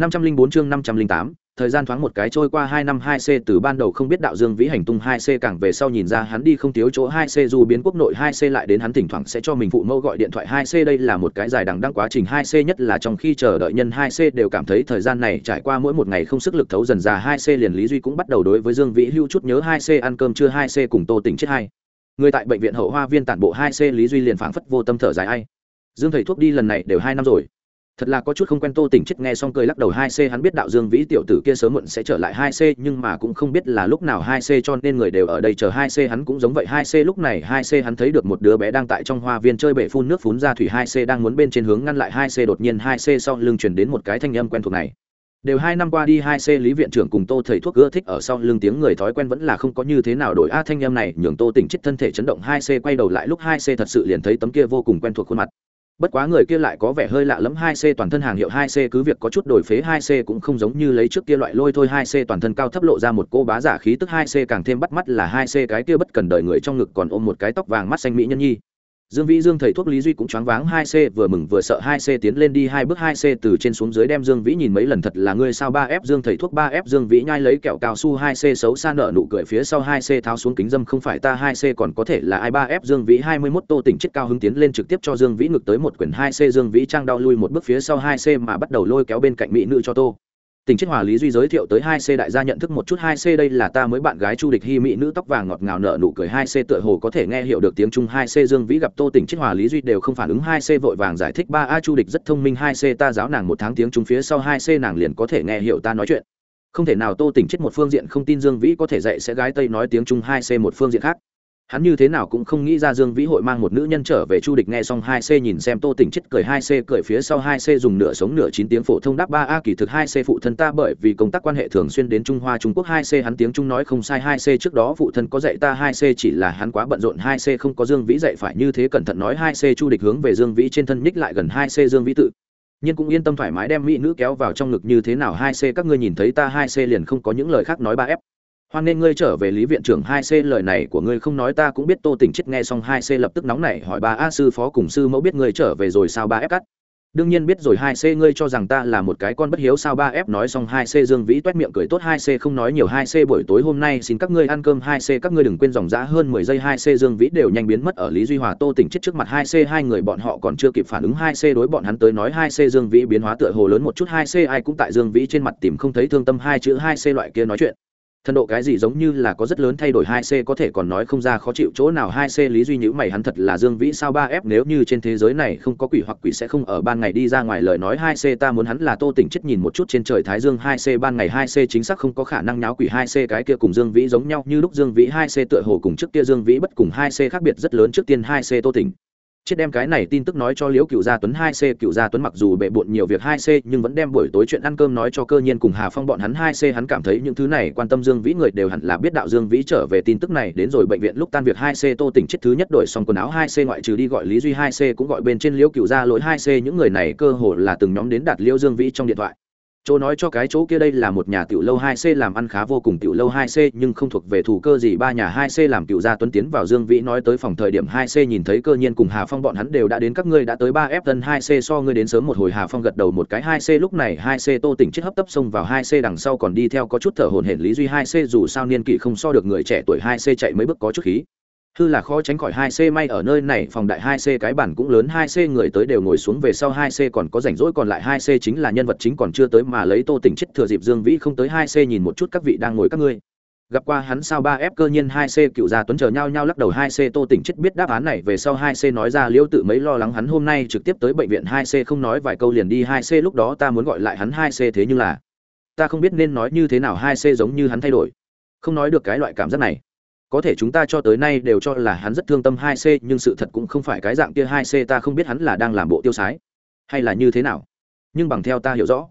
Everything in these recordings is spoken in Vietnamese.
năm trăm linh bốn chương năm trăm linh tám thời gian thoáng một cái trôi qua hai năm hai c từ ban đầu không biết đạo dương vĩ hành tung hai c càng về sau nhìn ra hắn đi không thiếu chỗ hai c dù biến quốc nội hai c lại đến hắn thỉnh thoảng sẽ cho mình phụ mẫu gọi điện thoại hai c đây là một cái dài đằng đẵng quá trình hai c nhất là trong khi chờ đợi nhân hai c đều cảm thấy thời gian này trải qua mỗi một ngày không sức lực thấu dần già hai c liền lý duy cũng bắt đầu đối với dương vĩ hưu chút nhớ hai c ăn cơm chưa hai c cùng tô tỉnh chết hai người tại bệnh viện hậu hoa viên tản bộ hai c lý duy liền phảng phất vô tâm thở dài ai dương thầy thuốc đi lần này đều hai năm rồi thật là có chút không quen tô tỉnh chết nghe xong cười lắc đầu hai c, hắn biết đạo dương vĩ tiểu tử kia sớm muộn sẽ trở lại hai c, nhưng mà cũng không biết là lúc nào hai c cho nên người đều ở đây chờ hai c, hắn cũng giống vậy. Hai c lúc này, hai c hắn thấy được một đứa bé đang tại trong hoa viên chơi bể phun nước phun ra thủy. Hai c đang muốn bên trên hướng ngăn lại hai c, đột nhiên hai c sau lưng chuyển đến một cái thanh âm quen thuộc này. Đều hai năm qua đi, hai c lý viện trưởng cùng tô thầy thuốc ưa thích ở sau lưng tiếng người thói quen vẫn là không có như thế nào đổi. A, thanh âm này nhường tô tỉnh chết thân thể chấn động. Hai c quay đầu lại lúc hai c thật sự liền thấy tấm kia vô cùng quen thuộc khuôn mặt bất quá người kia lại có vẻ hơi lạ lẫm hai c toàn thân hàng hiệu hai c, cứ việc có chút đổi phế hai c cũng không giống như lấy trước kia loại lôi thôi hai c toàn thân cao thấp lộ ra một cô bá giả khí tức hai c càng thêm bắt mắt là hai c cái kia bất cần đời người trong ngực còn ôm một cái tóc vàng mắt xanh mỹ nhân nhi dương vĩ dương thầy thuốc lý duy cũng choáng váng hai c, vừa mừng vừa sợ hai c tiến lên đi hai bước hai c từ trên xuống dưới đem dương vĩ nhìn mấy lần thật là ngươi sao ba f dương thầy thuốc ba f dương vĩ nhai lấy kẹo cao su hai c xấu xa nợ nụ cười phía sau hai c tháo xuống kính dâm không phải ta hai c còn có thể là ai ba f dương vĩ hai mươi 21 tô tỉnh chết cao hứng tiến lên trực tiếp cho dương vĩ ngực tới một quyển hai c dương vĩ trang đau lui một bước phía sau hai c mà bắt đầu lôi kéo bên cạnh mỹ nữ cho tô tình chết hòa lý duy giới thiệu tới hai c đại gia nhận thức một chút hai c đây là ta mới bạn gái chu địch hy mỹ nữ tóc vàng ngọt ngào nở nụ cười hai c tựa hồ có thể nghe hiểu được tiếng trung hai c dương vĩ gặp tô tình chết hòa lý duy đều không phản ứng hai c vội vàng giải thích ba a chu địch rất thông minh hai c ta giáo nàng một tháng tiếng trung phía sau hai c nàng liền có thể nghe hiểu ta nói chuyện. Không thể nào tô tình chết một phương diện không tin dương vĩ có thể dạy sẽ gái tây nói tiếng trung hai c một phương diện khác hắn như thế nào cũng không nghĩ ra dương vĩ hội mang một nữ nhân trở về chu địch nghe xong hai c nhìn xem tô tỉnh chết cười hai c cười phía sau hai c dùng nửa sống nửa chín tiếng phổ thông đáp ba a kỳ thực hai c phụ thân ta bởi vì công tác quan hệ thường xuyên đến trung hoa trung quốc hai c hắn tiếng trung nói không sai hai c trước đó phụ thân có dạy ta hai c chỉ là hắn quá bận rộn hai c không có dương vĩ dạy phải như thế cẩn thận nói hai c chu địch hướng về dương vĩ trên thân nhích lại gần hai c dương vĩ tự nhiên cũng yên tâm thoải mái đem mỹ nữ kéo vào trong ngực như thế nào hai c các ngươi nhìn thấy ta hai c liền không có những lời khác nói ba f hoan nên ngươi trở về lý viện trưởng hai c lời này của ngươi không nói ta cũng biết tô tỉnh chết nghe xong hai c lập tức nóng nảy hỏi ba a sư phó cùng sư mẫu biết ngươi trở về rồi sao ba f cắt đương nhiên biết rồi hai c ngươi cho rằng ta là một cái con bất hiếu sao ba f nói xong hai c dương vĩ toét miệng cười tốt hai c không nói nhiều hai c buổi tối hôm nay xin các ngươi ăn cơm hai c các ngươi đừng quên dòng giã hơn mười giây hai c dương vĩ đều nhanh biến mất ở lý duy hòa tô tỉnh chết trước mặt hai c hai người bọn họ còn chưa kịp phản ứng hai c đối bọn hắn tới nói hai c dương vĩ biến hóa tựa hồ lớn một chút hai c ai cũng tại dương vĩ trên mặt tìm không thấy thương tâm hai chữ hai c loại kia nói chuyện thân độ cái gì giống như là có rất lớn thay đổi hai c, có thể còn nói không ra khó chịu chỗ nào hai c, lý duy nhữ mày, hắn thật là dương vĩ sao ba f, nếu như trên thế giới này không có quỷ hoặc quỷ sẽ không ở ban ngày đi ra ngoài lời nói hai c, ta muốn hắn là tô tỉnh chết nhìn một chút trên trời thái dương hai c, ban ngày hai c chính xác không có khả năng nháo quỷ hai c, cái kia cùng dương vĩ giống nhau, như lúc dương vĩ hai c tựa hồ cùng trước kia dương vĩ bất cùng hai c khác biệt rất lớn trước tiên hai c tô tỉnh chết đem cái này tin tức nói cho liễu cựu gia tuấn hai c. Cựu gia tuấn mặc dù bệ bộn nhiều việc hai c, nhưng vẫn đem buổi tối chuyện ăn cơm nói cho cơ nhiên cùng hà phong bọn hắn hai c. Hắn cảm thấy những thứ này quan tâm dương vĩ người đều hẳn là biết đạo dương vĩ trở về tin tức này. Đến rồi bệnh viện lúc tan việc hai c, tô tỉnh chết thứ nhất đổi xong quần áo hai c, ngoại trừ đi gọi lý duy hai c, cũng gọi bên trên liễu cựu gia lỗi hai c. Những người này cơ hồ là từng nhóm đến đạt liễu dương vĩ trong điện thoại chỗ nói cho cái chỗ kia đây là một nhà tiểu lâu hai c làm ăn khá vô cùng tiểu lâu hai c nhưng không thuộc về thủ cơ gì. Ba nhà hai c làm cựu gia tuấn tiến vào dương vĩ nói tới phòng thời điểm hai c nhìn thấy cơ nhiên cùng hà phong bọn hắn đều đã đến. Các ngươi đã tới ba f tân hai c so ngươi đến sớm một hồi. Hà phong gật đầu một cái. Hai c lúc này, hai c tô tỉnh chết hấp tấp xông vào hai c đằng sau còn đi theo có chút thở hổn hển lý duy. Hai c dù sao niên kỷ không so được người trẻ tuổi. Hai c chạy mấy bước có chút khí hư là khó tránh khỏi hai c may ở nơi này phòng đại hai c cái bản cũng lớn hai c người tới đều ngồi xuống về sau hai c còn có rảnh rỗi còn lại hai c chính là nhân vật chính còn chưa tới mà lấy tô tỉnh chết thừa dịp dương vĩ không tới hai c nhìn một chút các vị đang ngồi các ngươi gặp qua hắn sao ba f cơ nhiên hai c cựu gia tuấn chờ nhau nhau lắc đầu hai c tô tỉnh chết biết đáp án này về sau hai c nói ra liễu tự mấy lo lắng hắn hôm nay trực tiếp tới bệnh viện hai c không nói vài câu liền đi hai c lúc đó ta muốn gọi lại hắn hai c thế nhưng là ta không biết nên nói như thế nào hai c giống như hắn thay đổi không nói được cái loại cảm giác này có thể chúng ta cho tới nay đều cho là hắn rất thương tâm hai c, nhưng sự thật cũng không phải cái dạng kia hai c, ta không biết hắn là đang làm bộ tiêu sái, hay là như thế nào. Nhưng bằng theo ta hiểu rõ,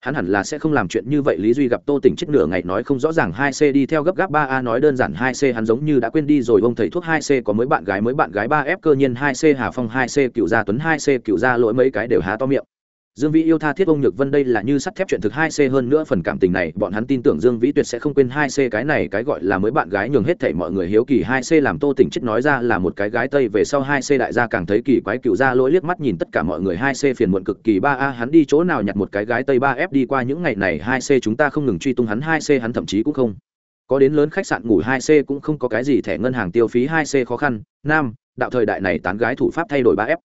hắn hẳn là sẽ không làm chuyện như vậy. Lý duy gặp tô tỉnh chết nửa ngày nói không rõ ràng hai c đi theo gấp gáp ba a nói đơn giản hai c, hắn giống như đã quên đi rồi. Ông thầy thuốc hai c có mới bạn gái, mới bạn gái ba f, cơ nhiên hai c hà phong, hai c cựu gia tuấn, hai c cựu gia lỗi, mấy cái đều há to miệng dương vĩ yêu tha thiết ông nhược vân đây là như sắt thép chuyện thực hai c hơn nữa phần cảm tình này, bọn hắn tin tưởng dương vĩ tuyệt sẽ không quên hai c cái này, cái gọi là mới bạn gái nhường hết thảy mọi người hiếu kỳ. Hai c làm tô tỉnh chết nói ra là một cái gái tây, về sau hai c đại gia càng thấy kỳ quái, cựu ra lỗi liếc mắt nhìn tất cả mọi người, hai c phiền muộn cực kỳ. Ba a, hắn đi chỗ nào nhặt một cái gái tây, ba f đi qua những ngày này, hai c chúng ta không ngừng truy tung hắn, hai c hắn thậm chí cũng không có đến lớn khách sạn ngủ, hai c cũng không có cái gì thẻ ngân hàng tiêu phí, hai c khó khăn. Nam, đạo thời đại này tán gái thủ pháp thay đổi ba f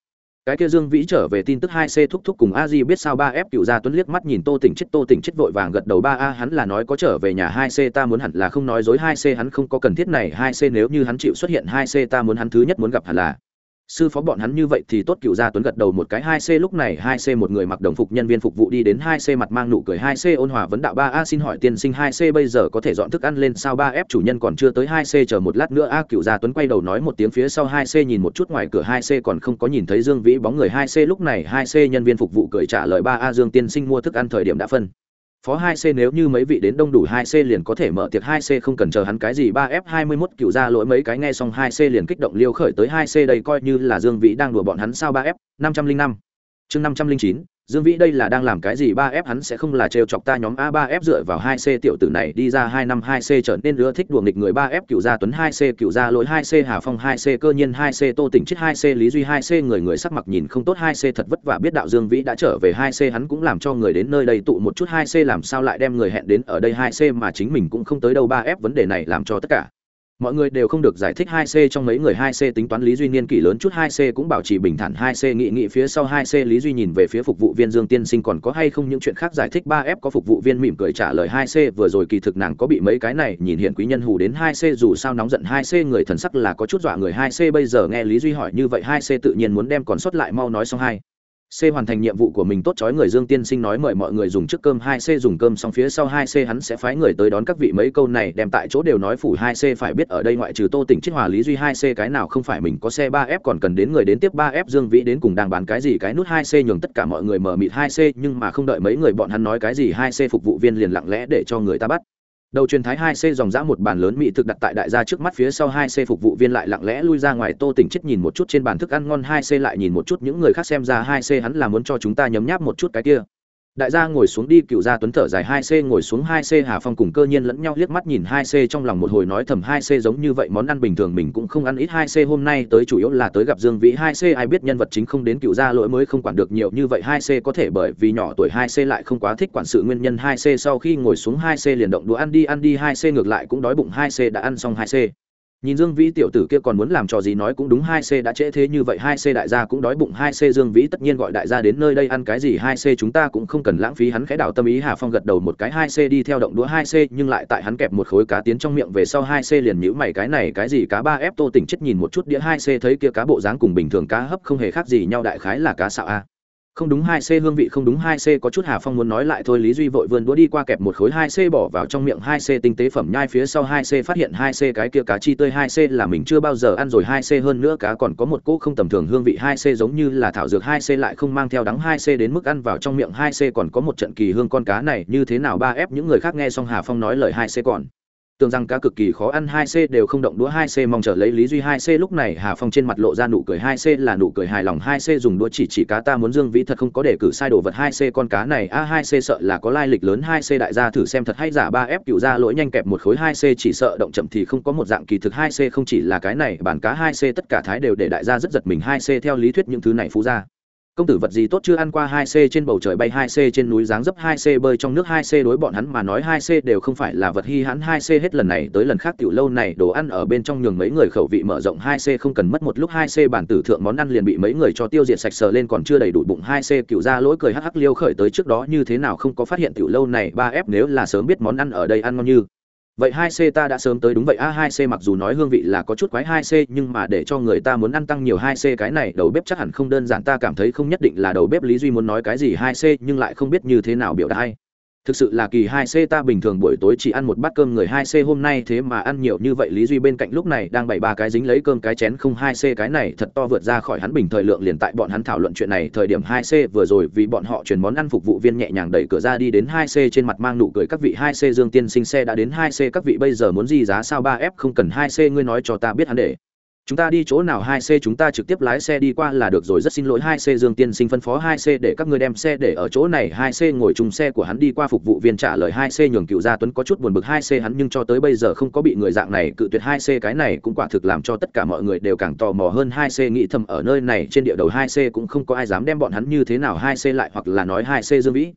cái kia dương vĩ trở về tin tức hai c thúc thúc cùng a di biết sao ba f cựu gia tuấn liếc mắt nhìn tô tỉnh chết, tô tỉnh chết vội vàng gật đầu, ba a, hắn là nói có trở về nhà hai c, ta muốn hẳn là không nói dối hai c, hắn không có cần thiết này, hai c nếu như hắn chịu xuất hiện hai c, ta muốn hắn thứ nhất muốn gặp hẳn là sư phó bọn hắn như vậy thì tốt cựu gia tuấn gật đầu một cái hai c lúc này hai c một người mặc đồng phục nhân viên phục vụ đi đến hai c mặt mang nụ cười hai c ôn hòa vấn đạo ba a xin hỏi tiên sinh hai c bây giờ có thể dọn thức ăn lên sao ba f chủ nhân còn chưa tới hai c chờ một lát nữa a cựu gia tuấn quay đầu nói một tiếng phía sau hai c nhìn một chút ngoài cửa hai c còn không có nhìn thấy dương vĩ bóng người hai c lúc này hai c nhân viên phục vụ cười trả lời ba a dương tiên sinh mua thức ăn thời điểm đã phân phó 2C nếu như mấy vị đến đông đủ 2C liền có thể mở tiệc 2C không cần chờ hắn cái gì. 3F21 cựu ra lỗi mấy cái nghe xong 2C liền kích động liêu khởi tới 2C đây coi như là Dương Vĩ đang đùa bọn hắn sao 3F 505 chương 509 Dương Vĩ đây là đang làm cái gì? Ba f hắn sẽ không là trêu chọc ta nhóm a, ba f dựa vào hai c tiểu tử này đi ra hai năm hai c trở nên ưa thích đùa nghịch người. Ba f cựu gia Tuấn, hai c cựu gia lỗi, hai c Hà Phong, hai c cơ nhiên, hai c Tô Tỉnh chết hai c Lý Duy, hai c người người sắc mặt nhìn không tốt. Hai c thật vất vả biết đạo Dương Vĩ đã trở về. Hai c hắn cũng làm cho người đến nơi đây tụ một chút. Hai c làm sao lại đem người hẹn đến ở đây? Hai c mà chính mình cũng không tới đâu. Ba f vấn đề này làm cho tất cả mọi người đều không được giải thích 2C trong mấy người 2C tính toán Lý Duy niên kỷ lớn chút 2C cũng bảo trì bình thản 2C nghị nghị phía sau 2C Lý Duy nhìn về phía phục vụ viên Dương Tiên Sinh còn có hay không những chuyện khác giải thích 3F có phục vụ viên mỉm cười trả lời 2C vừa rồi kỳ thực nàng có bị mấy cái này nhìn hiện quý nhân hù đến 2C dù sao nóng giận 2C người thần sắc là có chút dọa người 2C bây giờ nghe Lý Duy hỏi như vậy 2C tự nhiên muốn đem còn sót lại mau nói xong hai. C hoàn thành nhiệm vụ của mình tốt chói người Dương Tiên Sinh nói mời mọi người dùng trước cơm 2C dùng cơm xong phía sau 2C hắn sẽ phái người tới đón các vị mấy câu này, đem tại chỗ đều nói phủ 2C phải biết ở đây ngoại trừ Tô Tỉnh Chiết Hòa, Lý Duy 2C cái nào không phải mình, có xe 3F còn cần đến người đến tiếp 3F Dương Vĩ đến cùng đang bán cái gì, cái nút 2C nhường tất cả mọi người mở mịt 2C nhưng mà không đợi mấy người bọn hắn nói cái gì 2C phục vụ viên liền lặng lẽ để cho người ta bắt đầu truyền thái hai c dòng dã một bàn lớn mỹ thực đặt tại đại gia trước mắt phía sau hai c phục vụ viên lại lặng lẽ lui ra ngoài, tô tỉnh chết nhìn một chút trên bàn thức ăn ngon hai c lại nhìn một chút những người khác xem ra hai c hắn là muốn cho chúng ta nhấm nháp một chút cái kia đại gia ngồi xuống đi cựu gia tuấn thở dài hai c ngồi xuống hai c hà phong cùng cơ nhiên lẫn nhau liếc mắt nhìn hai c trong lòng một hồi nói thầm hai c giống như vậy món ăn bình thường mình cũng không ăn ít hai c hôm nay tới chủ yếu là tới gặp dương vĩ hai c ai biết nhân vật chính không đến cựu gia lỗi mới không quản được nhiều như vậy hai c có thể bởi vì nhỏ tuổi hai c lại không quá thích quản sự nguyên nhân hai c sau khi ngồi xuống hai c liền động đũa ăn đi ăn đi hai c ngược lại cũng đói bụng hai c đã ăn xong hai c nhìn dương vĩ tiểu tử kia còn muốn làm trò gì nói cũng đúng, hai c đã trễ thế như vậy, hai c đại gia cũng đói bụng, hai c dương vĩ tất nhiên gọi đại gia đến nơi đây ăn cái gì, hai c chúng ta cũng không cần lãng phí, hắn khẽ đảo tâm ý, hà phong gật đầu một cái, hai c đi theo động đũa, hai c nhưng lại tại hắn kẹp một khối cá tiến trong miệng, về sau hai c liền nhữ mày, cái này cái gì, cá ba ép tô tỉnh chết nhìn một chút đĩa, hai c thấy kia cá bộ dáng cùng bình thường cá hấp không hề khác gì nhau, đại khái là cá xạo a không đúng hai c hương vị không đúng hai c có chút hà phong muốn nói lại thôi lý duy vội vươn đũa đi qua kẹp một khối hai c bỏ vào trong miệng hai c tinh tế phẩm nhai phía sau hai c phát hiện hai c cái kia cá chi tươi hai c là mình chưa bao giờ ăn rồi hai c hơn nữa cá còn có một cỗ không tầm thường hương vị hai c giống như là thảo dược hai c lại không mang theo đắng hai c đến mức ăn vào trong miệng hai c còn có một trận kỳ hương con cá này như thế nào ba ép những người khác nghe xong hà phong nói lời hai c còn tưởng rằng cá cực kỳ khó ăn hai c đều không động đũa hai c mong chờ lấy lý duy hai c lúc này hà phong trên mặt lộ ra nụ cười hai c là nụ cười hài lòng hai c dùng đũa chỉ chỉ cá ta muốn dương vĩ thật không có để cử sai đồ vật hai c con cá này a hai c sợ là có lai lịch lớn hai c đại gia thử xem thật hay giả ba f cựu ra lỗi nhanh kẹp một khối hai c chỉ sợ động chậm thì không có một dạng kỳ thực hai c không chỉ là cái này bản cá hai c tất cả thái đều để đại gia rất giật mình hai c theo lý thuyết những thứ này phú ra công tử vật gì tốt chưa ăn qua hai c trên bầu trời bay hai c trên núi dáng dấp hai c bơi trong nước hai c đối bọn hắn mà nói hai c đều không phải là vật hy hãn hai c hết lần này tới lần khác tiểu lâu này đồ ăn ở bên trong nhường mấy người khẩu vị mở rộng hai c không cần mất một lúc hai c bản tử thượng món ăn liền bị mấy người cho tiêu diệt sạch sờ lên còn chưa đầy đủ bụng hai c cựu ra lỗi cười hắc hắc liêu khởi tới trước đó như thế nào không có phát hiện tiểu lâu này ba f nếu là sớm biết món ăn ở đây ăn ngon như vậy hai c ta đã sớm tới đúng vậy. A, hai c mặc dù nói hương vị là có chút quái hai c, nhưng mà để cho người ta muốn ăn tăng nhiều hai c, cái này đầu bếp chắc hẳn không đơn giản. Ta cảm thấy không nhất định là đầu bếp lý duy muốn nói cái gì hai c, nhưng lại không biết như thế nào biểu đạt hay thực sự là kỳ hai c ta bình thường buổi tối chỉ ăn một bát cơm người hai c hôm nay thế mà ăn nhiều như vậy, lý duy bên cạnh lúc này đang bày ba cái dính lấy cơm cái chén không hai c cái này thật to vượt ra khỏi hắn bình thời lượng liền tại bọn hắn thảo luận chuyện này. Thời điểm hai c vừa rồi vì bọn họ chuyển món ăn phục vụ viên nhẹ nhàng đẩy cửa ra đi đến hai c trên mặt mang nụ cười các vị hai c dương tiên sinh xe đã đến hai c các vị bây giờ muốn gì giá sao ba f không cần hai c ngươi nói cho ta biết hắn để chúng ta đi chỗ nào hai c chúng ta trực tiếp lái xe đi qua là được rồi, rất xin lỗi hai c dương tiên sinh phân phó hai c để các ngươi đem xe để ở chỗ này. Hai c ngồi chung xe của hắn đi qua phục vụ viên trả lời. Hai c nhường cựu gia tuấn có chút buồn bực. Hai c hắn nhưng cho tới bây giờ không có bị người dạng này cự tuyệt. Hai c cái này cũng quả thực làm cho tất cả mọi người đều càng tò mò hơn. Hai c nghĩ thầm, ở nơi này trên địa đầu hai c cũng không có ai dám đem bọn hắn như thế nào. Hai c lại hoặc là nói hai c dương vĩ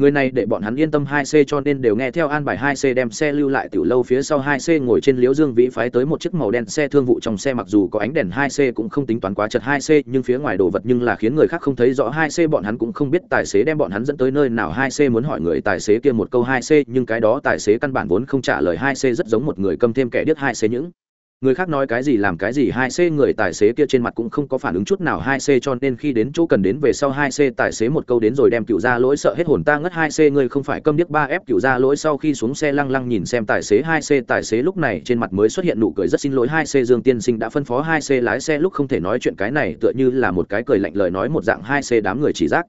người này để bọn hắn yên tâm hai c cho nên đều nghe theo an bài hai c đem xe lưu lại tiểu lâu phía sau hai c ngồi trên liễu dương vĩ phái tới một chiếc màu đen xe thương vụ trong xe mặc dù có ánh đèn hai c cũng không tính toán quá chật hai c, nhưng phía ngoài đồ vật nhưng là khiến người khác không thấy rõ hai c bọn hắn cũng không biết tài xế đem bọn hắn dẫn tới nơi nào hai c muốn hỏi người tài xế kia một câu hai c, nhưng cái đó tài xế căn bản vốn không trả lời hai c rất giống một người câm thêm kẻ điếc hai c những người khác nói cái gì làm cái gì, hai c người tài xế kia trên mặt cũng không có phản ứng chút nào, hai c cho nên khi đến chỗ cần đến về sau, hai c tài xế một câu đến rồi đem cựu ra lỗi sợ hết hồn ta ngất, hai c người không phải câm điếc ba ép cựu ra lỗi sau khi xuống xe lăng lăng nhìn xem tài xế, hai c tài xế lúc này trên mặt mới xuất hiện nụ cười rất xin lỗi, hai c dương tiên sinh đã phân phó, hai c lái xe lúc không thể nói chuyện cái này, tựa như là một cái cười lạnh lời nói, một dạng hai c đám người chỉ giác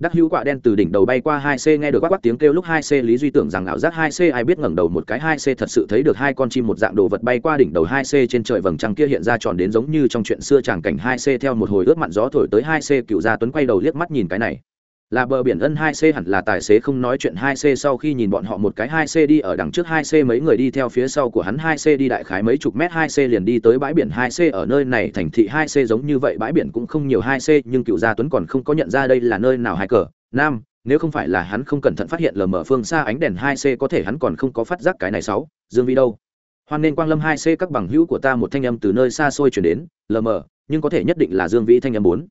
đắc hữu quả đen từ đỉnh đầu bay qua hai c nghe được quát quát tiếng kêu lúc hai c, lý duy tưởng rằng ảo giác hai c, ai biết ngẩng đầu một cái hai c thật sự thấy được hai con chim một dạng đồ vật bay qua đỉnh đầu hai c trên trời vầng trăng kia hiện ra tròn đến giống như trong chuyện xưa tràng cảnh hai c theo một hồi ướt mặn gió thổi tới hai c, cựu gia tuấn quay đầu liếc mắt nhìn cái này là bờ biển ân hai c hẳn là tài xế không nói chuyện hai c sau khi nhìn bọn họ một cái hai c đi ở đằng trước hai c mấy người đi theo phía sau của hắn hai c đi đại khái mấy chục mét hai c liền đi tới bãi biển hai c ở nơi này thành thị hai c giống như vậy, bãi biển cũng không nhiều hai c, nhưng cựu gia tuấn còn không có nhận ra đây là nơi nào hai cờ. Nam, nếu không phải là hắn không cẩn thận phát hiện lờ mờ phương xa ánh đèn hai c, có thể hắn còn không có phát giác cái này sáu. Dương vi đâu? Hoan nên quang lâm hai c các bằng hữu của ta một thanh âm từ nơi xa xôi chuyển đến, lờ mờ, nhưng có thể nhất định là dương vĩ thanh âm 4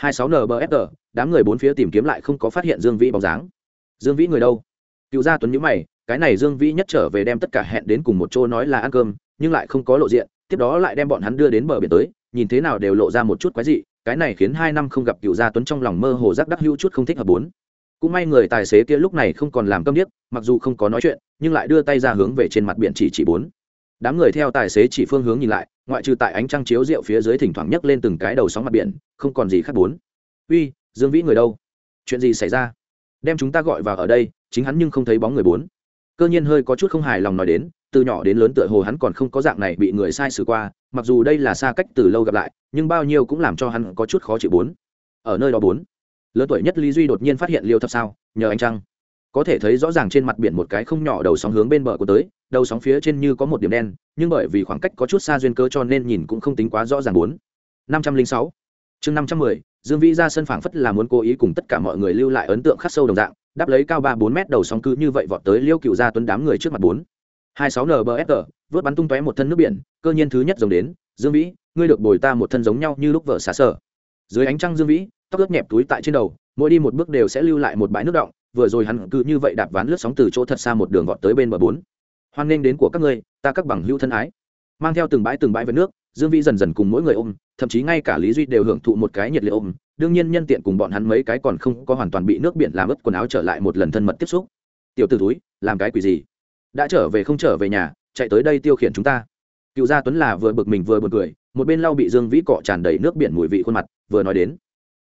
hai sáu nbfr đám người bốn phía tìm kiếm lại không có phát hiện dương vĩ bóng dáng. Dương vĩ người đâu? Cựu gia tuấn nhíu mày, cái này dương vĩ nhất trở về đem tất cả hẹn đến cùng một chỗ nói là ăn cơm, nhưng lại không có lộ diện, tiếp đó lại đem bọn hắn đưa đến bờ biển tới, nhìn thế nào đều lộ ra một chút quái dị, cái này khiến hai năm không gặp cựu gia tuấn trong lòng mơ hồ giác đắc hữu chút không thích hợp bốn. Cũng may người tài xế kia lúc này không còn làm câm điếc, mặc dù không có nói chuyện, nhưng lại đưa tay ra hướng về trên mặt biển chỉ chỉ bốn đám người theo tài xế chỉ phương hướng nhìn lại, ngoại trừ tại ánh trăng chiếu rượu phía dưới thỉnh thoảng nhấc lên từng cái đầu sóng mặt biển, không còn gì khác bốn. Uy, dương vĩ người đâu? Chuyện gì xảy ra? Đem chúng ta gọi vào ở đây, chính hắn nhưng không thấy bóng người bốn. Cơ nhiên hơi có chút không hài lòng nói đến, từ nhỏ đến lớn tựa hồ hắn còn không có dạng này bị người sai xử qua, mặc dù đây là xa cách từ lâu gặp lại, nhưng bao nhiêu cũng làm cho hắn có chút khó chịu bốn. Ở nơi đó bốn, lớn tuổi nhất lý duy đột nhiên phát hiện liêu thập sao, nhờ anh trăng có thể thấy rõ ràng trên mặt biển một cái không nhỏ đầu sóng hướng bên bờ của tới, đầu sóng phía trên như có một điểm đen, nhưng bởi vì khoảng cách có chút xa duyên cơ cho nên nhìn cũng không tính quá rõ ràng bốn. Năm trăm linh sáu. Chương năm trăm mười, dương vĩ ra sân phảng phất là muốn cố ý cùng tất cả mọi người lưu lại ấn tượng khắc sâu đồng dạng, đáp lấy cao ba bốn mét đầu sóng cứ như vậy vọt tới liêu cựu ra tuấn đám người trước mặt bốn. Hai sáu nbsg vớt bắn tung tóe một thân nước biển, cơ nhiên thứ nhất giống đến, dương vĩ, ngươi được bồi ta một thân giống nhau như lúc vợ xả sở. Dưới ánh trăng dương vĩ, tóc ướt nhẹp túi tại trên đầu, mỗi đi một bước đều sẽ lưu lại một bãi nước động vừa rồi hắn cứ như vậy đạp ván lướt sóng từ chỗ thật xa một đường vọt tới bên bờ bốn. Hoan nghênh đến của các ngươi, ta các bằng hữu thân ái. Mang theo từng bãi từng bãi với nước, dương vĩ dần dần cùng mỗi người ôm, thậm chí ngay cả lý duy đều hưởng thụ một cái nhiệt liệt ôm. Đương nhiên nhân tiện cùng bọn hắn mấy cái còn không có hoàn toàn bị nước biển làm ướt quần áo trở lại một lần thân mật tiếp xúc. Tiểu t ử túi làm cái quỷ gì? Đã trở về không trở về nhà, chạy tới đây tiêu khiển chúng ta. Cựu gia tuấn là vừa bực mình vừa bực cười, một bên lau bị dương vĩ cọ tràn đầy nước biển mùi vị khuôn mặt, vừa nói đến,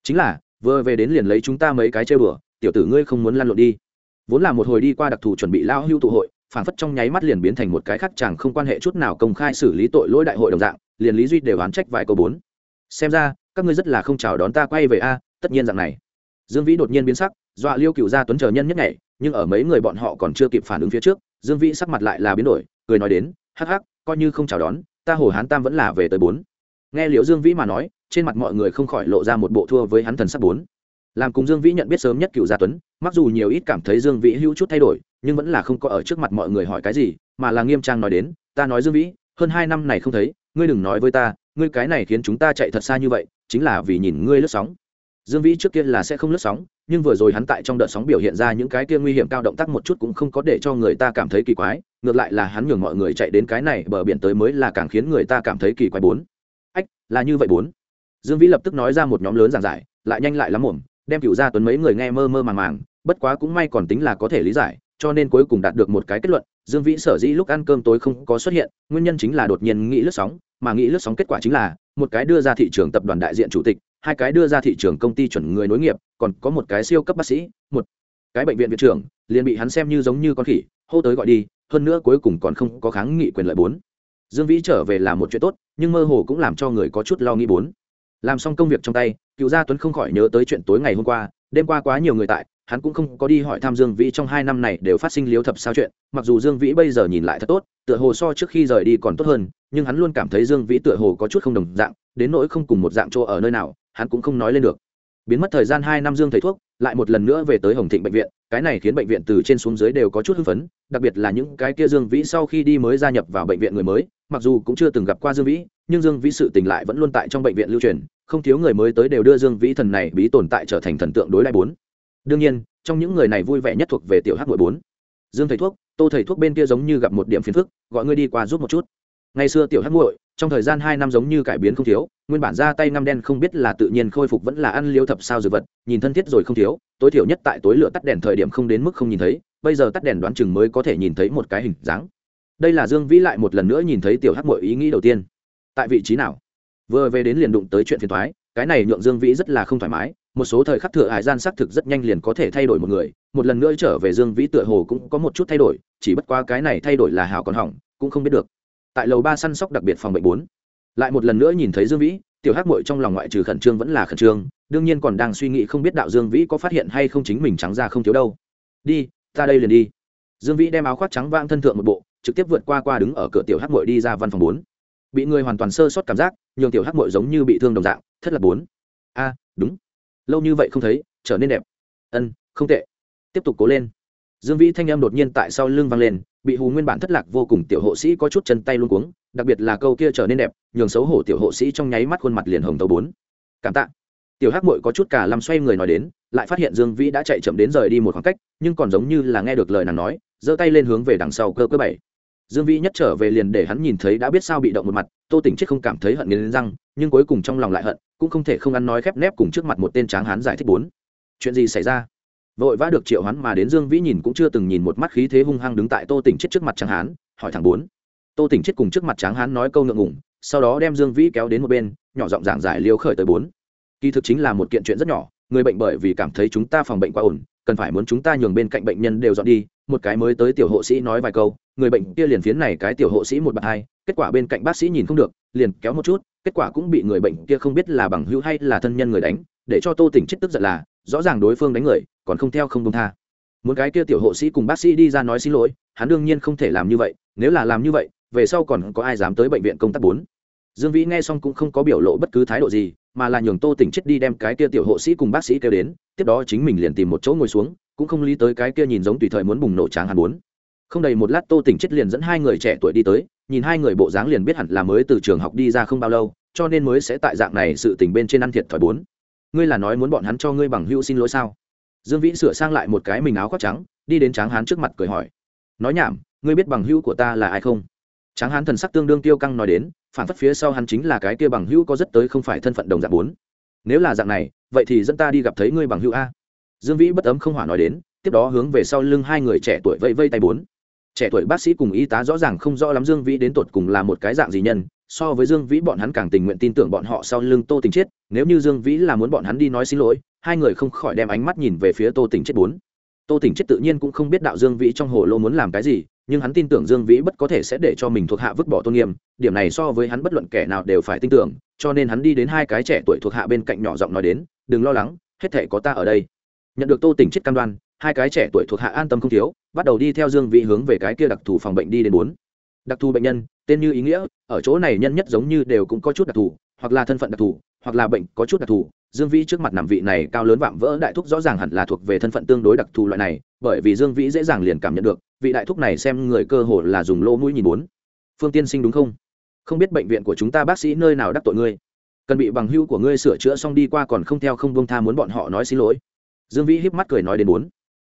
chính là, vừa về đến liền lấy chúng ta mấy cái chơi bừa tiểu tử ngươi không muốn lăn lộn đi. Vốn là một hồi đi qua đặc thù chuẩn bị lao hưu tụ hội, phản phất trong nháy mắt liền biến thành một cái khác chẳng không quan hệ chút nào công khai xử lý tội lỗi đại hội đồng dạng, liền lý duy đều oán trách vài câu bốn. Xem ra, các ngươi rất là không chào đón ta quay về a, tất nhiên dạng này. Dương vĩ đột nhiên biến sắc, dọa liêu cựu gia tuấn chờ nhân nhất ngày nhưng ở mấy người bọn họ còn chưa kịp phản ứng phía trước, dương vĩ sắc mặt lại là biến đổi, cười nói đến, hắc hắc, coi như không chào đón, ta hồ hán tam vẫn là về tới bốn. Nghe liệu dương vĩ mà nói, trên mặt mọi người không khỏi lộ ra một bộ thua với hắn thần sắc bốn làm cùng dương vĩ nhận biết sớm nhất cựu gia tuấn, mặc dù nhiều ít cảm thấy dương vĩ hữu chút thay đổi, nhưng vẫn là không có ở trước mặt mọi người hỏi cái gì, mà là nghiêm trang nói đến, ta nói dương vĩ, hơn hai năm này không thấy, ngươi đừng nói với ta, ngươi cái này khiến chúng ta chạy thật xa như vậy, chính là vì nhìn ngươi lướt sóng. Dương vĩ trước kia là sẽ không lướt sóng, nhưng vừa rồi hắn tại trong đợt sóng biểu hiện ra những cái kia nguy hiểm cao động tác một chút cũng không có để cho người ta cảm thấy kỳ quái, ngược lại là hắn nhường mọi người chạy đến cái này bờ biển tới mới là càng khiến người ta cảm thấy kỳ quái bốn. Ách, là như vậy bốn. Dương vĩ lập tức nói ra một nhóm lớn giảng giải, lại nhanh lại lắm mồm đem cựu gia tuấn mấy người nghe mơ mơ màng màng, bất quá cũng may còn tính là có thể lý giải, cho nên cuối cùng đạt được một cái kết luận, dương vĩ sở dĩ lúc ăn cơm tối không có xuất hiện, nguyên nhân chính là đột nhiên nghĩ lướt sóng, mà nghĩ lướt sóng kết quả chính là, một cái đưa ra thị trường tập đoàn đại diện chủ tịch, hai cái đưa ra thị trường công ty chuẩn người nối nghiệp, còn có một cái siêu cấp bác sĩ, một cái bệnh viện viện trưởng, liền bị hắn xem như giống như con khỉ, hô tới gọi đi, hơn nữa cuối cùng còn không có kháng nghị quyền lợi bốn. Dương vĩ trở về là một chuyện tốt, nhưng mơ hồ cũng làm cho người có chút lo nghĩ bốn. Làm xong công việc trong tay cựu gia tuấn không khỏi nhớ tới chuyện tối ngày hôm qua, đêm qua quá nhiều người tại, hắn cũng không có đi hỏi thăm dương vĩ trong hai năm này đều phát sinh liếu thập sao chuyện, mặc dù dương vĩ bây giờ nhìn lại thật tốt, tựa hồ so trước khi rời đi còn tốt hơn, nhưng hắn luôn cảm thấy dương vĩ tựa hồ có chút không đồng dạng, đến nỗi không cùng một dạng chỗ ở nơi nào, hắn cũng không nói lên được. Biến mất thời gian hai năm dương thầy thuốc lại một lần nữa về tới hồng thịnh bệnh viện, cái này khiến bệnh viện từ trên xuống dưới đều có chút hưng phấn, đặc biệt là những cái kia dương vĩ sau khi đi mới gia nhập vào bệnh viện người mới, mặc dù cũng chưa từng gặp qua dương vĩ, nhưng dương vĩ sự tình lại vẫn luôn tại trong bệnh viện lưu truyền, không thiếu người mới tới đều đưa dương vĩ thần này bí tồn tại trở thành thần tượng đối đại bốn. Đương nhiên, trong những người này vui vẻ nhất thuộc về tiểu hát mội bốn. Dương thầy thuốc, tô thầy thuốc bên kia giống như gặp một điểm phiền phức, gọi ngươi đi qua giúp một chút. Ngày xưa tiểu hát muội trong thời gian hai năm giống như cải biến không thiếu, nguyên bản ra tay năm đen không biết là tự nhiên khôi phục vẫn là ăn liêu thập sao dược vật, nhìn thân thiết rồi không thiếu, tối thiểu nhất tại tối lửa tắt đèn thời điểm không đến mức không nhìn thấy, bây giờ tắt đèn đoán chừng mới có thể nhìn thấy một cái hình dáng. Đây là dương vĩ lại một lần nữa nhìn thấy tiểu hắc mội ý nghĩ đầu tiên. Tại vị trí nào? Vừa về đến liền đụng tới chuyện phiền thoái cái này nhượng dương vĩ rất là không thoải mái, một số thời khắc thừa hải gian xác thực rất nhanh liền có thể thay đổi một người, một lần nữa trở về dương vĩ tựa hồ cũng có một chút thay đổi, chỉ bất qua cái này thay đổi là hào còn hỏng, cũng không biết được tại lầu ba săn sóc đặc biệt phòng bệnh bốn. Lại một lần nữa nhìn thấy dương vĩ, tiểu hắc mội trong lòng ngoại trừ khẩn trương vẫn là khẩn trương, đương nhiên còn đang suy nghĩ không biết đạo dương vĩ có phát hiện hay không chính mình trắng ra không thiếu đâu. Đi, ta đây liền đi. Dương vĩ đem áo khoác trắng vang thân thượng một bộ, trực tiếp vượt qua qua đứng ở cửa tiểu hắc mội đi ra văn phòng bốn. Bị người hoàn toàn sơ sót cảm giác, nhường tiểu hắc mội giống như bị thương đồng dạng, thất là bốn. A, đúng. Lâu như vậy không thấy, trở nên đẹp. Ân, không tệ. Tiếp tục cố lên. Dương vĩ thanh em đột nhiên tại sau lưng vang lên bị hù nguyên bản thất lạc vô cùng tiểu hộ sĩ có chút chân tay luôn cuống, đặc biệt là câu kia trở nên đẹp, nhường xấu hổ tiểu hộ sĩ trong nháy mắt khuôn mặt liền hồng tàu bốn. Cảm tạ. Tiểu hắc mội có chút cả lâm xoay người nói đến, lại phát hiện dương vĩ đã chạy chậm đến rời đi một khoảng cách, nhưng còn giống như là nghe được lời nàng nói, giơ tay lên hướng về đằng sau cơ cơ bảy. Dương vĩ nhất trở về liền để hắn nhìn thấy đã biết sao bị động một mặt, tô tỉnh chết không cảm thấy hận nghiến răng, nhưng cuối cùng trong lòng lại hận, cũng không thể không ăn nói khép nép cùng trước mặt một tên tráng hán giải thích bốn. Chuyện gì xảy ra? Vội vã được triệu hắn mà đến dương vĩ nhìn cũng chưa từng nhìn một mắt khí thế hung hăng đứng tại tô tỉnh chết trước mặt tráng hán, hỏi thẳng bốn. Tô tỉnh chết cùng trước mặt tráng hán nói câu ngượng ngủng sau đó đem dương vĩ kéo đến một bên, nhỏ giọng giảng giải liêu khởi tới bốn. Kỳ thực chính là một kiện chuyện rất nhỏ, người bệnh bởi vì cảm thấy chúng ta phòng bệnh quá ổn, cần phải muốn chúng ta nhường bên cạnh bệnh nhân đều dọn đi, một cái mới tới tiểu hộ sĩ nói vài câu, người bệnh kia liền phiến này cái tiểu hộ sĩ một bậc hai, kết quả bên cạnh bác sĩ nhìn không được, liền kéo một chút, kết quả cũng bị người bệnh kia không biết là bằng hữu hay là thân nhân người đánh, để cho tô tỉnh chết tức giận là, rõ ràng đối phương đánh người còn không theo không công tha. Muốn cái kia tiểu hộ sĩ cùng bác sĩ đi ra nói xin lỗi, hắn đương nhiên không thể làm như vậy, nếu là làm như vậy, về sau còn có ai dám tới bệnh viện công tác bốn? Dương vĩ nghe xong cũng không có biểu lộ bất cứ thái độ gì, mà là nhường tô tỉnh chết đi đem cái kia tiểu hộ sĩ cùng bác sĩ kêu đến, tiếp đó chính mình liền tìm một chỗ ngồi xuống, cũng không lý tới cái kia nhìn giống tùy thời muốn bùng nổ tráng hàn bốn. Không đầy một lát tô tỉnh chết liền dẫn hai người trẻ tuổi đi tới, nhìn hai người bộ dáng liền biết hẳn là mới từ trường học đi ra không bao lâu, cho nên mới sẽ tại dạng này sự tình bên trên ăn thiệt thòi bốn. Ngươi là nói muốn bọn hắn cho ngươi bằng hữu xin lỗi sao? Dương vĩ sửa sang lại một cái mình áo khoác trắng, đi đến tráng hán trước mặt cười hỏi. Nói nhảm, ngươi biết bằng hữu của ta là ai không? Tráng hán thần sắc tương đương tiêu căng nói đến, phản phất phía sau hắn chính là cái kia bằng hữu có rất tới không phải thân phận đồng dạng bốn. Nếu là dạng này, vậy thì dẫn ta đi gặp thấy ngươi bằng hữu a. Dương vĩ bất ấm không hỏa nói đến, tiếp đó hướng về sau lưng hai người trẻ tuổi vây vây tay bốn. Trẻ tuổi bác sĩ cùng y tá rõ ràng không rõ lắm dương vĩ đến tột cùng là một cái dạng gì nhân, so với dương vĩ bọn hắn càng tình nguyện tin tưởng bọn họ sau lưng tô tình chết nếu như dương vĩ là muốn bọn hắn đi nói xin lỗi hai người không khỏi đem ánh mắt nhìn về phía tô tỉnh chết bốn. Tô tỉnh chết tự nhiên cũng không biết đạo dương vĩ trong hồ lô muốn làm cái gì, nhưng hắn tin tưởng dương vĩ bất có thể sẽ để cho mình thuộc hạ vứt bỏ tôn nghiêm, điểm này so với hắn bất luận kẻ nào đều phải tin tưởng, cho nên hắn đi đến hai cái trẻ tuổi thuộc hạ bên cạnh nhỏ giọng nói đến, đừng lo lắng, hết thể có ta ở đây. Nhận được tô tỉnh chết cam đoan, hai cái trẻ tuổi thuộc hạ an tâm không thiếu, bắt đầu đi theo dương vĩ hướng về cái kia đặc thù phòng bệnh đi đến bốn. Đặc thù bệnh nhân, tên như ý nghĩa, ở chỗ này nhân nhất giống như đều cũng có chút đặc thù hoặc là thân phận đặc thù, hoặc là bệnh có chút đặc thù, dương vĩ trước mặt nằm vị này cao lớn vạm vỡ đại thúc rõ ràng hẳn là thuộc về thân phận tương đối đặc thù loại này, bởi vì dương vĩ dễ dàng liền cảm nhận được, vị đại thúc này xem người cơ hồ là dùng lỗ mũi nhìn bốn. Phương tiên sinh đúng không? Không biết bệnh viện của chúng ta bác sĩ nơi nào đắc tội ngươi? Cần bị bằng hưu của ngươi sửa chữa xong đi qua còn không theo không bông tha muốn bọn họ nói xin lỗi. Dương vĩ híp mắt cười nói đến bốn.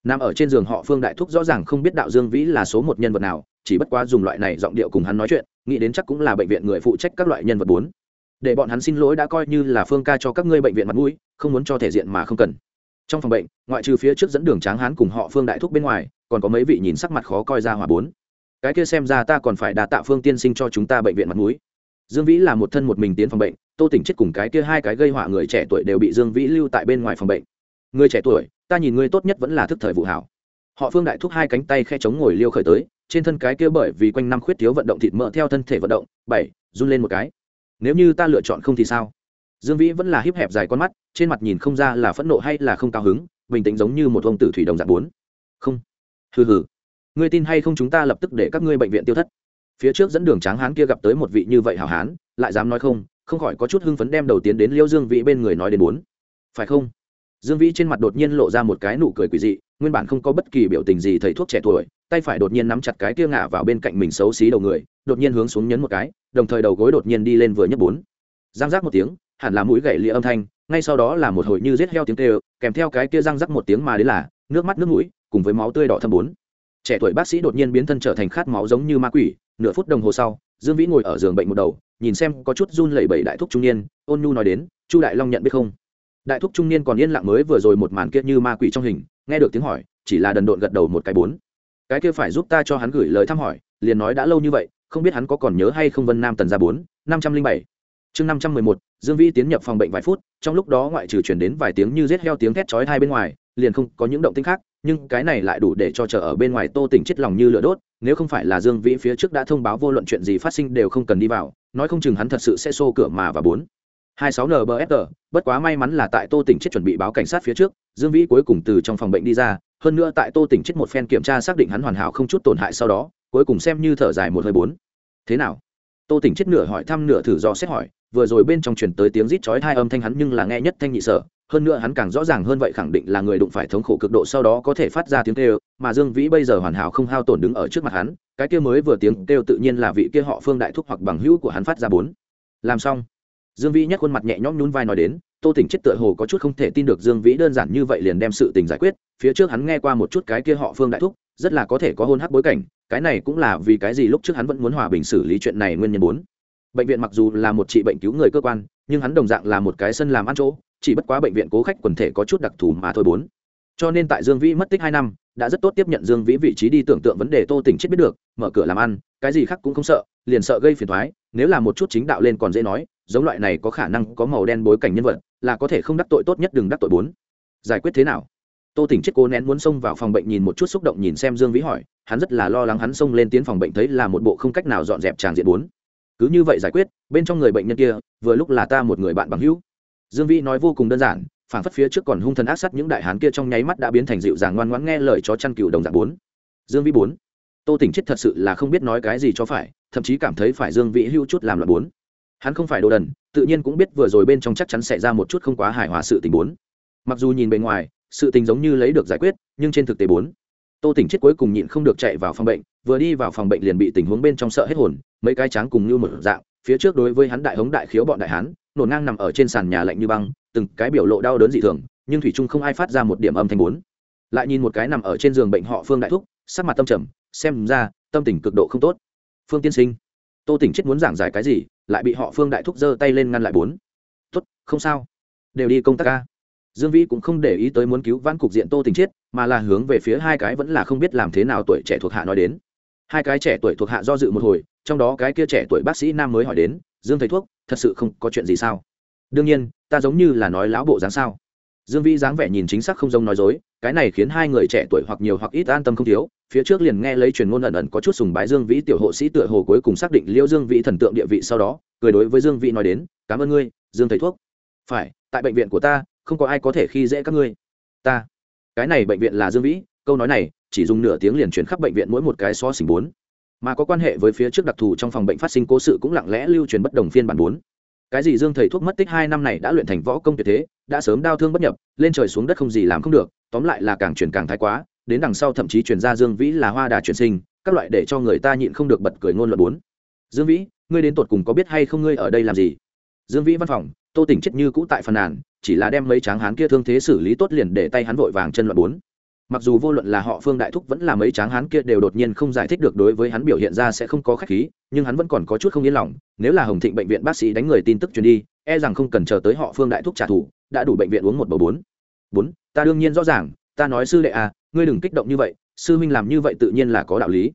Nằm ở trên giường họ phương đại thúc rõ ràng không biết đạo dương vĩ là số một nhân vật nào, chỉ bất quá dùng loại này giọng điệu cùng hắn nói chuyện, nghĩ đến chắc cũng là bệnh viện người phụ trách các loại nhân vật bốn để bọn hắn xin lỗi đã coi như là phương ca cho các ngươi bệnh viện mặt mũi, không muốn cho thể diện mà không cần. Trong phòng bệnh, ngoại trừ phía trước dẫn đường tráng hán cùng họ phương đại thúc bên ngoài, còn có mấy vị nhìn sắc mặt khó coi ra hỏa bốn. Cái kia xem ra ta còn phải đà tạ phương tiên sinh cho chúng ta bệnh viện mặt mũi. Dương vĩ là một thân một mình tiến phòng bệnh, tô tỉnh chết cùng cái kia hai cái gây họa người trẻ tuổi đều bị dương vĩ lưu tại bên ngoài phòng bệnh. Người trẻ tuổi, ta nhìn ngươi tốt nhất vẫn là thức thời vụ hảo. Họ phương đại thúc hai cánh tay khe chống ngồi liêu khởi tới, trên thân cái kia bởi vì quanh năm khuyết thiếu vận động thịt mỡ theo thân thể vận động, bảy, run lên một cái nếu như ta lựa chọn không thì sao? Dương vĩ vẫn là hiếp hẹp dài con mắt, trên mặt nhìn không ra là phẫn nộ hay là không cao hứng, bình tĩnh giống như một ông tử thủy đồng dạng bốn. Không. Hừ hừ. Ngươi tin hay không chúng ta lập tức để các ngươi bệnh viện tiêu thất. Phía trước dẫn đường tráng hán kia gặp tới một vị như vậy hảo hán, lại dám nói không không khỏi có chút hưng phấn đem đầu tiến đến liêu dương vĩ bên người nói đến bốn. Phải không? Dương vĩ trên mặt đột nhiên lộ ra một cái nụ cười quỷ dị, nguyên bản không có bất kỳ biểu tình gì thầy thuốc trẻ tuổi tay phải đột nhiên nắm chặt cái kia ngả vào bên cạnh mình xấu xí đầu người, đột nhiên hướng xuống nhấn một cái, đồng thời đầu gối đột nhiên đi lên vừa nhấc bốn. Giang giác một tiếng, hẳn là mũi gậy lịa âm thanh, ngay sau đó là một hồi như rết heo tiếng kêu, kèm theo cái kia răng rắc một tiếng mà đến là, nước mắt nước mũi, cùng với máu tươi đỏ thâm bốn. Trẻ tuổi bác sĩ đột nhiên biến thân trở thành khát máu giống như ma quỷ, nửa phút đồng hồ sau, dương vĩ ngồi ở giường bệnh một đầu, nhìn xem có chút run lẩy bẩy đại thúc trung niên, ôn nhu nói đến, chu đại long nhận biết không? Đại thúc trung niên còn yên lặng mới vừa rồi một màn kia như ma quỷ trong hình, nghe được tiếng hỏi, chỉ là đần độn gật đầu một cái bốn cái kia phải giúp ta cho hắn gửi lời thăm hỏi, liền nói đã lâu như vậy, không biết hắn có còn nhớ hay không vân nam tần ra bốn, năm trăm linh bảy. Chương năm trăm mười một, dương vĩ tiến nhập phòng bệnh vài phút, trong lúc đó ngoại trừ chuyển đến vài tiếng như rết heo tiếng thét chói hai bên ngoài, liền không có những động tĩnh khác, nhưng cái này lại đủ để cho chờ ở bên ngoài tô tỉnh chết lòng như lửa đốt, nếu không phải là dương vĩ phía trước đã thông báo vô luận chuyện gì phát sinh đều không cần đi vào, nói không chừng hắn thật sự sẽ xô cửa mà và bốn. Hai sáu nbfg bất quá may mắn là tại tô tỉnh chết chuẩn bị báo cảnh sát phía trước, dương vĩ cuối cùng từ trong phòng bệnh đi ra hơn nữa tại tô tỉnh chết một phen kiểm tra xác định hắn hoàn hảo không chút tổn hại sau đó, cuối cùng xem như thở dài một hơi bốn. Thế nào? Tô tỉnh chết nửa hỏi thăm nửa thử do xét hỏi, vừa rồi bên trong truyền tới tiếng rít chói hai âm thanh hắn nhưng là nghe nhất thanh nhị sở, hơn nữa hắn càng rõ ràng hơn vậy khẳng định là người đụng phải thống khổ cực độ sau đó có thể phát ra tiếng kêu, mà dương vĩ bây giờ hoàn hảo không hao tổn đứng ở trước mặt hắn, cái kia mới vừa tiếng kêu tự nhiên là vị kia họ phương đại thúc hoặc bằng hữu của hắn phát ra bốn. Làm xong. Dương vĩ nhắc khuôn mặt nhẹ nhõm nhún vai nói đến tô tỉnh chết tựa hồ có chút không thể tin được dương vĩ đơn giản như vậy liền đem sự tình giải quyết, phía trước hắn nghe qua một chút cái kia họ phương đại thúc, rất là có thể có hôn hắc bối cảnh, cái này cũng là vì cái gì lúc trước hắn vẫn muốn hòa bình xử lý chuyện này nguyên nhân bốn. Bệnh viện mặc dù là một trị bệnh cứu người cơ quan, nhưng hắn đồng dạng là một cái sân làm ăn chỗ, chỉ bất quá bệnh viện cố khách quần thể có chút đặc thù mà thôi bốn. Cho nên tại dương vĩ mất tích hai năm, đã rất tốt tiếp nhận dương vĩ vị trí đi tưởng tượng vấn đề tô tỉnh chết biết được, mở cửa làm ăn, cái gì khác cũng không sợ, liền sợ gây phiền thoái nếu là một chút chính đạo lên còn dễ nói giống loại này có khả năng có màu đen bối cảnh nhân vật, là có thể không đắc tội tốt nhất đừng đắc tội bốn. Giải quyết thế nào? Tô tỉnh chết cố nén muốn xông vào phòng bệnh nhìn một chút xúc động nhìn xem dương vĩ hỏi, hắn rất là lo lắng hắn xông lên tiến phòng bệnh thấy là một bộ không cách nào dọn dẹp tràng diện bốn. Cứ như vậy giải quyết, bên trong người bệnh nhân kia, vừa lúc là ta một người bạn bằng hữu. Dương vĩ nói vô cùng đơn giản phản phất phía trước còn hung thần ác sát những đại hán kia trong nháy mắt đã biến thành dịu dàng ngoan ngoãn nghe lời chó chăn cừu đồng dạng bốn. Dương vĩ bốn. Tô tỉnh chết thật sự là không biết nói cái gì cho phải, thậm chí cảm thấy phải dương vĩ hưu chút làm loạn bốn hắn không phải đồ đần, tự nhiên cũng biết vừa rồi bên trong chắc chắn xảy ra một chút không quá hài hòa sự tình bốn. Mặc dù nhìn bề ngoài, sự tình giống như lấy được giải quyết, nhưng trên thực tế bốn. Tô tỉnh chết cuối cùng nhịn không được chạy vào phòng bệnh, vừa đi vào phòng bệnh liền bị tình huống bên trong sợ hết hồn, mấy cái tráng cùng như một dạng, phía trước đối với hắn đại hống đại khiếu bọn đại hán nổ ngang nằm ở trên sàn nhà lạnh như băng, từng cái biểu lộ đau đớn dị thường, nhưng thủy trung không ai phát ra một điểm âm thanh bốn. Lại nhìn một cái nằm ở trên giường bệnh họ phương đại thúc, sắc mặt tâm trầm, xem ra, tâm tình cực độ không tốt. Phương tiên sinh, tô tỉnh chết muốn giảng giải cái gì lại bị họ phương đại thúc giơ tay lên ngăn lại bốn. Tốt, không sao. Đều đi công tác ca. Dương vĩ cũng không để ý tới muốn cứu vãn cục diện tô tình chết mà là hướng về phía hai cái vẫn là không biết làm thế nào tuổi trẻ thuộc hạ nói đến. Hai cái trẻ tuổi thuộc hạ do dự một hồi, trong đó cái kia trẻ tuổi bác sĩ nam mới hỏi đến, dương thầy thuốc, thật sự không có chuyện gì sao? Đương nhiên, ta giống như là nói lão bộ dáng sao dương vĩ dáng vẻ nhìn chính xác không giống nói dối, cái này khiến hai người trẻ tuổi hoặc nhiều hoặc ít an tâm không thiếu, phía trước liền nghe lấy truyền ngôn ẩn ẩn có chút sùng bái dương vĩ tiểu hộ sĩ tựa hồ cuối cùng xác định liễu dương vĩ thần tượng địa vị sau đó, cười đối với dương vĩ nói đến, cảm ơn ngươi, dương thầy thuốc. Phải, tại bệnh viện của ta, không có ai có thể khi dễ các ngươi. Ta? Cái này bệnh viện là dương vĩ, câu nói này, chỉ dùng nửa tiếng liền chuyển khắp bệnh viện mỗi một cái xó xỉnh bốn. Mà có quan hệ với phía trước đặc thù trong phòng bệnh phát sinh cố sự cũng lặng lẽ lưu truyền bất đồng phiên bản bốn cái gì dương thầy thuốc mất tích hai năm này đã luyện thành võ công tuyệt thế, đã sớm đau thương bất nhập, lên trời xuống đất không gì làm không được, tóm lại là càng truyền càng thái quá, đến đằng sau thậm chí truyền ra dương vĩ là hoa đà truyền sinh, các loại để cho người ta nhịn không được bật cười ngôn luận bốn. Dương vĩ, ngươi đến tột cùng có biết hay không ngươi ở đây làm gì? Dương vĩ văn phòng, tô tỉnh chết như cũ tại phần nàn, chỉ là đem mấy tráng hán kia thương thế xử lý tốt liền để tay hắn vội vàng chân loạn bốn mặc dù vô luận là họ phương đại thúc vẫn là mấy tráng hán kia đều đột nhiên không giải thích được đối với hắn biểu hiện ra sẽ không có khách khí, nhưng hắn vẫn còn có chút không yên lòng. Nếu là hồng thịnh bệnh viện bác sĩ đánh người tin tức truyền đi e rằng không cần chờ tới họ phương đại thúc trả thù, đã đủ bệnh viện uống một bầu bốn. Bốn, ta đương nhiên rõ ràng, ta nói sư đệ à ngươi đừng kích động như vậy, sư huynh làm như vậy tự nhiên là có đạo lý.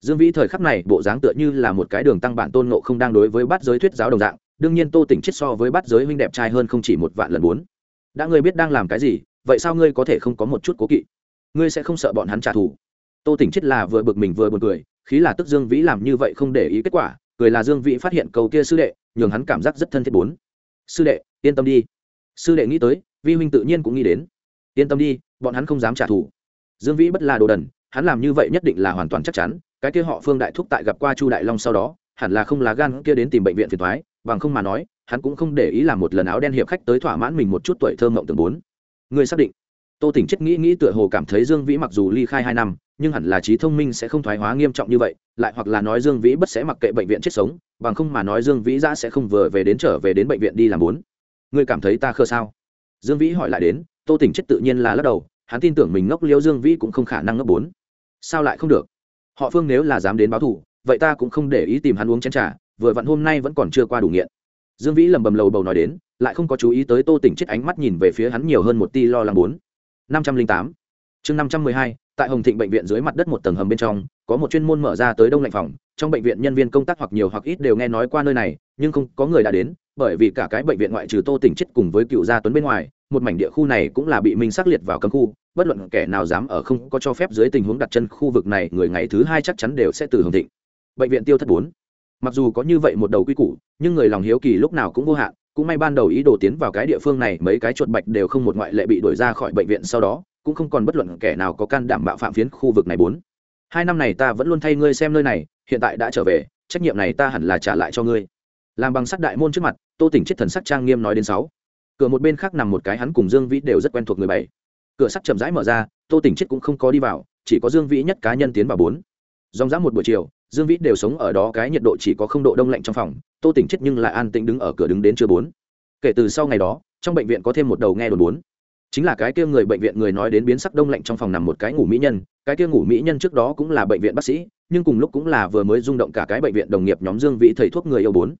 Dương vĩ thời khắc này, bộ dáng tựa như là một cái đường tăng bản tôn nộ không đang đối với bát giới thuyết giáo đồng dạng, đương nhiên tô tỉnh chết so với bát giới huynh đẹp trai hơn không chỉ một vạn lần bốn. Đã ngươi biết đang làm cái gì, vậy sao ngươi có thể không có một chút cố kỵ? Ngươi sẽ không sợ bọn hắn trả thù. Tô tỉnh chết là vừa bực mình vừa buồn cười, khí là tức dương vĩ làm như vậy không để ý kết quả, cười là dương vĩ phát hiện cầu kia sư đệ, nhường hắn cảm giác rất thân thiết bốn. Sư đệ, yên tâm đi. Sư đệ nghĩ tới, vi huynh tự nhiên cũng nghĩ đến. Yên tâm đi, bọn hắn không dám trả thù. Dương vĩ bất là đồ đần, hắn làm như vậy nhất định là hoàn toàn chắc chắn, cái kia họ phương đại thúc tại gặp qua chu đại long sau đó, hẳn là không lá gan kia đến tìm bệnh viện phiền thoái bằng không mà nói, hắn cũng không để ý làm một lần áo đen hiệp khách tới thỏa mãn mình một chút tuổi thơ mộng tường bốn. Người xác định tô tỉnh chết nghĩ nghĩ tựa hồ cảm thấy dương vĩ mặc dù ly khai hai năm, nhưng hẳn là trí thông minh sẽ không thoái hóa nghiêm trọng như vậy, lại hoặc là nói dương vĩ bất sẽ mặc kệ bệnh viện chết sống, bằng không mà nói dương vĩ ra sẽ không vừa về đến trở về đến bệnh viện đi làm bốn. Ngươi cảm thấy ta khơ sao? Dương vĩ hỏi lại đến, tô tỉnh chết tự nhiên là lắc đầu, hắn tin tưởng mình ngốc liêu dương vĩ cũng không khả năng ngốc bốn. Sao lại không được? Họ phương nếu là dám đến báo thù, vậy ta cũng không để ý tìm hắn uống chén t r à vừa vặn hôm nay vẫn còn chưa qua đủ nghiện. Dương vĩ lầm bầm lầu bầu nói đến, lại không có chú ý tới tô tỉnh chết ánh mắt nhìn về phía hắn nhiều hơn một ti lo lắng bốn năm trăm linh tám. Chương năm trăm mười hai, tại hồng thịnh bệnh viện dưới mặt đất một tầng hầm bên trong, có một chuyên môn mở ra tới đông lạnh phòng. Trong bệnh viện nhân viên công tác hoặc nhiều hoặc ít đều nghe nói qua nơi này, nhưng không có người đã đến, bởi vì cả cái bệnh viện ngoại trừ tô tỉnh chết cùng với cựu gia tuấn bên ngoài, một mảnh địa khu này cũng là bị minh xác liệt vào cấm khu. Bất luận kẻ nào dám ở không có cho phép dưới tình huống đặt chân khu vực này, người ngày thứ hai chắc chắn đều sẽ từ hồng thịnh. Bệnh viện tiêu thất bốn. Mặc dù có như vậy một đầu quy củ, nhưng người lòng hiếu kỳ lúc nào cũng vô hạn cũng may ban đầu ý đồ tiến vào cái địa phương này, mấy cái chuột bạch đều không một ngoại lệ bị đuổi ra khỏi bệnh viện sau đó, cũng không còn bất luận kẻ nào có can đảm bạo phạm phiến khu vực này bốn. Hai năm này ta vẫn luôn thay ngươi xem nơi này, hiện tại đã trở về, trách nhiệm này ta hẳn là trả lại cho ngươi. Làm bằng sắt đại môn trước mặt, tô tỉnh chết thần sắc trang nghiêm nói đến sáu. Cửa một bên khác nằm một cái hắn cùng dương vĩ đều rất quen thuộc người bảy. Cửa sắt chậm rãi mở ra, tô tỉnh chết cũng không có đi vào, chỉ có dương vĩ nhất cá nhân tiến vào bốn. Dòng dã một buổi chiều dương vĩ đều sống ở đó, cái nhiệt độ chỉ có không độ đông lạnh trong phòng, tô tỉnh chết nhưng lại an tĩnh đứng ở cửa đứng đến chưa bốn. Kể từ sau ngày đó, trong bệnh viện có thêm một đầu nghe đồn bốn. Chính là cái kia người bệnh viện người nói đến biến sắc đông lạnh trong phòng nằm một cái ngủ mỹ nhân, cái kia ngủ mỹ nhân trước đó cũng là bệnh viện bác sĩ, nhưng cùng lúc cũng là vừa mới rung động cả cái bệnh viện đồng nghiệp nhóm dương vĩ thầy thuốc người yêu bốn.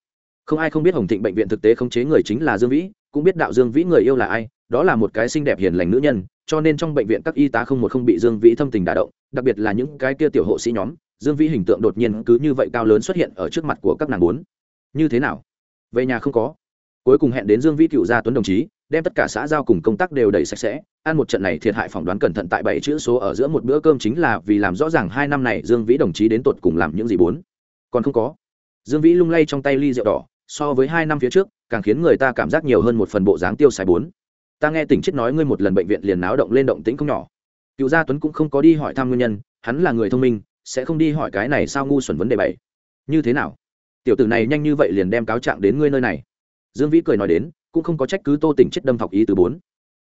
Không ai không biết hồng thịnh bệnh viện thực tế khống chế người chính là dương vĩ, cũng biết đạo dương vĩ người yêu là ai, đó là một cái xinh đẹp hiền lành nữ nhân, cho nên trong bệnh viện các y tá không một không bị dương vĩ thâm tình đả động, đặc biệt là những cái kia tiểu hộ sĩ nhóm dương vĩ hình tượng đột nhiên cứ như vậy cao lớn xuất hiện ở trước mặt của các nàng bốn. Như thế nào? Về nhà không có. Cuối cùng hẹn đến dương vĩ cựu gia tuấn đồng chí, đem tất cả xã giao cùng công tác đều đẩy sạch sẽ. Ăn một trận này thiệt hại phỏng đoán cẩn thận tại bảy chữ số ở giữa một bữa cơm chính là vì làm rõ ràng hai năm này dương vĩ đồng chí đến tột cùng làm những gì bốn. Còn không có. Dương vĩ lung lay trong tay ly rượu đỏ, so với hai năm phía trước, càng khiến người ta cảm giác nhiều hơn một phần bộ dáng tiêu xài bốn. Ta nghe tỉnh chết nói ngươi một lần bệnh viện liền náo động lên động tĩnh không nhỏ. Cựu gia tuấn cũng không có đi hỏi thăm nguyên nhân, hắn là người thông minh sẽ không đi hỏi cái này sao ngu xuẩn vấn đề bảy như thế nào? Tiểu tử này nhanh như vậy liền đem cáo trạng đến ngươi nơi này. Dương vĩ cười nói đến, cũng không có trách cứ tô tỉnh chết đâm thọc ý từ bốn.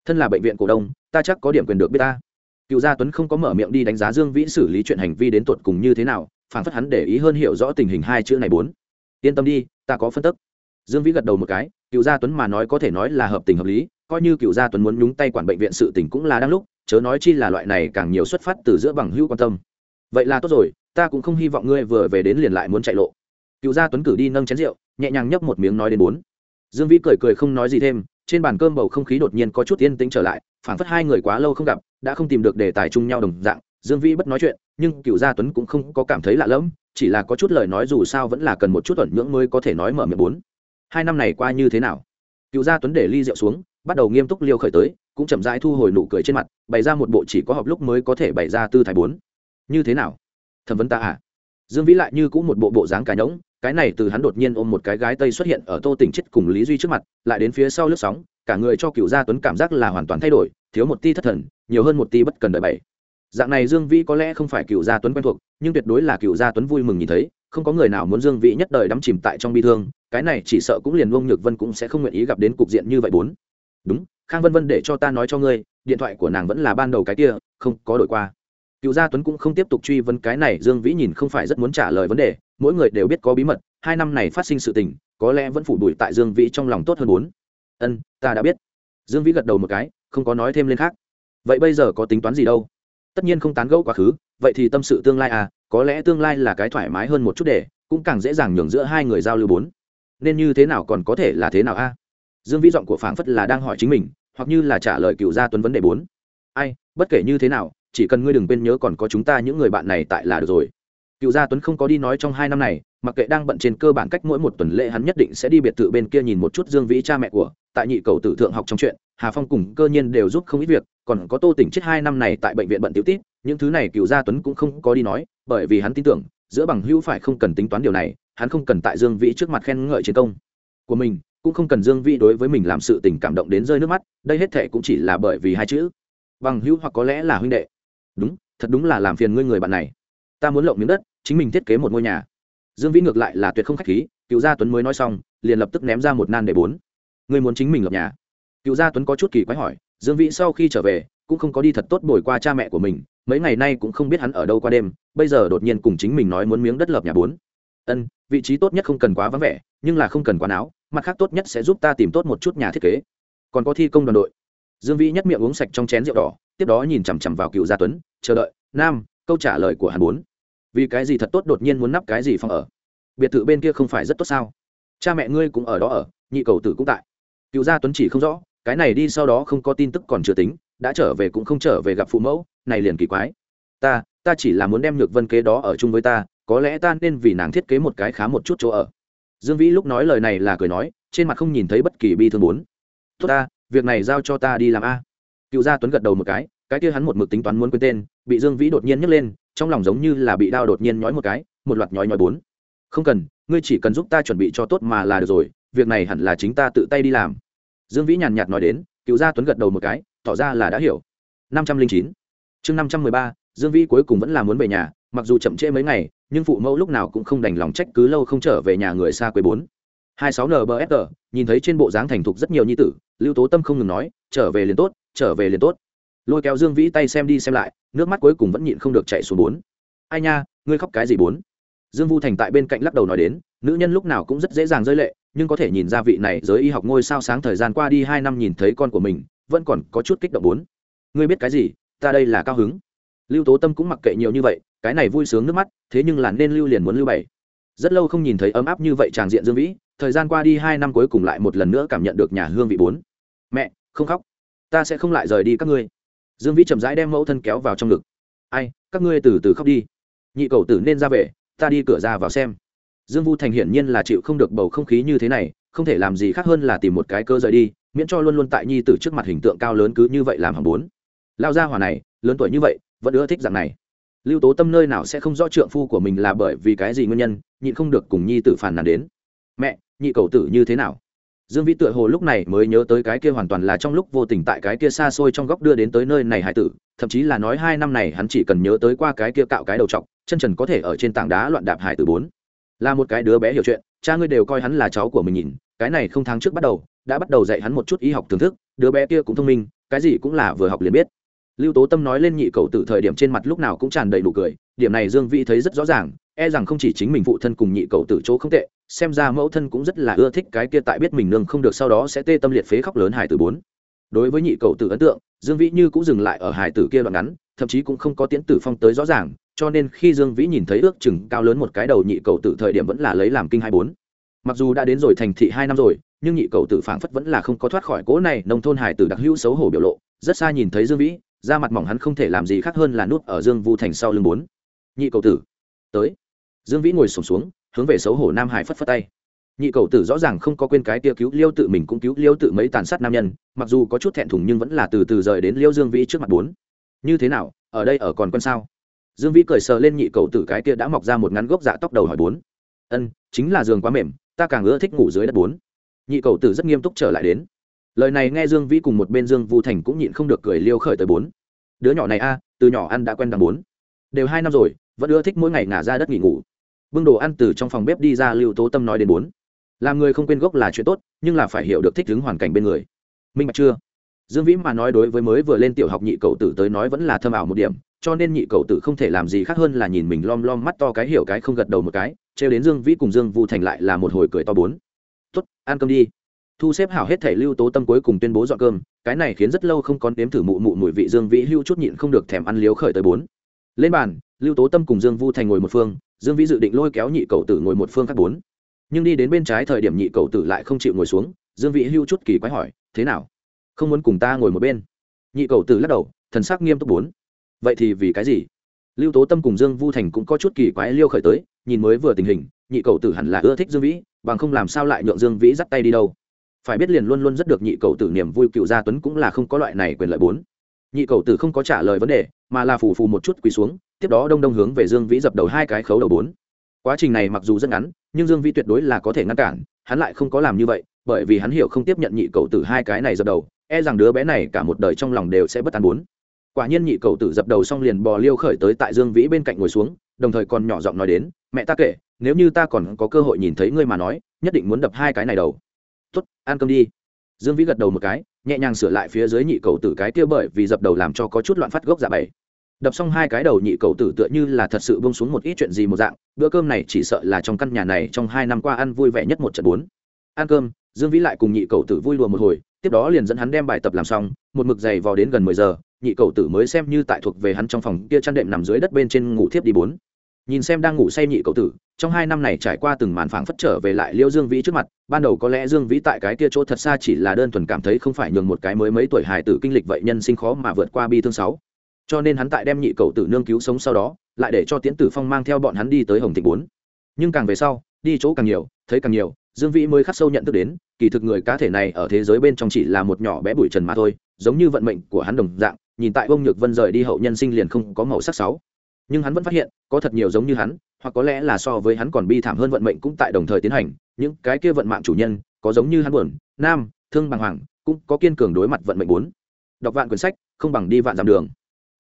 Thân là bệnh viện cổ đông, ta chắc có điểm quyền được biết ta. Cựu gia tuấn không có mở miệng đi đánh giá dương vĩ xử lý chuyện hành vi đến tột cùng như thế nào, phản phất hắn để ý hơn hiểu rõ tình hình hai chữ này bốn. Yên tâm đi, ta có phân tức dương vĩ gật đầu một cái, cựu gia tuấn mà nói có thể nói là hợp tình hợp lý, coi như cựu gia tuấn muốn nhúng tay quản bệnh viện sự tình cũng là đang lúc, chớ nói chi là loại này càng nhiều xuất phát từ giữa bằng hữu quan tâm vậy là tốt rồi, ta cũng không hy vọng ngươi vừa về đến liền lại muốn chạy lộ. Cựu gia tuấn cử đi nâng chén rượu, nhẹ nhàng nhấp một miếng nói đến bốn. Dương vĩ cười cười không nói gì thêm, trên bàn cơm bầu không khí đột nhiên có chút yên tĩnh trở lại phản phất hai người quá lâu không gặp, đã không tìm được đề tài chung nhau đồng dạng, dương vĩ bất nói chuyện, nhưng cựu gia tuấn cũng không có cảm thấy lạ lẫm, chỉ là có chút lời nói dù sao vẫn là cần một chút ẩn nhưỡng mới có thể nói mở miệng bốn. Hai năm này qua như thế nào? Cựu gia tuấn để ly rượu xuống, bắt đầu nghiêm túc liêu khởi tới, cũng chậm rãi thu hồi nụ cười trên mặt, bày ra một bộ chỉ có họp lúc mới có thể bày ra tư thái bốn như thế nào? Thẩm vấn ta à? Dương vĩ lại như cũng một bộ bộ dáng cá nhỗng, cái này từ hắn đột nhiên ôm một cái gái tây xuất hiện ở tô tỉnh chết cùng lý duy trước mặt, lại đến phía sau lướt sóng, cả người cho cựu gia tuấn cảm giác là hoàn toàn thay đổi, thiếu một ti thất thần, nhiều hơn một ti bất cần đợi bảy. Dạng này dương vĩ có lẽ không phải cựu gia tuấn quen thuộc, nhưng tuyệt đối là cựu gia tuấn vui mừng nhìn thấy, không có người nào muốn dương vĩ nhất đời đắm chìm tại trong bi thương, cái này chỉ sợ cũng liền Vương nhược vân cũng sẽ không nguyện ý gặp đến cục diện như vậy bốn. Đúng, khang vân vân để cho ta nói cho ngươi, điện thoại của nàng vẫn là ban đầu cái kia, không có đổi qua cựu gia tuấn cũng không tiếp tục truy vấn cái này, dương vĩ nhìn không phải rất muốn trả lời vấn đề, mỗi người đều biết có bí mật, hai năm này phát sinh sự tình, có lẽ vẫn phủ đuổi tại dương vĩ trong lòng tốt hơn bốn ân, ta đã biết. Dương vĩ gật đầu một cái, không có nói thêm lên khác. Vậy bây giờ có tính toán gì đâu? Tất nhiên không tán gẫu quá khứ, vậy thì tâm sự tương lai à có lẽ tương lai là cái thoải mái hơn một chút để, cũng càng dễ dàng nhường giữa hai người giao lưu bốn. Nên như thế nào còn có thể là thế nào a? Dương vĩ giọng của phảng phất là đang hỏi chính mình, hoặc như là trả lời cựu gia tuấn vấn đề bốn. Ai, bất kể như thế nào chỉ cần ngươi đừng quên nhớ còn có chúng ta những người bạn này tại là được rồi. Cựu gia tuấn không có đi nói trong hai năm này, mặc kệ đang bận trên cơ bản cách mỗi một tuần lễ hắn nhất định sẽ đi biệt thự bên kia nhìn một chút dương vĩ cha mẹ của, tại nhị cầu tử thượng học trong chuyện, hà phong cùng cơ nhiên đều giúp không ít việc, còn có tô tỉnh chết hai năm này tại bệnh viện bận tiểu tít những thứ này cựu gia tuấn cũng không có đi nói, bởi vì hắn tin tưởng, giữa bằng hữu phải không cần tính toán điều này, hắn không cần tại dương vĩ trước mặt khen ngợi chiến công của mình, cũng không cần dương vĩ đối với mình làm sự tình cảm động đến rơi nước mắt, đây hết thệ cũng chỉ là bởi vì hai chữ, bằng hữu hoặc có lẽ là huynh đệ đúng, thật đúng là làm phiền ngươi người bạn này. Ta muốn lộng miếng đất, chính mình thiết kế một ngôi nhà. Dương vĩ ngược lại là tuyệt không khách khí, cựu gia tuấn mới nói xong, liền lập tức ném ra một nan để bốn. Ngươi muốn chính mình lập nhà. Cựu gia tuấn có chút kỳ quái hỏi, dương vĩ sau khi trở về, cũng không có đi thật tốt bồi qua cha mẹ của mình, mấy ngày nay cũng không biết hắn ở đâu qua đêm, bây giờ đột nhiên cùng chính mình nói muốn miếng đất lập nhà bốn. Ân, vị trí tốt nhất không cần quá vắng vẻ, nhưng là không cần quá áo mặt khác tốt nhất sẽ giúp ta tìm tốt một chút nhà thiết kế. Còn có thi công đoàn đội. Dương vĩ nhất miệng uống sạch trong chén rượu đỏ tiếp đó nhìn chằm chằm vào cựu gia tuấn, chờ đợi, nam, câu trả lời của hắn bốn vì cái gì thật tốt đột nhiên muốn nắp cái gì phòng ở? Biệt thự bên kia không phải rất tốt sao? Cha mẹ ngươi cũng ở đó ở, nhị cầu tử cũng tại. Cựu gia tuấn chỉ không rõ, cái này đi sau đó không có tin tức còn chưa tính, đã trở về cũng không trở về gặp phụ mẫu, này liền kỳ quái. Ta ta chỉ là muốn đem nhược vân kế đó ở chung với ta, có lẽ ta nên vì nàng thiết kế một cái khá một chút chỗ ở. Dương vĩ lúc nói lời này là cười nói, trên mặt không nhìn thấy bất kỳ bi thương bốn tốt ta, việc này giao cho ta đi làm a cựu gia tuấn gật đầu một cái cái kia hắn một mực tính toán muốn quên tên, bị dương vĩ đột nhiên nhấc lên, trong lòng giống như là bị đao đột nhiên nhói một cái, một loạt nhói nhói bốn. Không cần, ngươi chỉ cần giúp ta chuẩn bị cho tốt mà là được rồi, việc này hẳn là chính ta tự tay đi làm. Dương vĩ nhàn nhạt nói đến, cựu gia tuấn gật đầu một cái, tỏ ra là đã hiểu. Năm trăm linh chín. Chương năm trăm mười ba, dương vĩ cuối cùng vẫn là muốn về nhà, mặc dù chậm trễ mấy ngày, nhưng phụ mẫu lúc nào cũng không đành lòng trách cứ lâu không trở về nhà người xa quê bốn. Hai sáu nbsg nhìn thấy trên bộ dáng thành thục rất nhiều nhi tử, lưu tố tâm không ngừng nói, trở về liền tốt trở về liền tốt. Lôi kéo dương vĩ tay xem đi xem lại, nước mắt cuối cùng vẫn nhịn không được chạy xuống bốn. Ai nha, ngươi khóc cái gì bốn? Dương vu thành tại bên cạnh lắc đầu nói đến, nữ nhân lúc nào cũng rất dễ dàng rơi lệ, nhưng có thể nhìn ra vị này giới y học ngôi sao sáng thời gian qua đi hai năm nhìn thấy con của mình, vẫn còn có chút kích động bốn. Ngươi biết cái gì, ta đây là cao hứng. Lưu tố tâm cũng mặc kệ nhiều như vậy, cái này vui sướng nước mắt, thế nhưng là nên lưu liền muốn lưu bảy rất lâu không nhìn thấy ấm áp như vậy tràng diện dương vĩ, thời gian qua đi hai năm cuối cùng lại một lần nữa cảm nhận được nhà hương vị bốn. Mẹ, không khóc ta sẽ không lại rời đi các ngươi. Dương vĩ chậm rãi đem mẫu thân kéo vào trong ngực. Ai, các ngươi từ từ khóc đi. Nhị cầu tử nên ra về, ta đi cửa ra vào xem. Dương vu thành hiển nhiên là chịu không được bầu không khí như thế này, không thể làm gì khác hơn là tìm một cái cơ rời đi, miễn cho luôn luôn tại nhi tử trước mặt hình tượng cao lớn cứ như vậy làm hàng bốn. Lao gia hỏa này, lớn tuổi như vậy, vẫn ưa thích dạng này. Lưu tố tâm nơi nào sẽ không rõ trượng phu của mình là bởi vì cái gì nguyên nhân, nhịn không được cùng nhi tử phản nàn đến. Mẹ, nhị cầu tử như thế nào? Dương vĩ tựa hồ lúc này mới nhớ tới cái kia hoàn toàn là trong lúc vô tình tại cái kia xa xôi trong góc đưa đến tới nơi này hải tử, thậm chí là nói hai năm này hắn chỉ cần nhớ tới qua cái kia cạo cái đầu t chân trần có thể ở trên tảng đá loạn đạp hải tử bốn. Là một cái đứa bé hiểu chuyện, cha ngươi đều coi hắn là cháu của mình nhìn, cái này không tháng trước bắt đầu, đã bắt đầu dạy hắn một chút y học thưởng thức, đứa bé kia cũng thông minh, cái gì cũng là vừa học liền biết lưu tố tâm nói lên nhị cầu tử thời điểm trên mặt lúc nào cũng tràn đầy đủ cười, điểm này dương vĩ thấy rất rõ ràng e rằng không chỉ chính mình phụ thân cùng nhị cầu tử chỗ không tệ, xem ra mẫu thân cũng rất là ưa thích cái kia tại biết mình nương không được sau đó sẽ tê tâm liệt phế khóc lớn hải tử bốn. Đối với nhị cầu tử ấn tượng, dương vĩ như cũng dừng lại ở hải tử kia đoạn ngắn, thậm chí cũng không có tiễn tử phong tới rõ ràng, cho nên khi dương vĩ nhìn thấy ước chừng cao lớn một cái đầu nhị cầu tử thời điểm vẫn là lấy làm kinh hai bốn. Mặc dù đã đến rồi thành thị hai năm rồi, nhưng nhị cầu tử phảng phất vẫn là không có thoát khỏi cỗ này nông thôn hải tử đặc hữu xấu hổ biểu lộ, rất xa nhìn thấy dương vĩ da mặt mỏng hắn không thể làm gì khác hơn là nút ở dương vu thành sau lưng bốn. Nhị cầu tử tới. Dương vĩ ngồi sổm xuống, xuống hướng về xấu hổ nam hải phất phất tay. Nhị cầu tử rõ ràng không có quên cái tia cứu liêu tự mình cũng cứu liêu tự mấy tàn sát nam nhân mặc dù có chút thẹn thùng nhưng vẫn là từ từ rời đến liêu dương vĩ trước mặt bốn. Như thế nào ở đây ở còn quân sao? Dương vĩ cười sờ lên nhị cầu tử cái tia đã mọc ra một ngắn gốc dạ tóc đầu hỏi bốn. Ân chính là giường quá mềm ta càng ưa thích ngủ dưới đất bốn. Nhị cầu tử rất nghiêm túc trở lại đến. Lời này nghe dương vĩ cùng một bên dương vu thành cũng nhịn không được cười liêu khởi tới bốn đứa nhỏ này a, từ nhỏ ăn đã quen đằng bốn. Đều hai năm rồi, vẫn ưa thích mỗi ngày ngả ra đất nghỉ ngủ. Bưng đồ ăn từ trong phòng bếp đi ra lưu tố tâm nói đến bốn. Làm người không quên gốc là chuyện tốt, nhưng là phải hiểu được thích ứng hoàn cảnh bên người. Minh bạch chưa? Dương vĩ mà nói đối với mới vừa lên tiểu học nhị cậu tử tới nói vẫn là thâm ảo một điểm, cho nên nhị cậu tử không thể làm gì khác hơn là nhìn mình lom lom mắt to cái hiểu cái không gật đầu một cái, trêu đến dương vĩ cùng dương vu thành lại là một hồi cười to bốn. Tốt, ăn cơm đi thu xếp hảo hết thể lưu tố tâm cuối cùng tuyên bố dọn cơm, cái này khiến rất lâu không còn đếm thử mụ mụ mùi vị dương vĩ hưu chút nhịn không được thèm ăn liếu khởi tới bốn. Lên bàn, lưu tố tâm cùng dương vu thành ngồi một phương, dương vĩ dự định lôi kéo nhị cầu tử ngồi một phương khác bốn. Nhưng đi đến bên trái thời điểm nhị cầu tử lại không chịu ngồi xuống, dương vĩ hưu chút kỳ quái hỏi, thế nào? Không muốn cùng ta ngồi một bên? Nhị cầu tử lắc đầu, thần sắc nghiêm túc bốn. Vậy thì vì cái gì? Lưu tố tâm cùng dương vu thành cũng có chút kỳ quái liêu khởi tới, nhìn mới vừa tình hình, nhị cầu tử hẳn là ưa thích dương vĩ, bằng không làm sao lại nhượng dương vĩ dắt tay đi đâu phải biết liền luôn luôn rất được nhị cầu tử niềm vui cựu gia tuấn cũng là không có loại này quyền lợi bốn. Nhị cầu tử không có trả lời vấn đề, mà là phù phù một chút quỳ xuống, tiếp đó đông đông hướng về dương vĩ dập đầu hai cái khấu đầu bốn. Quá trình này mặc dù rất ngắn, nhưng dương vĩ tuyệt đối là có thể ngăn cản, hắn lại không có làm như vậy, bởi vì hắn hiểu không tiếp nhận nhị cầu tử hai cái này dập đầu e rằng đứa bé này cả một đời trong lòng đều sẽ bất an bốn. Quả nhiên nhị cầu tử dập đầu xong liền bò liêu khởi tới tại dương vĩ bên cạnh ngồi xuống, đồng thời còn nhỏ giọng nói đến, mẹ ta kể, nếu như ta còn có cơ hội nhìn thấy ngươi mà nói, nhất định muốn đập hai cái này đầu tuất ăn cơm đi. Dương vĩ gật đầu một cái, nhẹ nhàng sửa lại phía dưới nhị cầu tử cái kia bởi vì dập đầu làm cho có chút loạn phát gốc dạ bảy đập xong hai cái đầu nhị cầu tử tựa như là thật sự bông xuống một ít chuyện gì một dạng, bữa cơm này chỉ sợ là trong căn nhà này trong hai năm qua ăn vui vẻ nhất một trận bốn. Ăn cơm, dương vĩ lại cùng nhị cầu tử vui lùa một hồi, tiếp đó liền dẫn hắn đem bài tập làm xong, một mực dày vò đến gần mười giờ, nhị cầu tử mới xem như tại thuộc về hắn trong phòng kia chăn đệm nằm dưới đất bên trên ngủ thiếp đi bốn. Nhìn xem đang ngủ say nhị cầu tử trong hai năm này trải qua từng màn phảng phất trở về lại liêu dương vĩ trước mặt, ban đầu có lẽ dương vĩ tại cái kia chỗ thật xa chỉ là đơn thuần cảm thấy không phải nhường một cái mới mấy tuổi hài tử kinh lịch vậy nhân sinh khó mà vượt qua bi thương sáu. Cho nên hắn tại đem nhị cầu tử nương cứu sống sau đó, lại để cho tiễn tử phong mang theo bọn hắn đi tới hồng thịnh bốn. Nhưng càng về sau, đi chỗ càng nhiều, thấy càng nhiều, dương vĩ mới khắc sâu nhận thức đến, kỳ thực người cá thể này ở thế giới bên trong chỉ là một nhỏ bé bụi trần mà thôi, giống như vận mệnh của hắn đồng dạng, nhìn tại bông nhược vân rời đi hậu nhân sinh liền không có màu sắc sáu nhưng hắn vẫn phát hiện, có thật nhiều giống như hắn, hoặc có lẽ là so với hắn còn bi thảm hơn vận mệnh cũng tại đồng thời tiến hành, những cái kia vận mạng chủ nhân, có giống như hắn buồn, nam, thương bằng hoàng, cũng có kiên cường đối mặt vận mệnh bốn. Đọc vạn quyển sách, không bằng đi vạn dặm đường.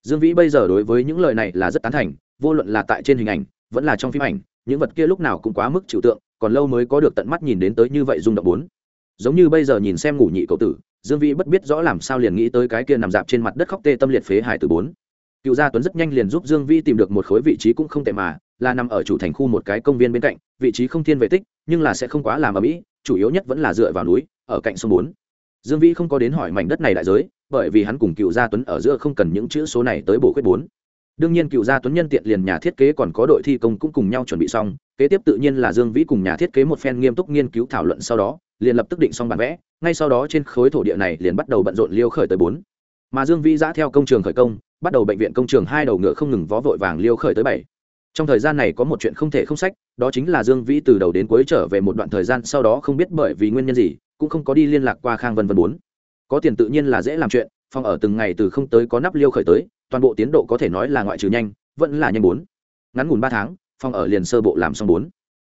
Dương vĩ bây giờ đối với những lời này là rất tán thành, vô luận là tại trên hình ảnh, vẫn là trong phim ảnh, những vật kia lúc nào cũng quá mức trừu tượng, còn lâu mới có được tận mắt nhìn đến tới như vậy rung động bốn. Giống như bây giờ nhìn xem ngủ nhị cậu tử, dương vĩ bất biết rõ làm sao liền nghĩ tới cái kia nằm dạp trên mặt đất khóc tê tâm liệt phế hải từ bốn cựu gia tuấn rất nhanh liền giúp dương vĩ tìm được một khối vị trí cũng không tệ mà, là nằm ở chủ thành khu một cái công viên bên cạnh, vị trí không thiên vệ tích, nhưng là sẽ không quá làm ở mỹ, chủ yếu nhất vẫn là dựa vào núi, ở cạnh sông bốn. Dương vĩ không có đến hỏi mảnh đất này đại giới, bởi vì hắn cùng cựu gia tuấn ở giữa không cần những chữ số này tới bổ khuyết bốn. Đương nhiên cựu gia tuấn nhân tiện liền nhà thiết kế còn có đội thi công cũng cùng nhau chuẩn bị xong, kế tiếp tự nhiên là dương vĩ cùng nhà thiết kế một phen nghiêm túc nghiên cứu thảo luận sau đó, liền lập tức định xong bản vẽ, ngay sau đó trên khối thổ địa này liền bắt đầu bận rộn liêu khởi tới bốn. Mà dương vĩ giã theo công trường khởi công bắt đầu bệnh viện công trường hai đầu ngựa không ngừng vó vội vàng liêu khởi tới bảy. Trong thời gian này có một chuyện không thể không sách, đó chính là dương vĩ từ đầu đến cuối trở về một đoạn thời gian sau đó không biết bởi vì nguyên nhân gì, cũng không có đi liên lạc qua khang vân vân bốn. Có tiền tự nhiên là dễ làm chuyện, phòng ở từng ngày từ không tới có nắp liêu khởi tới, toàn bộ tiến độ có thể nói là ngoại trừ nhanh, vẫn là nhanh bốn. Ngắn ngủn ba tháng, phòng ở liền sơ bộ làm xong bốn.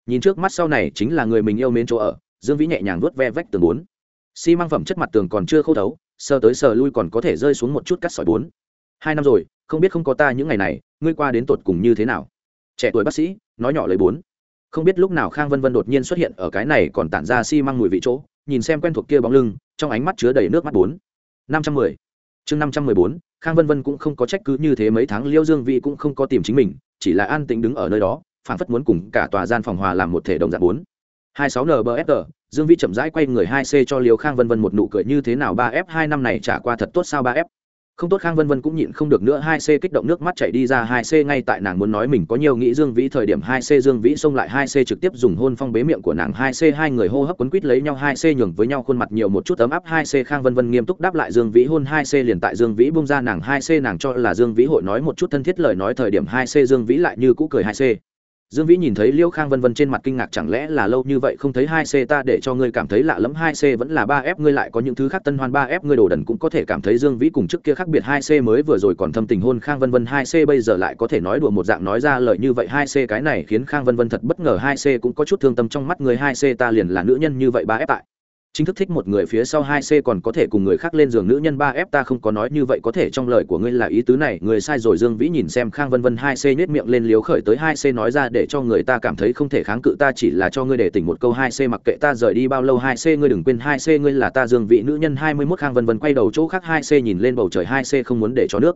Nhìn trước mắt sau này chính là người mình yêu mến chỗ ở, dương vĩ nhẹ nhàng vuốt ve vách tường bốn. Xi măng phẩm chất mặt tường còn chưa khô thấu sơ tới sờ lui còn có thể rơi xuống một chút cắt sỏi bốn hai năm rồi, không biết không có ta những ngày này, ngươi qua đến tột cùng như thế nào? Trẻ tuổi bác sĩ, nói nhỏ lấy bốn. Không biết lúc nào khang vân vân đột nhiên xuất hiện ở cái này còn tản ra xi măng mùi vị chỗ, nhìn xem quen thuộc kia bóng lưng, trong ánh mắt chứa đầy nước mắt bốn. Năm trăm mười. Chương năm trăm mười bốn, khang vân vân cũng không có trách cứ như thế mấy tháng, liêu dương vị cũng không có tìm chính mình, chỉ là an tĩnh đứng ở nơi đó phản phất muốn cùng cả tòa gian phòng hòa làm một thể đồng dạng bốn. hai sáu nbfr dương Vi chậm rãi quay người hai c cho liều khang vân vân một nụ cười như thế nào ba f hai năm này trả qua thật tốt sao ba f? Không tốt khang vân vân cũng nhịn không được nữa hai c kích động nước mắt chảy đi ra hai c ngay tại nàng muốn nói mình có nhiều nghĩ dương vĩ thời điểm hai c dương vĩ xông lại hai c trực tiếp dùng hôn phong bế miệng của nàng hai c hai người hô hấp quấn quýt lấy nhau hai c nhường với nhau khuôn mặt nhiều một chút ấm áp hai c khang vân vân nghiêm túc đáp lại dương vĩ hôn hai c liền tại dương vĩ bung ra nàng hai c nàng cho là dương vĩ hội nói một chút thân thiết lời nói thời điểm hai c dương vĩ lại như cũ cười hai c dương vĩ nhìn thấy liễu khang vân vân trên mặt kinh ngạc, chẳng lẽ là lâu như vậy không thấy hai c ta để cho ngươi cảm thấy lạ lẫm, hai c vẫn là ba f, ngươi lại có những thứ khác tân hoan ba f, ngươi đồ đần cũng có thể cảm thấy dương vĩ cùng trước kia khác biệt, hai c mới vừa rồi còn thâm tình hôn khang vân vân, hai c bây giờ lại có thể nói đùa một dạng nói ra lời như vậy, hai c cái này khiến khang vân vân thật bất ngờ, hai c cũng có chút thương tâm trong mắt người hai c ta liền là nữ nhân như vậy ba f tại chính thức thích một người phía sau hai c còn có thể cùng người khác lên giường nữ nhân ba f, ta không có nói như vậy, có thể trong lời của ngươi là ý tứ này. Người sai rồi, dương vĩ nhìn xem khang vân vân hai c nhếch miệng lên liếu khởi tới hai c nói ra, để cho người ta cảm thấy không thể kháng cự, ta chỉ là cho ngươi để tỉnh một câu hai c, mặc kệ ta rời đi bao lâu, hai c ngươi đừng quên, hai c ngươi là ta dương vị nữ nhân hai mươi mốt. Khang vân vân quay đầu chỗ khác, hai c nhìn lên bầu trời, hai c không muốn để cho nước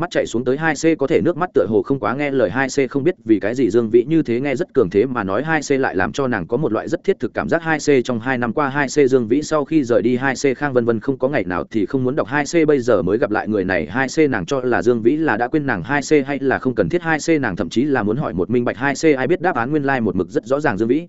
mắt chạy xuống tới hai c có thể nước mắt tựa hồ không quá nghe lời hai c không biết vì cái gì dương vĩ như thế nghe rất cường thế mà nói hai c lại làm cho nàng có một loại rất thiết thực cảm giác hai c trong hai năm qua hai c dương vĩ sau khi rời đi hai c khang vân vân không có ngày nào thì không muốn đọc hai c bây giờ mới gặp lại người này hai c nàng cho là dương vĩ là đã quên nàng hai c hay là không cần thiết hai c nàng thậm chí là muốn hỏi một minh bạch hai c ai biết đáp án nguyên lai một mực rất rõ ràng dương vĩ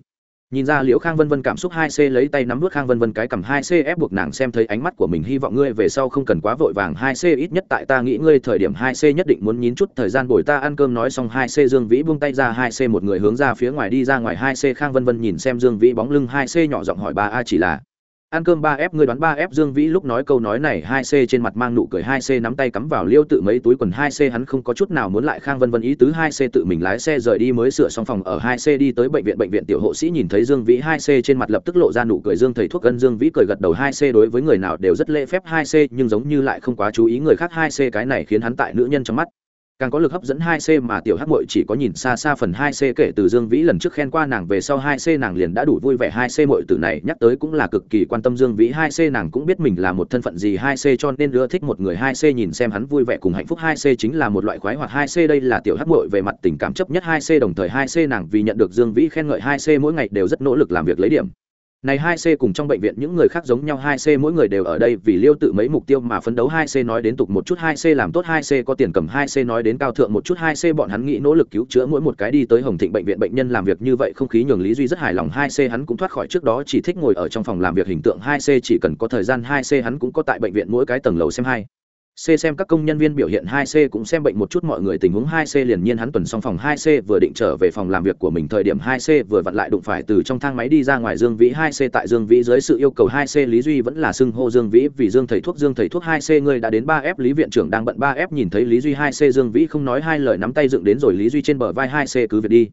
nhìn ra liễu khang vân vân cảm xúc hai c lấy tay nắm vút khang vân vân cái cầm hai c ép buộc nàng xem thấy ánh mắt của mình hy vọng ngươi về sau không cần quá vội vàng. Hai c ít nhất tại ta nghĩ ngươi thời điểm hai c nhất định muốn nhín chút thời gian bồi ta ăn cơm. Nói xong hai c dương vĩ buông tay ra, hai c một người hướng ra phía ngoài đi ra ngoài. Hai c khang vân vân nhìn xem dương vĩ bóng lưng, hai c nhỏ giọng hỏi, ba, a chỉ là ăn cơm ba f người đoán ba f dương vĩ lúc nói câu nói này, hai c trên mặt mang nụ cười, hai c nắm tay cắm vào liêu tự mấy túi quần, hai c hắn không có chút nào muốn lại khang vân vân ý tứ, hai c tự mình lái xe rời đi mới sửa xong phòng, ở hai c đi tới bệnh viện bệnh viện tiểu hộ sĩ nhìn thấy dương vĩ, hai c trên mặt lập tức lộ ra nụ cười, dương thầy thuốc gân, dương vĩ cười gật đầu, hai c đối với người nào đều rất lễ phép, hai c nhưng giống như lại không quá chú ý người khác, hai c cái này khiến hắn tại nữ nhân trong mắt càng có lực hấp dẫn hai c mà tiểu hắc muội chỉ có nhìn xa xa phần hai c kể từ dương vĩ lần trước khen qua nàng về sau hai c nàng liền đã đủ vui vẻ. Hai c muội từ này nhắc tới cũng là cực kỳ quan tâm dương vĩ. Hai c nàng cũng biết mình là một thân phận gì. Hai c cho nên ưa thích một người. Hai c nhìn xem hắn vui vẻ cùng hạnh phúc. Hai c chính là một loại khoái hoạt. Hai c đây là tiểu hắc muội về mặt tình cảm chấp nhất. Hai c đồng thời hai c nàng vì nhận được dương vĩ khen ngợi. Hai c mỗi ngày đều rất nỗ lực làm việc lấy điểm này hai c cùng trong bệnh viện những người khác giống nhau hai c mỗi người đều ở đây vì liêu tự mấy mục tiêu mà phấn đấu hai c nói đến tục một chút hai c làm tốt hai c có tiền cầm hai c nói đến cao thượng một chút hai c bọn hắn nghĩ nỗ lực cứu chữa mỗi một cái đi tới hồng thịnh bệnh viện bệnh nhân làm việc như vậy không khí nhường lý duy rất hài lòng hai c hắn cũng thoát khỏi trước đó chỉ thích ngồi ở trong phòng làm việc hình tượng hai c chỉ cần có thời gian hai c hắn cũng có tại bệnh viện mỗi cái tầng lầu xem hai C xem các công nhân viên biểu hiện 2C cũng xem bệnh một chút, mọi người tình huống 2C liền nhiên hắn tuần xong phòng 2C vừa định trở về phòng làm việc của mình, thời điểm 2C vừa vặn lại đụng phải từ trong thang máy đi ra ngoài Dương Vĩ 2C tại Dương Vĩ dưới sự yêu cầu 2C Lý Duy vẫn là xưng hô Dương Vĩ vì Dương thầy thuốc, Dương thầy thuốc 2C người đã đến 3F Lý viện trưởng đang bận 3F nhìn thấy Lý Duy 2C Dương Vĩ không nói hai lời nắm tay dựng đến rồi Lý Duy trên bờ vai 2C cứ việc đi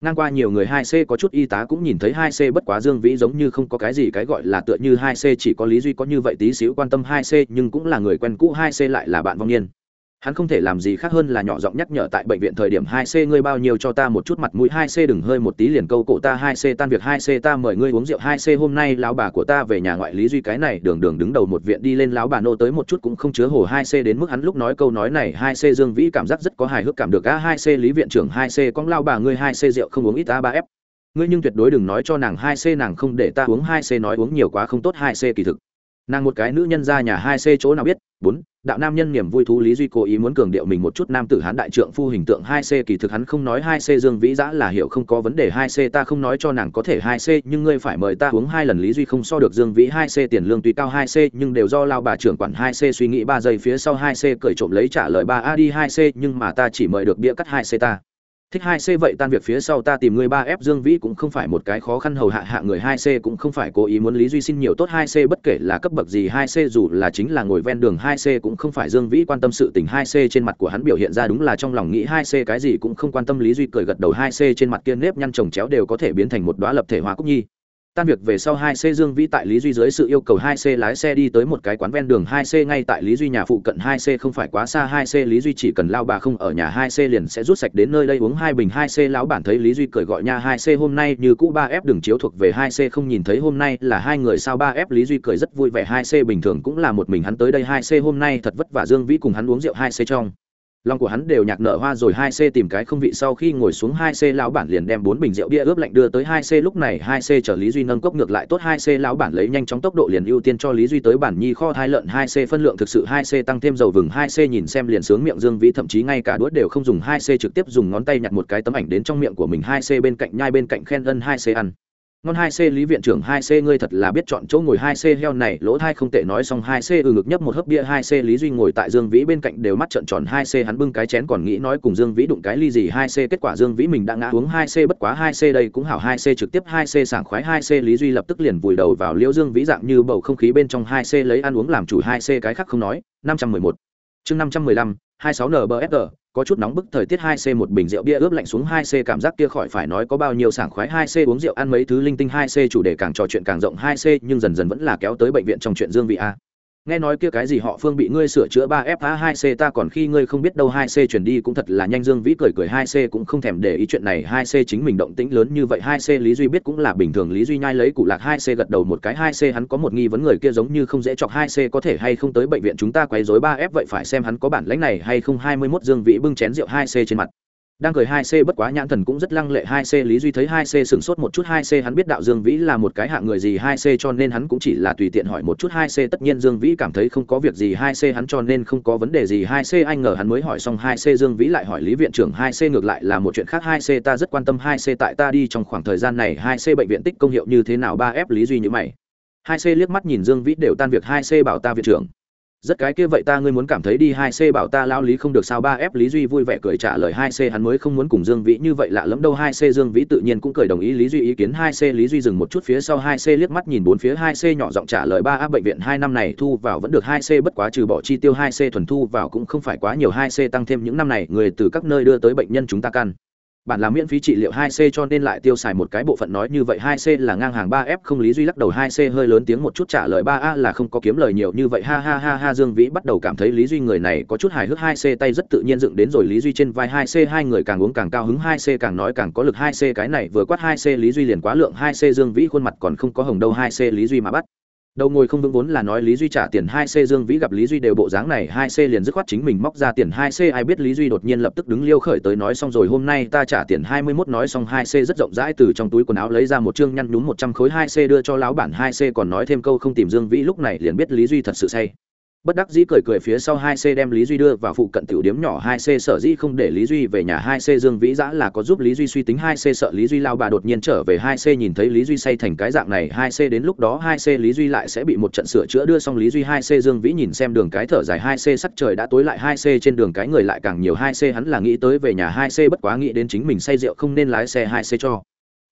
ngang qua nhiều người hai c có chút y tá cũng nhìn thấy hai c bất quá dương vĩ giống như không có cái gì cái gọi là tựa như hai c, chỉ có lý duy có như vậy tí xíu quan tâm hai c, nhưng cũng là người quen cũ, hai c lại là bạn vong niên hắn không thể làm gì khác hơn là nhỏ giọng nhắc nhở tại bệnh viện thời điểm hai c ngươi bao nhiêu cho ta một chút mặt mũi hai c đừng hơi một tí liền câu cổ ta hai c tan việc hai c ta mời ngươi uống rượu hai c hôm nay lão bà của ta về nhà ngoại lý duy cái này đường đường đứng đầu một viện đi lên lão bà nô tới một chút cũng không chứa hồ hai c đến mức hắn lúc nói câu nói này hai c dương vĩ cảm giác rất có hài hước cảm được a hai c lý viện trưởng hai c con lao bà ngươi hai c rượu không uống ít a ba f ngươi nhưng tuyệt đối đừng nói cho nàng hai c nàng không để ta uống hai c nói uống nhiều quá không tốt hai c kỳ thực nàng một cái nữ nhân ra nhà hai c chỗ nào biết bốn đạo nam nhân niềm vui thú lý duy cố ý muốn cường điệu mình một chút nam tử hán đại trượng phu hình tượng hai c kỳ thực hắn không nói hai c dương vĩ giã là hiểu không có vấn đề hai c, ta không nói cho nàng có thể hai c, nhưng ngươi phải mời ta uống hai lần lý duy không so được dương vĩ hai c, tiền lương tùy cao hai c, nhưng đều do lao bà trưởng quản hai c, suy nghĩ ba giây phía sau hai c cởi trộm lấy trả lời ba, a đi hai c, nhưng mà ta chỉ mời được bia cắt hai c ta thích hai c vậy tan việc phía sau ta tìm người ba f dương vĩ cũng không phải một cái khó khăn hầu hạ hạ người hai c cũng không phải cố ý muốn lý duy xin nhiều tốt hai c, bất kể là cấp bậc gì hai c, dù là chính là ngồi ven đường hai c cũng không phải dương vĩ quan tâm sự tình hai c trên mặt của hắn biểu hiện ra đúng là trong lòng nghĩ hai c cái gì cũng không quan tâm lý duy cười gật đầu hai c trên mặt kia nếp nhăn trồng chéo đều có thể biến thành một đoá lập thể hóa cúc nhi tan việc về sau hai c dương vĩ tại lý duy dưới sự yêu cầu hai c lái xe đi tới một cái quán ven đường hai c ngay tại lý duy nhà phụ cận hai c không phải quá xa hai c lý duy chỉ cần lao bà không ở nhà hai c liền sẽ rút sạch đến nơi đây uống hai bình hai c lão bản thấy lý duy cười gọi nha hai c hôm nay như cũ ba f đừng chiếu thuộc về hai c không nhìn thấy hôm nay là hai người sao ba f lý duy cười rất vui vẻ hai c bình thường cũng là một mình hắn tới đây hai c hôm nay thật vất vả dương vĩ cùng hắn uống rượu hai c trong lòng của hắn đều nhạc nở hoa rồi hai c tìm cái không vị sau khi ngồi xuống hai c, lão bản liền đem bốn bình rượu bia ướp lạnh đưa tới hai c. Lúc này hai c chở lý duy nâng cốc ngược lại tốt hai c, lão bản lấy nhanh chóng tốc độ liền ưu tiên cho lý duy tới bản nhi kho thai lợn hai c, phân lượng thực sự hai c tăng thêm dầu vừng hai c, nhìn xem liền sướng miệng dương vĩ, thậm chí ngay cả đuốt đều không dùng hai c, trực tiếp dùng ngón tay nhặt một cái tấm ảnh đến trong miệng của mình hai c, bên cạnh nhai bên cạnh khen ân hai c ăn ngon hai c lý viện trưởng hai c ngươi thật là biết chọn chỗ ngồi hai c heo này lỗ thai không tệ nói xong hai c ừ ngực nhấp một hớp bia hai c lý duy ngồi tại dương vĩ bên cạnh đều mắt trợn tròn hai c hắn bưng cái chén còn nghĩ nói cùng dương vĩ đụng cái ly gì hai c kết quả dương vĩ mình đã ngã uống hai c bất quá hai c đây cũng hảo hai c trực tiếp hai c sảng khoái hai c lý duy lập tức liền vùi đầu vào liễu dương vĩ dạng như bầu không khí bên trong hai c lấy ăn uống làm chủ hai c cái khác không nói năm trăm mười một chương năm trăm mười lăm hai sáu nbsg có chút nóng bức thời tiết 2C một bình rượu bia ướp lạnh xuống 2C cảm giác kia khỏi phải nói có bao nhiêu sảng khoái 2C uống rượu ăn mấy thứ linh tinh 2C chủ đề càng trò chuyện càng rộng 2C nhưng dần dần vẫn là kéo tới bệnh viện trong chuyện Dương Vị A nghe nói kia cái gì họ phương bị ngươi sửa chữa ba f a hai c, ta còn khi ngươi không biết đâu hai c chuyển đi cũng thật là nhanh dương vĩ cười cười, hai c cũng không thèm để ý chuyện này, hai c chính mình động tĩnh lớn như vậy, hai c lý duy biết cũng là bình thường, lý duy nhai lấy cụ lạc, hai c gật đầu một cái, hai c hắn có một nghi vấn người kia giống như không dễ chọc, hai c có thể hay không tới bệnh viện chúng ta quấy dối ba f, vậy phải xem hắn có bản lãnh này hay không, hai mươi mốt dương vĩ bưng chén rượu hai c trên mặt đang cười hai c bất quá nhãn thần cũng rất lăng lệ hai c lý duy thấy hai c sửng sốt một chút hai c hắn biết đạo dương vĩ là một cái hạng người gì hai c cho nên hắn cũng chỉ là tùy tiện hỏi một chút hai c tất nhiên dương vĩ cảm thấy không có việc gì hai c hắn cho nên không có vấn đề gì hai c anh ngờ hắn mới hỏi xong hai c dương vĩ lại hỏi lý viện trưởng hai c ngược lại là một chuyện khác hai c ta rất quan tâm hai c tại ta đi trong khoảng thời gian này hai c bệnh viện tích công hiệu như thế nào ba f lý duy như mày hai c liếc mắt nhìn dương vĩ đều tan việc hai c bảo ta viện trưởng rất cái kia vậy ta ngươi muốn cảm thấy đi hai c bảo ta lao lý không được sao? Ba f lý duy vui vẻ cười trả lời hai c, hắn mới không muốn cùng dương vĩ như vậy lạ lẫm đâu. Hai c dương vĩ tự nhiên cũng cười đồng ý lý duy ý kiến. Hai c lý duy dừng một chút phía sau. Hai c liếc mắt nhìn bốn phía. Hai c nhỏ giọng trả lời ba a bệnh viện hai năm này thu vào vẫn được. Hai c bất quá trừ bỏ chi tiêu, hai c thuần thu vào cũng không phải quá nhiều. Hai c tăng thêm những năm này, người từ các nơi đưa tới bệnh nhân chúng ta căn bản là miễn phí trị liệu 2C cho nên lại tiêu xài một cái bộ phận nói như vậy 2C là ngang hàng 3F không lý duy lắc đầu 2C hơi lớn tiếng một chút trả lời 3A là không có kiếm lời nhiều như vậy. Ha ha ha ha, Dương Vĩ bắt đầu cảm thấy lý duy người này có chút hài hước 2C tay rất tự nhiên dựng đến rồi lý duy trên vai 2C hai người càng uống càng cao hứng 2C càng nói càng có lực 2C cái này vừa quát 2C lý duy liền quá lượng 2C Dương Vĩ khuôn mặt còn không có hồng đâu 2C lý duy mà bắt đầu ngồi không vững vốn là nói lý duy trả tiền hai c dương vĩ gặp lý duy đều bộ dáng này, hai c liền dứt khoát chính mình móc ra tiền hai c, ai biết lý duy đột nhiên lập tức đứng liêu khởi tới nói xong rồi, hôm nay ta trả tiền hai mươi mốt nói xong hai c rất rộng rãi, từ trong túi quần áo lấy ra một chương nhăn nhúm một trăm khối hai c đưa cho lão bản hai c còn nói thêm câu không tìm dương vĩ, lúc này liền biết lý duy thật sự say bất đắc dĩ cười cười phía sau hai c đem lý duy đưa vào phụ cận tiểu điếm nhỏ hai c sở dĩ không để lý duy về nhà hai c dương vĩ giã là có giúp lý duy suy tính hai c sợ lý duy lao bà đột nhiên trở về hai c nhìn thấy lý duy say thành cái dạng này hai c đến lúc đó hai c lý duy lại sẽ bị một trận sửa chữa đưa xong lý duy hai c dương vĩ nhìn xem đường cái thở dài hai c sắc trời đã tối lại hai c trên đường cái người lại càng nhiều hai c hắn là nghĩ tới về nhà hai c bất quá nghĩ đến chính mình say rượu không nên lái xe hai c cho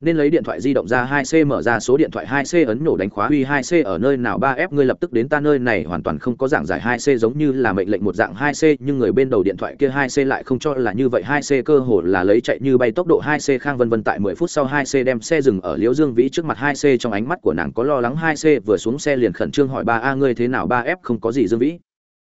nên lấy điện thoại di động ra 2C mở ra số điện thoại 2C ấn nổ đánh khóa huy 2C ở nơi nào 3F ngươi lập tức đến ta nơi này hoàn toàn không có dạng giải 2C giống như là mệnh lệnh một dạng 2C nhưng người bên đầu điện thoại kia 2C lại không cho là như vậy 2C cơ hồ là lấy chạy như bay tốc độ 2C khang vân vân tại 10 phút sau 2C đem xe dừng ở Liễu Dương Vĩ trước mặt 2C trong ánh mắt của nàng có lo lắng 2C vừa xuống xe liền khẩn trương hỏi 3A ngươi thế nào 3F không có gì Dương Vĩ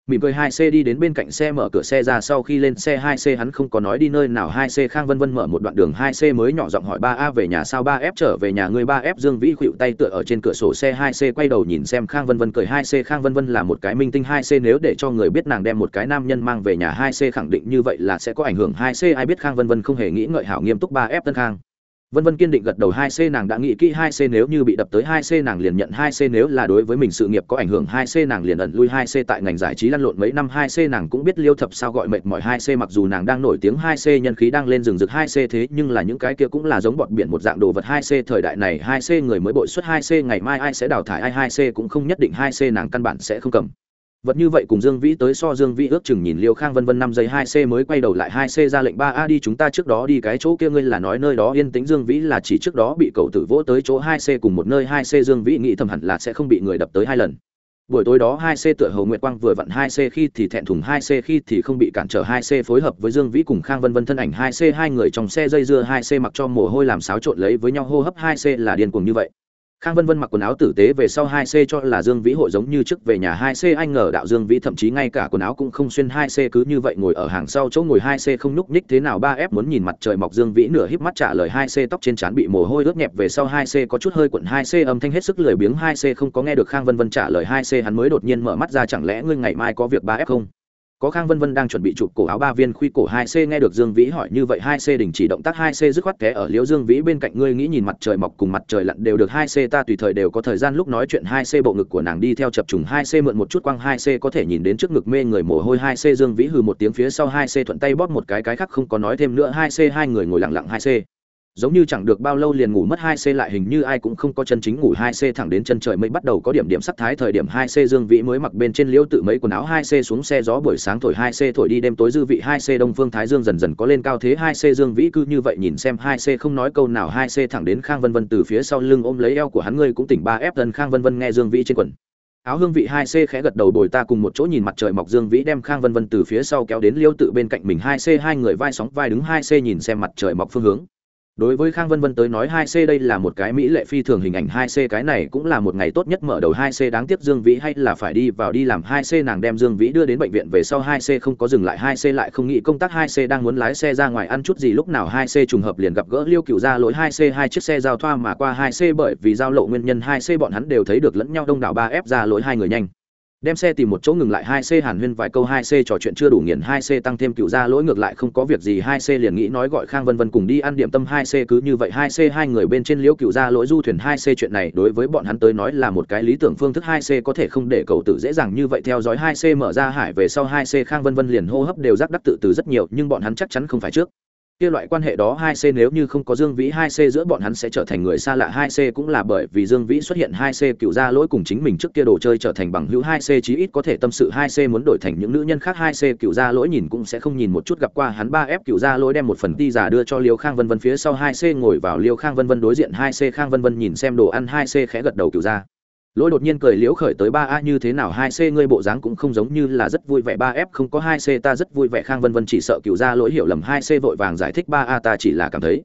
mỉm cười hai c đi đến bên cạnh xe mở cửa xe ra sau khi lên xe hai c hắn không có nói đi nơi nào hai c khang vân vân mở một đoạn đường hai c mới nhỏ giọng hỏi ba a về nhà sao ba f trở về nhà người ba f dương vĩ khuỵu tay tựa ở trên cửa sổ xe hai c quay đầu nhìn xem khang vân vân cười hai c khang vân vân là một cái minh tinh hai c nếu để cho người biết nàng đem một cái nam nhân mang về nhà hai c khẳng định như vậy là sẽ có ảnh hưởng hai c ai biết khang vân vân không hề nghĩ ngợi hảo nghiêm túc ba f tân khang. Vân Vân kiên định gật đầu 2C nàng đã nghĩ kỹ 2C nếu như bị đập tới 2C nàng liền nhận 2C nếu là đối với mình sự nghiệp có ảnh hưởng 2C nàng liền ẩn lui 2C tại ngành giải trí lăn lộn mấy năm 2C nàng cũng biết liêu thập sao gọi mệt mỏi 2C mặc dù nàng đang nổi tiếng 2C nhân khí đang lên rừng rực 2C thế nhưng là những cái kia cũng là giống bọt biển một dạng đồ vật 2C thời đại này 2C người mới bội xuất 2C ngày mai ai sẽ đào thải ai 2C cũng không nhất định 2C nàng căn bản sẽ không cầm vật như vậy cùng dương vĩ tới so dương vĩ ước chừng nhìn liêu khang vân vân năm giây hai c mới quay đầu lại hai c ra lệnh ba a đi chúng ta trước đó đi cái chỗ kia ngươi là nói nơi đó yên tĩnh dương vĩ là chỉ trước đó bị cậu tử vỗ tới chỗ hai c cùng một nơi hai c dương vĩ nghĩ thầm hẳn là sẽ không bị người đập tới hai lần buổi tối đó hai c tựa hầu nguyệt quang vừa vặn hai c khi thì thẹn thùng hai c khi thì không bị cản trở hai c phối hợp với dương vĩ cùng khang vân vân thân ảnh hai c hai người trong xe dây dưa hai c mặc cho mồ hôi làm xáo trộn lấy với nhau hô hấp hai c là điên cuồng như vậy khang vân vân mặc quần áo tử tế về sau hai c cho là dương vĩ hội giống như trước về nhà hai c, anh ngờ đạo dương vĩ thậm chí ngay cả quần áo cũng không xuyên hai c, cứ như vậy ngồi ở hàng sau chỗ ngồi hai c không nhúc nhích thế nào, ba f muốn nhìn mặt trời mọc dương vĩ nửa híp mắt trả lời hai c, tóc trên trán bị mồ hôi ướt nhẹp về sau hai c có chút hơi quận hai c, âm thanh hết sức lười biếng hai c không có nghe được khang vân vân trả lời hai c, hắn mới đột nhiên mở mắt ra, chẳng lẽ ngươi ngày mai có việc ba f không? Có khang vân vân đang chuẩn bị chụp cổ áo ba viên khuy cổ hai c, nghe được dương vĩ hỏi như vậy hai c đình chỉ động tác hai c dứt khoát té ở liễu dương vĩ bên cạnh, ngươi nghĩ nhìn mặt trời mọc cùng mặt trời lặn đều được hai c, ta tùy thời đều có thời gian lúc nói chuyện hai c, bộ ngực của nàng đi theo chập trùng hai c, mượn một chút quang hai c, có thể nhìn đến trước ngực mê người mồ hôi hai c. Dương vĩ hừ một tiếng phía sau hai c, thuận tay bóp một cái cái khác không có nói thêm nữa, hai c, hai người ngồi lặng lặng hai c giống như chẳng được bao lâu liền ngủ mất hai c lại hình như ai cũng không có chân chính ngủ hai c thẳng đến chân trời mới bắt đầu có điểm điểm sắc thái thời điểm hai c dương vĩ mới mặc bên trên liễu tự mấy quần áo hai c xuống xe gió buổi sáng thổi hai c thổi đi đêm tối dư vị hai c đông phương thái dương dần dần có lên cao thế hai c dương vĩ cứ như vậy nhìn xem hai c không nói câu nào hai c thẳng đến khang vân vân từ phía sau lưng ôm lấy eo của hắn ngươi cũng tỉnh ba ép thân khang vân vân nghe dương vĩ trên quần áo hương vị hai c khẽ gật đầu bồi ta cùng một chỗ nhìn mặt trời mọc dương vĩ đem khang vân vân từ phía sau kéo đến liêu tự bên cạnh mình hai c hai người vai sóng vai đứng hai c nhìn xem mặt trời mọc phương hướng đối với khang vân vân tới nói hai c đây là một cái mỹ lệ phi thường hình ảnh hai c cái này cũng là một ngày tốt nhất mở đầu hai c đáng tiếc dương vĩ hay là phải đi vào đi làm hai c nàng đem dương vĩ đưa đến bệnh viện về sau hai c không có dừng lại hai c lại không nghĩ công tác hai c đang muốn lái xe ra ngoài ăn chút gì lúc nào hai c trùng hợp liền gặp gỡ liêu cựu ra lỗi hai c hai chiếc xe giao thoa mà qua hai c bởi vì giao lộ nguyên nhân hai c bọn hắn đều thấy được lẫn nhau đông đảo ba ép ra lỗi hai người nhanh đem xe tìm một chỗ ngừng lại hai c hàn huyên vài câu hai c trò chuyện chưa đủ nghiền hai c tăng thêm cựu ra lỗi ngược lại không có việc gì hai c liền nghĩ nói gọi khang vân vân cùng đi ăn điểm tâm hai c cứ như vậy hai c hai người bên trên liễu cựu ra lỗi du thuyền hai c chuyện này đối với bọn hắn tới nói là một cái lý tưởng phương thức hai c có thể không để cầu tử dễ dàng như vậy theo dõi hai c mở ra hải về sau hai c khang vân vân liền hô hấp đều rắc đắc tự từ rất nhiều nhưng bọn hắn chắc chắn không phải trước kia loại quan hệ đó hai c nếu như không có dương vĩ hai c giữa bọn hắn sẽ trở thành người xa lạ hai c cũng là bởi vì dương vĩ xuất hiện hai c cựu ra lỗi cùng chính mình trước kia đồ chơi trở thành bằng hữu hai c chí ít có thể tâm sự hai c muốn đổi thành những nữ nhân khác hai c cựu ra lỗi nhìn cũng sẽ không nhìn một chút gặp qua hắn ba f cựu ra lỗi đem một phần ti giả đưa cho liêu khang vân vân phía sau hai c ngồi vào liêu khang vân vân đối diện hai c khang vân vân nhìn xem đồ ăn hai c khẽ gật đầu cựu ra lỗi đột nhiên cười liễu khởi tới ba a như thế nào, hai c ngươi bộ dáng cũng không giống như là rất vui vẻ, ba f không có hai c, ta rất vui vẻ, khang vân vân chỉ sợ cựu ra lỗi hiểu lầm, hai c vội vàng giải thích ba a, ta chỉ là cảm thấy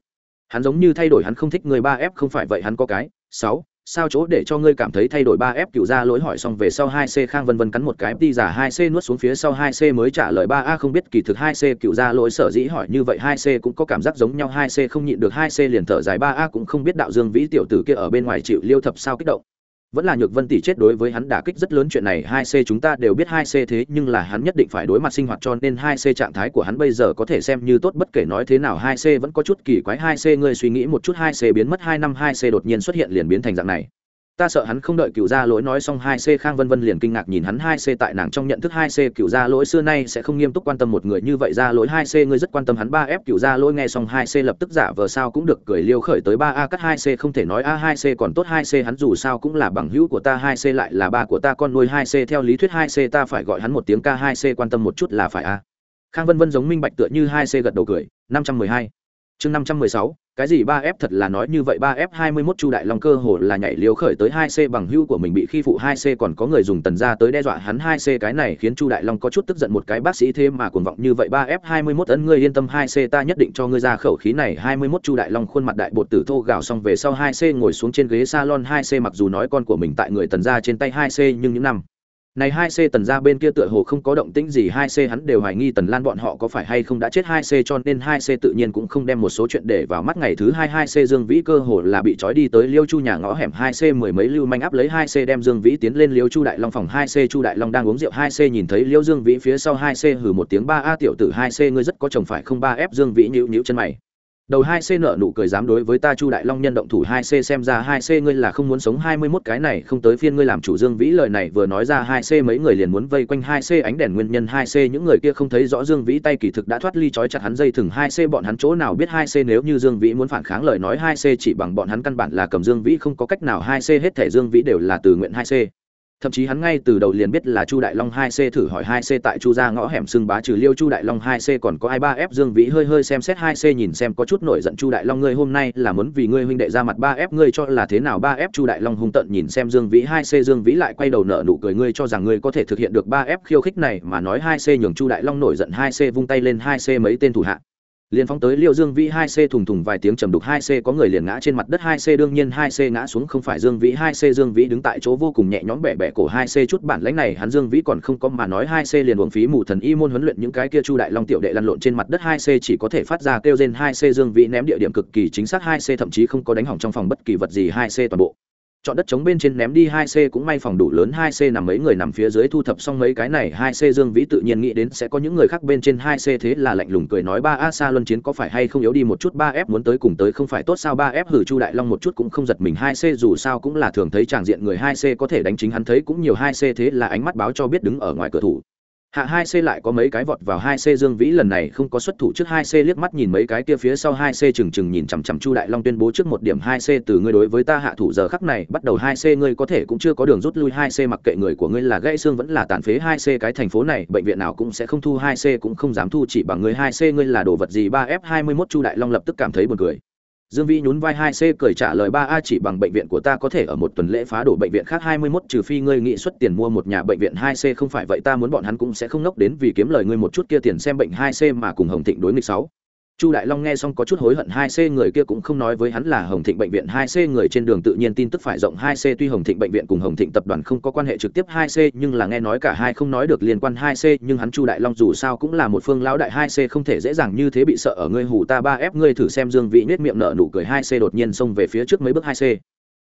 hắn giống như thay đổi, hắn không thích người ba f không phải vậy, hắn có cái. Sáu, sao chỗ để cho ngươi cảm thấy thay đổi ba f cựu ra lỗi hỏi xong về sau hai c, khang vân vân cắn một cái, đi giả hai c nuốt xuống phía sau, hai c mới trả lời ba a, không biết kỳ thực hai c cựu ra lỗi sở dĩ hỏi như vậy, hai c cũng có cảm giác giống nhau, hai c không nhịn được, hai c liền thở dài, ba a cũng không biết đạo dương vĩ tiểu tử kia ở bên ngoài chịu liêu thập sao kích động vẫn là nhược vân tỷ chết đối với hắn đả kích rất lớn chuyện này, hai c chúng ta đều biết hai c thế, nhưng là hắn nhất định phải đối mặt sinh hoạt cho nên hai c trạng thái của hắn bây giờ có thể xem như tốt, bất kể nói thế nào, hai c vẫn có chút kỳ quái, hai c ngươi suy nghĩ một chút, hai c biến mất, hai năm, hai c đột nhiên xuất hiện liền biến thành dạng này ta sợ hắn không đợi cựu gia lỗi nói xong hai c khang vân vân liền kinh ngạc nhìn hắn hai c tại nàng trong nhận thức hai c cựu gia lỗi xưa nay sẽ không nghiêm túc quan tâm một người như vậy ra lỗi hai c ngươi rất quan tâm hắn ba f cựu gia lỗi nghe xong hai c lập tức giả vờ sao cũng được cười liêu khởi tới ba a cắt hai c không thể nói a hai c còn tốt hai c hắn dù sao cũng là bằng hữu của ta hai c lại là ba của ta con nuôi hai c theo lý thuyết hai c ta phải gọi hắn một tiếng k hai c quan tâm một chút là phải a khang vân vân giống minh bạch tựa như hai c gật đầu cười năm trăm mười hai chương năm trăm mười sáu cái gì ba f thật là nói như vậy, ba f hai mươi 21 chu đại long cơ hồ là nhảy liều khởi tới hai c bằng hưu của mình bị khi phụ hai c, còn có người dùng tần ra tới đe dọa hắn hai c. Cái này khiến chu đại long có chút tức giận, một cái bác sĩ thế mà cuồng vọng như vậy, ba f hai mươi 21 ấn ngươi yên tâm, hai c ta nhất định cho ngươi ra khẩu khí này. hai mươi 21 chu đại long khuôn mặt đại bột tử thô gào xong về sau, hai c ngồi xuống trên ghế salon, hai c mặc dù nói con của mình tại người tần ra trên tay, hai c nhưng những năm này hai c tần ra bên kia tựa hồ không có động tĩnh gì, hai c hắn đều hoài nghi tần lan bọn họ có phải hay không đã chết hai c, cho nên hai c tự nhiên cũng không đem một số chuyện để vào mắt. Ngày thứ hai hai c dương vĩ cơ hồ là bị trói đi tới liêu chu nhà ngõ hẻm, hai c mười mấy lưu manh áp lấy hai c đem dương vĩ tiến lên liêu chu đại long phòng. Hai c chu đại long đang uống rượu, hai c nhìn thấy liêu dương vĩ phía sau, hai c hử một tiếng, ba a tiểu tử, hai c ngươi rất có chồng phải không? Ba f dương vĩ nhíu nhíu chân mày đầu hai c nợ nụ cười dám đối với ta chu đại long nhân động thủ hai c xem ra hai c ngươi là không muốn sống hai mươi mốt cái này không tới phiên ngươi làm chủ dương vĩ lời này vừa nói ra hai c mấy người liền muốn vây quanh hai c ánh đèn nguyên nhân hai c những người kia không thấy rõ dương vĩ tay kỳ thực đã thoát ly trói chặt hắn dây thừng hai c bọn hắn chỗ nào biết hai c nếu như dương vĩ muốn phản kháng lời nói hai c chỉ bằng bọn hắn căn bản là cầm dương vĩ không có cách nào hai c hết thể dương vĩ đều là từ nguyện hai c thậm chí hắn ngay từ đầu liền biết là chu đại long hai c thử hỏi hai c tại chu ra ngõ hẻm xưng bá trừ liêu chu đại long hai c còn có ai ba f dương vĩ hơi hơi xem xét hai c nhìn xem có chút nổi giận chu đại long ngươi hôm nay là muốn vì ngươi huynh đệ ra mặt ba f ngươi cho là thế nào ba f chu đại long hung tận nhìn xem dương vĩ hai c dương vĩ lại quay đầu nợ nụ cười ngươi cho rằng ngươi có thể thực hiện được ba f khiêu khích này mà nói hai c nhường chu đại long nổi giận hai c vung tay lên hai c mấy tên thủ hạ liền phóng tới liêu dương vĩ hai c thùng thùng vài tiếng trầm đục hai c có người liền ngã trên mặt đất hai c đương nhiên hai c ngã xuống không phải dương vĩ hai c dương vĩ đứng tại chỗ vô cùng nhẹ nhõm bẻ bẻ cổ hai c chút bản lãnh này hắn dương vĩ còn không có mà nói hai c liền uống phí mù thần y môn huấn luyện những cái kia chu đại long tiểu đệ lăn lộn trên mặt đất hai c chỉ có thể phát ra kêu trên hai c dương vĩ ném địa điểm cực kỳ chính xác hai c thậm chí không có đánh hỏng trong phòng bất kỳ vật gì hai c toàn bộ chọn đất chống bên trên ném đi hai c cũng may phòng đủ lớn hai c nằm mấy người nằm phía dưới thu thập xong mấy cái này, hai c dương vĩ tự nhiên nghĩ đến sẽ có những người khác bên trên hai c thế là lạnh lùng cười nói ba, a xa luân chiến có phải hay không yếu đi một chút? Ba f muốn tới cùng tới không phải tốt sao? Ba f hử chu đại long một chút cũng không giật mình, hai c dù sao cũng là thường thấy tràng diện người hai c có thể đánh chính hắn thấy cũng nhiều hai c thế là ánh mắt báo cho biết đứng ở ngoài cửa thủ hạ hai c lại có mấy cái vọt vào hai c dương vĩ lần này không có xuất thủ trước hai c liếc mắt nhìn mấy cái kia phía sau hai c chừng chừng nhìn chằm chằm chu đại long tuyên bố trước một điểm hai c từ ngươi đối với ta hạ thủ giờ khắc này bắt đầu hai c ngươi có thể cũng chưa có đường rút lui hai c mặc kệ người của ngươi là gãy xương vẫn là tàn phế hai c cái thành phố này bệnh viện nào cũng sẽ không thu hai c cũng không dám thu chỉ bằng ngươi hai c ngươi là đồ vật gì ba f hai mươi 21 chu đại long lập tức cảm thấy buồn cười dương vĩ nhún vai hai c cười trả lời, ba a, chỉ bằng bệnh viện của ta có thể ở một tuần lễ phá đổ bệnh viện khác hai mươi 21 trừ phi ngươi nghị xuất tiền mua một nhà bệnh viện hai c, không phải vậy ta muốn bọn hắn cũng sẽ không ngốc đến vì kiếm lời ngươi một chút kia tiền xem bệnh hai c mà cùng hồng thịnh đối nghịch sáu chu đại long nghe xong có chút hối hận hai c người kia cũng không nói với hắn là hồng thịnh bệnh viện. Hai c người trên đường tự nhiên tin tức phải rộng. Hai c tuy hồng thịnh bệnh viện cùng hồng thịnh tập đoàn không có quan hệ trực tiếp, hai c nhưng là nghe nói cả hai không nói được liên quan hai c, nhưng hắn chu đại long dù sao cũng là một phương lão đại, hai c không thể dễ dàng như thế bị sợ ở ngươi hủ ta ba ép ngươi thử xem dương vị nết miệng nở nụ cười. Hai c đột nhiên xông về phía trước mấy bước. Hai c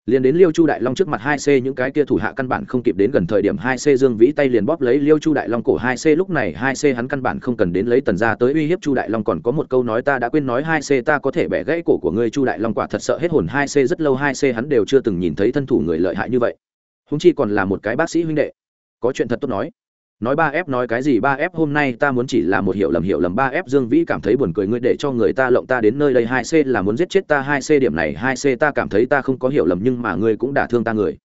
liền đến liêu chu đại long trước mặt hai c, những cái kia thủ hạ căn bản không kịp đến gần thời điểm hai c dương vĩ tay liền bóp lấy liêu chu đại long cổ hai c. Lúc này hai c hắn căn bản không cần đến lấy tần ra tới uy hiếp chu đại long, còn có một câu nói ta đã quên nói hai c, ta có thể bẻ gãy cổ của ngươi. Chu đại long quả thật sợ hết hồn, hai c rất lâu hai c hắn đều chưa từng nhìn thấy thân thủ người lợi hại như vậy. Húng chi còn là một cái bác sĩ huynh đệ. Có chuyện thật tốt nói nói ba f nói cái gì ba f, hôm nay ta muốn chỉ là một hiểu lầm hiểu lầm ba f, dương vĩ cảm thấy buồn cười, ngươi để cho người ta lộng ta đến nơi đây, hai c là muốn giết chết ta, hai c điểm này, hai c ta cảm thấy ta không có hiểu lầm, nhưng mà ngươi cũng đả thương ta người.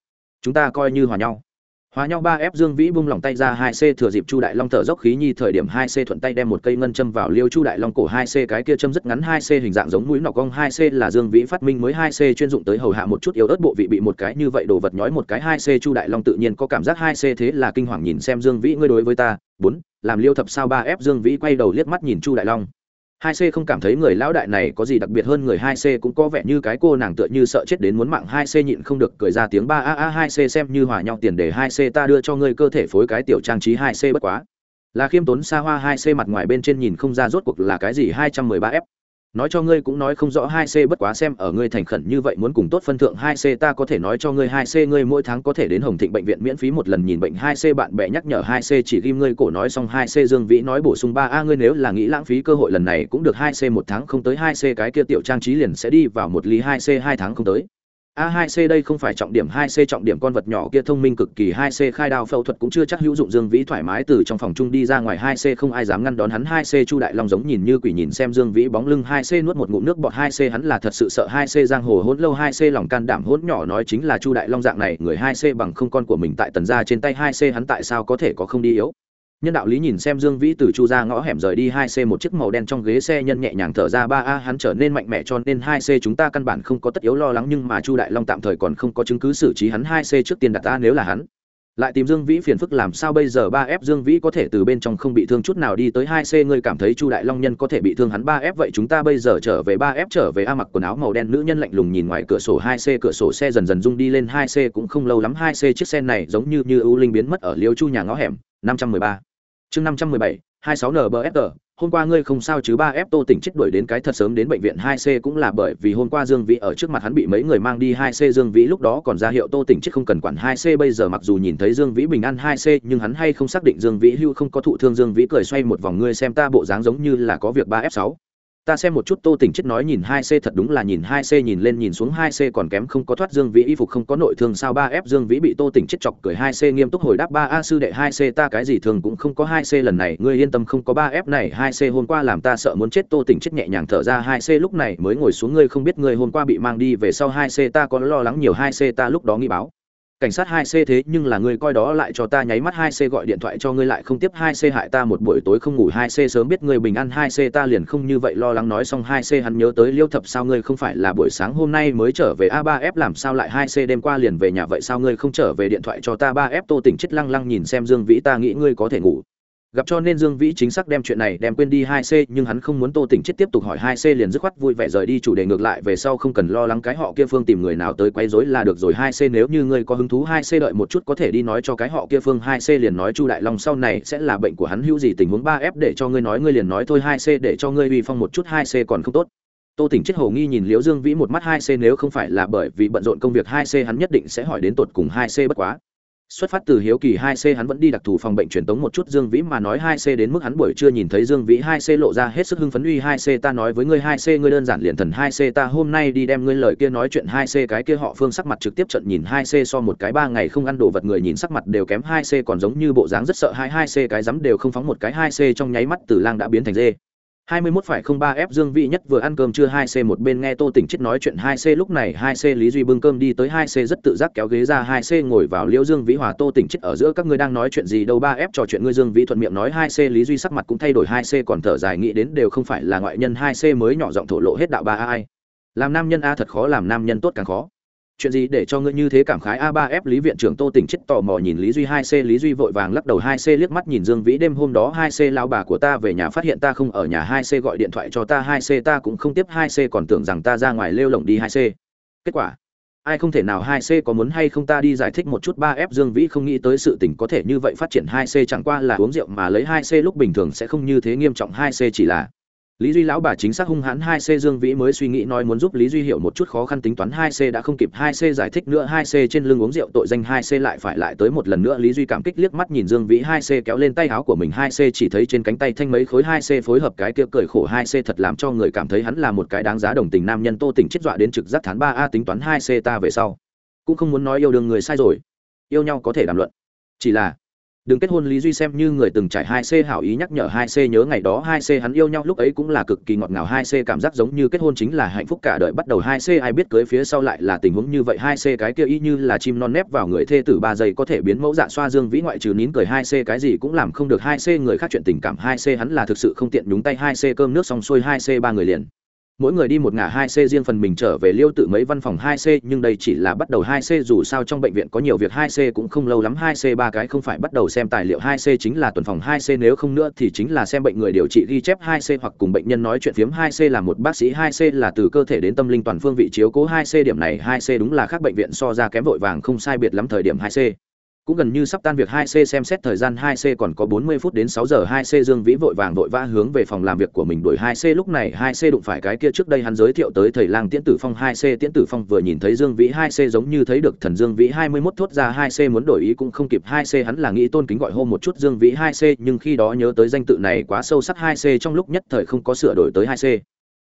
Chúng ta coi như hòa nhau. Hóa nhau ba ép Dương Vĩ bung lòng tay ra hai c thừa dịp Chu Đại Long thở dốc khí nhi thời điểm hai c thuận tay đem một cây ngân châm vào liêu Chu Đại Long cổ hai c cái kia châm rất ngắn hai c hình dạng giống mũi nọc cong hai c là Dương Vĩ phát minh mới hai c chuyên dụng tới hầu hạ một chút yếu ớt bộ vị bị một cái như vậy đồ vật nhói một cái hai c Chu Đại Long tự nhiên có cảm giác hai c thế là kinh hoàng nhìn xem Dương Vĩ ngươi đối với ta, bốn làm liêu thập sao ba ép? Dương Vĩ quay đầu liếc mắt nhìn Chu Đại Long hai c không cảm thấy người lão đại này có gì đặc biệt hơn người hai c cũng có vẻ như cái cô nàng tựa như sợ chết đến muốn mạng hai c nhịn không được cười ra tiếng ba a a hai c xem như hòa nhau tiền để hai c ta đưa cho ngươi cơ thể phối cái tiểu trang trí hai c bất quá. Là khiêm tốn xa hoa hai c mặt ngoài bên trên nhìn không ra rốt cuộc là cái gì hai trăm mười ba f nói cho ngươi cũng nói không rõ hai c bất quá xem ở ngươi thành khẩn như vậy muốn cùng tốt phân thượng hai c, ta có thể nói cho ngươi hai c ngươi mỗi tháng có thể đến hồng thịnh bệnh viện miễn phí một lần nhìn bệnh hai c, bạn bè nhắc nhở hai c, chỉ ghim ngươi cổ nói xong hai c, dương vĩ nói bổ sung ba a, ngươi nếu là nghĩ lãng phí cơ hội lần này cũng được hai c, một tháng không tới hai c, cái kia tiểu trang trí liền sẽ đi vào một ly hai c, hai tháng không tới. A2C đây không phải trọng điểm 2C trọng điểm con vật nhỏ kia thông minh cực kỳ 2C khai đao phẫu thuật cũng chưa chắc hữu dụng Dương Vĩ thoải mái từ trong phòng chung đi ra ngoài 2C không ai dám ngăn đón hắn 2C Chu Đại Long giống nhìn như quỷ nhìn xem Dương Vĩ bóng lưng 2C nuốt một ngụm nước bọt 2C hắn là thật sự sợ 2C giang hồ hỗn lâu 2C lòng can đảm hỗn nhỏ nói chính là Chu Đại Long dạng này người 2C bằng không con của mình tại tần gia trên tay 2C hắn tại sao có thể có không đi yếu nhân đạo lý nhìn xem dương vĩ từ chu ra ngõ hẻm rời đi hai c một chiếc màu đen trong ghế xe nhân nhẹ nhàng thở ra, ba a, hắn trở nên mạnh mẽ cho nên hai c chúng ta căn bản không có tất yếu lo lắng, nhưng mà chu đại long tạm thời còn không có chứng cứ xử trí hắn hai c trước tiên đặt ta nếu là hắn. Lại tìm dương vĩ phiền phức, làm sao bây giờ ba f dương vĩ có thể từ bên trong không bị thương chút nào đi tới hai c? Ngươi cảm thấy chu đại long nhân có thể bị thương hắn ba f? Vậy chúng ta bây giờ trở về ba f, trở về a mặc quần áo màu đen. Nữ nhân lạnh lùng nhìn ngoài cửa sổ hai c, cửa sổ xe dần dần rung đi lên hai c cũng không lâu lắm, hai c chiếc xe này giống như như ưu linh biến mất ở liêu chu nhà ngõ hẻm năm trăm mười ba chương năm trăm mười bảy, hai sáu nbsg hôm qua ngươi không sao chứ? Ba f tô tỉnh chết đuổi đến cái thật sớm đến bệnh viện hai c cũng là bởi vì hôm qua dương vĩ ở trước mặt hắn bị mấy người mang đi hai c. Dương vĩ lúc đó còn ra hiệu tô tỉnh chết không cần quản hai c. Bây giờ mặc dù nhìn thấy dương vĩ bình an hai c, nhưng hắn hay không xác định dương vĩ hưu không có thụ thương. Dương vĩ cười xoay một vòng, ngươi xem ta bộ dáng giống như là có việc ba f sáu ta xem một chút tô tỉnh chết nói nhìn hai c thật đúng là nhìn hai c, nhìn lên nhìn xuống hai c còn kém không có thoát dương vĩ y phục không có nội thương sao ba f dương vĩ bị tô tỉnh chết chọc cười hai c nghiêm túc hồi đáp ba a sư đệ hai c ta cái gì thường cũng không có hai c lần này, ngươi yên tâm không có ba f này, hai c hôm qua làm ta sợ muốn chết, tô tỉnh chết nhẹ nhàng thở ra hai c lúc này mới ngồi xuống, ngươi không biết ngươi hôm qua bị mang đi về sau hai c ta có lo lắng nhiều, hai c ta lúc đó nghi báo cảnh sát hai c thế nhưng là ngươi coi đó lại cho ta nháy mắt hai c gọi điện thoại cho ngươi lại không tiếp hai c hại ta một buổi tối không ngủ hai c sớm biết ngươi bình an hai c ta liền không như vậy lo lắng nói xong hai c hắn nhớ tới liêu thập sao ngươi không phải là buổi sáng hôm nay mới trở về? A ba f làm sao lại hai c đêm qua liền về nhà vậy? Sao ngươi không trở về điện thoại cho ta? Ba f tô tỉnh chết lăng lăng nhìn xem dương vĩ, ta nghĩ ngươi có thể ngủ gặp cho nên dương vĩ chính xác đem chuyện này đem quên đi hai c, nhưng hắn không muốn tô tỉnh chết tiếp tục hỏi hai c liền dứt khoát vui vẻ rời đi chủ đề ngược lại về sau không cần lo lắng cái họ kia phương tìm người nào tới quấy rối là được rồi. Hai c nếu như ngươi có hứng thú, hai c đợi một chút có thể đi nói cho cái họ kia phương. Hai c liền nói chu đại long sau này sẽ là bệnh của hắn, hữu gì tình huống ba f để cho ngươi nói, ngươi liền nói thôi. Hai c để cho ngươi uy phong một chút, hai c còn không tốt. Tô tỉnh chết hồ nghi nhìn liễu dương vĩ một mắt. Hai c nếu không phải là bởi vì bận rộn công việc, hai c hắn nhất định sẽ hỏi đến tột cùng hai c bất quá xuất phát từ hiếu kỳ 2C hắn vẫn đi đặc thù phòng bệnh truyền tống một chút Dương Vĩ mà nói 2C đến mức hắn buổi trưa nhìn thấy Dương Vĩ 2C lộ ra hết sức hưng phấn uy 2C ta nói với ngươi 2C ngươi đơn giản liền thần 2C ta hôm nay đi đem ngươi lời kia nói chuyện 2C cái kia họ Phương sắc mặt trực tiếp trận nhìn 2C so một cái ba ngày không ăn đồ vật người nhìn sắc mặt đều kém 2C còn giống như bộ dáng rất sợ 2C cái dám đều không phóng một cái 2C trong nháy mắt từ lang đã biến thành dê 21 phải không ba f Dương Vĩ nhất vừa ăn cơm trưa 2C một bên nghe Tô Tỉnh chết nói chuyện 2C lúc này 2C Lý Duy bưng cơm đi tới 2C rất tự giác kéo ghế ra 2C ngồi vào Liễu Dương Vĩ hòa Tô Tỉnh chết ở giữa các ngươi đang nói chuyện gì đâu 3F trò chuyện ngươi Dương Vĩ thuận miệng nói 2C Lý Duy sắc mặt cũng thay đổi 2C còn thở dài nghĩ đến đều không phải là ngoại nhân 2C mới nhỏ giọng thổ lộ hết đạo ba ai. Làm nam nhân a thật khó, làm nam nhân tốt càng khó chuyện gì để cho ngươi như thế cảm khái? A 3 f lý viện trưởng tô tỉnh chết tò mò nhìn lý duy 2 c. Lý duy vội vàng lắc đầu 2 c, liếc mắt nhìn dương vĩ đêm hôm đó 2 c lao bà của ta về nhà phát hiện ta không ở nhà 2 c gọi điện thoại cho ta 2 c ta cũng không tiếp 2 c còn tưởng rằng ta ra ngoài lêu lồng đi 2 c. Kết quả, ai không thể nào 2 c có muốn hay không ta đi giải thích một chút 3 f dương vĩ không nghĩ tới sự tình có thể như vậy phát triển 2 c chẳng qua là uống rượu mà lấy 2 c lúc bình thường sẽ không như thế nghiêm trọng 2 c chỉ là lý duy lão bà chính xác hung hãn hai c dương vĩ mới suy nghĩ nói muốn giúp lý duy hiểu một chút khó khăn tính toán hai c đã không kịp hai c giải thích nữa hai c trên lưng uống rượu tội danh hai c lại phải lại tới một lần nữa lý duy cảm kích liếc mắt nhìn dương vĩ hai c kéo lên tay áo của mình hai c chỉ thấy trên cánh tay thanh mấy khối hai c phối hợp cái kia cười khổ hai c thật làm cho người cảm thấy hắn là một cái đáng giá đồng tình nam nhân tô tình chết dọa đến trực giác thán ba a tính toán hai c ta về sau cũng không muốn nói yêu đương người sai rồi yêu nhau có thể đàm luận chỉ là đừng kết hôn lý duy xem như người từng trải hai c hảo ý nhắc nhở hai c nhớ ngày đó hai c hắn yêu nhau, lúc ấy cũng là cực kỳ ngọt ngào. Hai c cảm giác giống như kết hôn chính là hạnh phúc cả đời. Bắt đầu hai c ai biết cưới phía sau lại là tình huống như vậy. Hai c cái kia y như là chim non nép vào người thê tử ba giây có thể biến mẫu dạ xoa dương vĩ ngoại trừ nín cười. Hai c cái gì cũng làm không được. Hai c người khác chuyện tình cảm. Hai c hắn là thực sự không tiện nhúng tay. Hai c cơm nước xong xuôi. Hai c ba người liền mỗi người đi một ngả hai c riêng phần mình trở về liêu tự mấy văn phòng hai c, nhưng đây chỉ là bắt đầu hai c, dù sao trong bệnh viện có nhiều việc hai c cũng không lâu lắm, hai c ba cái không phải bắt đầu xem tài liệu hai c chính là tuần phòng hai c, nếu không nữa thì chính là xem bệnh người điều trị ghi chép hai c hoặc cùng bệnh nhân nói chuyện phiếm hai c, là một bác sĩ hai c, là từ cơ thể đến tâm linh toàn phương vị chiếu cố hai c, điểm này hai c đúng là khác bệnh viện so ra kém vội vàng, không sai biệt lắm thời điểm hai c cũng gần như sắp tan việc 2C xem xét thời gian 2C còn có 40 phút đến 6 giờ 2C Dương Vĩ vội vàng vội vã hướng về phòng làm việc của mình đuổi 2C lúc này 2C đụng phải cái kia trước đây hắn giới thiệu tới thầy lang Tiễn Tử Phong 2C Tiễn Tử Phong vừa nhìn thấy Dương Vĩ 2C giống như thấy được thần Dương Vĩ 21 thốt ra 2C muốn đổi ý cũng không kịp 2C hắn là nghĩ tôn kính gọi hô một chút Dương Vĩ 2C nhưng khi đó nhớ tới danh tự này quá sâu sắc 2C trong lúc nhất thời không có sửa đổi tới 2C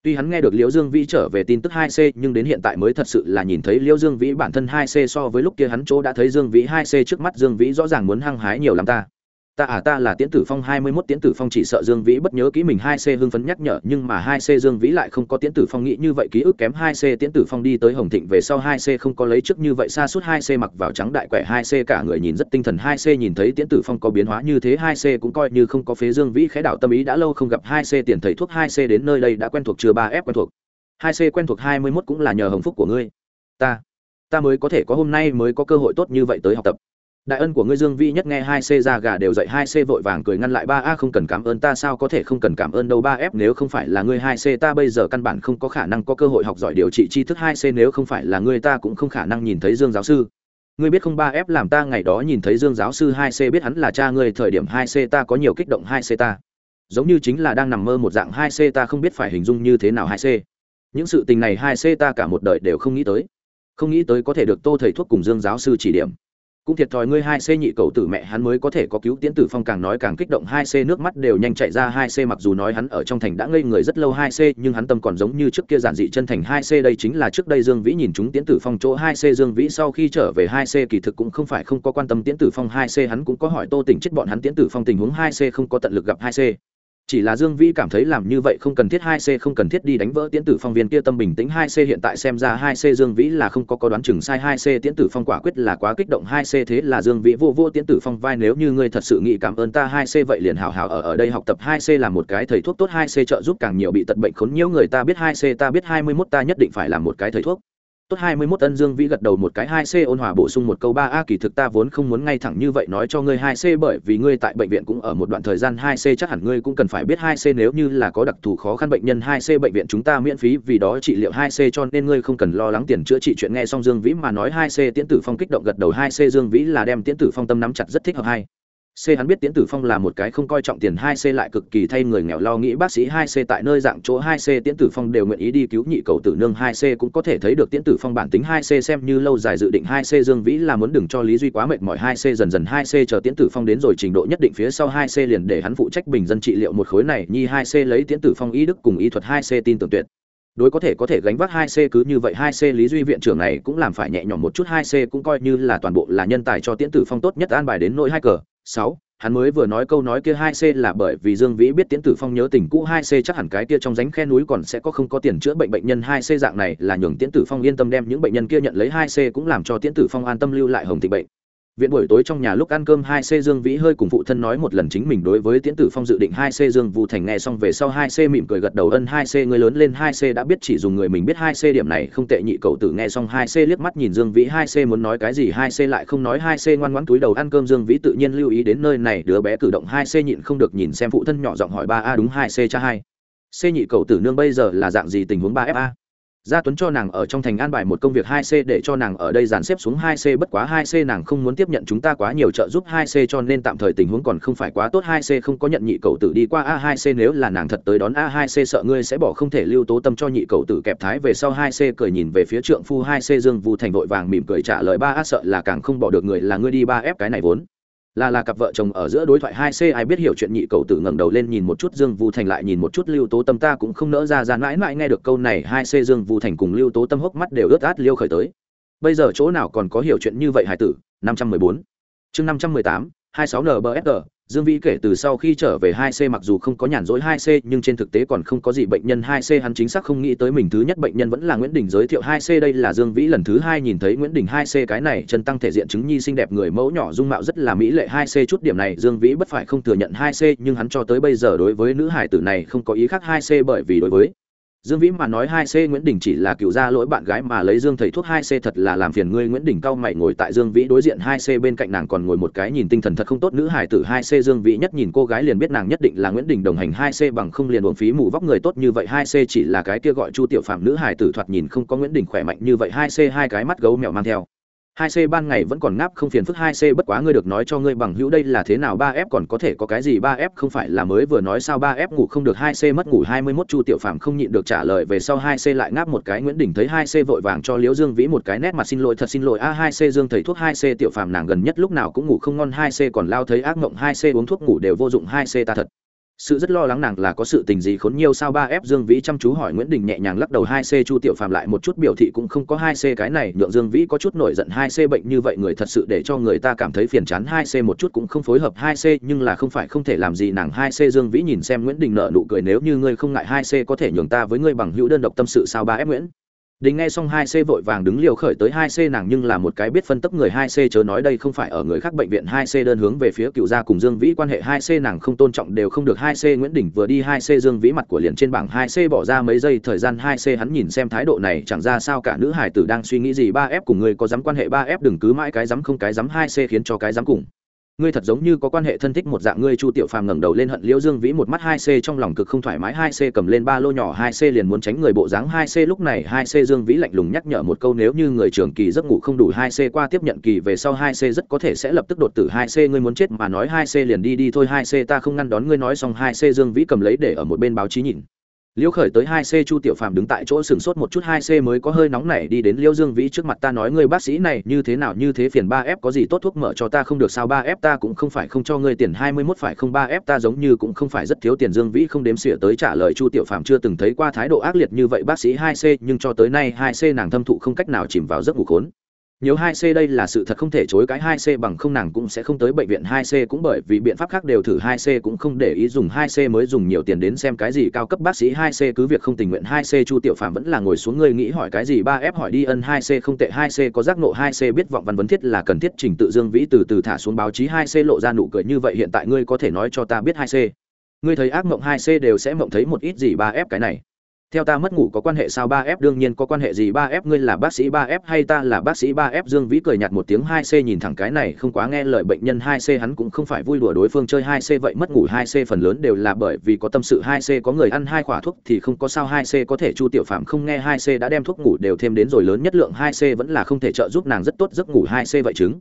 Tuy hắn nghe được Liễu Dương Vĩ trở về tin tức 2C, nhưng đến hiện tại mới thật sự là nhìn thấy Liễu Dương Vĩ bản thân 2C so với lúc kia hắn chỗ đã thấy Dương Vĩ 2C trước mắt Dương Vĩ rõ ràng muốn hăng hái nhiều lắm ta. Ta à ta là Tiễn Tử Phong 21 Tiễn Tử Phong chỉ sợ Dương Vĩ bất nhớ kỹ mình 2C hưng phấn nhắc nhở, nhưng mà 2C Dương Vĩ lại không có Tiễn Tử Phong nghĩ như vậy ký ức kém 2C Tiễn Tử Phong đi tới Hồng Thịnh về sau 2C không có lấy trước như vậy xa suốt 2C mặc vào trắng đại quẻ 2C cả người nhìn rất tinh thần 2C nhìn thấy Tiễn Tử Phong có biến hóa như thế 2C cũng coi như không có phế Dương Vĩ khẽ đảo tâm ý đã lâu không gặp 2C tiền thầy thuốc 2C đến nơi đây đã quen thuộc chưa 3F quen thuộc hai c quen thuộc hai mươi mốt cũng là nhờ hồng phúc của ngươi ta ta mới có thể có hôm nay mới có cơ hội tốt như vậy tới học tập đại ân của ngươi dương vĩ nhất nghe hai c ra gà đều dậy, hai c vội vàng cười ngăn lại, ba a không cần cảm ơn ta, sao có thể không cần cảm ơn đâu, ba f nếu không phải là ngươi, hai c ta bây giờ căn bản không có khả năng có cơ hội học giỏi điều trị tri thức, hai c nếu không phải là ngươi, ta cũng không khả năng nhìn thấy dương giáo sư. Ngươi biết không, ba f làm ta ngày đó nhìn thấy dương giáo sư, hai c biết hắn là cha ngươi, thời điểm hai c ta có nhiều kích động, hai c ta giống như chính là đang nằm mơ một dạng, hai c ta không biết phải hình dung như thế nào, hai c. Những sự tình này hai c ta cả một đời đều không nghĩ tới. Không nghĩ tới có thể được tô thầy thuốc cùng dương giáo sư chỉ điểm cũng thiệt thòi ngươi hai c nhị cầu tử mẹ hắn mới có thể có cứu tiễn tử phong càng nói càng kích động hai c nước mắt đều nhanh chạy ra hai c mặc dù nói hắn ở trong thành đã ngây người rất lâu hai c, nhưng hắn tâm còn giống như trước kia giản dị chân thành hai c đây chính là trước đây dương vĩ nhìn chúng tiễn tử phong chỗ hai c dương vĩ sau khi trở về hai c kỳ thực cũng không phải không có quan tâm tiễn tử phong hai c, hắn cũng có hỏi tô tình chết bọn hắn tiễn tử phong tình huống hai c, không có tận lực gặp hai c chỉ là dương vĩ cảm thấy làm như vậy không cần thiết hai c, không cần thiết đi đánh vỡ tiễn tử phong viên kia tâm bình tĩnh hai c, hiện tại xem ra hai c dương vĩ là không có có đoán chừng sai hai c, tiễn tử phong quả quyết là quá kích động hai c, thế là dương vĩ vô vô tiễn tử phong vai, nếu như ngươi thật sự nghĩ cảm ơn ta hai c, vậy liền hào hào ở ở đây học tập hai c là một cái thầy thuốc tốt, hai c trợ giúp càng nhiều bị tật bệnh khốn nhiễu người ta biết hai c, ta biết hai mươi 21 ta nhất định phải là một cái thầy thuốc tốt hai mươi 21 ân dương vĩ gật đầu một cái, hai c ôn hòa bổ sung một câu, ba a, kỳ thực ta vốn không muốn ngay thẳng như vậy nói cho ngươi hai c, bởi vì ngươi tại bệnh viện cũng ở một đoạn thời gian, hai c chắc hẳn ngươi cũng cần phải biết hai c nếu như là có đặc thù khó khăn, bệnh nhân hai c bệnh viện chúng ta miễn phí, vì đó trị liệu hai c cho nên ngươi không cần lo lắng tiền chữa trị chuyện nghe xong dương vĩ mà nói hai c tiễn tử phong kích động gật đầu, hai c dương vĩ là đem tiễn tử phong tâm nắm chặt rất thích hợp hai C hắn biết Tiễn Tử Phong là một cái không coi trọng tiền 2C lại cực kỳ thay người nghèo lo nghĩ bác sĩ 2C tại nơi dạng chỗ 2C Tiễn Tử Phong đều nguyện ý đi cứu nhị cầu tử nương 2C cũng có thể thấy được Tiễn Tử Phong bản tính 2C xem như lâu dài dự định 2C Dương Vĩ là muốn đừng cho Lý Duy quá mệt mỏi 2C dần dần 2C chờ Tiễn Tử Phong đến rồi trình độ nhất định phía sau 2C liền để hắn phụ trách bình dân trị liệu một khối này nhi 2C lấy Tiễn Tử Phong ý đức cùng ý thuật 2C tin tưởng tuyệt đối có thể có thể gánh vác 2C cứ như vậy 2C Lý Duy viện trưởng này cũng làm phải nhẹ nhõm một chút 2C cũng coi như là toàn bộ là nhân tài cho Tiễn Tử Phong tốt nhất an bài đến nỗi hai cờ 6 hắn mới vừa nói câu nói kia hai c là bởi vì dương vĩ biết tiễn tử phong nhớ tình cũ hai c chắc hẳn cái kia trong rãnh khe núi còn sẽ có không có tiền chữa bệnh bệnh nhân hai c dạng này là nhường tiễn tử phong yên tâm đem những bệnh nhân kia nhận lấy hai c cũng làm cho tiễn tử phong an tâm lưu lại hồng thị bệnh viện buổi tối trong nhà lúc ăn cơm hai c dương vĩ hơi cùng phụ thân nói một lần chính mình đối với tiễn tử phong dự định hai c dương vũ thành nghe xong về sau hai c mỉm cười gật đầu ân hai c người lớn lên hai c đã biết chỉ dùng người mình biết hai c điểm này không tệ nhị cậu tử nghe xong hai c liếc mắt nhìn dương vĩ hai c muốn nói cái gì hai c lại không nói hai c ngoan ngoãn túi đầu ăn cơm dương vĩ tự nhiên lưu ý đến nơi này đứa bé cử động hai c nhịn không được nhìn xem phụ thân nhỏ giọng hỏi ba a đúng hai c cha hai c nhị cậu tử nương bây giờ là dạng gì tình huống ba f a gia tuấn cho nàng ở trong thành an bài một công việc hai c để cho nàng ở đây dàn xếp xuống hai c, bất quá hai c nàng không muốn tiếp nhận chúng ta quá nhiều trợ giúp hai c cho nên tạm thời tình huống còn không phải quá tốt. Hai c không có nhận nhị cầu tử đi qua. A hai c nếu là nàng thật tới đón a hai c sợ ngươi sẽ bỏ không thể lưu tố tâm cho nhị cầu tử kẹp thái về sau. Hai c cười nhìn về phía trượng phu hai c dương vu thành vội vàng mỉm cười trả lời ba a sợ là càng không bỏ được người là ngươi đi ba ép cái này vốn là là cặp vợ chồng ở giữa đối thoại hai c ai biết hiểu chuyện nhị cầu tử ngẩng đầu lên nhìn một chút dương vu thành lại nhìn một chút lưu tố tâm, ta cũng không nỡ ra ra mãi mãi nghe được câu này, hai c dương vu thành cùng lưu tố tâm hốc mắt đều ướt át liêu khởi tới. Bây giờ chỗ nào còn có hiểu chuyện như vậy hải tử? Năm trăm mười bốn. Chương năm trăm mười tám 26 nbsg Dương Vĩ kể từ sau khi trở về 2C mặc dù không có nhàn rỗi 2C nhưng trên thực tế còn không có gì bệnh nhân 2C hắn chính xác không nghĩ tới mình thứ nhất bệnh nhân vẫn là Nguyễn Đình giới thiệu 2C đây là Dương Vĩ lần thứ hai nhìn thấy Nguyễn Đình 2C cái này chân tăng thể diện chứng nhi xinh đẹp người mẫu nhỏ dung mạo rất là mỹ lệ 2C chút điểm này Dương Vĩ bất phải không thừa nhận 2C nhưng hắn cho tới bây giờ đối với nữ hải tử này không có ý khác 2C bởi vì đối với Dương Vĩ mà nói 2C Nguyễn Đình chỉ là cựu gia lỗi bạn gái mà lấy Dương thầy thuốc 2C thật là làm phiền ngươi. Nguyễn Đình cao mày ngồi tại Dương Vĩ đối diện 2C bên cạnh nàng còn ngồi một cái nhìn tinh thần thật không tốt nữ hải tử 2C Dương Vĩ nhất nhìn cô gái liền biết nàng nhất định là Nguyễn Đình đồng hành 2C bằng không liền uổng phí mù vóc người tốt như vậy. 2C chỉ là cái kia gọi Chu tiểu phạm nữ hải tử thoạt nhìn không có Nguyễn Đình khỏe mạnh như vậy. 2C hai cái mắt gấu mèo mang theo hai c ban ngày vẫn còn ngáp không phiền phức, hai c bất quá ngươi được nói cho ngươi bằng hữu đây là thế nào, ba f còn có thể có cái gì, ba f không phải là mới vừa nói sao, ba f ngủ không được, hai c mất ngủ hai mươi mốt, chu tiểu phạm không nhịn được trả lời về sau, hai c lại ngáp một cái, nguyễn đình thấy hai c vội vàng cho liễu dương vĩ một cái nét mặt xin lỗi, thật xin lỗi. A, hai c dương thầy thuốc, hai c tiểu phạm nàng gần nhất lúc nào cũng ngủ không ngon, hai c còn lao thấy ác mộng, hai c uống thuốc ngủ đều vô dụng, hai c ta thật sự rất lo lắng nàng là có sự tình gì khốn nhiều sao ba f dương vĩ chăm chú hỏi nguyễn đình nhẹ nhàng lắc đầu hai c, chu tiểu phàm lại một chút biểu thị cũng không có hai c, cái này nhượng dương vĩ có chút nổi giận hai c bệnh như vậy người thật sự để cho người ta cảm thấy phiền chán hai c một chút cũng không phối hợp hai c, nhưng là không phải không thể làm gì nàng hai c dương vĩ nhìn xem nguyễn đình nợ nụ cười, nếu như ngươi không ngại hai c có thể nhường ta với ngươi bằng hữu đơn độc tâm sự sao ba f nguyễn? Đình nghe xong hai c vội vàng đứng liều khởi tới hai c nàng nhưng là một cái biết phân tấp người hai c chớ nói đây không phải ở người khác bệnh viện hai c đơn hướng về phía cựu gia cùng Dương Vĩ quan hệ hai c nàng không tôn trọng đều không được hai c Nguyễn Đình vừa đi hai c Dương Vĩ mặt của liền trên bảng hai c bỏ ra mấy giây thời gian hai c hắn nhìn xem thái độ này chẳng ra sao cả nữ hải tử đang suy nghĩ gì ba f cùng người có dám quan hệ ba f đừng cứ mãi cái dám không cái dám hai c khiến cho cái dám cùng ngươi thật giống như có quan hệ thân thích một dạng ngươi chu tiểu phàm ngẩng đầu lên hận liễu dương vĩ một mắt hai c trong lòng cực không thoải mái hai c cầm lên ba lô nhỏ hai c liền muốn tránh người bộ dáng hai c lúc này hai c dương vĩ lạnh lùng nhắc nhở một câu nếu như người trường kỳ giấc ngủ không đủ hai c qua tiếp nhận kỳ về sau hai c rất có thể sẽ lập tức đột tử hai c ngươi muốn chết mà nói hai c liền đi đi thôi hai c ta không ngăn đón ngươi nói xong hai c dương vĩ cầm lấy để ở một bên báo chí nhìn liễu khởi tới hai c chu tiểu phàm đứng tại chỗ sừng sốt một chút, hai c mới có hơi nóng này đi đến liễu dương vĩ trước mặt, ta nói ngươi bác sĩ này như thế nào, như thế phiền ba f có gì tốt thuốc mở cho ta không được sao? Ba f ta cũng không phải không cho ngươi tiền, hai mươi mốt phải không? Ba f ta giống như cũng không phải rất thiếu tiền. Dương vĩ không đếm xỉa tới trả lời chu tiểu phàm chưa từng thấy qua thái độ ác liệt như vậy. Bác sĩ hai c nhưng cho tới nay hai c nàng thâm thụ không cách nào chìm vào giấc ngủ khốn nhiều hai c đây là sự thật không thể chối cái hai c bằng không nàng cũng sẽ không tới bệnh viện hai c cũng bởi vì biện pháp khác đều thử hai c cũng không để ý dùng hai c mới dùng nhiều tiền đến xem cái gì cao cấp bác sĩ hai c cứ việc không tình nguyện hai c chu tiểu phạm vẫn là ngồi xuống ngươi nghĩ hỏi cái gì ba f hỏi đi ân hai c không tệ hai c có giác nộ hai c biết vọng văn vấn thiết là cần thiết trình tự dương vĩ từ từ thả xuống báo chí hai c lộ ra nụ cười như vậy hiện tại ngươi có thể nói cho ta biết hai c ngươi thấy ác mộng hai c đều sẽ mộng thấy một ít gì ba f cái này theo ta mất ngủ có quan hệ sao ba f? Đương nhiên có quan hệ gì ba f? Ngươi là bác sĩ ba f hay ta là bác sĩ ba f? Dương vĩ cười nhạt một tiếng hai c, nhìn thẳng cái này, không quá nghe lời bệnh nhân hai c, hắn cũng không phải vui đùa đối phương chơi hai c vậy, mất ngủ hai c phần lớn đều là bởi vì có tâm sự hai c, có người ăn hai khỏa thuốc thì không có sao hai c, có thể chu tiểu phạm không nghe hai c, đã đem thuốc ngủ đều thêm đến rồi, lớn nhất lượng hai c vẫn là không thể trợ giúp nàng rất tốt giấc ngủ hai c vậy chứng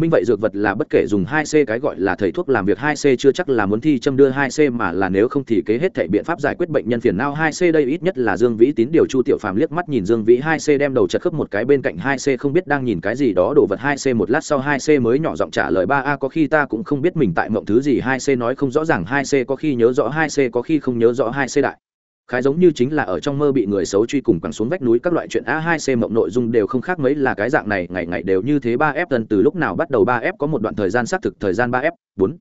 minh vậy dược vật là bất kể dùng hai c cái gọi là thầy thuốc làm việc hai c, chưa chắc là muốn thi châm đưa hai c mà là nếu không thì kế hết thảy biện pháp giải quyết bệnh nhân phiền não hai c đây ít nhất là Dương Vĩ tín điều Chu Tiểu Phàm liếc mắt nhìn Dương Vĩ hai c đem đầu chật khớp một cái bên cạnh hai c, không biết đang nhìn cái gì đó đổ vật hai c một lát sau hai c mới nhỏ giọng trả lời, ba a, có khi ta cũng không biết mình tại mộng thứ gì hai c nói không rõ ràng hai c, có khi nhớ rõ hai c, có khi không nhớ rõ hai c đại khái giống như chính là ở trong mơ bị người xấu truy cùng quẳng xuống vách núi các loại chuyện a 2 c mộng nội dung đều không khác mấy là cái dạng này, ngày ngày đều như thế ba f tần từ lúc nào bắt đầu ba f có một đoạn thời gian xác thực thời gian ba f, bốn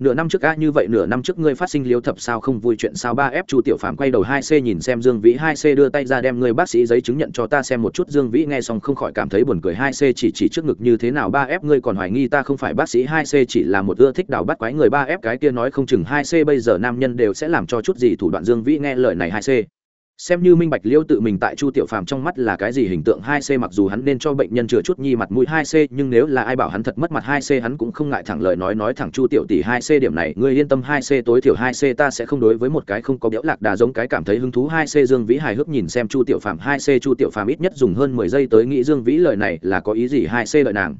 nửa năm trước a như vậy nửa năm trước ngươi phát sinh liêu thập sao không vui chuyện sao? Ba f chu tiểu phàm quay đầu hai c nhìn xem dương vĩ, hai c đưa tay ra đem ngươi bác sĩ giấy chứng nhận cho ta xem một chút. Dương vĩ nghe xong không khỏi cảm thấy buồn cười. Hai c chỉ chỉ trước ngực như thế nào? Ba f ngươi còn hoài nghi ta không phải bác sĩ. Hai c chỉ là một ưa thích đào bắt quái người. Ba f cái kia nói không chừng. Hai c bây giờ nam nhân đều sẽ làm cho chút gì thủ đoạn. Dương vĩ nghe lời này, hai c xem như minh bạch liêu tự mình tại chu tiểu phàm trong mắt là cái gì hình tượng hai c, mặc dù hắn nên cho bệnh nhân chừa chút nhi mặt mũi hai c, nhưng nếu là ai bảo hắn thật mất mặt hai c, hắn cũng không ngại thẳng lời nói nói thẳng chu tiểu tỷ hai c điểm này. Ngươi yên tâm hai c tối thiểu hai c, ta sẽ không đối với một cái không có biểu lạc đà giống cái cảm thấy hứng thú hai c. Dương vĩ hài hước nhìn xem chu tiểu phàm hai c, chu tiểu phàm ít nhất dùng hơn mười giây tới nghĩ dương vĩ lời này là có ý gì hai c lợi nàng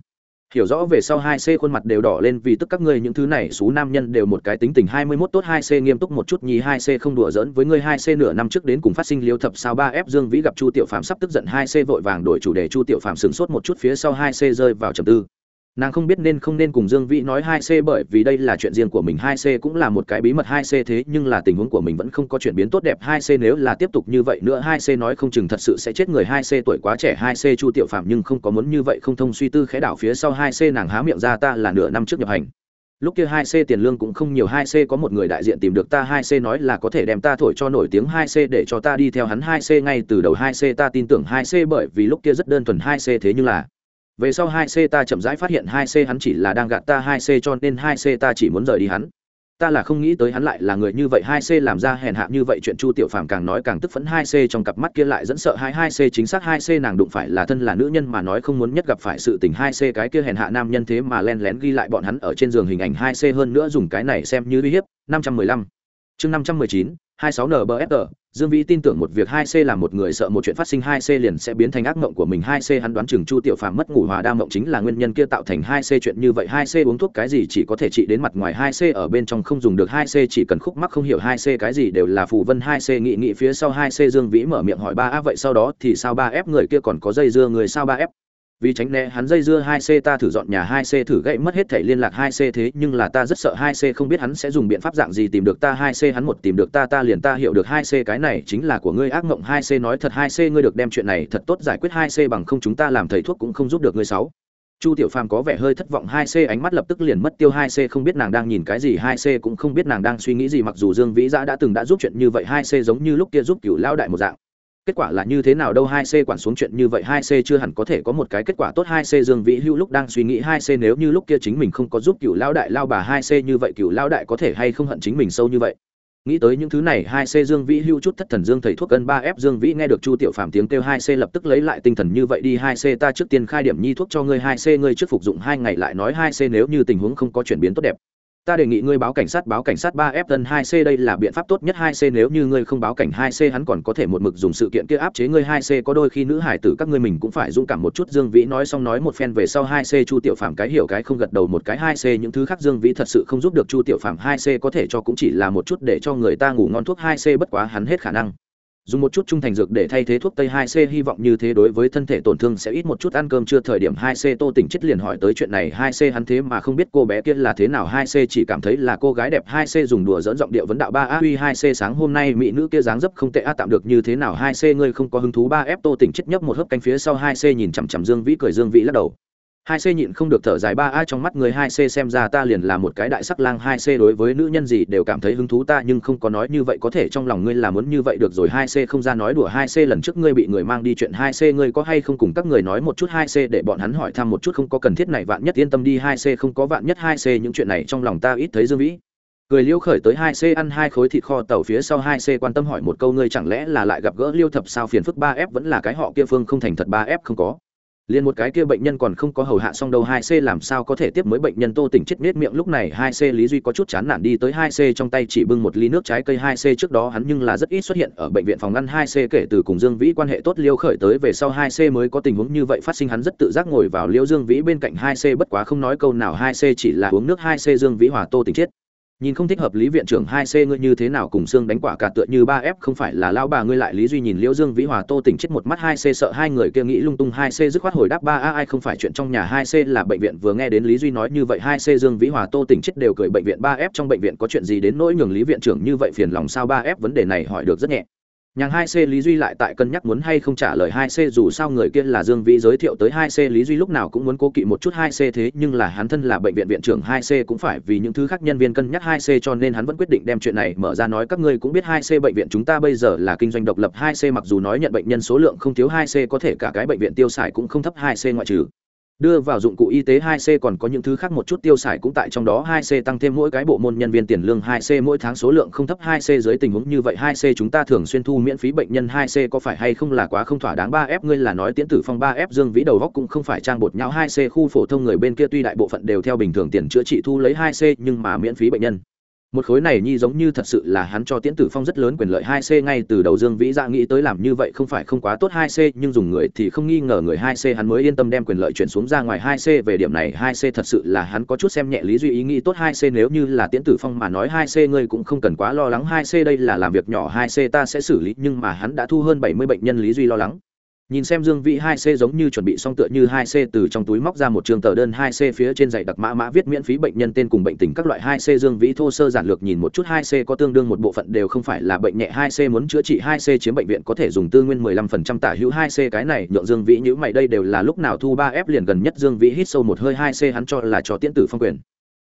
hiểu rõ về sau hai c khuôn mặt đều đỏ lên vì tức các ngươi những thứ này, xú nam nhân đều một cái tính tình hai mươi 21 tốt, hai c nghiêm túc một chút, nhì hai c không đùa giỡn với ngươi, hai c nửa năm trước đến cùng phát sinh liêu thập sao ba f dương vĩ gặp chu tiểu phạm sắp tức giận, hai c vội vàng đổi chủ đề, chu tiểu phạm sửng sốt một chút, phía sau hai c rơi vào trầm tư nàng không biết nên không nên cùng dương vĩ nói hai c bởi vì đây là chuyện riêng của mình hai c cũng là một cái bí mật hai c thế nhưng là tình huống của mình vẫn không có chuyển biến tốt đẹp hai c nếu là tiếp tục như vậy nữa hai c nói không chừng thật sự sẽ chết người hai c tuổi quá trẻ hai c chu tiểu phạm nhưng không có muốn như vậy không thông suy tư khẽ đảo phía sau hai c nàng há miệng ra ta là nửa năm trước nhập hành lúc kia hai c tiền lương cũng không nhiều hai c có một người đại diện tìm được ta hai c nói là có thể đem ta thổi cho nổi tiếng hai c để cho ta đi theo hắn hai c ngay từ đầu hai c ta tin tưởng hai c bởi vì lúc kia rất đơn thuần hai c thế nhưng là về sau hai c ta chậm rãi phát hiện hai c hắn chỉ là đang gạt ta hai c cho nên hai c ta chỉ muốn rời đi hắn ta là không nghĩ tới hắn lại là người như vậy hai c làm ra hèn hạ như vậy chuyện chu tiểu phàm càng nói càng tức phẫn, hai c trong cặp mắt kia lại dẫn sợ hai hai c chính xác hai c nàng đụng phải là thân là nữ nhân mà nói không muốn nhất gặp phải sự tình hai c cái kia hèn hạ nam nhân thế mà len lén ghi lại bọn hắn ở trên giường hình ảnh hai c hơn nữa dùng cái này xem như uy hiếp năm trăm mười lăm chương năm trăm mười chín, hai sáu nbfr dương vĩ tin tưởng một việc hai c là một người sợ một chuyện phát sinh hai c liền sẽ biến thành ác mộng của mình. Hai c hắn đoán chừng chu tiểu phàm mất ngủ hòa đa mộng chính là nguyên nhân kia tạo thành hai c chuyện như vậy. Hai c uống thuốc cái gì chỉ có thể trị đến mặt ngoài. Hai c ở bên trong không dùng được. Hai c chỉ cần khúc mắc không hiểu hai c cái gì đều là phù vân. Hai c nghị nghị phía sau. Hai c dương vĩ mở miệng hỏi ba a vậy sau đó thì sao ba f người kia còn có dây dưa người sao ba f? Vì tránh né hắn dây dưa hai c ta thử dọn nhà hai c thử gãy mất hết thể liên lạc hai c thế nhưng là ta rất sợ hai c không biết hắn sẽ dùng biện pháp dạng gì tìm được ta hai c hắn một tìm được ta ta liền ta hiểu được hai c cái này chính là của ngươi ác mộng hai c nói thật hai c ngươi được đem chuyện này thật tốt giải quyết hai c bằng không chúng ta làm thầy thuốc cũng không giúp được ngươi sáu chu tiểu phàm có vẻ hơi thất vọng hai c ánh mắt lập tức liền mất tiêu hai c không biết nàng đang nhìn cái gì hai c cũng không biết nàng đang suy nghĩ gì mặc dù dương vĩ giã đã từng đã giúp chuyện như vậy hai c giống như lúc kia giúp cựu lao đại một dạng kết quả là như thế nào đâu hai c quản xuống chuyện như vậy, hai c chưa hẳn có thể có một cái kết quả tốt. Hai c dương vĩ hữu lúc đang suy nghĩ hai c nếu như lúc kia chính mình không có giúp cựu lao đại lao bà hai c như vậy cựu lao đại có thể hay không hận chính mình sâu như vậy? Nghĩ tới những thứ này, hai c dương vĩ hưu chút thất thần dương thầy thuốc cân ba f dương vĩ nghe được chu tiểu phàm tiếng kêu hai c lập tức lấy lại tinh thần như vậy đi. Hai c ta trước tiên khai điểm nhi thuốc cho ngươi, hai c ngươi trước phục dụng hai ngày lại nói hai c nếu như tình huống không có chuyển biến tốt đẹp ta đề nghị ngươi báo cảnh sát, báo cảnh sát ba f tân hai c, đây là biện pháp tốt nhất hai c, nếu như ngươi không báo cảnh hai c, hắn còn có thể một mực dùng sự kiện kia áp chế ngươi hai c, có đôi khi nữ hải tử các ngươi mình cũng phải dũng cảm một chút. Dương vĩ nói xong nói một phen về sau hai c, chu tiểu phàm cái hiểu cái không gật đầu một cái hai c, những thứ khác dương vĩ thật sự không giúp được chu tiểu phàm hai c, có thể cho cũng chỉ là một chút để cho người ta ngủ ngon thuốc hai c, bất quá hắn hết khả năng dùng một chút trung thành dược để thay thế thuốc tây 2C hy vọng như thế đối với thân thể tổn thương sẽ ít một chút. Ăn cơm chưa thời điểm 2C Tô Tỉnh chết liền hỏi tới chuyện này. 2C hắn thế mà không biết cô bé kia là thế nào. 2C chỉ cảm thấy là cô gái đẹp. 2C dùng đùa dẫn giọng điệu vấn đạo. 3 A uy 2C sáng hôm nay mỹ nữ kia dáng dấp không tệ. A, tạm được. Như thế nào? 2C ngươi không có hứng thú. 3F Tô Tỉnh chết nhấp một hớp canh phía sau. 2C nhìn chằm chằm Dương Vĩ, cười Dương Vĩ lắc đầu hai c nhịn không được thở dài ba a trong mắt người hai c xem ra ta liền là một cái đại sắc lang hai c đối với nữ nhân gì đều cảm thấy hứng thú ta nhưng không có nói như vậy có thể trong lòng ngươi là muốn như vậy được rồi hai c không ra nói đùa hai c lần trước ngươi bị người mang đi chuyện hai c ngươi có hay không cùng các người nói một chút hai c để bọn hắn hỏi thăm một chút không có cần thiết này vạn nhất yên tâm đi hai c không có vạn nhất hai c những chuyện này trong lòng ta ít thấy dương vĩ cười liêu khởi tới hai c ăn hai khối thịt kho tàu phía sau hai c quan tâm hỏi một câu ngươi chẳng lẽ là lại gặp gỡ liêu thập sao phiền phức ba f vẫn là cái họ kia phương không thành thật ba f không có liền một cái kia bệnh nhân còn không có hầu hạ xong đâu, hai c làm sao có thể tiếp mới bệnh nhân tô tỉnh chết nết miệng. Lúc này hai c lý duy có chút chán nản đi tới hai c trong tay chỉ bưng một ly nước trái cây. Hai c trước đó hắn nhưng là rất ít xuất hiện ở bệnh viện phòng ngăn. Hai c kể từ cùng dương vĩ quan hệ tốt liêu khởi tới về sau, hai c mới có tình huống như vậy phát sinh. Hắn rất tự giác ngồi vào liêu dương vĩ bên cạnh. Hai c bất quá không nói câu nào. Hai c chỉ là uống nước. Hai c dương vĩ hòa tô tỉnh chết nhìn không thích hợp lý viện trưởng hai c ngươi như thế nào cùng xương đánh quả cả tựa như ba f, không phải là lao bà ngươi lại lý duy nhìn liễu dương vĩ hòa tô tỉnh chết một mắt hai c sợ hai người kia nghĩ lung tung hai c dứt khoát hồi đáp ba a, ai không phải chuyện trong nhà hai c là bệnh viện vừa nghe đến lý duy nói như vậy hai c dương vĩ hòa tô tỉnh chết đều cười bệnh viện ba f, trong bệnh viện có chuyện gì đến nỗi nhường lý viện trưởng như vậy phiền lòng sao ba f, vấn đề này hỏi được rất nhẹ nhàng hai c lý duy lại tại cân nhắc muốn hay không trả lời hai c, dù sao người kia là dương vĩ giới thiệu tới hai c, lý duy lúc nào cũng muốn cố kỵ một chút hai c thế, nhưng là hắn thân là bệnh viện viện trưởng hai c cũng phải vì những thứ khác nhân viên cân nhắc hai c cho nên hắn vẫn quyết định đem chuyện này mở ra nói các ngươi cũng biết hai c bệnh viện chúng ta bây giờ là kinh doanh độc lập, hai c mặc dù nói nhận bệnh nhân số lượng không thiếu, hai c có thể cả cái bệnh viện tiêu xài cũng không thấp, hai c ngoại trừ đưa vào dụng cụ y tế 2C còn có những thứ khác một chút tiêu xài cũng tại trong đó 2C tăng thêm mỗi cái bộ môn nhân viên tiền lương 2C mỗi tháng số lượng không thấp 2C dưới tình huống như vậy 2C chúng ta thường xuyên thu miễn phí bệnh nhân 2C có phải hay không là quá không thỏa đáng 3F ngươi là nói tiễn tử phong 3F Dương Vĩ đầu góc cũng không phải trang bột nhão 2C khu phổ thông người bên kia tuy đại bộ phận đều theo bình thường tiền chữa trị thu lấy 2C nhưng mà miễn phí bệnh nhân một khối này nhi giống như thật sự là hắn cho tiễn tử phong rất lớn quyền lợi hai c ngay từ đầu dương vĩ dạ nghĩ tới làm như vậy không phải không quá tốt hai c, nhưng dùng người thì không nghi ngờ người hai c hắn mới yên tâm đem quyền lợi chuyển xuống ra ngoài hai c về điểm này hai c thật sự là hắn có chút xem nhẹ lý duy ý nghĩ tốt hai c nếu như là tiễn tử phong mà nói hai c ngươi cũng không cần quá lo lắng hai c đây là làm việc nhỏ hai c ta sẽ xử lý, nhưng mà hắn đã thu hơn bảy mươi bệnh nhân lý duy lo lắng nhìn xem dương vĩ hai c giống như chuẩn bị xong tựa như hai c từ trong túi móc ra một trường tờ đơn hai c phía trên dạy đặc mã mã viết miễn phí bệnh nhân tên cùng bệnh tình các loại hai c dương vĩ thô sơ giản lược nhìn một chút hai c có tương đương một bộ phận đều không phải là bệnh nhẹ hai c muốn chữa trị hai c chiếm bệnh viện có thể dùng tư nguyên mười lăm phần trăm tả hữu hai c cái này nhượng dương vĩ nhữ mày đây đều là lúc nào thu ba f liền gần nhất dương vĩ hít sâu một hơi hai c hắn cho là cho tiễn tử phong quyền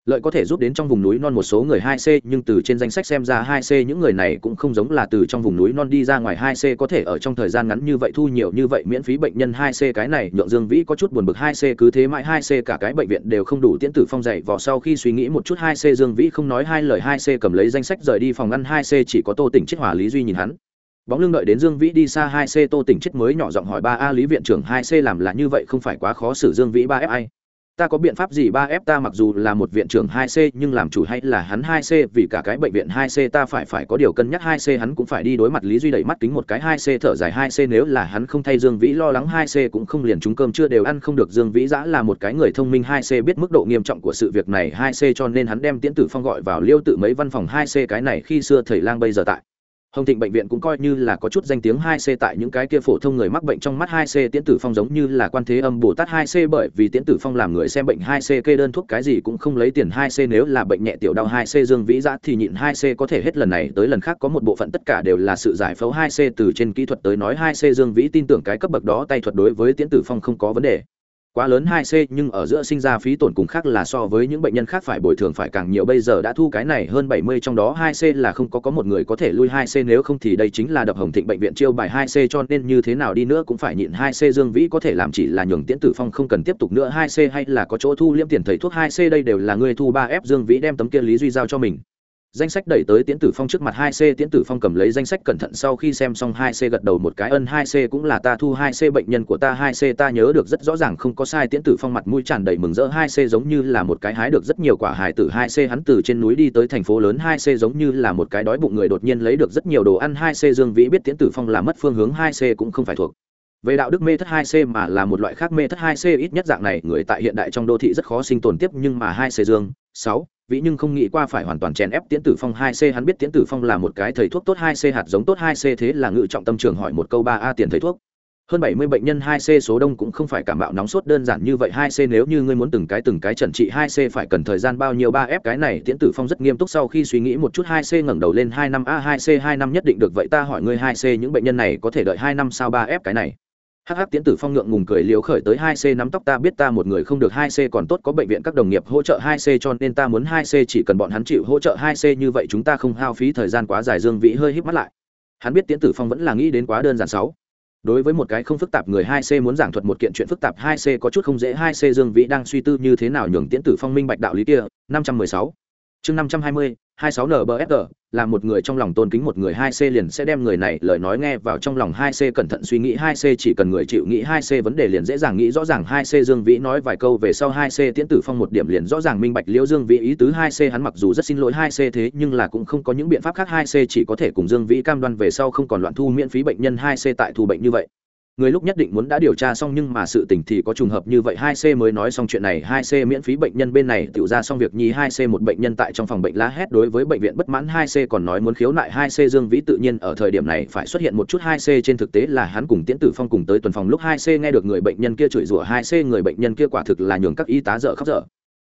lợi có thể giúp đến trong vùng núi non một số người 2C nhưng từ trên danh sách xem ra 2C những người này cũng không giống là từ trong vùng núi non đi ra ngoài 2C có thể ở trong thời gian ngắn như vậy thu nhiều như vậy miễn phí bệnh nhân 2C cái này nhượng Dương Vĩ có chút buồn bực 2C cứ thế mãi 2C cả cái bệnh viện đều không đủ tiễn tử phong dậy vào sau khi suy nghĩ một chút 2C Dương Vĩ không nói hai lời 2C cầm lấy danh sách rời đi phòng ngăn 2C chỉ có Tô Tỉnh chết hòa Lý Duy nhìn hắn. Bóng lưng đợi đến dương vĩ đi xa 2 c, tô tỉnh chết mới nhỏ giọng hỏi ba, a lý viện trưởng 2 c làm là như vậy không phải quá khó xử dương vĩ ba f ai ta có biện pháp gì? Ba f ta mặc dù là một viện trưởng 2 c, nhưng làm chủ hay là hắn 2 c? Vì cả cái bệnh viện 2 c ta phải phải có điều cân nhắc 2 c, hắn cũng phải đi đối mặt lý duy đẩy mắt kính một cái 2 c, thở dài 2 c. Nếu là hắn không thay dương vĩ lo lắng 2 c, cũng không liền chúng cơm chưa đều ăn không được. Dương vĩ giã là một cái người thông minh 2 c, biết mức độ nghiêm trọng của sự việc này 2 c, cho nên hắn đem tiễn tử phong gọi vào liêu tự mấy văn phòng 2 c, cái này khi xưa thầy lang bây giờ tại hồng thịnh bệnh viện cũng coi như là có chút danh tiếng hai c tại những cái kia phổ thông người mắc bệnh trong mắt hai c tiễn tử phong giống như là quan thế âm bồ tát hai c bởi vì tiễn tử phong làm người xem bệnh hai c kê đơn thuốc cái gì cũng không lấy tiền hai c nếu là bệnh nhẹ tiểu đau hai c dương vĩ giã thì nhịn hai c có thể hết lần này tới lần khác có một bộ phận tất cả đều là sự giải phẫu hai c từ trên kỹ thuật tới nói hai c dương vĩ tin tưởng cái cấp bậc đó tay thuật đối với tiễn tử phong không có vấn đề quá lớn 2C nhưng ở giữa sinh ra phí tổn cùng khác là so với những bệnh nhân khác phải bồi thường phải càng nhiều. Bây giờ đã thu cái này hơn 70 trong đó 2C là không có có một người có thể lui 2C nếu không thì đây chính là đập hồng thịnh bệnh viện chiêu bài 2C cho nên như thế nào đi nữa cũng phải nhịn 2C Dương Vĩ có thể làm chỉ là nhường tiễn tử phong không cần tiếp tục nữa 2C hay là có chỗ thu liễm tiền thầy thuốc 2C đây đều là người thu 3F Dương Vĩ đem tấm kia lý duy giao cho mình danh sách đẩy tới tiễn tử phong trước mặt hai c tiễn tử phong cầm lấy danh sách cẩn thận sau khi xem xong hai c gật đầu một cái ân hai c cũng là ta thu hai c bệnh nhân của ta hai c ta nhớ được rất rõ ràng không có sai tiễn tử phong mặt mũi tràn đầy mừng rỡ hai c giống như là một cái hái được rất nhiều quả hải tử hai c hắn từ trên núi đi tới thành phố lớn hai c giống như là một cái đói bụng người đột nhiên lấy được rất nhiều đồ ăn hai c dương vĩ biết tiễn tử phong là mất phương hướng hai c cũng không phải thuộc về đạo đức mê thất 2C mà là một loại khác mê thất 2C ít nhất dạng này người tại hiện đại trong đô thị rất khó sinh tồn tiếp nhưng mà 2C dương 6 vĩ nhưng không nghĩ qua phải hoàn toàn chèn ép tiễn tử phong 2C hắn biết tiễn tử phong là một cái thầy thuốc tốt 2C hạt giống tốt 2C thế là ngự trọng tâm trường hỏi một câu 3A tiền thầy thuốc. Hơn 70 bệnh nhân 2C số đông cũng không phải cảm bạo nóng sốt đơn giản như vậy 2C nếu như ngươi muốn từng cái từng cái trần trị 2C phải cần thời gian bao nhiêu 3F cái này Tiễn Tử Phong rất nghiêm túc sau khi suy nghĩ một chút 2C ngẩng đầu lên 2 năm A 2C 2 năm nhất định được, vậy ta hỏi ngươi 2C những bệnh nhân này có thể đợi 2 năm sao 3F cái này hắc hắc tiến tử phong ngượng ngùng cười liều khởi tới, hai c nắm tóc ta biết ta một người không được, hai c còn tốt, có bệnh viện các đồng nghiệp hỗ trợ hai c cho nên ta muốn hai c, chỉ cần bọn hắn chịu hỗ trợ hai c như vậy chúng ta không hao phí thời gian quá dài. Dương vĩ hơi híp mắt lại. Hắn biết tiến tử phong vẫn là nghĩ đến quá đơn giản sáu. Đối với một cái không phức tạp người, hai c muốn giảng thuật một kiện chuyện phức tạp, hai c có chút không dễ, hai c dương vĩ đang suy tư như thế nào nhường tiến tử phong minh bạch đạo lý kia. Năm trăm mười sáu. Chương năm trăm hai mươi hai sáu nbfg là một người trong lòng tôn kính một người hai c liền sẽ đem người này lời nói nghe vào trong lòng hai c, cẩn thận suy nghĩ hai c, chỉ cần người chịu nghĩ hai c vấn đề liền dễ dàng nghĩ rõ ràng hai c. Dương vĩ nói vài câu về sau hai c, tiễn tử phong một điểm liền rõ ràng minh bạch liễu dương vĩ ý tứ hai c, hắn mặc dù rất xin lỗi hai c thế, nhưng là cũng không có những biện pháp khác hai c, chỉ có thể cùng dương vĩ cam đoan về sau không còn loạn thu miễn phí bệnh nhân hai c tại thu bệnh như vậy người lúc nhất định muốn đã điều tra xong nhưng mà sự tình thì có trùng hợp như vậy. Hai c mới nói xong chuyện này. Hai c miễn phí bệnh nhân bên này tự ra xong việc nhi. Hai c một bệnh nhân tại trong phòng bệnh lá hét đối với bệnh viện bất mãn. Hai c còn nói muốn khiếu nại. Hai c dương vĩ tự nhiên ở thời điểm này phải xuất hiện một chút. Hai c trên thực tế là hắn cùng tiễn tử phong cùng tới tuần phòng. Lúc hai c nghe được người bệnh nhân kia chửi rủa, hai c người bệnh nhân kia quả thực là nhường các y tá dở khóc dở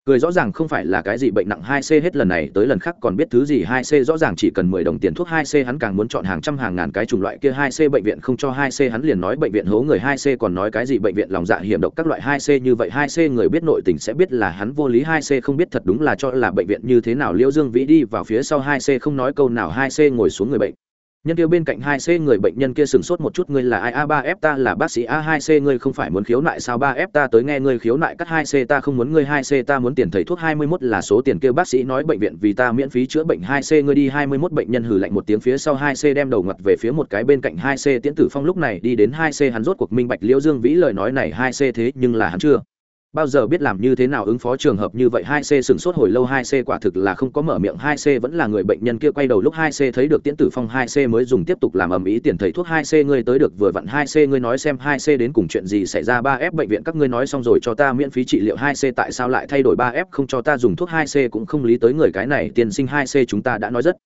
cười rõ ràng không phải là cái gì bệnh nặng 2C hết lần này tới lần khác, còn biết thứ gì 2C rõ ràng chỉ cần 10 đồng tiền thuốc 2C hắn càng muốn chọn hàng trăm hàng ngàn cái chủng loại kia 2C bệnh viện không cho 2C hắn liền nói bệnh viện hố người 2C còn nói cái gì bệnh viện lòng dạ hiểm độc các loại 2C như vậy 2C người biết nội tình sẽ biết là hắn vô lý 2C không biết thật đúng là cho là bệnh viện như thế nào. Liễu Dương Vĩ đi vào phía sau 2C không nói câu nào 2C ngồi xuống người bệnh nhân kia bên cạnh hai c người bệnh nhân kia sửng sốt một chút, ngươi là ai? A ba f ta là bác sĩ, a hai c ngươi không phải muốn khiếu nại sao? Ba f ta tới nghe ngươi khiếu nại, cắt hai c ta không muốn ngươi, hai c ta muốn tiền thầy thuốc hai mươi 21 là số tiền kia bác sĩ nói bệnh viện vì ta miễn phí chữa bệnh, hai c ngươi đi, hai mươi 21 bệnh nhân hử lạnh một tiếng phía sau, hai c đem đầu ngặt về phía một cái bên cạnh hai c tiễn tử phong lúc này đi đến hai c hắn rốt cuộc minh bạch liễu dương vĩ lời nói này, hai c thế nhưng là hắn chưa bao giờ biết làm như thế nào ứng phó trường hợp như vậy? Hai c sửng sốt hồi lâu, hai c quả thực là không có mở miệng. Hai c vẫn là người bệnh nhân kia quay đầu lúc hai c thấy được tiễn tử phong, hai c mới dùng tiếp tục làm ầm ĩ tiền thầy thuốc. Hai c ngươi tới được vừa vặn. Hai c ngươi nói xem hai c đến cùng chuyện gì xảy ra. Ba f bệnh viện các ngươi nói xong rồi cho ta miễn phí trị liệu. Hai c tại sao lại thay đổi? Ba f không cho ta dùng thuốc. Hai c cũng không lý tới người cái này. Tiền sinh, hai c chúng ta đã nói rất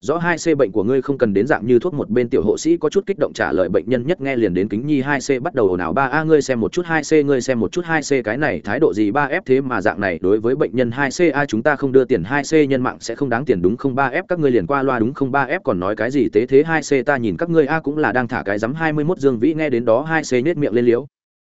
rõ hai c bệnh của ngươi không cần đến dạng như thuốc một bên tiểu hộ sĩ có chút kích động trả lời bệnh nhân nhất nghe liền đến kính nhi hai c bắt đầu ồn ào, ba a, ngươi xem một chút hai c, ngươi xem một chút hai c, cái này thái độ gì ba f thế mà dạng này, đối với bệnh nhân hai c, a, chúng ta không đưa tiền hai c, nhân mạng sẽ không đáng tiền, đúng không ba f? Các ngươi liền qua loa, đúng không ba f? Còn nói cái gì, tế thế hai c, ta nhìn các ngươi a cũng là đang thả cái rắm hai mươi mốt dương vĩ, nghe đến đó hai c nết miệng lên liếu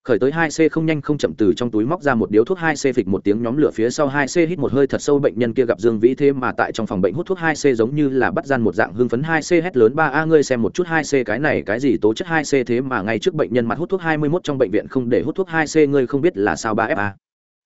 khởi tới hai c không nhanh không chậm từ trong túi móc ra một điếu thuốc hai c phịch một tiếng nhóm lửa phía sau hai c hít một hơi thật sâu bệnh nhân kia gặp dương vĩ thế mà tại trong phòng bệnh hút thuốc hai c giống như là bắt gian một dạng hưng phấn hai c hét lớn, ba a, ngươi xem một chút hai c cái này cái gì tố chất hai c thế mà ngay trước bệnh nhân mặt hút thuốc hai mươi 21 trong bệnh viện không để hút thuốc hai c, ngươi không biết là sao ba f a?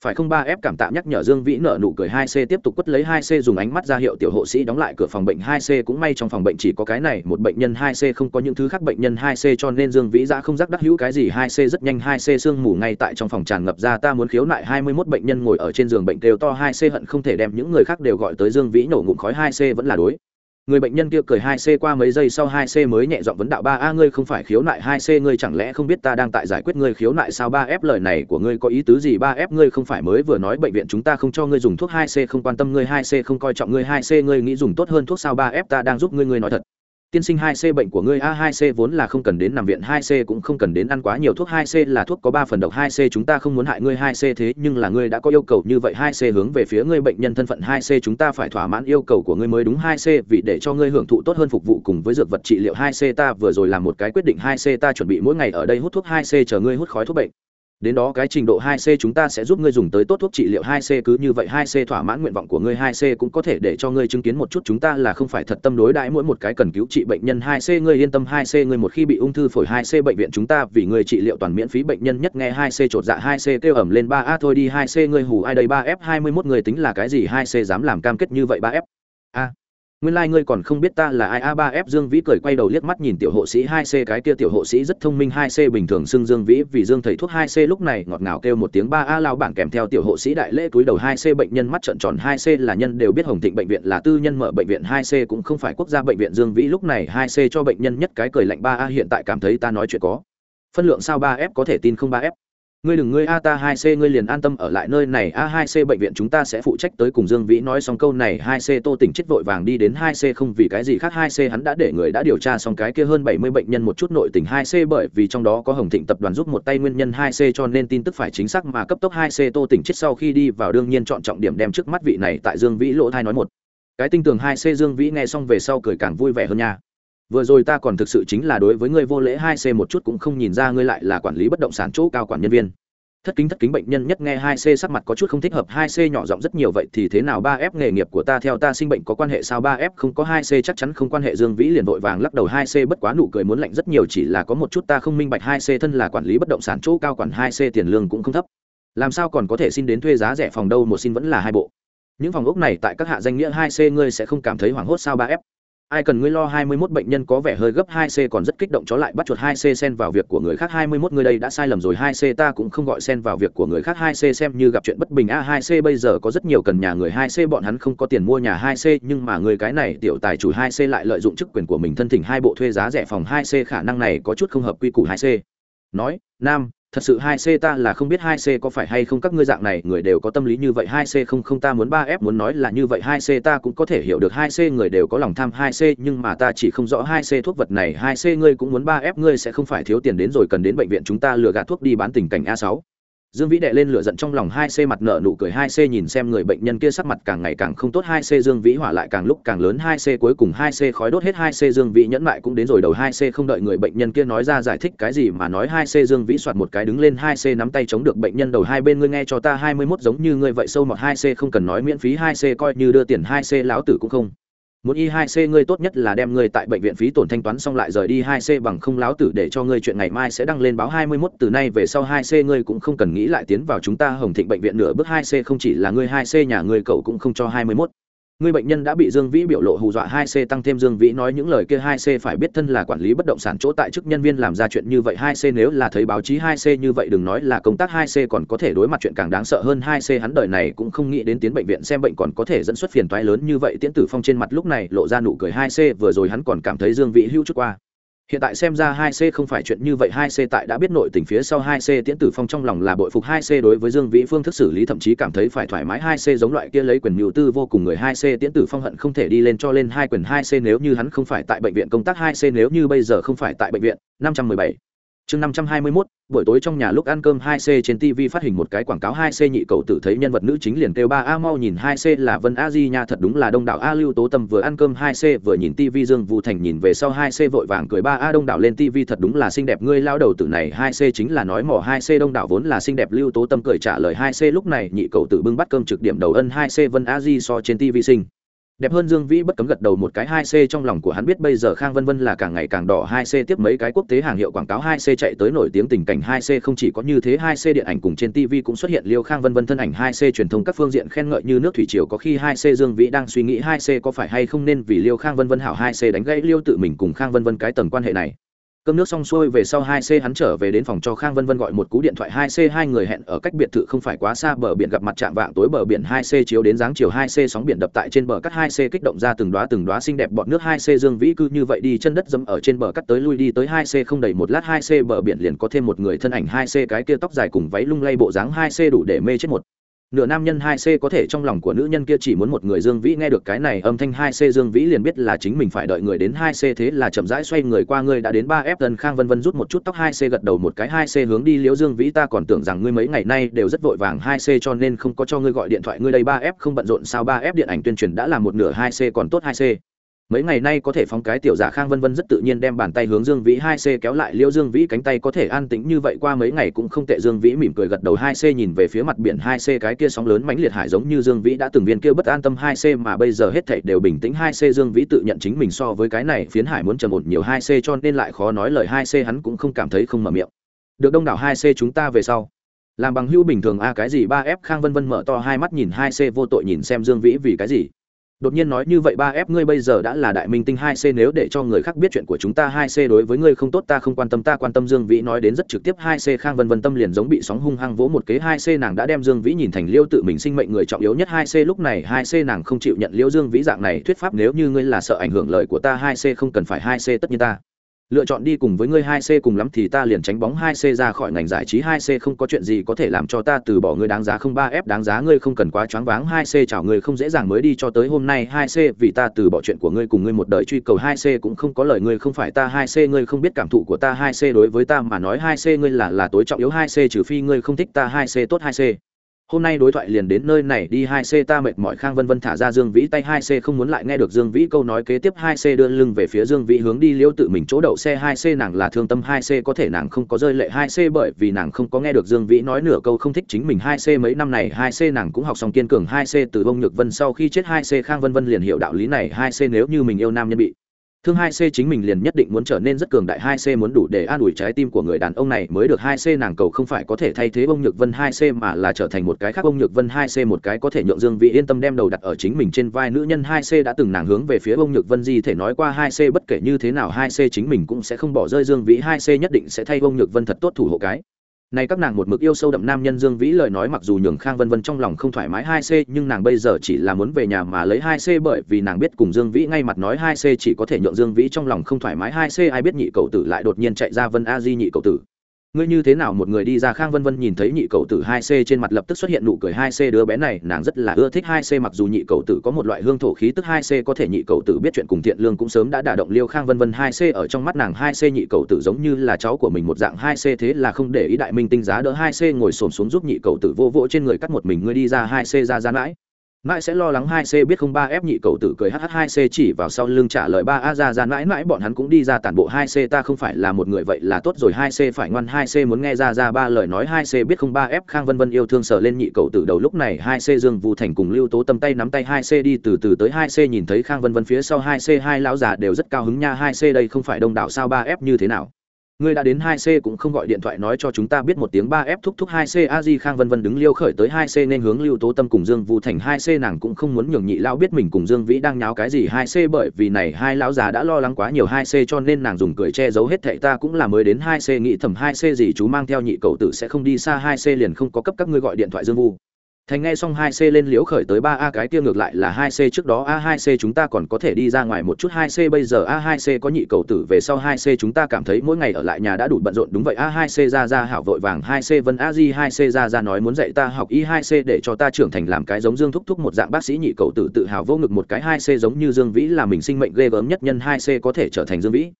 Phải không ba ép cảm tạ nhắc nhở dương vĩ nợ nụ cười hai c tiếp tục quất lấy hai c dùng ánh mắt ra hiệu tiểu hộ sĩ đóng lại cửa phòng bệnh hai c cũng may trong phòng bệnh chỉ có cái này, một bệnh nhân hai c không có những thứ khác bệnh nhân hai c cho nên dương vĩ ra không rắc đắc hữu cái gì hai c rất nhanh hai c sương mù ngay tại trong phòng tràn ngập ra ta muốn khiếu nại hai mươi 21 bệnh nhân ngồi ở trên giường bệnh kêu to hai c hận không thể đem những người khác đều gọi tới dương vĩ nổ ngụm khói hai c vẫn là đối người bệnh nhân kia cười hai c qua mấy giây sau hai c mới nhẹ giọng vấn đạo, ba a, ngươi không phải khiếu nại hai c, ngươi chẳng lẽ không biết ta đang tại giải quyết ngươi khiếu nại sao? Ba f lời này của ngươi có ý tứ gì? Ba f, ngươi không phải mới vừa nói bệnh viện chúng ta không cho ngươi dùng thuốc hai c, không quan tâm ngươi hai c, không coi trọng ngươi hai c, ngươi nghĩ dùng tốt hơn thuốc sao? Ba f, ta đang giúp ngươi ngươi nói thật tiên sinh hai c bệnh của ngươi a hai c vốn là không cần đến nằm viện hai c cũng không cần đến ăn quá nhiều thuốc hai c là thuốc có ba phần độc hai c chúng ta không muốn hại ngươi hai c thế nhưng là ngươi đã có yêu cầu như vậy hai c hướng về phía ngươi bệnh nhân thân phận hai c chúng ta phải thỏa mãn yêu cầu của ngươi mới đúng hai c vì để cho ngươi hưởng thụ tốt hơn phục vụ cùng với dược vật trị liệu hai c ta vừa rồi làm một cái quyết định hai c ta chuẩn bị mỗi ngày ở đây hút thuốc hai c chờ ngươi hút khói thuốc bệnh đến đó cái trình độ 2C chúng ta sẽ giúp ngươi dùng tới tốt thuốc trị liệu 2C cứ như vậy 2C thỏa mãn nguyện vọng của ngươi 2C cũng có thể để cho ngươi chứng kiến một chút chúng ta là không phải thật tâm đối đãi mỗi một cái cần cứu trị bệnh nhân 2C ngươi yên tâm 2C ngươi một khi bị ung thư phổi 2C bệnh viện chúng ta vì ngươi trị liệu toàn miễn phí bệnh nhân nhất nghe 2C trột dạ 2C kêu ẩm lên 3A thôi đi 2C ngươi hù ai đây 3F21 người tính là cái gì 2C dám làm cam kết như vậy 3F nguyên lai、like、ngươi còn không biết ta là ai? A ba f dương vĩ cười quay đầu liếc mắt nhìn tiểu hộ sĩ hai c, cái kia tiểu hộ sĩ rất thông minh hai c, bình thường xưng dương vĩ vì dương thầy thuốc hai c, lúc này ngọt ngào kêu một tiếng, ba a lao bảng kèm theo tiểu hộ sĩ đại lễ túi đầu hai c, bệnh nhân mắt trợn tròn hai c là nhân đều biết hồng thịnh bệnh viện là tư nhân mở bệnh viện hai c, cũng không phải quốc gia bệnh viện dương vĩ lúc này hai c cho bệnh nhân nhất cái cười lạnh, ba a, hiện tại cảm thấy ta nói chuyện có phân lượng sao? ba f có thể tin không? ba f ngươi đừng ngươi a ta hai c, ngươi liền an tâm ở lại nơi này. A hai c bệnh viện chúng ta sẽ phụ trách tới cùng dương vĩ nói xong câu này. hai c tô tỉnh chết vội vàng đi đến hai c không vì cái gì khác. hai c hắn đã để người đã điều tra xong cái kia hơn bảy mươi bệnh nhân một chút nội tình. hai c bởi vì trong đó có hồng thịnh tập đoàn giúp một tay nguyên nhân. hai c cho nên tin tức phải chính xác mà cấp tốc. hai c tô tỉnh chết sau khi đi vào đương nhiên chọn trọng điểm đem trước mắt vị này tại dương vĩ lỗ thai nói một. Cái tinh tường hai c dương vĩ nghe xong về sau cười càng vui vẻ hơn nha vừa rồi ta còn thực sự chính là đối với ngươi vô lễ hai c một chút cũng không nhìn ra ngươi lại là quản lý bất động sản chỗ cao quản nhân viên. Thất kính thất kính bệnh nhân nhất nghe hai c sắc mặt có chút không thích hợp, hai c nhỏ giọng rất nhiều vậy thì thế nào? Ba f nghề nghiệp của ta theo ta sinh bệnh có quan hệ sao? Ba f không có hai c chắc chắn không quan hệ. Dương vĩ liền vội vàng lắc đầu, hai c bất quá nụ cười muốn lạnh rất nhiều, chỉ là có một chút ta không minh bạch, hai c thân là quản lý bất động sản chỗ cao quản, hai c tiền lương cũng không thấp. Làm sao còn có thể xin đến thuê giá rẻ phòng đâu, một xin vẫn là hai bộ. Những phòng ốc này tại các hạ danh nghĩa hai c ngươi sẽ không cảm thấy hoảng hốt sao? Ba f ai cần ngươi lo 21 bệnh nhân có vẻ hơi gấp 2C còn rất kích động chó lại bắt chuột 2C xen vào việc của người khác 21 người đây đã sai lầm rồi 2C ta cũng không gọi xen vào việc của người khác 2C xem như gặp chuyện bất bình. A 2C bây giờ có rất nhiều cần nhà người 2C bọn hắn không có tiền mua nhà 2C nhưng mà người cái này tiểu tài chủ 2C lại lợi dụng chức quyền của mình thân thỉnh hai bộ thuê giá rẻ phòng 2C khả năng này có chút không hợp quy củ 2C nói, nam thật sự hai c ta là không biết hai c có phải hay không các ngươi dạng này, người đều có tâm lý như vậy, hai c không không ta muốn ba f muốn nói là như vậy, hai c ta cũng có thể hiểu được, hai c người đều có lòng tham hai c, nhưng mà ta chỉ không rõ hai c thuốc vật này, hai c ngươi cũng muốn ba f ngươi sẽ không phải thiếu tiền đến rồi cần đến bệnh viện chúng ta lừa gạt thuốc đi bán tình cảnh a sáu dương vĩ đệ lên lửa giận trong lòng hai c mặt nợ nụ cười hai c nhìn xem người bệnh nhân kia sắc mặt càng ngày càng không tốt hai c dương vĩ hỏa lại càng lúc càng lớn hai c cuối cùng hai c khói đốt hết hai c dương vĩ nhẫn lại cũng đến rồi đầu hai c không đợi người bệnh nhân kia nói ra giải thích cái gì mà nói hai c dương vĩ soạt một cái đứng lên hai c nắm tay chống được bệnh nhân đầu hai bên ngươi nghe cho ta hai mươi 21 giống như ngươi vậy sâu mọt hai c không cần nói miễn phí hai c coi như đưa tiền hai c lão tử cũng không muốn y hai c ngươi tốt nhất là đem ngươi tại bệnh viện phí tổn thanh toán xong lại rời đi hai c bằng không láo tử để cho ngươi chuyện ngày mai sẽ đăng lên báo hai mươi 21 từ nay về sau hai c ngươi cũng không cần nghĩ lại tiến vào chúng ta hồng thịnh bệnh viện nửa bước hai c không chỉ là ngươi hai c, nhà ngươi cậu cũng không cho hai mươi 21 người bệnh nhân đã bị dương vĩ biểu lộ hù dọa hai c tăng thêm dương vĩ nói những lời kia hai c phải biết thân là quản lý bất động sản chỗ tại chức nhân viên làm ra chuyện như vậy hai c nếu là thấy báo chí hai c như vậy đừng nói là công tác hai c còn có thể đối mặt chuyện càng đáng sợ hơn hai c hắn đời này cũng không nghĩ đến tiến bệnh viện xem bệnh còn có thể dẫn xuất phiền toái lớn như vậy. Tiễn tử phong trên mặt lúc này lộ ra nụ cười hai c, vừa rồi hắn còn cảm thấy dương vĩ hưu chút qua hiện tại xem ra hai c không phải chuyện như vậy, hai c tại đã biết nội tình phía sau hai c tiễn tử phong trong lòng là bội phục hai c đối với dương vĩ phương thức xử lý, thậm chí cảm thấy phải thoải mái, hai c giống loại kia lấy quyền mưu tư vô cùng người, hai c tiễn tử phong hận không thể đi lên cho lên hai quyền, hai c nếu như hắn không phải tại bệnh viện công tác, hai c nếu như bây giờ không phải tại bệnh viện, năm trăm mười bảy chương năm trăm hai mươi mốt, buổi tối trong nhà lúc ăn cơm hai c trên tv phát hình một cái quảng cáo hai c nhị cầu tử thấy nhân vật nữ chính liền kêu ba a mau nhìn hai c là vân a di nha thật đúng là đông đảo a lưu tố tâm vừa ăn cơm hai c vừa nhìn tv dương vũ thành nhìn về sau hai c vội vàng cười ba a đông đảo lên tv thật đúng là xinh đẹp ngươi lao đầu tử này hai c chính là nói mỏ hai c đông đảo vốn là xinh đẹp lưu tố tâm cười trả lời hai c lúc này nhị cầu tử bưng bắt cơm trực điểm đầu ân hai c vân a di so trên tv sinh đẹp hơn dương vĩ bất cấm gật đầu một cái, hai c trong lòng của hắn biết bây giờ khang vân vân là càng ngày càng đỏ, hai c tiếp mấy cái quốc tế hàng hiệu quảng cáo, hai c chạy tới nổi tiếng tình cảnh, hai c không chỉ có như thế, hai c điện ảnh cùng trên tv cũng xuất hiện liêu khang vân vân thân ảnh, hai c truyền thông các phương diện khen ngợi như nước thủy triều, có khi hai c dương vĩ đang suy nghĩ hai c có phải hay không nên vì liêu khang vân vân hảo, hai c đánh gãy liêu tự mình cùng khang vân vân cái tầng quan hệ này cơm nước xong xuôi về sau hai c hắn trở về đến phòng cho khang vân vân gọi một cú điện thoại. Hai c hai người hẹn ở cách biệt thự không phải quá xa, bờ biển gặp mặt chạm vạng tối, bờ biển hai c chiếu đến dáng chiều hai c sóng biển đập tại trên bờ cắt hai c kích động ra từng đoá từng đoá xinh đẹp bọn nước. Hai c dương vĩ cư như vậy đi chân đất dẫm ở trên bờ cắt tới lui đi tới hai c không đầy một lát. Hai c bờ biển liền có thêm một người thân ảnh. Hai c cái kia tóc dài cùng váy lung lay bộ dáng. Hai c đủ để mê chết một nửa nam nhân hai c có thể trong lòng của nữ nhân kia chỉ muốn một người dương vĩ nghe được cái này âm thanh hai c dương vĩ liền biết là chính mình phải đợi người đến hai c thế là chậm rãi xoay người qua ngươi đã đến ba f tần khang vân vân rút một chút tóc hai c gật đầu một cái hai c hướng đi, liễu dương vĩ, ta còn tưởng rằng ngươi mấy ngày nay đều rất vội vàng hai c cho nên không có cho ngươi gọi điện thoại, ngươi đây ba f không bận rộn sao? Ba f điện ảnh tuyên truyền đã là một nửa hai c còn tốt hai c mấy ngày nay có thể phóng cái tiểu giả khang vân vân rất tự nhiên đem bàn tay hướng dương vĩ hai c kéo lại liễu dương vĩ cánh tay có thể an tĩnh như vậy qua mấy ngày cũng không tệ. Dương vĩ mỉm cười gật đầu hai c nhìn về phía mặt biển hai c, cái kia sóng lớn mãnh liệt hải giống như dương vĩ đã từng viên kia bất an tâm hai c mà bây giờ hết thảy đều bình tĩnh. Hai c dương vĩ tự nhận chính mình so với cái này phiến hải muốn trầm ổn nhiều hai c cho nên lại khó nói lời. Hai c hắn cũng không cảm thấy không mở miệng. Được đông đảo hai c chúng ta về sau. Làm bằng hữu bình thường a, cái gì? Ba f khang vân vân mở to hai mắt nhìn hai c, vô tội nhìn xem dương vĩ vì cái gì? Đột nhiên nói như vậy, ba f ngươi bây giờ đã là đại minh tinh hai c, nếu để cho người khác biết chuyện của chúng ta hai c đối với ngươi không tốt, ta không quan tâm, ta quan tâm dương vĩ nói đến rất trực tiếp, hai c khang vân vân tâm liền giống bị sóng hung hăng vỗ một kế, hai c nàng đã đem dương vĩ nhìn thành liêu tự mình sinh mệnh người trọng yếu nhất, hai c lúc này, hai c nàng không chịu nhận liêu dương vĩ dạng này thuyết pháp, nếu như ngươi là sợ ảnh hưởng lời của ta, hai c không cần phải, hai c tất nhiên ta lựa chọn đi cùng với ngươi hai c cùng lắm thì ta liền tránh bóng hai c ra khỏi ngành giải trí hai c không có chuyện gì có thể làm cho ta từ bỏ ngươi đáng giá không ba f đáng giá ngươi không cần quá choáng váng hai c, chào ngươi không dễ dàng mới đi cho tới hôm nay hai c vì ta từ bỏ chuyện của ngươi cùng ngươi một đời truy cầu hai c cũng không có lời ngươi không phải ta hai c, ngươi không biết cảm thụ của ta hai c đối với ta mà nói hai c ngươi là là tối trọng yếu hai c, trừ phi ngươi không thích ta hai c tốt hai c hôm nay đối thoại liền đến nơi này đi hai c ta mệt mỏi khang vân vân thả ra dương vĩ tay hai c không muốn lại nghe được dương vĩ câu nói kế tiếp hai c đưa lưng về phía dương vĩ hướng đi liễu tự mình chỗ đậu xe hai c nàng là thương tâm hai c có thể nàng không có rơi lệ hai c bởi vì nàng không có nghe được dương vĩ nói nửa câu không thích chính mình hai c mấy năm này hai c nàng cũng học xong kiên cường hai c từ bông nhược vân sau khi chết hai c khang vân vân liền hiểu đạo lý này hai c nếu như mình yêu nam nhân bị thương hai c chính mình liền nhất định muốn trở nên rất cường đại, hai c muốn đủ để an ủi trái tim của người đàn ông này, mới được hai c nàng cầu không phải có thể thay thế bông nhược vân hai c mà là trở thành một cái khác. Bông nhược vân hai c một cái có thể nhượng dương vị yên tâm đem đầu đặt ở chính mình trên vai. Nữ nhân hai c đã từng nàng hướng về phía bông nhược vân gì thể nói qua hai c, bất kể như thế nào, hai c chính mình cũng sẽ không bỏ rơi dương vĩ, hai c nhất định sẽ thay bông nhược vân thật tốt thủ hộ cái này các nàng một mực yêu sâu đậm nam nhân Dương Vĩ lời nói mặc dù nhường Khang Vân Vân trong lòng không thoải mái hai c, nhưng nàng bây giờ chỉ là muốn về nhà mà lấy hai c bởi vì nàng biết cùng Dương Vĩ ngay mặt nói hai c chỉ có thể nhượng Dương Vĩ trong lòng không thoải mái hai c, ai biết nhị cậu tử lại đột nhiên chạy ra Vân A Di nhị cậu tử. Ngươi như thế nào một người đi ra Khang Vân Vân nhìn thấy nhị cậu tử hai c trên mặt lập tức xuất hiện nụ cười hai c, đứa bé này nàng rất là ưa thích hai c, mặc dù nhị cậu tử có một loại hương thổ khí tức hai c, có thể nhị cậu tử biết chuyện cùng thiện lương cũng sớm đã đả động Liêu Khang Vân Vân hai c ở trong mắt nàng hai c, nhị cậu tử giống như là cháu của mình một dạng hai c, thế là không để ý đại minh tinh giá đỡ hai c, ngồi xổm xuống giúp nhị cậu tử vô vỗ trên người cắt một mình ngươi đi ra hai c ra ra mãi mãi sẽ lo lắng hai c biết không ba f nhị cầu tử cười hh hai c chỉ vào sau lưng trả lời ba a ra ra mãi mãi bọn hắn cũng đi ra tản bộ hai c ta không phải là một người vậy là tốt rồi hai c phải ngoan hai c muốn nghe ra ra ba lời nói hai c biết không ba f khang vân vân yêu thương sờ lên nhị cầu tử đầu lúc này hai c dương vũ thành cùng lưu tố tâm tay nắm tay hai c đi từ từ tới hai c nhìn thấy khang vân vân phía sau hai c hai lão già đều rất cao hứng nha hai c đây không phải đông đảo sao ba f như thế nào ngươi đã đến hai c cũng không gọi điện thoại nói cho chúng ta biết một tiếng ba f thúc thúc hai c, a di khang vân vân đứng liêu khởi tới hai c nên hướng lưu tố tâm cùng dương vũ thành hai c, nàng cũng không muốn nhường nhị lão biết mình cùng dương vĩ đang nháo cái gì hai c bởi vì này hai lão già đã lo lắng quá nhiều hai c cho nên nàng dùng cười che giấu hết thảy ta cũng là mới đến hai c, nghĩ thầm hai c gì chú mang theo nhị cậu tử sẽ không đi xa hai c liền không có cấp các ngươi gọi điện thoại dương vu thành nghe xong hai c lên liễu khởi tới ba a, cái kia ngược lại là hai c trước đó, a hai c chúng ta còn có thể đi ra ngoài một chút. Hai c bây giờ, a hai c có nhị cầu tử, về sau hai c chúng ta cảm thấy mỗi ngày ở lại nhà đã đủ bận rộn. Đúng vậy, a hai c ra ra hảo vội vàng. Hai c vân, a di, hai c ra ra nói muốn dạy ta học y. Hai c để cho ta trưởng thành làm cái giống dương thúc thúc, một dạng bác sĩ nhị cầu tử, tự hào vô ngực một cái. Hai c giống như dương vĩ là mình sinh mệnh ghê gớm nhất nhân. Hai c có thể trở thành dương vĩ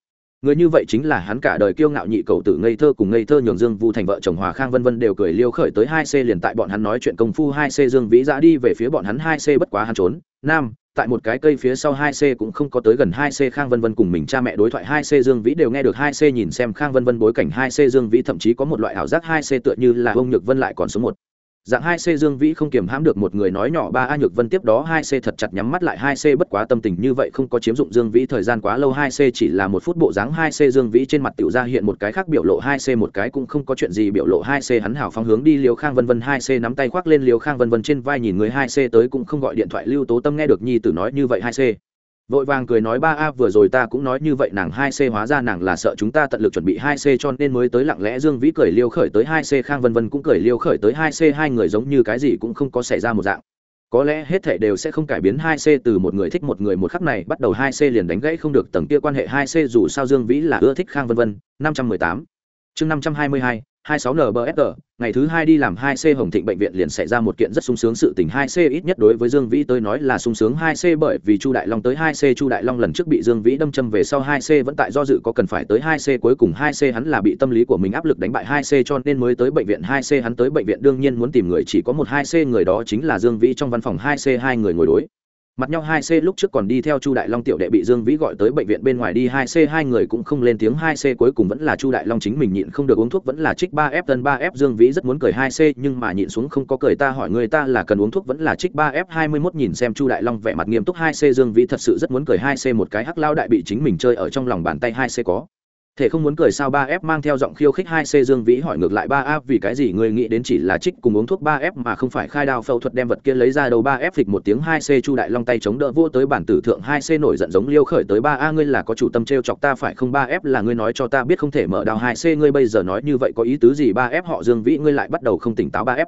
người như vậy chính là hắn cả đời kiêu ngạo nhị cầu tử ngây thơ cùng ngây thơ nhường dương vu thành vợ chồng hòa khang vân vân đều cười liêu khởi tới hai c liền tại bọn hắn nói chuyện công phu hai c dương vĩ giã đi về phía bọn hắn hai c bất quá hắn trốn. Nam, tại một cái cây phía sau hai c cũng không có tới gần hai c khang vân vân cùng mình cha mẹ đối thoại hai c dương vĩ đều nghe được hai c nhìn xem khang vân vân bối cảnh hai c dương vĩ thậm chí có một loại ảo giác hai c tựa như là ông nhược vân lại còn số một dạng hai c dương vĩ không kiềm hãm được một người nói nhỏ ba a nhược vân tiếp đó hai c thật chặt nhắm mắt lại hai c bất quá tâm tình như vậy không có chiếm dụng dương vĩ thời gian quá lâu. Hai c chỉ là một phút bộ dáng, hai c dương vĩ trên mặt tiểu ra hiện một cái khác biểu lộ, hai c một cái cũng không có chuyện gì biểu lộ. Hai c hắn hảo phong hướng đi liều khang vân vân, hai c nắm tay khoác lên liều khang vân vân trên vai nhìn người, hai c tới cũng không gọi điện thoại. Lưu tố tâm nghe được nhi tử nói như vậy, hai c vội vàng cười nói ba a vừa rồi ta cũng nói như vậy nàng hai c hóa ra nàng là sợ chúng ta tận lực chuẩn bị hai c cho nên mới tới lặng lẽ dương vĩ cười liêu khởi tới hai c khang vân vân cũng cười liêu khởi tới hai c hai người giống như cái gì cũng không có xảy ra một dạng có lẽ hết thảy đều sẽ không cải biến hai c từ một người thích một người một khắc này bắt đầu hai c liền đánh gãy không được tầng kia quan hệ hai c dù sao Dương Vĩ là ưa thích Khang vân vân, 518. Chương 522, 26 NBFR, ngày thứ hai đi làm 2C Hồng Thịnh bệnh viện liền xảy ra một kiện rất sung sướng sự tình 2C ít nhất đối với Dương Vĩ tới nói là sung sướng 2C bởi vì Chu Đại Long tới 2C Chu Đại Long lần trước bị Dương Vĩ đâm châm về sau 2C vẫn tại do dự có cần phải tới 2C cuối cùng 2C hắn là bị tâm lý của mình áp lực đánh bại 2C cho nên mới tới bệnh viện 2C hắn tới bệnh viện đương nhiên muốn tìm người chỉ có một 2C người đó chính là Dương Vĩ trong văn phòng 2C hai người ngồi đối mặt nhau hai c lúc trước còn đi theo chu đại long tiểu đệ bị dương vĩ gọi tới bệnh viện bên ngoài đi hai c, hai người cũng không lên tiếng. Hai c cuối cùng vẫn là chu đại long chính mình nhịn không được uống thuốc, vẫn là trích ba f tân ba f. Dương vĩ rất muốn cười hai c, nhưng mà nhịn xuống không có cười. Ta hỏi người ta là cần uống thuốc vẫn là trích ba f. Hai mươi mốt nhìn xem chu đại long vẻ mặt nghiêm túc. Hai c dương vĩ thật sự rất muốn cười. Hai c một cái hắc lao đại bị chính mình chơi ở trong lòng bàn tay. Hai c có thể không muốn cười sao ba f mang theo giọng khiêu khích hai c dương vĩ hỏi ngược lại ba a, vì cái gì người nghĩ đến chỉ là trích cùng uống thuốc ba f mà không phải khai đao phẫu thuật đem vật kia lấy ra đầu ba f phịch một tiếng hai c chu đại long tay chống đỡ vô tới bản tử thượng hai c nổi giận giống liêu khởi tới ba a, ngươi là có chủ tâm t chọc ta phải không ba f, là ngươi nói cho ta biết không thể mở đao hai c, ngươi bây giờ nói như vậy có ý tứ gì ba f, họ dương vĩ, ngươi lại bắt đầu không tỉnh táo ba f.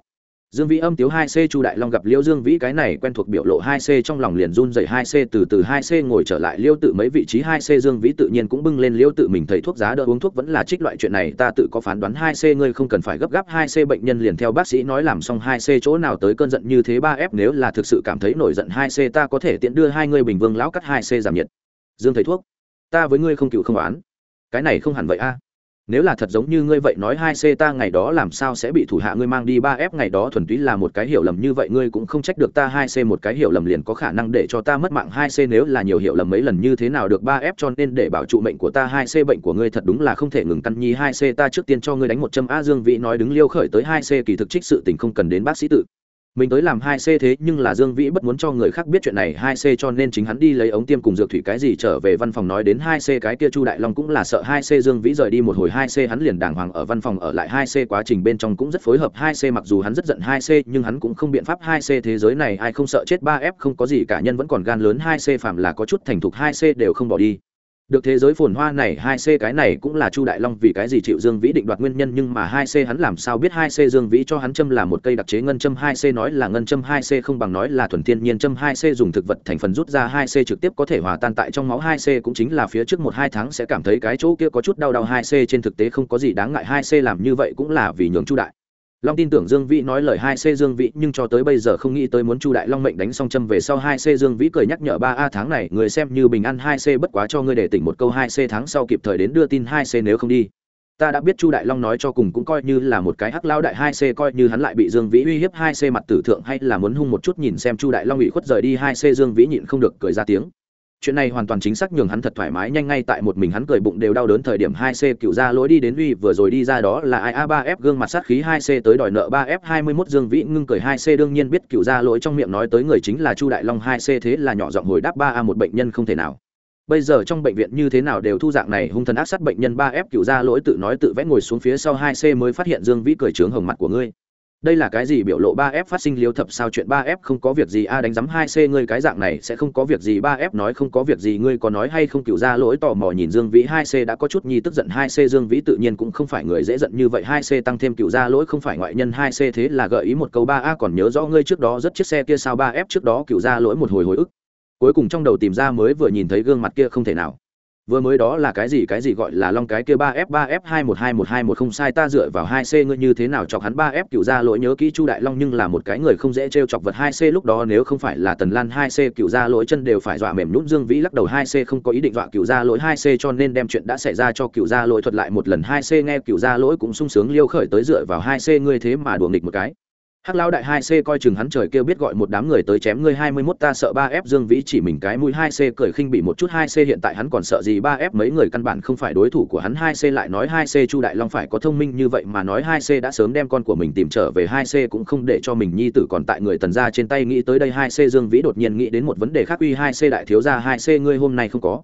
Dương Vĩ âm tiếu 2C Chu Đại Long gặp Liêu Dương Vĩ cái này quen thuộc biểu lộ 2C trong lòng liền run rẩy 2C từ từ 2C ngồi trở lại Liêu tự mấy vị trí 2C Dương Vĩ tự nhiên cũng bưng lên Liêu tự mình thầy thuốc giá đỡ uống thuốc vẫn là trích loại chuyện này ta tự có phán đoán 2C ngươi không cần phải gấp gáp 2C bệnh nhân liền theo bác sĩ nói làm xong 2C chỗ nào tới cơn giận như thế 3F nếu là thực sự cảm thấy nổi giận 2C ta có thể tiện đưa hai ngươi bình vương lão cắt 2C giảm nhiệt. Dương thầy thuốc, ta với ngươi không cựu không oán. Cái này không hẳn vậy a nếu là thật giống như ngươi vậy nói hai c ta ngày đó làm sao sẽ bị thủ hạ ngươi mang đi ba f ngày đó thuần túy là một cái hiểu lầm như vậy, ngươi cũng không trách được ta hai c một cái hiểu lầm liền có khả năng để cho ta mất mạng. Hai c nếu là nhiều hiểu lầm mấy lần như thế nào được ba f cho nên để bảo trụ mệnh của ta, hai c bệnh của ngươi thật đúng là không thể ngừng căn nhi. Hai c ta trước tiên cho ngươi đánh một châm a dương vị nói đứng liêu khởi tới. Hai c kỳ thực trích sự tình không cần đến bác sĩ tự mình tới làm hai c thế nhưng là dương vĩ bất muốn cho người khác biết chuyện này hai c cho nên chính hắn đi lấy ống tiêm cùng dược thủy cái gì trở về văn phòng nói đến hai c cái kia chu đại long cũng là sợ hai c dương vĩ rời đi một hồi hai c hắn liền đàng hoàng ở văn phòng ở lại hai c quá trình bên trong cũng rất phối hợp hai c mặc dù hắn rất giận hai c nhưng hắn cũng không biện pháp hai c thế giới này ai không sợ chết ba f không có gì cả nhân vẫn còn gan lớn hai c phạm là có chút thành thục hai c đều không bỏ đi được thế giới phồn hoa này, hai c cái này cũng là chu đại long vì cái gì chịu dương vĩ định đoạt nguyên nhân, nhưng mà hai c hắn làm sao biết hai c dương vĩ cho hắn châm là một cây đặc chế ngân châm? Hai c nói là ngân châm, hai c không bằng nói là thuần thiên nhiên châm. Hai c dùng thực vật thành phần rút ra, hai c trực tiếp có thể hòa tan tại trong máu. Hai c cũng chính là phía trước một hai tháng sẽ cảm thấy cái chỗ kia có chút đau đau. Hai c trên thực tế không có gì đáng ngại. Hai c làm như vậy cũng là vì nhường chu đại long tin tưởng dương vĩ nói lời hai c dương vĩ, nhưng cho tới bây giờ không nghĩ tới muốn chu đại long mệnh đánh xong châm về sau hai c dương vĩ cười nhắc nhở ba a tháng này, người xem như bình an hai c bất quá cho ngươi để tỉnh một câu hai c tháng sau kịp thời đến đưa tin hai c nếu không đi. Ta đã biết chu đại long nói cho cùng cũng coi như là một cái hắc lao đại hai c, coi như hắn lại bị dương vĩ uy hiếp hai c mặt tử thượng hay là muốn hung một chút nhìn xem chu đại long bị khuất rời đi hai c dương vĩ nhịn không được cười ra tiếng chuyện này hoàn toàn chính xác nhường hắn thật thoải mái nhanh ngay tại một mình hắn cười bụng đều đau đớn thời điểm hai c cựu ra lối đi đến uy vừa rồi đi ra đó là ai? A ba f gương mặt sát khí hai c tới đòi nợ ba f hai mươi 21 dương vĩ ngưng cười hai c đương nhiên biết cựu ra lỗi trong miệng nói tới người chính là chu đại long hai c thế là nhỏ giọng hồi đáp ba a một bệnh nhân không thể nào. Bây giờ trong bệnh viện như thế nào đều thu dạng này, hung thần ác sát bệnh nhân ba f cựu ra lỗi tự nói tự vẽ ngồi xuống phía sau hai c mới phát hiện dương vĩ cười trướng hồng mặt của ngươi đây là cái gì biểu lộ ba f phát sinh liêu thập sao chuyện ba f không có việc gì, a, đánh giám hai c ngươi cái dạng này sẽ không có việc gì, ba f nói không có việc gì, ngươi có nói hay không, cựu ra lỗi tò mò nhìn dương vĩ hai c đã có chút nhi tức giận hai c, dương vĩ tự nhiên cũng không phải người dễ giận như vậy, hai c tăng thêm cựu ra lỗi không phải ngoại nhân, hai c thế là gợi ý một câu, ba, a, còn nhớ rõ ngươi trước đó rất chiếc xe kia sao, ba f trước đó cựu ra lỗi một hồi hồi ức. Cuối cùng trong đầu tìm ra mới vừa nhìn thấy gương mặt kia không thể nào vừa mới đó là cái gì cái gì gọi là long cái kia ba f ba f hai một hai một hai một không sai, ta dựa vào hai c ngươi như thế nào chọc hắn ba f cựu gia lỗi nhớ kỹ chu đại long nhưng là một cái người không dễ t chọc vật hai c, lúc đó nếu không phải là tần lan hai c cựu gia lỗi chân đều phải dọa mềm nhún dương vĩ lắc đầu hai c không có ý định dọa cựu gia lỗi hai c, cho nên đem chuyện đã xảy ra cho cựu gia lỗi thuật lại một lần hai c, nghe cựu gia lỗi cũng sung sướng liêu khởi tới dựa vào hai c, ngươi thế mà đùa nghịch một cái hắc lão đại hai c coi chừng hắn trời kêu biết gọi một đám người tới chém ngươi hai mươi 21 ta sợ ba f dương vĩ chỉ mình cái mũi hai c cười khinh bị một chút hai c hiện tại hắn còn sợ gì ba f mấy người căn bản không phải đối thủ của hắn hai c lại nói hai c chu đại long phải có thông minh như vậy mà nói hai c đã sớm đem con của mình tìm trở về hai c cũng không để cho mình nhi tử còn tại người tần gia trên tay nghĩ tới đây hai c dương vĩ đột nhiên nghĩ đến một vấn đề khác uy hai c đại thiếu gia hai c ngươi hôm nay không có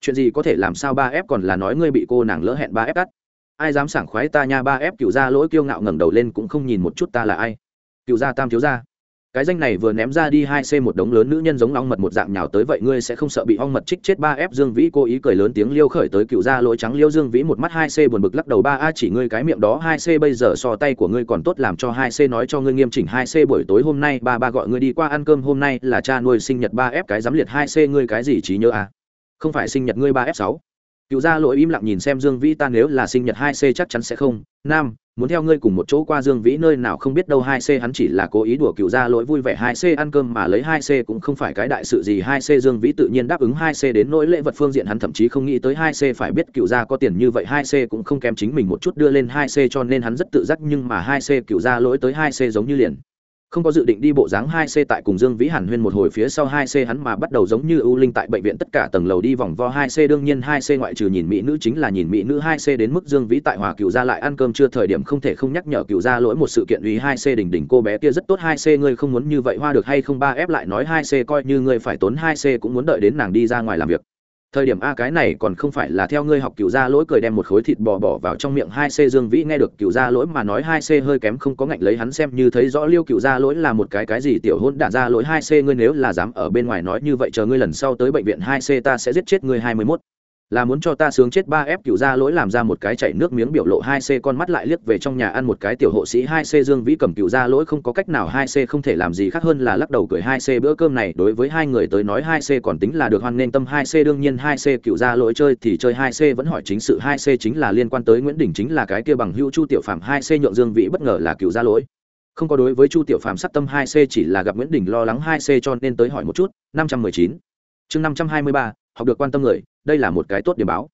chuyện gì có thể làm sao ba f còn là nói ngươi bị cô nàng lỡ hẹn ba f cắt ai dám sảng khoái ta nha ba f cựu gia lỗi kiêu ngạo ngẩng đầu lên cũng không nhìn một chút ta là ai cựu gia tam thiếu gia. Cái danh này vừa ném ra đi hai c một đống lớn nữ nhân giống ong mật một dạng nhào tới vậy ngươi sẽ không sợ bị ong mật trích chết ba f dương vĩ cố ý cười lớn tiếng liêu khởi tới cựu gia lỗi trắng liêu dương vĩ một mắt hai c buồn bực lắc đầu ba, a, chỉ ngươi cái miệng đó, hai c bây giờ so tay của ngươi còn tốt, làm cho hai c nói cho ngươi nghiêm chỉnh hai c buổi tối hôm nay, ba ba gọi ngươi đi qua ăn cơm hôm nay là cha nuôi sinh nhật ba f cái dám liệt hai c ngươi cái gì trí nhớ, a? Không phải sinh nhật ngươi ba f sáu cựu gia lỗi im lặng nhìn xem dương vĩ ta nếu là sinh nhật hai c chắc chắn sẽ không. Nam, muốn theo ngươi cùng một chỗ qua dương vĩ nơi nào không biết đâu hai c hắn chỉ là cố ý đùa cựu gia lỗi vui vẻ hai c ăn cơm mà lấy hai c cũng không phải cái đại sự gì. Hai c dương vĩ tự nhiên đáp ứng hai c đến nỗi lễ vật phương diện hắn thậm chí không nghĩ tới hai c phải biết cựu gia có tiền như vậy. Hai c cũng không kém chính mình một chút đưa lên hai c cho nên hắn rất tự giác nhưng mà hai c cựu gia lỗi tới hai c giống như liền không có dự định đi bộ dáng hai c tại cùng dương vĩ hàn huyên một hồi phía sau hai c hắn mà bắt đầu giống như ưu linh tại bệnh viện tất cả tầng lầu đi vòng vo hai c. Đương nhiên hai c ngoại trừ nhìn mỹ nữ chính là nhìn mỹ nữ hai c đến mức dương vĩ tại hòa cựu gia lại ăn cơm chưa thời điểm không thể không nhắc nhở cựu gia lỗi một sự kiện uy hai c đỉnh đỉnh cô bé kia rất tốt. Hai c ngươi không muốn như vậy hoa được hay không? Ba ép lại nói hai c coi như ngươi phải tốn. Hai c cũng muốn đợi đến nàng đi ra ngoài làm việc thời điểm a cái này còn không phải là theo ngươi học cựu gia lỗi cười đem một khối thịt bò bỏ vào trong miệng hai c dương vĩ nghe được cựu gia lỗi mà nói hai c hơi kém không có ngạnh lấy hắn xem như thấy rõ liêu cựu gia lỗi là một cái cái gì tiểu hôn đạn gia lỗi hai c ngươi nếu là dám ở bên ngoài nói như vậy chờ ngươi lần sau tới bệnh viện hai c ta sẽ giết chết ngươi hai mươi mốt là muốn cho ta sướng chết ba ép cựu gia lỗi làm ra một cái chảy nước miếng biểu lộ hai c con mắt lại liếc về trong nhà ăn một cái tiểu hộ sĩ hai c dương vĩ cầm cựu gia lỗi không có cách nào hai c không thể làm gì khác hơn là lắc đầu cười hai c bữa cơm này đối với hai người tới nói hai c còn tính là được hoan nghênh tâm hai c đương nhiên hai c cựu gia lỗi chơi thì chơi hai c vẫn hỏi chính sự hai c chính là liên quan tới nguyễn đình chính là cái kia bằng hữu chu tiểu phạm hai c nhượng dương vĩ bất ngờ là cựu gia lỗi không có đối với chu tiểu phạm sắc tâm hai c chỉ là gặp nguyễn đình lo lắng hai c cho nên tới hỏi một chút năm trăm mười chín chương năm trăm hai mươi ba học được quan tâm người đây là một cái tốt điểm báo.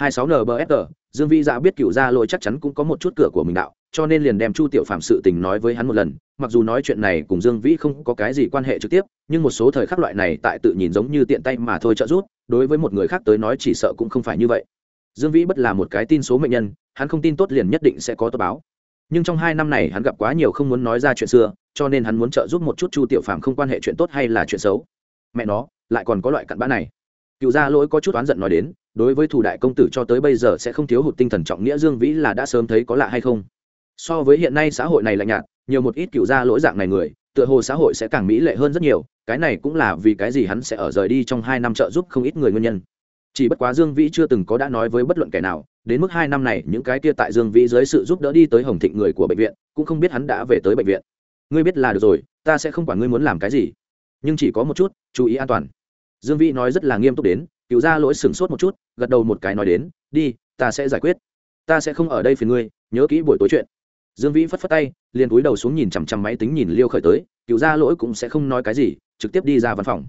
26NBFR, dương vĩ dạ biết cựu gia lỗi chắc chắn cũng có một chút cửa của mình đạo cho nên liền đem chu tiểu phạm sự tình nói với hắn một lần mặc dù nói chuyện này cùng dương vĩ không có cái gì quan hệ trực tiếp nhưng một số thời khắc loại này tại tự nhìn giống như tiện tay mà thôi trợ giúp đối với một người khác tới nói chỉ sợ cũng không phải như vậy. Dương vĩ bất là một cái tin số mệnh nhân hắn không tin tốt liền nhất định sẽ có tố báo. Nhưng trong hai năm này hắn gặp quá nhiều không muốn nói ra chuyện xưa cho nên hắn muốn trợ giúp một chút chu tiểu phạm không quan hệ chuyện tốt hay là chuyện xấu. Mẹ nó lại còn có loại cặn bã này cựu gia lỗi có chút oán giận nói đến, đối với thủ đại công tử cho tới bây giờ sẽ không thiếu hụt tinh thần trọng nghĩa dương vĩ là đã sớm thấy có lạ hay không. So với hiện nay xã hội này lạnh nhạt, nhiều một ít cựu gia lỗi dạng này người, tựa hồ xã hội sẽ càng mỹ lệ hơn rất nhiều, cái này cũng là vì cái gì hắn sẽ ở rời đi trong hai năm trợ giúp không ít người nguyên nhân. Chỉ bất quá dương vĩ chưa từng có đã nói với bất luận kẻ nào, đến mức hai năm này, những cái kia tại dương vĩ dưới sự giúp đỡ đi tới hồng thịnh người của bệnh viện, cũng không biết hắn đã về tới bệnh viện. Ngươi biết là được rồi, ta sẽ không quản ngươi muốn làm cái gì. Nhưng chỉ có một chút, chú ý an toàn dương vĩ nói rất là nghiêm túc đến, cựu ra lỗi sửng sốt một chút, gật đầu một cái nói đến, đi, ta sẽ giải quyết. Ta sẽ không ở đây phiền ngươi, nhớ kỹ buổi tối chuyện. Dương vĩ phất phất tay, liền cúi đầu xuống nhìn chằm chằm máy tính nhìn liêu khởi tới, cựu gia lỗi cũng sẽ không nói cái gì, trực tiếp đi ra văn phòng.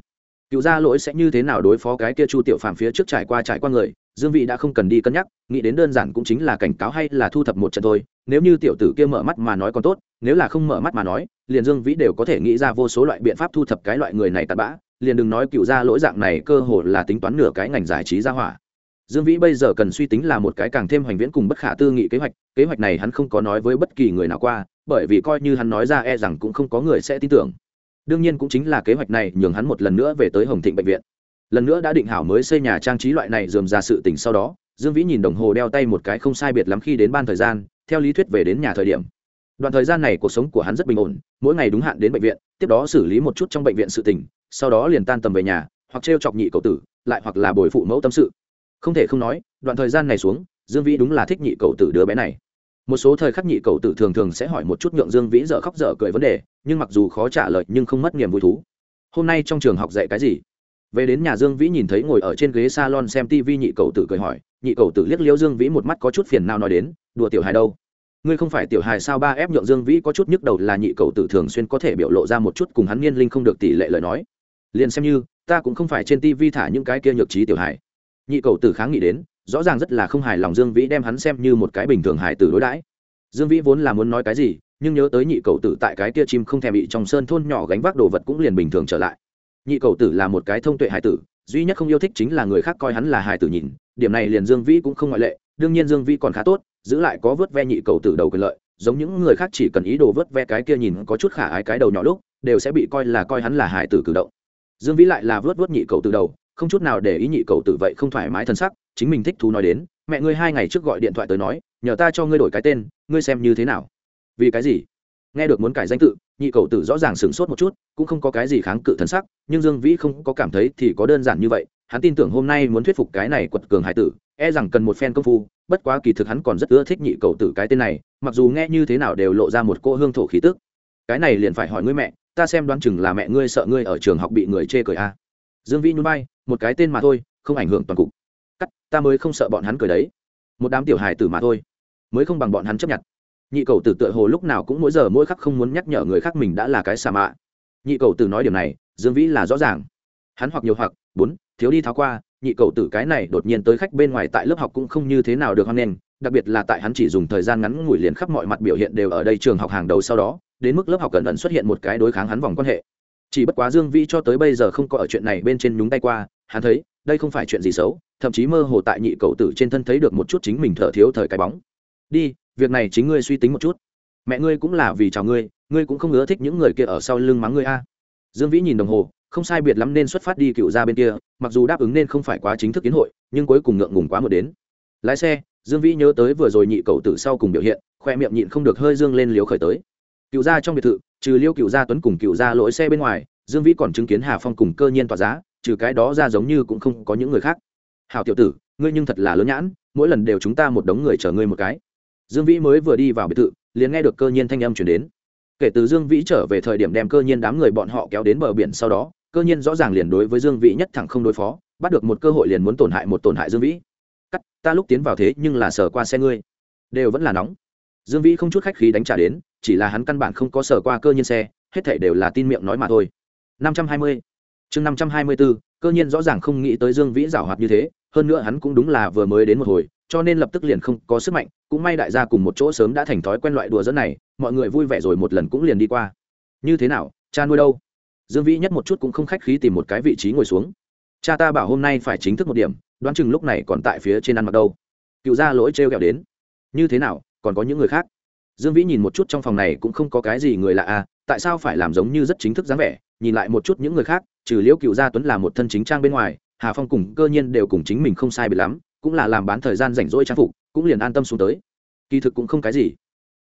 Cựu gia lỗi sẽ như thế nào đối phó cái kia chu tiểu phàm phía trước trải qua trải qua người, dương vị đã không cần đi cân nhắc, nghĩ đến đơn giản cũng chính là cảnh cáo hay là thu thập một trận thôi, nếu như tiểu tử kia mở mắt mà nói còn tốt, nếu là không mở mắt mà nói, liền dương vĩ đều có thể nghĩ ra vô số loại biện pháp thu thập cái loại người này tạt bã liền đừng nói cựu gia lỗi dạng này cơ hồ là tính toán nửa cái ngành giải trí ra hỏa. Dương vĩ bây giờ cần suy tính là một cái càng thêm hoành viễn cùng bất khả tư nghị kế hoạch kế hoạch này hắn không có nói với bất kỳ người nào qua, bởi vì coi như hắn nói ra e rằng cũng không có người sẽ tin tưởng. Đương nhiên cũng chính là kế hoạch này nhường hắn một lần nữa về tới hồng thịnh bệnh viện. Lần nữa đã định hảo mới xây nhà trang trí loại này dườm ra sự tỉnh sau đó, dương vĩ nhìn đồng hồ đeo tay một cái không sai biệt lắm khi đến ban thời gian, theo lý thuyết về đến nhà thời điểm đoạn thời gian này cuộc sống của hắn rất bình ổn mỗi ngày đúng hạn đến bệnh viện tiếp đó xử lý một chút trong bệnh viện sự tình, sau đó liền tan tầm về nhà hoặc t r e o chọc nhị cậu tử lại hoặc là bồi phụ mẫu tâm sự. Không thể không nói đoạn thời gian này xuống dương vĩ đúng là thích nhị cậu tử đứa bé này. Một số thời khắc nhị cậu tử thường thường sẽ hỏi một chút nhượng dương vĩ dở khóc dở cười vấn đề nhưng mặc dù khó trả lời nhưng không mất niềm vui thú. Hôm nay trong trường học dạy cái gì? Về đến nhà dương vĩ nhìn thấy ngồi ở trên ghế salon xem tv nhị cầu tử cười hỏi nhị cầu tử liếc liêu dương vĩ một mắt có chút phiền nào nói đến đùa tiểu hài đâu? Ngươi không phải tiểu hài sao? Ba ép nhượng dương vĩ có chút nhức đầu là nhị cầu tử thường xuyên có thể biểu lộ ra một chút cùng hắn niên linh không được tỷ lệ lời nói. Liền xem như, ta cũng không phải trên tv thả những cái kia nhược trí tiểu hài. Nhị cầu tử kháng nghị đến, rõ ràng rất là không hài lòng dương vĩ đem hắn xem như một cái bình thường hài tử đối đãi. Dương vĩ vốn là muốn nói cái gì, nhưng nhớ tới nhị cầu tử tại cái kia chim không thèm bị trong sơn thôn nhỏ gánh vác đồ vật cũng liền bình thường trở lại. Nhị cầu tử là một cái thông tuệ hài tử, duy nhất không yêu thích chính là người khác coi hắn là hài tử nhìn, điểm này liền dương vĩ cũng không ngoại lệ đương nhiên dương vĩ còn khá tốt, giữ lại có vớt ve nhị cầu tử đầu quyền lợi, giống những người khác chỉ cần ý đồ vớt ve cái kia nhìn có chút khả ái cái đầu nhỏ lúc, đều sẽ bị coi là coi hắn là hại tử cử động. Dương vĩ lại là vớt vớt nhị cầu từ đầu, không chút nào để ý nhị cầu tử vậy không thoải mái thân sắc, chính mình thích thú nói đến, mẹ ngươi hai ngày trước gọi điện thoại tới nói, nhờ ta cho ngươi đổi cái tên, ngươi xem như thế nào? Vì cái gì? Nghe được muốn cải danh tự, nhị cầu tử rõ ràng sửng sốt một chút, cũng không có cái gì kháng cự thân sắc, nhưng dương vĩ không có cảm thấy thì có đơn giản như vậy. Hắn tin tưởng hôm nay muốn thuyết phục cái này quật cường hải tử e rằng cần một phen công phu, bất quá kỳ thực hắn còn rất ưa thích nhị cầu tử cái tên này, mặc dù nghe như thế nào đều lộ ra một cô hương thổ khí tức. Cái này liền phải hỏi ngươi mẹ, ta xem đoán chừng là mẹ ngươi sợ ngươi ở trường học bị người chê cười a. À. dương vĩ nhún bay một cái tên mà thôi, không ảnh hưởng toàn cục. Cắt, ta mới không sợ bọn hắn cười đấy. Một đám tiểu hài tử mà thôi, mới không bằng bọn hắn chấp nhận nhị cầu tử tựa hồ lúc nào cũng mỗi giờ mỗi khắc không muốn nhắc nhở người khác mình đã là cái xà mạ. Nhị cầu tử nói điểm này, dương vĩ là rõ ràng. Hắn hoặc nhiều hoặc, bốn, thiếu đi tháo qua, nhị cầu tử cái này đột nhiên tới khách bên ngoài tại lớp học cũng không như thế nào được hoan nghênh, đặc biệt là tại hắn chỉ dùng thời gian ngắn ngủi liền khắp mọi mặt biểu hiện đều ở đây trường học hàng đầu sau đó, đến mức lớp học cẩn thận xuất hiện một cái đối kháng hắn vòng quan hệ. Chỉ bất quá dương vĩ cho tới bây giờ không có ở chuyện này bên trên nhúng tay qua, hắn thấy, đây không phải chuyện gì xấu, thậm chí mơ hồ tại nhị cầu tử trên thân thấy được một chút chính mình thở thiếu thời cái bóng. Đi việc này chính ngươi suy tính một chút. Mẹ ngươi cũng là vì chào ngươi ngươi cũng không ngớ thích những người kia ở sau lưng mắng ngươi a. Dương vĩ nhìn đồng hồ, không sai biệt lắm nên xuất phát đi cựu ra bên kia, mặc dù đáp ứng nên không phải quá chính thức kiến hội, nhưng cuối cùng ngượng ngùng quá một đến. Lái xe, dương vĩ nhớ tới vừa rồi nhị cầu tử sau cùng biểu hiện, khoe miệng nhịn không được hơi dương lên liếu khởi tới. Cựu gia trong biệt thự, trừ liêu cựu gia tuấn cùng cựu gia lỗi xe bên ngoài, dương vĩ còn chứng kiến hà phong cùng cơ nhiên tỏa giá, trừ cái đó ra giống như cũng không có những người khác. Hào tiểu tử, ngươi nhưng thật là lớn nhãn, mỗi lần đều chúng ta một đống người chở ngươi một cái dương vĩ mới vừa đi vào biệt thự, liền nghe được cơ nhiên thanh âm chuyển đến. Kể từ dương vĩ trở về thời điểm đem cơ nhiên đám người bọn họ kéo đến bờ biển sau đó, cơ nhiên rõ ràng liền đối với dương vĩ nhất thẳng không đối phó, bắt được một cơ hội liền muốn tổn hại một tổn hại dương vĩ. Cắt, ta lúc tiến vào thế nhưng là sờ qua xe ngươi. Đều vẫn là nóng. Dương vĩ không chút khách khí đánh trả đến, chỉ là hắn căn bản không có sờ qua cơ nhiên xe, hết thảy đều là tin miệng nói mà thôi. Năm trăm hai mươi. Chương năm trăm hai mươi bốn cơ nhiên rõ ràng không nghĩ tới dương vĩ giảo hoạt như thế, hơn nữa hắn cũng đúng là vừa mới đến một hồi cho nên lập tức liền không có sức mạnh, cũng may đại gia cùng một chỗ sớm đã thành thói quen loại đùa dẫn này, mọi người vui vẻ rồi một lần cũng liền đi qua. Như thế nào, cha nuôi đâu? Dương vĩ nhất một chút cũng không khách khí tìm một cái vị trí ngồi xuống. Cha ta bảo hôm nay phải chính thức một điểm, đoán chừng lúc này còn tại phía trên ăn mặc đâu. Cựu ra lỗi trêu kẹo đến. Như thế nào, còn có những người khác? Dương vĩ nhìn một chút trong phòng này cũng không có cái gì người lạ à tại sao phải làm giống như rất chính thức dáng vẻ, nhìn lại một chút những người khác, trừ liễu cựu gia tuấn là một thân chính trang bên ngoài, hà phong cùng cơ nhiên đều cùng chính mình không sai bị lắm cũng là làm bán thời gian rảnh rỗi trang phục, cũng liền an tâm xuống tới. Kỳ thực cũng không cái gì.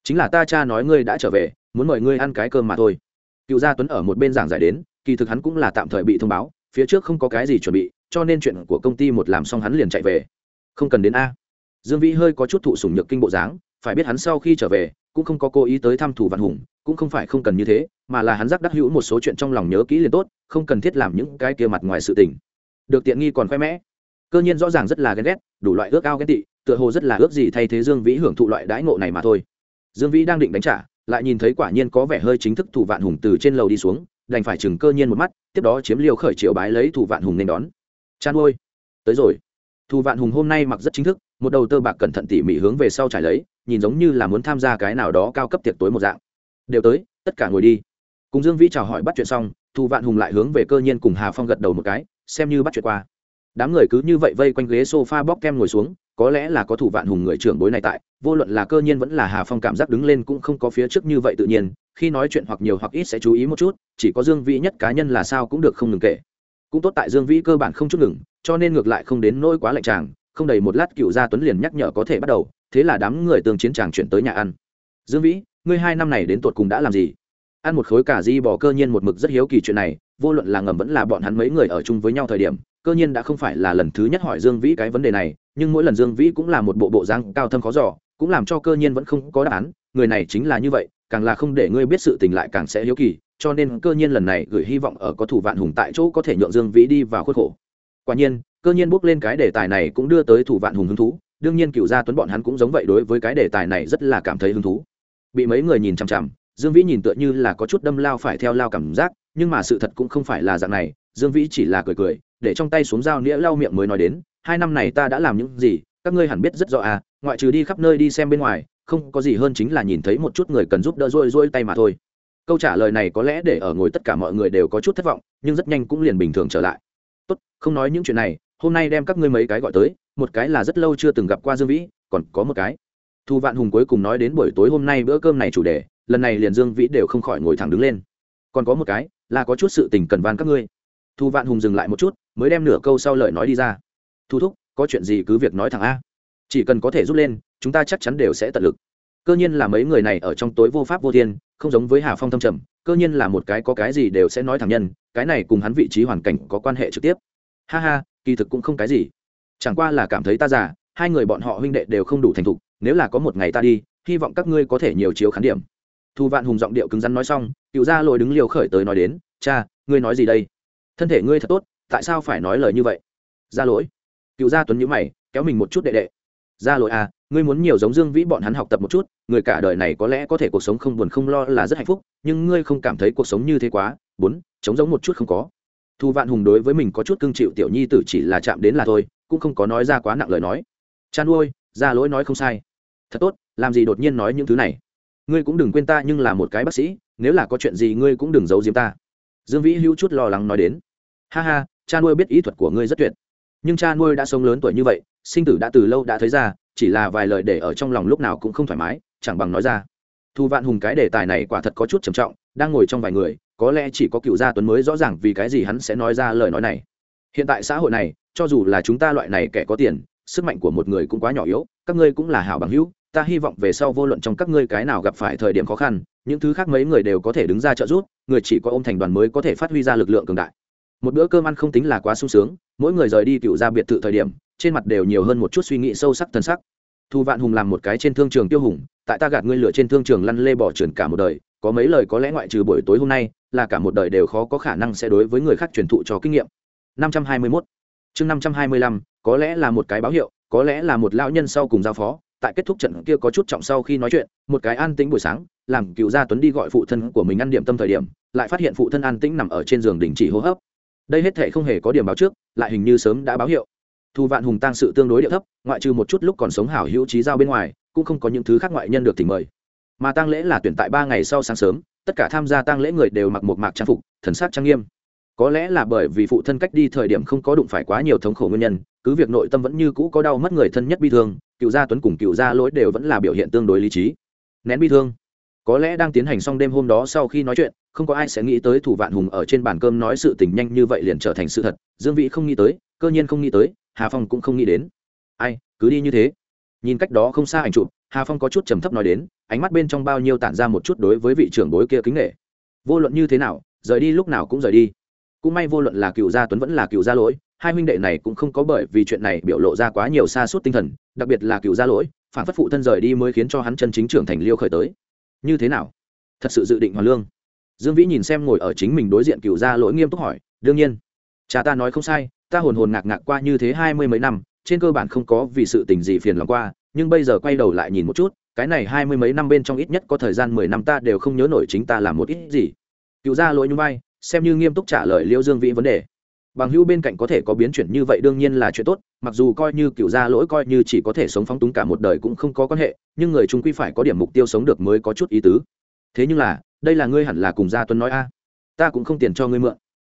Chính là ta cha nói ngươi đã trở về, muốn mời ngươi ăn cái cơm mà thôi. Cựu gia tuấn ở một bên giảng giải đến, kỳ thực hắn cũng là tạm thời bị thông báo, phía trước không có cái gì chuẩn bị, cho nên chuyện của công ty một làm xong hắn liền chạy về. Không cần đến a. Dương vĩ hơi có chút thụ sủng nhược kinh bộ dáng, phải biết hắn sau khi trở về, cũng không có cố ý tới thăm thủ văn hùng, cũng không phải không cần như thế, mà là hắn giác đắc hữu một số chuyện trong lòng nhớ kỹ liền tốt, không cần thiết làm những cái kia mặt ngoài sự tình. Được tiện nghi còn khoe mẽ cơ nhiên rõ ràng rất là ghen ghét, đủ loại ước ao ghen tị, tựa hồ rất là ước gì thay thế dương vĩ hưởng thụ loại đãi ngộ này mà thôi. Dương vĩ đang định đánh trả, lại nhìn thấy quả nhiên có vẻ hơi chính thức thủ vạn hùng từ trên lầu đi xuống, đành phải chừng cơ nhiên một mắt, tiếp đó chiếm liều khởi triệu bái lấy thủ vạn hùng nên đón. Chan ôi tới rồi. Thủ vạn hùng hôm nay mặc rất chính thức, một đầu tơ bạc cẩn thận tỉ mỉ hướng về sau trải lấy, nhìn giống như là muốn tham gia cái nào đó cao cấp tiệc tối một dạng. Đều tới, tất cả ngồi đi. Cùng dương vĩ chào hỏi bắt chuyện xong, thủ vạn hùng lại hướng về cơ nhiên cùng hà phong gật đầu một cái, xem như bắt chuyện qua đám người cứ như vậy vây quanh ghế sofa bóc kem ngồi xuống, có lẽ là có thủ vạn hùng người trưởng bối này tại, vô luận là cơ nhiên vẫn là hà phong cảm giác đứng lên cũng không có phía trước như vậy tự nhiên, khi nói chuyện hoặc nhiều hoặc ít sẽ chú ý một chút, chỉ có dương vĩ nhất cá nhân là sao cũng được không ngừng kể. Cũng tốt tại dương vĩ cơ bản không chút ngừng, cho nên ngược lại không đến nỗi quá lạnh tràng không đầy một lát cựu gia tuấn liền nhắc nhở có thể bắt đầu, thế là đám người tương chiến tràng chuyển tới nhà ăn. Dương vĩ, ngươi hai năm này đến tột cùng đã làm gì? Ăn một khối cà di bỏ cơ nhiên một mực rất hiếu kỳ chuyện này, vô luận là ngầm vẫn là bọn hắn mấy người ở chung với nhau thời điểm, cơ nhiên đã không phải là lần thứ nhất hỏi dương vĩ cái vấn đề này, nhưng mỗi lần dương vĩ cũng là một bộ bộ dáng cao thâm khó giỏ cũng làm cho cơ nhiên vẫn không có đáp án, người này chính là như vậy, càng là không để ngươi biết sự tình lại càng sẽ hiếu kỳ, cho nên cơ nhiên lần này gửi hy vọng ở có thủ vạn hùng tại chỗ có thể nhượng dương vĩ đi vào khuất khổ. Quả nhiên, cơ nhiên bước lên cái đề tài này cũng đưa tới thủ vạn hùng hứng thú, đương nhiên cựu gia tuấn bọn hắn cũng giống vậy đối với cái đề tài này rất là cảm thấy hứng thú. Bị mấy người nhìn chằm chằm dương vĩ nhìn tựa như là có chút đâm lao phải theo lao cảm giác, nhưng mà sự thật cũng không phải là dạng này, dương vĩ chỉ là cười cười, để trong tay xuống dao nĩa lau miệng mới nói đến, hai năm này ta đã làm những gì, các ngươi hẳn biết rất rõ à ngoại trừ đi khắp nơi đi xem bên ngoài, không có gì hơn chính là nhìn thấy một chút người cần giúp đỡ rôi rôi tay mà thôi. Câu trả lời này có lẽ để ở ngồi tất cả mọi người đều có chút thất vọng, nhưng rất nhanh cũng liền bình thường trở lại. Tốt, không nói những chuyện này, hôm nay đem các ngươi mấy cái gọi tới, một cái là rất lâu chưa từng gặp qua dương vĩ, còn có một cái. Thu vạn hùng cuối cùng nói đến buổi tối hôm nay bữa cơm này chủ đề lần này liền dương vĩ đều không khỏi ngồi thẳng đứng lên. Còn có một cái, là có chút sự tình cần van các ngươi. Thu vạn hùng dừng lại một chút, mới đem nửa câu sau lời nói đi ra. Thu thúc, có chuyện gì cứ việc nói thẳng a. Chỉ cần có thể rút lên, chúng ta chắc chắn đều sẽ tận lực. Cơ nhiên là mấy người này ở trong tối vô pháp vô thiên, không giống với hà phong thâm trầm, cơ nhiên là một cái có cái gì đều sẽ nói thẳng nhân, cái này cùng hắn vị trí hoàn cảnh có quan hệ trực tiếp. Ha ha, kỳ thực cũng không cái gì. Chẳng qua là cảm thấy ta già, hai người bọn họ huynh đệ đều không đủ thành thục, nếu là có một ngày ta đi, hy vọng các ngươi có thể nhiều chiếu khán điểm thu vạn hùng giọng điệu cứng rắn nói xong cựu Gia lồi đứng liều khởi tới nói đến, cha, ngươi nói gì đây? Thân thể ngươi thật tốt, tại sao phải nói lời như vậy? Ra lỗi. Cựu gia tuấn nhữ mày, kéo mình một chút đệ đệ. Ra lỗi à ngươi muốn nhiều giống dương vĩ bọn hắn học tập một chút, người cả đời này có lẽ có thể cuộc sống không buồn không lo là rất hạnh phúc, nhưng ngươi không cảm thấy cuộc sống như thế quá, bốn chống giống một chút không có. Thu vạn hùng đối với mình có chút cưng chịu tiểu nhi tử chỉ là chạm đến là thôi, cũng không có nói ra quá nặng lời nói. Chan ôi ra lỗi nói không sai. Thật tốt, làm gì đột nhiên nói những thứ này? Ngươi cũng đừng quên ta nhưng là một cái bác sĩ, nếu là có chuyện gì ngươi cũng đừng giấu giếm ta. Dương vĩ hữu chút lo lắng nói đến. Ha ha, cha nuôi biết ý thuật của ngươi rất tuyệt. Nhưng cha nuôi đã sống lớn tuổi như vậy, sinh tử đã từ lâu đã thấy ra, chỉ là vài lời để ở trong lòng lúc nào cũng không thoải mái, chẳng bằng nói ra. Thu vạn hùng cái đề tài này quả thật có chút trầm trọng, đang ngồi trong vài người, có lẽ chỉ có cựu gia tuấn mới rõ ràng vì cái gì hắn sẽ nói ra lời nói này. Hiện tại xã hội này, cho dù là chúng ta loại này kẻ có tiền, sức mạnh của một người cũng quá nhỏ yếu, các ngươi cũng là hảo bằng hữu ta hy vọng về sau vô luận trong các ngươi cái nào gặp phải thời điểm khó khăn, những thứ khác mấy người đều có thể đứng ra trợ giúp, người chỉ có ôm thành đoàn mới có thể phát huy ra lực lượng cường đại. Một bữa cơm ăn không tính là quá sung sướng, mỗi người rời đi cựu ra biệt thự thời điểm, trên mặt đều nhiều hơn một chút suy nghĩ sâu sắc thân sắc. Thu vạn hùng làm một cái trên thương trường tiêu hùng, tại ta gạt ngươi lửa trên thương trường lăn lê bỏ trườn cả một đời, có mấy lời có lẽ ngoại trừ buổi tối hôm nay, là cả một đời đều khó có khả năng sẽ đối với người khác truyền thụ cho kinh nghiệm. 521 chương 525 có lẽ là một cái báo hiệu, có lẽ là một lão nhân sau cùng giao phó tại kết thúc trận kia có chút trọng sau khi nói chuyện, một cái an tĩnh buổi sáng, làm cựu gia tuấn đi gọi phụ thân của mình ăn điểm tâm thời điểm, lại phát hiện phụ thân an tĩnh nằm ở trên giường đình chỉ hô hấp. Đây hết thể không hề có điểm báo trước, lại hình như sớm đã báo hiệu. Thu vạn hùng tăng sự tương đối địa thấp, ngoại trừ một chút lúc còn sống hảo hữu trí giao bên ngoài, cũng không có những thứ khác ngoại nhân được thỉnh mời. Mà tăng lễ là tuyển tại ba ngày sau sáng sớm, tất cả tham gia tăng lễ người đều mặc một mạc trang phục, thần sắc trang nghiêm. Có lẽ là bởi vì phụ thân cách đi thời điểm không có đụng phải quá nhiều thống khổ nguyên nhân cứ việc nội tâm vẫn như cũ có đau mất người thân nhất bi thương, cựu gia tuấn cùng cựu gia lỗi đều vẫn là biểu hiện tương đối lý trí. Nén bi thương. Có lẽ đang tiến hành xong đêm hôm đó sau khi nói chuyện, không có ai sẽ nghĩ tới thủ vạn hùng ở trên bàn cơm nói sự tình nhanh như vậy liền trở thành sự thật. Dương vĩ không nghĩ tới, cơ nhiên không nghĩ tới, hà phong cũng không nghĩ đến. Ai, cứ đi như thế. Nhìn cách đó không xa ảnh chụp, hà phong có chút trầm thấp nói đến, ánh mắt bên trong bao nhiêu tản ra một chút đối với vị trưởng bối kia kính nghệ vô luận như thế nào, rời đi lúc nào cũng rời đi. Cũng may vô luận là cựu gia tuấn vẫn là cựu gia lỗi hai huynh đệ này cũng không có bởi vì chuyện này biểu lộ ra quá nhiều xa suốt tinh thần đặc biệt là cựu gia lỗi phản phất phụ thân rời đi mới khiến cho hắn chân chính trưởng thành liêu khởi tới. Như thế nào? Thật sự dự định hoàn lương. Dương vĩ nhìn xem ngồi ở chính mình đối diện cựu gia lỗi nghiêm túc hỏi đương nhiên. Cha ta nói không sai ta hồn hồn ngạc ngạc qua như thế hai mươi mấy năm trên cơ bản không có vì sự tình gì phiền lòng qua nhưng bây giờ quay đầu lại nhìn một chút cái này hai mươi mấy năm bên trong ít nhất có thời gian mười năm ta đều không nhớ nổi chính ta làm một ít gì. Cựu gia lỗi nhung bay, xem như nghiêm túc trả lời liêu dương vĩ vấn đề bằng hữu bên cạnh có thể có biến chuyển như vậy đương nhiên là chuyện tốt, mặc dù coi như cựu gia lỗi coi như chỉ có thể sống phóng túng cả một đời cũng không có quan hệ, nhưng người trung quy phải có điểm mục tiêu sống được mới có chút ý tứ. Thế nhưng là, đây là ngươi hẳn là cùng gia tuấn nói a. Ta cũng không tiền cho ngươi mượn.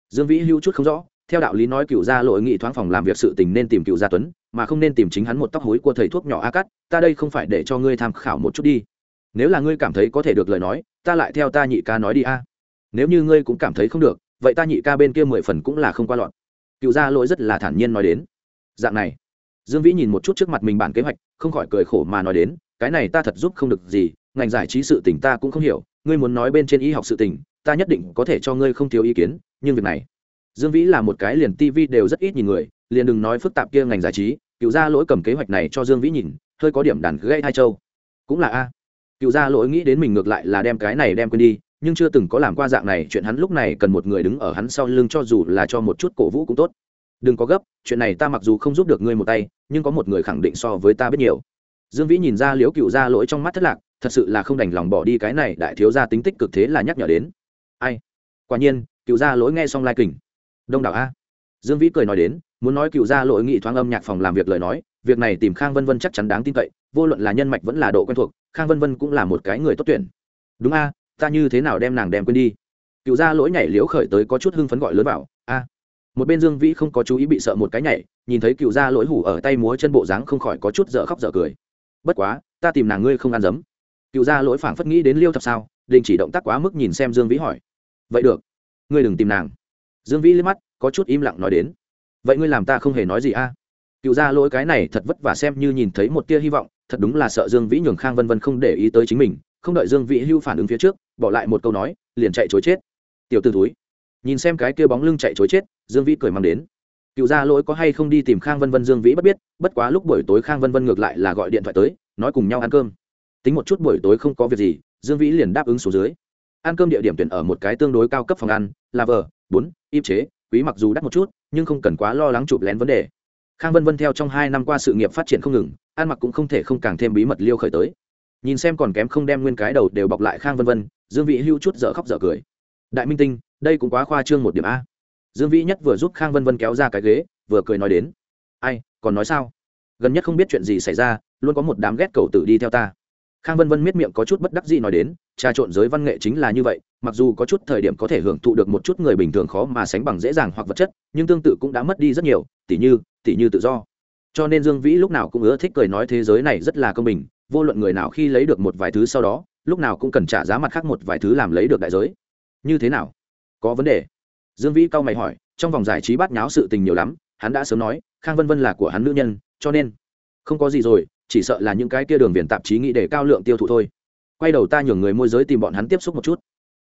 Dương vĩ hữu chút không rõ, theo đạo lý nói cựu gia lỗi nghị thoáng phòng làm việc sự tình nên tìm cựu gia tuấn, mà không nên tìm chính hắn một tóc hối của thầy thuốc nhỏ a cắt ta đây không phải để cho ngươi tham khảo một chút đi. Nếu là ngươi cảm thấy có thể được lời nói, ta lại theo ta nhị ca nói đi a. Nếu như ngươi cũng cảm thấy không được vậy ta nhị ca bên kia mười phần cũng là không qua lọt. Cựu gia lỗi rất là thản nhiên nói đến. Dạng này, dương vĩ nhìn một chút trước mặt mình bản kế hoạch, không khỏi cười khổ mà nói đến, cái này ta thật giúp không được gì, ngành giải trí sự tình ta cũng không hiểu, ngươi muốn nói bên trên y học sự tình, ta nhất định có thể cho ngươi không thiếu ý kiến, nhưng việc này, dương vĩ là một cái liền tv đều rất ít nhìn người, liền đừng nói phức tạp kia ngành giải trí, cựu gia lỗi cầm kế hoạch này cho dương vĩ nhìn, hơi có điểm đàn gây hai châu. Cũng là a. Cựu gia lỗi nghĩ đến mình ngược lại là đem cái này đem quên đi nhưng chưa từng có làm qua dạng này, chuyện hắn lúc này cần một người đứng ở hắn sau lưng cho dù là cho một chút cổ vũ cũng tốt. Đừng có gấp, chuyện này ta mặc dù không giúp được ngươi một tay, nhưng có một người khẳng định so với ta biết nhiều. Dương vĩ nhìn ra liễu cựu ra lỗi trong mắt thất lạc, thật sự là không đành lòng bỏ đi cái này, đại thiếu ra tính tích cực thế là nhắc nhở đến. Ai? Quả nhiên cựu ra lỗi nghe xong lai kình. Đông đảo a. Dương vĩ cười nói đến, muốn nói cựu ra lỗi nghị thoáng âm nhạc phòng làm việc lời nói, việc này tìm khang vân vân chắc chắn đáng tin cậy, vô luận là nhân mạch vẫn là độ quen thuộc, khang vân vân cũng là một cái người tốt tuyển. Đúng a ta như thế nào đem nàng đem quên đi? Cựu gia lỗi nhảy liễu khởi tới có chút hưng phấn gọi lớn vào a. Một bên dương vĩ không có chú ý bị sợ một cái nhảy, nhìn thấy cựu gia lỗi hủ ở tay múa chân bộ dáng không khỏi có chút dở khóc dở cười. Bất quá, ta tìm nàng ngươi không ăn dấm. Cựu gia lỗi phảng phất nghĩ đến liêu thập sao, đình chỉ động tác quá mức nhìn xem dương vĩ hỏi. Vậy được, ngươi đừng tìm nàng. Dương vĩ liếc mắt, có chút im lặng nói đến. Vậy ngươi làm ta không hề nói gì a? Cựu gia lỗi cái này thật vất vả xem như nhìn thấy một tia hy vọng, thật đúng là sợ dương vĩ nhường khang vân vân không để ý tới chính mình không đợi dương vĩ hưu phản ứng phía trước, bỏ lại một câu nói, liền chạy chối chết. Tiểu t ử túi nhìn xem cái kia bóng lưng chạy chối chết, dương vĩ cười mang đến. Cựu gia lỗi có hay không đi tìm khang vân vân dương vĩ bất biết, bất quá lúc buổi tối khang vân vân ngược lại là gọi điện thoại tới, nói cùng nhau ăn cơm. Tính một chút buổi tối không có việc gì, dương vĩ liền đáp ứng số dưới. Ăn cơm địa điểm tuyển ở một cái tương đối cao cấp phòng ăn, là vờ, bốn, im chế, quý mặc dù đắt một chút, nhưng không cần quá lo lắng chụp lén vấn đề. Khang vân vân theo trong hai năm qua sự nghiệp phát triển không ngừng, ăn mặc cũng không thể không càng thêm bí mật liêu khởi tới nhìn xem còn kém không đem nguyên cái đầu đều bọc lại khang vân vân dương vĩ hưu chút dở khóc dở cười đại minh tinh đây cũng quá khoa trương một điểm a dương vĩ nhất vừa giúp khang vân vân kéo ra cái ghế vừa cười nói đến ai còn nói sao gần nhất không biết chuyện gì xảy ra luôn có một đám ghét cầu tử đi theo ta khang vân vân miết miệng có chút bất đắc dĩ nói đến trà trộn giới văn nghệ chính là như vậy mặc dù có chút thời điểm có thể hưởng thụ được một chút người bình thường khó mà sánh bằng dễ dàng hoặc vật chất nhưng tương tự cũng đã mất đi rất nhiều tỉ như tỉ như tự do cho nên dương vĩ lúc nào cũng ưa thích cười nói thế giới này rất là công bình vô luận người nào khi lấy được một vài thứ sau đó, lúc nào cũng cần trả giá mặt khác một vài thứ làm lấy được đại giới. Như thế nào? Có vấn đề. Dương vĩ cao mày hỏi, trong vòng giải trí bát nháo sự tình nhiều lắm, hắn đã sớm nói, khang vân vân là của hắn nữ nhân, cho nên không có gì rồi, chỉ sợ là những cái kia đường viền tạp chí nghĩ để cao lượng tiêu thụ thôi. Quay đầu ta nhường người môi giới tìm bọn hắn tiếp xúc một chút.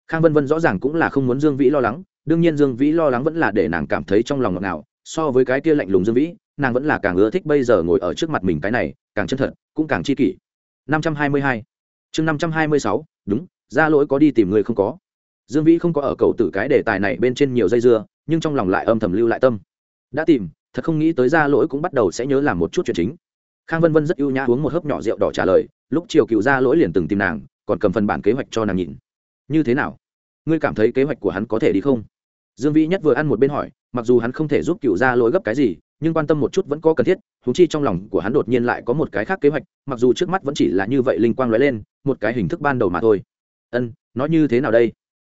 Khang vân vân rõ ràng cũng là không muốn dương vĩ lo lắng, đương nhiên dương vĩ lo lắng vẫn là để nàng cảm thấy trong lòng ngọt ngào, so với cái kia lạnh lùng dương vĩ, nàng vẫn là càng ưa thích bây giờ ngồi ở trước mặt mình cái này, càng chân thật, cũng càng chi kỷ năm trăm hai mươi hai. Chương năm trăm hai mươi sáu, đúng, ra lỗi có đi tìm người không có. Dương vĩ không có ở cầu tử cái đề tài này bên trên nhiều dây dưa, nhưng trong lòng lại âm thầm lưu lại tâm. Đã tìm, thật không nghĩ tới ra lỗi cũng bắt đầu sẽ nhớ làm một chút chuyện chính. Khang vân vân rất ưu nhã uống một hớp nhỏ rượu đỏ trả lời, lúc chiều cựu ra lỗi liền từng tìm nàng, còn cầm phần bản kế hoạch cho nàng nhìn. Như thế nào? Ngươi cảm thấy kế hoạch của hắn có thể đi không? Dương vĩ nhất vừa ăn một bên hỏi, mặc dù hắn không thể giúp cựu ra lỗi gấp cái gì nhưng quan tâm một chút vẫn có cần thiết thú chi trong lòng của hắn đột nhiên lại có một cái khác kế hoạch, mặc dù trước mắt vẫn chỉ là như vậy linh quang nói lên, một cái hình thức ban đầu mà thôi. Ân nói như thế nào đây?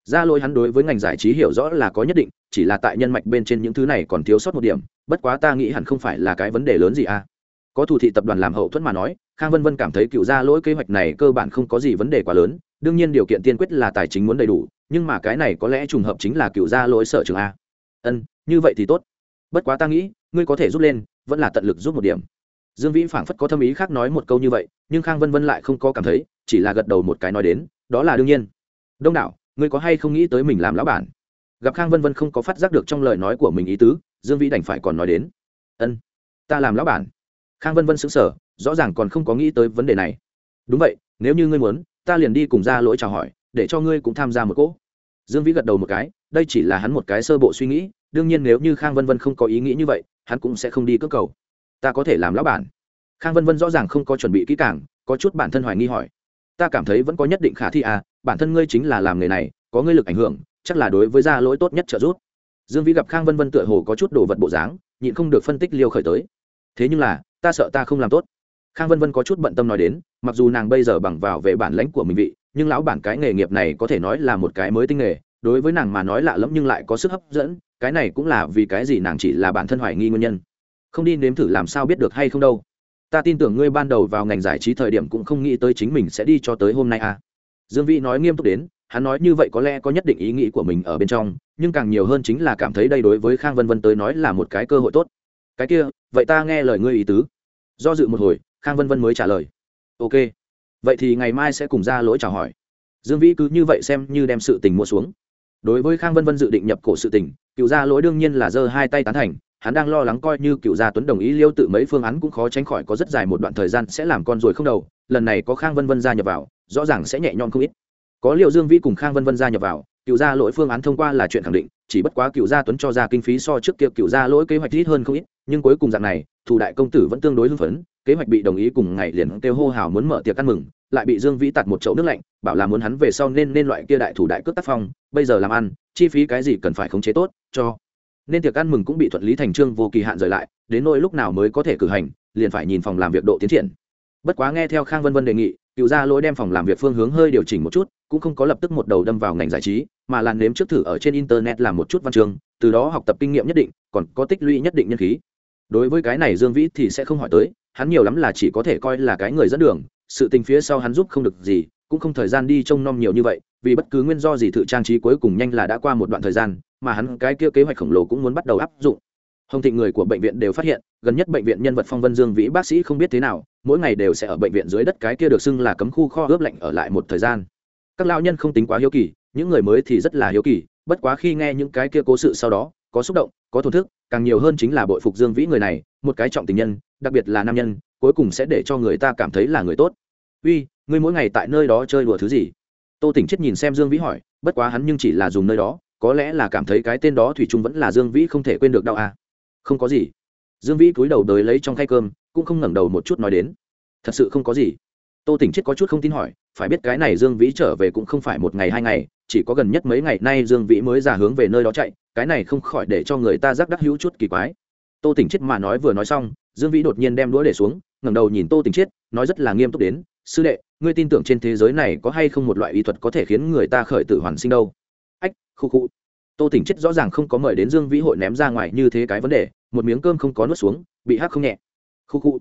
Ra lỗi hắn đối với ngành giải trí hiểu rõ là có nhất định, chỉ là tại nhân mạch bên trên những thứ này còn thiếu sót một điểm, bất quá ta nghĩ hẳn không phải là cái vấn đề lớn gì à? Có thủ thị tập đoàn làm hậu thuẫn mà nói, khang vân vân cảm thấy cựu ra lỗi kế hoạch này cơ bản không có gì vấn đề quá lớn, đương nhiên điều kiện tiên quyết là tài chính muốn đầy đủ, nhưng mà cái này có lẽ trùng hợp chính là cựu ra lỗi sở trường a. Ân, như vậy thì tốt bất quá ta nghĩ, ngươi có thể rút lên, vẫn là tận lực rút một điểm. Dương vĩ phảng phất có thâm ý khác nói một câu như vậy, nhưng khang vân vân lại không có cảm thấy, chỉ là gật đầu một cái nói đến, đó là đương nhiên. Đông đảo, ngươi có hay không nghĩ tới mình làm lão bản? Gặp khang vân vân không có phát giác được trong lời nói của mình ý tứ, dương vĩ đành phải còn nói đến. Ân, ta làm lão bản. Khang vân vân xứng sở rõ ràng còn không có nghĩ tới vấn đề này. Đúng vậy, nếu như ngươi muốn, ta liền đi cùng ra lỗi chào hỏi, để cho ngươi cũng tham gia một cỗ. Dương vĩ gật đầu một cái, đây chỉ là hắn một cái sơ bộ suy nghĩ đương nhiên nếu như khang vân vân không có ý nghĩ như vậy, hắn cũng sẽ không đi cước cầu. Ta có thể làm lão bản. Khang vân vân rõ ràng không có chuẩn bị kỹ càng, có chút bản thân hoài nghi hỏi. Ta cảm thấy vẫn có nhất định khả thi à bản thân ngươi chính là làm nghề này, có ngươi lực ảnh hưởng, chắc là đối với gia lỗi tốt nhất trợ giúp. Dương vĩ gặp khang vân vân tựa hồ có chút đồ vật bộ dáng, nhịn không được phân tích liêu khởi tới. Thế nhưng là, ta sợ ta không làm tốt. Khang vân vân có chút bận tâm nói đến, mặc dù nàng bây giờ bằng vào về bản lãnh của mình vị, nhưng lão bản cái nghề nghiệp này có thể nói là một cái mới tinh nghề, đối với nàng mà nói lạ lẫm nhưng lại có sức hấp dẫn cái này cũng là vì cái gì nàng chỉ là bản thân hoài nghi nguyên nhân. Không đi nếm thử làm sao biết được hay không đâu. Ta tin tưởng ngươi ban đầu vào ngành giải trí thời điểm cũng không nghĩ tới chính mình sẽ đi cho tới hôm nay à. Dương vĩ nói nghiêm túc đến, hắn nói như vậy có lẽ có nhất định ý nghĩ của mình ở bên trong, nhưng càng nhiều hơn chính là cảm thấy đây đối với khang vân vân tới nói là một cái cơ hội tốt. Cái kia, vậy ta nghe lời ngươi ý tứ. Do dự một hồi, khang vân vân mới trả lời. Ok. Vậy thì ngày mai sẽ cùng ra lỗi chào hỏi. Dương vĩ cứ như vậy xem như đem sự tình mua xuống đối với khang vân vân dự định nhập cổ sự tình cựu gia lỗi đương nhiên là giơ hai tay tán thành, hắn đang lo lắng coi như cựu gia tuấn đồng ý liêu tự mấy phương án cũng khó tránh khỏi có rất dài một đoạn thời gian sẽ làm con ruồi không đầu, lần này có khang vân vân gia nhập vào, rõ ràng sẽ nhẹ nhõm không ít. Có liệu dương vĩ cùng khang vân vân gia nhập vào cựu gia lỗi phương án thông qua là chuyện khẳng định, chỉ bất quá cựu gia tuấn cho ra kinh phí so trước kia cựu gia lỗi kế hoạch ít hơn không ít, nhưng cuối cùng dạng này, thủ đại công tử vẫn tương đối hưng phấn, kế hoạch bị đồng ý cùng ngày liền kêu hô hào muốn mở tiệc ăn mừng lại bị dương vĩ tạt một chậu nước lạnh, bảo là muốn hắn về sau nên nên loại kia đại thủ đại cước tác phong, bây giờ làm ăn, chi phí cái gì cần phải khống chế tốt, cho. Nên tiệc ăn mừng cũng bị thuận lý thành trương vô kỳ hạn rời lại, đến nỗi lúc nào mới có thể cử hành, liền phải nhìn phòng làm việc độ tiến triển. Bất quá nghe theo khang vân vân đề nghị, cựu gia lỗi đem phòng làm việc phương hướng hơi điều chỉnh một chút, cũng không có lập tức một đầu đâm vào ngành giải trí, mà là nếm trước thử ở trên internet làm một chút văn chương, từ đó học tập kinh nghiệm nhất định, còn có tích lũy nhất định nhân khí. Đối với cái này dương vĩ thì sẽ không hỏi tới, hắn nhiều lắm là chỉ có thể coi là cái người dẫn đường sự tình phía sau hắn giúp không được gì, cũng không thời gian đi trông nom nhiều như vậy, vì bất cứ nguyên do gì thự trang trí cuối cùng nhanh là đã qua một đoạn thời gian, mà hắn cái kia kế hoạch khổng lồ cũng muốn bắt đầu áp dụng. Hồng thịnh người của bệnh viện đều phát hiện, gần nhất bệnh viện nhân vật phong vân dương vĩ bác sĩ không biết thế nào, mỗi ngày đều sẽ ở bệnh viện dưới đất cái kia được xưng là cấm khu kho ướp lạnh ở lại một thời gian. Các lao nhân không tính quá hiếu kỳ, những người mới thì rất là hiếu kỳ, bất quá khi nghe những cái kia cố sự sau đó, có xúc động, có thổn thức, càng nhiều hơn chính là bội phục dương vĩ người này, một cái trọng tình nhân, đặc biệt là nam nhân cuối cùng sẽ để cho người ta cảm thấy là người tốt. Uy, ngươi mỗi ngày tại nơi đó chơi đùa thứ gì? Tô tỉnh chết nhìn xem dương vĩ hỏi, bất quá hắn nhưng chỉ là dùng nơi đó, có lẽ là cảm thấy cái tên đó thủy chung vẫn là dương vĩ không thể quên được đâu à? Không có gì. Dương vĩ cúi đầu đới lấy trong khay cơm, cũng không ngẩng đầu một chút nói đến, thật sự không có gì. Tô tỉnh chết có chút không tin hỏi, phải biết cái này dương vĩ trở về cũng không phải một ngày hai ngày, chỉ có gần nhất mấy ngày nay dương vĩ mới ra hướng về nơi đó chạy, cái này không khỏi để cho người ta giác đắc hữu chút kỳ quái. Tô tỉnh chết mà nói vừa nói xong dương vĩ đột nhiên đem đũa để xuống, ngẩng đầu nhìn tô tỉnh chết nói rất là nghiêm túc đến, sư đệ, ngươi tin tưởng trên thế giới này có hay không một loại y thuật có thể khiến người ta khởi tử hoàn sinh đâu? Ách, khu khu. Tô tỉnh chết rõ ràng không có mời đến dương vĩ hội ném ra ngoài như thế cái vấn đề, một miếng cơm không có nuốt xuống, bị hắc không nhẹ. Khu khu.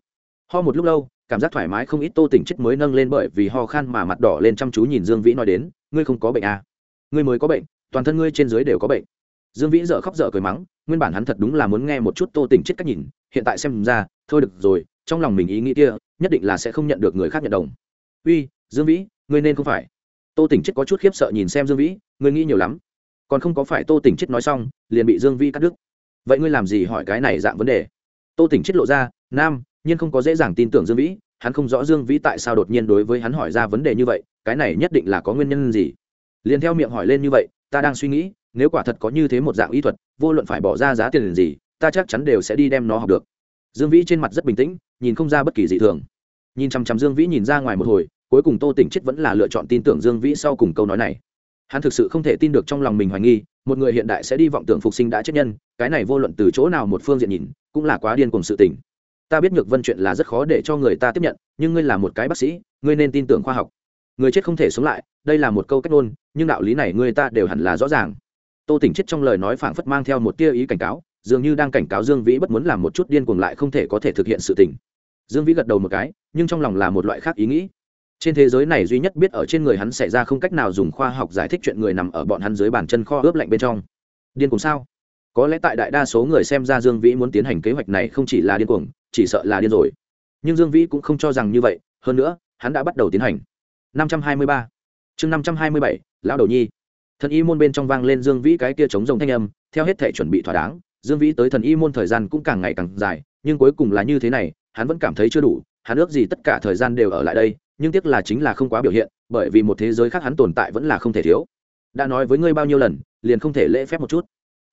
Ho một lúc lâu, cảm giác thoải mái không ít tô tỉnh chết mới nâng lên bởi vì ho khan mà mặt đỏ lên chăm chú nhìn dương vĩ nói đến, ngươi không có bệnh à? Ngươi mới có bệnh, toàn thân ngươi trên dưới đều có bệnh dương vĩ dợ khóc dở cười mắng, nguyên bản hắn thật đúng là muốn nghe một chút tô tỉnh chết cách nhìn, hiện tại xem ra, thôi được rồi, trong lòng mình ý nghĩ kia, nhất định là sẽ không nhận được người khác nhận đồng. Uy, dương vĩ, ngươi nên không phải. Tô tỉnh chết có chút khiếp sợ nhìn xem dương vĩ, ngươi nghĩ nhiều lắm. Còn không có phải tô tỉnh chết nói xong, liền bị dương vĩ cắt đứt. Vậy ngươi làm gì hỏi cái này dạng vấn đề? Tô tỉnh chết lộ ra, nam, nhiên không có dễ dàng tin tưởng dương vĩ, hắn không rõ dương vĩ tại sao đột nhiên đối với hắn hỏi ra vấn đề như vậy, cái này nhất định là có nguyên nhân gì? Liền theo miệng hỏi lên như vậy, ta đang suy nghĩ, nếu quả thật có như thế một dạng y thuật, vô luận phải bỏ ra giá tiền gì, ta chắc chắn đều sẽ đi đem nó học được. Dương vĩ trên mặt rất bình tĩnh, nhìn không ra bất kỳ dị thường. Nhìn chăm chăm dương vĩ nhìn ra ngoài một hồi, cuối cùng tô tỉnh chết vẫn là lựa chọn tin tưởng dương vĩ sau cùng câu nói này. Hắn thực sự không thể tin được trong lòng mình hoài nghi, một người hiện đại sẽ đi vọng tưởng phục sinh đã chết nhân, cái này vô luận từ chỗ nào một phương diện nhìn, cũng là quá điên cùng sự tình. Ta biết nhược vân chuyện là rất khó để cho người ta tiếp nhận, nhưng ngươi là một cái bác sĩ, ngươi nên tin tưởng khoa học người chết không thể sống lại, đây là một câu cách ngôn, nhưng đạo lý này người ta đều hẳn là rõ ràng. Tô tỉnh chết trong lời nói phảng phất mang theo một tia ý cảnh cáo, dường như đang cảnh cáo dương vĩ bất muốn làm một chút điên cuồng lại không thể có thể thực hiện sự tình. Dương vĩ gật đầu một cái, nhưng trong lòng là một loại khác ý nghĩ. Trên thế giới này duy nhất biết ở trên người hắn xảy ra không cách nào dùng khoa học giải thích chuyện người nằm ở bọn hắn dưới bàn chân kho ướp lạnh bên trong. Điên cuồng sao? Có lẽ tại đại đa số người xem ra dương vĩ muốn tiến hành kế hoạch này không chỉ là điên cuồng, chỉ sợ là điên rồi. Nhưng dương vĩ cũng không cho rằng như vậy, hơn nữa, hắn đã bắt đầu tiến hành. 523 chương 527 lão đầu nhi. Thần y môn bên trong vang lên dương vĩ cái kia chống rồng thanh âm, theo hết thể chuẩn bị thỏa đáng, dương vĩ tới thần y môn thời gian cũng càng ngày càng dài, nhưng cuối cùng là như thế này, hắn vẫn cảm thấy chưa đủ, hắn ước gì tất cả thời gian đều ở lại đây, nhưng tiếc là chính là không quá biểu hiện, bởi vì một thế giới khác hắn tồn tại vẫn là không thể thiếu. Đã nói với ngươi bao nhiêu lần, liền không thể lễ phép một chút.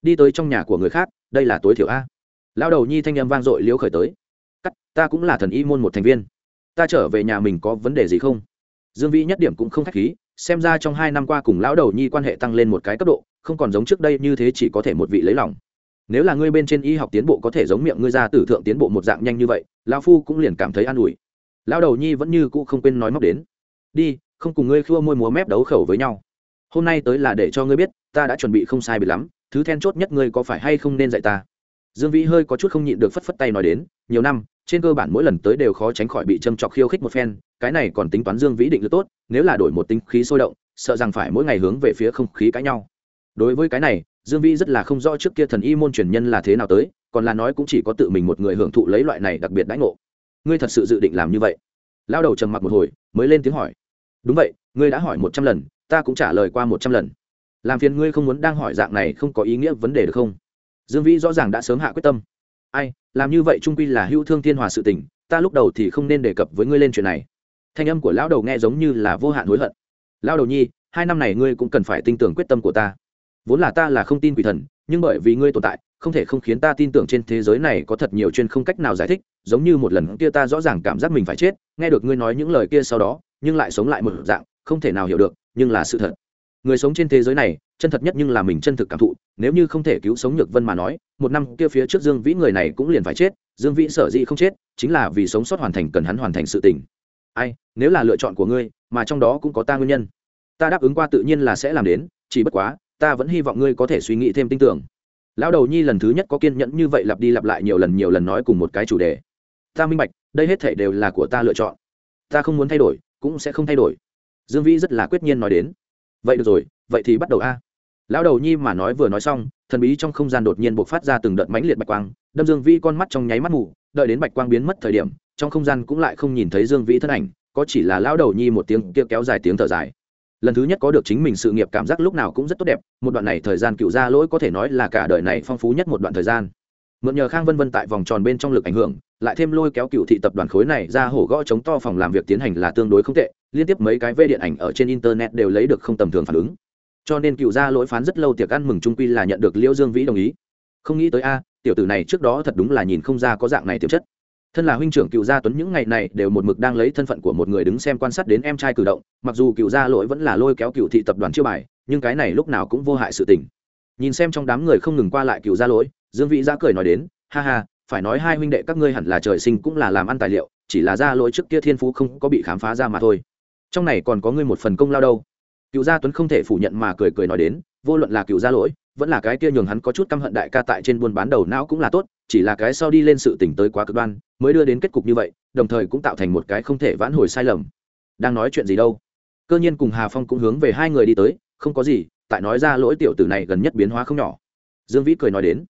Đi tới trong nhà của người khác, đây là tối thiểu a. Lão đầu nhi thanh âm vang dội liếu khởi tới. Cắt, ta cũng là thần y môn một thành viên. Ta trở về nhà mình có vấn đề gì không? Dương vĩ nhất điểm cũng không k h á c h khí, xem ra trong hai năm qua cùng lão đầu nhi quan hệ tăng lên một cái cấp độ, không còn giống trước đây như thế chỉ có thể một vị lấy lòng. Nếu là ngươi bên trên y học tiến bộ có thể giống miệng ngươi ra tử thượng tiến bộ một dạng nhanh như vậy, lão phu cũng liền cảm thấy an ủi. Lão đầu nhi vẫn như cũ không quên nói móc đến. Đi, không cùng ngươi khua môi múa mép đấu khẩu với nhau. Hôm nay tới là để cho ngươi biết, ta đã chuẩn bị không sai bị lắm, thứ then chốt nhất ngươi có phải hay không nên dạy ta? Dương vĩ hơi có chút không nhịn được phất phất tay nói đến, nhiều năm, trên cơ bản mỗi lần tới đều khó tránh khỏi bị châm chọc khiêu khích một phen, cái này còn tính toán dương vĩ định lực tốt, nếu là đổi một tính khí sôi động, sợ rằng phải mỗi ngày hướng về phía không khí cãi nhau. Đối với cái này, dương vĩ rất là không rõ trước kia thần y môn truyền nhân là thế nào tới, còn là nói cũng chỉ có tự mình một người hưởng thụ lấy loại này đặc biệt đãi ngộ. Ngươi thật sự dự định làm như vậy? Lao đầu trầm mặc một hồi, mới lên tiếng hỏi. Đúng vậy, ngươi đã hỏi một trăm lần, ta cũng trả lời qua một trăm lần. Làm phiền ngươi không muốn đang hỏi dạng này không có ý nghĩa vấn đề được không? Dương vĩ rõ ràng đã sớm hạ quyết tâm. Ai, làm như vậy trung quy là hữu thương thiên hòa sự tình, ta lúc đầu thì không nên đề cập với ngươi lên chuyện này. Thanh âm của lão đầu nghe giống như là vô hạn hối hận. Lão đầu nhi, hai năm này ngươi cũng cần phải tin tưởng quyết tâm của ta. Vốn là ta là không tin quỷ thần, nhưng bởi vì ngươi tồn tại, không thể không khiến ta tin tưởng trên thế giới này có thật nhiều chuyên không cách nào giải thích, giống như một lần kia ta rõ ràng cảm giác mình phải chết, nghe được ngươi nói những lời kia sau đó, nhưng lại sống lại một dạng, không thể nào hiểu được, nhưng là sự thật người sống trên thế giới này, chân thật nhất nhưng là mình chân thực cảm thụ, nếu như không thể cứu sống nhược vân mà nói, một năm kia phía trước dương vĩ người này cũng liền phải chết, dương vĩ sở dĩ không chết, chính là vì sống sót hoàn thành cần hắn hoàn thành sự tình. Ai, nếu là lựa chọn của ngươi, mà trong đó cũng có ta nguyên nhân. Ta đáp ứng qua tự nhiên là sẽ làm đến, chỉ bất quá, ta vẫn hy vọng ngươi có thể suy nghĩ thêm tin tưởng. Lão đầu nhi lần thứ nhất có kiên nhẫn như vậy lặp đi lặp lại nhiều lần nhiều lần nói cùng một cái chủ đề. Ta minh bạch, đây hết thể đều là của ta lựa chọn. Ta không muốn thay đổi, cũng sẽ không thay đổi. Dương vĩ rất là quyết nhiên nói đến vậy được rồi, vậy thì bắt đầu a. Lão đầu nhi mà nói vừa nói xong, thần bí trong không gian đột nhiên buộc phát ra từng đợt mãnh liệt bạch quang, đâm dương vĩ con mắt trong nháy mắt mù, đợi đến bạch quang biến mất thời điểm, trong không gian cũng lại không nhìn thấy dương vĩ thân ảnh, có chỉ là lão đầu nhi một tiếng kia kéo dài tiếng thở dài. Lần thứ nhất có được chính mình sự nghiệp cảm giác lúc nào cũng rất tốt đẹp, một đoạn này thời gian cựu gia lỗi có thể nói là cả đời này phong phú nhất một đoạn thời gian. Mượn nhờ khang vân vân tại vòng tròn bên trong lực ảnh hưởng, lại thêm lôi kéo cựu thị tập đoàn khối này ra hổ gõ chống to phòng làm việc tiến hành là tương đối không tệ liên tiếp mấy cái vê điện ảnh ở trên internet đều lấy được không tầm thường phản ứng. Cho nên cựu gia lỗi phán rất lâu tiệc ăn mừng trung quy là nhận được liễu dương vĩ đồng ý. Không nghĩ tới a, tiểu tử này trước đó thật đúng là nhìn không ra có dạng này tiềm chất. Thân là huynh trưởng cựu gia tuấn những ngày này đều một mực đang lấy thân phận của một người đứng xem quan sát đến em trai cử động, mặc dù cựu gia lỗi vẫn là lôi kéo cựu thị tập đoàn chiêu bài, nhưng cái này lúc nào cũng vô hại sự tình. Nhìn xem trong đám người không ngừng qua lại cựu gia lỗi, dương vĩ ra cười nói đến, ha ha, phải nói hai huynh đệ các ngươi hẳn là trời sinh cũng là làm ăn tài liệu, chỉ là gia lỗi trước kia thiên phú không có bị khám phá ra mà thôi trong này còn có ngươi một phần công lao đâu. Cựu gia tuấn không thể phủ nhận mà cười cười nói đến, vô luận là cựu gia lỗi, vẫn là cái kia nhường hắn có chút căm hận đại ca tại trên buôn bán đầu não cũng là tốt, chỉ là cái sau đi lên sự tỉnh tới quá cực đoan, mới đưa đến kết cục như vậy, đồng thời cũng tạo thành một cái không thể vãn hồi sai lầm. Đang nói chuyện gì đâu? Cơ nhiên cùng hà phong cũng hướng về hai người đi tới, không có gì, tại nói ra lỗi tiểu tử này gần nhất biến hóa không nhỏ. Dương vĩ cười nói đến,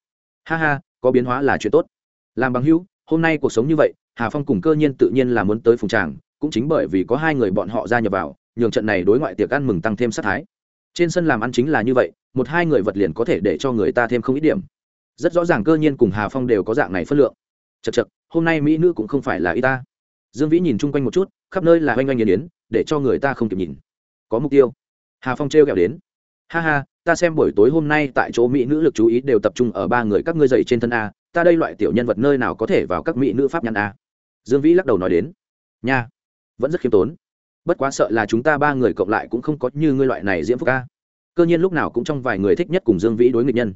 ha ha, có biến hóa là chuyện tốt. Làm bằng hữu, hôm nay cuộc sống như vậy, hà phong cùng cơ nhiên tự nhiên là muốn tới phùng tràng cũng chính bởi vì có hai người bọn họ gia nhập vào, nhường trận này đối ngoại tiệc ăn mừng tăng thêm sát thái. Trên sân làm ăn chính là như vậy, một hai người vật liền có thể để cho người ta thêm không ít điểm. Rất rõ ràng cơ nhiên cùng hà phong đều có dạng này phất lượng. Chật chật hôm nay mỹ nữ cũng không phải là y ta. Dương vĩ nhìn chung quanh một chút, khắp nơi là oanh oanh nghiền yến, để cho người ta không kịp nhìn. Có mục tiêu. Hà phong trêu kẹo đến. Ha ha, ta xem buổi tối hôm nay tại chỗ mỹ nữ lực chú ý đều tập trung ở ba người các ngươi dậy trên thân a, ta đây loại tiểu nhân vật nơi nào có thể vào các mỹ nữ pháp nhăn a? Dương vĩ lắc đầu nói đến. Nha vẫn rất khiêm tốn. Bất quá sợ là chúng ta ba người cộng lại cũng không có như ngươi loại này diễm phúc a cơ nhiên lúc nào cũng trong vài người thích nhất cùng dương vĩ đối nghịch nhân.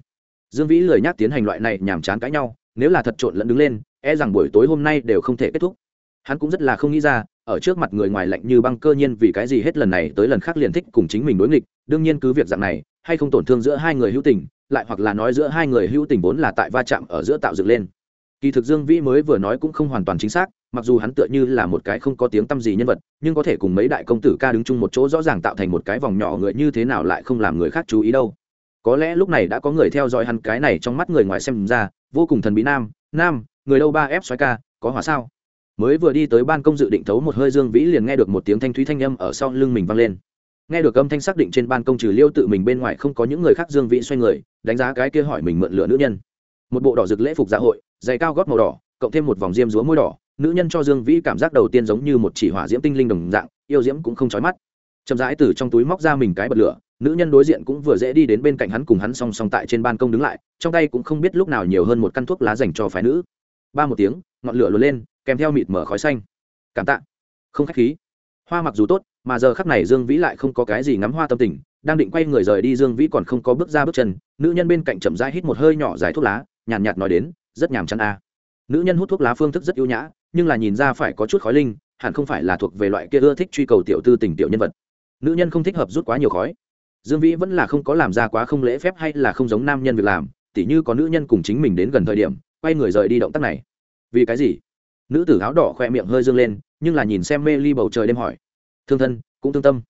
Dương vĩ lười nhắc tiến hành loại này nhàm chán cãi nhau, nếu là thật trộn lẫn đứng lên e rằng buổi tối hôm nay đều không thể kết thúc. Hắn cũng rất là không nghĩ ra, ở trước mặt người ngoài lạnh như băng cơ nhiên vì cái gì hết lần này tới lần khác liền thích cùng chính mình đối nghịch, đương nhiên cứ việc dạng này, hay không tổn thương giữa hai người hữu tình, lại hoặc là nói giữa hai người hữu tình vốn là tại va chạm ở giữa tạo dựng lên. Kỳ thực dương vĩ mới vừa nói cũng không hoàn toàn chính xác mặc dù hắn tựa như là một cái không có tiếng tăm gì nhân vật, nhưng có thể cùng mấy đại công tử ca đứng chung một chỗ rõ ràng tạo thành một cái vòng nhỏ người như thế nào lại không làm người khác chú ý đâu. Có lẽ lúc này đã có người theo dõi hắn cái này trong mắt người ngoài xem ra, vô cùng thần bí nam nam, người đâu ba ép xoáy ca, có hỏa sao? Mới vừa đi tới ban công dự định thấu một hơi dương vĩ liền nghe được một tiếng thanh thúy thanh âm ở sau lưng mình vang lên. Nghe được âm thanh xác định trên ban công trừ liêu tự mình bên ngoài không có những người khác, dương vĩ xoay người, đánh giá cái kia hỏi mình mượn lửa nữ nhân. Một bộ đỏ rực lễ phục dạ hội, giày cao gót màu đỏ, cộng thêm một vòng diêm rúa môi đỏ nữ nhân cho dương vĩ cảm giác đầu tiên giống như một chỉ hỏa diễm tinh linh đồng dạng, yêu diễm cũng không chói mắt. Chậm rãi từ trong túi móc ra mình cái bật lửa, nữ nhân đối diện cũng vừa dễ đi đến bên cạnh hắn cùng hắn song song tại trên ban công đứng lại, trong tay cũng không biết lúc nào nhiều hơn một căn thuốc lá dành cho phái nữ. Ba một tiếng, ngọn lửa lùa lên, kèm theo mịt mở khói xanh. Cảm tạ. Không khách khí. Hoa mặc dù tốt, mà giờ khắc này dương vĩ lại không có cái gì ngắm hoa tâm tình, đang định quay người rời đi dương vĩ còn không có bước ra bước chân, nữ nhân bên cạnh chậm rãi hít một hơi nhỏ dài thuốc lá, nhàn nhạt nói đến, rất nhàm chán a. Nữ nhân hút thuốc lá phương thức rất ưu nhã nhưng là nhìn ra phải có chút khói linh, hẳn không phải là thuộc về loại kia ưa thích truy cầu tiểu tư tình tiểu nhân vật. Nữ nhân không thích hợp rút quá nhiều khói. Dương vĩ vẫn là không có làm ra quá không lễ phép hay là không giống nam nhân việc làm, tỉ như có nữ nhân cùng chính mình đến gần thời điểm, quay người rời đi động tác này. Vì cái gì? Nữ tử áo đỏ khoe miệng hơi dương lên, nhưng là nhìn xem mê ly bầu trời đêm hỏi. Thương thân, cũng thương tâm.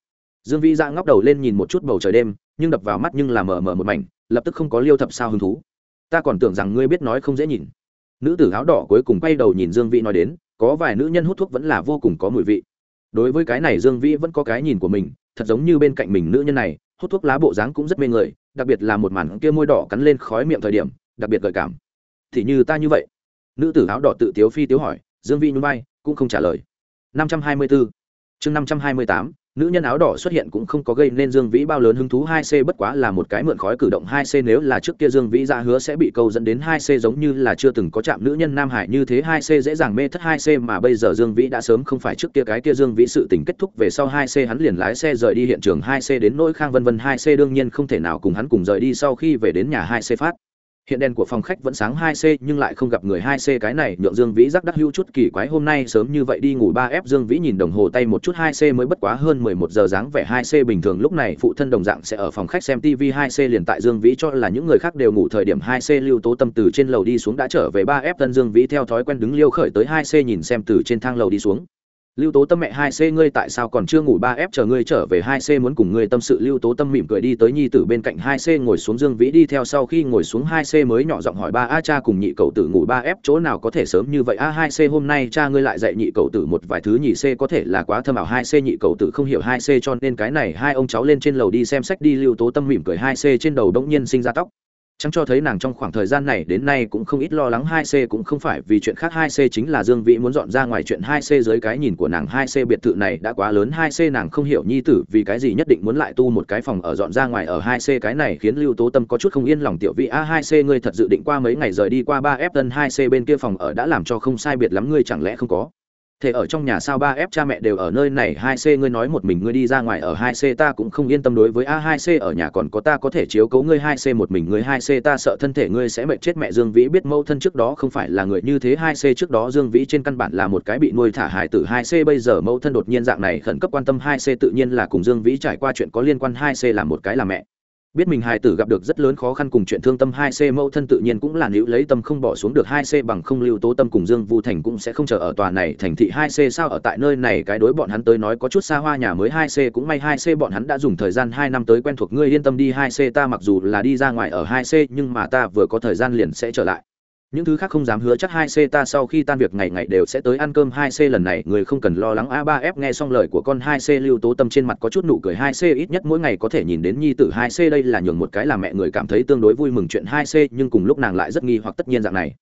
Dương vĩ ra ngóc đầu lên nhìn một chút bầu trời đêm, nhưng đập vào mắt nhưng là mờ mờ một mảnh, lập tức không có liêu thập sao hứng thú. Ta còn tưởng rằng ngươi biết nói không dễ nhìn nữ tử áo đỏ cuối cùng quay đầu nhìn dương vĩ nói đến, có vài nữ nhân hút thuốc vẫn là vô cùng có mùi vị. Đối với cái này dương vĩ vẫn có cái nhìn của mình, thật giống như bên cạnh mình nữ nhân này, hút thuốc lá bộ dáng cũng rất mê người, đặc biệt là một màn kia môi đỏ cắn lên khói miệng thời điểm, đặc biệt gợi cảm. Thì như ta như vậy. Nữ tử áo đỏ tự tiếu phi tiếu hỏi, dương vĩ nhún bay cũng không trả lời. 524 chương 528 nữ nhân áo đỏ xuất hiện cũng không có gây nên dương vĩ bao lớn hứng thú. Hai c bất quá là một cái mượn khói cử động. Hai c nếu là trước kia dương vĩ ra hứa sẽ bị câu dẫn đến hai c giống như là chưa từng có chạm nữ nhân nam hải như thế. Hai c dễ dàng mê thất. Hai c mà bây giờ dương vĩ đã sớm không phải trước kia cái kia dương vĩ sự tình kết thúc về sau. Hai c hắn liền lái xe rời đi hiện trường. Hai c đến nỗi khang vân vân. Hai c đương nhiên không thể nào cùng hắn cùng rời đi sau khi về đến nhà. Hai c phát hiện đèn của phòng khách vẫn sáng 2C nhưng lại không gặp người 2C cái này, nhượng Dương Vĩ rắc đắc hữu chút, kỳ quái hôm nay sớm như vậy đi ngủ 3F Dương Vĩ nhìn đồng hồ tay một chút 2C mới bất quá hơn 11 giờ dáng vẻ 2C bình thường. Lúc này phụ thân đồng dạng sẽ ở phòng khách xem TV 2C liền tại Dương Vĩ cho là những người khác đều ngủ thời điểm 2C Lưu Tố Tâm từ trên lầu đi xuống đã trở về 3F Tân Dương Vĩ theo thói quen đứng liêu khởi tới 2C nhìn xem từ trên thang lầu đi xuống lưu tố tâm mẹ hai c ngươi tại sao còn chưa ngủ ba f chờ ngươi trở về hai c muốn cùng ngươi tâm sự? Lưu tố tâm mỉm cười đi tới nhi tử bên cạnh hai c ngồi xuống dương vĩ đi theo sau khi ngồi xuống hai c mới nhỏ giọng hỏi ba, a cha cùng nhị cậu tử ngủ ba f chỗ nào có thể sớm như vậy? A, hai c hôm nay cha ngươi lại dạy nhị cậu tử một vài thứ nhị c có thể là quá thâm ảo. Hai c nhị cậu tử không hiểu hai c cho nên cái này hai ông cháu lên trên lầu đi xem sách đi. Lưu tố tâm mỉm cười hai c trên đầu đống nhiên sinh ra tóc chẳng cho thấy nàng trong khoảng thời gian này đến nay cũng không ít lo lắng hai c cũng không phải vì chuyện khác hai c chính là dương vĩ muốn dọn ra ngoài chuyện hai c dưới cái nhìn của nàng hai c biệt thự này đã quá lớn hai c nàng không hiểu nhi tử vì cái gì nhất định muốn lại tu một cái phòng ở dọn ra ngoài ở hai c cái này khiến lưu tố tâm có chút không yên lòng tiểu vị a, hai c ngươi thật dự định qua mấy ngày rời đi qua ba f tân hai c bên kia phòng ở đã làm cho không sai biệt lắm ngươi chẳng lẽ không có? Thể ở trong nhà sao ba f cha mẹ đều ở nơi này, hai c ngươi nói một mình ngươi đi ra ngoài ở hai c ta cũng không yên tâm đối với a, hai c ở nhà còn có ta có thể chiếu cố ngươi, hai c một mình ngươi, hai c ta sợ thân thể ngươi sẽ mệt chết. Mẹ dương vĩ biết mẫu thân trước đó không phải là người như thế, hai c trước đó dương vĩ trên căn bản là một cái bị nuôi thả hải tử, hai c bây giờ mẫu thân đột nhiên dạng này khẩn cấp quan tâm, hai c tự nhiên là cùng dương vĩ trải qua chuyện có liên quan, hai c là một cái là mẹ biết mình hài tử gặp được rất lớn khó khăn cùng chuyện thương tâm, hai c mẫu thân tự nhiên cũng là nữ lấy tâm không bỏ xuống được, hai c bằng không lưu tố tâm cùng dương vu thành cũng sẽ không chờ ở tòa này thành thị. Hai c sao ở tại nơi này? Cái đối bọn hắn tới nói có chút xa hoa, nhà mới hai c cũng may. Hai c bọn hắn đã dùng thời gian hai năm tới quen thuộc. Ngươi yên tâm đi, hai c ta mặc dù là đi ra ngoài ở hai c, nhưng mà ta vừa có thời gian liền sẽ trở lại những thứ khác không dám hứa chắc hai c ta sau khi tan việc ngày ngày đều sẽ tới ăn cơm hai c lần này, người không cần lo lắng. A ba f nghe xong lời của con hai c, lưu tố tâm trên mặt có chút nụ cười hai c, ít nhất mỗi ngày có thể nhìn đến nhi tử hai c đây là nhường một cái là mẹ người cảm thấy tương đối vui mừng chuyện hai c, nhưng cùng lúc nàng lại rất nghi hoặc tất nhiên dạng này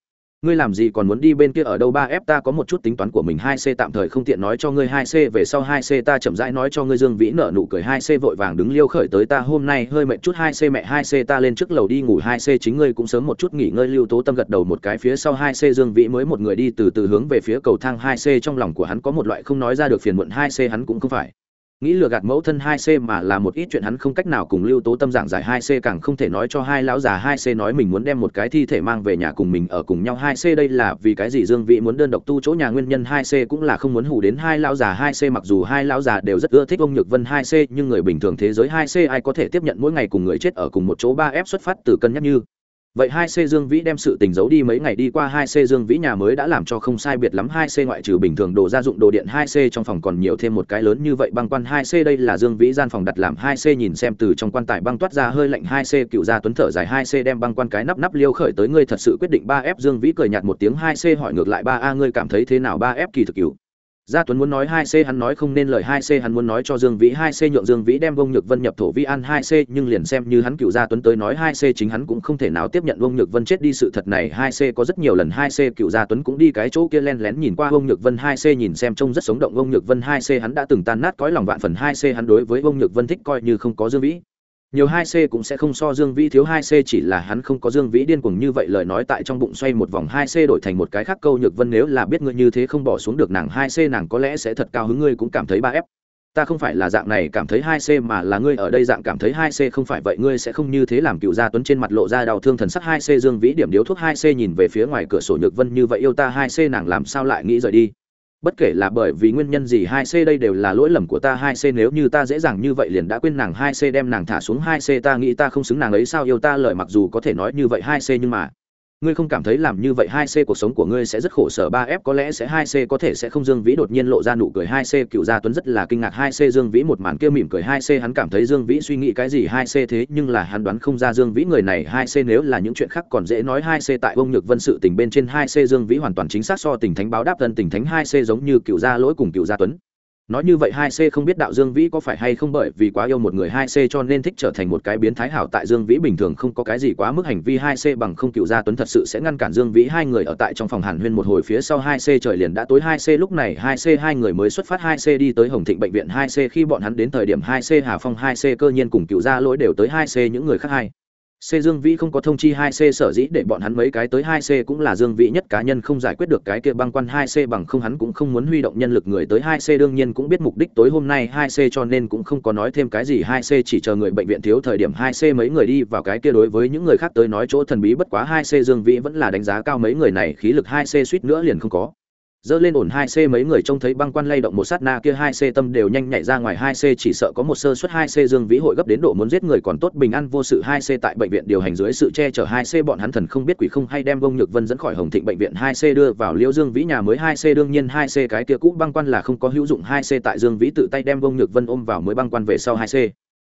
ngươi làm gì còn muốn đi bên kia ở đâu? Ba f ta có một chút tính toán của mình. Hai c tạm thời không tiện nói cho ngươi. Hai c về sau, hai c ta chậm rãi nói cho ngươi. Dương vĩ nở nụ cười. Hai c vội vàng đứng liêu khởi tới ta. Hôm nay hơi mệt chút. Hai c mẹ, hai c ta lên trước lầu đi ngủ. Hai c chính ngươi cũng sớm một chút nghỉ ngơi. Lưu tố tâm gật đầu một cái phía sau. Hai c dương vĩ mới một người đi từ từ hướng về phía cầu thang. Hai c trong lòng của hắn có một loại không nói ra được phiền muộn. Hai c hắn cũng không phải nghĩ lừa gạt mẫu thân hai c mà là một ít chuyện hắn không cách nào cùng lưu tố tâm giảng giải hai c, càng không thể nói cho hai lão già hai c nói mình muốn đem một cái thi thể mang về nhà cùng mình ở cùng nhau hai c. Đây là vì cái gì dương vị muốn đơn độc tu chỗ nhà nguyên nhân hai c cũng là không muốn hủ đến hai lão già hai c, mặc dù hai lão già đều rất ưa thích ông nhược vân hai c, nhưng người bình thường thế giới hai c ai có thể tiếp nhận mỗi ngày cùng người chết ở cùng một chỗ ba f xuất phát từ cân nhắc như vậy hai c dương vĩ đem sự tình giấu đi mấy ngày đi qua, hai c dương vĩ nhà mới đã làm cho không sai biệt lắm, hai c ngoại trừ bình thường đồ gia dụng đồ điện, hai c trong phòng còn nhiều thêm một cái lớn như vậy băng quan, hai c đây là dương vĩ gian phòng đặt làm, hai c nhìn xem từ trong quan tài băng toát ra hơi lạnh, hai c cựu gia tuấn thở dài, hai c đem băng quan cái nắp nắp liêu khởi tới, ngươi thật sự quyết định ba f dương vĩ cười nhạt một tiếng, hai c hỏi ngược lại, ba a ngươi cảm thấy thế nào, ba f kỳ thực cựu? Gia tuấn muốn nói hai c, hắn nói không nên lời hai c, hắn muốn nói cho dương vĩ hai c, nhượng dương vĩ đem vông nhược vân nhập thổ vi an hai c, nhưng liền xem như hắn cựu gia tuấn tới nói hai c chính hắn cũng không thể nào tiếp nhận vông nhược vân chết đi sự thật này. Hai c có rất nhiều lần hai c cựu gia tuấn cũng đi cái chỗ kia len lén nhìn qua vông nhược vân hai c, nhìn xem trông rất sống động. Vông nhược vân hai c hắn đã từng tan nát cõi lòng vạn phần. Hai c hắn đối với vông nhược vân thích coi như không có dương vĩ nhiều hai c cũng sẽ không so dương vĩ thiếu hai c, chỉ là hắn không có dương vĩ điên cuồng như vậy, lời nói tại trong bụng xoay một vòng hai c đổi thành một cái khác câu nhược vân, nếu là biết ngươi như thế không bỏ xuống được nàng hai c, nàng có lẽ sẽ thật cao hứng, ngươi cũng cảm thấy ba f ta không phải là dạng này cảm thấy hai c mà là ngươi ở đây dạng cảm thấy hai c không phải vậy, ngươi sẽ không như thế làm cựu gia tuấn trên mặt lộ ra đau thương thần sắc hai c, dương vĩ điểm điếu thuốc hai c, nhìn về phía ngoài cửa sổ nhược vân, như vậy yêu ta hai c, nàng làm sao lại nghĩ rời đi? Bất kể là bởi vì nguyên nhân gì hai c đây đều là lỗi lầm của ta, hai c nếu như ta dễ dàng như vậy liền đã quên nàng, hai c đem nàng thả xuống, hai c ta nghĩ ta không xứng nàng ấy sao, yêu ta lời mặc dù có thể nói như vậy, hai c nhưng mà ngươi không cảm thấy làm như vậy hai c cuộc sống của ngươi sẽ rất khổ sở ba f có lẽ sẽ hai c có thể sẽ không dương vĩ đột nhiên lộ ra nụ cười hai c cựu gia tuấn rất là kinh ngạc hai c dương vĩ một màn kia mỉm cười hai c hắn cảm thấy dương vĩ suy nghĩ cái gì hai c thế nhưng là hắn đoán không ra dương vĩ người này hai c nếu là những chuyện khác còn dễ nói hai c tại ông nhược vân sự tình bên trên hai c dương vĩ hoàn toàn chính xác so tình thánh báo đáp thân tình thánh hai c giống như cựu gia lỗi cùng cựu gia tuấn nói như vậy hai c không biết đạo dương vĩ có phải hay không bởi vì quá yêu một người hai c cho nên thích trở thành một cái biến thái hảo tại dương vĩ bình thường không có cái gì quá mức hành vi hai c bằng không cựu gia tuấn thật sự sẽ ngăn cản dương vĩ hai người ở tại trong phòng hàn huyên một hồi phía sau hai c trời liền đã tối hai c lúc này hai c hai người mới xuất phát hai c đi tới hồng thịnh bệnh viện hai c khi bọn hắn đến thời điểm hai c hà phong hai c cơ nhiên cùng cựu gia lỗi đều tới hai c những người khác hai C Dương Vĩ không có thông chi 2C sở dĩ để bọn hắn mấy cái tới 2C cũng là Dương Vĩ nhất cá nhân không giải quyết được cái kia băng quan 2C bằng không hắn cũng không muốn huy động nhân lực người tới 2C đương nhiên cũng biết mục đích tối hôm nay 2C cho nên cũng không có nói thêm cái gì. 2C chỉ chờ người bệnh viện thiếu thời điểm 2C mấy người đi vào cái kia đối với những người khác tới nói chỗ thần bí bất quá 2C Dương Vĩ vẫn là đánh giá cao mấy người này, khí lực 2C suýt nữa liền không có dơ lên ổn hai c, mấy người trông thấy băng quan lay động một sát na kia hai c, tâm đều nhanh nhảy ra ngoài hai c, chỉ sợ có một sơ suất hai c dương vĩ hội gấp đến độ muốn giết người còn tốt, bình an vô sự hai c tại bệnh viện điều hành dưới sự che chở hai c, bọn hắn thần không biết quỷ không hay đem vông nhược vân dẫn khỏi hồng thịnh bệnh viện hai c, đưa vào liễu dương vĩ nhà mới hai c, đương nhiên hai c cái kia cũ băng quan là không có hữu dụng, hai c tại dương vĩ tự tay đem vông nhược vân ôm vào mới băng quan về sau hai c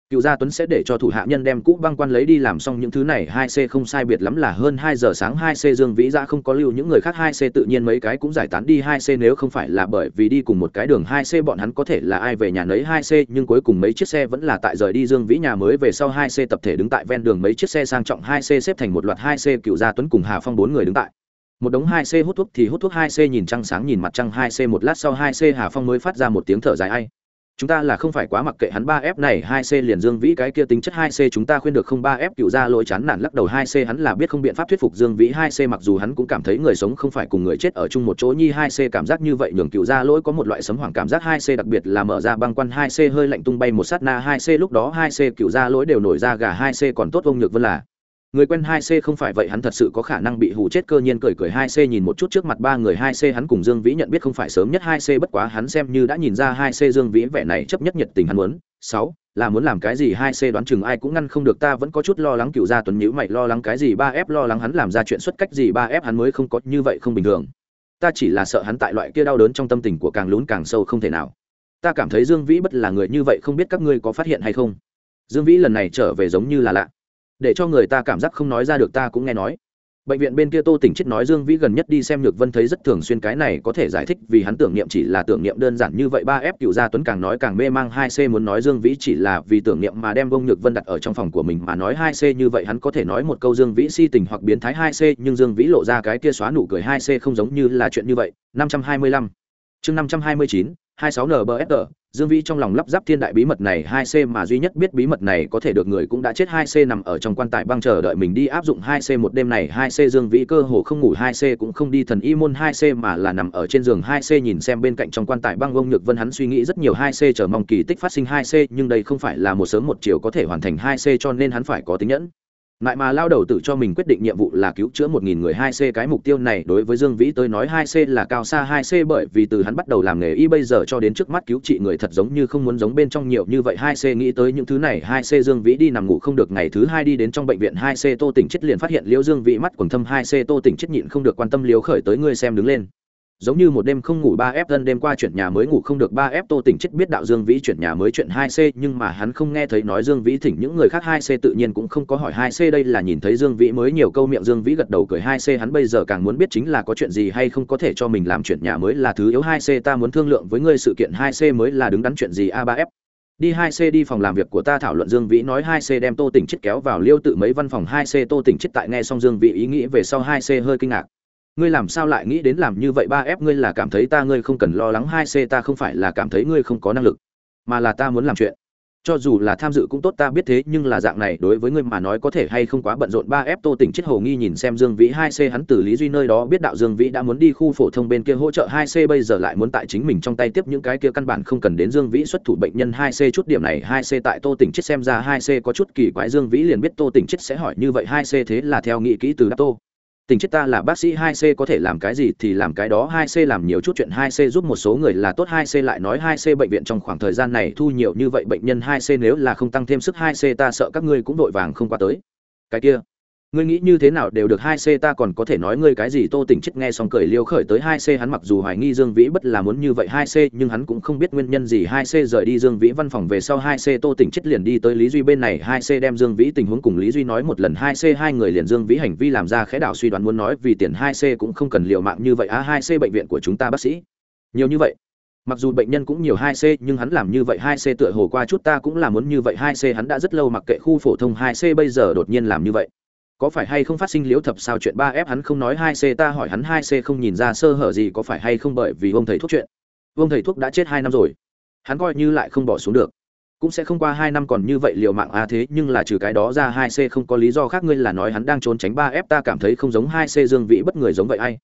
cựu gia tuấn sẽ để cho thủ hạ nhân đem cũ băng quan lấy đi làm xong những thứ này. Hai c không sai biệt lắm là hơn hai giờ sáng. Hai c dương vĩ ra không có lưu những người khác. Hai c tự nhiên mấy cái cũng giải tán đi. Hai c nếu không phải là bởi vì đi cùng một cái đường, hai c bọn hắn có thể là ai về nhà nấy. Hai c nhưng cuối cùng mấy chiếc xe vẫn là tại rời đi. Dương vĩ nhà mới về sau, hai c tập thể đứng tại ven đường mấy chiếc xe sang trọng. Hai c xếp thành một loạt. Hai c cựu gia tuấn cùng hà phong bốn người đứng tại. Một đống hai c hút thuốc thì hút thuốc. Hai c nhìn trăng sáng, nhìn mặt trăng. Hai c một lát sau, hai c hà phong mới phát ra một tiếng thở dài. Ai? Chúng ta là không phải quá mặc kệ hắn ba f này, hai c liền dương vĩ cái kia tính chất hai c chúng ta khuyên được không ba f, cựu ra lỗi chán nản lắc đầu hai c, hắn là biết không biện pháp thuyết phục dương vĩ hai c, mặc dù hắn cũng cảm thấy người sống không phải cùng người chết ở chung một chỗ, nhi hai c cảm giác như vậy, nhường cựu ra lỗi có một loại sấm hoảng cảm giác hai c, đặc biệt là mở ra băng quan hai c hơi lạnh tung bay một sát na hai c, lúc đó hai c, cựu ra lỗi đều nổi ra gà hai c, còn tốt ông nhược vân là người quen hai c không phải vậy, hắn thật sự có khả năng bị hù chết, cơ nhiên cười cười hai c nhìn một chút trước mặt ba người, hai c hắn cùng dương vĩ nhận biết không phải sớm nhất hai c, bất quá hắn xem như đã nhìn ra hai c dương vĩ vẻ này chấp nhất nhiệt tình hắn muốn. Sáu, là muốn làm cái gì? Hai c đoán chừng ai cũng ngăn không được, ta vẫn có chút lo lắng, cựu gia tuấn nhữ mày, lo lắng cái gì? Ba f lo lắng hắn làm ra chuyện xuất cách gì? Ba f hắn mới không có, như vậy không bình thường. Ta chỉ là sợ hắn tại loại kia đau đớn trong tâm tình của càng lún càng sâu không thể nào. Ta cảm thấy dương vĩ bất là người như vậy, không biết các ngươi có phát hiện hay không? Dương vĩ lần này trở về giống như là lạ để cho người ta cảm giác không nói ra được ta cũng nghe nói. Bệnh viện bên kia tô tỉnh chết nói dương vĩ gần nhất đi xem nhược vân thấy rất thường xuyên, cái này có thể giải thích vì hắn tưởng niệm chỉ là tưởng niệm đơn giản như vậy, ba f cựu gia tuấn càng nói càng mê mang, hai c muốn nói dương vĩ chỉ là vì tưởng niệm mà đem bông nhược vân đặt ở trong phòng của mình mà nói hai c như vậy hắn có thể nói một câu dương vĩ si tình hoặc biến thái hai c, nhưng dương vĩ lộ ra cái kia xóa nụ cười hai c không giống như là chuyện như vậy. Năm trăm hai mươi lăm. Chương năm trăm hai mươi chín 26NBFR, Dương Vĩ trong lòng lắp ráp thiên đại bí mật này 2C mà duy nhất biết bí mật này có thể được người cũng đã chết 2C nằm ở trong quan tài băng chờ đợi mình đi áp dụng 2C một đêm này 2C Dương Vĩ cơ hồ không ngủ 2C cũng không đi thần y môn 2C mà là nằm ở trên giường 2C nhìn xem bên cạnh trong quan tài băng ông Nhược Vân hắn suy nghĩ rất nhiều 2C chờ mong kỳ tích phát sinh 2C nhưng đây không phải là một sớm một chiều có thể hoàn thành 2C cho nên hắn phải có tính nhẫn lại mà lao đầu tự cho mình quyết định nhiệm vụ là cứu chữa một nghìn người hai c. Cái mục tiêu này đối với dương vĩ tới nói hai c là cao xa hai c bởi vì từ hắn bắt đầu làm nghề y bây giờ cho đến trước mắt cứu trị người thật giống như không muốn giống bên trong nhiều như vậy hai c nghĩ tới những thứ này hai c dương vĩ đi nằm ngủ không được ngày thứ hai đi đến trong bệnh viện hai c tô tỉnh chết liền phát hiện liễu dương vĩ mắt quầng thâm hai c tô tỉnh chết nhịn không được quan tâm liễu khởi tới người xem đứng lên giống như một đêm không ngủ ba f thân đêm qua chuyển nhà mới ngủ không được ba f tô tỉnh chết biết đạo dương vĩ chuyển nhà mới chuyện hai c, nhưng mà hắn không nghe thấy nói dương vĩ thỉnh những người khác hai c, tự nhiên cũng không có hỏi hai c đây là nhìn thấy dương vĩ mới nhiều câu miệng dương vĩ gật đầu cười hai c, hắn bây giờ càng muốn biết chính là có chuyện gì hay không có thể cho mình làm chuyển nhà mới là thứ yếu hai c, ta muốn thương lượng với ngươi sự kiện hai c mới là đứng đắn chuyện gì a ba f đi hai c đi phòng làm việc của ta thảo luận dương vĩ nói hai c đem tô tỉnh chết kéo vào liêu tự mấy văn phòng hai c, tô tỉnh chết tại nghe xong dương vĩ ý nghĩ về sau hai c hơi kinh ngạc ngươi làm sao lại nghĩ đến làm như vậy? Ba f ngươi là cảm thấy ta ngươi không cần lo lắng, hai c ta không phải là cảm thấy ngươi không có năng lực, mà là ta muốn làm chuyện. Cho dù là tham dự cũng tốt, ta biết thế, nhưng là dạng này, đối với ngươi mà nói có thể hay không quá bận rộn. Ba f tô tỉnh chết hồ nghi nhìn xem dương vĩ, hai c hắn từ lý duy nơi đó biết đạo dương vĩ đã muốn đi khu phổ thông bên kia hỗ trợ, hai c bây giờ lại muốn tại chính mình trong tay tiếp những cái kia căn bản không cần đến dương vĩ xuất thủ bệnh nhân. Hai c chút điểm này, hai c tại tô tỉnh chết xem ra, hai c có chút kỳ quái. Dương vĩ liền biết tô tỉnh chết sẽ hỏi như vậy, hai c thế là theo nghị kỹ từ đáp tô tình chết ta là bác sĩ 2C có thể làm cái gì thì làm cái đó. 2C làm nhiều chút chuyện 2C giúp một số người là tốt. 2C lại nói 2C bệnh viện trong khoảng thời gian này thu nhiều như vậy. Bệnh nhân 2C nếu là không tăng thêm sức 2C ta sợ các ngươi cũng vội vàng không qua tới. Cái kia, ngươi nghĩ như thế nào đều được hai C, ta còn có thể nói ngươi cái gì? Tô Tỉnh chết nghe xong cười liêu khởi tới hai C, hắn mặc dù hoài nghi Dương Vĩ bất là muốn như vậy hai C, nhưng hắn cũng không biết nguyên nhân gì hai C rời đi Dương Vĩ văn phòng về sau hai C, Tô Tỉnh chết liền đi tới Lý Duy bên này. Hai C đem Dương Vĩ tình huống cùng Lý Duy nói một lần. Hai C, hai người liền Dương Vĩ hành vi làm ra khẽ đảo suy đoán muốn nói vì tiền. Hai C cũng không cần liều mạng như vậy. À, Á 2C bệnh viện của chúng ta, bác sĩ. Nhiều như vậy. Mặc dù bệnh nhân cũng nhiều hai c, nhưng hắn làm như vậy hai c tựa hồ qua chút ta cũng là muốn như vậy. Hai c hắn đã rất lâu mặc kệ khu phổ thông. Hai c bây giờ đột nhiên làm như vậy có phải hay không phát sinh liếu thập sao chuyện ba f hắn không nói hai c, ta hỏi hắn hai c không nhìn ra sơ hở gì, có phải hay không bởi vì ông thầy thuốc chuyện? Ông thầy thuốc đã chết hai năm rồi. Hắn coi như lại không bỏ xuống được. Cũng sẽ không qua hai năm còn như vậy liều mạng a thế, nhưng là trừ cái đó ra hai c không có lý do khác, ngươi là nói hắn đang trốn tránh ba f ta cảm thấy không giống hai c dương vĩ bất người giống vậy ai?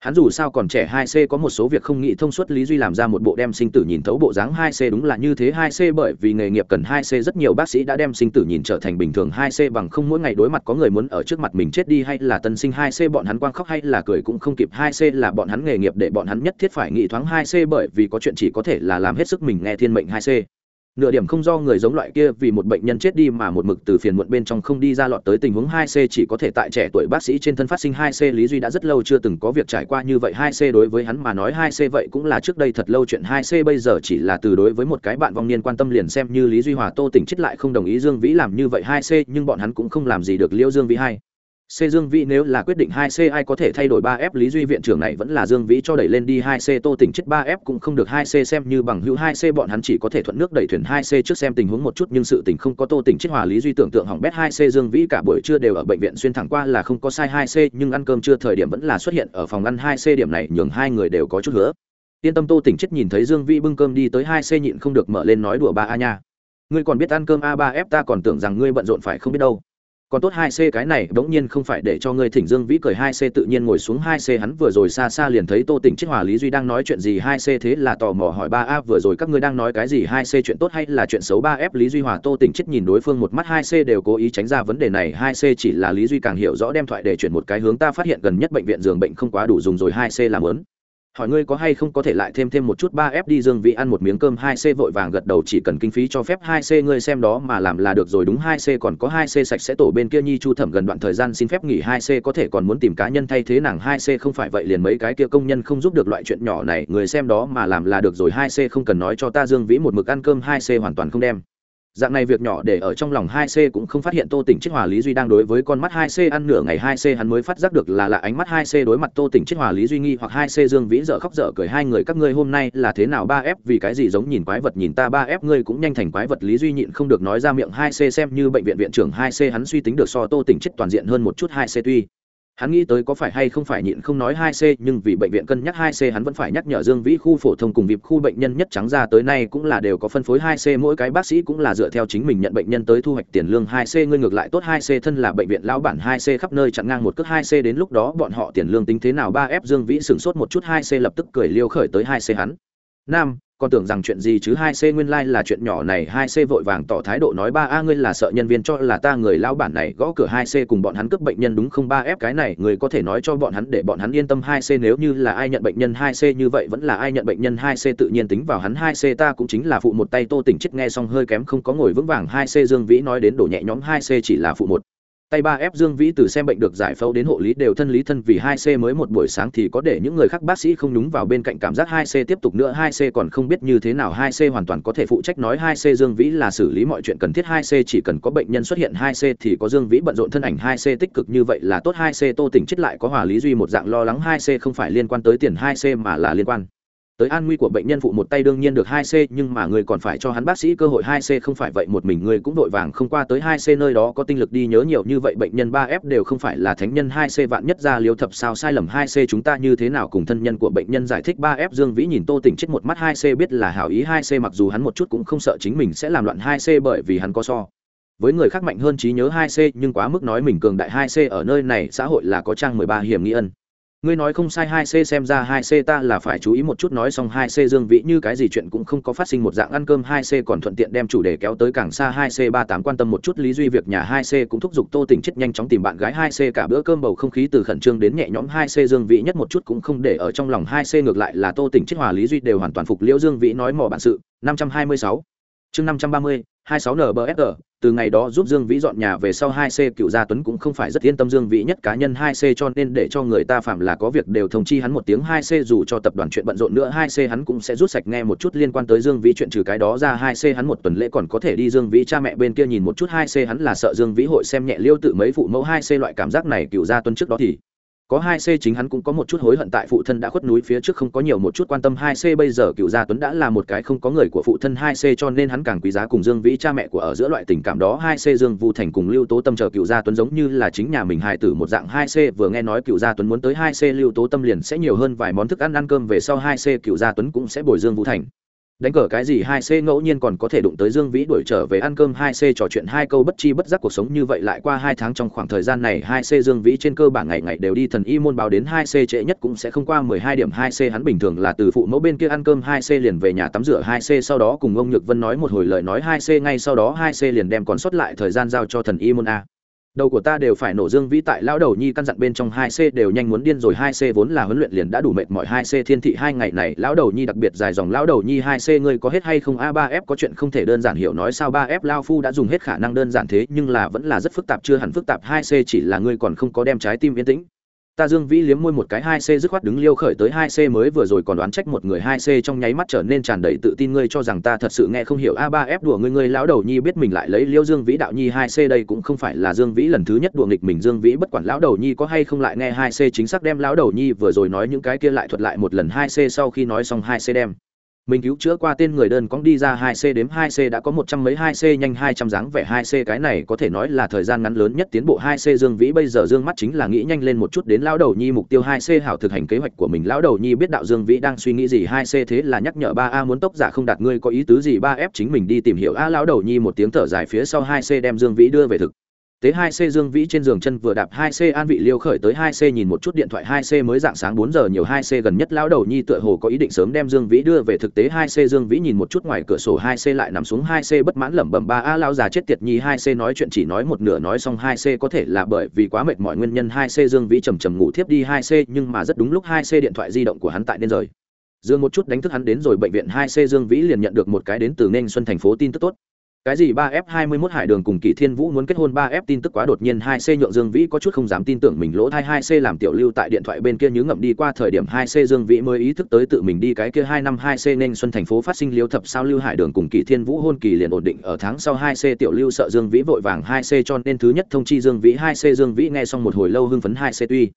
Hắn dù sao còn trẻ hai c, có một số việc không nghĩ thông suốt, lý duy làm ra một bộ đem sinh tử nhìn thấu bộ dáng hai c đúng là như thế hai c bởi vì nghề nghiệp cần hai c, rất nhiều bác sĩ đã đem sinh tử nhìn trở thành bình thường hai c bằng không mỗi ngày đối mặt có người muốn ở trước mặt mình chết đi hay là tân sinh hai c, bọn hắn quang khóc hay là cười cũng không kịp. Hai c là bọn hắn nghề nghiệp để bọn hắn nhất thiết phải nghĩ thoáng hai c bởi vì có chuyện chỉ có thể là làm hết sức mình nghe thiên mệnh hai c nửa điểm không do người giống loại kia vì một bệnh nhân chết đi mà một mực từ phiền muộn bên trong không đi ra lọt tới tình huống 2C chỉ có thể tại trẻ tuổi bác sĩ trên thân phát sinh 2C Lý Duy đã rất lâu chưa từng có việc trải qua như vậy 2C đối với hắn mà nói 2C vậy cũng là trước đây thật lâu chuyện 2C bây giờ chỉ là từ đối với một cái bạn vong niên quan tâm liền xem như Lý Duy Hòa Tô tỉnh chết lại không đồng ý Dương Vĩ làm như vậy 2C nhưng bọn hắn cũng không làm gì được Liễu Dương Vĩ hai C Dương Vĩ nếu là quyết định 2C ai có thể thay đổi 3F Lý Duy viện trưởng này vẫn là Dương Vĩ cho đẩy lên đi 2C Tô Tỉnh chết 3F cũng không được 2C xem như bằng hữu 2C bọn hắn chỉ có thể thuận nước đẩy thuyền 2C trước xem tình huống một chút, nhưng sự tình không có Tô Tỉnh chết hòa Lý Duy tưởng tượng hỏng bét 2C Dương Vĩ cả buổi trưa đều ở bệnh viện xuyên thẳng qua là không có sai 2C nhưng ăn cơm trưa thời điểm vẫn là xuất hiện ở phòng ăn 2C điểm này nhường hai người đều có chút hứa. Tiên tâm Tô Tỉnh chết nhìn thấy Dương Vĩ bưng cơm đi tới 2C nhịn không được mở lên nói đùa ba a nha. Ngươi còn biết ăn cơm A3F ta còn tưởng rằng ngươi bận rộn phải không biết đâu còn tốt hai c cái này bỗng nhiên không phải để cho ngươi thỉnh dương vĩ cười hai c tự nhiên ngồi xuống hai c hắn vừa rồi xa xa liền thấy tô tỉnh chiết hòa lý duy đang nói chuyện gì hai c thế là tò mò hỏi ba a, vừa rồi các ngươi đang nói cái gì hai c chuyện tốt hay là chuyện xấu? Ba f lý duy hòa tô tỉnh chiết nhìn đối phương một mắt hai c đều cố ý tránh ra vấn đề này, hai c chỉ là lý duy càng hiểu rõ đem thoại để chuyển một cái hướng ta phát hiện gần nhất bệnh viện giường bệnh không quá đủ dùng rồi, hai c làm lớn hỏi ngươi có hay không có thể lại thêm thêm một chút ba f đi dương vị ăn một miếng cơm hai c vội vàng gật đầu, chỉ cần kinh phí cho phép hai c ngươi xem đó mà làm là được rồi, đúng hai c còn có hai c sạch sẽ tổ bên kia nhi chu thẩm gần đoạn thời gian xin phép nghỉ hai c có thể còn muốn tìm cá nhân thay thế nàng hai c, không phải vậy liền mấy cái kia công nhân không giúp được loại chuyện nhỏ này, người xem đó mà làm là được rồi, hai c không cần nói cho ta dương vĩ một mực ăn cơm hai c hoàn toàn không đem dạng này việc nhỏ để ở trong lòng hai c cũng không phát hiện tô tỉnh chiết hòa lý duy đang đối với con mắt hai c ăn nửa ngày, hai c hắn mới phát giác được là là ánh mắt hai c đối mặt tô tỉnh chiết hòa lý duy nghi hoặc hai c dương vĩ dở khóc dở cười, hai người các ngươi hôm nay là thế nào? Ba f vì cái gì giống nhìn quái vật nhìn ta? Ba f ngươi cũng nhanh thành quái vật. Lý duy nhịn không được nói ra miệng hai c, xem như bệnh viện viện trưởng hai c hắn suy tính được so tô tỉnh chiết toàn diện hơn một chút hai c tuy hắn nghĩ tới có phải hay không phải nhịn không nói hai c, nhưng vì bệnh viện cân nhắc hai c, hắn vẫn phải nhắc nhở dương vĩ khu phổ thông cùng vịp khu bệnh nhân nhất trắng ra tới nay cũng là đều có phân phối hai c, mỗi cái bác sĩ cũng là dựa theo chính mình nhận bệnh nhân tới thu hoạch tiền lương hai c, ngươi ngược lại tốt hai c, thân là bệnh viện lão bản hai c, khắp nơi chặn ngang một cước hai c, đến lúc đó bọn họ tiền lương tính thế nào ba f dương vĩ sửng sốt một chút hai c, lập tức cười liêu khởi tới hai c hắn. Nam còn tưởng rằng chuyện gì chứ hai c nguyên lai là chuyện nhỏ này, hai c vội vàng tỏ thái độ nói, ba a, ngươi là sợ nhân viên cho là ta người lao bản này gõ cửa hai c cùng bọn hắn cướp bệnh nhân đúng không? Ba f cái này, người có thể nói cho bọn hắn để bọn hắn yên tâm hai c nếu như là ai nhận bệnh nhân hai c như vậy vẫn là ai nhận bệnh nhân hai c tự nhiên tính vào hắn hai c ta cũng chính là phụ một tay tô tỉnh chết nghe xong hơi kém không có ngồi vững vàng hai c dương vĩ nói đến đổ nhẹ nhóm hai c chỉ là phụ một tay ba f dương vĩ từ xem bệnh được giải phẫu đến hộ lý đều thân lý thân vì hai c mới một buổi sáng thì có để những người khác bác sĩ không đúng vào bên cạnh cảm giác hai c tiếp tục nữa hai c còn không biết như thế nào hai c hoàn toàn có thể phụ trách nói hai c dương vĩ là xử lý mọi chuyện cần thiết hai c chỉ cần có bệnh nhân xuất hiện hai c thì có dương vĩ bận rộn thân ảnh hai c tích cực như vậy là tốt hai c tô tỉnh chết lại có hòa lý duy một dạng lo lắng hai c không phải liên quan tới tiền hai c mà là liên quan tới an nguy của bệnh nhân phụ một tay đương nhiên được hai c, nhưng mà người còn phải cho hắn bác sĩ cơ hội hai c không phải vậy, một mình người cũng vội vàng không qua tới hai c nơi đó, có tinh lực đi nhớ nhiều như vậy, bệnh nhân ba f đều không phải là thánh nhân hai c, vạn nhất ra liếu thập sao sai lầm hai c, chúng ta như thế nào cùng thân nhân của bệnh nhân giải thích? Ba f dương vĩ nhìn tô tỉnh chết một mắt hai c, biết là hảo ý hai c, mặc dù hắn một chút cũng không sợ chính mình sẽ làm loạn hai c, bởi vì hắn có so với người khác mạnh hơn trí nhớ hai c, nhưng quá mức nói mình cường đại hai c, ở nơi này xã hội là có trang mười ba hiểm nghi ân ngươi nói không sai hai c xem ra hai c ta là phải chú ý một chút nói xong hai c dương vĩ như cái gì chuyện cũng không có phát sinh một dạng ăn cơm hai c còn thuận tiện đem chủ đề kéo tới càng xa hai c ba tám quan tâm một chút lý duy việc nhà hai c cũng thúc giục tô tỉnh chết nhanh chóng tìm bạn gái hai c cả bữa cơm bầu không khí từ khẩn trương đến nhẹ nhõm hai c dương vĩ nhất một chút cũng không để ở trong lòng hai c ngược lại là tô tỉnh chết hòa lý duy đều hoàn toàn phục liễu dương vĩ nói mò bản sự. năm trăm hai mươi sáu. Chương năm trăm ba mươi 26NBFR, từ ngày đó giúp dương vĩ dọn nhà về sau 2c cựu gia tuấn cũng không phải rất yên tâm dương vĩ nhất cá nhân 2c cho nên để cho người ta phạm là có việc đều thông chi hắn một tiếng 2c dù cho tập đoàn chuyện bận rộn nữa 2c hắn cũng sẽ rút sạch nghe một chút liên quan tới dương vĩ chuyện trừ cái đó ra 2c hắn một tuần lễ còn có thể đi dương vĩ cha mẹ bên kia nhìn một chút 2c hắn là sợ dương vĩ hội xem nhẹ liêu tự mấy phụ mẫu 2c loại cảm giác này cựu gia tuấn trước đó thì có hai c chính hắn cũng có một chút hối hận tại phụ thân đã khuất núi phía trước không có nhiều một chút quan tâm. Hai c bây giờ cựu gia tuấn đã là một cái không có người của phụ thân. Hai c cho nên hắn càng quý giá cùng dương vĩ cha mẹ của ở giữa loại tình cảm đó. Hai c dương vu thành cùng lưu tố tâm chờ cựu gia tuấn giống như là chính nhà mình hài tử một dạng. Hai c vừa nghe nói cựu gia tuấn muốn tới, hai c lưu tố tâm liền sẽ nhiều hơn vài món thức ăn ăn cơm. Về sau hai c cựu gia tuấn cũng sẽ bồi dương vu thành đánh cờ cái gì hai c ngẫu nhiên còn có thể đụng tới dương vĩ đuổi trở về ăn cơm hai c trò chuyện hai câu bất chi bất giác cuộc sống như vậy lại qua hai tháng trong khoảng thời gian này hai c dương vĩ trên cơ bản ngày ngày đều đi thần y môn báo đến hai c trễ nhất cũng sẽ không qua mười hai điểm hai c hắn bình thường là từ phụ mẫu bên kia ăn cơm hai c liền về nhà tắm rửa hai c sau đó cùng ông nhược vân nói một hồi lời nói hai c ngay sau đó hai c liền đem còn sót lại thời gian giao cho thần y môn a đầu của ta đều phải nổ dương vĩ tại lão đầu nhi căn dặn bên trong hai c đều nhanh muốn điên rồi, hai c vốn là huấn luyện liền đã đủ mệt mỏi, hai c thiên thị hai ngày này, lão đầu nhi đặc biệt dài dòng, lão đầu nhi hai c ngươi có hết hay không? A ba f có chuyện không thể đơn giản hiểu nói sao ba f lao phu đã dùng hết khả năng đơn giản thế, nhưng là vẫn là rất phức tạp, chưa hẳn phức tạp, hai c chỉ là ngươi còn không có đem trái tim yên tĩnh ta dương vĩ liếm môi một cái hai c dứt khoát đứng liêu khởi tới hai c mới vừa rồi còn đoán trách một người hai c trong nháy mắt trở nên tràn đầy tự tin ngươi cho rằng ta thật sự nghe không hiểu. A ba f đùa ngươi ngươi lão đầu nhi biết mình lại lấy liêu dương vĩ đạo nhi hai c đây cũng không phải là dương vĩ lần thứ nhất đùa nghịch mình. Dương vĩ bất quản lão đầu nhi có hay không lại nghe hai c chính xác đem lão đầu nhi vừa rồi nói những cái kia lại thuật lại một lần hai c sau khi nói xong hai c đem mình cứu chữa qua tên người đơn cóng đi ra hai c đếm hai c đã có một trăm mấy hai c nhanh hai trăm dáng vẻ hai c cái này có thể nói là thời gian ngắn lớn nhất tiến bộ hai c dương vĩ bây giờ dương mắt chính là nghĩ nhanh lên một chút đến lão đầu nhi mục tiêu hai c hảo thực hành kế hoạch của mình. Lão đầu nhi biết đạo dương vĩ đang suy nghĩ gì hai c thế là nhắc nhở ba a muốn tốc giả không đạt ngươi có ý tứ gì ba f chính mình đi tìm hiểu. A, lão đầu nhi một tiếng thở dài phía sau hai c đem dương vĩ đưa về thực. Tế 2C Dương Vĩ trên giường chân vừa đạp 2C An Vị Liêu khởi tới 2C nhìn một chút điện thoại 2C mới dạng sáng 4 giờ nhiều 2C gần nhất lão đầu nhi tựa hồ có ý định sớm đem Dương Vĩ đưa về thực tế 2C Dương Vĩ nhìn một chút ngoài cửa sổ 2C lại nằm xuống 2C bất mãn lẩm bẩm ba a lão già chết tiệt nhi 2C nói chuyện chỉ nói một nửa nói xong 2C có thể là bởi vì quá mệt mỏi nguyên nhân 2C Dương Vĩ chầm chậm ngủ thiếp đi 2C nhưng mà rất đúng lúc 2C điện thoại di động của hắn tại nên rồi. Dương một chút đánh thức hắn đến rồi bệnh viện 2C Dương Vĩ liền nhận được một cái đến từ Nên Xuân thành phố tin tức tốt cái gì ba f hai mươi 21 hải đường cùng Kỷ Thiên Vũ muốn kết hôn ba f tin tức quá đột nhiên, hai c nhượng Dương Vĩ có chút không dám tin tưởng mình lỗ thai, hai c làm tiểu lưu tại điện thoại bên kia nhớ ngậm đi qua thời điểm, hai c Dương Vĩ mới ý thức tới tự mình đi cái kia hai năm, hai c nên xuân thành phố phát sinh liếu thập sao lưu hải đường cùng Kỷ Thiên Vũ hôn kỳ liền ổn định, ở tháng sau hai c tiểu lưu sợ Dương Vĩ vội vàng, hai c cho nên thứ nhất thông chi Dương Vĩ, hai c Dương Vĩ nghe xong một hồi lâu hưng phấn, hai c tuy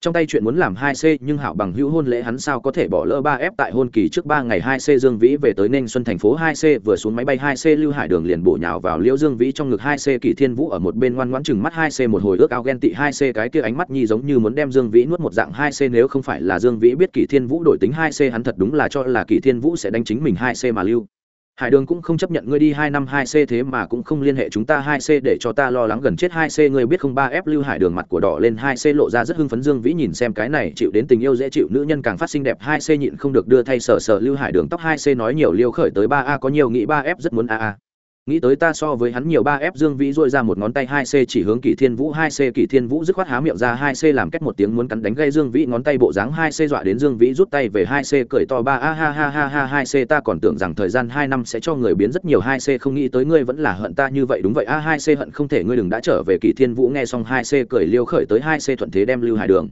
trong tay chuyện muốn làm hai c, nhưng hảo bằng hữu hôn lễ hắn sao có thể bỏ lỡ ba f tại hôn kỳ trước ba ngày hai c dương vĩ về tới nên xuân thành phố hai c, vừa xuống máy bay hai c lưu hải đường liền bổ nhào vào liễu dương vĩ trong ngực hai c kỳ thiên vũ ở một bên ngoan ngoãn chừng mắt hai c một hồi ước ao ghen tị hai c, cái kia ánh mắt nhi giống như muốn đem dương vĩ nuốt một dạng hai c, nếu không phải là dương vĩ biết kỳ thiên vũ đổi tính hai c, hắn thật đúng là cho là kỳ thiên vũ sẽ đánh chính mình hai c mà lưu hải đường cũng không chấp nhận ngươi đi hai năm hai c thế mà cũng không liên hệ chúng ta hai c để cho ta lo lắng gần chết hai c. Ngươi biết không, ba f lưu hải đường mặt của đỏ lên hai c lộ ra rất hưng phấn dương vĩ nhìn xem cái này, chịu đến tình yêu dễ chịu, nữ nhân càng phát sinh đẹp, hai c nhịn không được đưa thay sở sở lưu hải đường tóc, hai c nói nhiều liêu khởi tới, ba a có nhiều nghĩ, ba f rất muốn a a nghĩ tới ta so với hắn nhiều ba f dương vĩ dội ra một ngón tay hai c chỉ hướng kỷ thiên vũ hai c kỷ thiên vũ dứt khoát há miệng ra hai c làm cách một tiếng muốn cắn đánh gây dương vĩ ngón tay bộ dáng hai c dọa đến dương vĩ rút tay về hai c cười to ba a ha ha ha ha hai c ta còn tưởng rằng thời gian hai năm sẽ cho người biến rất nhiều hai c không nghĩ tới ngươi vẫn là hận ta như vậy đúng vậy a hai c hận không thể ngươi đừng đã trở về kỷ thiên vũ nghe xong hai c cười liêu khởi tới hai c thuận thế đem lưu hải đường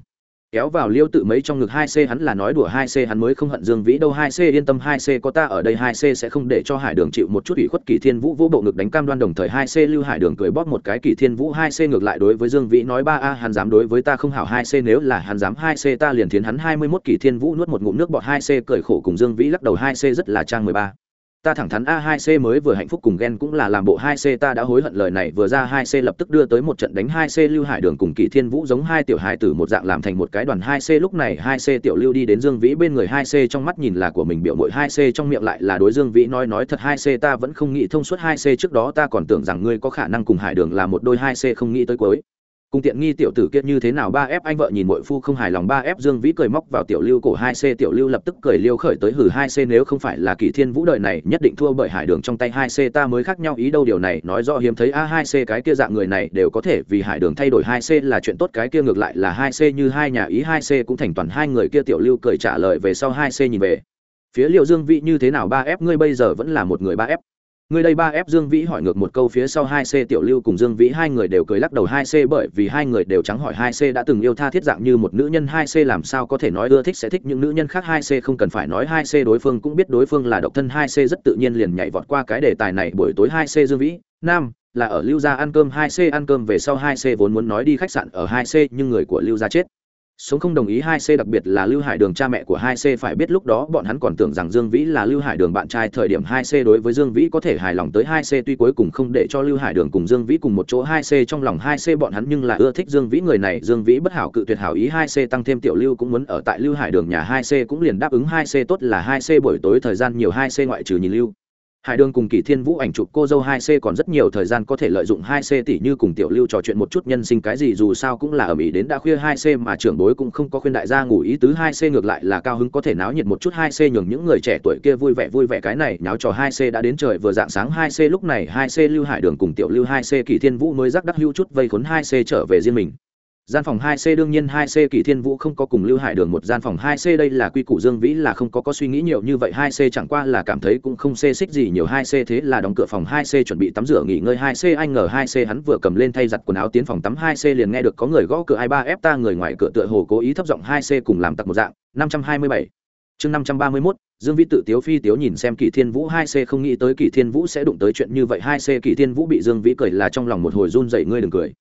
kéo vào liêu tự mấy trong ngực hai c, hắn là nói đùa hai c, hắn mới không hận dương vĩ đâu. Hai c yên tâm, hai c có ta ở đây, hai c sẽ không để cho hải đường chịu một chút ủy khuất. Kỳ thiên vũ vỗ bộ ngực đánh cam đoan đồng thời hai c lưu hải đường cười bóp một cái. Kỳ thiên vũ hai c ngược lại đối với dương vĩ nói, ba a, hắn dám đối với ta không hảo. Hai c nếu là hắn dám, hai c ta liền thiến hắn. Hai mươi mốt, kỳ thiên vũ nuốt một ngụm nước bọt. Hai c cười khổ cùng dương vĩ lắc đầu. Hai c rất là trang mười ba ta thẳng thắn a 2 c mới vừa hạnh phúc cùng ghen cũng là làm bộ 2 c, ta đã hối hận lời này, vừa ra 2 c lập tức đưa tới một trận đánh 2 c lưu hải đường cùng kỷ thiên vũ giống hai tiểu hải tử một dạng làm thành một cái đoàn 2 c. Lúc này 2 c tiểu lưu đi đến dương vĩ bên người 2 c, trong mắt nhìn là của mình biểu mội 2 c, trong miệng lại là đối dương vĩ nói nói thật 2 c, ta vẫn không nghĩ thông suốt 2 c trước đó, ta còn tưởng rằng ngươi có khả năng cùng hải đường là một đôi 2 c, không nghĩ tới cuối cùng tiện nghi tiểu tử kiệt như thế nào ba f anh vợ nhìn mội phu không hài lòng ba f dương vĩ cười móc vào tiểu lưu cổ hai c, tiểu lưu lập tức cười liêu khởi tới hử hai c, nếu không phải là kỳ thiên vũ đời này nhất định thua bởi hải đường trong tay hai c, ta mới khác nhau ý đâu điều này, nói rõ hiếm thấy a hai c cái kia dạng người này đều có thể vì hải đường thay đổi hai c là chuyện tốt, cái kia ngược lại là hai c như hai nhà ý, hai c cũng thành toàn hai người kia, tiểu lưu cười trả lời về sau hai c nhìn về. Phía liệu dương vĩ như thế nào ba f ngươi bây giờ vẫn là một người ba f người đây ba f dương vĩ hỏi ngược một câu phía sau hai c tiểu lưu cùng dương vĩ hai người đều cười lắc đầu hai c bởi vì hai người đều trắng hỏi hai c đã từng yêu tha thiết dạng như một nữ nhân hai c làm sao có thể nói ưa thích sẽ thích những nữ nhân khác hai c không cần phải nói hai c đối phương cũng biết đối phương là độc thân hai c rất tự nhiên liền nhảy vọt qua cái đề tài này buổi tối hai c dương vĩ nam là ở lưu gia ăn cơm hai c ăn cơm về sau hai c vốn muốn nói đi khách sạn ở hai c nhưng người của lưu gia chết sống không đồng ý hai c đặc biệt là lưu hải đường cha mẹ của hai c, phải biết lúc đó bọn hắn còn tưởng rằng dương vĩ là lưu hải đường bạn trai, thời điểm hai c đối với dương vĩ có thể hài lòng tới hai c tuy cuối cùng không để cho lưu hải đường cùng dương vĩ cùng một chỗ, hai c trong lòng hai c bọn hắn nhưng là ưa thích dương vĩ người này, dương vĩ bất hảo cự tuyệt hảo ý hai c tăng thêm tiểu lưu cũng muốn ở tại lưu hải đường nhà hai c cũng liền đáp ứng hai c, tốt là hai c buổi tối thời gian nhiều hai c ngoại trừ nhìn lưu hải đường cùng kỷ thiên vũ ảnh chụp cô dâu hai c còn rất nhiều thời gian có thể lợi dụng hai c tỷ như cùng tiểu lưu trò chuyện một chút nhân sinh cái gì dù sao cũng là ở mỹ đến đã khuya hai c mà trưởng bối cũng không có khuyên đại gia ngủ ý tứ hai c ngược lại là cao hứng có thể náo nhiệt một chút hai c nhường những người trẻ tuổi kia vui vẻ vui vẻ cái này náo trò hai c đã đến trời vừa dạng sáng hai c lúc này hai c lưu hải đường cùng tiểu lưu hai c kỷ thiên vũ mới rắc đắc hưu chút vây khốn hai c trở về riêng mình gian phòng 2C đương nhiên 2C Kỷ Thiên Vũ không có cùng Lưu Hải Đường một gian phòng 2C đây là quy củ Dương Vĩ là không có có suy nghĩ nhiều như vậy 2C chẳng qua là cảm thấy cũng không xê xích gì nhiều 2C thế là đóng cửa phòng 2C chuẩn bị tắm rửa nghỉ ngơi 2C anh ngờ 2C hắn vừa cầm lên thay giặt quần áo tiến phòng tắm 2C liền nghe được có người gõ cửa ai ba ép ta người ngoài cửa tựa hồ cố ý thấp giọng 2C cùng làm tặc một dạng 527 chương 531 Dương Vĩ tự tiếu phi tiếu nhìn xem Kỷ Thiên Vũ 2C không nghĩ tới Kỷ Thiên Vũ sẽ đụng tới chuyện như vậy 2C Kỷ Thiên Vũ bị Dương Vĩ cười là trong lòng một hồi run rẩy ngươi đừng cười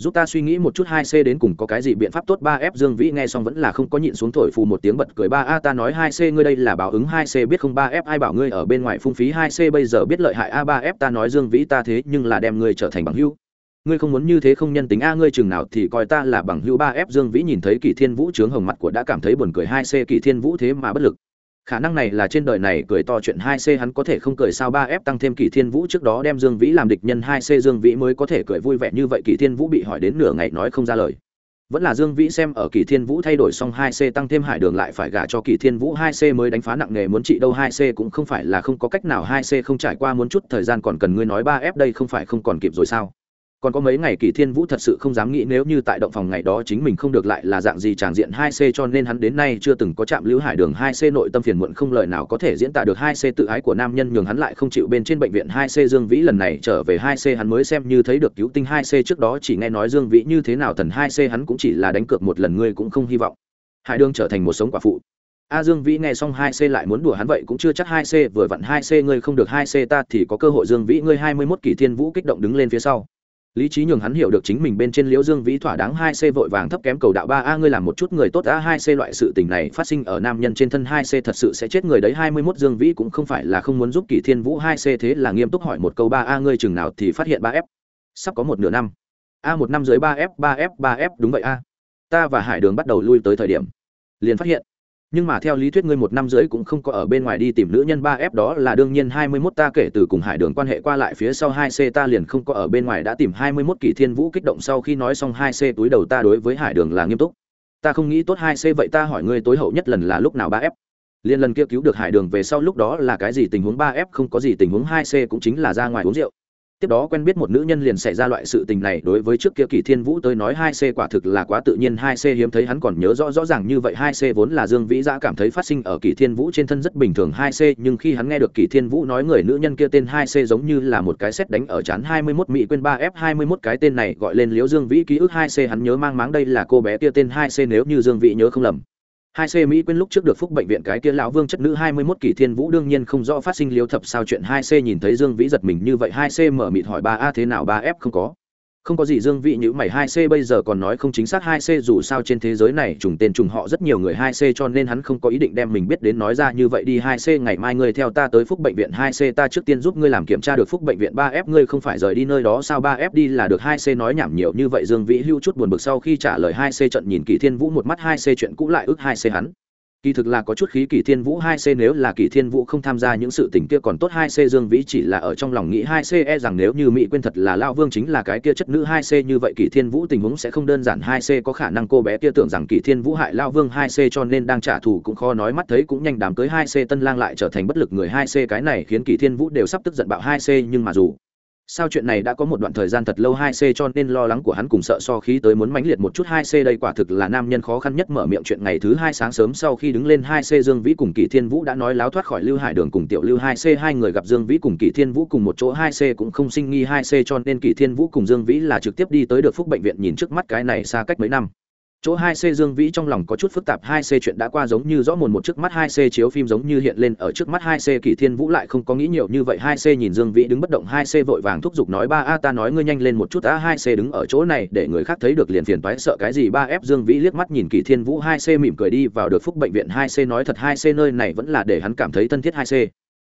giúp ta suy nghĩ một chút hai c đến cùng có cái gì biện pháp tốt. Ba f dương vĩ nghe xong vẫn là không có nhịn xuống thổi phù một tiếng bật cười. Ba a ta nói hai c, ngươi đây là báo ứng hai c, biết không? Ba f, ai bảo ngươi ở bên ngoài phung phí hai c, bây giờ biết lợi hại? A, ba f ta nói dương vĩ ta thế nhưng là đem ngươi trở thành bằng hữu. Ngươi không muốn như thế không nhân tính. A, ngươi chừng nào thì coi ta là bằng hữu? Ba f dương vĩ nhìn thấy kỳ thiên vũ trướng hồng mặt của đã cảm thấy buồn cười. Hai c kỳ thiên vũ thế mà bất lực khả năng này là trên đời này cười to chuyện hai c, hắn có thể không cười sao? Ba f tăng thêm kỷ thiên vũ trước đó đem dương vĩ làm địch nhân, hai c dương vĩ mới có thể cười vui vẻ như vậy. Kỷ thiên vũ bị hỏi đến nửa ngày nói không ra lời. Vẫn là dương vĩ xem ở kỷ thiên vũ thay đổi xong hai c tăng thêm hải đường lại phải gả cho kỷ thiên vũ, hai c mới đánh phá nặng nề muốn trị đâu? Hai c cũng không phải là không có cách nào. Hai c không trải qua muốn chút thời gian còn cần ngươi nói ba f đây không phải không còn kịp rồi sao? Còn có mấy ngày kỳ thiên vũ thật sự không dám nghĩ nếu như tại động phòng ngày đó chính mình không được lại là dạng gì tràng diện hai c cho nên hắn đến nay chưa từng có chạm lưu hải đường hai c nội tâm phiền muộn không lời nào có thể diễn tả được hai c tự ái của nam nhân nhường hắn lại không chịu bên trên bệnh viện hai c dương vĩ lần này trở về hai c hắn mới xem như thấy được cứu tinh hai c trước đó chỉ nghe nói dương vĩ như thế nào thần hai c hắn cũng chỉ là đánh cược một lần ngươi cũng không hy vọng hải đường trở thành một sống quả phụ a dương vĩ nghe xong hai c lại muốn đùa hắn vậy cũng chưa chắc hai c vừa vặn hai c ngươi không được hai c ta thì có cơ hội dương vĩ ngươi hai mươi mốt kỷ thiên vũ kích động đứng lên phía sau lý trí nhường hắn hiểu được chính mình bên trên liễu dương vĩ thỏa đáng hai c vội vàng thấp kém cầu đạo ba a, ngươi làm một chút người tốt a, hai c loại sự tình này phát sinh ở nam nhân trên thân hai c thật sự sẽ chết người đấy. Hai mươi mốt dương vĩ cũng không phải là không muốn giúp kỷ thiên vũ hai c thế là nghiêm túc hỏi một câu ba a, ngươi chừng nào thì phát hiện ba f? Sắp có một nửa năm. A, một năm dưới ba f ba f ba f, đúng vậy a. Ta và hải đường bắt đầu lui tới thời điểm. Liền phát hiện nhưng mà theo lý thuyết ngươi một năm rưỡi cũng không có ở bên ngoài đi tìm nữ nhân ba f đó là đương nhiên hai mươi 21 ta kể từ cùng hải đường quan hệ qua lại phía sau hai c ta liền không có ở bên ngoài đã tìm hai mươi 21 kỳ thiên vũ kích động sau khi nói xong hai c túi đầu ta đối với hải đường là nghiêm túc. Ta không nghĩ tốt hai c vậy ta hỏi ngươi tối hậu nhất lần là lúc nào ba f? Liên lần kia cứu được hải đường về sau lúc đó là cái gì tình huống ba f không có gì tình huống hai c cũng chính là ra ngoài uống rượu tiếp đó quen biết một nữ nhân liền xảy ra loại sự tình này, đối với trước kia kỳ thiên vũ tới nói hai c quả thực là quá tự nhiên, hai c hiếm thấy, hắn còn nhớ rõ rõ ràng như vậy, hai c vốn là dương vĩ giã cảm thấy phát sinh ở kỳ thiên vũ trên thân rất bình thường, hai c nhưng khi hắn nghe được kỳ thiên vũ nói người nữ nhân kia tên hai c giống như là một cái xét đánh ở chán hai mươi mốt mỹ quên ba f, hai mươi mốt cái tên này gọi lên liễu dương vĩ ký ức hai c, hắn nhớ mang máng đây là cô bé kia tên hai c, nếu như dương vĩ nhớ không lầm hai c mỹ quên lúc trước được phúc bệnh viện cái kia lão vương chất nữ hai mươi mốt kỷ thiên vũ đương nhiên không rõ phát sinh liêu thập sao chuyện. Hai c nhìn thấy dương vĩ giật mình như vậy, hai c mở mịt hỏi ba a thế nào, ba f không có không có gì dương vị như mày, hai c bây giờ còn nói không chính xác, hai c dù sao trên thế giới này trùng tên trùng họ rất nhiều người, hai c cho nên hắn không có ý định đem mình biết đến nói ra như vậy đi. Hai c, ngày mai ngươi theo ta tới phúc bệnh viện, hai c ta trước tiên giúp ngươi làm kiểm tra được phúc bệnh viện, ba f ngươi không phải rời đi nơi đó sao? Ba f đi là được. Hai c nói nhảm nhiều như vậy, dương vĩ hưu chút buồn bực sau khi trả lời, hai c trận nhìn kỳ thiên vũ một mắt, hai c chuyện cũ lại ước hai c hắn kỳ thực là có chút khí kỳ thiên vũ hai c nếu là kỳ thiên vũ không tham gia những sự tình kia còn tốt hai c dương vĩ chỉ là ở trong lòng nghĩ hai c e rằng nếu như mỹ quên thật là lao vương chính là cái kia chất nữ hai c như vậy kỳ thiên vũ tình huống sẽ không đơn giản hai c có khả năng cô bé kia tưởng rằng kỳ thiên vũ hại lao vương hai c cho nên đang trả thù cũng khó nói mắt thấy cũng nhanh đám cưới hai c tân lang lại trở thành bất lực người hai c cái này khiến kỳ thiên vũ đều sắp tức giận bạo hai c nhưng mà dù sao chuyện này đã có một đoạn thời gian thật lâu hai c cho nên lo lắng của hắn cùng sợ so khí tới muốn mãnh liệt một chút hai c đây quả thực là nam nhân khó khăn nhất mở miệng chuyện ngày thứ hai sáng sớm sau khi đứng lên hai c dương vĩ cùng kỳ thiên vũ đã nói láo thoát khỏi lưu hải đường cùng tiểu lưu hai c, hai người gặp dương vĩ cùng kỳ thiên vũ cùng một chỗ hai c cũng không sinh nghi hai c cho nên kỳ thiên vũ cùng dương vĩ là trực tiếp đi tới được phúc bệnh viện nhìn trước mắt cái này xa cách mấy năm chỗ hai c dương vĩ trong lòng có chút phức tạp hai c chuyện đã qua giống như rõ mồn một trước mắt hai c chiếu phim giống như hiện lên ở trước mắt hai c kỷ thiên vũ lại không có nghĩ nhiều như vậy hai c nhìn dương vĩ đứng bất động hai c vội vàng thúc giục nói ba a ta nói ngươi nhanh lên một chút a hai c đứng ở chỗ này để người khác thấy được liền phiền toái sợ cái gì ba f dương vĩ liếc mắt nhìn kỷ thiên vũ hai c mỉm cười đi vào được phúc bệnh viện hai c nói thật hai c nơi này vẫn là để hắn cảm thấy thân thiết hai c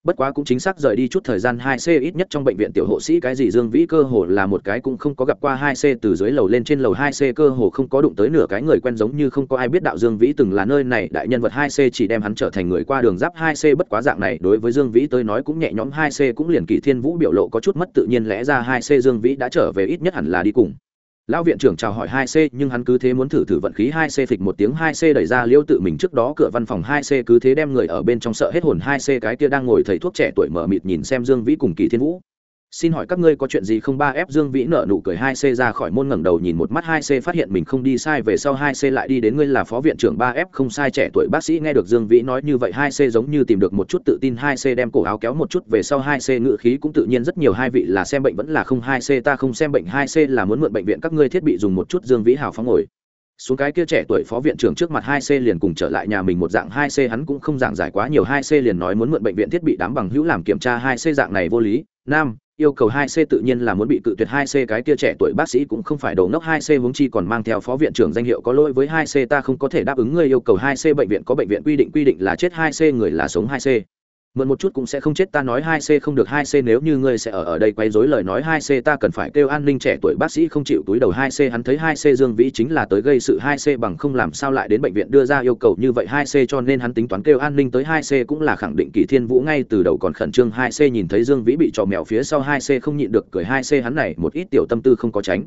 bất quá cũng chính xác rời đi chút thời gian hai c ít nhất trong bệnh viện tiểu hộ sĩ cái gì dương vĩ cơ hồ là một cái cũng không có gặp qua hai c từ dưới lầu lên trên lầu hai c cơ hồ không có đụng tới nửa cái người quen giống như không có ai biết đạo dương vĩ từng là nơi này, đại nhân vật hai c chỉ đem hắn trở thành người qua đường giáp hai c, bất quá dạng này đối với dương vĩ tới nói cũng nhẹ nhõm hai c cũng liền kỳ thiên vũ biểu lộ có chút mất tự nhiên lẽ ra hai c dương vĩ đã trở về ít nhất hẳn là đi cùng lão viện trưởng chào hỏi hai c, nhưng hắn cứ thế muốn thử thử vận khí hai c phịch một tiếng hai c đẩy ra liêu tự mình trước đó cửa văn phòng hai c cứ thế đem người ở bên trong sợ hết hồn hai c cái kia đang ngồi thầy thuốc trẻ tuổi mở mịt nhìn xem dương vĩ cùng kỳ thiên vũ xin hỏi các ngươi có chuyện gì không ba f dương vĩ nợ nụ cười hai c ra khỏi môn ngẩng đầu nhìn một mắt hai c phát hiện mình không đi sai về sau hai c lại đi đến ngươi là phó viện trưởng ba f không sai trẻ tuổi bác sĩ nghe được dương vĩ nói như vậy hai c giống như tìm được một chút tự tin hai c đem cổ áo kéo một chút về sau hai c ngự khí cũng tự nhiên rất nhiều hai vị là xem bệnh vẫn là không hai c ta không xem bệnh hai c là muốn mượn bệnh viện các ngươi thiết bị dùng một chút dương vĩ hào phóng ngồi xuống cái kia trẻ tuổi phó viện trưởng trước mặt hai c liền cùng trở lại nhà mình một dạng hai c hắn cũng không giảng giải quá nhiều hai c liền nói muốn mượn bệnh viện thiết bị đám bằng hữu làm kiểm tra hai c dạng này vô lý nam yêu cầu hai c tự nhiên là muốn bị cự tuyệt hai c, cái kia trẻ tuổi bác sĩ cũng không phải đầu ngốc, hai c huống chi còn mang theo phó viện trưởng danh hiệu có lỗi với hai c, ta không có thể đáp ứng người yêu cầu hai c, bệnh viện có bệnh viện quy định quy định là chết hai c, người là sống hai c mượn một chút cũng sẽ không chết ta nói hai c không được hai c nếu như ngươi sẽ ở ở đây quay rối lời nói hai c ta cần phải kêu an ninh trẻ tuổi bác sĩ không chịu túi đầu hai c hắn thấy hai c dương vĩ chính là tới gây sự hai c bằng không làm sao lại đến bệnh viện đưa ra yêu cầu như vậy hai c cho nên hắn tính toán kêu an ninh tới hai c cũng là khẳng định kỳ thiên vũ ngay từ đầu còn khẩn trương hai c nhìn thấy dương vĩ bị trò mèo phía sau hai c không nhịn được cười hai c hắn này một ít tiểu tâm tư không có tránh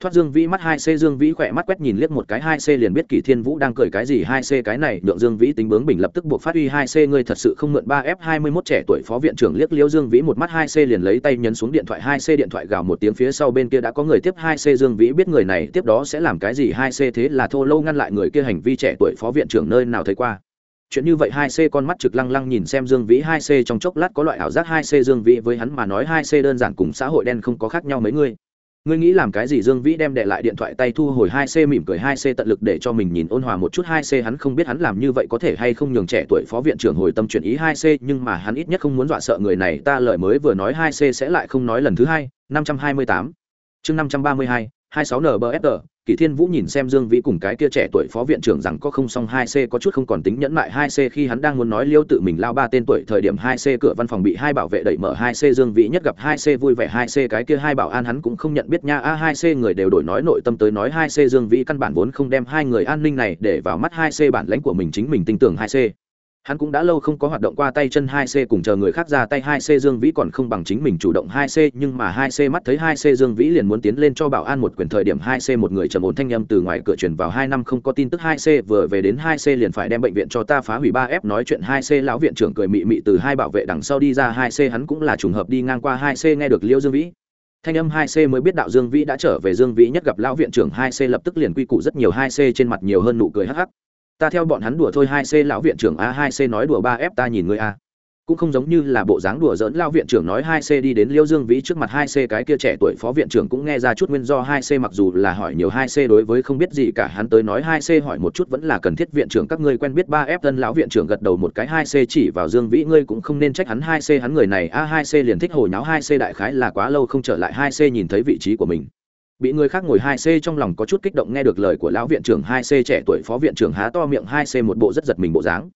thoát dương vĩ mắt hai c, dương vĩ khỏe mắt quét nhìn liếc một cái hai c liền biết kỷ thiên vũ đang cười cái gì. Hai c cái này, nhượng dương vĩ tính bướng bình lập tức buộc phát uy. Hai c, ngươi thật sự không mượn ba f hai mươi mốt trẻ tuổi phó viện trưởng liếc liếu dương vĩ một mắt. Hai c liền lấy tay nhấn xuống điện thoại. Hai c điện thoại gào một tiếng phía sau bên kia đã có người tiếp. Hai c, dương vĩ biết người này tiếp đó sẽ làm cái gì. Hai c thế là thô lâu ngăn lại người kia hành vi trẻ tuổi phó viện trưởng nơi nào thấy qua. Chuyện như vậy hai c con mắt trực lăng lăng nhìn xem dương vĩ. Hai c trong chốc lát có loại ảo giác. Hai c dương vĩ với hắn mà nói, hai c đơn giản cùng xã hội đen không có khác nhau mấy người ngươi nghĩ làm cái gì dương vĩ đem đệ lại điện thoại tay thu hồi hai c mỉm cười hai c tận lực để cho mình nhìn ôn hòa một chút hai c, hắn không biết hắn làm như vậy có thể hay không nhường trẻ tuổi phó viện trưởng hồi tâm chuyển ý hai c, nhưng mà hắn ít nhất không muốn dọa sợ người này, ta lời mới vừa nói hai c sẽ lại không nói lần thứ hai, năm trăm hai mươi tám. Chương năm trăm ba mươi hai 26 NBFR, Kỷ Thiên Vũ nhìn xem Dương Vĩ cùng cái kia trẻ tuổi phó viện trưởng rằng có không xong 2C có chút không còn tính nhẫn nại 2C khi hắn đang muốn nói liêu tự mình lao ba tên tuổi thời điểm 2C cửa văn phòng bị hai bảo vệ đẩy mở 2C Dương Vĩ nhất gặp 2C vui vẻ 2C cái kia hai bảo an hắn cũng không nhận biết nha. A 2C người đều đổi nói nội tâm tới nói 2C Dương Vĩ căn bản vốn không đem hai người an ninh này để vào mắt 2C bản lãnh của mình chính mình tin tưởng 2C hắn cũng đã lâu không có hoạt động qua tay chân hai c cùng chờ người khác ra tay hai c dương vĩ còn không bằng chính mình chủ động hai c, nhưng mà hai c mắt thấy hai c dương vĩ liền muốn tiến lên cho bảo an một quyền thời điểm hai c một người trầm ổn thanh âm từ ngoài cửa truyền vào. Hai năm không có tin tức hai c, vừa về đến hai c liền phải đem bệnh viện cho ta phá hủy. Ba f nói chuyện hai c, lão viện trưởng cười mị mị từ hai bảo vệ đằng sau đi ra. Hai c hắn cũng là trùng hợp đi ngang qua hai c, nghe được liêu dương vĩ. Thanh âm hai c mới biết đạo dương vĩ đã trở về. Dương vĩ nhất gặp lão viện trưởng hai c lập tức liền quy củ rất nhiều. Hai c trên mặt nhiều hơn nụ cười hắc hắc ta theo bọn hắn đùa thôi hai c lão viện trưởng a hai c nói đùa ba f ta nhìn ngươi a cũng không giống như là bộ dáng đùa dỡn lão viện trưởng nói hai c đi đến liêu dương vĩ trước mặt hai c cái kia trẻ tuổi phó viện trưởng cũng nghe ra chút nguyên do hai c mặc dù là hỏi nhiều hai c đối với không biết gì cả hắn tới nói hai c hỏi một chút vẫn là cần thiết viện trưởng các ngươi quen biết ba f tân lão viện trưởng gật đầu một cái hai c chỉ vào dương vĩ ngươi cũng không nên trách hắn hai c hắn người này a hai c liền thích hồi nháo hai c đại khái là quá lâu không trở lại hai c nhìn thấy vị trí của mình bị người khác ngồi hai c trong lòng có chút kích động nghe được lời của lão viện trưởng hai c trẻ tuổi phó viện trưởng há to miệng hai c một bộ rất giật mình bộ dáng.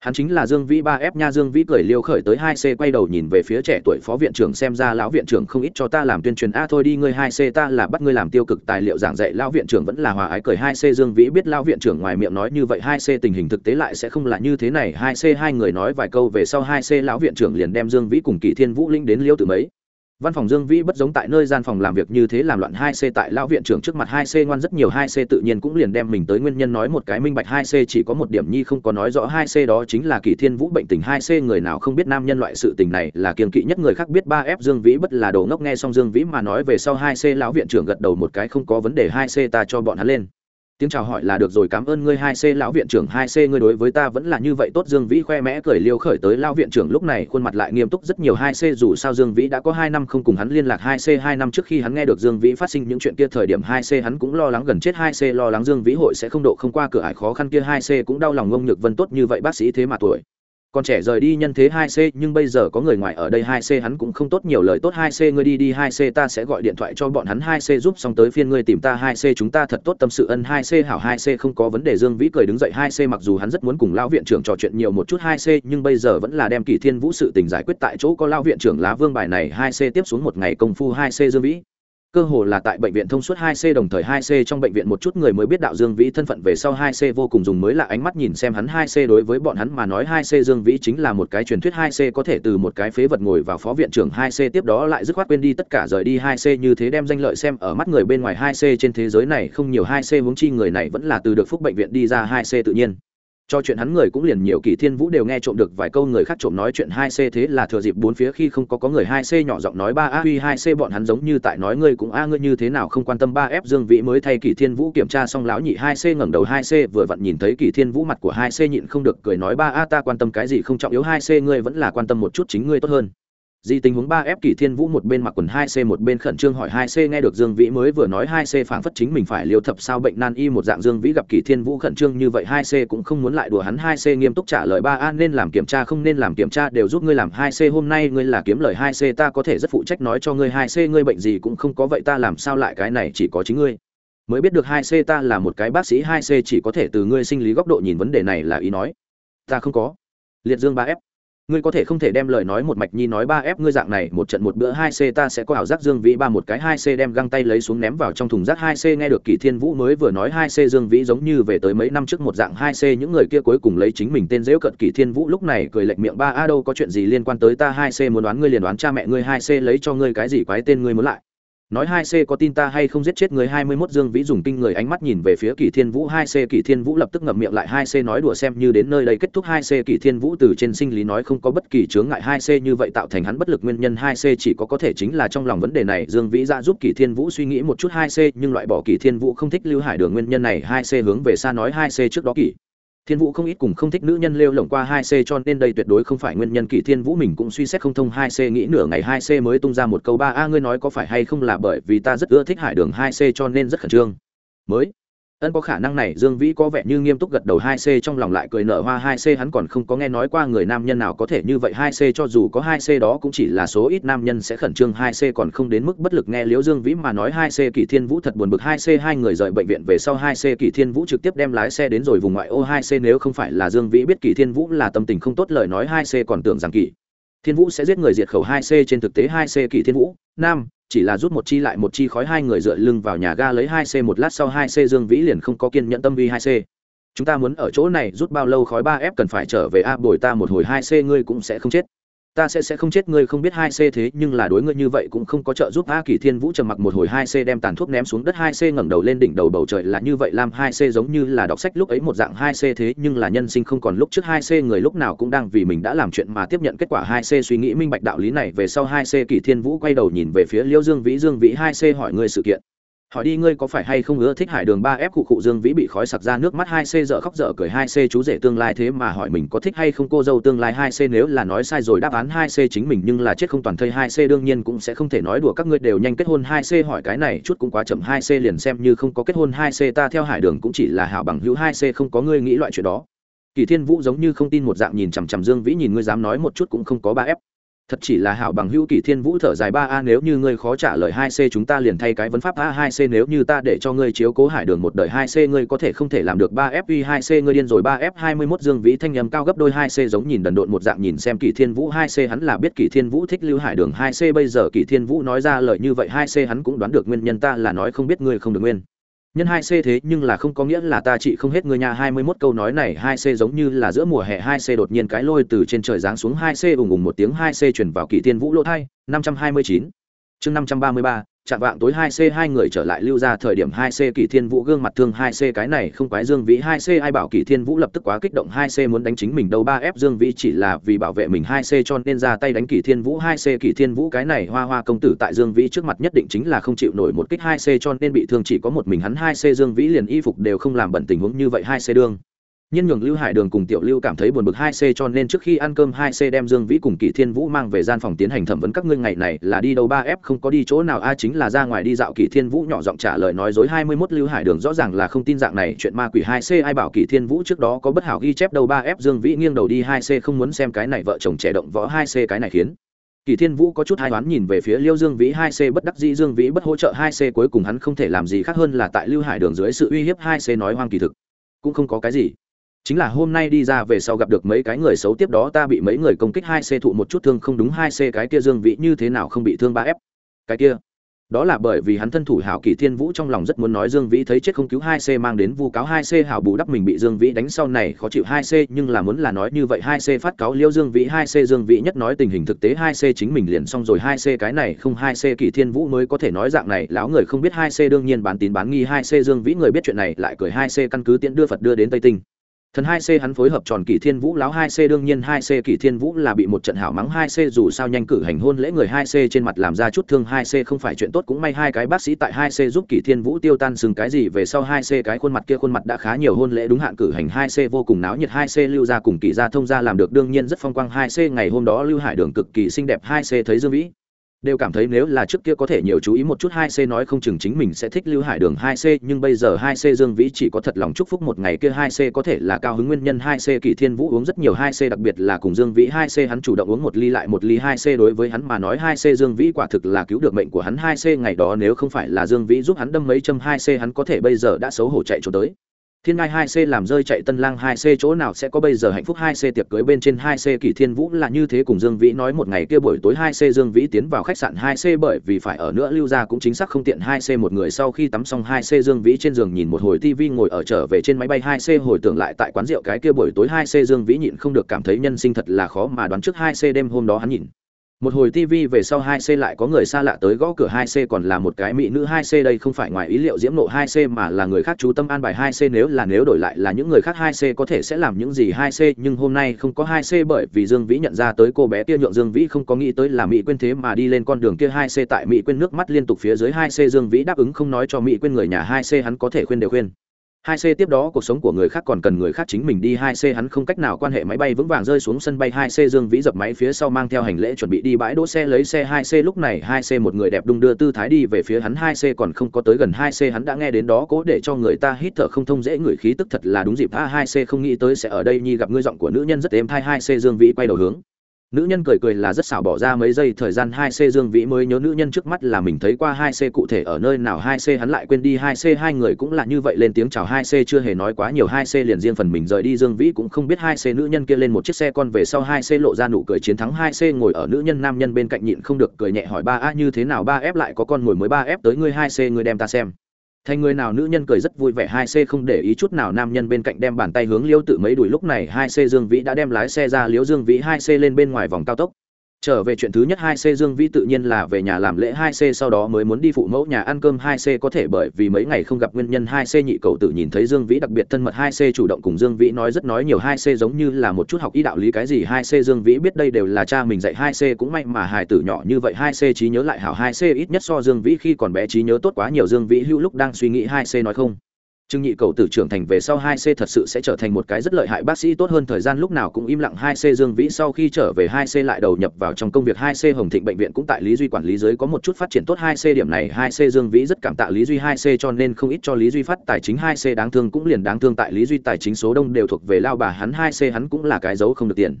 Hắn chính là dương vĩ ba f nha, dương vĩ cười liêu khởi tới hai c quay đầu nhìn về phía trẻ tuổi phó viện trưởng xem ra lão viện trưởng không ít cho ta làm tuyên truyền, a, thôi đi, ngươi hai c ta là bắt ngươi làm tiêu cực tài liệu giảng dạy. Lão viện trưởng vẫn là hòa ái cười, hai c dương vĩ biết lão viện trưởng ngoài miệng nói như vậy, hai c tình hình thực tế lại sẽ không là như thế này. Hai c hai người nói vài câu về sau, hai c lão viện trưởng liền đem dương vĩ cùng kỳ thiên vũ linh đến liêu tự mấy văn phòng dương vĩ bất giống tại nơi gian phòng làm việc như thế làm loạn hai c tại lão viện trưởng trước mặt hai c ngoan rất nhiều hai c tự nhiên cũng liền đem mình tới nguyên nhân nói một cái minh bạch hai c chỉ có một điểm nhi không có nói rõ hai c đó chính là kỳ thiên vũ bệnh tình hai c người nào không biết nam nhân loại sự tình này là kiên kỵ nhất người khác biết ba f dương vĩ bất là đồ ngốc nghe xong dương vĩ mà nói về sau hai c lão viện trưởng gật đầu một cái không có vấn đề hai c ta cho bọn hắn lên tiếng chào hỏi là được rồi, cảm ơn ngươi hai c lão viện trưởng, hai c ngươi đối với ta vẫn là như vậy tốt. Dương vĩ khoe mẽ cười liêu khởi tới lão viện trưởng, lúc này khuôn mặt lại nghiêm túc rất nhiều. Hai c dù sao dương vĩ đã có hai năm không cùng hắn liên lạc. Hai c hai năm trước khi hắn nghe được dương vĩ phát sinh những chuyện kia thời điểm, hai c hắn cũng lo lắng gần chết. Hai c lo lắng dương vĩ hội sẽ không độ không qua cửa ải khó khăn kia. Hai c cũng đau lòng ngông nhược vân tốt như vậy, bác sĩ thế mà tuổi còn trẻ rời đi nhân thế hai c, nhưng bây giờ có người ngoài ở đây hai c, hắn cũng không tốt nhiều lời. Tốt hai c, ngươi đi đi hai c, ta sẽ gọi điện thoại cho bọn hắn hai c giúp, xong tới phiên ngươi tìm ta hai c, chúng ta thật tốt tâm sự ân. Hai c hảo, hai c không có vấn đề. Dương vĩ cười đứng dậy, hai c mặc dù hắn rất muốn cùng lão viện trưởng trò chuyện nhiều một chút hai c, nhưng bây giờ vẫn là đem kỷ thiên vũ sự tình giải quyết tại chỗ. Có lão viện trưởng lá vương bài này, hai c tiếp xuống một ngày công phu hai c, dương vĩ cơ hồ là tại bệnh viện thông suốt 2C đồng thời 2C trong bệnh viện một chút người mới biết đạo Dương Vĩ thân phận về sau 2C vô cùng dùng mới là ánh mắt nhìn xem hắn 2C đối với bọn hắn mà nói 2C Dương Vĩ chính là một cái truyền thuyết 2C có thể từ một cái phế vật ngồi vào phó viện trưởng 2C tiếp đó lại dứt khoát quên đi tất cả rời đi 2C như thế đem danh lợi xem ở mắt người bên ngoài 2C trên thế giới này không nhiều 2C huống chi người này vẫn là từ được phúc bệnh viện đi ra 2C tự nhiên cho chuyện hắn người cũng liền nhiều, kỳ thiên vũ đều nghe trộm được vài câu người khác trộm nói chuyện hai c thế là thừa dịp bốn phía khi không có có người hai c nhỏ giọng nói, ba a huy, hai c bọn hắn giống như tại nói ngươi cũng a, ngươi như thế nào không quan tâm ba f dương vĩ mới thay kỳ thiên vũ kiểm tra xong lão nhị hai c ngẩng đầu hai c, vừa vặn nhìn thấy kỳ thiên vũ mặt của hai c nhịn không được cười nói, ba a, ta quan tâm cái gì không trọng yếu, hai c ngươi vẫn là quan tâm một chút chính ngươi tốt hơn. Di tình huống ba f Kỷ Thiên Vũ một bên mặc quần hai c, một bên khẩn trương hỏi hai c, nghe được Dương Vĩ mới vừa nói hai c phảng phất chính mình phải liều thập sao bệnh nan y một dạng Dương Vĩ gặp Kỷ Thiên Vũ khẩn trương như vậy, hai c cũng không muốn lại đùa hắn, hai c nghiêm túc trả lời ba, a, nên làm kiểm tra, không nên làm kiểm tra, đều giúp ngươi làm hai c, hôm nay ngươi là kiếm lời hai c, ta có thể rất phụ trách nói cho ngươi hai c, ngươi bệnh gì cũng không có vậy, ta làm sao lại cái này, chỉ có chính ngươi. Mới biết được hai c ta là một cái bác sĩ, hai c chỉ có thể từ ngươi sinh lý góc độ nhìn vấn đề này là ý nói. Ta không có. Liệt dương ba f ngươi có thể không thể đem lời nói một mạch nhi nói ba ép ngươi dạng này, một trận một bữa hai c ta sẽ có ảo giác dương vĩ ba một cái hai c đem găng tay lấy xuống ném vào trong thùng rác hai c nghe được kỳ thiên vũ mới vừa nói hai c dương vĩ giống như về tới mấy năm trước một dạng hai c những người kia cuối cùng lấy chính mình tên dễu cận kỳ thiên vũ lúc này cười lệch miệng ba, a đâu có chuyện gì liên quan tới ta, hai c muốn đoán ngươi liền đoán cha mẹ ngươi, hai c lấy cho ngươi cái gì quái tên ngươi muốn lại nói hai c có tin ta hay không giết chết người hai mươi mốt dương vĩ dùng kinh người ánh mắt nhìn về phía kỳ thiên vũ, hai c kỳ thiên vũ lập tức ngậm miệng lại, hai c nói đùa xem như đến nơi đây kết thúc, hai c kỳ thiên vũ từ trên sinh lý nói không có bất kỳ chướng ngại, hai c như vậy tạo thành hắn bất lực nguyên nhân, hai c chỉ có có thể chính là trong lòng vấn đề này. Dương vĩ ra giúp kỳ thiên vũ suy nghĩ một chút, hai c nhưng loại bỏ kỳ thiên vũ không thích lưu hải đường nguyên nhân này, hai c hướng về xa nói, hai c trước đó kỳ thiên vũ không ít cùng không thích nữ nhân lêu lỏng qua hai c cho nên đây tuyệt đối không phải nguyên nhân, kỳ thiên vũ mình cũng suy xét không thông hai c, nghĩ nửa ngày hai c mới tung ra một câu ba a, ngươi nói có phải hay không là bởi vì ta rất ưa thích hải đường hai c cho nên rất khẩn trương. Mới ân có khả năng này, dương vĩ có vẻ như nghiêm túc gật đầu hai c trong lòng lại cười nở hoa hai c hắn còn không có nghe nói qua người nam nhân nào có thể như vậy hai c cho dù có hai c đó cũng chỉ là số ít nam nhân sẽ khẩn trương hai c còn không đến mức bất lực nghe liễu dương vĩ mà nói hai c kỷ thiên vũ thật buồn bực, hai c hai người rời bệnh viện về sau hai c kỷ thiên vũ trực tiếp đem lái xe đến rồi vùng ngoại ô, hai c nếu không phải là dương vĩ biết kỷ thiên vũ là tâm tình không tốt lời nói, hai c còn tưởng rằng kỷ thiên vũ sẽ giết người diệt khẩu hai c trên thực tế hai c kỷ thiên vũ. Nam, chỉ là rút một chi lại một chi khói hai người dựa lưng vào nhà ga lấy hai c một lát sau hai c dương vĩ liền không có kiên nhẫn tâm vi hai c. Chúng ta muốn ở chỗ này rút bao lâu khói ba f cần phải trở về a, bồi ta một hồi hai c, ngươi cũng sẽ không chết ta sẽ sẽ không chết, ngươi không biết hai c thế, nhưng là đối ngươi như vậy cũng không có trợ giúp. A kỳ thiên vũ trầm mặc một hồi, hai c đem tàn thuốc ném xuống đất, hai c ngẩng đầu lên đỉnh đầu bầu trời là như vậy, làm hai c giống như là đọc sách lúc ấy một dạng hai c thế, nhưng là nhân sinh không còn lúc trước, hai c người lúc nào cũng đang vì mình đã làm chuyện mà tiếp nhận kết quả. Hai c suy nghĩ minh bạch đạo lý này, về sau hai c kỳ thiên vũ quay đầu nhìn về phía liêu dương vĩ. Dương vĩ, hai c hỏi ngươi sự kiện hỏi đi, ngươi có phải hay không ưa thích hải đường ba ép cụ cụ dương vĩ bị khói sặc ra nước mắt hai c dở khóc dở cười hai c chú rể tương lai thế mà hỏi mình có thích hay không cô dâu tương lai hai c nếu là nói sai rồi đáp án hai c chính mình nhưng là chết không toàn thây hai c đương nhiên cũng sẽ không thể nói đùa, các ngươi đều nhanh kết hôn hai c hỏi cái này chút cũng quá chậm hai c liền xem như không có kết hôn hai c ta theo hải đường cũng chỉ là hảo bằng hữu hai c không có ngươi nghĩ loại chuyện đó kỳ thiên vũ giống như không tin một dạng nhìn chằm chằm dương vĩ, nhìn ngươi dám nói một chút cũng không có ba ép thật chỉ là hảo bằng hữu kỷ thiên vũ thở dài ba a, nếu như ngươi khó trả lời hai c chúng ta liền thay cái vấn pháp a hai c, nếu như ta để cho ngươi chiếu cố hải đường một đời hai c, ngươi có thể không thể làm được ba f hai c, ngươi điên rồi. Ba f hai mươi mốt dương vĩ thanh nhầm cao gấp đôi hai c, giống nhìn đần độn một dạng nhìn xem kỷ thiên vũ hai c, hắn là biết kỷ thiên vũ thích lưu hải đường hai c, bây giờ kỷ thiên vũ nói ra lời như vậy hai c, hắn cũng đoán được nguyên nhân, ta là nói không biết, ngươi không được nguyên nhân hai c thế nhưng là không có nghĩa là ta trị không hết người nhà hai mươi 21 câu nói này, hai c giống như là giữa mùa hè, hai c đột nhiên cái lôi từ trên trời giáng xuống, hai c ùng ùng một tiếng, hai c chuyển vào kỳ tiên vũ lỗ thai, năm trăm hai mươi chín. Chương năm trăm ba mươi ba chạm vạng tối hai c, hai người trở lại lưu ra thời điểm hai c kỷ thiên vũ gương mặt thương hai c, cái này không quái dương vĩ hai c, ai bảo kỷ thiên vũ lập tức quá kích động hai c muốn đánh chính mình đâu, ba f dương vĩ chỉ là vì bảo vệ mình hai c cho nên ra tay đánh kỷ thiên vũ hai c. Kỷ thiên vũ cái này hoa hoa công tử tại dương vĩ trước mặt nhất định chính là không chịu nổi một kích hai c cho nên bị thương chỉ có một mình hắn hai c, dương vĩ liền y phục đều không làm bẩn tình huống như vậy hai c đương. Nhân nhường lưu hải đường cùng tiểu lưu cảm thấy buồn bực hai c cho nên trước khi ăn cơm hai c đem dương vĩ cùng kỳ thiên vũ mang về gian phòng tiến hành thẩm vấn các ngươi ngày này là đi đâu, ba f không có đi chỗ nào, a à chính là ra ngoài đi dạo. Kỳ thiên vũ nhỏ giọng trả lời nói dối, hai mươi 21 lưu hải đường rõ ràng là không tin dạng này, chuyện ma quỷ hai c ai bảo kỳ thiên vũ trước đó có bất hảo ghi chép đâu, ba f dương vĩ nghiêng đầu đi, hai c không muốn xem cái này, vợ chồng trẻ động võ hai c cái này khiến. Kỳ thiên vũ có chút hai đoán nhìn về phía liêu dương vĩ, hai c bất đắc dĩ, dương vĩ bất hỗ trợ, hai c cuối cùng hắn không thể làm gì khác hơn là tại lưu hải đường dưới sự uy hiếp, hai c nói hoang kỳ thực. Cũng không có cái gì chính là hôm nay đi ra về sau gặp được mấy cái người xấu tiếp đó ta bị mấy người công kích hai c thụ một chút thương không đúng hai c cái kia dương vĩ như thế nào không bị thương ba f cái kia đó là bởi vì hắn thân thủ hảo kỳ thiên vũ trong lòng rất muốn nói dương vĩ thấy chết không cứu hai c mang đến vu cáo hai c hảo bù đắp mình bị dương vĩ đánh sau này khó chịu hai c nhưng là muốn là nói như vậy hai c phát cáo liêu dương vĩ hai c dương vĩ nhất nói tình hình thực tế hai c chính mình liền xong rồi hai c cái này không hai c kỳ thiên vũ mới có thể nói dạng này lão người không biết hai c đương nhiên bán tín bán nghi hai c dương vĩ người biết chuyện này lại cười hai c căn cứ tiễn đưa phật đưa đến tây tinh thần hai c hắn phối hợp tròn kỷ thiên vũ láo hai c đương nhiên hai c kỷ thiên vũ là bị một trận hảo mắng hai c dù sao nhanh cử hành hôn lễ người hai c trên mặt làm ra chút thương hai c không phải chuyện tốt cũng may hai cái bác sĩ tại hai c giúp kỷ thiên vũ tiêu tan sừng cái gì về sau hai c cái khuôn mặt kia khuôn mặt đã khá nhiều hôn lễ đúng hạn cử hành hai c vô cùng náo nhiệt hai c lưu ra cùng kỷ gia thông gia làm được đương nhiên rất phong quang hai c ngày hôm đó lưu hải đường cực kỳ xinh đẹp hai c thấy dương vĩ đều cảm thấy nếu là trước kia có thể nhiều chú ý một chút hai c nói không chừng chính mình sẽ thích lưu hải đường hai c, nhưng bây giờ hai c dương vĩ chỉ có thật lòng chúc phúc một ngày kia hai c có thể là cao hứng nguyên nhân hai c kỳ thiên vũ uống rất nhiều hai c, đặc biệt là cùng dương vĩ hai c hắn chủ động uống một ly lại một ly hai c đối với hắn mà nói hai c dương vĩ quả thực là cứu được mệnh của hắn hai c, ngày đó nếu không phải là dương vĩ giúp hắn đâm mấy châm hai c hắn có thể bây giờ đã xấu hổ chạy trốn tới thiên ngai hai c làm rơi chạy tân lang hai c, chỗ nào sẽ có bây giờ hạnh phúc hai c tiệc cưới bên trên hai c, kỷ thiên vũ là như thế cùng dương vĩ nói một ngày kia buổi tối hai c, dương vĩ tiến vào khách sạn hai c bởi vì phải ở nữa, lưu ra cũng chính xác không tiện hai c một người sau khi tắm xong hai c, dương vĩ trên giường nhìn một hồi tv ngồi ở trở về trên máy bay hai c, hồi tưởng lại tại quán rượu cái kia buổi tối hai c, dương vĩ nhịn không được cảm thấy nhân sinh thật là khó mà đoán trước hai c đêm hôm đó hắn nhìn một hồi tv về sau 2C lại có người xa lạ tới gõ cửa 2C còn là một cái mỹ nữ 2C đây không phải ngoài ý liệu diễm nộ 2C mà là người khác chú tâm an bài 2C nếu là nếu đổi lại là những người khác 2C có thể sẽ làm những gì 2C nhưng hôm nay không có 2C bởi vì Dương Vĩ nhận ra tới cô bé kia nhượng Dương Vĩ không có nghĩ tới là mỹ quên thế mà đi lên con đường kia 2C tại mỹ quên nước mắt liên tục phía dưới 2C Dương Vĩ đáp ứng không nói cho mỹ quên người nhà 2C hắn có thể khuyên đều khuyên hai c tiếp đó cuộc sống của người khác còn cần người khác chính mình đi. Hai c hắn không cách nào quan hệ máy bay vững vàng rơi xuống sân bay. Hai c dương vĩ dập máy phía sau mang theo hành lễ chuẩn bị đi bãi đỗ xe lấy xe. Hai c lúc này, hai c một người đẹp đung đưa tư thái đi về phía hắn. Hai c còn không có tới gần. Hai c hắn đã nghe đến đó, cố để cho người ta hít thở không thông dễ người khí tức thật là đúng dịp. A, hai c không nghĩ tới sẽ ở đây. Nhi gặp ngươi giọng của nữ nhân rất êm thai. Hai c dương vĩ quay đầu hướng nữ nhân cười cười là rất xảo bỏ ra mấy giây thời gian hai c dương vĩ mới nhớ nữ nhân trước mắt là mình thấy qua hai c cụ thể ở nơi nào hai c hắn lại quên đi hai c hai người cũng là như vậy lên tiếng chào hai c chưa hề nói quá nhiều hai c liền riêng phần mình rời đi dương vĩ cũng không biết hai c nữ nhân kia lên một chiếc xe con về sau hai c lộ ra nụ cười chiến thắng hai c ngồi ở nữ nhân nam nhân bên cạnh nhịn không được cười nhẹ hỏi ba a như thế nào ba f lại có con ngồi mới ba f tới ngươi hai c ngươi đem ta xem thành người nào nữ nhân cười rất vui vẻ, hai c không để ý chút nào nam nhân bên cạnh đem bàn tay hướng liêu tự mấy đuổi. Lúc này hai c dương vĩ đã đem lái xe ra liễu dương vĩ hai c lên bên ngoài vòng cao tốc trở về chuyện thứ nhất hai c dương vĩ tự nhiên là về nhà làm lễ hai c, sau đó mới muốn đi phụ mẫu nhà ăn cơm hai c, có thể bởi vì mấy ngày không gặp nguyên nhân hai c nhị cầu tự nhìn thấy dương vĩ đặc biệt thân mật hai c, chủ động cùng dương vĩ nói rất nói nhiều hai c, giống như là một chút học ý đạo lý cái gì hai c, dương vĩ biết đây đều là cha mình dạy hai c, cũng may mà hài tử nhỏ như vậy hai c, trí nhớ lại hảo hai c, ít nhất so dương vĩ khi còn bé trí nhớ tốt quá nhiều, dương vĩ hữu lúc đang suy nghĩ hai c nói không? Trương Nhị cầu tử trưởng thành về sau 2C thật sự sẽ trở thành một cái rất lợi hại bác sĩ tốt hơn thời gian lúc nào cũng im lặng 2C Dương Vĩ sau khi trở về 2C lại đầu nhập vào trong công việc 2C Hồng Thịnh bệnh viện cũng tại Lý Duy quản lý dưới có một chút phát triển tốt 2C điểm này 2C Dương Vĩ rất cảm tạ Lý Duy 2C cho nên không ít cho Lý Duy phát tài chính 2C đáng thương cũng liền đáng thương tại Lý Duy tài chính số đông đều thuộc về lao bà hắn 2C hắn cũng là cái dấu không được tiền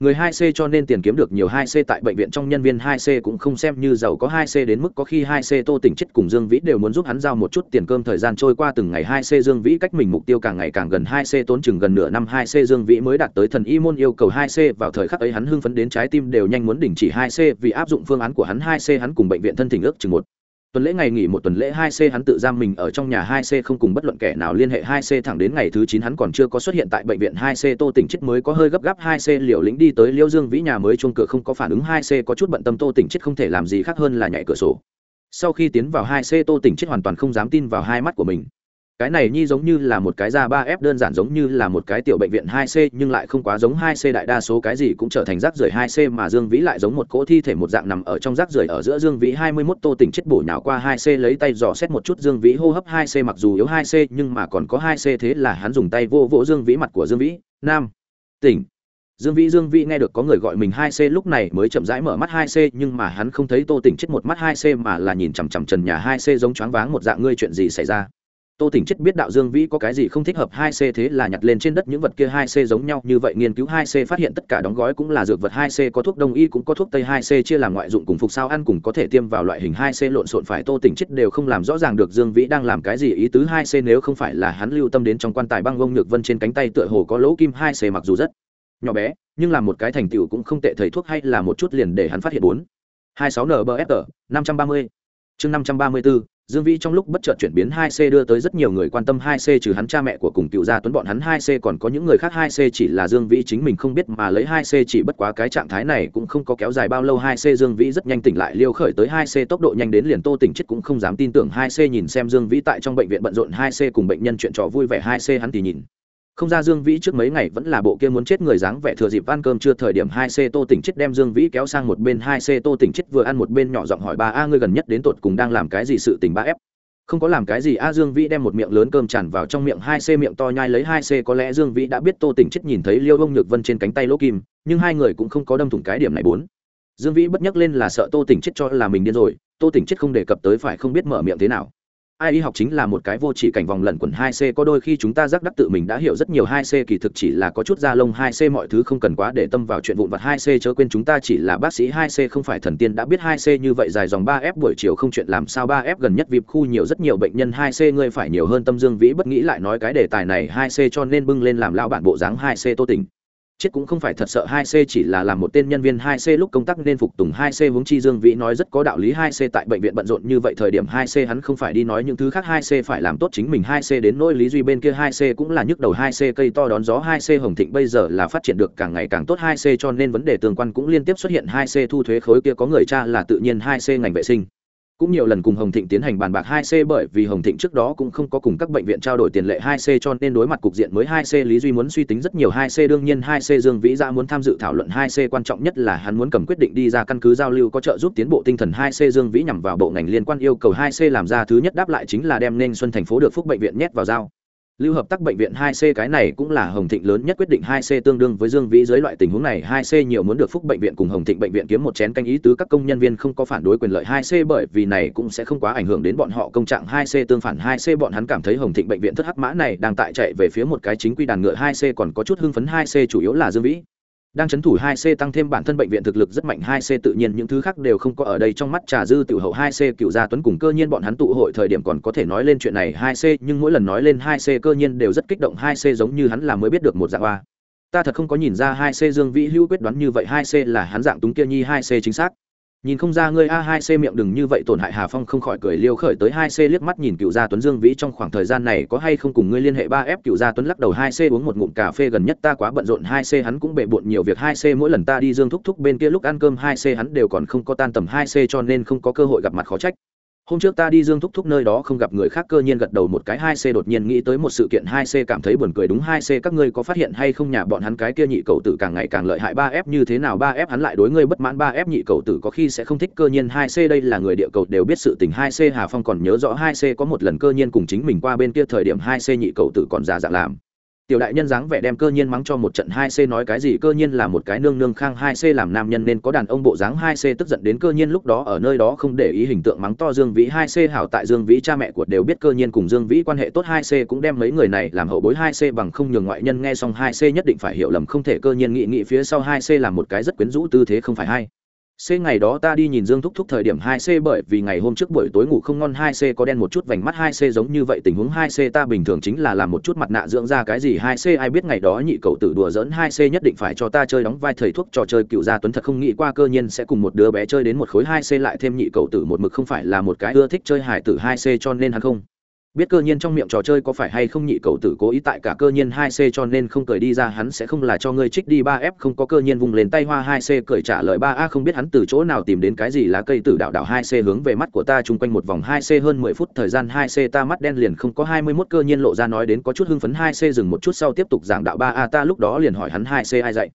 người 2C cho nên tiền kiếm được nhiều 2C tại bệnh viện trong nhân viên 2C cũng không xem như giàu có 2C đến mức có khi 2C Tô Tỉnh chết cùng Dương Vĩ đều muốn giúp hắn giao một chút tiền cơm thời gian trôi qua từng ngày. 2C Dương Vĩ cách mình mục tiêu càng ngày càng gần 2C tốn chừng gần nửa năm. 2C Dương Vĩ mới đạt tới thần y môn yêu cầu. 2C vào thời khắc ấy hắn hưng phấn đến trái tim đều nhanh muốn đình chỉ. 2C vì áp dụng phương án của hắn 2C hắn cùng bệnh viện thân thỉnh ước chừng một tuần lễ ngày nghỉ một tuần lễ hai c hắn tự giam mình ở trong nhà hai c không cùng bất luận kẻ nào liên hệ hai c thẳng đến ngày thứ chín hắn còn chưa có xuất hiện tại bệnh viện hai c tô tỉnh chết mới có hơi gấp gáp hai c liều lĩnh đi tới liêu dương vĩ nhà mới chuông cửa không có phản ứng hai c có chút bận tâm tô tỉnh chết không thể làm gì khác hơn là nhảy cửa sổ. Sau khi tiến vào hai c tô tỉnh chết hoàn toàn không dám tin vào hai mắt của mình cái này nhi giống như là một cái da ba f đơn giản giống như là một cái tiểu bệnh viện hai c, nhưng lại không quá giống hai c. Đại đa số cái gì cũng trở thành rác rưởi hai c mà dương vĩ lại giống một cỗ thi thể một dạng nằm ở trong rác rưởi ở giữa dương vĩ hai mươi 21 tô tỉnh chết bổ nhào qua hai c, lấy tay dò xét một chút dương vĩ hô hấp hai c, mặc dù yếu hai c, nhưng mà còn có hai c thế là hắn dùng tay vô vỗ dương vĩ mặt của dương vĩ. Nam, tỉnh. Dương vĩ dương vĩ nghe được có người gọi mình hai c lúc này mới chậm rãi mở mắt hai c, nhưng mà hắn không thấy tô tỉnh chết một mắt hai c mà là nhìn chằm chằm trần nhà hai c giống choáng váng một dạng. Ngươi chuyện gì xảy ra? Tô tỉnh chết biết đạo dương vĩ có cái gì không thích hợp hai c thế là nhặt lên trên đất những vật kia hai c giống nhau như vậy, nghiên cứu hai c phát hiện tất cả đóng gói cũng là dược vật hai c, có thuốc đông y cũng có thuốc tây hai c, chia làm ngoại dụng cùng phục sao ăn cùng có thể tiêm vào loại hình hai c, lộn xộn phải tô tỉnh chết đều không làm rõ ràng được dương vĩ đang làm cái gì, ý tứ hai c nếu không phải là hắn lưu tâm đến trong quan tài băng vông nhược vân trên cánh tay tựa hồ có lỗ kim hai c mặc dù rất nhỏ bé, nhưng là một cái thành tựu cũng không tệ, thầy thuốc hay là một chút liền để hắn phát hiện bốn. hai sáu nbfr năm trăm ba mươi. Chương năm trăm ba mươi bốn Dương Vĩ trong lúc bất chợt chuyển biến 2C đưa tới rất nhiều người quan tâm 2C trừ hắn cha mẹ của cùng cựu gia tuấn bọn hắn 2C còn có những người khác 2C chỉ là Dương Vĩ chính mình không biết mà lấy 2C chỉ bất quá cái trạng thái này cũng không có kéo dài bao lâu 2C Dương Vĩ rất nhanh tỉnh lại liêu khởi tới 2C tốc độ nhanh đến liền Tô tỉnh chết cũng không dám tin tưởng 2C nhìn xem Dương Vĩ tại trong bệnh viện bận rộn 2C cùng bệnh nhân chuyện trò vui vẻ 2C hắn thì nhìn không ra dương vĩ trước mấy ngày vẫn là bộ kia muốn chết người dáng vẻ thừa dịp ăn cơm chưa thời điểm hai c tô tỉnh chết đem dương vĩ kéo sang một bên, hai c tô tỉnh chết vừa ăn một bên nhỏ giọng hỏi, ba a, ngươi gần nhất đến tột cùng đang làm cái gì sự tình ba ép không có làm cái gì a. Dương vĩ đem một miệng lớn cơm tràn vào trong miệng, hai c miệng to nhai lấy hai c có lẽ dương vĩ đã biết tô tỉnh chết nhìn thấy liêu bông nhược vân trên cánh tay lỗ kim, nhưng hai người cũng không có đâm thủng cái điểm này bốn. Dương vĩ bất nhắc lên là sợ tô tỉnh chết cho là mình điên rồi, tô tỉnh chết không đề cập tới phải không biết mở miệng thế nào ai y học chính là một cái vô chỉ cảnh vòng lẩn quẩn hai c, có đôi khi chúng ta giác đắc tự mình đã hiểu rất nhiều hai c, kỳ thực chỉ là có chút da lông hai c, mọi thứ không cần quá để tâm vào chuyện vụn vặt hai c, chớ quên chúng ta chỉ là bác sĩ hai c, không phải thần tiên đã biết hai c như vậy, dài dòng ba f buổi chiều không chuyện làm sao ba f gần nhất vịp khu nhiều rất nhiều bệnh nhân hai c, ngươi phải nhiều hơn tâm dương vĩ bất nghĩ lại nói cái đề tài này hai c cho nên bưng lên làm lao bản bộ dáng hai c tô tỉnh chết cũng không phải thật sợ hai c chỉ là làm một tên nhân viên hai c lúc công tác nên phục tùng hai c hướng chi Dương Vĩ nói rất có đạo lý hai c tại bệnh viện bận rộn như vậy thời điểm hai c hắn không phải đi nói những thứ khác hai c phải làm tốt chính mình hai c đến nỗi lý duy bên kia hai c cũng là nhức đầu hai c cây to đón gió hai c Hồng Thịnh bây giờ là phát triển được càng ngày càng tốt hai c cho nên vấn đề tương quan cũng liên tiếp xuất hiện hai c thu thuế khối kia có người cha là tự nhiên hai c ngành vệ sinh cũng nhiều lần cùng hồng thịnh tiến hành bàn bạc 2C bởi vì hồng thịnh trước đó cũng không có cùng các bệnh viện trao đổi tiền lệ 2C cho nên đối mặt cục diện mới 2C lý duy muốn suy tính rất nhiều 2C đương nhiên 2C dương vĩ ra muốn tham dự thảo luận 2C quan trọng nhất là hắn muốn cầm quyết định đi ra căn cứ giao lưu có trợ giúp tiến bộ tinh thần 2C dương vĩ nhằm vào bộ ngành liên quan yêu cầu 2C làm ra thứ nhất đáp lại chính là đem nên xuân thành phố được phúc bệnh viện nhét vào giao lưu hợp tác bệnh viện 2C cái này cũng là Hồng Thịnh lớn nhất quyết định 2C tương đương với Dương Vĩ dưới loại tình huống này. 2C nhiều muốn được phúc bệnh viện cùng Hồng Thịnh bệnh viện kiếm một chén canh ý tứ các công nhân viên không có phản đối quyền lợi 2C bởi vì này cũng sẽ không quá ảnh hưởng đến bọn họ công trạng. 2C tương phản. 2C bọn hắn cảm thấy Hồng Thịnh bệnh viện thất hắc mã này đang tại chạy về phía một cái chính quy đàn ngựa. 2C còn có chút hưng phấn. 2C chủ yếu là Dương Vĩ đang chấn thủ 2C tăng thêm bản thân bệnh viện thực lực rất mạnh 2C tự nhiên những thứ khác đều không có ở đây trong mắt trà dư tiểu hậu 2C cựu gia tuấn cùng cơ nhiên bọn hắn tụ hội thời điểm còn có thể nói lên chuyện này 2C nhưng mỗi lần nói lên 2C cơ nhiên đều rất kích động 2C giống như hắn là mới biết được một dạng hoa ta thật không có nhìn ra 2C dương vĩ hữu quyết đoán như vậy 2C là hắn dạng túng kia nhi 2C chính xác nhìn không ra ngươi a hai c miệng đừng như vậy tổn hại hà phong không khỏi cười liêu khởi tới hai c liếc mắt nhìn cựu gia tuấn dương vĩ trong khoảng thời gian này có hay không cùng ngươi liên hệ ba f. Cựu gia tuấn lắc đầu hai c uống một ngụm cà phê gần nhất ta quá bận rộn hai c hắn cũng bệ bộn nhiều việc hai c mỗi lần ta đi dương thúc thúc bên kia lúc ăn cơm hai c hắn đều còn không có tan tầm hai c cho nên không có cơ hội gặp mặt khó trách hôm trước ta đi dương thúc thúc nơi đó không gặp người khác, cơ nhiên gật đầu một cái, hai c đột nhiên nghĩ tới một sự kiện, hai c cảm thấy buồn cười, đúng, hai c, các ngươi có phát hiện hay không? Nhà bọn hắn cái kia nhị cầu tử càng ngày càng lợi hại, ba f như thế nào? Ba f hắn lại đối ngươi bất mãn, ba f nhị cầu tử có khi sẽ không thích, cơ nhiên hai c đây là người địa cầu đều biết sự tình, hai c hà phong còn nhớ rõ hai c có một lần cơ nhiên cùng chính mình qua bên kia thời điểm, hai c nhị cầu tử còn già dạng làm tiểu đại nhân dáng vẻ đem cơ nhiên mắng cho một trận hai c nói cái gì, cơ nhiên là một cái nương nương khang hai c, làm nam nhân nên có đàn ông bộ dáng hai c, tức giận đến cơ nhiên lúc đó ở nơi đó không để ý hình tượng mắng to dương vĩ hai c, hảo tại dương vĩ cha mẹ của đều biết cơ nhiên cùng dương vĩ quan hệ tốt hai c, cũng đem mấy người này làm hậu bối hai c bằng không nhường ngoại nhân nghe xong hai c nhất định phải hiểu lầm, không thể cơ nhiên nghị nghị phía sau hai c là một cái rất quyến rũ tư thế không phải hai C ngày đó ta đi nhìn Dương Thúc Thúc thời điểm 2C bởi vì ngày hôm trước buổi tối ngủ không ngon 2C có đen một chút vành mắt 2C giống như vậy, tình huống 2C ta bình thường chính là làm một chút mặt nạ dưỡng ra cái gì 2C ai biết ngày đó nhị cậu tử đùa giỡn 2C nhất định phải cho ta chơi đóng vai thầy thuốc trò chơi, cựu gia tuấn thật không nghĩ qua cơ nhiên sẽ cùng một đứa bé chơi đến một khối 2C lại thêm nhị cậu tử một mực không phải là một cái ưa thích chơi hài tử 2C cho nên hắn không biết cơ nhiên trong miệng trò chơi có phải hay không nhị cầu tử cố ý tại cả cơ nhiên hai c cho nên không cười đi ra, hắn sẽ không là cho ngươi trích đi ba f, không có cơ nhiên vùng lên tay hoa hai c cười trả lời ba a, không biết hắn từ chỗ nào tìm đến cái gì lá cây tử đạo đạo hai c hướng về mắt của ta chung quanh một vòng hai c hơn mười phút thời gian hai c ta mắt đen liền không có hai mươi 21 cơ nhiên lộ ra nói đến có chút hưng phấn hai c dừng một chút sau tiếp tục giảng đạo ba a, ta lúc đó liền hỏi hắn hai c ai dạy.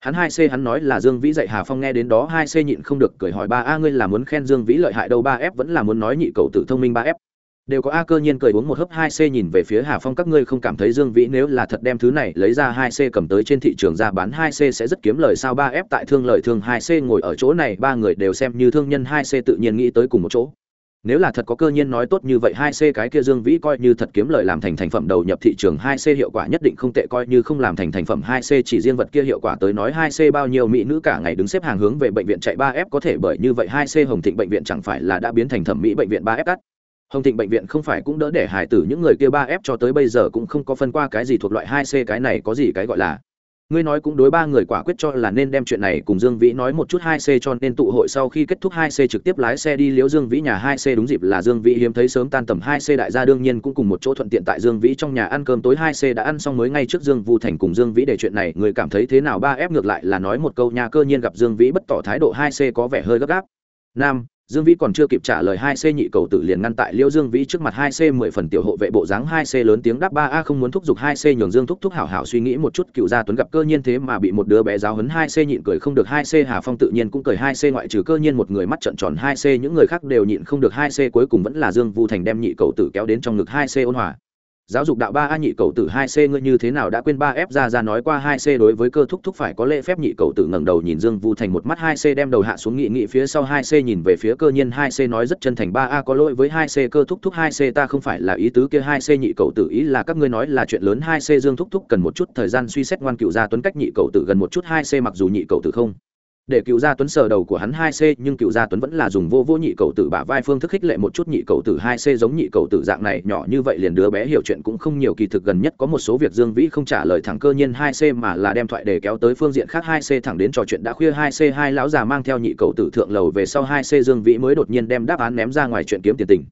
Hắn hai c hắn nói là dương vĩ dạy hà phong nghe đến đó hai c nhịn không được cười hỏi ba a, ngươi là muốn khen dương vĩ lợi hại đâu ba f, vẫn là muốn nói nhị cầu tử thông minh ba f đều có a cơ nhiên cười uống một hớp hai c nhìn về phía hà phong các ngươi không cảm thấy dương vĩ nếu là thật đem thứ này lấy ra hai c cầm tới trên thị trường ra bán hai c sẽ rất kiếm lời sao ba f tại thương lợi thương hai c ngồi ở chỗ này ba người đều xem như thương nhân hai c tự nhiên nghĩ tới cùng một chỗ nếu là thật có cơ nhiên nói tốt như vậy hai c cái kia dương vĩ coi như thật kiếm lời làm thành thành phẩm đầu nhập thị trường hai c hiệu quả nhất định không tệ coi như không làm thành thành phẩm hai c chỉ riêng vật kia hiệu quả tới nói hai c bao nhiêu mỹ nữ cả ngày đứng xếp hàng hướng về bệnh viện chạy ba f có thể bởi như vậy hai c hồng thịnh bệnh viện chẳng phải là đã biến thành thẩm mỹ bệnh viện ba f cắt hồng thịnh bệnh viện không phải cũng đỡ để hải tử những người kia ba f cho tới bây giờ cũng không có phân qua cái gì thuộc loại hai c, cái này có gì cái gọi là. Ngươi nói cũng đối ba người quả quyết cho là nên đem chuyện này cùng dương vĩ nói một chút hai c cho nên tụ hội sau khi kết thúc hai c trực tiếp lái xe đi liễu dương vĩ nhà hai c đúng dịp là dương vĩ hiếm thấy sớm tan tầm hai c đại gia đương nhiên cũng cùng một chỗ thuận tiện tại dương vĩ trong nhà ăn cơm tối hai c đã ăn xong mới ngay trước dương vu thành cùng dương vĩ để chuyện này, người cảm thấy thế nào ba ép ngược lại là nói một câu nhà cơ nhiên gặp dương vĩ bất tỏ thái độ hai c có vẻ hơi gấp gáp. Nam dương vĩ còn chưa kịp trả lời hai c nhị cầu tử liền ngăn tại liễu dương vĩ trước mặt hai c mười phần tiểu hộ vệ bộ dáng hai c lớn tiếng đáp ba a không muốn thúc giục hai c nhường dương thúc thúc hảo hảo suy nghĩ một chút, cựu gia tuấn gặp cơ nhiên thế mà bị một đứa bé giáo hấn hai c nhịn cười không được hai c, hà phong tự nhiên cũng cười hai c ngoại trừ cơ nhiên một người mắt trợn tròn hai c, những người khác đều nhịn không được hai c, cuối cùng vẫn là dương vu thành đem nhị cầu tử kéo đến trong ngực hai c ôn hòa giáo dục đạo ba a nhị cầu tử hai c ngươi như thế nào đã quên ba f ra ra nói qua hai c đối với cơ thúc thúc phải có lễ phép nhị cầu tử ngẩng đầu nhìn dương vu thành một mắt hai c đem đầu hạ xuống nghị nghị phía sau hai c nhìn về phía cơ nhiên hai c nói rất chân thành, ba a có lỗi với hai c, cơ thúc thúc hai c ta không phải là ý tứ kia hai c nhị cầu tử, ý là các ngươi nói là chuyện lớn hai c dương thúc thúc cần một chút thời gian suy xét ngoan cựu gia tuấn cách nhị cầu tử gần một chút hai c mặc dù nhị cầu tử không để cựu gia tuấn sờ đầu của hắn hai c, nhưng cựu gia tuấn vẫn là dùng vô vô nhị cầu tử bả vai phương thức khích lệ một chút nhị cầu tử hai c giống nhị cầu tử dạng này, nhỏ như vậy liền đứa bé hiểu chuyện cũng không nhiều, kỳ thực gần nhất có một số việc dương vĩ không trả lời thẳng cơ nhiên hai c mà là đem thoại để kéo tới phương diện khác hai c thẳng đến trò chuyện đã khuya hai c, hai lão già mang theo nhị cầu tử thượng lầu về sau hai c dương vĩ mới đột nhiên đem đáp án ném ra ngoài chuyện kiếm tiền tình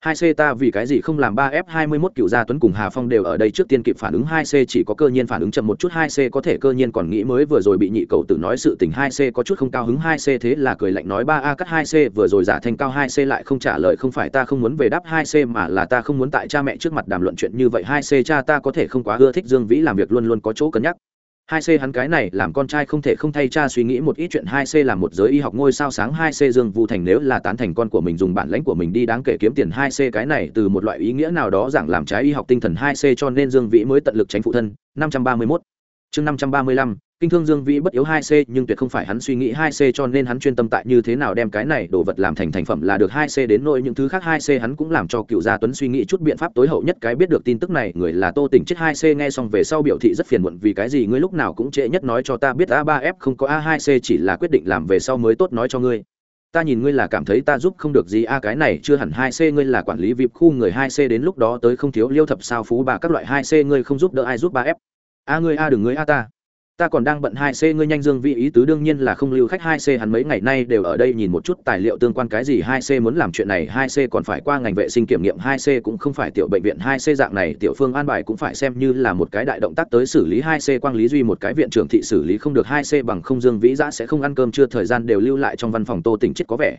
hai c ta vì cái gì không làm ba f hai mươi mốt cựu gia tuấn cùng hà phong đều ở đây trước tiên kịp phản ứng hai c chỉ có cơ nhiên phản ứng chậm một chút hai c có thể cơ nhiên còn nghĩ mới vừa rồi bị nhị cầu tử nói sự tình hai c có chút không cao hứng hai c thế là cười lạnh nói ba a cắt hai c vừa rồi giả thành cao hai c lại không trả lời không phải ta không muốn về đáp hai c mà là ta không muốn tại cha mẹ trước mặt đàm luận chuyện như vậy hai c cha ta có thể không quá ưa thích dương vĩ làm việc luôn luôn có chỗ cân nhắc hai c hắn cái này làm con trai không thể không thay cha suy nghĩ một ít chuyện hai c là một giới y học ngôi sao sáng hai c dương vu thành nếu là tán thành con của mình dùng bản lãnh của mình đi đáng kể kiếm tiền hai c cái này từ một loại ý nghĩa nào đó giảng làm trái y học tinh thần hai c cho nên dương vĩ mới tận lực tránh phụ thân. Năm trăm ba mươi mốt. Chương năm trăm ba mươi lăm kinh thương dương vĩ bất yếu hai c, nhưng tuyệt không phải hắn suy nghĩ hai c cho nên hắn chuyên tâm tại như thế nào đem cái này đồ vật làm thành thành phẩm là được hai c đến nỗi những thứ khác hai c hắn cũng làm cho cựu gia tuấn suy nghĩ chút biện pháp tối hậu nhất cái biết được tin tức này, người là tô tỉnh chết hai c nghe xong về sau biểu thị rất phiền muộn vì cái gì ngươi lúc nào cũng trễ nhất nói cho ta biết a ba f không có a hai c chỉ là quyết định làm về sau mới tốt nói cho ngươi. Ta nhìn ngươi là cảm thấy ta giúp không được gì, a cái này chưa hẳn hai c ngươi là quản lý vip khu người hai c đến lúc đó tới không thiếu liêu thập sao phú bà các loại hai c ngươi không giúp đỡ ai giúp ba f. A ngươi a đừng ngươi a ta ta còn đang bận hai c ngươi nhanh dương vị ý tứ đương nhiên là không lưu khách hai c hắn mấy ngày nay đều ở đây nhìn một chút tài liệu tương quan cái gì hai c muốn làm chuyện này, hai c còn phải qua ngành vệ sinh kiểm nghiệm, hai c cũng không phải tiểu bệnh viện, hai c dạng này tiểu phương an bài cũng phải xem như là một cái đại động tác tới xử lý, hai c quang lý duy một cái viện trưởng thị xử lý không được, hai c bằng không dương vĩ giã sẽ không ăn cơm chưa thời gian đều lưu lại trong văn phòng tô tỉnh chết có vẻ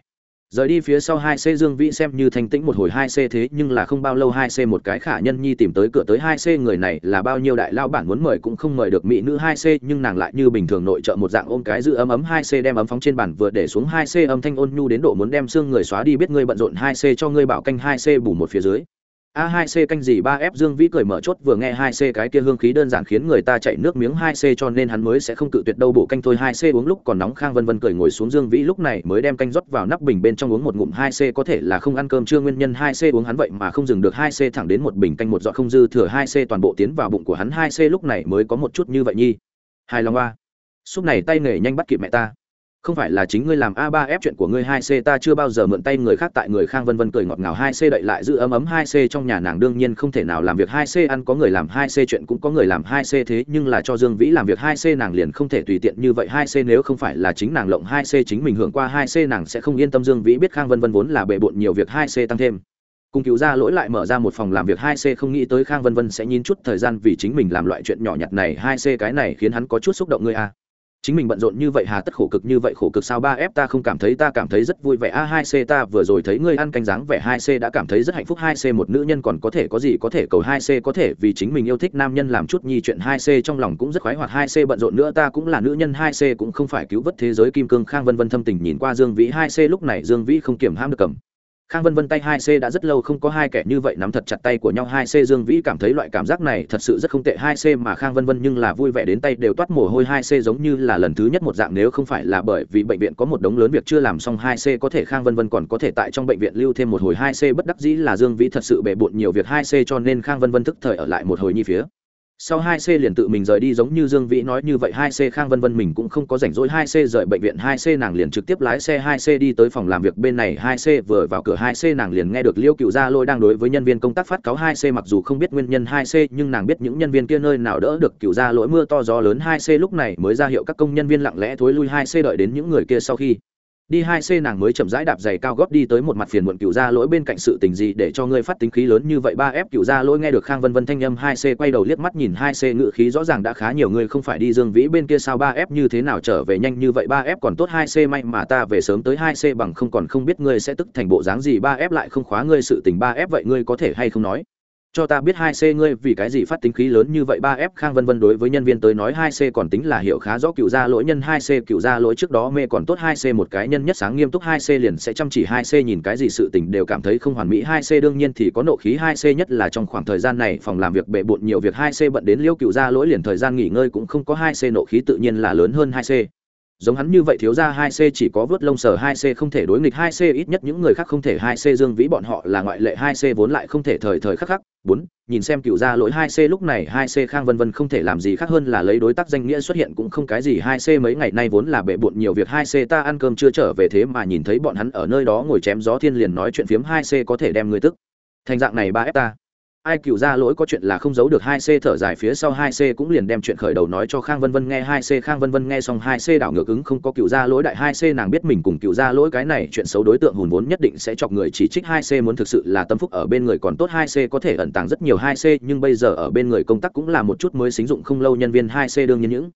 rời đi phía sau hai c dương vĩ xem như thanh tĩnh một hồi hai c thế nhưng là không bao lâu hai c một cái khả nhân nhi tìm tới cửa tới hai c người này là bao nhiêu đại lao bản muốn mời cũng không mời được mỹ nữ hai c nhưng nàng lại như bình thường nội trợ một dạng ôm cái giữ ấm ấm hai c đem ấm phóng trên bàn vừa để xuống hai c âm thanh ôn nhu đến độ muốn đem xương người xóa đi biết ngươi bận rộn hai c cho ngươi bảo canh hai c bù một phía dưới a 2 c canh gì 3 f dương vĩ cười mở chốt vừa nghe 2 c cái kia hương khí đơn giản khiến người ta chảy nước miếng 2 c cho nên hắn mới sẽ không cự tuyệt đâu, bộ canh thôi 2 c uống lúc còn nóng, khang vân vân cười ngồi xuống dương vĩ lúc này mới đem canh rót vào nắp bình bên trong uống một ngụm 2 c, có thể là không ăn cơm trưa, nguyên nhân 2 c uống hắn vậy mà không dừng được 2 c thẳng đến một bình canh một giọt không dư, thừa 2 c toàn bộ tiến vào bụng của hắn 2 c lúc này mới có một chút như vậy nhi hài lòng à? a. Súp này tay nghề nhanh bắt kịp mẹ ta không phải là chính ngươi làm a ba f chuyện của ngươi hai c, ta chưa bao giờ mượn tay người khác, tại người khang vân vân cười ngọt ngào hai c đậy lại giữ ấm ấm hai c trong nhà nàng đương nhiên không thể nào làm việc hai c, ăn có người làm hai c chuyện cũng có người làm hai c thế, nhưng là cho dương vĩ làm việc hai c nàng liền không thể tùy tiện như vậy hai c, nếu không phải là chính nàng lộng hai c, chính mình hưởng qua hai c nàng sẽ không yên tâm. Dương vĩ biết khang vân vân vốn là bề bộn nhiều việc hai c tăng thêm. Cùng cứu ra lỗi lại mở ra một phòng làm việc hai c, không nghĩ tới khang vân vân sẽ nhìn chút thời gian vì chính mình làm loại chuyện nhỏ nhặt này hai c, cái này khiến hắn có chút xúc động ngươi a chính mình bận rộn như vậy hà tất khổ cực như vậy khổ cực sao ba f ta không cảm thấy, ta cảm thấy rất vui vẻ. A hai c, ta vừa rồi thấy ngươi ăn canh dáng vẻ hai c đã cảm thấy rất hạnh phúc. Hai c một nữ nhân còn có thể có gì có thể cầu hai c có thể, vì chính mình yêu thích nam nhân làm chút nhi chuyện hai c trong lòng cũng rất khoái hoạt. Hai c bận rộn nữa, ta cũng là nữ nhân. Hai c cũng không phải cứu vớt thế giới kim cương. Khang vân vân thâm tình nhìn qua dương vĩ. Hai c lúc này dương vĩ không kiểm hãm được cầm khang vân vân tay hai c đã rất lâu không có hai kẻ như vậy nắm thật chặt tay của nhau. Hai c dương vĩ cảm thấy loại cảm giác này thật sự rất không tệ. Hai c mà khang vân vân nhưng là vui vẻ đến tay đều toát mồ hôi. Hai c giống như là lần thứ nhất một dạng. Nếu không phải là bởi vì bệnh viện có một đống lớn việc chưa làm xong, hai c có thể khang vân vân còn có thể tại trong bệnh viện lưu thêm một hồi. Hai c bất đắc dĩ là dương vĩ thật sự bề bộn nhiều việc. Hai c cho nên khang vân vân thức thời ở lại một hồi nhi phía sau hai c liền tự mình rời đi giống như dương vĩ nói như vậy hai c khang vân vân mình cũng không có rảnh rỗi hai c rời bệnh viện hai c nàng liền trực tiếp lái xe hai c đi tới phòng làm việc bên này hai c vừa vào cửa hai c nàng liền nghe được liêu cựu gia lôi đang đối với nhân viên công tác phát cáo hai c mặc dù không biết nguyên nhân hai c nhưng nàng biết những nhân viên kia nơi nào đỡ được cựu gia lỗi mưa to gió lớn hai c lúc này mới ra hiệu các công nhân viên lặng lẽ thối lui hai c đợi đến những người kia sau khi đi hai c nàng mới chậm rãi đạp giày cao góp đi tới một mặt phiền muộn cựu gia lỗi bên cạnh sự tình gì để cho ngươi phát tính khí lớn như vậy. Ba f cựu gia lỗi nghe được khang vân vân thanh âm hai c quay đầu liếc mắt nhìn hai c ngự khí rõ ràng đã khá nhiều. Người không phải đi dương vĩ bên kia sao? Ba f như thế nào trở về nhanh như vậy? Ba f còn tốt, hai c may mà ta về sớm tới hai c bằng không còn không biết ngươi sẽ tức thành bộ dáng gì. Ba f lại không khóa ngươi sự tình. Ba f vậy ngươi có thể hay không nói? Cho ta biết hai c ngươi vì cái gì phát tính khí lớn như vậy ba f khang vân vân đối với nhân viên tới nói hai c còn tính là hiểu khá rõ cựu gia lỗi nhân hai c cựu gia lỗi trước đó mê còn tốt hai c một cái nhân nhất sáng nghiêm túc hai c liền sẽ chăm chỉ hai c nhìn cái gì sự tình đều cảm thấy không hoàn mỹ hai c đương nhiên thì có nộ khí hai c nhất là trong khoảng thời gian này phòng làm việc bệ bộn nhiều việc hai c bận đến liêu cựu gia lỗi liền thời gian nghỉ ngơi cũng không có hai c nộ khí tự nhiên là lớn hơn hai c giống hắn như vậy thiếu ra hai c chỉ có vớt lông sờ hai c không thể đối nghịch hai c, ít nhất những người khác không thể hai c dương vĩ bọn họ là ngoại lệ hai c vốn lại không thể thời thời khắc khắc. Bốn, nhìn xem cựu ra lỗi hai c lúc này, hai c khang vân vân không thể làm gì khác hơn là lấy đối tác danh nghĩa xuất hiện cũng không cái gì. Hai c mấy ngày nay vốn là bệ bộn nhiều việc, hai c ta ăn cơm chưa trở về thế mà nhìn thấy bọn hắn ở nơi đó ngồi chém gió thiên liền nói chuyện phiếm, hai c có thể đem người tức. Thành dạng này ba ép ta ai cựu ra lỗi có chuyện là không giấu được hai c thở dài phía sau hai c cũng liền đem chuyện khởi đầu nói cho khang vân vân nghe. Hai c khang vân vân nghe xong hai c đảo ngược ứng không có cựu ra lỗi đại hai c nàng biết mình cùng cựu ra lỗi cái này chuyện xấu đối tượng hùn vốn nhất định sẽ chọc người chỉ trích. Hai c muốn thực sự là tâm phúc ở bên người còn tốt. Hai c có thể ẩn tàng rất nhiều. Hai c nhưng bây giờ ở bên người công tác cũng là một chút mới xính dụng không lâu nhân viên. Hai c đương nhiên những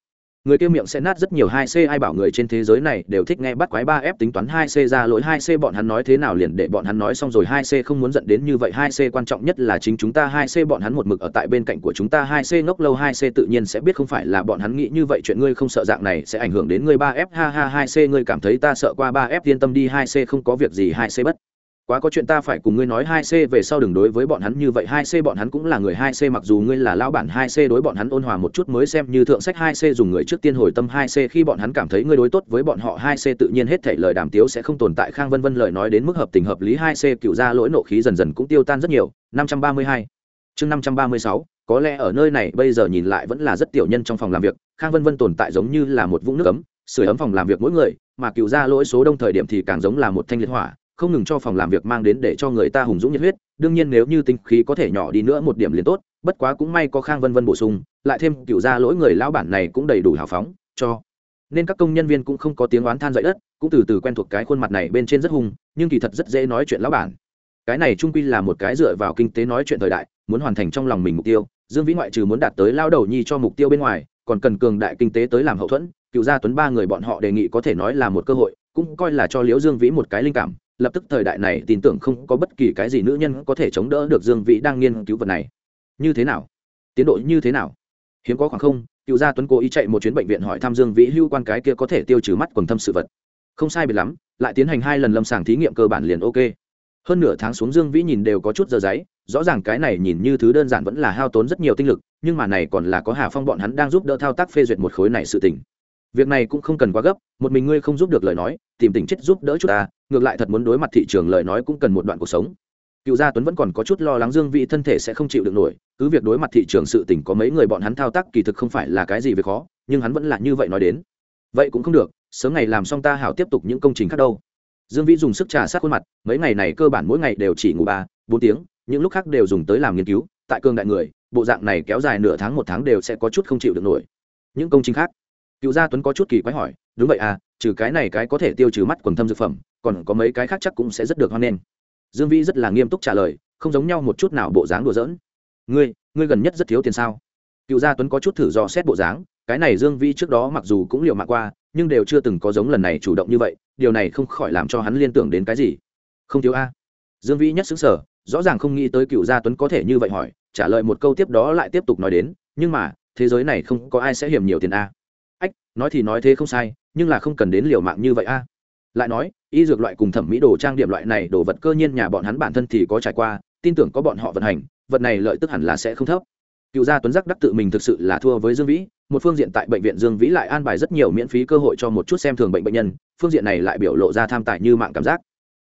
người kia miệng sẽ nát rất nhiều hai c, ai bảo người trên thế giới này đều thích nghe bắt quái ba f tính toán hai c ra lỗi hai c, bọn hắn nói thế nào liền để bọn hắn nói xong rồi hai c không muốn dẫn đến như vậy. Hai c quan trọng nhất là chính chúng ta, hai c bọn hắn một mực ở tại bên cạnh của chúng ta. Hai c ngốc lâu, hai c tự nhiên sẽ biết không phải là bọn hắn nghĩ như vậy. Chuyện ngươi không sợ dạng này sẽ ảnh hưởng đến ngươi ba f ha ha, hai c ngươi cảm thấy ta sợ qua ba f yên tâm đi. Hai c không có việc gì, hai c bất quá có chuyện ta phải cùng ngươi nói hai c về sau đừng đối với bọn hắn như vậy. Hai c bọn hắn cũng là người hai c, mặc dù ngươi là lão bản, hai c đối bọn hắn ôn hòa một chút mới xem như thượng sách. Hai c dùng người trước tiên hồi tâm. Hai c khi bọn hắn cảm thấy ngươi đối tốt với bọn họ, hai c tự nhiên hết thể lời đàm tiếu sẽ không tồn tại. Khang vân vân lời nói đến mức hợp tình hợp lý. Hai c cựu ra lỗi nộ khí dần dần cũng tiêu tan rất nhiều. Năm trăm ba mươi hai. Chương năm trăm ba mươi sáu. Có lẽ ở nơi này, bây giờ nhìn lại vẫn là rất tiểu nhân trong phòng làm việc. Khang vân vân tồn tại giống như là một vũng nước ấm sửa ấm phòng làm việc mỗi người, mà cựu ra lỗi số đông thời điểm thì càng giống là một thanh liệt hỏa không ngừng cho phòng làm việc mang đến để cho người ta hùng dũng nhiệt huyết, đương nhiên nếu như tinh khí có thể nhỏ đi nữa một điểm liền tốt, bất quá cũng may có khang vân vân bổ sung, lại thêm cựu ra lỗi người lão bản này cũng đầy đủ hào phóng, cho nên các công nhân viên cũng không có tiếng oán than dậy đất, cũng từ từ quen thuộc cái khuôn mặt này bên trên rất hung, nhưng kỳ thật rất dễ nói chuyện lão bản. Cái này trung quy là một cái dựa vào kinh tế nói chuyện thời đại, muốn hoàn thành trong lòng mình mục tiêu, dương vĩ ngoại trừ muốn đạt tới lao đầu nhi cho mục tiêu bên ngoài, còn cần cường đại kinh tế tới làm hậu thuẫn, cựu gia tuấn ba người bọn họ đề nghị có thể nói là một cơ hội, cũng coi là cho liễu dương vĩ một cái linh cảm lập tức thời đại này tin tưởng không có bất kỳ cái gì nữ nhân có thể chống đỡ được dương vĩ đang nghiên cứu vật này. Như thế nào? Tiến độ như thế nào? Hiếm có khoảng không, cựu gia tuấn cố ý chạy một chuyến bệnh viện hỏi thăm dương vĩ hưu quan cái kia có thể tiêu trừ mắt quần thâm sự vật. Không sai biệt lắm, lại tiến hành hai lần lâm sàng thí nghiệm cơ bản liền ok. Hơn nửa tháng xuống dương vĩ nhìn đều có chút giờ giấy, rõ ràng cái này nhìn như thứ đơn giản vẫn là hao tốn rất nhiều tinh lực, nhưng mà này còn là có hà phong bọn hắn đang giúp đỡ thao tác phê duyệt một khối này sự tình. Việc này cũng không cần quá gấp, một mình ngươi không giúp được lời nói, tìm tình chết giúp đỡ chút ta ngược lại thật muốn đối mặt thị trường lời nói cũng cần một đoạn cuộc sống. Cựu gia tuấn vẫn còn có chút lo lắng dương vị thân thể sẽ không chịu được nổi, cứ việc đối mặt thị trường sự tình có mấy người bọn hắn thao tác kỳ thực không phải là cái gì việc khó, nhưng hắn vẫn là như vậy nói đến. Vậy cũng không được, sớm ngày làm xong ta hảo tiếp tục những công trình khác đâu. Dương vĩ dùng sức trà sát khuôn mặt, mấy ngày này cơ bản mỗi ngày đều chỉ ngủ ba, bốn tiếng, những lúc khác đều dùng tới làm nghiên cứu, tại cương đại người, bộ dạng này kéo dài nửa tháng một tháng đều sẽ có chút không chịu được nổi. Những công trình khác, cựu gia tuấn có chút kỳ quái hỏi, đúng vậy à trừ cái này cái có thể tiêu trừ mắt quần thâm dược phẩm còn có mấy cái khác chắc cũng sẽ rất được hoan nghênh. Dương vĩ rất là nghiêm túc trả lời, không giống nhau một chút nào bộ dáng đùa giỡn. Ngươi ngươi gần nhất rất thiếu tiền sao? Cựu gia tuấn có chút thử dò xét bộ dáng, cái này dương vĩ trước đó mặc dù cũng liệu mạng qua, nhưng đều chưa từng có giống lần này chủ động như vậy, điều này không khỏi làm cho hắn liên tưởng đến cái gì. Không thiếu a. Dương vĩ nhất xứng sở rõ ràng không nghĩ tới cựu gia tuấn có thể như vậy hỏi, trả lời một câu tiếp đó lại tiếp tục nói đến, nhưng mà, thế giới này không có ai sẽ hiểm nhiều tiền a. Ách, nói thì nói thế không sai, nhưng là không cần đến liều mạng như vậy a. Lại nói y dược loại cùng thẩm mỹ đồ trang điểm loại này đồ vật cơ nhiên nhà bọn hắn bản thân thì có trải qua, tin tưởng có bọn họ vận hành, vật này lợi tức hẳn là sẽ không thấp. Cựu gia tuấn giác đắc tự mình thực sự là thua với dương vĩ, một phương diện tại bệnh viện dương vĩ lại an bài rất nhiều miễn phí cơ hội cho một chút xem thường bệnh bệnh nhân, phương diện này lại biểu lộ ra tham tài như mạng cảm giác.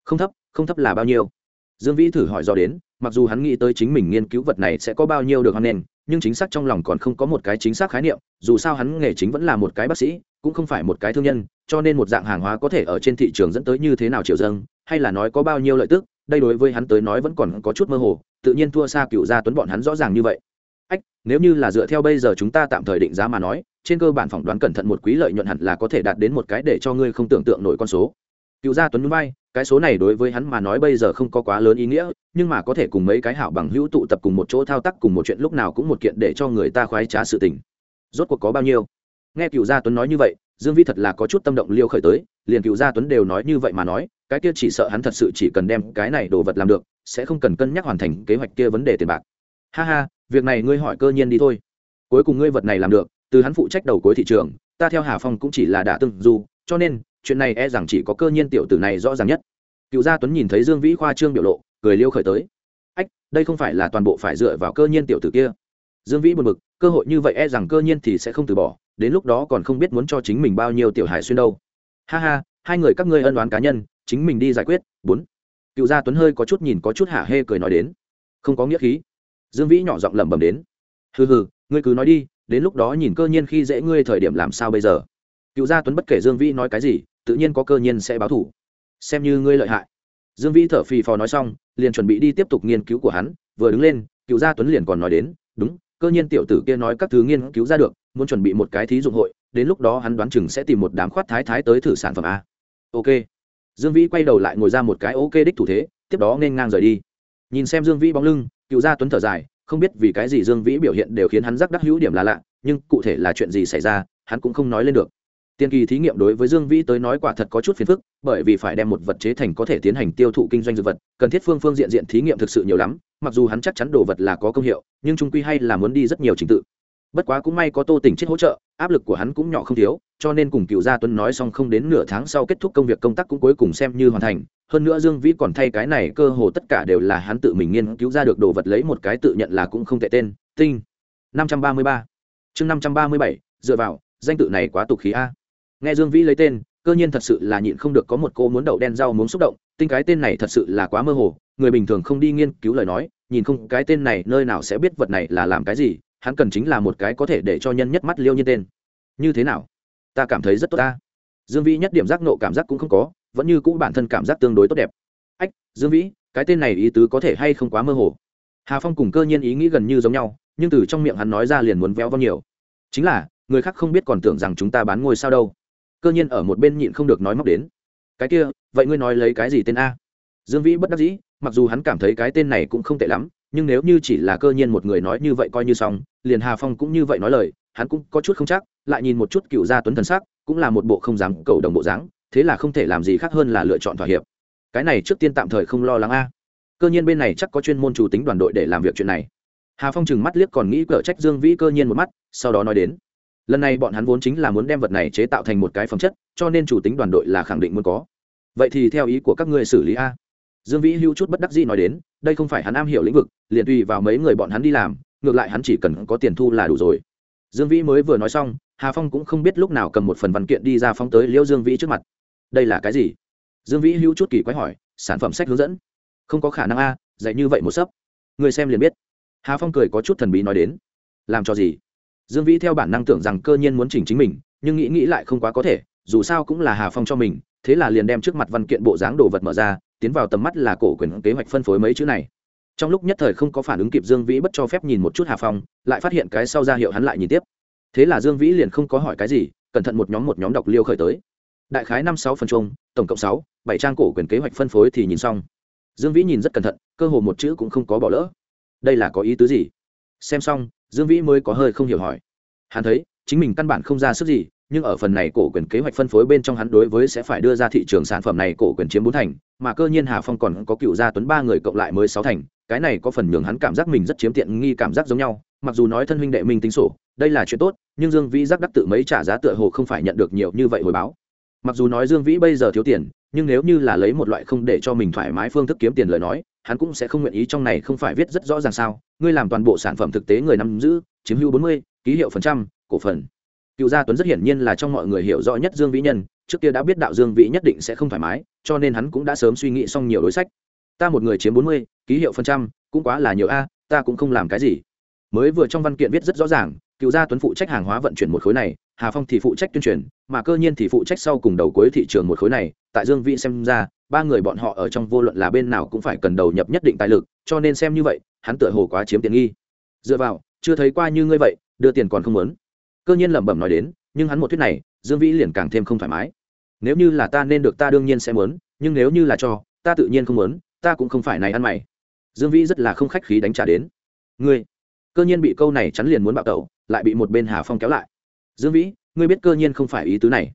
Không thấp không thấp là bao nhiêu? Dương vĩ thử hỏi do đến, mặc dù hắn nghĩ tới chính mình nghiên cứu vật này sẽ có bao nhiêu được hắn nghênh, nhưng chính xác trong lòng còn không có một cái chính xác khái niệm, dù sao hắn nghề chính vẫn là một cái bác sĩ cũng không phải một cái thương nhân, cho nên một dạng hàng hóa có thể ở trên thị trường dẫn tới như thế nào chiều dâng, hay là nói có bao nhiêu lợi tức, đây đối với hắn tới nói vẫn còn có chút mơ hồ, tự nhiên thua xa cựu gia tuấn bọn hắn rõ ràng như vậy. Ách, nếu như là dựa theo bây giờ chúng ta tạm thời định giá mà nói, trên cơ bản phỏng đoán cẩn thận một quý lợi nhuận hẳn là có thể đạt đến một cái để cho ngươi không tưởng tượng nổi con số. Cựu gia tuấn núi bay cái số này đối với hắn mà nói bây giờ không có quá lớn ý nghĩa, nhưng mà có thể cùng mấy cái hảo bằng hữu tụ tập cùng một chỗ thao tác cùng một chuyện lúc nào cũng một kiện để cho người ta khoái trá sự tình. Rốt cuộc có bao nhiêu? Nghe cựu gia tuấn nói như vậy, dương vi thật là có chút tâm động liêu khởi tới, liền cựu gia tuấn đều nói như vậy mà nói, cái kia chỉ sợ hắn thật sự chỉ cần đem cái này đồ vật làm được, sẽ không cần cân nhắc hoàn thành kế hoạch kia vấn đề tiền bạc. Ha ha, việc này ngươi hỏi cơ nhiên đi thôi. Cuối cùng ngươi vật này làm được, từ hắn phụ trách đầu cuối thị trường, ta theo hà phong cũng chỉ là đả từng du, cho nên, chuyện này e rằng chỉ có cơ nhiên tiểu tử này rõ ràng nhất. Cựu gia tuấn nhìn thấy dương vĩ khoa trương biểu lộ, cười liêu khởi tới. Ách, đây không phải là toàn bộ phải dựa vào cơ nhiên tiểu tử kia. Dương vĩ buồn bực, cơ hội như vậy e rằng cơ nhiên thì sẽ không từ bỏ đến lúc đó còn không biết muốn cho chính mình bao nhiêu tiểu hải xuyên đâu. Ha ha, hai người các ngươi ân đoán cá nhân, chính mình đi giải quyết. Bốn. Cựu gia tuấn hơi có chút nhìn, có chút hả hê cười nói đến. Không có nghĩa khí. Dương vĩ nhỏ giọng lẩm bẩm đến. Hừ hừ, ngươi cứ nói đi, đến lúc đó nhìn cơ nhiên khi dễ ngươi thời điểm làm sao bây giờ? Cựu gia tuấn bất kể dương vĩ nói cái gì, tự nhiên có cơ nhiên sẽ báo thủ. Xem như ngươi lợi hại. Dương vĩ thở phì phò nói xong, liền chuẩn bị đi tiếp tục nghiên cứu của hắn, vừa đứng lên, cựu gia tuấn liền còn nói đến, đúng cơ nhiên tiểu tử kia nói các thứ nghiên cứu ra được, muốn chuẩn bị một cái thí dụng hội, đến lúc đó hắn đoán chừng sẽ tìm một đám khoát thái thái tới thử sản phẩm a. Ok. Dương vĩ quay đầu lại ngồi ra một cái ok đích thủ thế, tiếp đó nên ngang rời đi. Nhìn xem dương vĩ bóng lưng, cựu gia tuấn thở dài, không biết vì cái gì dương vĩ biểu hiện đều khiến hắn rắc đắc hữu điểm là lạ, nhưng cụ thể là chuyện gì xảy ra, hắn cũng không nói lên được tiên kỳ thí nghiệm đối với dương vĩ tới nói quả thật có chút phiền phức, bởi vì phải đem một vật chế thành có thể tiến hành tiêu thụ kinh doanh dược vật, cần thiết phương phương diện diện thí nghiệm thực sự nhiều lắm, mặc dù hắn chắc chắn đồ vật là có công hiệu, nhưng trung quy hay là muốn đi rất nhiều trình tự. Bất quá cũng may có tô tỉnh chết hỗ trợ, áp lực của hắn cũng nhỏ không thiếu, cho nên cùng cựu gia tuấn nói xong không đến nửa tháng sau kết thúc công việc công tác cũng cuối cùng xem như hoàn thành, hơn nữa dương vĩ còn thay cái này cơ hồ tất cả đều là hắn tự mình nghiên cứu ra được đồ vật lấy một cái tự nhận là cũng không tệ tên, tinh. Năm trăm ba mươi ba. Chương năm trăm ba mươi bảy, dựa vào, danh tự này quá tục khí a nghe dương vĩ lấy tên, cơ nhiên thật sự là nhịn không được có một cô muốn đậu đen rau muốn xúc động, tinh cái tên này thật sự là quá mơ hồ, người bình thường không đi nghiên cứu lời nói, nhìn không cái tên này nơi nào sẽ biết vật này là làm cái gì, hắn cần chính là một cái có thể để cho nhân nhất mắt liêu như tên. Như thế nào? Ta cảm thấy rất tốt ta. Dương vĩ nhất điểm giác nộ cảm giác cũng không có, vẫn như cũ bản thân cảm giác tương đối tốt đẹp. Ách, dương vĩ, cái tên này ý tứ có thể hay không quá mơ hồ? Hà phong cùng cơ nhiên ý nghĩ gần như giống nhau, nhưng từ trong miệng hắn nói ra liền muốn véo vong nhiều. Chính là, người khác không biết còn tưởng rằng chúng ta bán ngôi sao đâu cơ nhiên ở một bên nhịn không được nói móc đến. Cái kia, vậy ngươi nói lấy cái gì tên a? Dương vĩ bất đắc dĩ, mặc dù hắn cảm thấy cái tên này cũng không tệ lắm, nhưng nếu như chỉ là cơ nhiên một người nói như vậy coi như xong, liền hà phong cũng như vậy nói lời, hắn cũng có chút không chắc, lại nhìn một chút cựu gia tuấn thần sắc, cũng là một bộ không dám cầu đồng bộ dáng, thế là không thể làm gì khác hơn là lựa chọn thỏa hiệp. Cái này trước tiên tạm thời không lo lắng a. Cơ nhiên bên này chắc có chuyên môn chủ tính đoàn đội để làm việc chuyện này. Hà phong chừng mắt liếc còn nghĩ cở trách dương vĩ cơ nhiên một mắt, sau đó nói đến lần này bọn hắn vốn chính là muốn đem vật này chế tạo thành một cái phẩm chất, cho nên chủ tính đoàn đội là khẳng định muốn có. Vậy thì theo ý của các ngươi xử lý a. Dương vĩ hưu chút bất đắc dĩ nói đến, đây không phải hắn am hiểu lĩnh vực, liền tùy vào mấy người bọn hắn đi làm, ngược lại hắn chỉ cần có tiền thu là đủ rồi. Dương vĩ mới vừa nói xong, hà phong cũng không biết lúc nào cầm một phần văn kiện đi ra phóng tới liễu dương vĩ trước mặt. Đây là cái gì? Dương vĩ hưu chút kỳ quái hỏi, sản phẩm sách hướng dẫn. Không có khả năng a, dạy như vậy một sấp. Người xem liền biết. Hà phong cười có chút thần bí nói đến. Làm cho gì? Dương vĩ theo bản năng tưởng rằng cơ nhiên muốn chỉnh chính mình, nhưng nghĩ nghĩ lại không quá có thể, dù sao cũng là hà phong cho mình, thế là liền đem trước mặt văn kiện bộ dáng đồ vật mở ra, tiến vào tầm mắt là cổ quyền kế hoạch phân phối mấy chữ này. Trong lúc nhất thời không có phản ứng kịp dương vĩ bất cho phép nhìn một chút hà phong, lại phát hiện cái sau ra hiệu hắn lại nhìn tiếp. Thế là dương vĩ liền không có hỏi cái gì, cẩn thận một nhóm một nhóm đọc liêu khởi tới. Đại khái năm sáu phần chung, tổng cộng sáu, bảy trang cổ quyền kế hoạch phân phối thì nhìn xong. Dương vĩ nhìn rất cẩn thận, cơ hồ một chữ cũng không có bỏ lỡ. Đây là có ý tứ gì? Xem xong dương vĩ mới có hơi không hiểu hỏi. Hắn thấy, chính mình căn bản không ra sức gì, nhưng ở phần này cổ quyền kế hoạch phân phối bên trong hắn đối với sẽ phải đưa ra thị trường sản phẩm này cổ quyền chiếm bốn thành, mà cơ nhiên hà phong còn có cựu gia tuấn ba người cộng lại mới sáu thành, cái này có phần nhường hắn cảm giác mình rất chiếm tiện nghi cảm giác giống nhau, mặc dù nói thân huynh đệ minh tính sổ, đây là chuyện tốt, nhưng dương vĩ giác đắc tự mấy trả giá tựa hồ không phải nhận được nhiều như vậy hồi báo. Mặc dù nói dương vĩ bây giờ thiếu tiền, nhưng nếu như là lấy một loại không để cho mình thoải mái phương thức kiếm tiền lời nói hắn cũng sẽ không nguyện ý trong này không phải viết rất rõ ràng sao? Ngươi làm toàn bộ sản phẩm thực tế người nắm giữ, chiếm hữu bốn mươi, ký hiệu phần trăm, cổ phần. Cựu gia tuấn rất hiển nhiên là trong mọi người hiểu rõ nhất dương vĩ nhân, trước kia đã biết đạo dương vĩ nhất định sẽ không thoải mái, cho nên hắn cũng đã sớm suy nghĩ xong nhiều đối sách. Ta một người chiếm bốn mươi, ký hiệu phần trăm, cũng quá là nhiều a, ta cũng không làm cái gì. Mới vừa trong văn kiện viết rất rõ ràng, cựu gia tuấn phụ trách hàng hóa vận chuyển một khối này, hà phong thì phụ trách tuyên truyền, mà cơ nhiên thì phụ trách sau cùng đầu cuối thị trường một khối này. Tại dương vĩ xem ra ba người bọn họ ở trong vô luận là bên nào cũng phải cần đầu nhập nhất định tài lực, cho nên xem như vậy, hắn tựa hồ quá chiếm tiện nghi. Dựa vào, chưa thấy qua như ngươi vậy, đưa tiền còn không muốn. Cơ nhiên lẩm bẩm nói đến, nhưng hắn một thuyết này, dương vĩ liền càng thêm không thoải mái. Nếu như là ta nên được ta đương nhiên sẽ muốn, nhưng nếu như là cho, ta tự nhiên không muốn, ta cũng không phải này ăn mày. Dương vĩ rất là không khách khí đánh trả đến. Ngươi, cơ nhiên bị câu này chắn liền muốn bạo tẩu, lại bị một bên hà phong kéo lại. Dương vĩ, ngươi biết cơ nhiên không phải ý tứ này.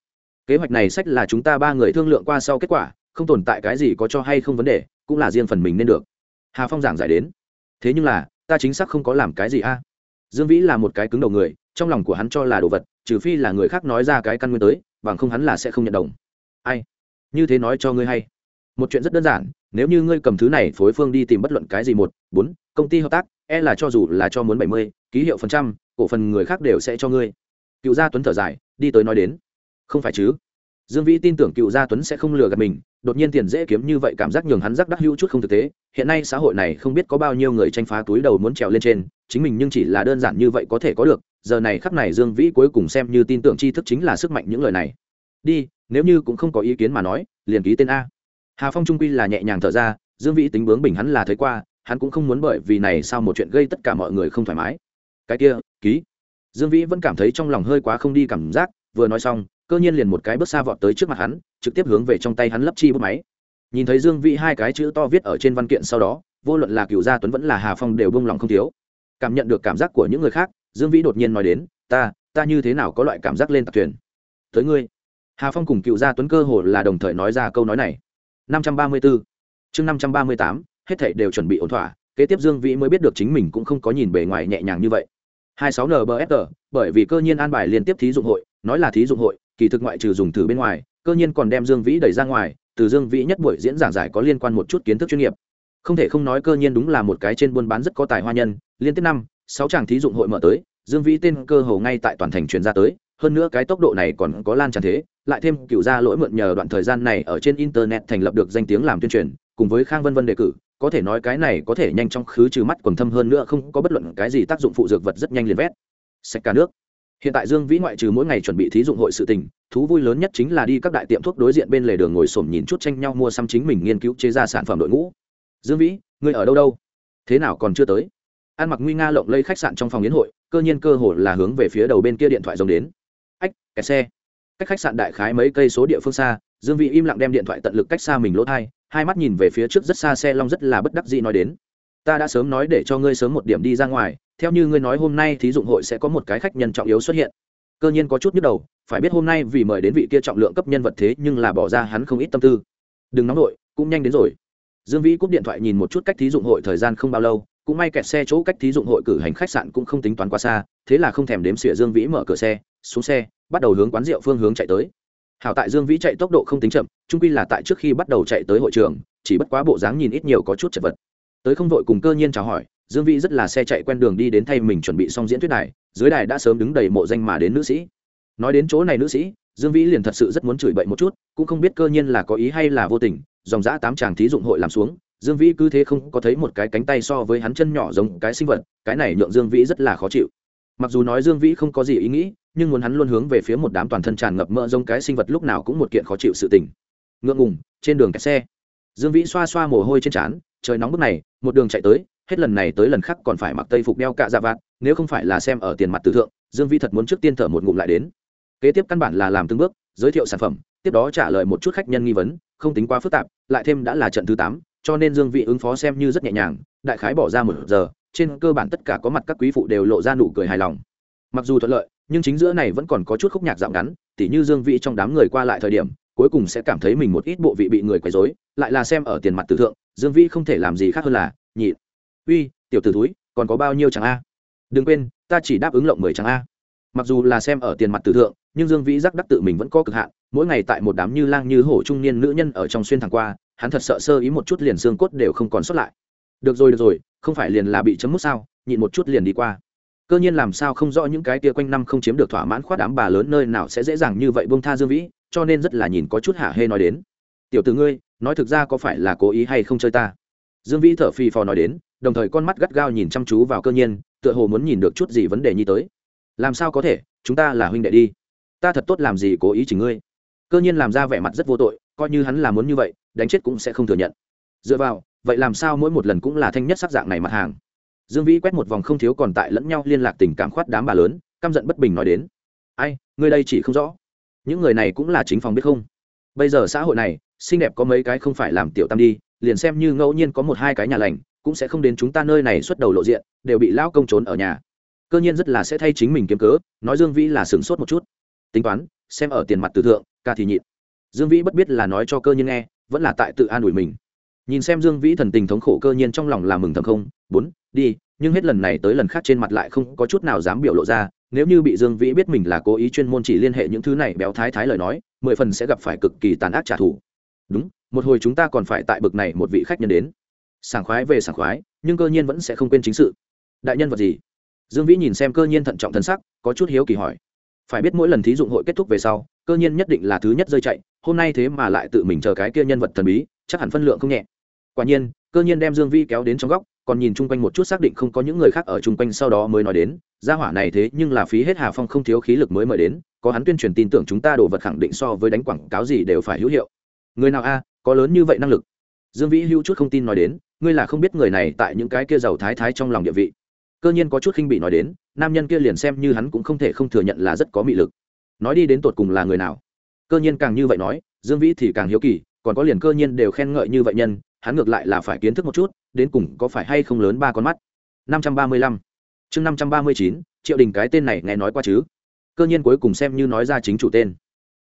Kế hoạch này sách là chúng ta ba người thương lượng qua sau kết quả không tồn tại cái gì có cho hay không vấn đề, cũng là riêng phần mình nên được. Hà phong giảng giải đến. Thế nhưng là, ta chính xác không có làm cái gì a. Dương vĩ là một cái cứng đầu người, trong lòng của hắn cho là đồ vật, trừ phi là người khác nói ra cái căn nguyên tới, bằng không hắn là sẽ không nhận đồng. Ai? Như thế nói cho ngươi hay. Một chuyện rất đơn giản, nếu như ngươi cầm thứ này phối phương đi tìm bất luận cái gì một, bốn, công ty hợp tác e là cho dù là cho muốn bảy mươi, ký hiệu phần trăm, cổ phần người khác đều sẽ cho ngươi. Cựu gia tuấn thở dài, đi tới nói đến. Không phải chứ dương vĩ tin tưởng cựu gia tuấn sẽ không lừa gạt mình, đột nhiên tiền dễ kiếm như vậy cảm giác nhường hắn rắc đắc hữu chút không thực tế. Hiện nay xã hội này không biết có bao nhiêu người tranh phá túi đầu muốn trèo lên trên, chính mình nhưng chỉ là đơn giản như vậy có thể có được. Giờ này khắp này dương vĩ cuối cùng xem như tin tưởng tri thức chính là sức mạnh những lời này. Đi, nếu như cũng không có ý kiến mà nói, liền ký tên a. Hà phong trung quy là nhẹ nhàng thở ra, dương vĩ tính bướng bình hắn là thấy qua, hắn cũng không muốn bởi vì này sao một chuyện gây tất cả mọi người không thoải mái. Cái kia, ký. Dương vĩ vẫn cảm thấy trong lòng hơi quá không đi cảm giác, vừa nói xong cơ nhiên liền một cái bước xa vọt tới trước mặt hắn, trực tiếp hướng về trong tay hắn lấp chi bút máy. Nhìn thấy dương vĩ hai cái chữ to viết ở trên văn kiện sau đó, vô luận là cựu gia tuấn vẫn là hà phong đều bông lòng không thiếu. Cảm nhận được cảm giác của những người khác, dương vĩ đột nhiên nói đến, ta ta như thế nào có loại cảm giác lên tạc thuyền? Tới ngươi. Hà phong cùng cựu gia tuấn cơ hồ là đồng thời nói ra câu nói này. Năm trăm ba mươi bốn chương năm trăm ba mươi tám, hết thảy đều chuẩn bị ổn thỏa, kế tiếp dương vĩ mới biết được chính mình cũng không có nhìn bề ngoài nhẹ nhàng như vậy. 26 nbfr bởi vì cơ nhiên an bài liên tiếp thí dụng hội, nói là thí dụng hội kỳ thực ngoại trừ dùng từ bên ngoài, cơ nhiên còn đem dương vĩ đẩy ra ngoài, từ dương vĩ nhất buổi diễn giảng giải có liên quan một chút kiến thức chuyên nghiệp. Không thể không nói cơ nhiên đúng là một cái trên buôn bán rất có tài hoa nhân, liên tiếp năm, sáu chàng thí dụng hội mở tới, dương vĩ tên cơ hồ ngay tại toàn thành truyền ra tới, hơn nữa cái tốc độ này còn có lan tràn thế, lại thêm cựu gia lỗi mượn nhờ đoạn thời gian này ở trên internet thành lập được danh tiếng làm tuyên truyền, cùng với khang vân vân đề cử, có thể nói cái này có thể nhanh trong khứ trừ mắt quần thâm hơn nữa không có bất luận cái gì tác dụng phụ dược vật rất nhanh liền vét. Sạch cả nước hiện tại dương vĩ ngoại trừ mỗi ngày chuẩn bị thí dụng hội sự tình, thú vui lớn nhất chính là đi các đại tiệm thuốc đối diện bên lề đường ngồi xổm nhìn chút tranh nhau mua xăm chính mình nghiên cứu chế ra sản phẩm đội ngũ. Dương vĩ, ngươi ở đâu đâu? Thế nào còn chưa tới? Ăn mặc nguy nga lộng lây khách sạn trong phòng yến hội, cơ nhiên cơ hồ là hướng về phía đầu bên kia điện thoại rồng đến. Ách, kẹt xe. Cách khách sạn đại khái mấy cây số địa phương xa, dương vĩ im lặng đem điện thoại tận lực cách xa mình lỗ thai, hai mắt nhìn về phía trước rất xa xe long rất là bất đắc dĩ nói đến ta đã sớm nói để cho ngươi sớm một điểm đi ra ngoài, theo như ngươi nói hôm nay thí dụng hội sẽ có một cái khách nhân trọng yếu xuất hiện. Cơ nhiên có chút nhức đầu, phải biết hôm nay vì mời đến vị kia trọng lượng cấp nhân vật thế nhưng là bỏ ra hắn không ít tâm tư. Đừng nóng đội cũng nhanh đến rồi. Dương vĩ cúp điện thoại nhìn một chút cách thí dụng hội thời gian không bao lâu, cũng may kẹt xe chỗ cách thí dụng hội cử hành khách sạn cũng không tính toán quá xa, thế là không thèm đếm xỉa dương vĩ mở cửa xe, xuống xe, bắt đầu hướng quán rượu phương hướng chạy tới. Hảo tại dương vĩ chạy tốc độ không tính chậm trung quy là tại trước khi bắt đầu chạy tới hội trường, chỉ bất quá bộ dáng nhìn ít nhiều có chút chật vật tới không vội cùng cơ nhiên chào hỏi, dương vĩ rất là xe chạy quen đường đi đến thay mình chuẩn bị xong diễn thuyết đài, dưới đài đã sớm đứng đầy mộ danh mà đến nữ sĩ. Nói đến chỗ này nữ sĩ, dương vĩ liền thật sự rất muốn chửi bậy một chút, cũng không biết cơ nhiên là có ý hay là vô tình, dòng dã tám chàng thí dụng hội làm xuống, dương vĩ cứ thế không có thấy một cái cánh tay so với hắn chân nhỏ giống cái sinh vật, cái này nhượng dương vĩ rất là khó chịu. Mặc dù nói dương vĩ không có gì ý nghĩ, nhưng muốn hắn luôn hướng về phía một đám toàn thân tràn ngập mỡ giống cái sinh vật lúc nào cũng một kiện khó chịu sự tình. Ngượng ngùng, trên đường kẹt xe. Dương vĩ xoa xoa mồ hôi trên trán, trời nóng bức này một đường chạy tới, hết lần này tới lần khác còn phải mặc tây phục đeo cạ dạ vạt, nếu không phải là xem ở tiền mặt từ thượng, dương Vi thật muốn trước tiên thở một ngụm lại đến. Kế tiếp căn bản là làm từng bước, giới thiệu sản phẩm, tiếp đó trả lời một chút khách nhân nghi vấn, không tính quá phức tạp, lại thêm đã là trận thứ tám, cho nên dương vị ứng phó xem như rất nhẹ nhàng, đại khái bỏ ra một giờ, trên cơ bản tất cả có mặt các quý phụ đều lộ ra nụ cười hài lòng. Mặc dù thuận lợi, nhưng chính giữa này vẫn còn có chút khúc nhạc dạo ngắn, tỉ như dương vị trong đám người qua lại thời điểm, cuối cùng sẽ cảm thấy mình một ít bộ vị bị người quấy rối, lại là xem ở tiền mặt tử thượng dương vĩ không thể làm gì khác hơn là nhịn uy, tiểu t ử túi còn có bao nhiêu chẳng a? Đừng quên, ta chỉ đáp ứng lộng mười chẳng a. Mặc dù là xem ở tiền mặt tử thượng, nhưng dương vĩ giác đắc tự mình vẫn có cực hạn. Mỗi ngày tại một đám như lang như hổ trung niên nữ nhân ở trong xuyên thẳng qua, hắn thật sợ sơ ý một chút liền xương cốt đều không còn sót lại. Được rồi được rồi, không phải liền là bị chấm mút sao? Nhịn một chút liền đi qua. Cơ nhiên làm sao không rõ những cái tia quanh năm không chiếm được thỏa mãn khoát đám bà lớn nơi nào sẽ dễ dàng như vậy buông tha dương vĩ, cho nên rất là nhìn có chút hả hê nói đến. Tiểu tử ngươi nói thực ra có phải là cố ý hay không chơi ta? Dương vĩ thở phì phò nói đến, đồng thời con mắt gắt gao nhìn chăm chú vào cơ nhiên, tựa hồ muốn nhìn được chút gì vấn đề nhi tới. Làm sao có thể, chúng ta là huynh đệ đi. Ta thật tốt làm gì cố ý chỉ ngươi? Cơ nhiên làm ra vẻ mặt rất vô tội, coi như hắn là muốn như vậy, đánh chết cũng sẽ không thừa nhận. Dựa vào, vậy làm sao mỗi một lần cũng là thanh nhất sắc dạng này mặt hàng? Dương vĩ quét một vòng không thiếu còn tại lẫn nhau liên lạc tình cảm khoát đám bà lớn, căm giận bất bình nói đến. Ai, ngươi đây chỉ không rõ. Những người này cũng là chính phòng biết không? Bây giờ xã hội này xinh đẹp có mấy cái không phải làm tiểu tam đi, liền xem như ngẫu nhiên có một hai cái nhà lành, cũng sẽ không đến chúng ta nơi này xuất đầu lộ diện, đều bị lão công trốn ở nhà. Cơ nhiên rất là sẽ thay chính mình kiếm cớ, nói dương vĩ là sửng sốt một chút. Tính toán, xem ở tiền mặt từ thượng, ca thì nhịn. Dương vĩ bất biết là nói cho cơ nhiên nghe, vẫn là tại tự an ủi mình. Nhìn xem dương vĩ thần tình thống khổ cơ nhiên trong lòng là mừng thầm không, bốn, đi, nhưng hết lần này tới lần khác trên mặt lại không có chút nào dám biểu lộ ra, nếu như bị dương vĩ biết mình là cố ý chuyên môn chỉ liên hệ những thứ này béo thái thái lời nói, mười phần sẽ gặp phải cực kỳ tàn ác trả thù đúng, một hồi chúng ta còn phải tại bực này một vị khách nhân đến. Sảng khoái về sảng khoái, nhưng cơ nhiên vẫn sẽ không quên chính sự. Đại nhân vật gì? Dương vĩ nhìn xem cơ nhiên thận trọng thân sắc, có chút hiếu kỳ hỏi. Phải biết mỗi lần thí dụng hội kết thúc về sau, cơ nhiên nhất định là thứ nhất rơi chạy, hôm nay thế mà lại tự mình chờ cái kia nhân vật thần bí, chắc hẳn phân lượng không nhẹ. Quả nhiên, cơ nhiên đem dương vĩ kéo đến trong góc, còn nhìn chung quanh một chút xác định không có những người khác ở chung quanh sau đó mới nói đến, gia hỏa này thế nhưng là phí hết hà phong không thiếu khí lực mới mời đến, có hắn tuyên truyền tin tưởng chúng ta đồ vật khẳng định so với đánh quảng cáo gì đều phải hữu hiệu người nào a, có lớn như vậy năng lực? Dương vĩ hữu chút không tin nói đến, ngươi là không biết người này tại những cái kia giàu thái thái trong lòng địa vị. Cơ nhiên có chút khinh bị nói đến, nam nhân kia liền xem như hắn cũng không thể không thừa nhận là rất có mị lực. Nói đi đến tột cùng là người nào? Cơ nhiên càng như vậy nói, dương vĩ thì càng hiếu kỳ, còn có liền cơ nhiên đều khen ngợi như vậy nhân, hắn ngược lại là phải kiến thức một chút, đến cùng có phải hay không lớn ba con mắt. Năm trăm ba mươi lăm. Chương năm trăm ba mươi chín, triệu đình cái tên này nghe nói qua chứ? Cơ nhiên cuối cùng xem như nói ra chính chủ tên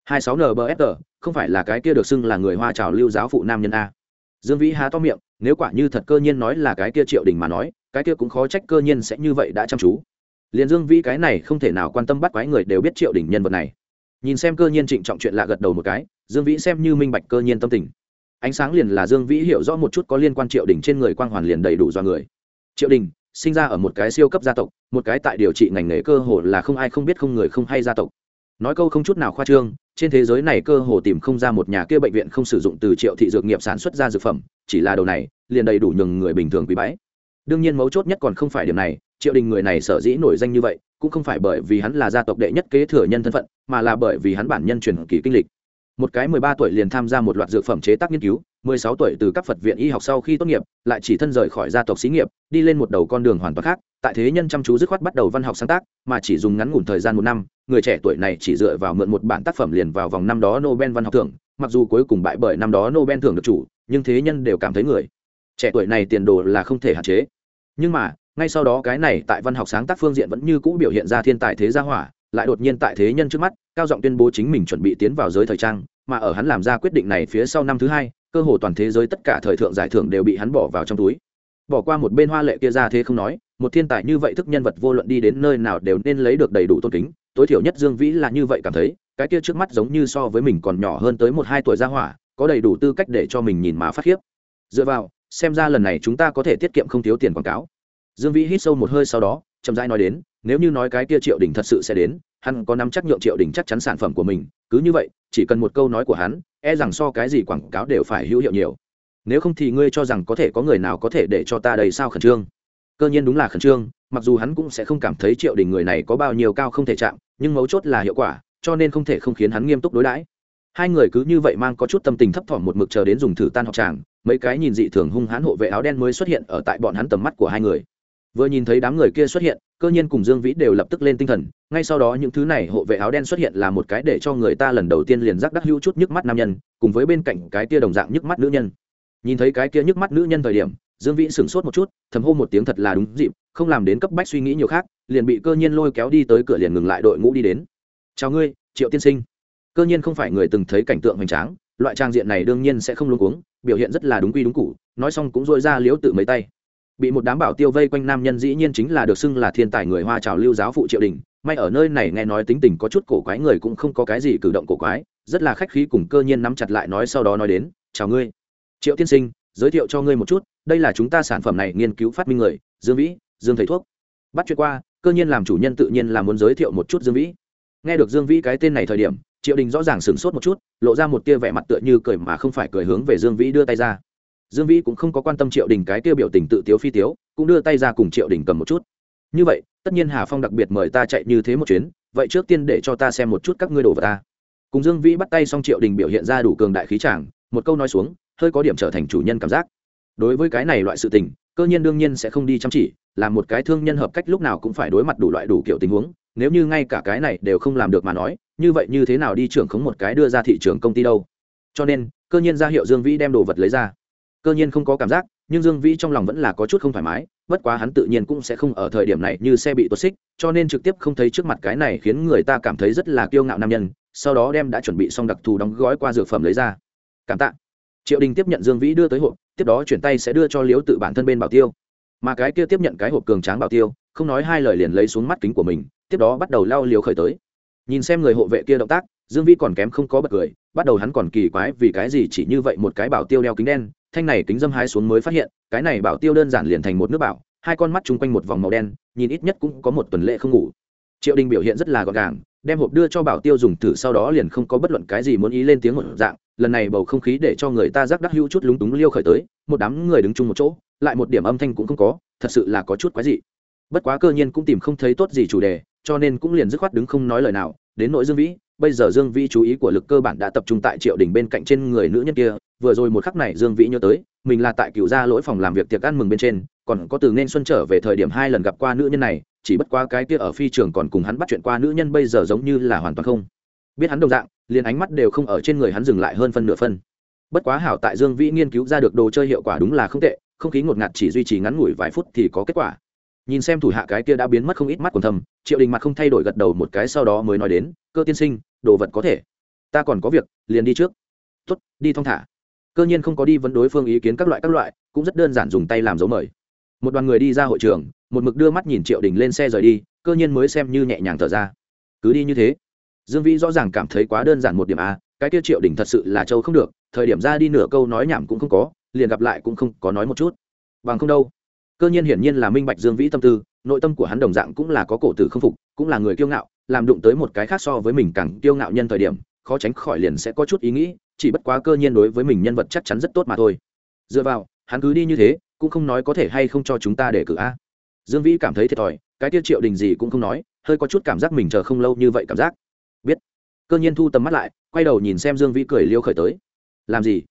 hai sáu nbfr không phải là cái kia được xưng là người hoa trào lưu giáo phụ nam nhân a. Dương vĩ há to miệng, nếu quả như thật cơ nhiên nói là cái kia triệu đình mà nói, cái kia cũng khó trách cơ nhiên sẽ như vậy đã chăm chú. Liền dương vĩ cái này không thể nào quan tâm bắt quái người đều biết triệu đình nhân vật này. Nhìn xem cơ nhiên trịnh trọng chuyện lạ gật đầu một cái, dương vĩ xem như minh bạch cơ nhiên tâm tình. Ánh sáng liền là dương vĩ hiểu rõ một chút có liên quan triệu đình trên người quang hoàn liền đầy đủ do người. Triệu đình, sinh ra ở một cái siêu cấp gia tộc, một cái tại điều trị ngành nghề cơ hồ là không ai không biết không người không hay gia tộc nói câu không chút nào khoa trương, trên thế giới này cơ hồ tìm không ra một nhà kia bệnh viện không sử dụng từ triệu thị dược nghiệp sản xuất ra dược phẩm, chỉ là đầu này, liền đầy đủ nhường người bình thường quý bái. Đương nhiên mấu chốt nhất còn không phải điểm này, triệu đình người này sở dĩ nổi danh như vậy, cũng không phải bởi vì hắn là gia tộc đệ nhất kế thừa nhân thân phận, mà là bởi vì hắn bản nhân truyền kỳ kinh lịch. Một cái mười ba tuổi liền tham gia một loạt dược phẩm chế tác nghiên cứu mười sáu tuổi từ các phật viện y học sau khi tốt nghiệp, lại chỉ thân rời khỏi gia tộc xí nghiệp, đi lên một đầu con đường hoàn toàn khác. Tại thế nhân chăm chú dứt khoát bắt đầu văn học sáng tác, mà chỉ dùng ngắn ngủn thời gian một năm, người trẻ tuổi này chỉ dựa vào mượn một bản tác phẩm liền vào vòng năm đó nobel văn học thưởng, mặc dù cuối cùng bại bởi năm đó nobel thưởng được chủ, nhưng thế nhân đều cảm thấy người trẻ tuổi này tiền đồ là không thể hạn chế. Nhưng mà, ngay sau đó cái này tại văn học sáng tác phương diện vẫn như cũ biểu hiện ra thiên tài thế gia hỏa, lại đột nhiên tại thế nhân trước mắt, cao giọng tuyên bố chính mình chuẩn bị tiến vào giới thời trang, mà ở hắn làm ra quyết định này phía sau năm thứ hai cơ hồ toàn thế giới tất cả thời thượng giải thưởng đều bị hắn bỏ vào trong túi. Bỏ qua một bên hoa lệ kia ra thế không nói, một thiên tài như vậy thức nhân vật vô luận đi đến nơi nào đều nên lấy được đầy đủ tôn kính. Tối thiểu nhất dương vĩ là như vậy cảm thấy, cái kia trước mắt giống như so với mình còn nhỏ hơn tới một hai tuổi ra hỏa, có đầy đủ tư cách để cho mình nhìn mà phát khiếp. Dựa vào, xem ra lần này chúng ta có thể tiết kiệm không thiếu tiền quảng cáo. Dương vĩ hít sâu một hơi sau đó, chậm rãi nói đến, nếu như nói cái kia triệu đình thật sự sẽ đến, hắn có nắm chắc nhượng triệu đình chắc chắn sản phẩm của mình cứ như vậy, chỉ cần một câu nói của hắn e rằng so cái gì quảng cáo đều phải hữu hiệu nhiều. Nếu không thì ngươi cho rằng có thể có người nào có thể để cho ta đầy sao khẩn trương? Cơ nhiên đúng là khẩn trương, mặc dù hắn cũng sẽ không cảm thấy triệu đình người này có bao nhiêu cao không thể chạm, nhưng mấu chốt là hiệu quả, cho nên không thể không khiến hắn nghiêm túc đối đãi. Hai người cứ như vậy mang có chút tâm tình thấp thỏm một mực chờ đến dùng thử tan học tràng, mấy cái nhìn dị thường hung hãn hộ vệ áo đen mới xuất hiện ở tại bọn hắn tầm mắt của hai người. Vừa nhìn thấy đám người kia xuất hiện cơ nhiên cùng dương vĩ đều lập tức lên tinh thần, ngay sau đó những thứ này hộ vệ áo đen xuất hiện là một cái để cho người ta lần đầu tiên liền giác đắc hữu chút nhức mắt nam nhân, cùng với bên cạnh cái tia đồng dạng nhức mắt nữ nhân. Nhìn thấy cái kia nhức mắt nữ nhân thời điểm, dương vĩ sửng sốt một chút, thầm hô một tiếng thật là đúng dịp, không làm đến cấp bách suy nghĩ nhiều khác, liền bị cơ nhiên lôi kéo đi tới cửa liền ngừng lại đội ngũ đi đến. Chào ngươi, triệu tiên sinh. Cơ nhiên không phải người từng thấy cảnh tượng hoành tráng, loại trang diện này đương nhiên sẽ không luôn uống biểu hiện rất là đúng quy đúng cụ nói xong cũng dội ra liếu tự mấy tay bị một đám bảo tiêu vây quanh nam nhân dĩ nhiên chính là được xưng là thiên tài người hoa trào lưu giáo phụ triệu đình. May ở nơi này nghe nói tính tình có chút cổ quái người cũng không có cái gì cử động cổ quái, rất là khách khí cùng cơ nhiên nắm chặt lại nói sau đó nói đến, chào ngươi, triệu tiên sinh, giới thiệu cho ngươi một chút, đây là chúng ta sản phẩm này nghiên cứu phát minh người, dương vĩ, dương thầy thuốc. Bắt chuyện qua, cơ nhiên làm chủ nhân tự nhiên là muốn giới thiệu một chút dương vĩ. Nghe được dương vĩ cái tên này thời điểm, triệu đình rõ ràng sửng sốt một chút, lộ ra một tia vẻ mặt tựa như cười mà không phải cười hướng về dương vĩ đưa tay ra dương vĩ cũng không có quan tâm triệu đình cái tiêu biểu tình tự tiếu phi tiếu, cũng đưa tay ra cùng triệu đình cầm một chút. Như vậy, tất nhiên hà phong đặc biệt mời ta chạy như thế một chuyến, vậy trước tiên để cho ta xem một chút các ngươi đồ vật ta. Cùng dương vĩ bắt tay xong triệu đình biểu hiện ra đủ cường đại khí tràng một câu nói xuống, hơi có điểm trở thành chủ nhân cảm giác. Đối với cái này loại sự tình, cơ nhiên đương nhiên sẽ không đi chăm chỉ là một cái thương nhân hợp cách lúc nào cũng phải đối mặt đủ loại đủ kiểu tình huống, nếu như ngay cả cái này đều không làm được mà nói, như vậy như thế nào đi trưởng khống một cái đưa ra thị trường công ty đâu. Cho nên, cơ nhiên ra hiệu dương vĩ đem đồ vật lấy ra cơ nhiên không có cảm giác, nhưng dương vĩ trong lòng vẫn là có chút không thoải mái, bất quá hắn tự nhiên cũng sẽ không ở thời điểm này như xe bị tuột xích, cho nên trực tiếp không thấy trước mặt cái này khiến người ta cảm thấy rất là kiêu ngạo nam nhân, sau đó đem đã chuẩn bị xong đặc thù đóng gói qua dược phẩm lấy ra. Cảm tạ. Triệu đình tiếp nhận dương vĩ đưa tới hộp, tiếp đó chuyển tay sẽ đưa cho liếu tự bản thân bên bảo tiêu. Mà cái kia tiếp nhận cái hộp cường tráng bảo tiêu, không nói hai lời liền lấy xuống mắt kính của mình, tiếp đó bắt đầu lao liều khởi tới. Nhìn xem người hộ vệ kia động tác, dương vĩ còn kém không có bật cười, bắt đầu hắn còn kỳ quái vì cái gì chỉ như vậy một cái bảo tiêu đeo kính đen thanh này kính dâm hái xuống mới phát hiện, cái này bảo tiêu đơn giản liền thành một nước bảo, hai con mắt chung quanh một vòng màu đen, nhìn ít nhất cũng có một tuần lễ không ngủ. Triệu đình biểu hiện rất là gọn gàng, đem hộp đưa cho bảo tiêu dùng thử sau đó liền không có bất luận cái gì muốn ý lên tiếng một dạng, lần này bầu không khí để cho người ta rắc đắc hữu chút lúng túng liêu khởi tới, một đám người đứng chung một chỗ, lại một điểm âm thanh cũng không có, thật sự là có chút quái dị. Bất quá cơ nhiên cũng tìm không thấy tốt gì chủ đề, cho nên cũng liền dứt khoát đứng không nói lời nào, đến nội dương vĩ, bây giờ dương vĩ chú ý của lực cơ bản đã tập trung tại triệu đình bên cạnh trên người nữ nhân kia vừa rồi một khắc này dương vĩ nhớ tới, mình là tại cựu gia lỗi phòng làm việc tiệc ăn mừng bên trên, còn có từ nên xuân trở về thời điểm hai lần gặp qua nữ nhân này, chỉ bất qua cái kia ở phi trường còn cùng hắn bắt chuyện qua nữ nhân bây giờ giống như là hoàn toàn không. Biết hắn đồng dạng, liền ánh mắt đều không ở trên người hắn dừng lại hơn phân nửa phân. Bất quá hảo tại dương vĩ nghiên cứu ra được đồ chơi hiệu quả đúng là không tệ, không khí ngột ngạt chỉ duy trì ngắn ngủi vài phút thì có kết quả. Nhìn xem thủ hạ cái kia đã biến mất không ít mắt còn thầm triệu đình mặt không thay đổi gật đầu một cái sau đó mới nói đến, cơ tiên sinh, đồ vật có thể. Ta còn có việc, liền đi trước. Tuất đi thong thả cơ nhiên không có đi vấn đối phương ý kiến các loại các loại, cũng rất đơn giản dùng tay làm dấu mời. Một đoàn người đi ra hội trường, một mực đưa mắt nhìn triệu đình lên xe rời đi, cơ nhiên mới xem như nhẹ nhàng thở ra. Cứ đi như thế. Dương vĩ rõ ràng cảm thấy quá đơn giản một điểm a cái kia triệu đình thật sự là châu không được, thời điểm ra đi nửa câu nói nhảm cũng không có, liền gặp lại cũng không có nói một chút. Bằng không đâu. Cơ nhiên hiển nhiên là minh bạch dương vĩ tâm tư, nội tâm của hắn đồng dạng cũng là có cổ tử không phục, cũng là người kiêu ngạo, làm đụng tới một cái khác so với mình càng kiêu ngạo nhân thời điểm, khó tránh khỏi liền sẽ có chút ý nghĩ chỉ bất quá cơ nhiên đối với mình nhân vật chắc chắn rất tốt mà thôi. Dựa vào, hắn cứ đi như thế, cũng không nói có thể hay không cho chúng ta để cử a. Dương vĩ cảm thấy thiệt thòi, cái tiêu triệu đình gì cũng không nói, hơi có chút cảm giác mình chờ không lâu như vậy cảm giác. Biết. Cơ nhiên thu tầm mắt lại, quay đầu nhìn xem dương vĩ cười liêu khởi tới. Làm gì?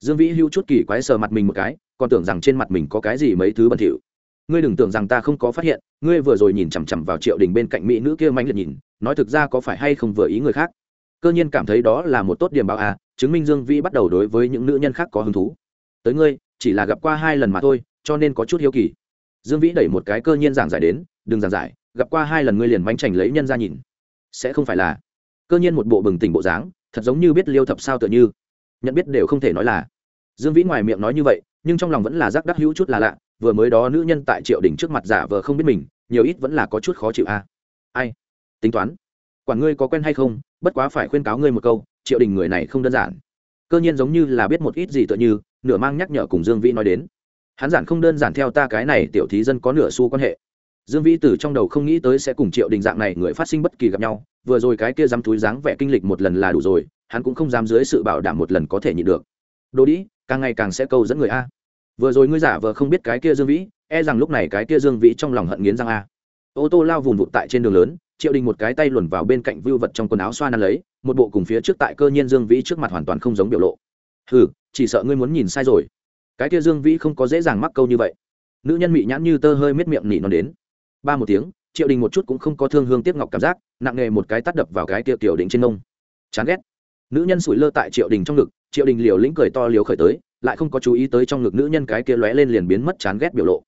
Dương vĩ hưu chút kỳ quái sờ mặt mình một cái, còn tưởng rằng trên mặt mình có cái gì mấy thứ bẩn thỉu. Ngươi đừng tưởng rằng ta không có phát hiện, ngươi vừa rồi nhìn chằm chằm vào triệu đình bên cạnh mỹ nữ kia manh liệt nhìn, nói thực ra có phải hay không vừa ý người khác? Cơ nhiên cảm thấy đó là một tốt điểm báo à chứng minh dương vĩ bắt đầu đối với những nữ nhân khác có hứng thú. Tới ngươi, chỉ là gặp qua hai lần mà thôi, cho nên có chút hiếu kỳ. Dương vĩ đẩy một cái cơ nhiên giảng giải đến, đừng giảng giải, gặp qua hai lần ngươi liền bánh chành lấy nhân ra nhìn. Sẽ không phải là. Cơ nhiên một bộ bừng tỉnh bộ dáng, thật giống như biết liêu thập sao tựa như. Nhận biết đều không thể nói là. Dương vĩ ngoài miệng nói như vậy, nhưng trong lòng vẫn là giác đắc hữu chút là lạ, vừa mới đó nữ nhân tại triệu đỉnh trước mặt giả vờ không biết mình, nhiều ít vẫn là có chút khó chịu a. À. ai? Tính toán. Quản ngươi có quen hay không, bất quá phải khuyên cáo ngươi một câu triệu đình người này không đơn giản. Cơ nhiên giống như là biết một ít gì tựa như, nửa mang nhắc nhở cùng dương vĩ nói đến. Hắn giản không đơn giản theo ta cái này tiểu thí dân có nửa xu quan hệ. Dương vĩ từ trong đầu không nghĩ tới sẽ cùng triệu đình dạng này người phát sinh bất kỳ gặp nhau, vừa rồi cái kia dám túi dáng vẻ kinh lịch một lần là đủ rồi, hắn cũng không dám dưới sự bảo đảm một lần có thể nhịn được. Đồ đĩ, càng ngày càng sẽ câu dẫn người a. Vừa rồi ngươi giả vờ không biết cái kia dương vĩ e rằng lúc này cái kia dương vĩ trong lòng hận nghiến răng a. Ô tô lao vùn vụt tại trên đường lớn triệu đình một cái tay luồn vào bên cạnh vưu vật trong quần áo xoa năn lấy, một bộ cùng phía trước tại cơ nhiên dương vĩ trước mặt hoàn toàn không giống biểu lộ. Ừ chỉ sợ ngươi muốn nhìn sai rồi. Cái kia dương vĩ không có dễ dàng mắc câu như vậy. Nữ nhân mị nhãn như tơ hơi miết miệng nỉ non đến. Ba một tiếng, triệu đình một chút cũng không có thương hương tiếp ngọc cảm giác, nặng nề một cái tắt đập vào cái kia tiểu đình trên nông chán ghét. Nữ nhân sủi lơ tại triệu đình trong ngực, triệu đình liều lĩnh cười to liều khởi tới, lại không có chú ý tới trong ngực nữ nhân cái kia lóe lên liền biến mất chán ghét biểu lộ.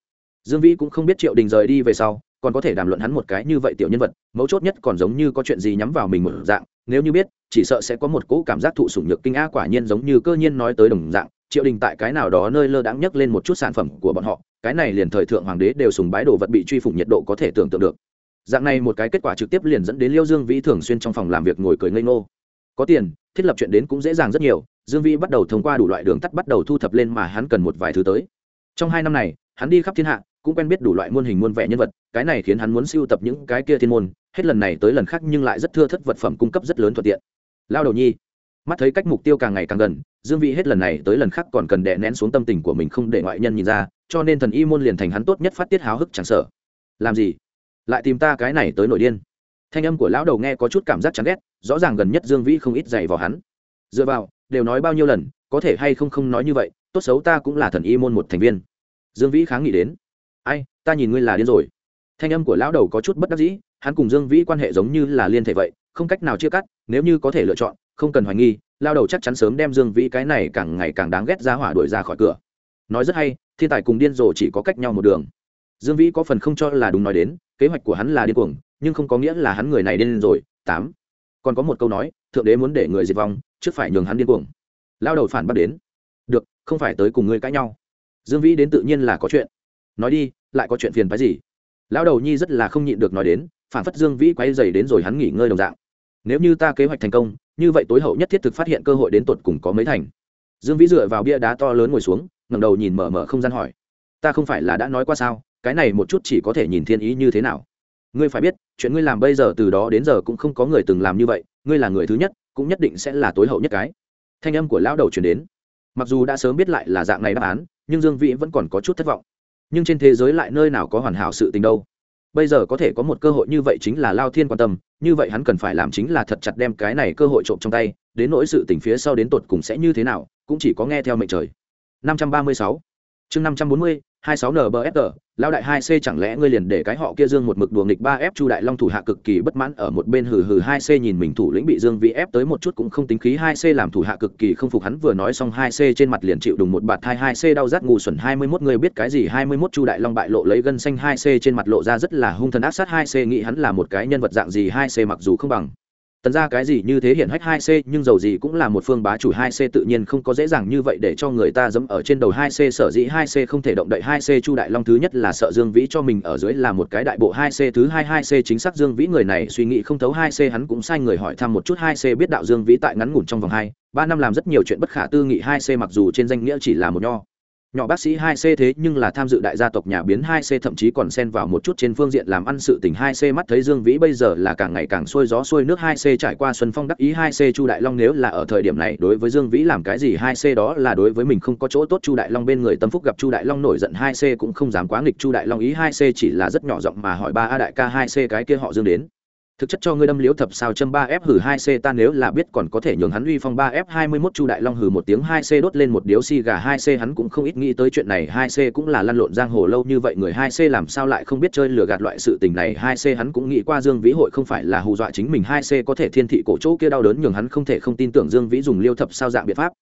Dương vĩ cũng không biết triệu đình rời đi về sau còn có thể đàm luận hắn một cái như vậy tiểu nhân vật, mấu chốt nhất còn giống như có chuyện gì nhắm vào mình một dạng, nếu như biết, chỉ sợ sẽ có một cỗ cảm giác thụ sủng nhược kinh á quả nhiên giống như cơ nhiên nói tới đồng dạng, triệu đình tại cái nào đó nơi lơ đãng nhấc lên một chút sản phẩm của bọn họ, cái này liền thời thượng hoàng đế đều sùng bái đồ vật bị truy phủng nhiệt độ có thể tưởng tượng được. Dạng này một cái kết quả trực tiếp liền dẫn đến liêu dương vĩ thường xuyên trong phòng làm việc ngồi cười ngây ngô. Có tiền, thiết lập chuyện đến cũng dễ dàng rất nhiều, dương vĩ bắt đầu thông qua đủ loại đường tắt bắt đầu thu thập lên mà hắn cần một vài thứ tới. Trong hai năm này, hắn đi khắp thiên hạ cũng quen biết đủ loại muôn hình muôn vẻ nhân vật, cái này khiến hắn muốn siêu tập những cái kia thiên môn, hết lần này tới lần khác nhưng lại rất thưa thất vật phẩm cung cấp rất lớn thuận tiện. Lao đầu nhi, mắt thấy cách mục tiêu càng ngày càng gần, dương vị hết lần này tới lần khác còn cần đè nén xuống tâm tình của mình không để ngoại nhân nhìn ra, cho nên thần y môn liền thành hắn tốt nhất phát tiết háo hức chẳng sợ. Làm gì? Lại tìm ta cái này tới nổi điên. Thanh âm của lão đầu nghe có chút cảm giác chán ghét, rõ ràng gần nhất dương vĩ không ít dày vào hắn. Dựa vào, đều nói bao nhiêu lần, có thể hay không không nói như vậy, tốt xấu ta cũng là thần y môn một thành viên. Dương vĩ kháng nghị đến ai, ta nhìn ngươi là điên rồi. Thanh âm của lão đầu có chút bất đắc dĩ, hắn cùng dương vĩ quan hệ giống như là liên thể vậy, không cách nào chia cắt, nếu như có thể lựa chọn, không cần hoài nghi lao đầu chắc chắn sớm đem dương vĩ cái này càng ngày càng đáng ghét ra hỏa đuổi ra khỏi cửa. Nói rất hay, thiên tài cùng điên rồ chỉ có cách nhau một đường. Dương vĩ có phần không cho là đúng nói đến, kế hoạch của hắn là điên cuồng, nhưng không có nghĩa là hắn người này điên rồi. Tám. Còn có một câu nói, thượng đế muốn để người diệt vong, trước phải nhường hắn điên cuồng. Lao đầu phản bác đến. Được, không phải tới cùng ngươi cãi nhau. Dương vĩ đến tự nhiên là có chuyện nói đi, lại có chuyện phiền phái gì? Lão đầu nhi rất là không nhịn được nói đến phản phất dương vĩ quay dày đến rồi hắn nghỉ ngơi đồng dạng. Nếu như ta kế hoạch thành công, như vậy tối hậu nhất thiết thực phát hiện cơ hội đến tột cùng có mấy thành. Dương vĩ dựa vào bia đá to lớn ngồi xuống ngầm đầu nhìn mở mở không gian hỏi. Ta không phải là đã nói qua sao, cái này một chút chỉ có thể nhìn thiên ý như thế nào. Ngươi phải biết, chuyện ngươi làm bây giờ từ đó đến giờ cũng không có người từng làm như vậy, ngươi là người thứ nhất, cũng nhất định sẽ là tối hậu nhất cái. Thanh âm của lão đầu chuyển đến. Mặc dù đã sớm biết lại là dạng này đáp án, nhưng dương vĩ vẫn còn có chút thất vọng nhưng trên thế giới lại nơi nào có hoàn hảo sự tình đâu. Bây giờ có thể có một cơ hội như vậy chính là lao thiên quan tâm, như vậy hắn cần phải làm chính là thật chặt đem cái này cơ hội trộm trong tay, đến nỗi sự tình phía sau đến tột cùng sẽ như thế nào, cũng chỉ có nghe theo mệnh trời. 536 chương 540 26 NBFR, lão đại 2C chẳng lẽ ngươi liền để cái họ kia Dương một mực đùa nghịch 3F Chu Đại Long thủ hạ cực kỳ bất mãn ở một bên hừ hừ 2C nhìn mình thủ lĩnh bị Dương vì ép tới một chút cũng không tính khí 2C làm thủ hạ cực kỳ không phục hắn vừa nói xong 2C trên mặt liền chịu đùng một bạt thai 2C đau rát ngu xuẩn 21 người biết cái gì? 21 Chu Đại Long bại lộ lấy gân xanh 2C trên mặt lộ ra rất là hung thần ác sát 2C nghĩ hắn là một cái nhân vật dạng gì? 2C mặc dù không bằng tần ra cái gì như thế hiện hách hai c, nhưng dầu gì cũng là một phương bá chủ hai c, tự nhiên không có dễ dàng như vậy để cho người ta dẫm ở trên đầu hai c, sở dĩ hai c không thể động đậy hai c. Chu đại long thứ nhất là sợ dương vĩ cho mình ở dưới là một cái đại bộ hai c, thứ hai hai c chính xác dương vĩ người này suy nghĩ không thấu hai c, hắn cũng sai người hỏi thăm một chút hai c, biết đạo dương vĩ tại ngắn ngủn trong vòng hai, ba năm làm rất nhiều chuyện bất khả tư nghị hai c, mặc dù trên danh nghĩa chỉ là một nho nhỏ bác sĩ 2C thế nhưng là tham dự đại gia tộc nhà biến 2C thậm chí còn xen vào một chút trên phương diện làm ăn sự tình 2C mắt thấy Dương Vĩ bây giờ là càng ngày càng xuôi gió xuôi nước 2C trải qua xuân phong đắc ý 2C Chu Đại Long nếu là ở thời điểm này đối với Dương Vĩ làm cái gì 2C đó là đối với mình không có chỗ tốt. Chu Đại Long bên người tâm phúc gặp Chu Đại Long nổi giận 2C cũng không dám quá nghịch. Chu Đại Long ý 2C chỉ là rất nhỏ giọng mà hỏi ba a đại ca 2C cái kia họ Dương đến thực chất cho ngươi đâm liếu thập sao châm ba f hử hai c ta nếu là biết còn có thể nhường hắn uy phong ba f hai mươi mốt chu đại long hử một tiếng hai c đốt lên một điếu xi gà hai c hắn cũng không ít nghĩ tới chuyện này hai c cũng là lăn lộn giang hồ lâu như vậy người hai c làm sao lại không biết chơi lừa gạt loại sự tình này hai c hắn cũng nghĩ qua dương vĩ hội không phải là hù dọa chính mình hai c có thể thiên thị cổ chỗ kia đau đớn nhường hắn không thể không tin tưởng dương vĩ dùng liêu thập sao dạng biện pháp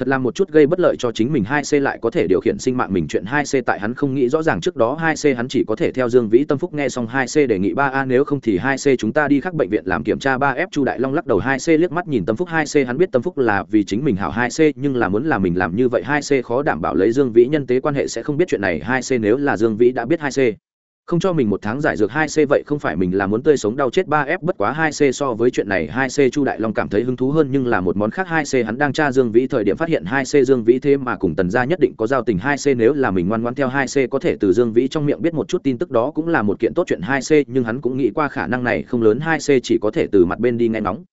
thật là một chút gây bất lợi cho chính mình hai c lại có thể điều khiển sinh mạng mình chuyện hai c tại hắn không nghĩ rõ ràng trước đó hai c hắn chỉ có thể theo dương vĩ tâm phúc nghe xong hai c đề nghị ba a nếu không thì hai c chúng ta đi khắc bệnh viện làm kiểm tra ba f chu đại long lắc đầu hai c liếc mắt nhìn tâm phúc hai c hắn biết tâm phúc là vì chính mình hảo hai c nhưng là muốn là mình làm như vậy hai c khó đảm bảo lấy dương vĩ nhân tế quan hệ sẽ không biết chuyện này hai c nếu là dương vĩ đã biết hai c không cho mình một tháng giải dược hai c vậy không phải mình là muốn tươi sống đau chết ba f bất quá hai c so với chuyện này hai c chu đại long cảm thấy hứng thú hơn nhưng là một món khác hai c hắn đang tra dương vĩ thời điểm phát hiện hai c dương vĩ thế mà cùng tần gia nhất định có giao tình hai c nếu là mình ngoan ngoãn theo hai c có thể từ dương vĩ trong miệng biết một chút tin tức đó cũng là một kiện tốt chuyện hai c nhưng hắn cũng nghĩ qua khả năng này không lớn hai c chỉ có thể từ mặt bên đi nghe ngóng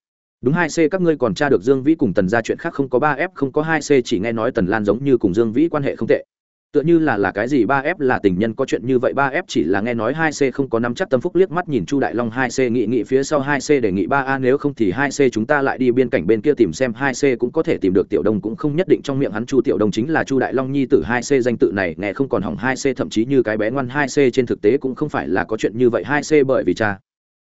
đúng hai c các ngươi còn tra được dương vĩ cùng tần gia chuyện khác không có ba f không có hai c chỉ nghe nói tần lan giống như cùng dương vĩ quan hệ không tệ tựa như là là cái gì ba f là tình nhân, có chuyện như vậy ba f chỉ là nghe nói hai c không có nắm chắc tâm phúc, liếc mắt nhìn chu đại long hai c, nghị nghị phía sau hai c đề nghị ba a, nếu không thì hai c chúng ta lại đi biên cảnh bên kia tìm xem, hai c cũng có thể tìm được tiểu đông, cũng không nhất định trong miệng hắn chu tiểu đông chính là chu đại long nhi tử, hai c danh tự này nghe không còn hỏng, hai c thậm chí như cái bé ngoan, hai c trên thực tế cũng không phải là có chuyện như vậy, hai c bởi vì cha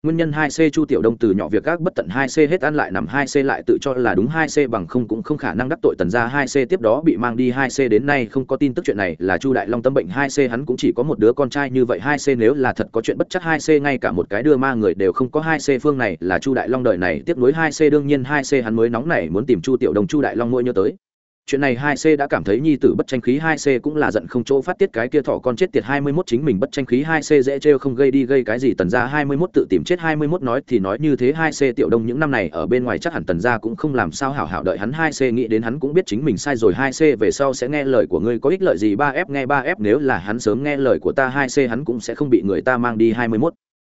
nguyên nhân hai c chu tiểu đông từ nhỏ việc các bất tận hai c hết ăn lại nằm hai c lại tự cho là đúng hai c bằng không cũng không khả năng đắc tội tần ra hai c tiếp đó bị mang đi hai c đến nay không có tin tức chuyện này là chu đại long tâm bệnh hai c hắn cũng chỉ có một đứa con trai như vậy hai c nếu là thật có chuyện bất chắc hai c ngay cả một cái đưa ma người đều không có hai c phương này là chu đại long đời này tiếp nối hai c đương nhiên hai c hắn mới nóng này muốn tìm chu tiểu đông chu đại long mỗi nhớ tới chuyện này hai c đã cảm thấy nhi tử bất tranh khí, hai c cũng là giận không chỗ phát tiết cái kia thỏ con chết tiệt hai mươi 21 chính mình bất tranh khí, hai c dễ trêu không gây đi gây cái gì, tần gia hai mươi 21 tự tìm chết, hai mươi 21 nói thì nói như thế, hai c tiểu đông những năm này ở bên ngoài chắc hẳn tần gia cũng không làm sao hảo hảo đợi hắn, hai c nghĩ đến hắn cũng biết chính mình sai rồi, hai c về sau sẽ nghe lời của ngươi, có ích lợi gì ba f nghe ba f, nếu là hắn sớm nghe lời của ta, hai c hắn cũng sẽ không bị người ta mang đi hai mươi 21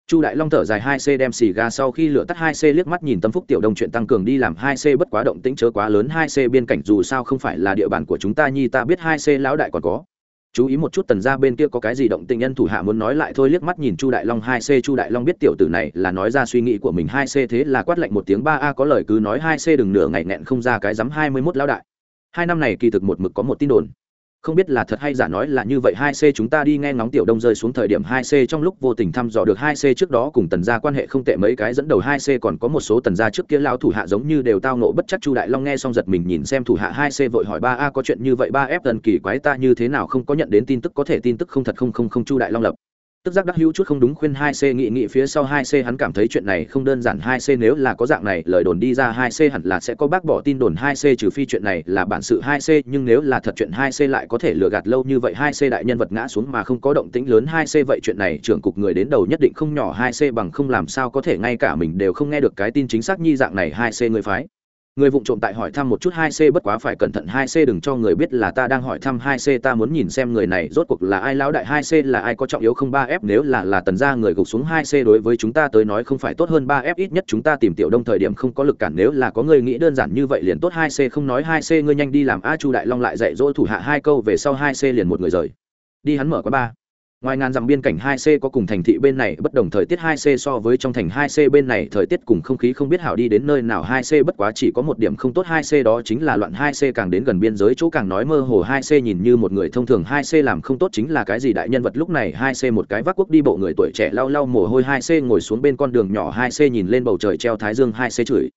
chu đại long thở dài hai c đem xì ga sau khi lửa tắt hai c liếc mắt nhìn tâm phúc tiểu đông chuyện tăng cường đi làm hai c bất quá động tĩnh chớ quá lớn hai c biên cảnh dù sao không phải là địa bàn của chúng ta nhi, ta biết hai c lão đại còn có. Chú ý một chút tần ra bên kia có cái gì động tình nhân thủ hạ muốn nói lại thôi, liếc mắt nhìn chu đại long hai c chu đại long biết tiểu tử này là nói ra suy nghĩ của mình hai c thế là quát lệnh một tiếng, ba a có lời cứ nói hai c đừng nửa ngày nghẹn không ra cái dám hai mươi mốt lão đại. Hai năm này kỳ thực một mực có một tin đồn không biết là thật hay giả nói là như vậy, hai c chúng ta đi nghe ngóng tiểu đông rơi xuống thời điểm hai c trong lúc vô tình thăm dò được hai c trước đó cùng tần gia quan hệ không tệ, mấy cái dẫn đầu hai c còn có một số tần gia trước kia lao thủ hạ giống như đều tao nộ bất chắc chu đại long nghe xong giật mình nhìn xem thủ hạ hai c vội hỏi ba a có chuyện như vậy, ba f tần kỳ quái ta như thế nào không có nhận đến tin tức, có thể tin tức không thật không không không chu đại long lập tức giác đắc hữu chút không đúng khuyên hai c, nghị nghị phía sau hai c, hắn cảm thấy chuyện này không đơn giản. Hai c nếu là có dạng này, lời đồn đi ra, hai c hẳn là sẽ có bác bỏ tin đồn hai c, trừ phi chuyện này là bản sự hai c, nhưng nếu là thật chuyện hai c lại có thể lừa gạt lâu như vậy. Hai c đại nhân vật ngã xuống mà không có động tĩnh lớn. Hai c vậy chuyện này, trưởng cục người đến đầu nhất định không nhỏ. Hai c bằng không làm sao có thể, ngay cả mình đều không nghe được cái tin chính xác như dạng này. Hai c người phái người vụng trộm tại hỏi thăm một chút hai c bất quá phải cẩn thận hai c đừng cho người biết là ta đang hỏi thăm hai c, ta muốn nhìn xem người này rốt cuộc là ai, lão đại hai c là ai, có trọng yếu không? Ba f nếu là là tần gia người gục xuống hai c đối với chúng ta tới nói không phải tốt hơn. Ba f ít nhất chúng ta tìm tiểu đông thời điểm không có lực cản, nếu là có người nghĩ đơn giản như vậy liền tốt hai c, không nói hai c, ngươi nhanh đi làm. A chu đại long lại dạy dỗ thủ hạ hai câu về sau hai c liền một người rời. Đi hắn mở quá ba ngoài ngàn dặm biên cảnh 2C có cùng thành thị bên này bất đồng thời tiết 2C so với trong thành 2C bên này thời tiết cùng không khí không biết hảo đi đến nơi nào 2C bất quá chỉ có một điểm không tốt 2C đó chính là loạn 2C càng đến gần biên giới chỗ càng nói mơ hồ 2C nhìn như một người thông thường 2C làm không tốt chính là cái gì đại nhân vật lúc này 2C một cái vác quốc đi bộ người tuổi trẻ lau lau mồ hôi 2C ngồi xuống bên con đường nhỏ 2C nhìn lên bầu trời treo thái dương 2C chửi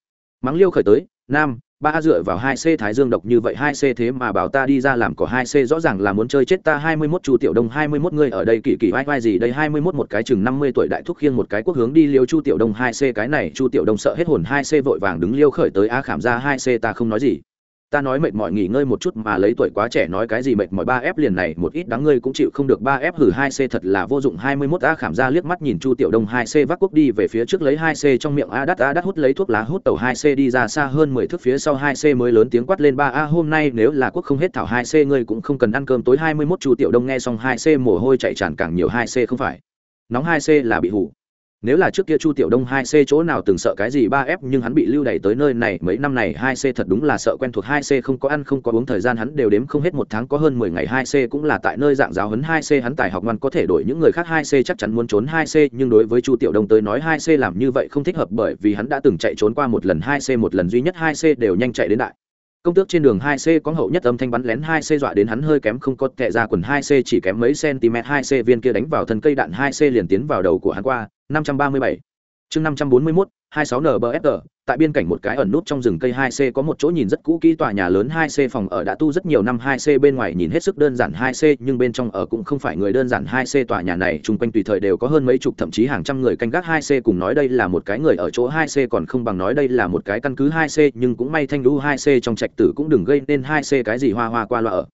mắng liêu khởi tới nam ba dựa vào hai c thái dương độc như vậy hai c thế mà bảo ta đi ra làm có hai c rõ ràng là muốn chơi chết ta hai mươi mốt chu tiểu đông hai mươi 21 người ở đây kỳ kỳ vai vai gì đây hai mươi mốt một cái chừng năm mươi tuổi đại thúc khiêng một cái quốc hướng đi liêu chu tiểu đông hai c cái này chu tiểu đông sợ hết hồn hai c vội vàng đứng liêu khởi tới a khảm ra hai c ta không nói gì ta nói mệt mỏi nghỉ ngơi một chút mà lấy tuổi quá trẻ nói cái gì mệt mỏi ba f liền này, một ít đáng ngươi cũng chịu không được ba f hử, hai c thật là vô dụng, hai mươi mốt a khảm ra liếc mắt nhìn chu tiểu đông hai c vác quốc đi về phía trước lấy hai c trong miệng a đắt a đắt hút lấy thuốc lá hút tàu hai c đi ra xa hơn mười thước phía sau hai c mới lớn tiếng quát lên ba a, hôm nay nếu là quốc không hết thảo hai c ngươi cũng không cần ăn cơm, tối hai mươi mốt chu tiểu đông nghe xong hai c mồ hôi chạy tràn càng nhiều, hai c không phải. Nóng hai c là bị hủ nếu là trước kia chu tiểu đông hai c chỗ nào từng sợ cái gì ba f, nhưng hắn bị lưu đày tới nơi này, mấy năm này hai c thật đúng là sợ quen thuộc hai c, không có ăn, không có uống, thời gian hắn đều đếm không hết, một tháng có hơn mười ngày hai c cũng là tại nơi dạng giáo huấn hai c, hắn tài học ngoan có thể đổi những người khác hai c, chắc chắn muốn trốn hai c, nhưng đối với chu tiểu đông tới nói hai c làm như vậy không thích hợp bởi vì hắn đã từng chạy trốn qua một lần hai c, một lần duy nhất hai c đều nhanh chạy đến đại. Công tước trên đường 2C có hậu nhất âm thanh bắn lén 2C dọa đến hắn hơi kém không có tệ ra quần 2C chỉ kém mấy cm 2C viên kia đánh vào thân cây đạn 2C liền tiến vào đầu của hắn qua. 537 chương 541 26 NBFR tại biên cảnh một cái ẩn nút trong rừng cây 2C có một chỗ nhìn rất cũ kỹ, tòa nhà lớn 2C phòng ở đã tu rất nhiều năm 2C bên ngoài nhìn hết sức đơn giản 2C nhưng bên trong ở cũng không phải người đơn giản 2C tòa nhà này chung quanh tùy thời đều có hơn mấy chục, thậm chí hàng trăm người canh gác 2C cùng nói đây là một cái người ở chỗ 2C còn không bằng nói đây là một cái căn cứ 2C nhưng cũng may thanh lũ 2C trong trạch tử cũng đừng gây nên 2C cái gì hoa hoa qua loa ở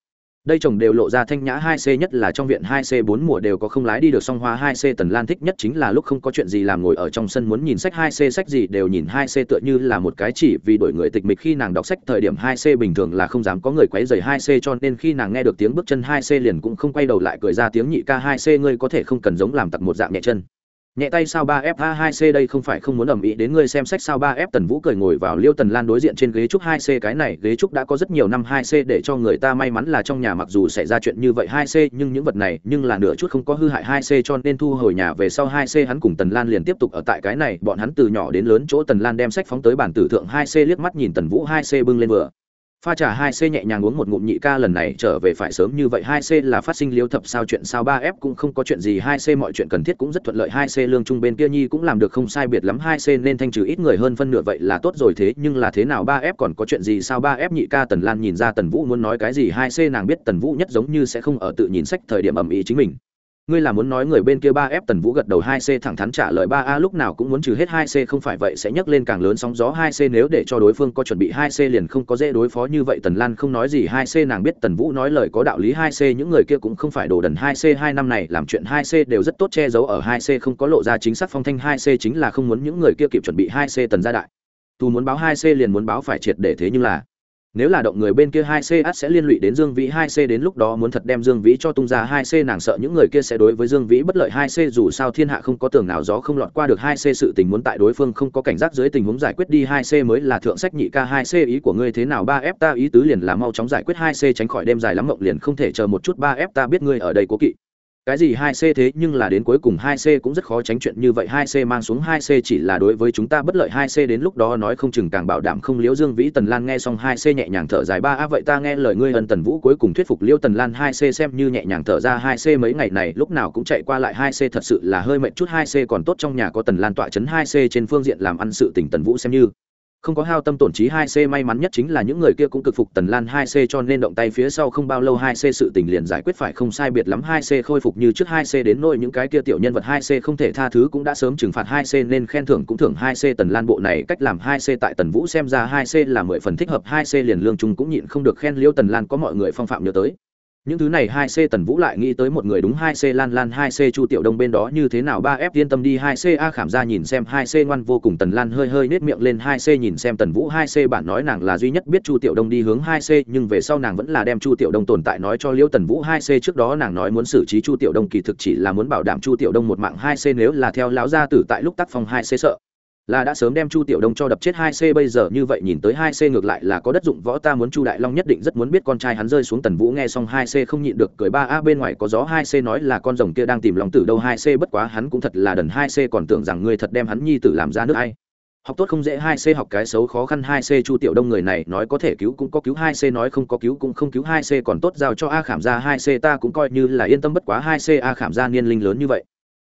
đây chồng đều lộ ra thanh nhã hai c nhất là trong viện hai c bốn mùa đều có không lái đi được song hoa hai c tần lan thích nhất chính là lúc không có chuyện gì làm ngồi ở trong sân muốn nhìn sách hai c sách gì đều nhìn hai c tựa như là một cái chỉ vì đổi người tịch mịch khi nàng đọc sách thời điểm hai c bình thường là không dám có người quấy rầy hai c cho nên khi nàng nghe được tiếng bước chân hai c liền cũng không quay đầu lại cười ra tiếng nhị ca hai c ngươi có thể không cần giống làm tặc một dạng nhẹ chân nhẹ tay sao ba f a hai c đây không phải không muốn ầm ý đến ngươi xem sách sao ba f tần vũ cười ngồi vào liêu tần lan đối diện trên ghế trúc hai c. Cái này ghế trúc đã có rất nhiều năm hai c để cho người ta may mắn là trong nhà mặc dù xảy ra chuyện như vậy hai c, nhưng những vật này, nhưng là nửa chút không có hư hại hai c cho nên thu hồi nhà về sau hai c hắn cùng tần lan liền tiếp tục ở tại cái này. Bọn hắn từ nhỏ đến lớn chỗ tần lan đem sách phóng tới bản tử thượng hai c, liếc mắt nhìn tần vũ hai c bưng lên vừa pha trà hai c nhẹ nhàng uống một ngụm nhị ca lần này trở về phải sớm như vậy. Hai c là phát sinh liêu thập sao chuyện sao ba f cũng không có chuyện gì. Hai c mọi chuyện cần thiết cũng rất thuận lợi. Hai c lương trung bên kia nhi cũng làm được không sai biệt lắm. Hai c nên thanh trừ ít người hơn phân nửa vậy là tốt rồi. Thế nhưng là thế nào ba f còn có chuyện gì sao ba f nhị ca tần lan nhìn ra tần vũ muốn nói cái gì? Hai c nàng biết tần vũ nhất giống như sẽ không ở tự nhìn sách thời điểm ầm ĩ chính mình ngươi là muốn nói người bên kia ba f tần vũ gật đầu hai c thẳng thắn trả lời ba a lúc nào cũng muốn trừ hết hai c không phải vậy sẽ nhấc lên càng lớn sóng gió hai c nếu để cho đối phương có chuẩn bị hai c liền không có dễ đối phó như vậy tần lan không nói gì hai c nàng biết tần vũ nói lời có đạo lý hai c những người kia cũng không phải đồ đần hai c hai năm này làm chuyện hai c đều rất tốt che giấu ở hai c không có lộ ra chính xác phong thanh hai c chính là không muốn những người kia kịp chuẩn bị hai c tần gia đại tu muốn báo hai c liền muốn báo phải triệt để thế nhưng là nếu là động người bên kia hai c ắt sẽ liên lụy đến dương vĩ, hai c đến lúc đó muốn thật đem dương vĩ cho tung ra hai c, nàng sợ những người kia sẽ đối với dương vĩ bất lợi. Hai c dù sao thiên hạ không có tường nào gió không lọt qua được. Hai c sự tình muốn tại đối phương không có cảnh giác dưới tình huống giải quyết đi. Hai c mới là thượng sách nhị ca. Hai c ý của ngươi thế nào? Ba f ta ý tứ liền là mau chóng giải quyết. Hai c tránh khỏi đêm dài lắm mộng liền không thể chờ một chút. Ba f ta biết ngươi ở đây cố kỵ cái gì hai c thế nhưng là đến cuối cùng hai c cũng rất khó tránh chuyện như vậy. Hai c mang xuống hai c chỉ là đối với chúng ta bất lợi. Hai c đến lúc đó nói không chừng càng bảo đảm không liễu dương vĩ tần lan nghe xong hai c nhẹ nhàng thở dài. Ba, a, vậy ta nghe lời ngươi ân tần vũ cuối cùng thuyết phục liễu tần lan hai c xem như nhẹ nhàng thở ra. Hai c mấy ngày này lúc nào cũng chạy qua lại. Hai c thật sự là hơi mệt chút. Hai c còn tốt trong nhà có tần lan tọa chấn. Hai c trên phương diện làm ăn sự tình tần vũ xem như không có hao tâm tổn trí hai c may mắn nhất chính là những người kia cũng cực phục tần lan hai c cho nên động tay phía sau không bao lâu hai c sự tình liền giải quyết phải không sai biệt lắm hai c khôi phục như trước hai c đến nỗi những cái kia tiểu nhân vật hai c không thể tha thứ cũng đã sớm trừng phạt hai c nên khen thưởng cũng thưởng hai c tần lan bộ này cách làm hai c tại tần vũ xem ra hai c là mười phần thích hợp hai c liền lương trung cũng nhịn không được khen liễu tần lan có mọi người phong phạm nhớ tới những thứ này hai c tần vũ lại nghĩ tới một người đúng hai c lan lan, hai c chu tiểu đông bên đó như thế nào? Ba f yên tâm đi, hai c a khảm ra nhìn xem, hai c ngoan vô cùng. Tần lan hơi hơi nết miệng lên, hai c nhìn xem tần vũ, hai c bạn nói nàng là duy nhất biết chu tiểu đông đi hướng hai c, nhưng về sau nàng vẫn là đem chu tiểu đông tồn tại nói cho liễu tần vũ. Hai c trước đó nàng nói muốn xử trí chu tiểu đông, kỳ thực chỉ là muốn bảo đảm chu tiểu đông một mạng. Hai c nếu là theo lão gia tử tại lúc tác phong, hai c sợ là đã sớm đem chu tiểu đông cho đập chết hai c, bây giờ như vậy nhìn tới hai c ngược lại là có đất dụng, võ ta muốn chu đại long nhất định rất muốn biết con trai hắn rơi xuống tần vũ nghe xong hai c không nhịn được cười ba a, bên ngoài có gió hai c nói là con rồng kia đang tìm lòng tử đâu hai c, bất quá hắn cũng thật là đần hai c, còn tưởng rằng ngươi thật đem hắn nhi tử làm ra nước ai. Học tốt không dễ hai c, học cái xấu khó khăn hai c, chu tiểu đông người này nói có thể cứu cũng có cứu hai c, nói không có cứu cũng không cứu hai c, còn tốt giao cho a khảm ra hai c, ta cũng coi như là yên tâm, bất quá hai c, a khảm ra niên linh lớn như vậy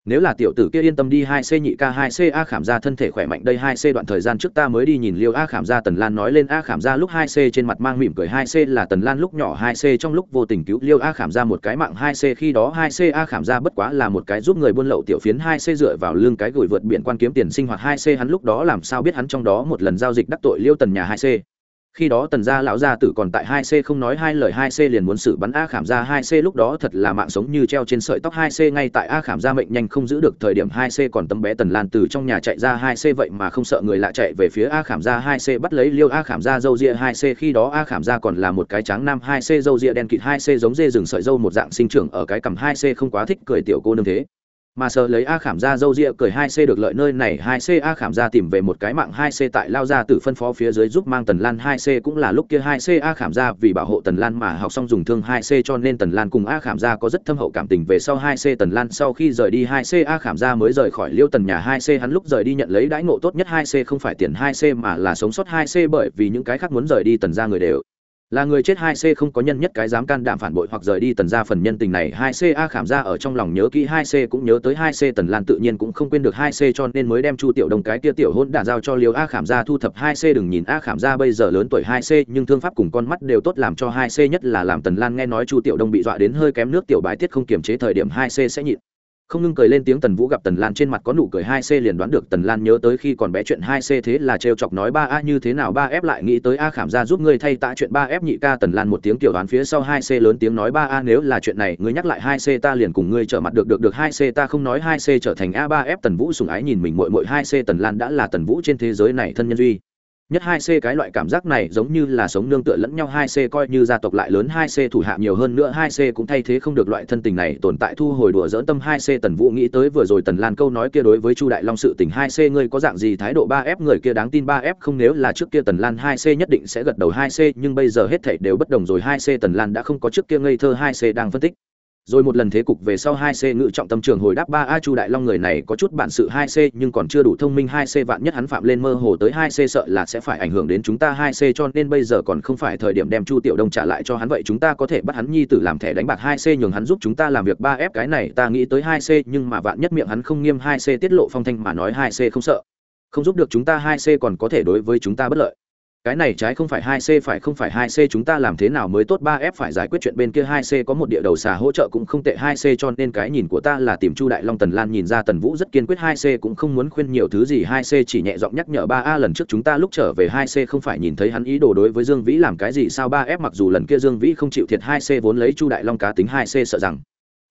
nếu là tiểu tử kia yên tâm đi hai c nhị k hai c a khảm gia thân thể khỏe mạnh đây hai c đoạn thời gian trước ta mới đi nhìn liêu a khảm gia tần lan nói lên a khảm gia lúc hai c trên mặt mang mỉm cười hai c là tần lan lúc nhỏ hai c trong lúc vô tình cứu liêu a khảm gia một cái mạng hai c khi đó hai c a khảm gia bất quá là một cái giúp người buôn lậu tiểu phiến hai c dựa vào lưng cái gửi vượt biển quan kiếm tiền sinh hoạt hai c hắn lúc đó làm sao biết hắn trong đó một lần giao dịch đắc tội liêu tần nhà hai c khi đó tần gia lão gia tử còn tại hai c không nói hai lời hai c liền muốn xử bắn a khảm ra hai c lúc đó thật là mạng sống như treo trên sợi tóc hai c ngay tại a khảm ra mệnh nhanh không giữ được thời điểm hai c còn tấm bé tần lan từ trong nhà chạy ra hai c vậy mà không sợ người lạ chạy về phía a khảm ra hai c bắt lấy liêu a khảm ra dâu ria hai c khi đó a khảm ra còn là một cái trắng nam hai c dâu ria đen kịt hai c giống dê rừng sợi dâu một dạng sinh trưởng ở cái cằm hai c không quá thích cười tiểu cô nương thế mà sợ lấy a khảm ra dâu ria cười hai c được lợi nơi này hai c a khảm ra tìm về một cái mạng hai c tại lao ra từ phân phó phía dưới giúp mang tần lan hai c cũng là lúc kia hai c a khảm ra vì bảo hộ tần lan mà học xong dùng thương hai c cho nên tần lan cùng a khảm ra có rất thâm hậu cảm tình về sau hai c tần lan sau khi rời đi hai c a khảm ra mới rời khỏi liêu tần nhà hai c hắn lúc rời đi nhận lấy đãi ngộ tốt nhất hai c không phải tiền hai c mà là sống sót hai c bởi vì những cái khác muốn rời đi tần ra người đều là người chết hai c không có nhân nhất cái dám can đảm phản bội hoặc rời đi tần ra phần nhân tình này, hai c a khảm ra ở trong lòng nhớ kỹ hai c cũng nhớ tới hai c tần lan tự nhiên cũng không quên được hai c cho nên mới đem chu tiểu đồng cái kia tiểu hôn đản giao cho liều a khảm ra thu thập hai c đừng nhìn a khảm ra bây giờ lớn tuổi hai c nhưng thương pháp cùng con mắt đều tốt làm cho hai c nhất là làm tần lan nghe nói chu tiểu đông bị dọa đến hơi kém nước tiểu bái tiết không kiềm chế thời điểm hai c sẽ nhịn không ngưng cười lên tiếng tần vũ gặp tần lan trên mặt có nụ cười hai c liền đoán được tần lan nhớ tới khi còn bé chuyện hai c thế là trêu chọc nói ba a như thế nào ba f lại nghĩ tới a khảm ra giúp ngươi thay tạ chuyện ba f nhị ca tần lan một tiếng kiểu đoán phía sau hai c lớn tiếng nói ba a nếu là chuyện này ngươi nhắc lại hai c ta liền cùng ngươi trở mặt được được được hai c ta không nói hai c trở thành a ba f tần vũ sùng ái nhìn mình mội mội hai c tần lan đã là tần vũ trên thế giới này thân nhân duy nhất hai c cái loại cảm giác này giống như là sống nương tựa lẫn nhau hai c coi như gia tộc lại lớn hai c thủ hạ nhiều hơn nữa hai c cũng thay thế không được loại thân tình này tồn tại thu hồi đùa dỡn tâm hai c tần vũ nghĩ tới vừa rồi tần lan câu nói kia đối với chu đại long sự tình hai c ngươi có dạng gì thái độ ba f người kia đáng tin ba f không nếu là trước kia tần lan hai c nhất định sẽ gật đầu hai c nhưng bây giờ hết thảy đều bất đồng rồi hai c tần lan đã không có trước kia ngây thơ hai c đang phân tích rồi một lần thế cục về sau hai c ngự trọng tâm trường hồi đáp ba a chu đại long người này có chút bản sự hai c, nhưng còn chưa đủ thông minh hai c vạn nhất hắn phạm lên mơ hồ tới hai c sợ là sẽ phải ảnh hưởng đến chúng ta hai c, cho nên bây giờ còn không phải thời điểm đem chu tiểu đông trả lại cho hắn vậy chúng ta có thể bắt hắn nhi tử làm thẻ đánh bạc hai c, nhường hắn giúp chúng ta làm việc ba f cái này ta nghĩ tới hai c, nhưng mà vạn nhất miệng hắn không nghiêm hai c tiết lộ phong thanh mà nói hai c không sợ. Không giúp được chúng ta hai c còn có thể đối với chúng ta bất lợi cái này trái không phải hai c, phải không phải hai c, chúng ta làm thế nào mới tốt? Ba f phải giải quyết chuyện bên kia, hai c có một địa đầu xà hỗ trợ cũng không tệ. Hai c cho nên cái nhìn của ta là tìm chu đại long, tần lan nhìn ra tần vũ rất kiên quyết. Hai c cũng không muốn khuyên nhiều thứ gì. Hai c chỉ nhẹ giọng nhắc nhở ba a lần trước chúng ta lúc trở về, hai c không phải nhìn thấy hắn ý đồ đối với dương vĩ làm cái gì. Sao ba f mặc dù lần kia dương vĩ không chịu thiệt, hai c vốn lấy chu đại long cá tính, hai c sợ rằng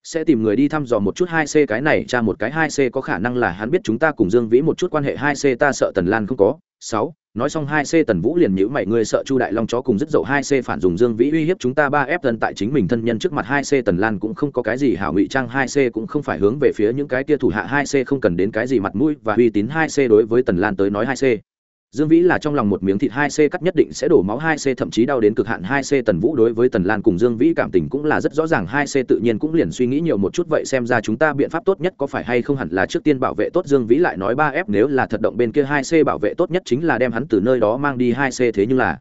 sẽ tìm người đi thăm dò một chút. Hai c cái này tra một cái, hai c có khả năng là hắn biết chúng ta cùng dương vĩ một chút quan hệ. Hai c ta sợ tần lan không có. Sáu nói xong hai c tần vũ liền nhữ mày, ngươi sợ chu đại long chó cùng rất dậu hai c phản dùng dương vĩ uy hiếp chúng ta ba f thân tại chính mình thân nhân trước mặt hai c tần lan cũng không có cái gì hảo ngụy trang, hai c cũng không phải hướng về phía những cái tia thủ hạ, hai c không cần đến cái gì mặt mũi và uy tín, hai c đối với tần lan tới nói hai c. Dương Vĩ là trong lòng một miếng thịt 2C cắt nhất định sẽ đổ máu 2C thậm chí đau đến cực hạn 2C Tần Vũ đối với Tần Lan cùng Dương Vĩ cảm tình cũng là rất rõ ràng 2C tự nhiên cũng liền suy nghĩ nhiều một chút, vậy xem ra chúng ta biện pháp tốt nhất có phải hay không hẳn là trước tiên bảo vệ tốt Dương Vĩ lại nói 3F nếu là thật động bên kia 2C bảo vệ tốt nhất chính là đem hắn từ nơi đó mang đi 2C thế nhưng là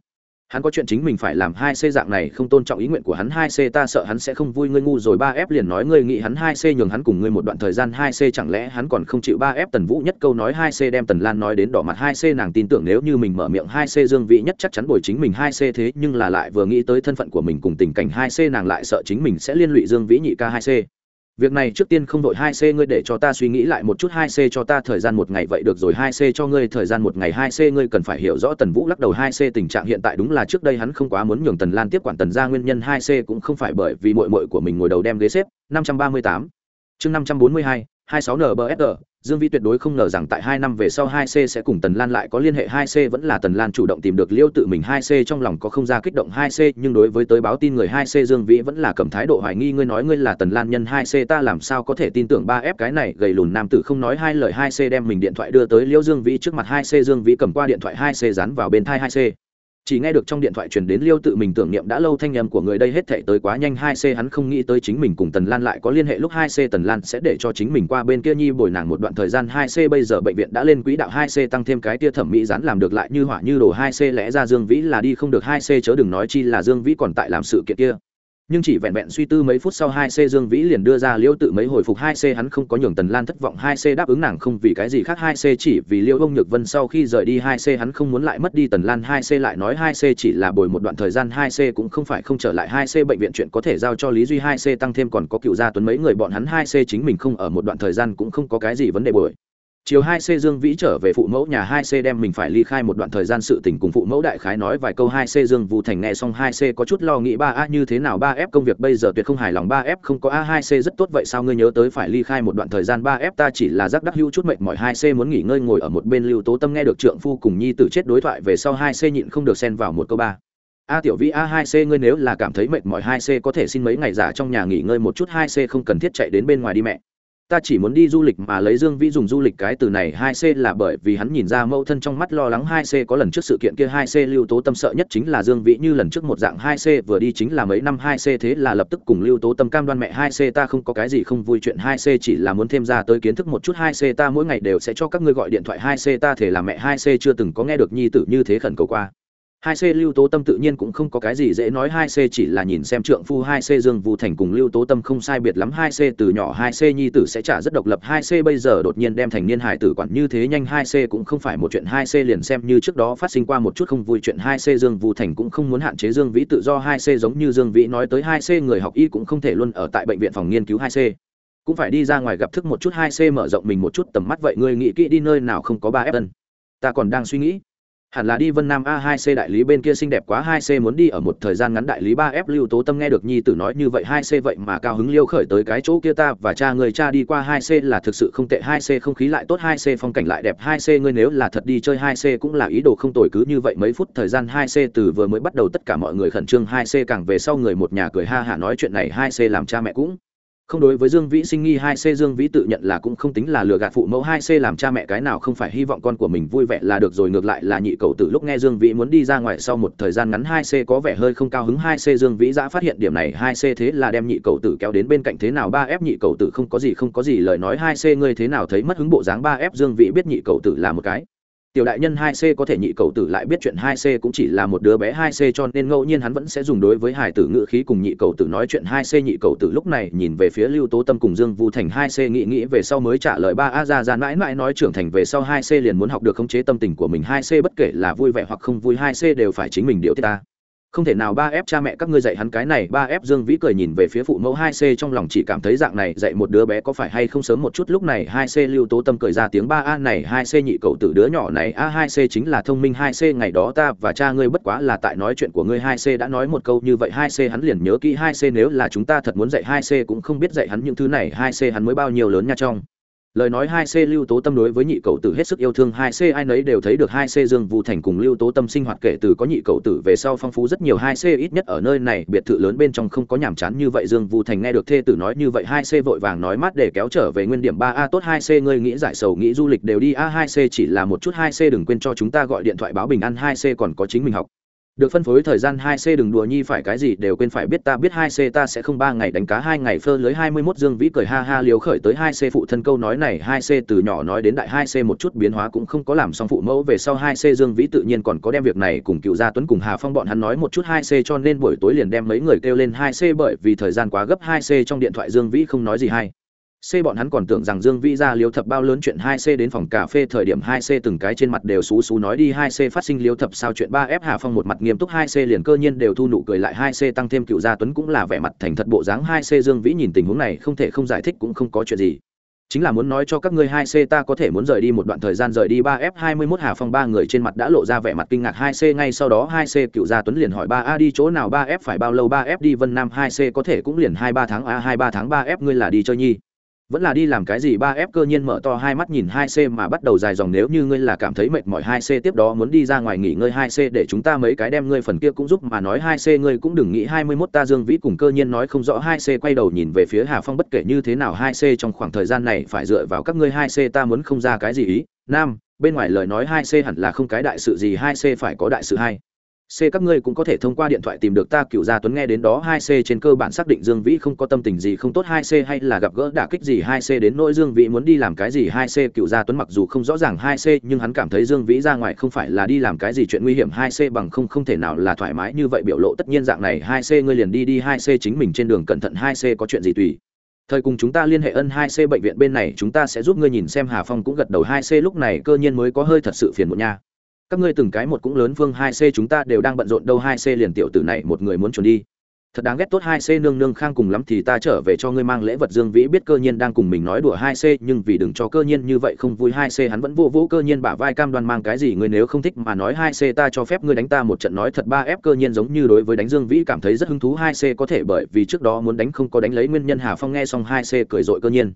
hắn có chuyện chính mình phải làm hai c dạng này, không tôn trọng ý nguyện của hắn hai c, ta sợ hắn sẽ không vui, ngươi ngu rồi. Ba f liền nói, ngươi nghĩ hắn hai c nhường hắn cùng ngươi một đoạn thời gian, hai c chẳng lẽ hắn còn không chịu? Ba f tần vũ nhất câu nói, hai c đem tần lan nói đến đỏ mặt, hai c nàng tin tưởng nếu như mình mở miệng, hai c dương vị nhất chắc chắn bồi chính mình hai c thế, nhưng là lại vừa nghĩ tới thân phận của mình cùng tình cảnh, hai c nàng lại sợ chính mình sẽ liên lụy dương vĩ nhị ca hai c việc này trước tiên không đội hai c ngươi để cho ta suy nghĩ lại một chút hai c cho ta thời gian một ngày vậy được rồi, hai c cho ngươi thời gian một ngày, hai c ngươi cần phải hiểu rõ tần vũ lắc đầu, hai c tình trạng hiện tại đúng là trước đây hắn không quá muốn nhường tần lan tiếp quản tần ra nguyên nhân, hai c cũng không phải bởi vì mội mội của mình ngồi đầu đem ghế xếp. Năm trăm ba mươi tám. Chương năm trăm bốn mươi hai 26 NBFR, Dương Vĩ tuyệt đối không ngờ rằng tại 2 năm về sau 2C sẽ cùng Tần Lan lại có liên hệ. 2C vẫn là Tần Lan chủ động tìm được Liễu tự mình. 2C trong lòng có không ra kích động 2C, nhưng đối với tới báo tin người 2C Dương Vĩ vẫn là cầm thái độ hoài nghi. Ngươi nói ngươi là Tần Lan nhân 2C ta làm sao có thể tin tưởng 3F cái này? Gầy lùn nam tử không nói hai lời. 2C đem mình điện thoại đưa tới Liễu Dương Vĩ trước mặt. 2C Dương Vĩ cầm qua điện thoại. 2C dán vào bên tai 2C chỉ nghe được trong điện thoại truyền đến liêu tự mình tưởng niệm đã lâu thanh âm của người đây hết thể tới quá nhanh, hai c hắn không nghĩ tới chính mình cùng tần lan lại có liên hệ, lúc hai c tần lan sẽ để cho chính mình qua bên kia nhi bồi nàng một đoạn thời gian, hai c bây giờ bệnh viện đã lên quỹ đạo, hai c tăng thêm cái tia thẩm mỹ rán làm được lại như hỏa như đồ, hai c lẽ ra dương vĩ là đi không được, hai c chớ đừng nói chi là dương vĩ còn tại làm sự kiện kia nhưng chỉ vẹn vẹn suy tư mấy phút sau hai c dương vĩ liền đưa ra liêu tự mấy hồi phục hai c, hắn không có nhường tần lan thất vọng hai c đáp ứng nàng không vì cái gì khác hai c chỉ vì liêu ông nhược vân sau khi rời đi hai c, hắn không muốn lại mất đi tần lan hai c, lại nói hai c chỉ là bồi một đoạn thời gian hai c cũng không phải không trở lại hai c, bệnh viện chuyện có thể giao cho lý duy hai c tăng thêm còn có cựu gia tuấn mấy người, bọn hắn hai c chính mình không ở một đoạn thời gian cũng không có cái gì vấn đề bồi chiều hai c dương vĩ trở về phụ mẫu nhà hai c đem mình phải ly khai một đoạn thời gian sự tình cùng phụ mẫu đại khái nói vài câu hai c dương vũ thành nghe xong hai c có chút lo nghĩ ba a như thế nào ba f công việc bây giờ tuyệt không hài lòng ba f không có a hai c rất tốt vậy sao ngươi nhớ tới phải ly khai một đoạn thời gian ba f ta chỉ là giác đắc hưu chút mệt mỏi hai c muốn nghỉ ngơi ngồi ở một bên lưu tố tâm nghe được trượng phu cùng nhi tử chết đối thoại về sau hai c nhịn không được xen vào một câu ba a tiểu vĩ a hai c ngươi nếu là cảm thấy mệt mỏi hai c có thể xin mấy ngày giả trong nhà nghỉ ngơi một chút hai c không cần thiết chạy đến bên ngoài đi mẹ ta chỉ muốn đi du lịch mà lấy dương vĩ dùng du lịch cái từ này hai c là bởi vì hắn nhìn ra mẫu thân trong mắt lo lắng hai c có lần trước sự kiện kia hai c lưu tố tâm sợ nhất chính là dương vĩ như lần trước một dạng hai c vừa đi chính là mấy năm hai c thế là lập tức cùng lưu tố tâm cam đoan mẹ hai c ta không có cái gì không vui chuyện hai c chỉ là muốn thêm ra tới kiến thức một chút hai c ta mỗi ngày đều sẽ cho các ngươi gọi điện thoại hai c ta thể là mẹ hai c chưa từng có nghe được nhi tử như thế khẩn cầu qua hai c lưu tố tâm tự nhiên cũng không có cái gì dễ nói hai c chỉ là nhìn xem trượng phu hai c dương vũ thành cùng lưu tố tâm không sai biệt lắm hai c từ nhỏ hai c nhi tử sẽ trả rất độc lập hai c bây giờ đột nhiên đem thành niên hải tử quản như thế nhanh hai c cũng không phải một chuyện hai c liền xem như trước đó phát sinh qua một chút không vui chuyện hai c dương vũ thành cũng không muốn hạn chế dương vĩ tự do hai c giống như dương vĩ nói tới hai c người học y cũng không thể luôn ở tại bệnh viện phòng nghiên cứu hai c cũng phải đi ra ngoài gặp thức một chút hai c mở rộng mình một chút tầm mắt vậy ngươi nghĩ kỹ đi nơi nào không có ba f tân ta còn đang suy nghĩ hẳn là đi vân nam a 2 c đại lý bên kia xinh đẹp quá 2 c muốn đi ở một thời gian ngắn đại lý ba f lưu tố tâm nghe được nhi tử nói như vậy 2 c vậy mà cao hứng liêu khởi tới cái chỗ kia ta và cha người cha đi qua 2 c là thực sự không tệ 2 c không khí lại tốt 2 c phong cảnh lại đẹp 2 c ngươi nếu là thật đi chơi 2 c cũng là ý đồ không tồi cứ như vậy mấy phút thời gian 2 c từ vừa mới bắt đầu tất cả mọi người khẩn trương 2 c càng về sau người một nhà cười ha hả nói chuyện này 2 c làm cha mẹ cũng không đối với dương vĩ sinh nghi hai c, dương vĩ tự nhận là cũng không tính là lừa gạt phụ mẫu hai c làm cha mẹ cái nào không phải hy vọng con của mình vui vẻ là được rồi, ngược lại là nhị cầu tử lúc nghe dương vĩ muốn đi ra ngoài sau một thời gian ngắn hai c có vẻ hơi không cao hứng hai c dương vĩ đã phát hiện điểm này hai c thế là đem nhị cầu tử kéo đến bên cạnh thế nào ba f nhị cầu tử không có gì không có gì lời nói hai c ngươi thế nào thấy mất hứng bộ dáng ba f dương vĩ biết nhị cầu tử là một cái tiểu đại nhân 2C có thể nhị cầu tử lại biết chuyện 2C cũng chỉ là một đứa bé 2C cho nên ngẫu nhiên hắn vẫn sẽ dùng đối với hải tử ngữ khí cùng nhị cầu tử nói chuyện 2C nhị cầu tử lúc này nhìn về phía Lưu Tố Tâm cùng Dương Vu Thành 2C nghĩ nghĩ về sau mới trả lời ba, a, ra ra, mãi mãi nói trưởng thành về sau 2C liền muốn học được khống chế tâm tình của mình 2C bất kể là vui vẻ hoặc không vui 2C đều phải chính mình điều tiết ta không thể nào ba ép cha mẹ các ngươi dạy hắn cái này ba ép dương vĩ cười nhìn về phía phụ mẫu hai c trong lòng chỉ cảm thấy dạng này dạy một đứa bé có phải hay không sớm một chút lúc này hai c lưu tố tâm cười ra tiếng ba a này hai c nhị cậu tử đứa nhỏ này a hai c chính là thông minh hai c ngày đó ta và cha ngươi bất quá là tại nói chuyện của ngươi hai c đã nói một câu như vậy hai c hắn liền nhớ kỹ hai c nếu là chúng ta thật muốn dạy hai c cũng không biết dạy hắn những thứ này hai c hắn mới bao nhiêu lớn nha trong lời nói hai c lưu tố tâm đối với nhị cậu tử hết sức yêu thương, hai c ai nấy đều thấy được hai c dương vũ thành cùng lưu tố tâm sinh hoạt kể từ có nhị cậu tử về sau phong phú rất nhiều, hai c ít nhất ở nơi này, biệt thự lớn bên trong không có nhàm chán như vậy. Dương vũ thành nghe được thê tử nói như vậy, hai c vội vàng nói mát để kéo trở về nguyên điểm ba a, tốt hai c ngươi nghĩ giải sầu, nghĩ du lịch đều đi a, hai c chỉ là một chút, hai c đừng quên cho chúng ta gọi điện thoại báo bình an, hai c còn có chính mình học được phân phối thời gian hai c đừng đùa nhi phải cái gì đều quên phải biết ta biết hai c ta sẽ không ba ngày đánh cá, hai ngày phơ lưới, hai mươi 21 dương vĩ cười ha ha liều khởi tới hai c phụ thân câu nói này, hai c từ nhỏ nói đến đại, hai c một chút biến hóa cũng không có làm xong phụ mẫu, về sau hai c dương vĩ tự nhiên còn có đem việc này cùng cựu gia tuấn cùng hà phong bọn hắn nói một chút hai c cho nên buổi tối liền đem mấy người kêu lên hai c bởi vì thời gian quá gấp, hai c trong điện thoại dương vĩ không nói gì hay. C bọn hắn còn tưởng rằng Dương Vĩ ra liếu thập bao lớn chuyện 2C đến phòng cà phê thời điểm 2C từng cái trên mặt đều sú sú nói đi 2C phát sinh liếu thập sao chuyện 3F Hà Phong một mặt nghiêm túc 2C liền cơ nhiên đều thu nụ cười lại 2C tăng thêm cựu gia Tuấn cũng là vẻ mặt thành thật bộ dáng 2C Dương Vĩ nhìn tình huống này không thể không giải thích cũng không có chuyện gì. Chính là muốn nói cho các ngươi 2C ta có thể muốn rời đi một đoạn thời gian rời đi 3F21 Hà Phong ba người trên mặt đã lộ ra vẻ mặt kinh ngạc 2C ngay sau đó 2C cựu gia Tuấn liền hỏi 3A đi chỗ nào 3F phải bao lâu 3F đi Vân Nam 2C có thể cũng liền 2-3 tháng A 2-3 tháng 3F ngươi là đi chơi nhi vẫn là đi làm cái gì ba f cơ nhiên mở to hai mắt nhìn hai c mà bắt đầu dài dòng nếu như ngươi là cảm thấy mệt mỏi hai c tiếp đó muốn đi ra ngoài nghỉ ngơi hai c để chúng ta mấy cái đem ngươi phần kia cũng giúp mà nói hai c ngươi cũng đừng nghĩ hai mươi mốt ta dương vĩ cùng cơ nhiên nói không rõ hai c quay đầu nhìn về phía hà phong bất kể như thế nào hai c trong khoảng thời gian này phải dựa vào các ngươi hai c ta muốn không ra cái gì ý. Nam, bên ngoài lời nói hai c hẳn là không cái đại sự gì hai c phải có đại sự hai C, các ngươi cũng có thể thông qua điện thoại tìm được ta, Cửu Gia Tuấn nghe đến đó 2C trên cơ bản xác định Dương Vĩ không có tâm tình gì không tốt 2C hay là gặp gỡ đả kích gì 2C đến nỗi Dương Vĩ muốn đi làm cái gì 2C Cửu Gia Tuấn mặc dù không rõ ràng 2C nhưng hắn cảm thấy Dương Vĩ ra ngoài không phải là đi làm cái gì chuyện nguy hiểm 2C bằng không không thể nào là thoải mái như vậy, biểu lộ tất nhiên dạng này 2C ngươi liền đi đi 2C chính mình trên đường cẩn thận 2C có chuyện gì tùy. Thời cùng chúng ta liên hệ ân 2C bệnh viện bên này, chúng ta sẽ giúp ngươi nhìn xem Hà Phong cũng gật đầu 2C lúc này cơ nhiên mới có hơi thật sự phiền muộn nha các ngươi từng cái một cũng lớn vương hai c chúng ta đều đang bận rộn đâu hai c liền tiểu tử này một người muốn trốn đi. Thật đáng ghét tốt hai c nương nương khang cùng lắm thì ta trở về cho ngươi mang lễ vật dương vĩ biết cơ nhiên đang cùng mình nói đùa hai c, nhưng vì đừng cho cơ nhiên như vậy không vui hai c hắn vẫn vô vũ cơ nhiên bả vai cam đoan mang cái gì ngươi nếu không thích mà nói hai c ta cho phép ngươi đánh ta một trận nói thật ba ép cơ nhiên giống như đối với đánh dương vĩ cảm thấy rất hứng thú hai c có thể bởi vì trước đó muốn đánh không có đánh lấy nguyên nhân hà phong nghe xong hai c cười dội cơ nhiên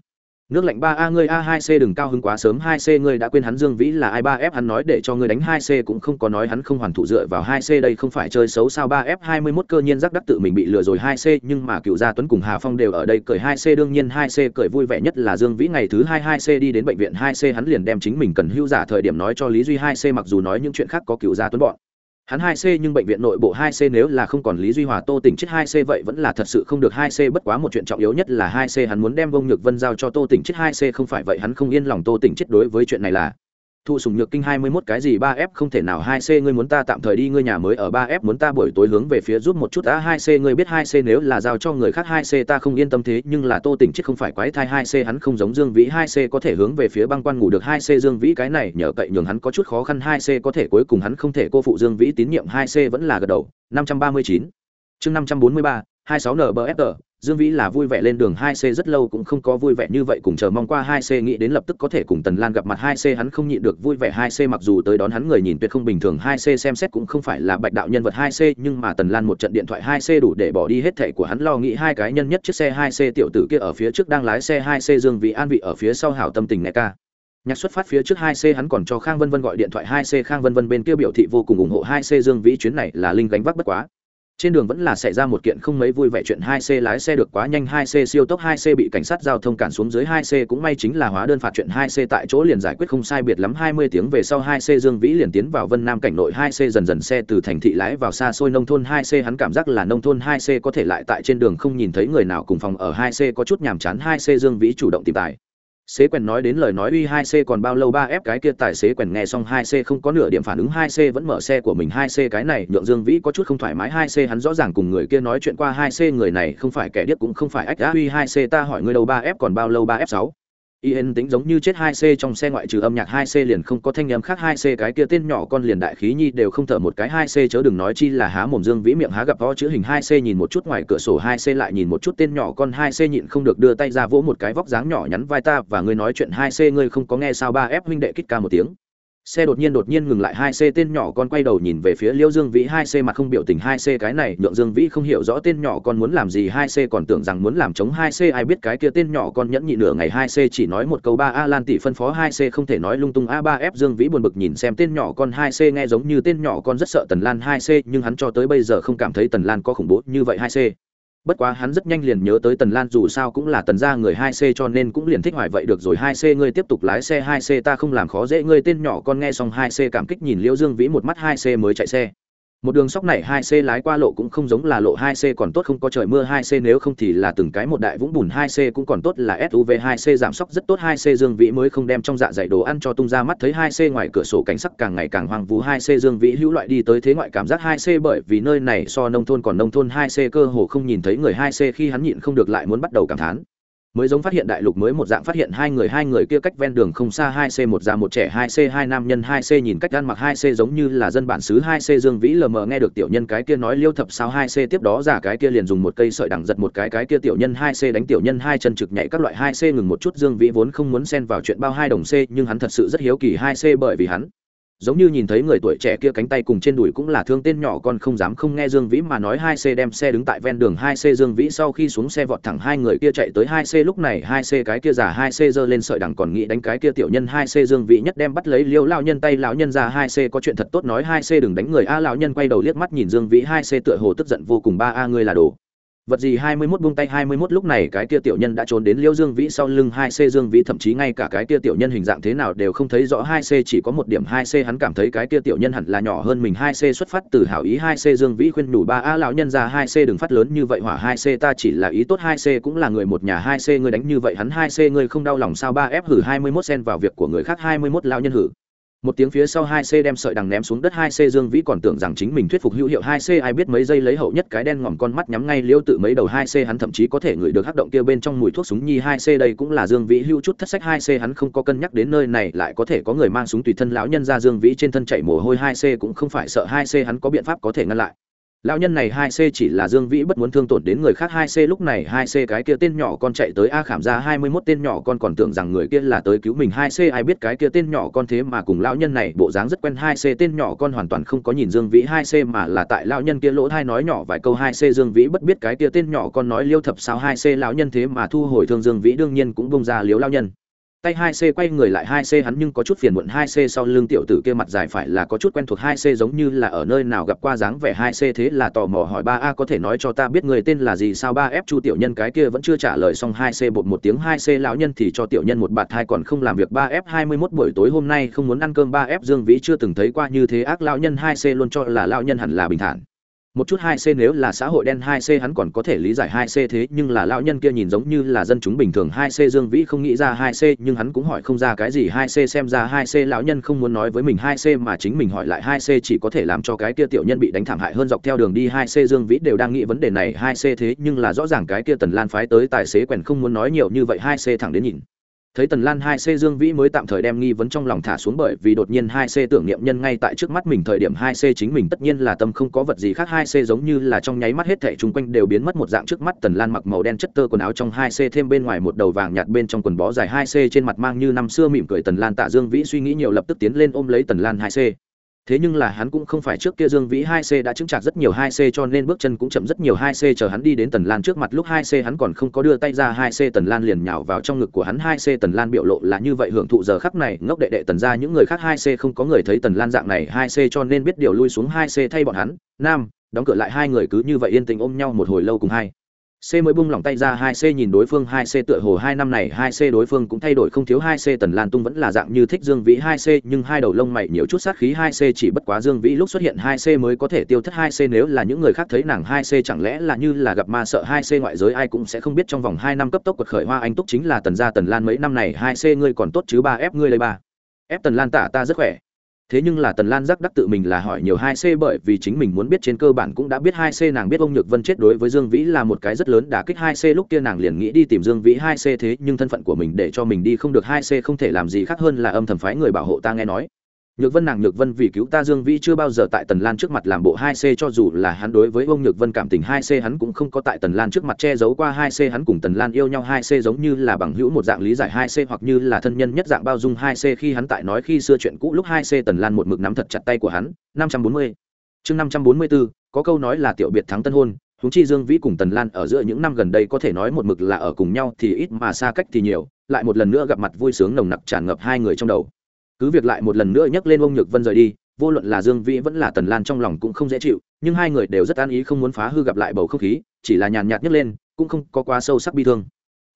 nước lạnh ba a ngươi a hai c đừng cao hứng quá sớm hai c ngươi đã quên hắn dương vĩ là ai ba f hắn nói để cho ngươi đánh hai c cũng không có nói hắn không hoàn thủ dựa vào hai c đây không phải chơi xấu sao ba f hai mươi mốt cơ nhiên giác đắc tự mình bị lừa rồi hai c nhưng mà cựu gia tuấn cùng hà phong đều ở đây cười hai c đương nhiên hai c cười vui vẻ nhất là dương vĩ ngày thứ hai hai c đi đến bệnh viện hai c hắn liền đem chính mình cần hưu giả thời điểm nói cho lý duy hai c mặc dù nói những chuyện khác có cựu gia tuấn bọn hắn hai c nhưng bệnh viện nội bộ hai c nếu là không còn lý duy hòa, tô tỉnh chết hai c vậy vẫn là thật sự không được hai c. Bất quá một chuyện trọng yếu nhất là hai c hắn muốn đem vông nhược vân giao cho tô tỉnh chết hai c không phải vậy hắn không yên lòng tô tỉnh chết đối với chuyện này là thụ sùng nhược kinh hai mươi 21 cái gì ba f không thể nào hai c ngươi muốn ta tạm thời đi ngươi nhà mới ở ba f muốn ta buổi tối hướng về phía giúp một chút á hai c ngươi biết hai c nếu là giao cho người khác hai c ta không yên tâm thế nhưng là tô tỉnh chết không phải quái thai hai c hắn không giống dương vĩ hai c có thể hướng về phía băng quan ngủ được hai c dương vĩ cái này nhờ cậy nhường hắn có chút khó khăn hai c có thể cuối cùng hắn không thể cô phụ dương vĩ tín nhiệm hai c vẫn là gật đầu. năm trăm ba mươi chín. Chương năm trăm bốn mươi ba, hai sáu nbfr Dương Vĩ là vui vẻ lên đường 2C rất lâu cũng không có vui vẻ như vậy cùng chờ mong qua 2C nghĩ đến lập tức có thể cùng Tần Lan gặp mặt 2C hắn không nhịn được vui vẻ 2C mặc dù tới đón hắn người nhìn tuyệt không bình thường 2C xem xét cũng không phải là bạch đạo nhân vật 2C nhưng mà Tần Lan một trận điện thoại 2C đủ để bỏ đi hết thảy của hắn, lo nghĩ hai cái nhân nhất chiếc xe 2C tiểu tử kia ở phía trước đang lái xe 2C Dương Vĩ an vị ở phía sau hảo tâm tình này ca. Nhạc xuất phát phía trước 2C hắn còn cho Khang Vân Vân gọi điện thoại 2C Khang Vân Vân bên kia biểu thị vô cùng ủng hộ 2C Dương Vĩ chuyến này là linh gánh vác bất quá trên đường vẫn là xảy ra một kiện không mấy vui vẻ chuyện hai c lái xe được quá nhanh, hai c siêu tốc, hai c bị cảnh sát giao thông cản xuống dưới, hai c cũng may chính là hóa đơn phạt chuyện hai c tại chỗ liền giải quyết không sai biệt lắm. Hai mươi tiếng về sau, hai c dương vĩ liền tiến vào vân nam cảnh nội, hai c dần dần xe từ thành thị lái vào xa xôi nông thôn. Hai c hắn cảm giác là nông thôn, hai c có thể lại tại trên đường không nhìn thấy người nào cùng phòng ở. Hai c có chút nhàm chán, hai c dương vĩ chủ động tìm tài xế quèn nói đến lời nói uy hai c còn bao lâu ba f cái kia tài xế quèn nghe xong hai c không có nửa điểm phản ứng, hai c vẫn mở xe của mình, hai c cái này, nhượng dương vĩ có chút không thoải mái, hai c hắn rõ ràng cùng người kia nói chuyện qua, hai c người này không phải kẻ điếc cũng không phải ách đã uy hai c ta hỏi ngươi đâu ba f còn bao lâu ba f sáu? Yên tính giống như chết hai c trong xe ngoại trừ âm nhạc hai c liền không có thanh âm khác hai c cái kia tên nhỏ con liền đại khí nhi đều không thở một cái hai c chớ đừng nói chi là há mồm dương vĩ miệng há gặp to chữ hình hai c nhìn một chút ngoài cửa sổ hai c lại nhìn một chút tên nhỏ con hai c nhịn không được đưa tay ra vỗ một cái vóc dáng nhỏ nhắn vai ta và ngươi nói chuyện hai c ngươi không có nghe sao ba f huynh đệ kích ca một tiếng xe đột nhiên đột nhiên ngừng lại, hai c tên nhỏ con quay đầu nhìn về phía liêu dương vĩ, hai c mặt không biểu tình, hai c cái này, nhượng dương vĩ không hiểu rõ tên nhỏ con muốn làm gì, hai c còn tưởng rằng muốn làm chống, hai c ai biết cái kia tên nhỏ con nhẫn nhị nửa ngày, hai c chỉ nói một câu, ba a lan tỷ phân phó, hai c không thể nói lung tung, a ba f dương vĩ buồn bực nhìn xem tên nhỏ con, hai c nghe giống như tên nhỏ con rất sợ tần lan, hai c nhưng hắn cho tới bây giờ không cảm thấy tần lan có khủng bố như vậy, hai c bất quá hắn rất nhanh liền nhớ tới tần lan dù sao cũng là tần gia người hai c cho nên cũng liền thích hoài vậy được rồi. Hai c ngươi tiếp tục lái xe, hai c ta không làm khó dễ ngươi. Tên nhỏ con nghe xong hai c cảm kích nhìn liễu dương vĩ một mắt, hai c mới chạy xe một đường sóc này hai c lái qua lộ cũng không giống là lộ hai c còn tốt không có trời mưa hai c nếu không thì là từng cái một đại vũng bùn hai c cũng còn tốt là suv hai c giảm sóc rất tốt hai c dương vĩ mới không đem trong dạ dày đồ ăn cho tung ra mắt thấy hai c ngoài cửa sổ cảnh sắc càng ngày càng hoang vú hai c dương vĩ hữu loại đi tới thế ngoại cảm giác hai c bởi vì nơi này so nông thôn còn nông thôn hai c cơ hồ không nhìn thấy người hai c khi hắn nhịn không được lại muốn bắt đầu cảm thán mới giống phát hiện đại lục mới một dạng phát hiện hai người hai người kia cách ven đường không xa hai c một già một trẻ hai c hai nam nhân hai c nhìn cách ăn mặc hai c giống như là dân bản xứ hai c dương vĩ lờ mờ nghe được tiểu nhân cái kia nói liêu thập sao hai c tiếp đó giả cái kia liền dùng một cây sợi đằng giật một cái cái kia tiểu nhân hai c đánh tiểu nhân hai chân trực nhảy các loại hai c ngừng một chút dương vĩ vốn không muốn xen vào chuyện bao hai đồng c nhưng hắn thật sự rất hiếu kỳ hai c bởi vì hắn giống như nhìn thấy người tuổi trẻ kia cánh tay cùng trên đùi cũng là thương tên nhỏ con không dám không nghe dương vĩ mà nói hai c đem xe đứng tại ven đường hai c dương vĩ sau khi xuống xe vọt thẳng hai người kia chạy tới hai c lúc này hai c cái kia giả hai c giơ lên sợi đằng còn nghĩ đánh cái kia tiểu nhân hai c dương vĩ nhất đem bắt lấy liêu lao nhân tay lão nhân ra hai c có chuyện thật tốt nói hai c đừng đánh người a lão nhân quay đầu liếc mắt nhìn dương vĩ hai c tựa hồ tức giận vô cùng ba a ngươi là đồ vật gì hai mươi 21 buông tay hai mươi 21 lúc này cái kia tiểu nhân đã trốn đến liễu Dương Vĩ sau lưng hai c Dương Vĩ thậm chí ngay cả cái kia tiểu nhân hình dạng thế nào đều không thấy rõ hai c chỉ có một điểm hai c hắn cảm thấy cái kia tiểu nhân hẳn là nhỏ hơn mình hai c xuất phát từ hảo ý hai c Dương Vĩ khuyên nhủ ba a lão nhân ra hai c đừng phát lớn như vậy hỏa hai c ta chỉ là ý tốt hai c cũng là người một nhà hai c ngươi đánh như vậy hắn hai c ngươi không đau lòng sao ba f hử hai mươi 21 xen vào việc của người khác hai mươi 21 lão nhân hử một tiếng phía sau hai c đem sợi đằng ném xuống đất hai c dương vĩ còn tưởng rằng chính mình thuyết phục hữu hiệu hai c ai biết mấy giây lấy hậu nhất cái đen ngòm con mắt nhắm ngay liêu tự mấy đầu hai c hắn thậm chí có thể ngửi được hắc động kia bên trong mùi thuốc súng nhi hai c đây cũng là dương vĩ hữu chút thất sách hai c hắn không có cân nhắc đến nơi này lại có thể có người mang súng tùy thân lão nhân ra dương vĩ trên thân chảy mồ hôi hai c cũng không phải sợ hai c hắn có biện pháp có thể ngăn lại lão nhân này hai c chỉ là dương vĩ bất muốn thương tổn đến người khác hai c lúc này hai c cái kia tên nhỏ con chạy tới a khảm ra hai mươi mốt tên nhỏ con còn tưởng rằng người kia là tới cứu mình hai c ai biết cái kia tên nhỏ con thế mà cùng lão nhân này bộ dáng rất quen hai c tên nhỏ con hoàn toàn không có nhìn dương vĩ hai c mà là tại lão nhân kia lỗ thai nói nhỏ vài câu hai c dương vĩ bất biết cái kia tên nhỏ con nói liêu thập sao hai c lão nhân thế mà thu hồi thương dương vĩ đương nhiên cũng bông ra liếu lão nhân tay hai c quay người lại hai c, hắn nhưng có chút phiền muộn hai c sau lưng tiểu tử kia mặt dài phải là có chút quen thuộc hai c, giống như là ở nơi nào gặp qua dáng vẻ hai c thế là tò mò hỏi ba a, có thể nói cho ta biết người tên là gì sao? Ba f chu tiểu nhân cái kia vẫn chưa trả lời xong hai c bột một tiếng hai c, lão nhân thì cho tiểu nhân một bạt hai còn không làm việc. Ba f hai mươi mốt buổi tối hôm nay không muốn ăn cơm, ba f dương vĩ chưa từng thấy qua như thế, ác lão nhân hai c luôn cho là lão nhân hẳn là bình thản một chút hai c nếu là xã hội đen hai c hắn còn có thể lý giải hai c thế, nhưng là lão nhân kia nhìn giống như là dân chúng bình thường hai c, dương vĩ không nghĩ ra hai c, nhưng hắn cũng hỏi không ra cái gì hai c, xem ra hai c lão nhân không muốn nói với mình hai c mà chính mình hỏi lại hai c chỉ có thể làm cho cái kia tiểu nhân bị đánh thảm hại hơn dọc theo đường đi hai c, dương vĩ đều đang nghĩ vấn đề này hai c thế, nhưng là rõ ràng cái kia tần lan phái tới tài xế quèn không muốn nói nhiều như vậy, hai c thẳng đến nhìn thấy tần lan hai c dương vĩ mới tạm thời đem nghi vấn trong lòng thả xuống bởi vì đột nhiên hai c tưởng niệm nhân ngay tại trước mắt mình thời điểm hai c chính mình tất nhiên là tâm không có vật gì khác, hai c giống như là trong nháy mắt hết thảy chung quanh đều biến mất một dạng trước mắt tần lan mặc màu đen chất tơ quần áo trong hai c thêm bên ngoài một đầu vàng nhạt bên trong quần bó dài hai c trên mặt mang như năm xưa mỉm cười tần lan tạ dương vĩ suy nghĩ nhiều lập tức tiến lên ôm lấy tần lan hai c thế nhưng là hắn cũng không phải trước kia dương vĩ hai c đã chứng trạc rất nhiều hai c cho nên bước chân cũng chậm rất nhiều hai c chờ hắn đi đến tần lan trước mặt. Lúc hai c hắn còn không có đưa tay ra, hai c tần lan liền nhào vào trong ngực của hắn. Hai c tần lan biểu lộ là như vậy, hưởng thụ giờ khắc này, ngốc đệ đệ tần ra những người khác hai c không có người thấy tần lan dạng này. Hai c cho nên biết điều lui xuống, hai c thay bọn hắn. Nam, đóng cửa lại, hai người cứ như vậy yên tĩnh ôm nhau một hồi lâu cùng hai. C mới bung lỏng tay ra 2C nhìn đối phương 2C tựa hồ hai năm này 2C đối phương cũng thay đổi không thiếu 2C Tần Lan Tung vẫn là dạng như thích Dương Vĩ 2C, nhưng hai đầu lông mày nhiều chút sát khí 2C chỉ bất quá Dương Vĩ lúc xuất hiện 2C mới có thể tiêu thất 2C nếu là những người khác thấy nàng 2C chẳng lẽ là như là gặp ma sợ 2C ngoại giới ai cũng sẽ không biết trong vòng 2 năm cấp tốc quật khởi hoa anh túc chính là Tần gia Tần Lan mấy năm này 2C ngươi còn tốt chứ 3F ngươi lấy 3. F Tần Lan tả ta rất khỏe thế nhưng là tần lan giác đắc tự mình là hỏi nhiều hai c bởi vì chính mình muốn biết trên cơ bản cũng đã biết hai c nàng biết ông nhược vân chết đối với dương vĩ là một cái rất lớn đả kích. Hai c lúc kia nàng liền nghĩ đi tìm dương vĩ. Hai c thế nhưng thân phận của mình để cho mình đi không được. Hai c không thể làm gì khác hơn là âm thầm phái người bảo hộ ta, nghe nói nhược vân nàng nhược vân vì cứu ta dương vĩ chưa bao giờ tại tần lan trước mặt làm bộ hai c cho dù là hắn đối với ông nhược vân cảm tình hai c hắn cũng không có tại tần lan trước mặt che giấu qua hai c hắn cùng tần lan yêu nhau hai c giống như là bằng hữu một dạng lý giải hai c hoặc như là thân nhân nhất dạng bao dung hai c khi hắn tại nói khi xưa chuyện cũ lúc hai c tần lan một mực nắm thật chặt tay của hắn. Năm trăm bốn mươi. Chương năm trăm bốn mươi bốn có câu nói là tiểu biệt thắng tân hôn húng chi dương vĩ cùng tần lan ở giữa những năm gần đây có thể nói một mực là ở cùng nhau thì ít mà xa cách thì nhiều, lại một lần nữa gặp mặt vui sướng nồng nặc tràn ngập hai người trong đầu cứ việc lại một lần nữa nhắc lên ông nhược vân rời đi, vô luận là dương vĩ vẫn là tần lan trong lòng cũng không dễ chịu, nhưng hai người đều rất an ý không muốn phá hư gặp lại bầu không khí, chỉ là nhàn nhạt nhấc lên, cũng không có quá sâu sắc bi thương.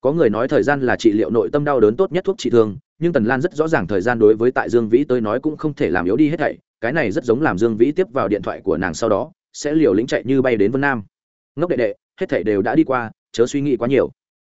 Có người nói thời gian là trị liệu nội tâm đau đớn tốt nhất thuốc trị thương, nhưng tần lan rất rõ ràng thời gian đối với tại dương vĩ tới nói cũng không thể làm yếu đi hết thảy, cái này rất giống làm dương vĩ tiếp vào điện thoại của nàng sau đó, sẽ liều lĩnh chạy như bay đến vân nam. Ngốc đệ đệ, hết thảy đều đã đi qua, chớ suy nghĩ quá nhiều.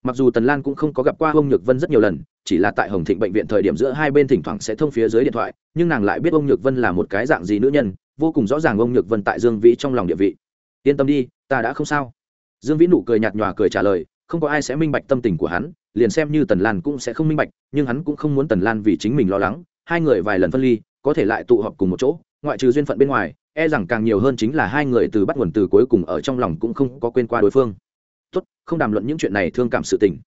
Mặc dù tần lan cũng không có gặp qua ông nhược vân rất nhiều lần chỉ là tại hồng thịnh bệnh viện thời điểm giữa hai bên thỉnh thoảng sẽ thông phía dưới điện thoại, nhưng nàng lại biết ông nhược vân là một cái dạng gì nữ nhân, vô cùng rõ ràng ông nhược vân tại dương vĩ trong lòng địa vị. Yên tâm đi, ta đã không sao. Dương vĩ nụ cười nhạt nhòa cười trả lời, không có ai sẽ minh bạch tâm tình của hắn, liền xem như tần lan cũng sẽ không minh bạch, nhưng hắn cũng không muốn tần lan vì chính mình lo lắng, hai người vài lần phân ly, có thể lại tụ họp cùng một chỗ, ngoại trừ duyên phận bên ngoài e rằng càng nhiều hơn chính là hai người từ bắt nguồn từ cuối cùng ở trong lòng cũng không có quên qua đối phương. Tốt, không đàm luận những chuyện này, thương cảm sự tình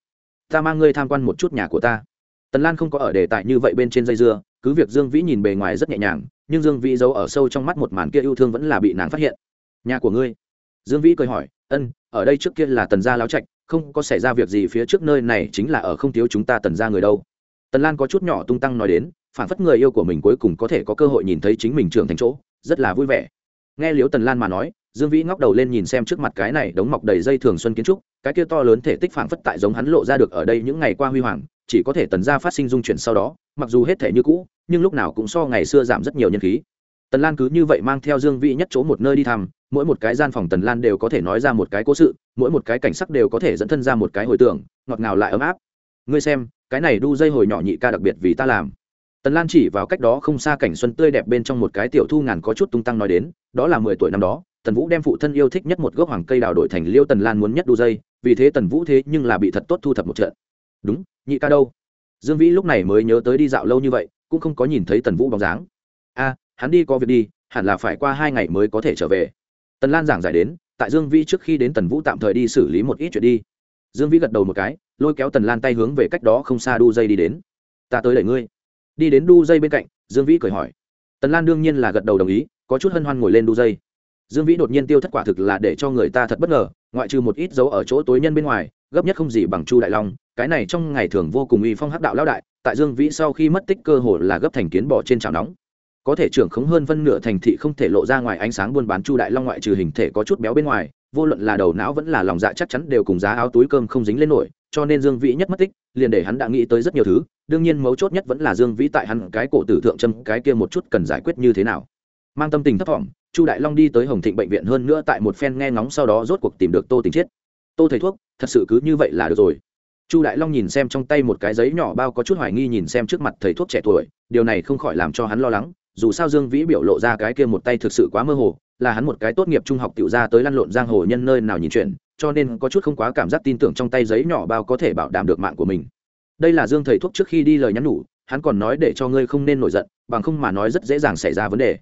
ta mang ngươi tham quan một chút nhà của ta. Tần lan không có ở đề tài như vậy bên trên dây dưa, cứ việc dương vĩ nhìn bề ngoài rất nhẹ nhàng, nhưng dương vĩ giấu ở sâu trong mắt một màn kia yêu thương vẫn là bị nàng phát hiện. Nhà của ngươi? Dương vĩ cười hỏi, ân, ở đây trước kia là tần gia láo trạch, không có xảy ra việc gì phía trước nơi này chính là ở không thiếu chúng ta tần gia người đâu. Tần lan có chút nhỏ tung tăng nói đến phản phất người yêu của mình cuối cùng có thể có cơ hội nhìn thấy chính mình trưởng thành chỗ, rất là vui vẻ nghe liếu tần lan mà nói, dương vĩ ngóc đầu lên nhìn xem trước mặt cái này đống mọc đầy dây thường xuân kiến trúc, cái kia to lớn thể tích phảng phất tại giống hắn lộ ra được ở đây những ngày qua huy hoàng, chỉ có thể tần ra phát sinh dung chuyển sau đó, mặc dù hết thể như cũ, nhưng lúc nào cũng so ngày xưa giảm rất nhiều nhân khí. Tần lan cứ như vậy mang theo dương vĩ nhất chỗ một nơi đi thăm, mỗi một cái gian phòng tần lan đều có thể nói ra một cái cố sự, mỗi một cái cảnh sắc đều có thể dẫn thân ra một cái hồi tưởng, ngọt ngào lại ấm áp. Ngươi xem, cái này đu dây hồi nhỏ nhị ca đặc biệt vì ta làm tần lan chỉ vào cách đó không xa cảnh xuân tươi đẹp bên trong một cái tiểu thu ngàn có chút tung tăng nói đến, đó là mười tuổi năm đó, tần vũ đem phụ thân yêu thích nhất một gốc hoàng cây đào đổi thành liêu tần lan muốn nhất đu dây, vì thế tần vũ thế nhưng là bị thật tốt thu thập một trận. Đúng, nhị ca đâu? Dương vĩ lúc này mới nhớ tới đi dạo lâu như vậy, cũng không có nhìn thấy tần vũ bóng dáng. A, hắn đi có việc đi, hẳn là phải qua hai ngày mới có thể trở về. Tần lan giảng giải đến, tại dương vĩ trước khi đến tần vũ tạm thời đi xử lý một ít chuyện đi. Dương vĩ gật đầu một cái, lôi kéo tần lan tay hướng về cách đó không xa đu dây đi đến. Ta tới đẩy ngươi đi đến đu dây bên cạnh, dương vĩ cười hỏi. Tần lan đương nhiên là gật đầu đồng ý, có chút hân hoan ngồi lên đu dây. Dương vĩ đột nhiên tiêu thất quả thực là để cho người ta thật bất ngờ, ngoại trừ một ít dấu ở chỗ tối nhân bên ngoài, gấp nhất không gì bằng chu đại long, cái này trong ngày thường vô cùng uy phong hắc đạo lão đại, tại dương vĩ sau khi mất tích cơ hồ là gấp thành kiến bỏ trên chảo nóng. Có thể trưởng khống hơn phân nửa thành thị không thể lộ ra ngoài ánh sáng buôn bán chu đại long ngoại trừ hình thể có chút béo bên ngoài, vô luận là đầu não vẫn là lòng dạ chắc chắn đều cùng giá áo túi cơm không dính lên nổi cho nên dương vĩ nhất mất tích, liền để hắn đã nghĩ tới rất nhiều thứ, đương nhiên mấu chốt nhất vẫn là dương vĩ tại hắn cái cổ tử thượng châm cái kia một chút cần giải quyết như thế nào. Mang tâm tình thấp thỏm, chu đại long đi tới hồng thịnh bệnh viện hơn nữa tại một phen nghe ngóng sau đó rốt cuộc tìm được tô tình chiết. Tô thầy thuốc, thật sự cứ như vậy là được rồi. Chu đại long nhìn xem trong tay một cái giấy nhỏ bao có chút hoài nghi nhìn xem trước mặt thầy thuốc trẻ tuổi, điều này không khỏi làm cho hắn lo lắng, dù sao dương vĩ biểu lộ ra cái kia một tay thực sự quá mơ hồ, là hắn một cái tốt nghiệp trung học tiểu ra tới lăn lộn giang hồ nhân nơi nào nhìn chuyện cho nên có chút không quá cảm giác tin tưởng trong tay giấy nhỏ bao có thể bảo đảm được mạng của mình. Đây là dương thầy thuốc trước khi đi lời nhắn nhủ, hắn còn nói để cho ngươi không nên nổi giận, bằng không mà nói rất dễ dàng xảy ra vấn đề.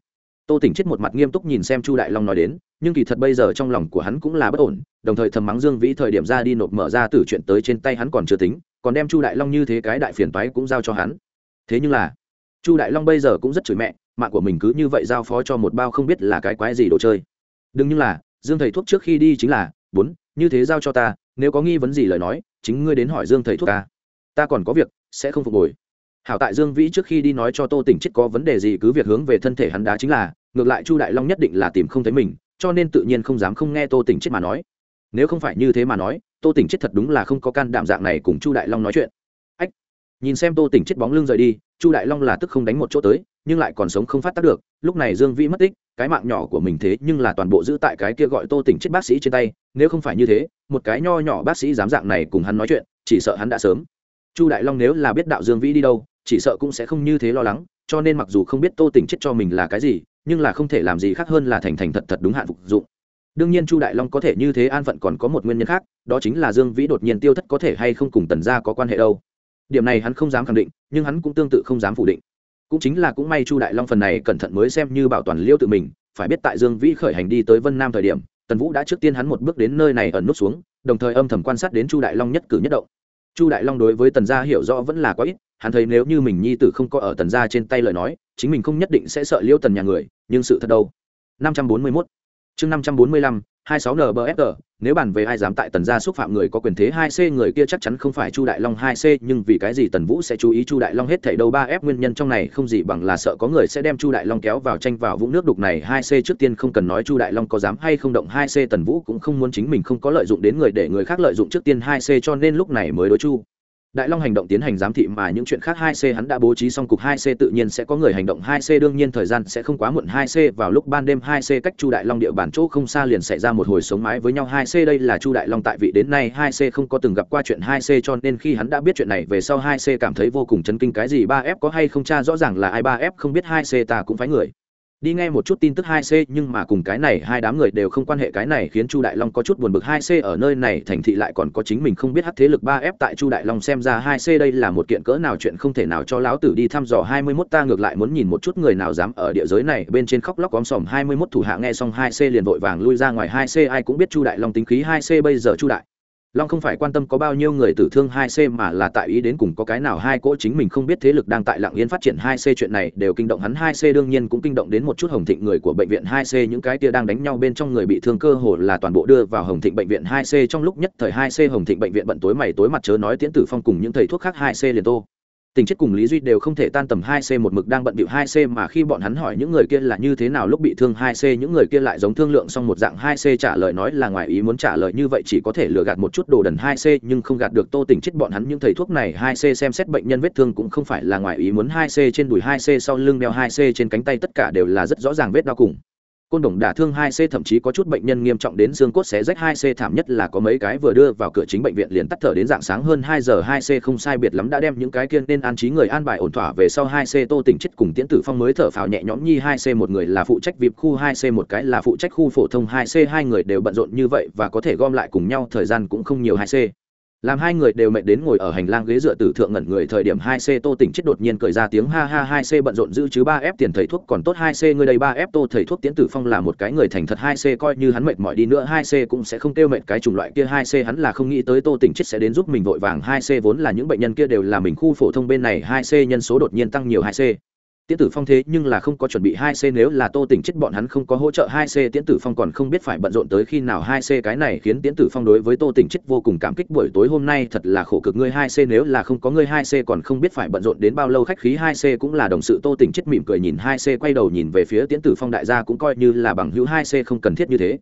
Tô tỉnh chết một mặt nghiêm túc nhìn xem chu đại long nói đến, nhưng kỳ thật bây giờ trong lòng của hắn cũng là bất ổn, đồng thời thầm mắng dương vĩ thời điểm ra đi nộp mở ra từ chuyện tới trên tay hắn còn chưa tính, còn đem chu đại long như thế cái đại phiền toái cũng giao cho hắn. Thế nhưng là, chu đại long bây giờ cũng rất chửi mẹ, mạng của mình cứ như vậy giao phó cho một bao không biết là cái quái gì đồ chơi. Đừng nhiên là, dương thầy thuốc trước khi đi chính là, bốn như thế giao cho ta, nếu có nghi vấn gì lời nói, chính ngươi đến hỏi dương thầy thuốc ta. Ta còn có việc, sẽ không phục hồi. Hảo tại dương vĩ trước khi đi nói cho tô tỉnh chết có vấn đề gì cứ việc hướng về thân thể hắn đá chính là, ngược lại chu đại long nhất định là tìm không thấy mình, cho nên tự nhiên không dám không nghe tô tỉnh chết mà nói. Nếu không phải như thế mà nói, tô tỉnh chết thật đúng là không có can đảm dạng này cùng chu đại long nói chuyện. Ách, nhìn xem tô tỉnh chết bóng lưng rời đi, chu đại long là tức không đánh một chỗ tới nhưng lại còn sống không phát tác được, lúc này dương vĩ mất tích, cái mạng nhỏ của mình thế nhưng là toàn bộ giữ tại cái kia gọi tô tỉnh chết bác sĩ trên tay, nếu không phải như thế, một cái nho nhỏ bác sĩ dám dạng này cùng hắn nói chuyện, chỉ sợ hắn đã sớm. Chu đại long nếu là biết đạo dương vĩ đi đâu, chỉ sợ cũng sẽ không như thế lo lắng, cho nên mặc dù không biết tô tỉnh chết cho mình là cái gì, nhưng là không thể làm gì khác hơn là thành thành thật thật đúng hạn phục dụng. Đương nhiên chu đại long có thể như thế an phận còn có một nguyên nhân khác, đó chính là dương vĩ đột nhiên tiêu thất có thể hay không cùng tần gia có quan hệ đâu. Điểm này hắn không dám khẳng định, nhưng hắn cũng tương tự không dám phủ định cũng chính là cũng may chu đại long phần này cẩn thận mới xem như bảo toàn liêu tự mình, phải biết tại dương vĩ khởi hành đi tới vân nam thời điểm, tần vũ đã trước tiên hắn một bước đến nơi này ẩn nút xuống, đồng thời âm thầm quan sát đến chu đại long nhất cử nhất động. Chu đại long đối với tần gia hiểu rõ vẫn là quá ít, hắn thấy nếu như mình nhi tử không có ở tần gia trên tay lời nói, chính mình không nhất định sẽ sợ liêu tần nhà người, nhưng sự thật đâu? 541 chương 545 26 NBFR, nếu bàn về ai dám tại tần gia xúc phạm người có quyền thế 2C người kia chắc chắn không phải Chu Đại Long 2C, nhưng vì cái gì Tần Vũ sẽ chú ý Chu Đại Long hết thảy đâu? 3F nguyên nhân trong này không gì bằng là sợ có người sẽ đem Chu Đại Long kéo vào tranh vào vũng nước đục này. 2C trước tiên không cần nói Chu Đại Long có dám hay không động 2C Tần Vũ cũng không muốn chính mình không có lợi dụng đến người để người khác lợi dụng trước tiên 2C cho nên lúc này mới đối Chu. Đại Long hành động tiến hành giám thị mà những chuyện khác 2C hắn đã bố trí xong cục 2C tự nhiên sẽ có người hành động 2C đương nhiên thời gian sẽ không quá muộn. 2C vào lúc ban đêm 2C cách Chu Đại Long địa bàn chỗ không xa liền xảy ra một hồi sống mái với nhau. 2C đây là Chu Đại Long tại vị đến nay 2C không có từng gặp qua chuyện 2C cho nên khi hắn đã biết chuyện này về sau 2C cảm thấy vô cùng chấn kinh. Cái gì 3F có hay không cha? Rõ ràng là ai 3F không biết 2C ta cũng phải người đi nghe một chút tin tức 2C nhưng mà cùng cái này hai đám người đều không quan hệ, cái này khiến Chu Đại Long có chút buồn bực 2C ở nơi này, thành thị lại còn có chính mình không biết hắc thế lực 3F tại Chu Đại Long xem ra 2C đây là một kiện cỡ nào chuyện không thể nào cho lão tử đi thăm dò. 21 ta ngược lại muốn nhìn một chút người nào dám ở địa giới này, bên trên khóc lóc om sòm. 21 thủ hạ nghe xong 2C liền vội vàng lui ra ngoài. 2C ai cũng biết Chu Đại Long tính khí. 2C bây giờ Chu Đại long không phải quan tâm có bao nhiêu người tử thương hai c mà là tại ý đến cùng có cái nào hai cỗ chính mình không biết thế lực đang tại lạng yên phát triển hai c chuyện này đều kinh động hắn hai c đương nhiên cũng kinh động đến một chút hồng thịnh người của bệnh viện hai c, những cái kia đang đánh nhau bên trong người bị thương cơ hồ là toàn bộ đưa vào hồng thịnh bệnh viện hai c trong lúc nhất thời hai c hồng thịnh bệnh viện bận tối mày tối mặt chớ nói tiễn tử phong cùng những thầy thuốc khác hai c liền tô tình chết cùng lý duy đều không thể tan tầm hai c một mực đang bận bịu hai c mà khi bọn hắn hỏi những người kia là như thế nào lúc bị thương hai c, những người kia lại giống thương lượng xong một dạng hai c trả lời nói là ngoài ý muốn trả lời như vậy chỉ có thể lừa gạt một chút đồ đần hai c, nhưng không gạt được tô tình chết bọn hắn những thầy thuốc này hai c xem xét bệnh nhân vết thương cũng không phải là ngoài ý muốn hai c trên đùi hai c sau lưng đeo hai c trên cánh tay tất cả đều là rất rõ ràng vết đau cùng côn đồng đả thương 2C thậm chí có chút bệnh nhân nghiêm trọng đến xương cốt xé rách 2C thảm nhất là có mấy cái vừa đưa vào cửa chính bệnh viện liền tắt thở đến dạng sáng hơn 2 giờ 2C không sai biệt lắm đã đem những cái kiên nên an trí người an bài ổn thỏa về sau 2C Tô tỉnh chết cùng Tiễn Tử Phong mới thở phào nhẹ nhõm nhi 2C một người là phụ trách VIP khu 2C một cái là phụ trách khu phổ thông 2C hai người đều bận rộn như vậy và có thể gom lại cùng nhau thời gian cũng không nhiều 2C làm hai người đều mệt đến ngồi ở hành lang ghế dựa tử thượng ngẩn người thời điểm hai c tô tỉnh chết đột nhiên cười ra tiếng ha ha, hai c bận rộn giữ chứ ba f tiền thầy thuốc, còn tốt hai c người đây ba f tô thầy thuốc tiến tử phong là một cái người thành thật, hai c coi như hắn mệt mỏi đi nữa, hai c cũng sẽ không tiêu mệt cái chủng loại kia, hai c hắn là không nghĩ tới tô tỉnh chết sẽ đến giúp mình vội vàng, hai c vốn là những bệnh nhân kia đều là mình khu phổ thông bên này, hai c nhân số đột nhiên tăng nhiều, hai c tiễn tử phong thế nhưng là không có chuẩn bị hai c, nếu là tô tỉnh chết bọn hắn không có hỗ trợ hai c, tiễn tử phong còn không biết phải bận rộn tới khi nào hai c cái này khiến tiễn tử phong đối với tô tỉnh chết vô cùng cảm kích. Buổi tối hôm nay thật là khổ cực ngươi hai c, nếu là không có ngươi hai c còn không biết phải bận rộn đến bao lâu. Khách khí, hai c cũng là đồng sự tô tỉnh chết mỉm cười nhìn hai c, quay đầu nhìn về phía tiễn tử phong đại gia cũng coi như là bằng hữu hai c không cần thiết như thế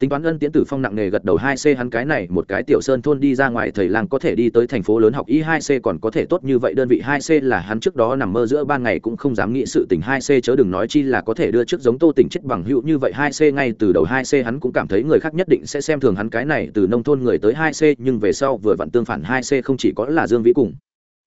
tính toán ân tiễn tử phong nặng nề gật đầu hai c hắn cái này, một cái tiểu sơn thôn đi ra ngoài thầy lang có thể đi tới thành phố lớn học y hai c còn có thể tốt như vậy. Đơn vị hai c là hắn trước đó nằm mơ giữa ban ngày cũng không dám nghĩ sự tình hai c chớ đừng nói chi là có thể đưa trước giống tô tỉnh chết bằng hữu như vậy. Hai c ngay từ đầu hai c hắn cũng cảm thấy người khác nhất định sẽ xem thường hắn cái này, từ nông thôn người tới hai c, nhưng về sau vừa vặn tương phản hai c không chỉ có là dương vĩ cùng.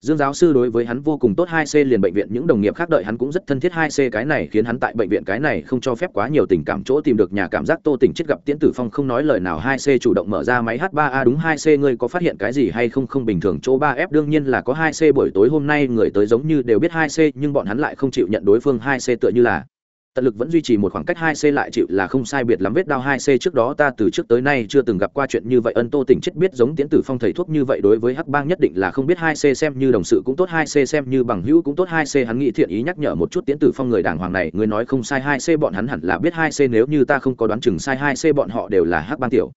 Dương giáo sư đối với hắn vô cùng tốt 2C liền bệnh viện, những đồng nghiệp khác đợi hắn cũng rất thân thiết 2C cái này khiến hắn tại bệnh viện cái này không cho phép quá nhiều tình cảm chỗ tìm được nhà cảm giác Tô Tỉnh chết gặp Tiễn Tử Phong không nói lời nào 2C chủ động mở ra máy H3A đúng 2C ngươi có phát hiện cái gì hay không? Không bình thường, chỗ 3F đương nhiên là có 2C buổi tối hôm nay người tới giống như đều biết 2C nhưng bọn hắn lại không chịu nhận đối phương 2C tựa như là tận lực vẫn duy trì một khoảng cách hai c lại chịu là không sai biệt lắm vết đao hai c trước đó ta từ trước tới nay chưa từng gặp qua chuyện như vậy. Ân tô tỉnh chết biết giống tiến tử phong thầy thuốc như vậy đối với hắc bang nhất định là không biết hai c xem như đồng sự cũng tốt, hai c xem như bằng hữu cũng tốt. Hai c hắn nghĩ thiện ý nhắc nhở một chút tiến tử phong người đàng hoàng này, người nói không sai, hai c bọn hắn hẳn là biết hai c nếu như ta không có đoán chừng sai, hai c bọn họ đều là hắc bang tiểu.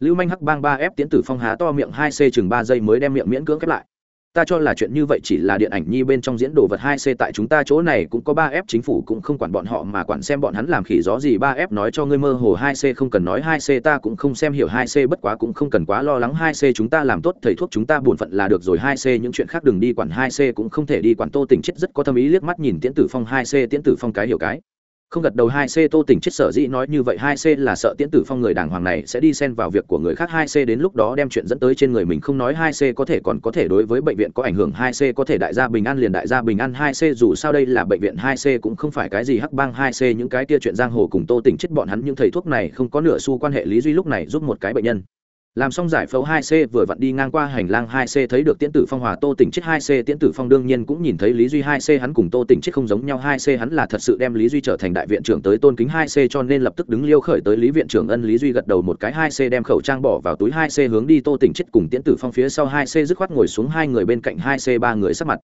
Lưu manh hắc bang ba f tiến tử phong há to miệng, hai c chừng ba giây mới đem miệng miễn cưỡng khép lại ta cho là chuyện như vậy chỉ là điện ảnh nhi bên trong diễn đồ vật hai c tại chúng ta chỗ này cũng có ba f, chính phủ cũng không quản bọn họ mà quản xem bọn hắn làm khỉ gió gì ba f nói cho ngươi mơ hồ hai c không cần nói hai c, ta cũng không xem hiểu hai c, bất quá cũng không cần quá lo lắng hai c chúng ta làm tốt, thầy thuốc chúng ta buồn phận là được rồi, hai c những chuyện khác đừng đi quản hai c cũng không thể đi quản, tô tình chết rất có tâm ý liếc mắt nhìn tiễn tử phong, hai c tiễn tử phong cái hiểu cái không gật đầu, hai c tô tỉnh chết sở dĩ nói như vậy, hai c là sợ tiễn tử phong người đàng hoàng này sẽ đi xen vào việc của người khác. Hai c đến lúc đó đem chuyện dẫn tới trên người mình, không nói hai c có thể còn có thể đối với bệnh viện có ảnh hưởng. Hai c có thể đại gia bình an liền đại gia bình an. Hai c dù sao đây là bệnh viện, hai c cũng không phải cái gì hắc bang. Hai c những cái kia chuyện giang hồ cùng tô tỉnh chết bọn hắn, những thầy thuốc này không có nửa xu quan hệ. Lý duy lúc này giúp một cái bệnh nhân làm xong giải phẫu 2C vừa vặn đi ngang qua hành lang 2C thấy được Tiễn Tử Phong hòa Tô Tỉnh chết 2C Tiễn Tử Phong đương nhiên cũng nhìn thấy Lý Duy 2C hắn cùng Tô Tỉnh chết không giống nhau 2C hắn là thật sự đem Lý Duy trở thành đại viện trưởng tới tôn kính 2C cho nên lập tức đứng liêu khởi tới Lý viện trưởng ân Lý Duy gật đầu một cái 2C đem khẩu trang bỏ vào túi 2C hướng đi Tô Tỉnh chết cùng Tiễn Tử Phong phía sau 2C dứt khoát ngồi xuống hai người bên cạnh 2C ba người sắc mặt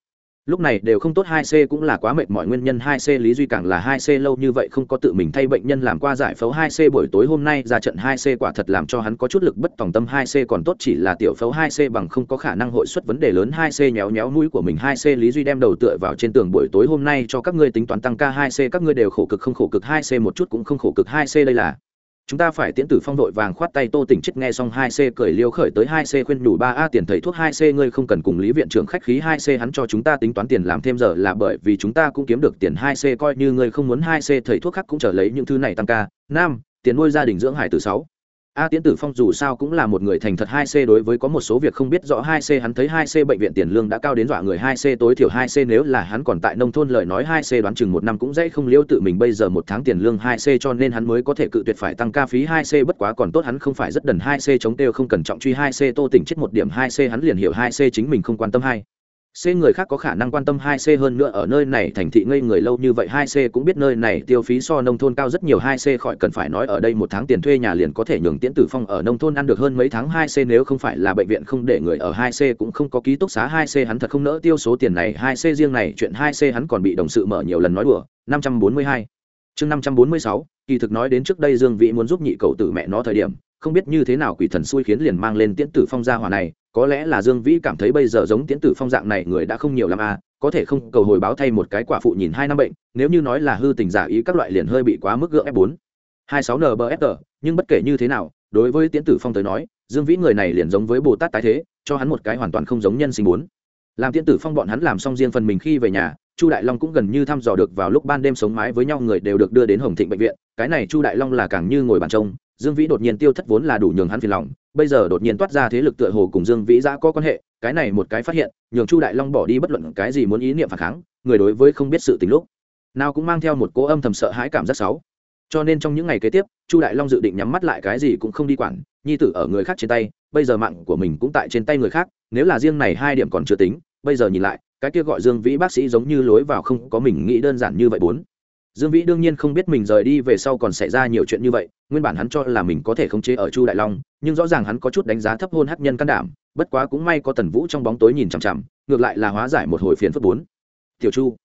lúc này đều không tốt hai c cũng là quá mệt mọi nguyên nhân hai c lý duy càng là hai c lâu như vậy không có tự mình thay bệnh nhân làm qua giải phẫu hai c buổi tối hôm nay ra trận hai c quả thật làm cho hắn có chút lực bất tòng tâm hai c còn tốt chỉ là tiểu phẫu hai c bằng không có khả năng hội xuất vấn đề lớn hai c nhéo nhéo mũi của mình hai c lý duy đem đầu tựa vào trên tường buổi tối hôm nay cho các ngươi tính toán tăng ca hai c các ngươi đều khổ cực không khổ cực hai c một chút cũng không khổ cực hai c đây là chúng ta phải tiễn tử phong đội vàng khoát tay tô tỉnh chết nghe xong hai c cười liêu khởi tới hai c khuyên nhủ ba a tiền thầy thuốc hai c, ngươi không cần cùng lý viện trưởng khách khí hai c, hắn cho chúng ta tính toán tiền làm thêm giờ là bởi vì chúng ta cũng kiếm được tiền hai c, coi như ngươi không muốn hai c, thầy thuốc khác cũng trở lấy những thứ này tăng ca. Nam, tiền nuôi gia đình dưỡng hải từ sáu a tiến tử phong dù sao cũng là một người thành thật hai c đối với có một số việc không biết rõ hai c, hắn thấy hai c bệnh viện tiền lương đã cao đến dọa người hai c tối thiểu hai c, nếu là hắn còn tại nông thôn lời nói hai c đoán chừng một năm cũng dễ không liêu tự mình bây giờ một tháng tiền lương hai c, cho nên hắn mới có thể cự tuyệt phải tăng ca phí hai c, bất quá còn tốt hắn không phải rất đần hai c chống têu không cần trọng truy hai c, tô tỉnh chết một điểm hai c, hắn liền hiểu hai c chính mình không quan tâm hai. C người khác có khả năng quan tâm 2C hơn nữa, ở nơi này thành thị ngây người lâu như vậy 2C cũng biết nơi này tiêu phí so nông thôn cao rất nhiều 2C khỏi cần phải nói ở đây một tháng tiền thuê nhà liền có thể nhường Tiễn Tử Phong ở nông thôn ăn được hơn mấy tháng 2C nếu không phải là bệnh viện không để người ở 2C cũng không có ký túc xá 2C hắn thật không nỡ tiêu số tiền này 2C riêng này, chuyện 2C hắn còn bị đồng sự mở nhiều lần nói đùa. 542 chương 546 kỳ thực nói đến trước đây Dương Vĩ muốn giúp nhị cậu tử mẹ nó thời điểm, không biết như thế nào quỷ thần xui khiến liền mang lên Tiễn Tử Phong ra hỏa này có lẽ là dương vĩ cảm thấy bây giờ giống tiễn tử phong dạng này người đã không nhiều lắm à có thể không cầu hồi báo thay một cái quả phụ nhìn hai năm bệnh, nếu như nói là hư tình giả ý các loại liền hơi bị quá mức gượng f bốn. hai sáu nbfr nhưng bất kể như thế nào, đối với tiễn tử phong tới nói, dương vĩ người này liền giống với bồ tát tái thế, cho hắn một cái hoàn toàn không giống nhân sinh bốn. Làm tiễn tử phong bọn hắn làm xong riêng phần mình khi về nhà, chu đại long cũng gần như thăm dò được vào lúc ban đêm sống mái với nhau người đều được đưa đến hồng thịnh bệnh viện, cái này chu đại long là càng như ngồi bàn trông, dương vĩ đột nhiên tiêu thất vốn là đủ nhường hắn phiền lòng bây giờ đột nhiên toát ra thế lực tựa hồ cùng dương vĩ giã có quan hệ, cái này một cái phát hiện, nhường chu đại long bỏ đi bất luận cái gì muốn ý niệm phản kháng, người đối với không biết sự tình lúc, nào cũng mang theo một cỗ âm thầm sợ hãi cảm giác xấu. Cho nên trong những ngày kế tiếp, chu đại long dự định nhắm mắt lại cái gì cũng không đi quản, nhi tử ở người khác trên tay, bây giờ mạng của mình cũng tại trên tay người khác, nếu là riêng này hai điểm còn chưa tính, bây giờ nhìn lại, cái kia gọi dương vĩ bác sĩ giống như lối vào không có mình nghĩ đơn giản như vậy bốn dương vĩ đương nhiên không biết mình rời đi về sau còn xảy ra nhiều chuyện như vậy, nguyên bản hắn cho là mình có thể khống chế ở chu đại long, nhưng rõ ràng hắn có chút đánh giá thấp hôn hắc nhân can đảm, bất quá cũng may có tần vũ trong bóng tối nhìn chằm chằm, ngược lại là hóa giải một hồi phiền phức bốn. Tiểu chu,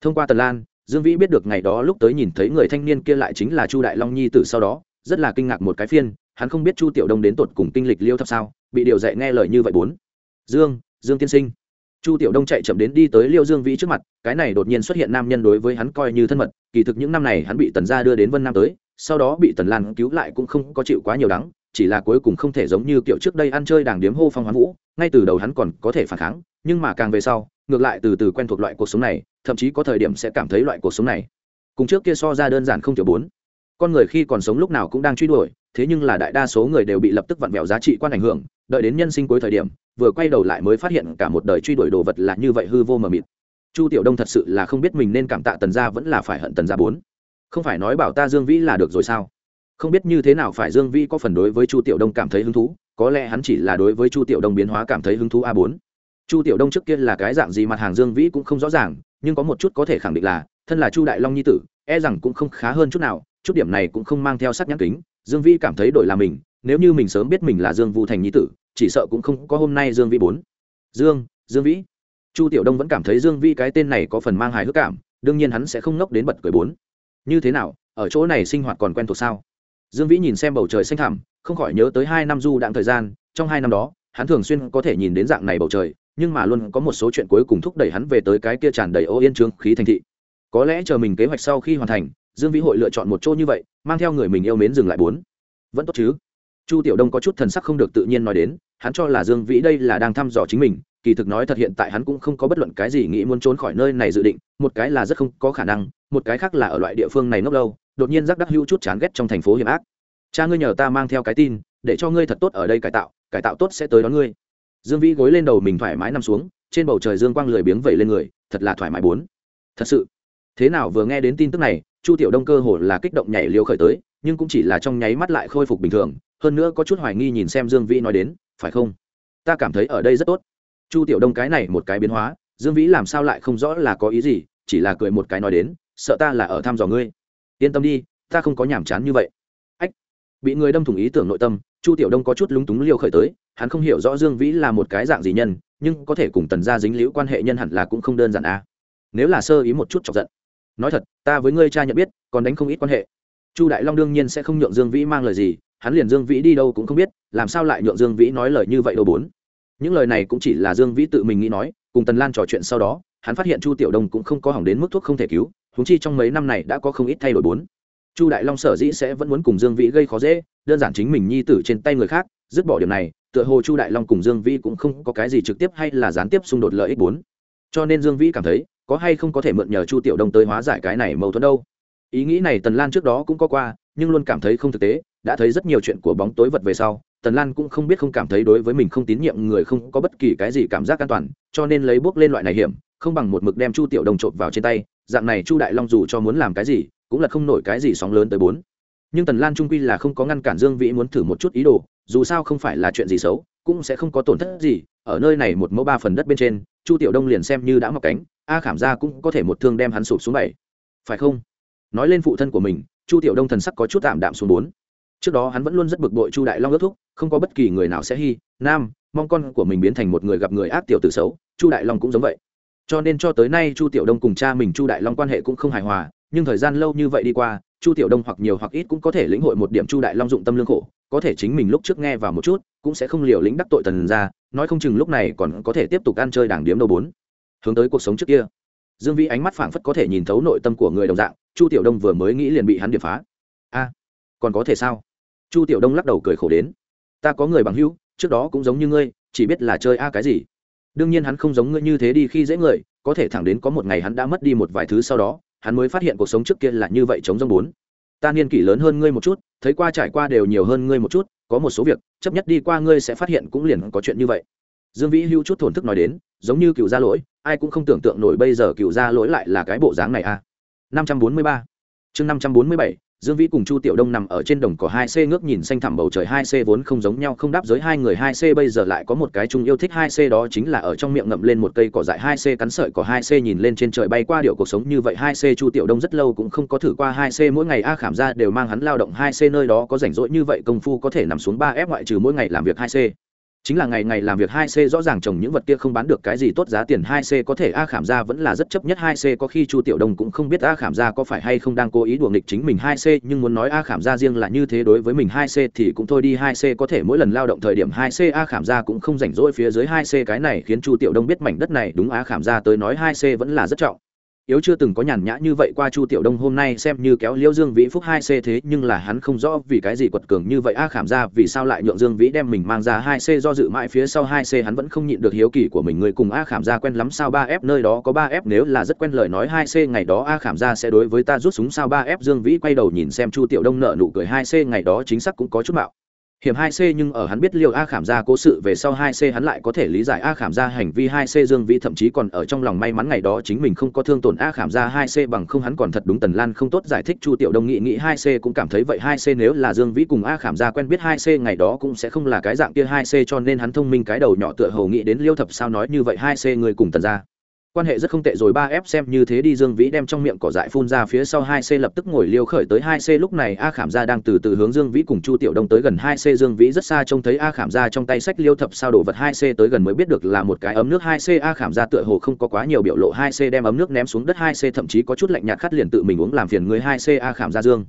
thông qua tần lan, dương vĩ biết được ngày đó lúc tới nhìn thấy người thanh niên kia lại chính là chu đại long nhi tử sau đó, rất là kinh ngạc một cái phiên, hắn không biết chu tiểu đông đến tột cùng kinh lịch liêu thấp sao, bị điều dạy nghe lời như vậy bốn. Dương dương tiên sinh chu tiểu đông chạy chậm đến đi tới liêu dương vĩ trước mặt, cái này đột nhiên xuất hiện nam nhân đối với hắn coi như thân mật, kỳ thực những năm này hắn bị tần gia đưa đến vân nam tới, sau đó bị tần lan cứu lại cũng không có chịu quá nhiều đắng, chỉ là cuối cùng không thể giống như kiểu trước đây ăn chơi đàng điếm hô phong hoán vũ, ngay từ đầu hắn còn có thể phản kháng, nhưng mà càng về sau, ngược lại từ từ quen thuộc loại cuộc sống này, thậm chí có thời điểm sẽ cảm thấy loại cuộc sống này. Cùng trước kia so ra đơn giản không kiểu bốn con người khi còn sống lúc nào cũng đang truy đuổi, thế nhưng là đại đa số người đều bị lập tức vặn vẹo giá trị quan ảnh hưởng, đợi đến nhân sinh cuối thời điểm, vừa quay đầu lại mới phát hiện cả một đời truy đuổi đồ vật là như vậy hư vô mờ mịt. Chu tiểu đông thật sự là không biết mình nên cảm tạ tần gia vẫn là phải hận tần gia bốn. Không phải nói bảo ta dương vĩ là được rồi sao? Không biết như thế nào phải dương vĩ có phần đối với chu tiểu đông cảm thấy hứng thú, có lẽ hắn chỉ là đối với chu tiểu đông biến hóa cảm thấy hứng thú a bốn. Chu tiểu đông trước kia là cái dạng gì mặt hàng dương vĩ cũng không rõ ràng, nhưng có một chút có thể khẳng định là, thân là chu đại long nhi tử e rằng cũng không khá hơn chút nào chút điểm này cũng không mang theo sắc nhãn kính, dương vĩ cảm thấy đổi là mình, nếu như mình sớm biết mình là dương vũ thành nhi tử, chỉ sợ cũng không có hôm nay dương vĩ bốn. Dương dương vĩ. Chu tiểu đông vẫn cảm thấy dương vĩ cái tên này có phần mang hài hước cảm, đương nhiên hắn sẽ không ngốc đến bật cười bốn. Như thế nào, ở chỗ này sinh hoạt còn quen thuộc sao? Dương vĩ nhìn xem bầu trời xanh thẳm, không khỏi nhớ tới hai năm du đạn thời gian, trong hai năm đó, hắn thường xuyên có thể nhìn đến dạng này bầu trời, nhưng mà luôn có một số chuyện cuối cùng thúc đẩy hắn về tới cái kia tràn đầy ô yên trương khí thành thị. Có lẽ chờ mình kế hoạch sau khi hoàn thành dương vĩ hội lựa chọn một chỗ như vậy, mang theo người mình yêu mến dừng lại bốn. Vẫn tốt chứ? Chu tiểu đông có chút thần sắc không được tự nhiên nói đến, hắn cho là dương vĩ đây là đang thăm dò chính mình, kỳ thực nói thật hiện tại hắn cũng không có bất luận cái gì nghĩ muốn trốn khỏi nơi này dự định, một cái là rất không có khả năng, một cái khác là ở loại địa phương này ngốc lâu, đột nhiên giác đắc hữu chút chán ghét trong thành phố hiểm ác. Cha ngươi nhờ ta mang theo cái tin, để cho ngươi thật tốt ở đây cải tạo cải tạo tốt sẽ tới đón ngươi. Dương vĩ gối lên đầu mình thoải mái nằm xuống, trên bầu trời dương quang lười biếng vẩy lên người, thật là thoải mái bốn. Thật sự. Thế nào vừa nghe đến tin tức này chu tiểu đông cơ hồ là kích động nhảy liều khởi tới, nhưng cũng chỉ là trong nháy mắt lại khôi phục bình thường, hơn nữa có chút hoài nghi nhìn xem dương vĩ nói đến, phải không? Ta cảm thấy ở đây rất tốt. Chu tiểu đông cái này một cái biến hóa, dương vĩ làm sao lại không rõ là có ý gì, chỉ là cười một cái nói đến, sợ ta là ở thăm dò ngươi. Yên tâm đi, ta không có nhàm chán như vậy. Ách! Bị người đâm thủng ý tưởng nội tâm, chu tiểu đông có chút lúng túng liêu khởi tới, hắn không hiểu rõ dương vĩ là một cái dạng gì nhân, nhưng có thể cùng tần gia dính liễu quan hệ nhân hẳn là cũng không đơn giản à. nếu là sơ ý một chút chọc giận nói thật, ta với ngươi cha nhận biết, còn đánh không ít quan hệ. Chu đại long đương nhiên sẽ không nhượng dương vĩ mang lời gì, hắn liền dương vĩ đi đâu cũng không biết, làm sao lại nhượng dương vĩ nói lời như vậy đâu bốn. Những lời này cũng chỉ là dương vĩ tự mình nghĩ nói, cùng tần lan trò chuyện sau đó, hắn phát hiện chu tiểu đông cũng không có hỏng đến mức thuốc không thể cứu húng chi trong mấy năm này đã có không ít thay đổi bốn. Chu đại long sở dĩ sẽ vẫn muốn cùng dương vĩ gây khó dễ, đơn giản chính mình nhi tử trên tay người khác, dứt bỏ điểm này, tựa hồ chu đại long cùng dương vĩ cũng không có cái gì trực tiếp hay là gián tiếp xung đột lợi ích bốn. Cho nên dương vĩ cảm thấy có hay không có thể mượn nhờ chu tiểu đông tới hóa giải cái này mâu thuẫn đâu? Ý nghĩ này tần lan trước đó cũng có qua, nhưng luôn cảm thấy không thực tế, đã thấy rất nhiều chuyện của bóng tối vật về sau, tần lan cũng không biết không cảm thấy đối với mình không tín nhiệm người không có bất kỳ cái gì cảm giác an toàn, cho nên lấy bước lên loại này hiểm, không bằng một mực đem chu tiểu đông trộm vào trên tay, dạng này chu đại long dù cho muốn làm cái gì, cũng là không nổi cái gì sóng lớn tới bốn. Nhưng tần lan trung quy là không có ngăn cản dương vĩ muốn thử một chút ý đồ, dù sao không phải là chuyện gì xấu, cũng sẽ không có tổn thất gì, ở nơi này một mẫu ba phần đất bên trên, chu tiểu đông liền xem như đã mọc cánh a khảm gia cũng có thể một thương đem hắn sụp xuống bảy. Phải không? Nói lên phụ thân của mình, chu tiểu đông thần sắc có chút tạm đạm xuống bốn. Trước đó hắn vẫn luôn rất bực bội chu đại long ước thúc, không có bất kỳ người nào sẽ hy, nam, mong con của mình biến thành một người gặp người ác tiểu tử xấu, chu đại long cũng giống vậy. Cho nên cho tới nay chu tiểu đông cùng cha mình chu đại long quan hệ cũng không hài hòa, nhưng thời gian lâu như vậy đi qua, chu tiểu đông hoặc nhiều hoặc ít cũng có thể lĩnh hội một điểm chu đại long dụng tâm lương khổ, có thể chính mình lúc trước nghe vào một chút, cũng sẽ không liều lĩnh đắc tội tần ra nói không chừng lúc này còn có thể tiếp tục ăn chơi đảng điếm đâu bốn hướng tới cuộc sống trước kia. Dương vĩ ánh mắt phảng phất có thể nhìn thấu nội tâm của người đồng dạng, chu tiểu đông vừa mới nghĩ liền bị hắn điệp phá. A, còn có thể sao? Chu tiểu đông lắc đầu cười khổ đến. Ta có người bằng hữu, trước đó cũng giống như ngươi, chỉ biết là chơi a cái gì. Đương nhiên hắn không giống ngươi như thế đi khi dễ người, có thể thẳng đến có một ngày hắn đã mất đi một vài thứ sau đó, hắn mới phát hiện cuộc sống trước kia là như vậy chống rông bốn. Ta niên kỷ lớn hơn ngươi một chút, thấy qua trải qua đều nhiều hơn ngươi một chút, có một số việc, chấp nhất đi qua ngươi sẽ phát hiện cũng liền có chuyện như vậy. Dương vĩ hưu chút thổn thức nói đến giống như cựu gia lỗi, ai cũng không tưởng tượng nổi bây giờ cựu gia lỗi lại là cái bộ dáng này a năm trăm bốn mươi ba chương năm trăm bốn mươi bảy, Dương Vĩ cùng Chu Tiểu Đông nằm ở trên đồng cỏ hai c ngước nhìn xanh thẳm bầu trời hai c vốn không giống nhau, không đáp giới hai người hai c bây giờ lại có một cái chung yêu thích hai c đó chính là ở trong miệng ngậm lên một cây cỏ dại hai c cắn sợi cỏ hai c nhìn lên trên trời bay qua điệu cuộc sống như vậy hai c Chu Tiểu Đông rất lâu cũng không có thử qua hai c, mỗi ngày a khảm ra đều mang hắn lao động hai c nơi đó có rảnh rỗi như vậy công phu có thể nằm xuống ba f ngoại trừ mỗi ngày làm việc hai c chính là ngày ngày làm việc 2C rõ ràng trồng những vật kia không bán được cái gì tốt giá tiền 2C có thể A Khảm gia vẫn là rất chấp nhất 2C có khi Chu Tiểu Đông cũng không biết A Khảm gia có phải hay không đang cố ý đùa nghịch chính mình 2C nhưng muốn nói A Khảm gia riêng là như thế đối với mình 2C thì cũng thôi đi 2C có thể mỗi lần lao động thời điểm 2C A Khảm gia cũng không rảnh rỗi phía dưới 2C cái này khiến Chu Tiểu Đông biết mảnh đất này đúng A Khảm gia tới nói 2C vẫn là rất trọng yếu chưa từng có nhàn nhã như vậy qua chu tiểu đông hôm nay xem như kéo liễu dương vĩ phúc hai c thế nhưng là hắn không rõ vì cái gì quật cường như vậy. A khảm ra vì sao lại nhượng dương vĩ đem mình mang ra hai c do dự mãi phía sau hai c hắn vẫn không nhịn được hiếu kỳ của mình. Người cùng a khảm ra quen lắm sao ba f nơi đó có ba f nếu là rất quen lời nói hai c ngày đó a khảm ra sẽ đối với ta rút súng sao ba f dương vĩ quay đầu nhìn xem chu tiểu đông nợ nụ cười hai c ngày đó chính xác cũng có chút mạo hiểm 2C nhưng ở hắn biết Liêu A Khảm gia cố sự về sau 2C hắn lại có thể lý giải A Khảm gia hành vi 2C Dương Vĩ thậm chí còn ở trong lòng may mắn ngày đó chính mình không có thương tổn A Khảm gia 2C bằng không hắn còn thật đúng Tần Lan không tốt giải thích Chu Tiểu Đông nghĩ nghĩ 2C cũng cảm thấy vậy 2C nếu là Dương Vĩ cùng A Khảm gia quen biết 2C ngày đó cũng sẽ không là cái dạng kia 2C cho nên hắn thông minh cái đầu nhỏ tựa hồ nghĩ đến Liêu thập sao nói như vậy 2C người cùng Tần gia quan hệ rất không tệ rồi, ba f xem như thế đi, dương vĩ đem trong miệng cỏ dại phun ra phía sau hai c lập tức ngồi liêu khởi tới hai c. Lúc này a khảm gia đang từ từ hướng dương vĩ cùng chu tiểu đông tới gần hai c. Dương vĩ rất xa trông thấy a khảm gia trong tay sách liêu thập sao đổ vật hai c tới gần mới biết được là một cái ấm nước. Hai c, a khảm gia tựa hồ không có quá nhiều biểu lộ. Hai c đem ấm nước ném xuống đất. Hai c thậm chí có chút lạnh nhạt khát liền tự mình uống làm phiền người. Hai c, a khảm gia dương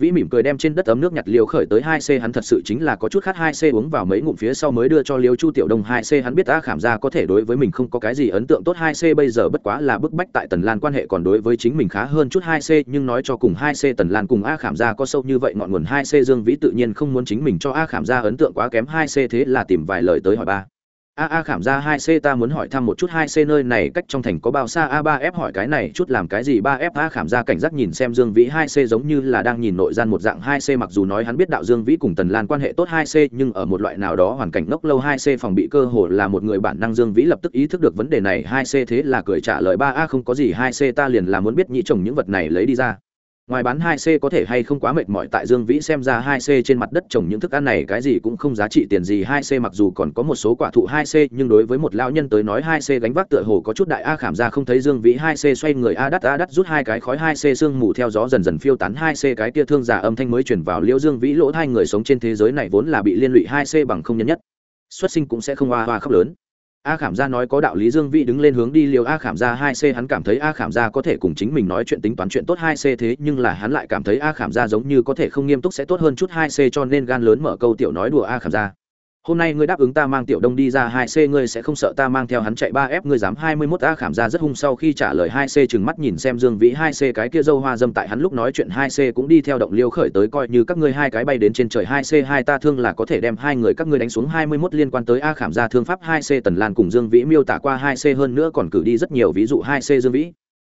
vĩ mỉm cười đem trên đất ấm nước nhặt liều khởi tới hai c hắn thật sự chính là có chút khát hai c uống vào mấy ngụm phía sau mới đưa cho liều chu tiểu đông hai c. Hắn biết ta khảm ra có thể đối với mình không có cái gì ấn tượng tốt hai c bây giờ bất quá là bức bách tại tần lan quan hệ còn đối với chính mình khá hơn chút hai c, nhưng nói cho cùng hai c tần lan cùng a khảm ra có sâu như vậy ngọn nguồn hai c dương vĩ tự nhiên không muốn chính mình cho a khảm ra ấn tượng quá kém hai c, thế là tìm vài lời tới hỏi ba a a khảm ra hai c, ta muốn hỏi thăm một chút hai c nơi này cách trong thành có bao xa? A ba f hỏi cái này chút làm cái gì? Ba f a khảm ra cảnh giác nhìn xem dương vĩ hai c giống như là đang nhìn nội gian một dạng hai c, mặc dù nói hắn biết đạo dương vĩ cùng tần lan quan hệ tốt hai c, nhưng ở một loại nào đó hoàn cảnh ngốc lâu hai c phòng bị cơ hồ là một người bản năng dương vĩ lập tức ý thức được vấn đề này. Hai c thế là cười trả lời, ba a không có gì, hai c ta liền là muốn biết nhị chồng những vật này lấy đi ra ngoài bán hai c có thể hay không quá mệt mỏi, tại dương vĩ xem ra hai c trên mặt đất trồng những thức ăn này cái gì cũng không giá trị tiền gì. Hai c mặc dù còn có một số quả thụ hai c, nhưng đối với một lão nhân tới nói hai c gánh vác tựa hồ có chút đại a khảm ra không thấy dương vĩ hai c xoay người a đắt a đắt rút hai cái khói hai c sương mù theo gió dần dần phiêu tán. Hai c cái tia thương giả âm thanh mới chuyển vào liễu dương vĩ lỗ hai người sống trên thế giới này vốn là bị liên lụy hai c bằng không nhân nhất. Xuất sinh cũng sẽ không hoa hoa khóc lớn a khảm gia nói có đạo lý dương Vĩ đứng lên hướng đi, liều a khảm gia hai c, hắn cảm thấy a khảm gia có thể cùng chính mình nói chuyện tính toán chuyện tốt hai c thế, nhưng là hắn lại cảm thấy a khảm gia giống như có thể không nghiêm túc sẽ tốt hơn chút hai c, cho nên gan lớn mở câu tiểu nói đùa a khảm gia hôm nay ngươi đáp ứng ta mang tiểu đông đi ra hai c, ngươi sẽ không sợ ta mang theo hắn chạy ba f, ngươi dám hai mươi mốt a khảm ra rất hung sau khi trả lời hai c chừng mắt nhìn xem dương vĩ hai c, cái kia dâu hoa dâm tại hắn lúc nói chuyện hai c cũng đi theo động liêu khởi tới coi như các ngươi hai cái bay đến trên trời hai c, hai ta thương là có thể đem hai người các ngươi đánh xuống hai mươi mốt liên quan tới a khảm ra thương pháp hai c, tần lan cùng dương vĩ miêu tả qua hai c hơn nữa còn cử đi rất nhiều ví dụ hai c dương vĩ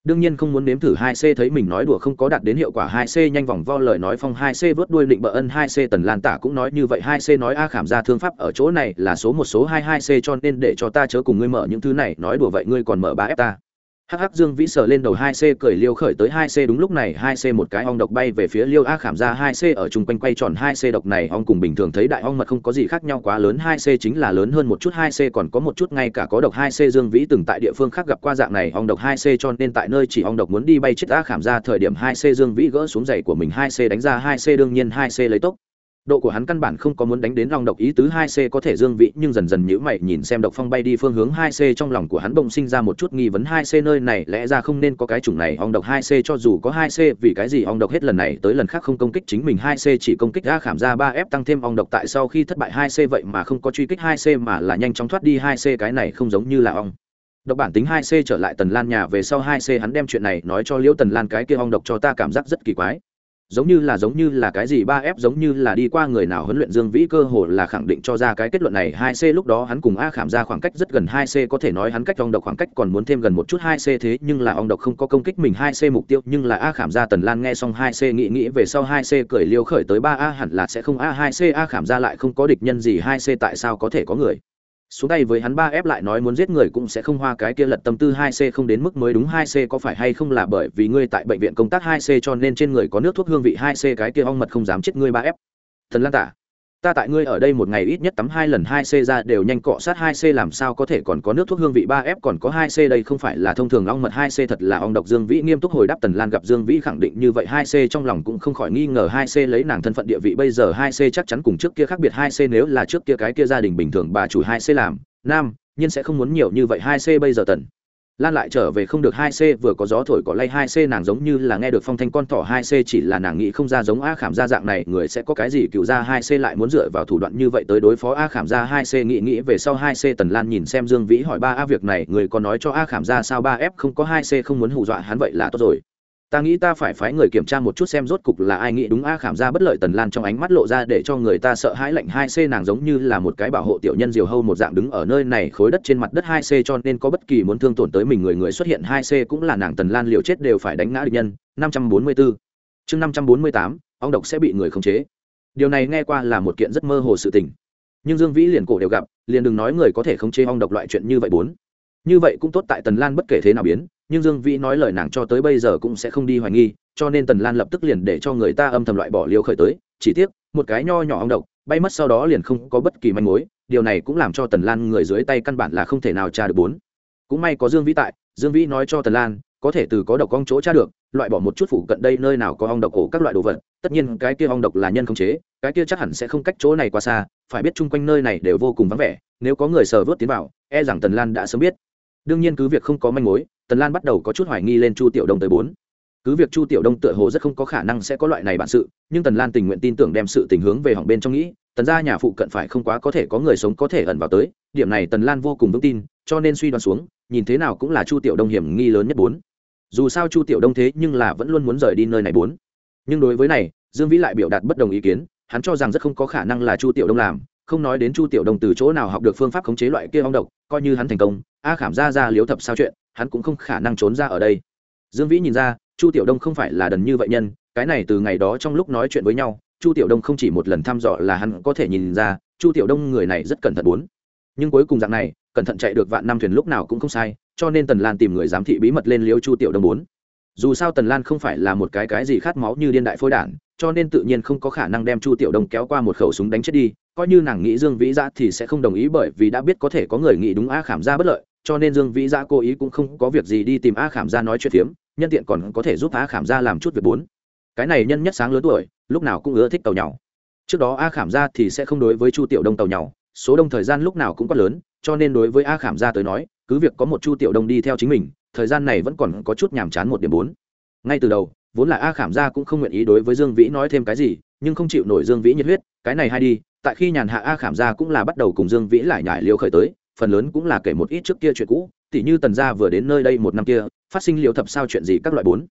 đương nhiên không muốn nếm thử hai c thấy mình nói đùa không có đạt đến hiệu quả hai c, nhanh vòng vo lời nói phong hai c, vớt đuôi định bợ ân hai c, tần lan tả cũng nói như vậy, hai c nói a khảm ra thương pháp ở chỗ này là số một, số hai hai c cho nên để cho ta chớ cùng ngươi mở những thứ này, nói đùa vậy ngươi còn mở ba ép ta hắc hắc dương vĩ sờ lên đầu hai c cười liêu khởi tới hai c đúng lúc này hai c một cái ong độc bay về phía liêu a khảm ra hai c ở chung quanh quay tròn hai c độc này ong cùng bình thường thấy đại ong mật không có gì khác nhau quá lớn hai c chính là lớn hơn một chút hai c còn có một chút ngay cả có độc hai c dương vĩ từng tại địa phương khác gặp qua dạng này ong độc hai c cho nên tại nơi chỉ ong độc muốn đi bay chết a khảm ra thời điểm hai c dương vĩ gỡ xuống giày của mình hai c đánh ra hai c đương nhiên hai c lấy tốc độ của hắn căn bản không có muốn đánh đến long độc ý tứ hai c có thể dương vị, nhưng dần dần nhữ mày nhìn xem độc phong bay đi phương hướng hai c trong lòng của hắn bỗng sinh ra một chút nghi vấn hai c nơi này lẽ ra không nên có cái chủng này. Ong độc hai c cho dù có hai c, vì cái gì ong độc hết lần này tới lần khác không công kích chính mình? hai c chỉ công kích ra khảm ra ba f tăng thêm ong độc tại sau khi thất bại hai c vậy mà không có truy kích hai c mà là nhanh chóng thoát đi hai c, cái này không giống như là ong độc bản tính hai c trở lại tần lan nhà về sau hai c hắn đem chuyện này nói cho liễu tần lan, cái kia ong độc cho ta cảm giác rất kỳ quái giống như là giống như là cái gì ba f giống như là đi qua người nào huấn luyện dương vĩ cơ hồ là khẳng định cho ra cái kết luận này. Hai c lúc đó hắn cùng a khảm ra khoảng cách rất gần. Hai c có thể nói hắn cách ong độc khoảng cách còn muốn thêm gần một chút. Hai c thế nhưng là ong độc không có công kích mình. Hai c mục tiêu nhưng là a khảm ra tần lan nghe xong hai c nghĩ nghĩ về sau hai c cười liêu khởi tới ba a, hẳn là sẽ không. A, hai c, a khảm ra lại không có địch nhân gì. Hai c tại sao có thể có người? Xuống tay với hắn ba ép lại nói muốn giết người cũng sẽ không hoa cái kia lật tâm tư hai c không đến mức mới đúng hai c có phải hay không là bởi vì ngươi tại bệnh viện công tác hai c cho nên trên người có nước thuốc hương vị hai c cái kia ong mật không dám chết ngươi ba ép. Thần lan tả ta tại ngươi ở đây một ngày ít nhất tắm hai lần hai c ra đều nhanh cọ sát hai c làm sao có thể còn có nước thuốc hương vị ba f còn có hai c đây không phải là thông thường ong mật hai c thật là ong độc dương vĩ nghiêm túc hồi đáp tần lan gặp dương vĩ khẳng định như vậy, hai c trong lòng cũng không khỏi nghi ngờ hai c lấy nàng thân phận địa vị bây giờ hai c chắc chắn cùng trước kia khác biệt, hai c nếu là trước kia cái kia gia đình bình thường bà chủ hai c làm, nam nhiên sẽ không muốn nhiều như vậy, hai c bây giờ tần lan lại trở về không được hai c vừa có gió thổi có lay hai c nàng giống như là nghe được phong thanh con thỏ hai c chỉ là nàng nghĩ không ra giống a khảm gia dạng này, người sẽ có cái gì cựu ra hai c lại muốn dựa vào thủ đoạn như vậy tới đối phó a khảm gia hai c nghĩ nghĩ về sau hai c tần lan nhìn xem dương vĩ hỏi ba a việc này, người có nói cho a khảm gia sao ba f không có hai c không muốn hù dọa hắn vậy là tốt rồi ta nghĩ ta phải phái người kiểm tra một chút xem rốt cục là ai nghĩ đúng a khảm ra bất lợi tần lan trong ánh mắt lộ ra để cho người ta sợ hãi lạnh hai c nàng giống như là một cái bảo hộ tiểu nhân diều hâu một dạng đứng ở nơi này khối đất trên mặt đất hai c cho nên có bất kỳ muốn thương tổn tới mình người người xuất hiện hai c cũng là nàng tần lan liều chết đều phải đánh ngã địch nhân. Năm trăm bốn mươi bốn chương năm trăm bốn mươi tám, ong độc sẽ bị người khống chế. Điều này nghe qua là một kiện rất mơ hồ sự tình. Nhưng dương vĩ liền cổ đều gặp, liền đừng nói người có thể khống chế ong độc loại chuyện như vậy bốn. Như vậy cũng tốt tại tần lan bất kể thế nào biến nhưng dương vĩ nói lời nàng cho tới bây giờ cũng sẽ không đi hoài nghi, cho nên tần lan lập tức liền để cho người ta âm thầm loại bỏ liêu khởi tới, chỉ tiếc, một cái nho nhỏ ong độc, bay mất sau đó liền không có bất kỳ manh mối, điều này cũng làm cho tần lan người dưới tay căn bản là không thể nào tra được bốn. Cũng may có dương vĩ tại, dương vĩ nói cho tần lan, có thể từ có độc ong chỗ tra được, loại bỏ một chút phủ cận đây nơi nào có ong độc cổ các loại đồ vật, tất nhiên cái kia ong độc là nhân không chế, cái kia chắc hẳn sẽ không cách chỗ này quá xa, phải biết chung quanh nơi này đều vô cùng vắng vẻ, nếu có người sờ vớt tiến vào e rằng tần lan đã sớm biết. Đương nhiên cứ việc không có manh mối tần lan bắt đầu có chút hoài nghi lên chu tiểu đông tới bốn. Cứ việc chu tiểu đông tựa hồ rất không có khả năng sẽ có loại này bản sự, nhưng tần lan tình nguyện tin tưởng đem sự tình hướng về hỏng bên trong nghĩ, tần gia nhà phụ cận phải không quá có thể có người sống có thể ẩn vào tới, điểm này tần lan vô cùng vững tin, cho nên suy đoán xuống, nhìn thế nào cũng là chu tiểu đông hiểm nghi lớn nhất bốn. Dù sao chu tiểu đông thế nhưng là vẫn luôn muốn rời đi nơi này bốn. Nhưng đối với này, dương vĩ lại biểu đạt bất đồng ý kiến, hắn cho rằng rất không có khả năng là chu tiểu đông làm, không nói đến chu tiểu đông từ chỗ nào học được phương pháp khống chế loại kia ong độc, coi như hắn thành công, a khảm ra ra liếu thập sao chuyện hắn cũng không khả năng trốn ra ở đây. Dương vĩ nhìn ra, chu tiểu đông không phải là đần như vậy nhân, cái này từ ngày đó trong lúc nói chuyện với nhau, chu tiểu đông không chỉ một lần thăm dò là hắn có thể nhìn ra, chu tiểu đông người này rất cẩn thận bốn. Nhưng cuối cùng dạng này, cẩn thận chạy được vạn năm thuyền lúc nào cũng không sai, cho nên tần lan tìm người giám thị bí mật lên liếu chu tiểu đông bốn. Dù sao tần lan không phải là một cái cái gì khát máu như điên đại phôi đản, cho nên tự nhiên không có khả năng đem chu tiểu đông kéo qua một khẩu súng đánh chết đi, coi như nàng nghĩ dương vĩ dã thì sẽ không đồng ý bởi vì đã biết có thể có người nghĩ đúng a khảm ra bất lợi cho nên dương vĩ giã cố ý cũng không có việc gì đi tìm a khảm Gia nói chuyện phiếm, nhân tiện còn có thể giúp a khảm Gia làm chút việc bốn. Cái này nhân nhất sáng lớn tuổi, lúc nào cũng ưa thích tàu nhau trước đó a khảm Gia thì sẽ không đối với chu tiểu đông tàu nhau số đông thời gian lúc nào cũng quá lớn, cho nên đối với a khảm Gia tới nói, cứ việc có một chu tiểu đông đi theo chính mình, thời gian này vẫn còn có chút nhàm chán một điểm bốn. Ngay từ đầu, vốn là a khảm Gia cũng không nguyện ý đối với dương vĩ nói thêm cái gì, nhưng không chịu nổi dương vĩ nhiệt huyết, cái này hay đi, tại khi nhàn hạ a khảm Gia cũng là bắt đầu cùng dương vĩ lại nhải liều khởi tới phần lớn cũng là kể một ít trước kia chuyện cũ, tỉ như tần gia vừa đến nơi đây một năm kia, phát sinh liều thập sao chuyện gì các loại bốn.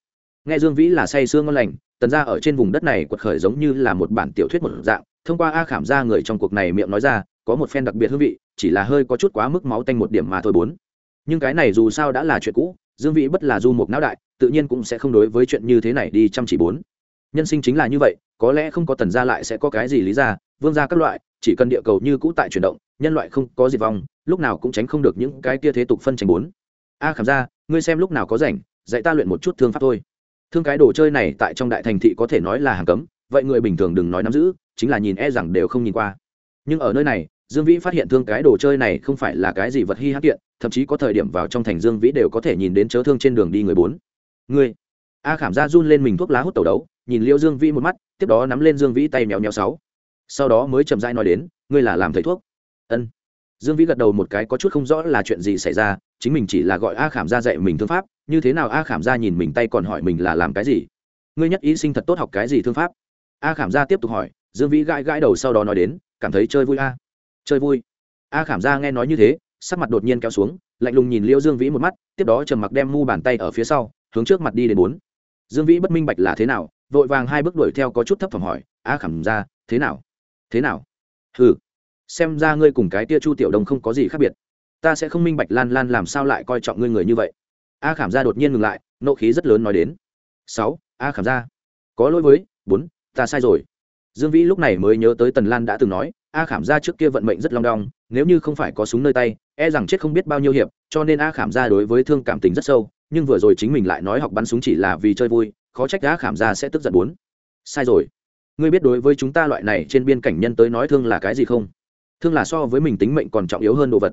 Nghe dương vĩ là say sương ngon lành, tần gia ở trên vùng đất này quật khởi giống như là một bản tiểu thuyết một dạng, thông qua a khảm ra người trong cuộc này miệng nói ra, có một phen đặc biệt hương vị, chỉ là hơi có chút quá mức máu tanh một điểm mà thôi bốn. Nhưng cái này dù sao đã là chuyện cũ, dương vĩ bất là du mục não đại, tự nhiên cũng sẽ không đối với chuyện như thế này đi chăm chỉ bốn. Nhân sinh chính là như vậy, có lẽ không có tần gia lại sẽ có cái gì lý ra, vương gia các loại, chỉ cần địa cầu như cũ tại chuyển động, nhân loại không có diệt vong lúc nào cũng tránh không được những cái kia thế tục phân tranh bốn. A khảm ra ngươi xem lúc nào có rảnh, dạy ta luyện một chút thương pháp thôi. Thương cái đồ chơi này tại trong đại thành thị có thể nói là hàng cấm, vậy người bình thường đừng nói nắm giữ, chính là nhìn e rằng đều không nhìn qua. Nhưng ở nơi này, dương vĩ phát hiện thương cái đồ chơi này không phải là cái gì vật hy hắc kiện, thậm chí có thời điểm vào trong thành dương vĩ đều có thể nhìn đến chớ thương trên đường đi người bốn. Người a khảm ra run lên mình thuốc lá hút tẩu đấu, nhìn liêu dương vĩ một mắt, tiếp đó nắm lên dương vĩ tay méo méo sáu. Sau đó mới chậm rãi nói đến, ngươi là làm thầy thuốc. Ân dương vĩ gật đầu một cái có chút không rõ là chuyện gì xảy ra, chính mình chỉ là gọi a khảm ra dạy mình thương pháp, như thế nào a khảm ra nhìn mình tay còn hỏi mình là làm cái gì? Ngươi nhất ý sinh thật tốt học cái gì thương pháp? A khảm ra tiếp tục hỏi, dương vĩ gãi gãi đầu sau đó nói đến, cảm thấy chơi vui a. Chơi vui. A khảm ra nghe nói như thế, sắc mặt đột nhiên kéo xuống, lạnh lùng nhìn liễu dương vĩ một mắt, tiếp đó trầm mặc đem mu bàn tay ở phía sau, hướng trước mặt đi đến bốn. Dương vĩ bất minh bạch là thế nào, vội vàng hai bước đuổi theo có chút thấp phẩm hỏi, a khảm ra thế nào? Thế nào? Ừ xem ra ngươi cùng cái tia chu tiểu đông không có gì khác biệt. Ta sẽ không minh bạch lan lan làm sao lại coi trọng ngươi người như vậy. A khảm gia đột nhiên ngừng lại nộ khí rất lớn nói đến. Sáu a khảm gia, có lỗi với bốn ta sai rồi. Dương vĩ lúc này mới nhớ tới tần lan đã từng nói a khảm gia trước kia vận mệnh rất long đong nếu như không phải có súng nơi tay e rằng chết không biết bao nhiêu hiệp cho nên a khảm gia đối với thương cảm tình rất sâu nhưng vừa rồi chính mình lại nói học bắn súng chỉ là vì chơi vui khó trách a khảm gia sẽ tức giận bốn. Sai rồi. Ngươi biết đối với chúng ta loại này trên biên cảnh nhân tới nói thương là cái gì không? Thương là so với mình tính mệnh còn trọng yếu hơn đồ vật.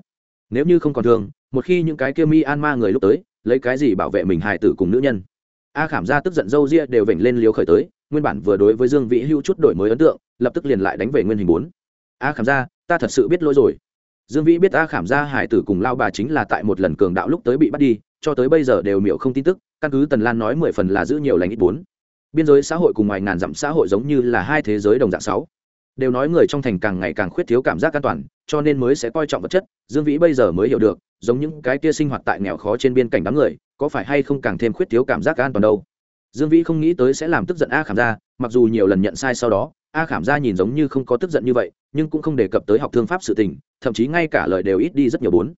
Nếu như không còn thương, một khi những cái kia mi an ma người lúc tới, lấy cái gì bảo vệ mình hài tử cùng nữ nhân? A khảm ra tức giận dâu ria đều vểnh lên liếu khởi tới, nguyên bản vừa đối với dương vĩ hưu chút đổi mới ấn tượng, lập tức liền lại đánh về nguyên hình bốn. A khảm ra, ta thật sự biết lỗi rồi. Dương vĩ biết a khảm ra hải tử cùng lao bà chính là tại một lần cường đạo lúc tới bị bắt đi, cho tới bây giờ đều miệng không tin tức, căn cứ tần lan nói mười phần là giữ nhiều lành ít bốn. Biên giới xã hội cùng ngoài ngàn dặm xã hội giống như là hai thế giới đồng dạng sáu đều nói người trong thành càng ngày càng khuyết thiếu cảm giác an toàn, cho nên mới sẽ coi trọng vật chất. Dương vĩ bây giờ mới hiểu được, giống những cái kia sinh hoạt tại nghèo khó trên biên cảnh đám người, có phải hay không càng thêm khuyết thiếu cảm giác an toàn đâu? Dương vĩ không nghĩ tới sẽ làm tức giận a khảm gia, mặc dù nhiều lần nhận sai sau đó, a khảm gia nhìn giống như không có tức giận như vậy, nhưng cũng không đề cập tới học thương pháp sự tình, thậm chí ngay cả lời đều ít đi rất nhiều bốn.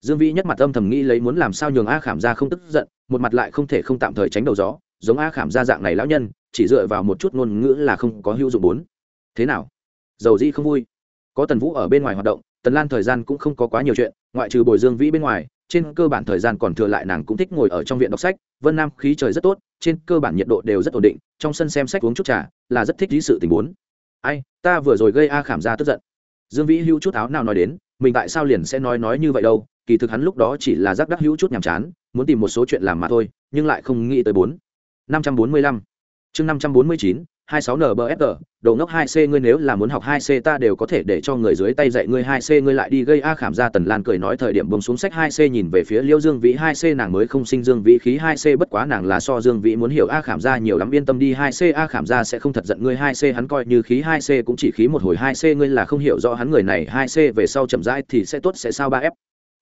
Dương vĩ nhất mặt âm thầm nghĩ lấy muốn làm sao nhường a khảm gia không tức giận, một mặt lại không thể không tạm thời tránh đầu gió, giống a khảm gia dạng này lão nhân, chỉ dựa vào một chút ngôn ngữ là không có hữu dụng bốn. Thế nào? Dầu dĩ không vui. Có tần vũ ở bên ngoài hoạt động, tần lan thời gian cũng không có quá nhiều chuyện, ngoại trừ bồi dương vĩ bên ngoài, trên cơ bản thời gian còn thừa lại nàng cũng thích ngồi ở trong viện đọc sách. Vân nam khí trời rất tốt, trên cơ bản nhiệt độ đều rất ổn định, trong sân xem sách uống chút trà là rất thích lý sự tình huống ai, ta vừa rồi gây a khảm ra tức giận. Dương vĩ hữu chút áo nào nói đến, mình tại sao liền sẽ nói nói như vậy đâu? Kỳ thực hắn lúc đó chỉ là giác đắc hữu chút nhàm chán, muốn tìm một số chuyện làm mà thôi, nhưng lại không nghĩ tới bốn. Năm trăm bốn mươi lăm. Chương năm trăm bốn mươi chín 26 NBFR, đồ ngốc 2C ngươi nếu là muốn học 2C ta đều có thể để cho người dưới tay dạy ngươi 2C ngươi lại đi gây a khảm ra Tần Lan cười nói thời điểm bông xuống sách 2C nhìn về phía Liễu Dương Vĩ 2C nàng mới không sinh Dương Vĩ khí 2C bất quá nàng là so Dương Vĩ muốn hiểu a khảm ra nhiều lắm yên tâm đi 2C a khảm ra sẽ không thật giận ngươi 2C hắn coi như khí 2C cũng chỉ khí một hồi 2C ngươi là không hiểu rõ hắn người này 2C về sau chậm rãi thì sẽ tốt sẽ sao 3F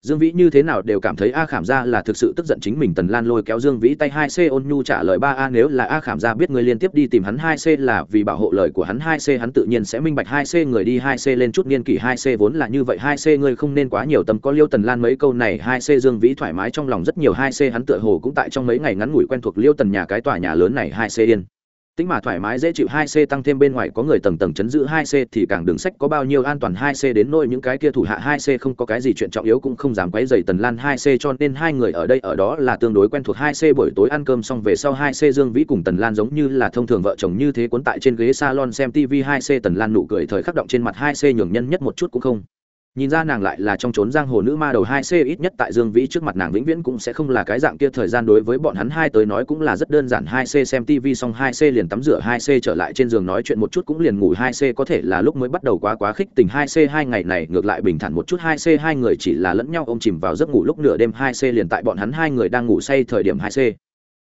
dương vĩ như thế nào đều cảm thấy a khảm gia là thực sự tức giận chính mình tần lan lôi kéo dương vĩ tay hai c ôn nhu trả lời ba a nếu là a khảm gia biết người liên tiếp đi tìm hắn hai c là vì bảo hộ lời của hắn hai c, hắn tự nhiên sẽ minh bạch hai c người đi hai c lên chút niên kỷ hai c vốn là như vậy hai c ngươi không nên quá nhiều tâm, có liêu tần lan mấy câu này hai c dương vĩ thoải mái trong lòng rất nhiều hai c, hắn tựa hồ cũng tại trong mấy ngày ngắn ngủi quen thuộc liêu tần nhà cái tòa nhà lớn này hai c yên tính mà thoải mái dễ chịu hai c tăng thêm bên ngoài có người tầng tầng chấn giữ hai c thì càng đường sách có bao nhiêu an toàn hai c đến nỗi những cái kia thủ hạ hai c không có cái gì chuyện trọng yếu cũng không dám quấy rầy tần lan hai c cho nên hai người ở đây ở đó là tương đối quen thuộc hai c buổi tối ăn cơm xong về sau hai c dương vĩ cùng tần lan giống như là thông thường vợ chồng như thế cuốn tại trên ghế salon xem tv hai c tần lan nụ cười thời khắc động trên mặt hai c nhường nhân nhất một chút cũng không nhìn ra nàng lại là trong trốn giang hồ nữ ma đầu hai c ít nhất tại dương vĩ trước mặt nàng vĩnh viễn cũng sẽ không là cái dạng kia thời gian đối với bọn hắn hai tới nói cũng là rất đơn giản. Hai c xem tv xong, hai c liền tắm rửa, hai c trở lại trên giường nói chuyện một chút cũng liền ngủ. Hai c có thể là lúc mới bắt đầu quá quá khích tình. Hai c hai ngày này ngược lại bình thản một chút. Hai c hai người chỉ là lẫn nhau ôm chìm vào giấc ngủ lúc nửa đêm. Hai c liền tại bọn hắn hai người đang ngủ say thời điểm. Hai c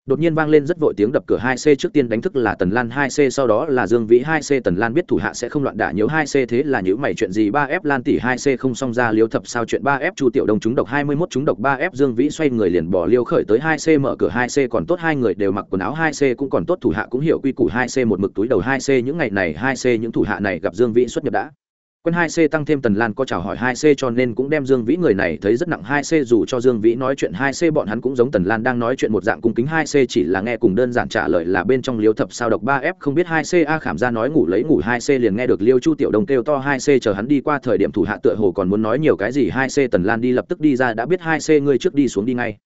đột nhiên vang lên rất vội tiếng đập cửa hai c trước tiên đánh thức là tần lan hai c, sau đó là dương vĩ hai c. Tần lan biết thủ hạ sẽ không loạn đả nhiễu hai c, thế là nhữ mày chuyện gì? Ba f lan tỷ hai c không xong ra liêu thập sao chuyện? Ba f chu tiểu đông trúng độc hai mươi mốt trúng độc. Ba f dương vĩ xoay người liền bỏ liêu khởi tới hai c, mở cửa hai c, còn tốt hai người đều mặc quần áo hai c cũng còn tốt, thủ hạ cũng hiểu quy củ hai c một mực túi đầu hai c. Những ngày này hai c, những thủ hạ này gặp dương vĩ xuất nhập đã quân hai c tăng thêm tần lan có chào hỏi hai c cho nên cũng đem dương vĩ người này thấy rất nặng hai c, dù cho dương vĩ nói chuyện hai c bọn hắn cũng giống tần lan đang nói chuyện một dạng cung kính hai c, chỉ là nghe cùng đơn giản trả lời là bên trong liêu thập sao độc ba f không biết hai c, a khảm ra nói ngủ lấy ngủ hai c liền nghe được liêu chu tiểu đông kêu to hai c, chờ hắn đi qua thời điểm thủ hạ tựa hồ còn muốn nói nhiều cái gì hai c, tần lan đi lập tức đi ra, đã biết hai c ngươi trước đi xuống đi ngay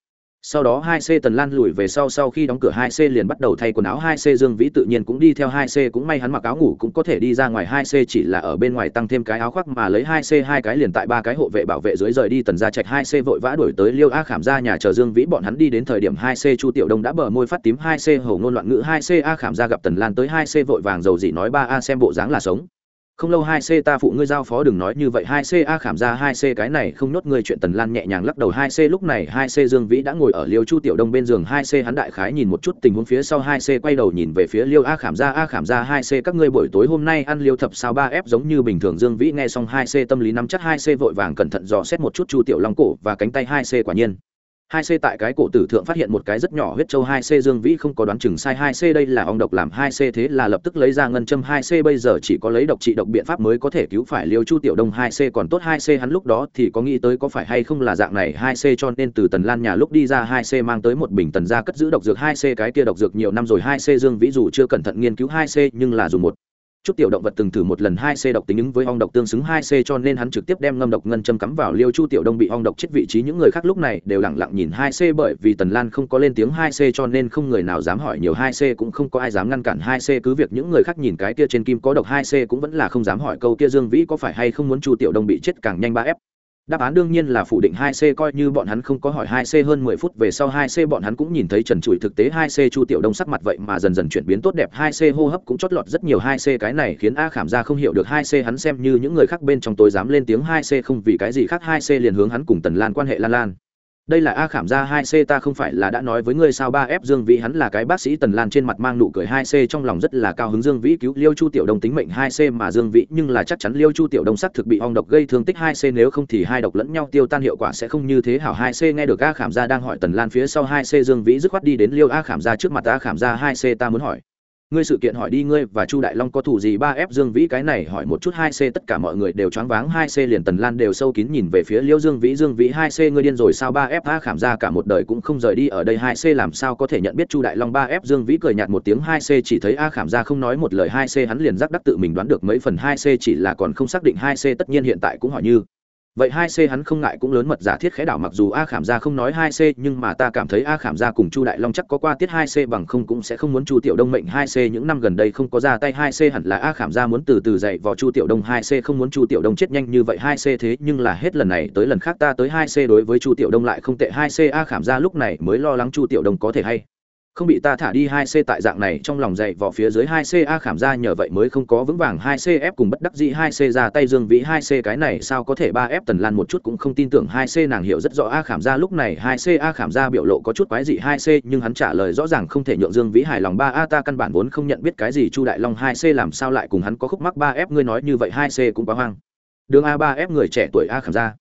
sau đó hai c tần lan lùi về sau sau khi đóng cửa hai c liền bắt đầu thay quần áo hai c. Dương vĩ tự nhiên cũng đi theo hai c, cũng may hắn mặc áo ngủ cũng có thể đi ra ngoài hai c, chỉ là ở bên ngoài tăng thêm cái áo khoác mà lấy hai c, hai cái liền tại ba cái hộ vệ bảo vệ dưới rời đi tần ra trạch hai c vội vã đuổi tới liêu a khảm ra nhà chờ dương vĩ bọn hắn đi đến thời điểm hai c chu tiểu đông đã bờ môi phát tím, hai c hầu ngôn loạn ngữ, hai c a khảm ra gặp tần lan tới, hai c vội vàng dầu gì nói, ba a xem bộ dáng là sống không lâu hai c ta phụ ngươi giao phó đừng nói như vậy hai c a khảm ra hai c cái này không nhốt ngươi chuyện tần lan nhẹ nhàng lắc đầu hai c lúc này hai c dương vĩ đã ngồi ở liêu chu tiểu đông bên giường hai c hắn đại khái nhìn một chút tình huống phía sau hai c quay đầu nhìn về phía liêu a khảm ra a khảm ra hai c các ngươi buổi tối hôm nay ăn liêu thập sao ba f giống như bình thường dương vĩ nghe xong hai c tâm lý nắm chắc hai c vội vàng cẩn thận dò xét một chút chu tiểu long cổ và cánh tay hai c quả nhiên hai c tại cái cổ tử thượng phát hiện một cái rất nhỏ huyết châu hai c, dương vĩ không có đoán chừng sai hai c đây là ong độc làm hai c thế là lập tức lấy ra ngân châm hai c, bây giờ chỉ có lấy độc trị độc biện pháp mới có thể cứu phải liêu chu tiểu đông hai c, còn tốt hai c hắn lúc đó thì có nghĩ tới có phải hay không là dạng này hai c cho nên từ tần lan nhà lúc đi ra hai c mang tới một bình tần ra cất giữ độc dược hai c, cái kia độc dược nhiều năm rồi hai c, dương vĩ dù chưa cẩn thận nghiên cứu hai c nhưng là dùng một chút tiểu động vật từng thử một lần hai c độc tính ứng với ong độc tương xứng hai c cho nên hắn trực tiếp đem ngâm độc ngân châm cắm vào liêu chu tiểu đông bị ong độc chết vị trí. Những người khác lúc này đều lẳng lặng nhìn hai c bởi vì tần lan không có lên tiếng hai c cho nên không người nào dám hỏi nhiều hai c cũng không có ai dám ngăn cản hai c. Cứ việc những người khác nhìn cái kia trên kim có độc hai c cũng vẫn là không dám hỏi câu kia dương vĩ có phải hay không muốn chu tiểu đông bị chết càng nhanh ba f đáp án đương nhiên là phủ định hai c coi như bọn hắn không có hỏi hai c hơn mười phút về sau hai c bọn hắn cũng nhìn thấy trần trụi thực tế hai c chu tiểu đông sắc mặt vậy mà dần dần chuyển biến tốt đẹp. Hai c hô hấp cũng chót lọt rất nhiều. Hai c cái này khiến a khảm ra không hiểu được hai c hắn xem như những người khác bên trong tối dám lên tiếng hai c không vì cái gì khác. Hai c liền hướng hắn cùng tần lan quan hệ lan lan đây là a khảm ra hai c, ta không phải là đã nói với ngươi sao ba f dương vĩ hắn là cái bác sĩ tần lan trên mặt mang nụ cười hai c, trong lòng rất là cao hứng dương vĩ cứu liêu chu tiểu đông tính mệnh hai c mà dương vĩ, nhưng là chắc chắn liêu chu tiểu đông sắc thực bị ong độc gây thương tích hai c, nếu không thì hai độc lẫn nhau tiêu tan hiệu quả sẽ không như thế hảo hai c. Nghe được a khảm ra đang hỏi tần lan phía sau hai c, dương vĩ dứt khoát đi đến liêu a khảm ra trước mặt a khảm ra hai c, ta muốn hỏi ngươi sự kiện hỏi đi ngươi và chu đại long có thủ gì? Ba f dương vĩ cái này hỏi một chút, hai c tất cả mọi người đều choáng váng, hai c liền tần lan đều sâu kín nhìn về phía liêu dương vĩ. Dương vĩ, hai c ngươi điên rồi sao? Ba f a khảm ra cả một đời cũng không rời đi ở đây, hai c làm sao có thể nhận biết chu đại long? Ba f dương vĩ cười nhạt một tiếng, hai c chỉ thấy a khảm ra không nói một lời, hai c hắn liền giác đắc tự mình đoán được mấy phần, hai c chỉ là còn không xác định, hai c tất nhiên hiện tại cũng hỏi như vậy hai c hắn không ngại cũng lớn mật giả thiết khẽ đảo mặc dù a khảm gia không nói hai c, nhưng mà ta cảm thấy a khảm gia cùng chu đại long chắc có qua tiết hai c bằng không cũng sẽ không muốn chu tiểu đông mệnh hai c. Những năm gần đây không có ra tay hai c hẳn là a khảm gia muốn từ từ dạy vào chu tiểu đông hai c, không muốn chu tiểu đông chết nhanh như vậy hai c thế, nhưng là hết lần này tới lần khác ta tới hai c đối với chu tiểu đông lại không tệ hai c. A khảm gia lúc này mới lo lắng chu tiểu đông có thể hay không bị ta thả đi hai c tại dạng này trong lòng dậy vỏ phía dưới hai c a khảm ra nhờ vậy mới không có vững vàng hai c f cùng bất đắc dĩ hai c ra tay dương vĩ hai c cái này sao có thể ba f tần lan một chút cũng không tin tưởng hai c nàng hiểu rất rõ a khảm ra lúc này hai c a khảm ra biểu lộ có chút quái dị hai c nhưng hắn trả lời rõ ràng không thể nhượng dương vĩ hài lòng ba a ta căn bản vốn không nhận biết cái gì chu đại long hai c làm sao lại cùng hắn có khúc mắc ba f ngươi nói như vậy hai c cũng quá hoang đường a ba f người trẻ tuổi a khảm ra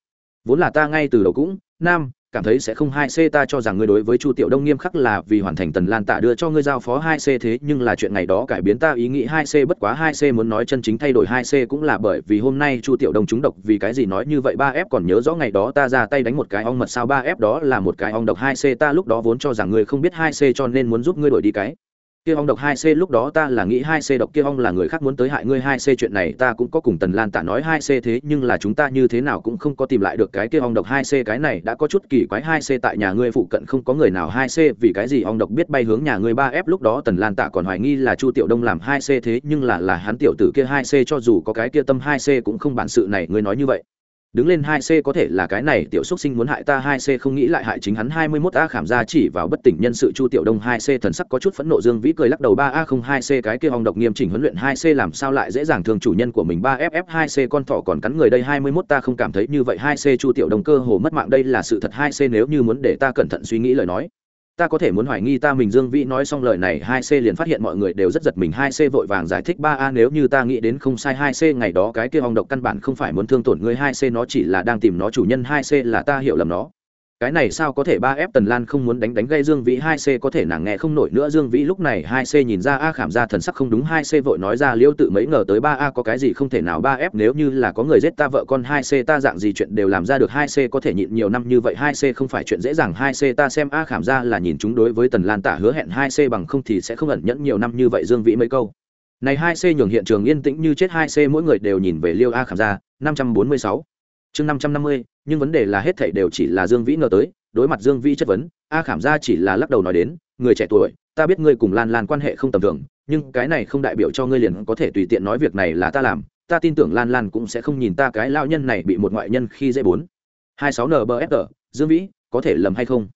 vốn là ta ngay từ đầu cũng nam cảm thấy sẽ không hai c ta cho rằng ngươi đối với chu tiểu đông nghiêm khắc là vì hoàn thành tần lan tạ đưa cho ngươi giao phó hai c thế, nhưng là chuyện ngày đó cải biến ta ý nghĩ hai c bất quá hai c muốn nói chân chính thay đổi hai c cũng là bởi vì hôm nay chu tiểu đông trúng độc, vì cái gì nói như vậy? ba f còn nhớ rõ ngày đó ta ra tay đánh một cái ong mật sao? ba f đó là một cái ong độc, hai c ta lúc đó vốn cho rằng ngươi không biết hai c cho nên muốn giúp ngươi đổi đi cái kia ong độc hai c lúc đó ta là nghĩ hai c độc, kia ong là người khác muốn tới hại ngươi hai c, chuyện này ta cũng có cùng tần lan tạ nói hai c thế, nhưng là chúng ta như thế nào cũng không có tìm lại được cái kia ong độc hai c, cái này đã có chút kỳ quái, hai c tại nhà ngươi phụ cận không có người nào hai c, vì cái gì ong độc biết bay hướng nhà ngươi ba f? Lúc đó tần lan tạ còn hoài nghi là chu tiểu đông làm hai c thế, nhưng là là hắn tiểu tử kia hai c, cho dù có cái kia tâm hai c cũng không bản sự này, ngươi nói như vậy đứng lên hai c có thể là cái này, tiểu xúc sinh muốn hại ta hai c không nghĩ lại hại chính hắn hai mươi 21 a khảm ra chỉ vào bất tỉnh nhân sự chu tiểu đông hai c thần sắc có chút phẫn nộ dương vĩ cười lắc đầu ba a không hai c cái kia hòng độc nghiêm chỉnh huấn luyện hai c làm sao lại dễ dàng thương chủ nhân của mình ba ff hai c con thỏ còn cắn người đây hai mươi 21 ta không cảm thấy như vậy hai c chu tiểu đông cơ hồ mất mạng đây là sự thật hai c nếu như muốn để ta cẩn thận suy nghĩ lời nói ta có thể muốn hoài nghi ta mình dương vĩ nói xong lời này, hai c liền phát hiện mọi người đều rất giật mình, hai c vội vàng giải thích, ba a, nếu như ta nghĩ đến không sai, hai c ngày đó cái kia hong độc căn bản không phải muốn thương tổn ngươi, hai c nó chỉ là đang tìm nó chủ nhân, hai c là ta hiểu lầm nó cái này sao có thể ba f tần lan không muốn đánh đánh gây dương vĩ hai c, có thể nàng nghe không nổi nữa. Dương vĩ lúc này hai c nhìn ra a khảm ra thần sắc không đúng, hai c vội nói ra liễu tự mấy ngờ tới ba a có cái gì không thể nào ba f nếu như là có người giết ta vợ con hai c, ta dạng gì chuyện đều làm ra được hai c, có thể nhịn nhiều năm như vậy, hai c không phải chuyện dễ dàng. Hai c, ta xem a khảm ra là nhìn chúng đối với tần lan tả hứa hẹn, hai c bằng không thì sẽ không ẩn nhẫn nhiều năm như vậy. Dương vĩ mấy câu. Này hai c nhường hiện trường yên tĩnh như chết, hai c mỗi người đều nhìn về liêu a khảm ra, năm trăm bốn mươi sáu chương năm trăm năm mươi, nhưng vấn đề là hết thảy đều chỉ là dương vĩ ngờ tới, đối mặt dương vĩ chất vấn, a khảm gia chỉ là lắc đầu nói đến, người trẻ tuổi, ta biết ngươi cùng lan lan quan hệ không tầm thường, nhưng cái này không đại biểu cho ngươi liền có thể tùy tiện nói việc này là ta làm, ta tin tưởng lan lan cũng sẽ không nhìn ta cái lao nhân này bị một ngoại nhân khi dễ bốn. hai sáu nbfg dương vĩ, có thể lầm hay không?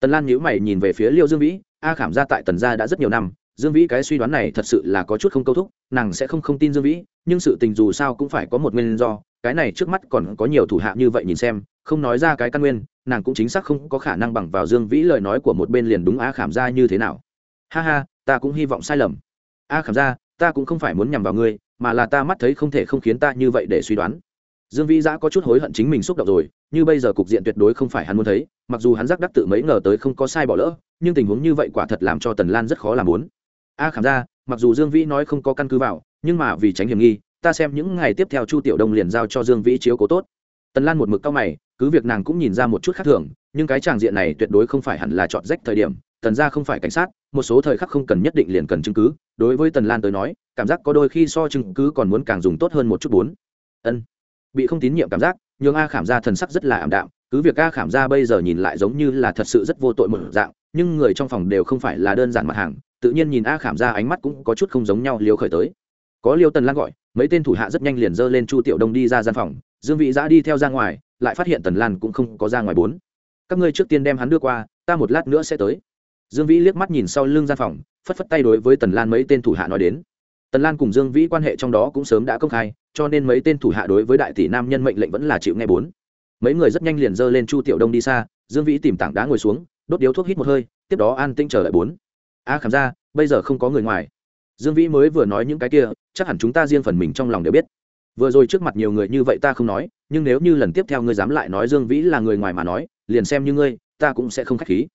Tần lan nhíu mày nhìn về phía liêu dương vĩ, a khảm gia tại tần gia đã rất nhiều năm dương vĩ cái suy đoán này thật sự là có chút không câu thúc, nàng sẽ không không tin dương vĩ, nhưng sự tình dù sao cũng phải có một nguyên do, cái này trước mắt còn có nhiều thủ hạ như vậy nhìn xem, không nói ra cái căn nguyên, nàng cũng chính xác không có khả năng bằng vào dương vĩ lời nói của một bên liền đúng a khảm ra như thế nào. Ha ha, ta cũng hy vọng sai lầm. A khảm ra ta cũng không phải muốn nhằm vào ngươi, mà là ta mắt thấy không thể không khiến ta như vậy để suy đoán. Dương vĩ giã có chút hối hận chính mình xúc động rồi, như bây giờ cục diện tuyệt đối không phải hắn muốn thấy, mặc dù hắn giác đắc tự mấy ngờ tới không có sai bỏ lỡ, nhưng tình huống như vậy quả thật làm cho tần lan rất khó làm muốn a khảm ra, mặc dù dương vĩ nói không có căn cứ vào, nhưng mà vì tránh hiểm nghi, ta xem những ngày tiếp theo chu tiểu đông liền giao cho dương vĩ chiếu cố tốt. Tần lan một mực cao mày, cứ việc nàng cũng nhìn ra một chút khác thường, nhưng cái tràng diện này tuyệt đối không phải hẳn là chọn rách thời điểm, tần ra không phải cảnh sát, một số thời khắc không cần nhất định liền cần chứng cứ. Đối với tần lan tới nói, cảm giác có đôi khi so chứng cứ còn muốn càng dùng tốt hơn một chút bốn. Ân. Bị không tín nhiệm cảm giác nhưng a khảm ra thần sắc rất là ảm đạm, cứ việc a khảm ra bây giờ nhìn lại giống như là thật sự rất vô tội một dạng, nhưng người trong phòng đều không phải là đơn giản mặt hàng tự nhiên nhìn a khảm ra ánh mắt cũng có chút không giống nhau liều khởi tới. Có liêu tần lan gọi, mấy tên thủ hạ rất nhanh liền dơ lên chu tiểu đông đi ra gian phòng, dương vị giã đi theo ra ngoài, lại phát hiện tần lan cũng không có ra ngoài bốn. Các ngươi trước tiên đem hắn đưa qua, ta một lát nữa sẽ tới. Dương vĩ liếc mắt nhìn sau lưng gian phòng, phất phất tay đối với tần lan mấy tên thủ hạ nói đến. Tần lan cùng dương vĩ quan hệ trong đó cũng sớm đã công khai, cho nên mấy tên thủ hạ đối với đại tỷ nam nhân mệnh lệnh vẫn là chịu nghe bốn. Mấy người rất nhanh liền dơ lên chu tiểu đông đi xa, dương vĩ tìm tảng đá ngồi xuống, đốt điếu thuốc hít một hơi, tiếp đó an tinh trở lại bốn a à, khảm ra bây giờ không có người ngoài. Dương vĩ mới vừa nói những cái kia chắc hẳn chúng ta riêng phần mình trong lòng đều biết. Vừa rồi trước mặt nhiều người như vậy ta không nói nhưng nếu như lần tiếp theo ngươi dám lại nói dương vĩ là người ngoài mà nói liền xem như ngươi ta cũng sẽ không k h á c h khí.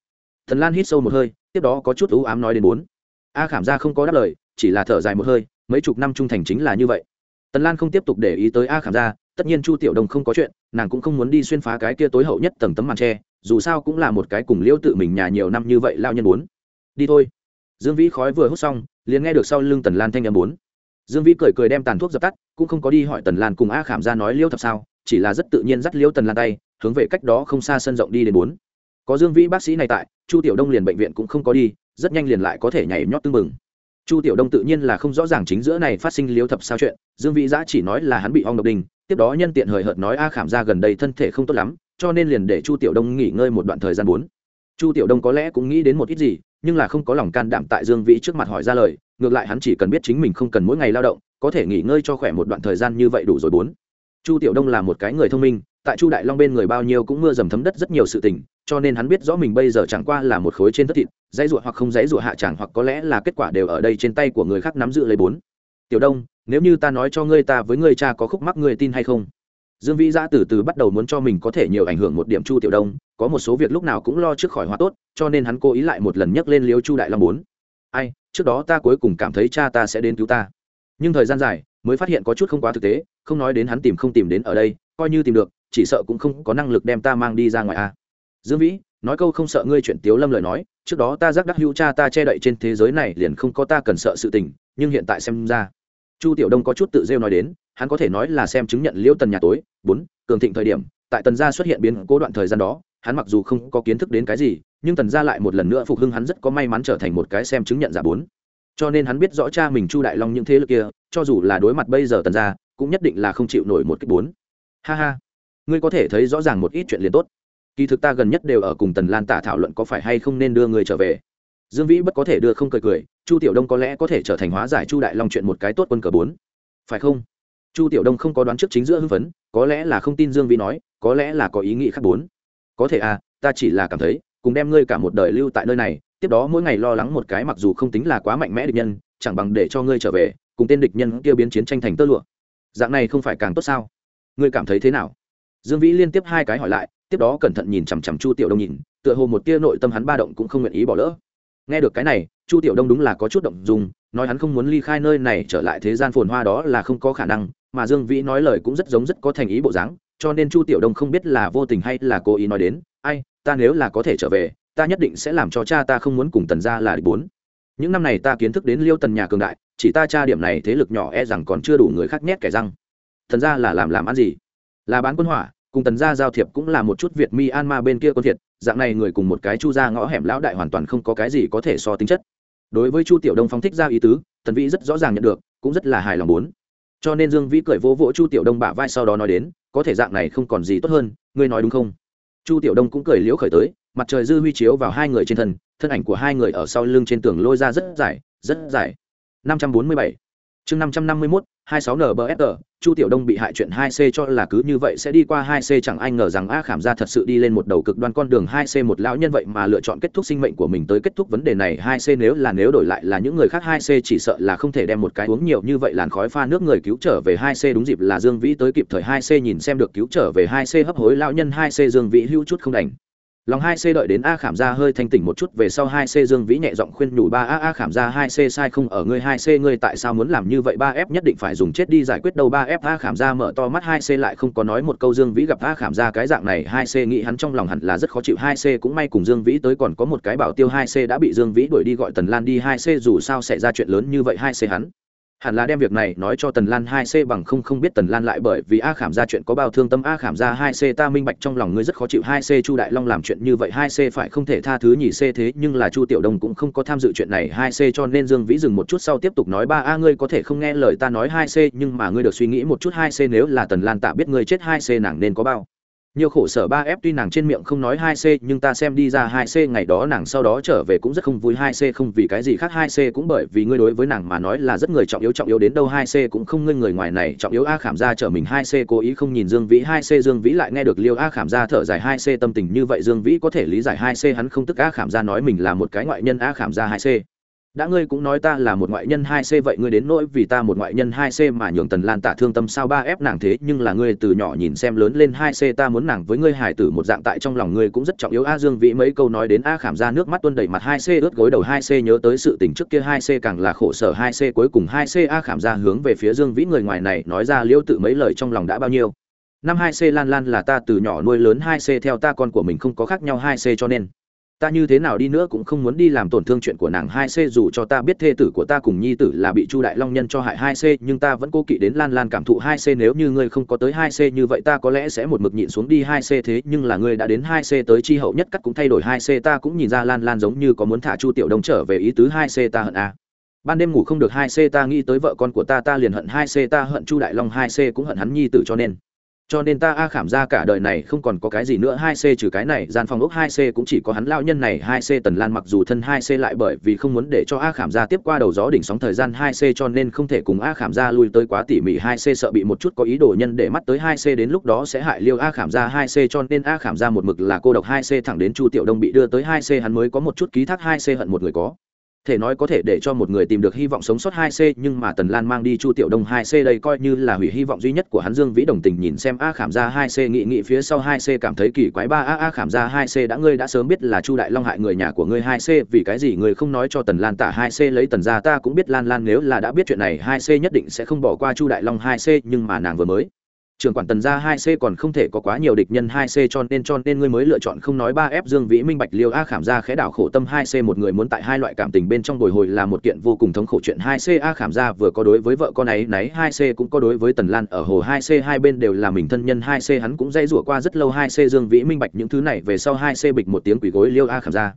Thần lan hít sâu một hơi tiếp đó có chút ưu ám nói đến bốn. A khảm ra không có đáp lời chỉ là thở dài một hơi mấy chục năm trung thành chính là như vậy. Tần lan không tiếp tục để ý tới a khảm ra tất nhiên chu tiểu đồng không có chuyện nàng cũng không muốn đi xuyên phá cái kia tối hậu nhất tầng tấm màn tre dù sao cũng là một cái cùng liễu tự mình nhà nhiều năm như vậy lao nhân bốn. Đi thôi dương vĩ khói vừa hút xong, liền nghe được sau lưng tần lan thanh âm bốn. Dương vĩ cười cười đem tàn thuốc dập tắt, cũng không có đi hỏi tần lan cùng a khảm ra nói liêu thập sao, chỉ là rất tự nhiên dắt liêu tần lan tay, hướng về cách đó không xa sân rộng đi đến bốn. Có dương vĩ bác sĩ này tại, chu tiểu đông liền bệnh viện cũng không có đi, rất nhanh liền lại có thể nhảy nhót tưng mừng chu tiểu đông tự nhiên là không rõ ràng chính giữa này phát sinh liêu thập sao chuyện, dương vĩ giã chỉ nói là hắn bị ong độc đình, tiếp đó nhân tiện hời hợt nói a khảm ra gần đây thân thể không tốt lắm, cho nên liền để chu tiểu đông nghỉ ngơi một đoạn thời gian bốn chu tiểu đông có lẽ cũng nghĩ đến một ít gì, nhưng là không có lòng can đảm tại dương vĩ trước mặt hỏi ra lời, ngược lại hắn chỉ cần biết chính mình không cần mỗi ngày lao động, có thể nghỉ ngơi cho khỏe một đoạn thời gian như vậy đủ rồi bốn. Chu tiểu đông là một cái người thông minh, tại chu đại long bên người bao nhiêu cũng mưa dầm thấm đất rất nhiều sự tình, cho nên hắn biết rõ mình bây giờ chẳng qua là một khối trên thất thịt, dãy ruộng hoặc không dãy ruộng hạ chẳng hoặc có lẽ là kết quả đều ở đây trên tay của người khác nắm giữ lấy bốn. Tiểu đông, nếu như ta nói cho ngươi ta với ngươi cha có khúc mắc ngươi tin hay không? Dương vĩ giã từ từ bắt đầu muốn cho mình có thể nhiều ảnh hưởng một điểm chu tiểu đông, có một số việc lúc nào cũng lo trước khỏi hóa tốt, cho nên hắn cố ý lại một lần nhắc lên liếu chu đại long bốn. Ai, trước đó ta cuối cùng cảm thấy cha ta sẽ đến cứu ta. Nhưng thời gian dài, mới phát hiện có chút không quá thực tế, không nói đến hắn tìm không tìm đến ở đây, coi như tìm được, chỉ sợ cũng không có năng lực đem ta mang đi ra ngoài a. Dương vĩ, nói câu không sợ ngươi chuyện tiếu lâm lời nói, trước đó ta giác đắc hữu cha ta che đậy trên thế giới này liền không có ta cần sợ sự tình, nhưng hiện tại xem ra, chu tiểu đông có chút tự rêu nói đến hắn có thể nói là xem chứng nhận liêu tần nhà tối, bốn, cường thịnh thời điểm, tại tần gia xuất hiện biến cố đoạn thời gian đó, hắn mặc dù không có kiến thức đến cái gì, nhưng tần gia lại một lần nữa phục hưng hắn rất có may mắn trở thành một cái xem chứng nhận giả bốn. Cho nên hắn biết rõ cha mình chu đại long những thế lực kia, cho dù là đối mặt bây giờ tần gia, cũng nhất định là không chịu nổi một cái bốn. Ha ha, ngươi có thể thấy rõ ràng một ít chuyện liền tốt. Kỳ thực ta gần nhất đều ở cùng tần lan tả thảo luận có phải hay không nên đưa người trở về. Dương vĩ bất có thể đưa không cười cười, chu tiểu đông có lẽ có thể trở thành hóa giải chu đại long chuyện một cái tốt quân cờ bốn. Phải không? Chu tiểu đông không có đoán trước chính giữa hưng phấn, có lẽ là không tin dương vĩ nói, có lẽ là có ý nghĩ khác bốn. Có thể à ta chỉ là cảm thấy, cùng đem ngươi cả một đời lưu tại nơi này, tiếp đó mỗi ngày lo lắng một cái mặc dù không tính là quá mạnh mẽ địch nhân, chẳng bằng để cho ngươi trở về, cùng tên địch nhân kia biến chiến tranh thành tơ lụa. Dạng này không phải càng tốt sao? Ngươi cảm thấy thế nào? Dương vĩ liên tiếp hai cái hỏi lại, tiếp đó cẩn thận nhìn chằm chằm chu tiểu đông nhìn, tựa hồ một tia nội tâm hắn ba động cũng không nguyện ý bỏ lỡ. Nghe được cái này, chu tiểu đông đúng là có chút động dùng nói hắn không muốn ly khai nơi này trở lại thế gian phồn hoa đó là không có khả năng mà dương vĩ nói lời cũng rất giống rất có thành ý bộ dáng, cho nên chu tiểu đông không biết là vô tình hay là cố ý nói đến, ai, ta nếu là có thể trở về, ta nhất định sẽ làm cho cha ta không muốn cùng tần gia là địch bốn. Những năm này ta kiến thức đến liêu tần nhà cường đại, chỉ ta cha điểm này thế lực nhỏ e rằng còn chưa đủ người khác nhét kẻ răng. Tần gia là làm làm ăn gì? Là bán quân hỏa, cùng tần gia giao thiệp cũng là một chút việt mi an ma bên kia quân thiệt, dạng này người cùng một cái chu gia ngõ hẻm lão đại hoàn toàn không có cái gì có thể so tính chất. Đối với chu tiểu đông phóng thích ra ý tứ, tần vĩ rất rõ ràng nhận được, cũng rất là hài lòng bốn cho nên dương vĩ cười vỗ vỗ chu tiểu đông bả vai sau đó nói đến, có thể dạng này không còn gì tốt hơn, ngươi nói đúng không? Chu tiểu đông cũng cười liễu khởi tới, mặt trời dư huy chiếu vào hai người trên thân thân ảnh của hai người ở sau lưng trên tường lôi ra rất dài rất dài. Năm trăm bốn mươi bảy. Chương năm trăm năm mươi mốt 26 NBFR, Chu Tiểu Đông bị hại chuyện 2C cho là cứ như vậy sẽ đi qua 2C chẳng ai ngờ rằng A Khảm gia thật sự đi lên một đầu cực đoan con đường 2C một lão nhân vậy mà lựa chọn kết thúc sinh mệnh của mình tới kết thúc vấn đề này. 2C nếu là nếu đổi lại là những người khác 2C chỉ sợ là không thể đem một cái uống nhiều như vậy làn khói pha nước người cứu trở về 2C đúng dịp là Dương Vĩ tới kịp thời 2C nhìn xem được cứu trở về 2C hấp hối lão nhân 2C Dương Vĩ hữu chút không đành lòng hai c đợi đến a khảm ra hơi thanh tỉnh một chút, về sau hai c dương vĩ nhẹ giọng khuyên nhủ ba, a a khảm ra hai c sai không ở ngươi, hai c ngươi tại sao muốn làm như vậy? Ba f nhất định phải dùng chết đi giải quyết đâu. Ba f a khảm ra mở to mắt, hai c lại không có nói một câu dương vĩ gặp a khảm ra cái dạng này, hai c nghĩ hắn trong lòng hẳn là rất khó chịu. Hai c cũng may cùng dương vĩ tới còn có một cái bảo tiêu, hai c đã bị dương vĩ đuổi đi gọi tần lan đi, hai c dù sao sẽ ra chuyện lớn như vậy, hai c hắn hẳn là đem việc này nói cho tần lan hai c bằng không không biết tần lan lại bởi vì a khảm ra chuyện có bao thương tâm a khảm ra hai c ta minh bạch trong lòng ngươi rất khó chịu hai c chu đại long làm chuyện như vậy hai c phải không thể tha thứ nhì c thế, nhưng là chu tiểu đông cũng không có tham dự chuyện này hai c cho nên dương vĩ dừng một chút sau tiếp tục nói, ba a ngươi có thể không nghe lời ta nói hai c, nhưng mà ngươi được suy nghĩ một chút hai c, nếu là tần lan tạ biết ngươi chết hai c nàng nên có bao? Nhiều khổ sở ba f tuy nàng trên miệng không nói hai c, nhưng ta xem đi ra hai c, ngày đó nàng sau đó trở về cũng rất không vui. Hai c không vì cái gì khác, hai c cũng bởi vì ngươi đối với nàng mà nói là rất người trọng yếu trọng yếu đến đâu. Hai c cũng không ngươi người ngoài này, trọng yếu a khảm ra trở mình. Hai c cố ý không nhìn dương vĩ. Hai c dương vĩ lại nghe được liêu a khảm ra thở dài. Hai c tâm tình như vậy, dương vĩ có thể lý giải. Hai c hắn không tức a khảm ra nói mình là một cái ngoại nhân. A khảm ra hai c đã ngươi cũng nói ta là một ngoại nhân hai c, vậy ngươi đến nỗi vì ta một ngoại nhân hai c mà nhường tần lan tạ thương tâm sao ba f nàng thế, nhưng là ngươi từ nhỏ nhìn xem lớn lên hai c, ta muốn nàng với ngươi hải tử một dạng, tại trong lòng ngươi cũng rất trọng yếu. A dương vĩ mấy câu nói đến a khảm ra nước mắt tuôn đầy mặt hai c, ướt gối đầu hai c, nhớ tới sự tình trước kia hai c càng là khổ sở hai c, cuối cùng hai c a khảm ra hướng về phía dương vĩ người ngoài này nói ra liễu tự mấy lời trong lòng đã bao nhiêu. Năm hai c lan lan là ta từ nhỏ nuôi lớn hai c, theo ta con của mình không có khác nhau hai c cho nên ta như thế nào đi nữa cũng không muốn đi làm tổn thương chuyện của nàng hai c dù cho ta biết thê tử của ta cùng nhi tử là bị chu đại long nhân cho hại hai c nhưng ta vẫn cố kỵ đến lan lan cảm thụ hai c nếu như ngươi không có tới hai c như vậy, ta có lẽ sẽ một mực nhịn xuống đi hai c thế, nhưng là ngươi đã đến hai c tới chi hậu nhất cắt cũng thay đổi hai c ta cũng nhìn ra lan lan giống như có muốn thả chu tiểu đông trở về ý tứ hai c ta hận a ban đêm ngủ không được hai c ta nghĩ tới vợ con của ta ta liền hận hai c ta hận chu đại long hai c cũng hận hắn nhi tử cho nên cho nên ta a khảm ra cả đời này không còn có cái gì nữa hai c trừ cái này gian phòng ốc hai c cũng chỉ có hắn lao nhân này hai c tần lan mặc dù thân hai c lại bởi vì không muốn để cho a khảm ra tiếp qua đầu gió đỉnh sóng thời gian hai c cho nên không thể cùng a khảm ra lui tới quá tỉ mỉ hai c sợ bị một chút có ý đồ nhân để mắt tới hai c đến lúc đó sẽ hại liêu a khảm ra hai c cho nên a khảm ra một mực là cô độc hai c thẳng đến chu tiểu đông bị đưa tới hai c hắn mới có một chút ký thác hai c hận một người có thể nói có thể để cho một người tìm được hy vọng sống sót 2C nhưng mà Tần Lan mang đi Chu Tiểu Đông 2C đây coi như là hủy hy vọng duy nhất của hắn Dương Vĩ đồng tình nhìn xem A Khảm gia 2C nghị nghị phía sau 2C cảm thấy kỳ quái ba A A Khảm gia 2C đã ngươi đã sớm biết là Chu Đại Long hại người nhà của ngươi 2C vì cái gì ngươi không nói cho Tần Lan tả 2C lấy Tần gia ta cũng biết Lan Lan nếu là đã biết chuyện này 2C nhất định sẽ không bỏ qua Chu Đại Long 2C nhưng mà nàng vừa mới trưởng quản tần gia hai c còn không thể có quá nhiều địch nhân hai c cho nên cho nên ngươi mới lựa chọn không nói ba f dương vĩ minh bạch liêu a khảm gia khẽ đảo khổ tâm hai c một người muốn tại hai loại cảm tình bên trong bồi hồi là một kiện vô cùng thống khổ chuyện. Hai c a khảm gia vừa có đối với vợ con ấy náy hai c cũng có đối với tần lan ở hồ hai c hai bên đều là mình thân nhân. Hai c hắn cũng dây rủa qua rất lâu. Hai c dương vĩ minh bạch những thứ này về sau hai c bịch một tiếng quỷ gối liêu a khảm gia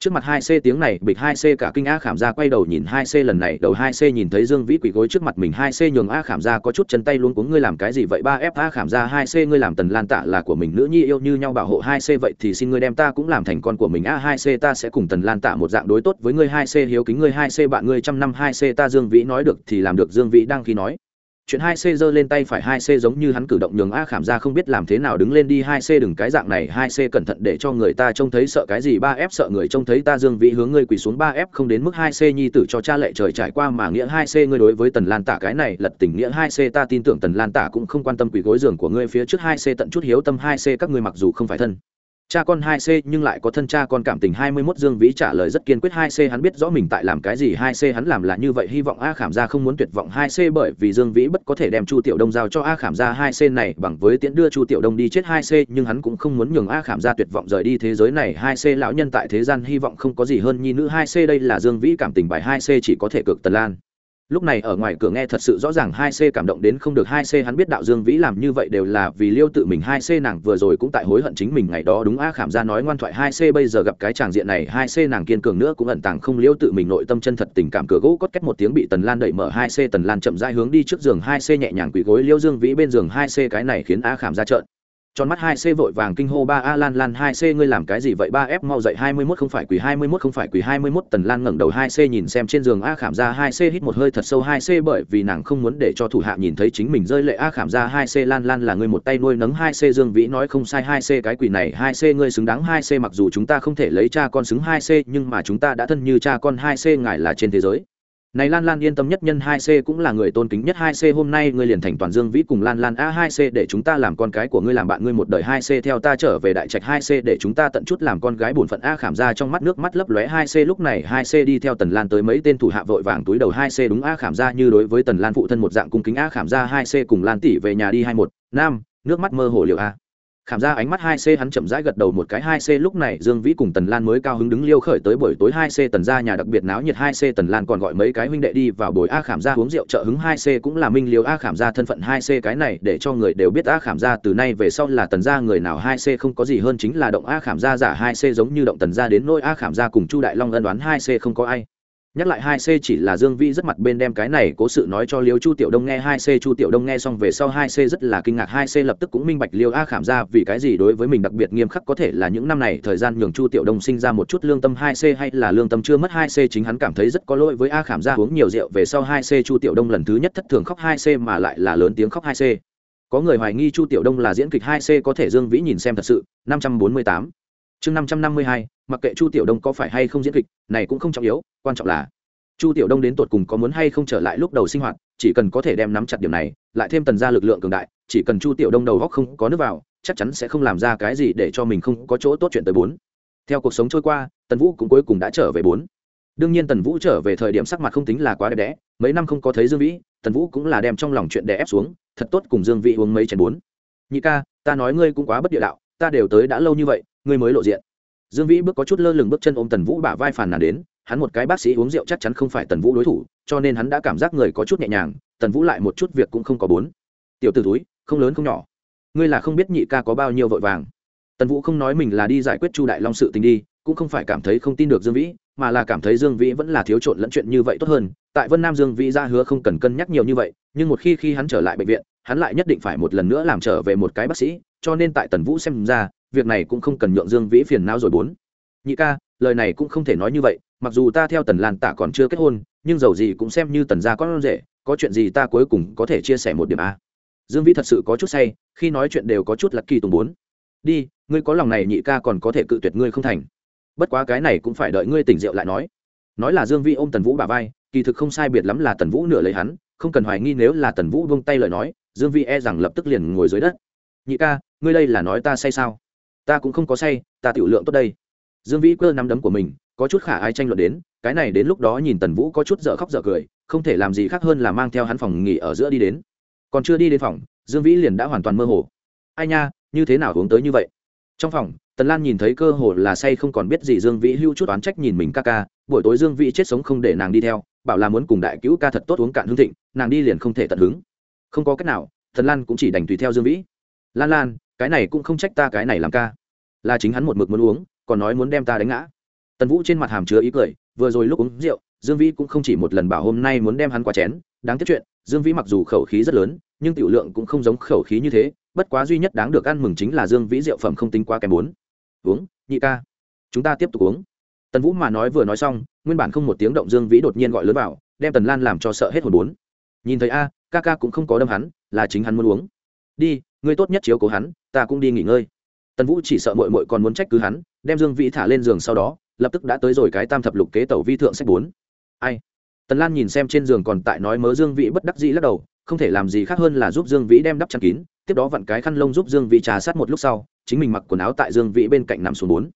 trước mặt hai c tiếng này bịch hai c cả kinh a khảm ra quay đầu nhìn hai c lần này đầu hai c nhìn thấy dương vĩ quỳ gối trước mặt mình hai c nhường a khảm ra có chút chân tay luôn cuống ngươi làm cái gì vậy ba f a khảm ra hai c ngươi làm tần lan tạ là của mình nữ nhi yêu như nhau bảo hộ hai c vậy thì xin ngươi đem ta cũng làm thành con của mình a hai c ta sẽ cùng tần lan tạ một dạng đối tốt với ngươi hai c hiếu kính ngươi hai c bạn ngươi trăm năm hai c ta dương vĩ nói được thì làm được dương vĩ đang khi nói chuyện hai c giơ lên tay phải hai c giống như hắn cử động nhường a khảm ra không biết làm thế nào đứng lên đi hai c, đừng cái dạng này, hai c cẩn thận để cho người ta trông thấy sợ cái gì, ba f sợ người trông thấy ta dương vĩ hướng ngươi quỳ xuống, ba f không đến mức hai c nhi tử cho cha lệ trời trải qua mà nghĩa hai c ngươi đối với tần lan tả cái này lật tình nghĩa hai c, ta tin tưởng tần lan tả cũng không quan tâm quỳ gối giường của ngươi, phía trước hai c tận chút hiếu tâm hai c, các ngươi mặc dù không phải thân cha con hai c nhưng lại có thân cha con cảm tình hai mươi 21 Dương Vĩ trả lời rất kiên quyết hai c hắn biết rõ mình tại làm cái gì, hai c hắn làm là như vậy, hy vọng A Khảm gia không muốn tuyệt vọng hai c bởi vì Dương Vĩ bất có thể đem Chu Tiểu Đông giao cho A Khảm gia, hai c này bằng với tiễn đưa Chu Tiểu Đông đi chết hai c, nhưng hắn cũng không muốn nhường A Khảm gia tuyệt vọng rời đi thế giới này, hai c lão nhân tại thế gian hy vọng không có gì hơn nhi nữ, hai c đây là Dương Vĩ cảm tình bài, hai c chỉ có thể cực Tần Lan lúc này ở ngoài cửa nghe thật sự rõ ràng hai c cảm động đến không được hai c, hắn biết đạo dương vĩ làm như vậy đều là vì liêu tự mình hai c, nàng vừa rồi cũng tại hối hận chính mình ngày đó đúng a, khảm ra nói ngoan thoại hai c, bây giờ gặp cái tràng diện này, hai c nàng kiên cường nữa cũng ẩn tàng không, liêu tự mình nội tâm chân thật tình cảm cửa gỗ cốt cách một tiếng bị tần lan đẩy mở, hai c tần lan chậm rãi hướng đi trước giường, hai c nhẹ nhàng quỳ gối liêu dương vĩ bên giường, hai c cái này khiến a, khảm ra trợn tròn mắt hai c vội vàng kinh hô ba a lan lan hai c ngươi làm cái gì vậy ba f mau dậy hai mươi mốt không phải quỳ hai mươi mốt không phải quỳ hai mươi mốt tần lan ngẩng đầu hai c nhìn xem trên giường a khảm ra hai c hít một hơi thật sâu hai c bởi vì nàng không muốn để cho thủ hạ nhìn thấy chính mình rơi lệ a khảm ra hai c lan lan là ngươi một tay nuôi nấng hai c dương vĩ nói không sai hai c cái quỳ này hai c ngươi xứng đáng hai c mặc dù chúng ta không thể lấy cha con xứng hai c nhưng mà chúng ta đã thân như cha con hai c ngài là trên thế giới này lan lan yên tâm nhất nhân hai c cũng là người tôn kính nhất hai c, hôm nay ngươi liền thành toàn dương vĩ cùng lan lan a hai c để chúng ta làm con cái của ngươi, làm bạn ngươi một đời hai c, theo ta trở về đại trạch hai c để chúng ta tận chút làm con gái bổn phận a khảm ra trong mắt nước mắt lấp lóe hai c, lúc này hai c đi theo tần lan tới mấy tên thủ hạ vội vàng túi đầu hai c, đúng a khảm ra như đối với tần lan phụ thân một dạng cung kính a khảm ra hai c cùng lan tỷ về nhà đi hai một, nam, nước mắt mơ hồ liệu a khảm ra ánh mắt hai c hắn chậm rãi gật đầu một cái, hai c lúc này dương vĩ cùng tần lan mới cao hứng đứng liêu khởi tới buổi tối. Hai c tần ra nhà đặc biệt náo nhiệt, hai c tần lan còn gọi mấy cái huynh đệ đi vào buổi a khảm ra uống rượu trợ hứng. Hai c cũng là minh liêu a khảm ra thân phận. Hai c cái này để cho người đều biết a khảm ra từ nay về sau là tần ra người nào. Hai c không có gì hơn chính là động a khảm ra giả. Hai c giống như động tần ra đến nôi a khảm ra cùng chu đại long ân đoán hai c không có ai nhắc lại hai c chỉ là dương vĩ rất mặt bên đem cái này cố sự nói cho liêu chu tiểu đông nghe, hai c chu tiểu đông nghe xong về sau hai c rất là kinh ngạc, hai c lập tức cũng minh bạch liêu a khảm ra vì cái gì đối với mình đặc biệt nghiêm khắc, có thể là những năm này thời gian nhường chu tiểu đông sinh ra một chút lương tâm hai c hay là lương tâm chưa mất, hai c chính hắn cảm thấy rất có lỗi với a khảm ra uống nhiều rượu về sau hai c chu tiểu đông lần thứ nhất thất thường khóc hai c mà lại là lớn tiếng khóc hai c. Có người hoài nghi chu tiểu đông là diễn kịch hai c, có thể dương vĩ nhìn xem thật sự, năm trăm bốn mươi tám chương năm trăm năm mươi hai, mặc kệ chu tiểu đông có phải hay không diễn kịch, này cũng không trọng yếu, quan trọng là chu tiểu đông đến tột cùng có muốn hay không trở lại lúc đầu sinh hoạt, chỉ cần có thể đem nắm chặt điểm này, lại thêm tần ra lực lượng cường đại, chỉ cần chu tiểu đông đầu góc không có nước vào, chắc chắn sẽ không làm ra cái gì để cho mình không có chỗ tốt chuyện tới bốn. Theo cuộc sống trôi qua, tần vũ cũng cuối cùng đã trở về bốn. Đương nhiên tần vũ trở về thời điểm sắc mặt không tính là quá đẹp đẽ, mấy năm không có thấy dương vĩ, tần vũ cũng là đem trong lòng chuyện đè ép xuống, thật tốt cùng dương vĩ uống mấy chén bốn. Nhị ca, ta nói ngươi cũng quá bất địa đạo, ta đều tới đã lâu như vậy ngươi mới lộ diện. Dương vĩ bước có chút lơ lửng bước chân ôm tần vũ bả vai phàn nàn đến, hắn một cái bác sĩ uống rượu chắc chắn không phải tần vũ đối thủ, cho nên hắn đã cảm giác người có chút nhẹ nhàng, tần vũ lại một chút việc cũng không có bốn. Tiểu t ử túi không lớn không nhỏ. Ngươi là không biết nhị ca có bao nhiêu vội vàng. Tần vũ không nói mình là đi giải quyết chu đại long sự tình đi, cũng không phải cảm thấy không tin được dương vĩ, mà là cảm thấy dương vĩ vẫn là thiếu trộn lẫn chuyện như vậy tốt hơn. Tại vân nam dương vĩ ra hứa không cần cân nhắc nhiều như vậy, nhưng một khi khi hắn trở lại bệnh viện, hắn lại nhất định phải một lần nữa làm trở về một cái bác sĩ, cho nên tại tần vũ xem ra việc này cũng không cần nhượng dương vĩ phiền não rồi bốn. Nhị ca, lời này cũng không thể nói như vậy, mặc dù ta theo tần lan tạ còn chưa kết hôn, nhưng dầu gì cũng xem như tần gia con rể, có chuyện gì ta cuối cùng có thể chia sẻ một điểm a. Dương vĩ thật sự có chút say, khi nói chuyện đều có chút lật kỳ tùng bốn. Đi, ngươi có lòng này nhị ca còn có thể cự tuyệt ngươi không thành. Bất quá cái này cũng phải đợi ngươi tỉnh rượu lại nói. Nói là dương vĩ ôm tần vũ bà vai, kỳ thực không sai biệt lắm là tần vũ nửa lấy hắn, không cần hoài nghi nếu là tần vũ vung tay lời nói, dương vĩ e rằng lập tức liền ngồi dưới đất. Nhị ca, ngươi đây là nói ta say sao? Ta cũng không có say, ta tiểu lượng tốt đây. Dương vĩ cơ nắm đấm của mình, có chút khả ai tranh luận đến, cái này đến lúc đó nhìn tần vũ có chút dở khóc dở cười, không thể làm gì khác hơn là mang theo hắn phòng nghỉ ở giữa đi đến. Còn chưa đi đến phòng, dương vĩ liền đã hoàn toàn mơ hồ. Ai nha, như thế nào uống tới như vậy? Trong phòng, tần lan nhìn thấy cơ hồ là say không còn biết gì dương vĩ hưu chút oán trách nhìn mình ca ca, buổi tối dương vĩ chết sống không để nàng đi theo, bảo là muốn cùng đại cứu ca thật tốt uống cạn hương thịnh, nàng đi liền không thể tận hứng. Không có cách nào, tần lan cũng chỉ đành tùy theo dương vĩ. Lan lan cái này cũng không trách ta cái này làm ca. Là chính hắn một mực muốn uống, còn nói muốn đem ta đánh ngã. Tần vũ trên mặt hàm chứa ý cười, vừa rồi lúc uống rượu, dương vĩ cũng không chỉ một lần bảo hôm nay muốn đem hắn qua chén. Đáng tiếc chuyện, dương vĩ mặc dù khẩu khí rất lớn, nhưng tiểu lượng cũng không giống khẩu khí như thế, bất quá duy nhất đáng được ăn mừng chính là dương vĩ rượu phẩm không tính quá kém bốn. Uống, nhị ca. Chúng ta tiếp tục uống. Tần vũ mà nói vừa nói xong, nguyên bản không một tiếng động dương vĩ đột nhiên gọi lớn vào, đem tần lan làm cho sợ hết hồn bốn. Nhìn thấy a, ca ca cũng không có đâm hắn, là chính hắn muốn uống. Đi ngươi tốt nhất chiếu cố hắn, ta cũng đi nghỉ ngơi. Tần vũ chỉ sợ mội mội còn muốn trách cứ hắn, đem dương vĩ thả lên giường sau đó, lập tức đã tới rồi cái tam thập lục kế tẩu vi thượng sách bốn. Ai? Tần lan nhìn xem trên giường còn tại nói mớ dương vĩ bất đắc dĩ lắc đầu, không thể làm gì khác hơn là giúp dương vĩ đem đắp chăn kín, tiếp đó vặn cái khăn lông giúp dương vĩ trà sát một lúc sau, chính mình mặc quần áo tại dương vĩ bên cạnh nằm xuống bốn.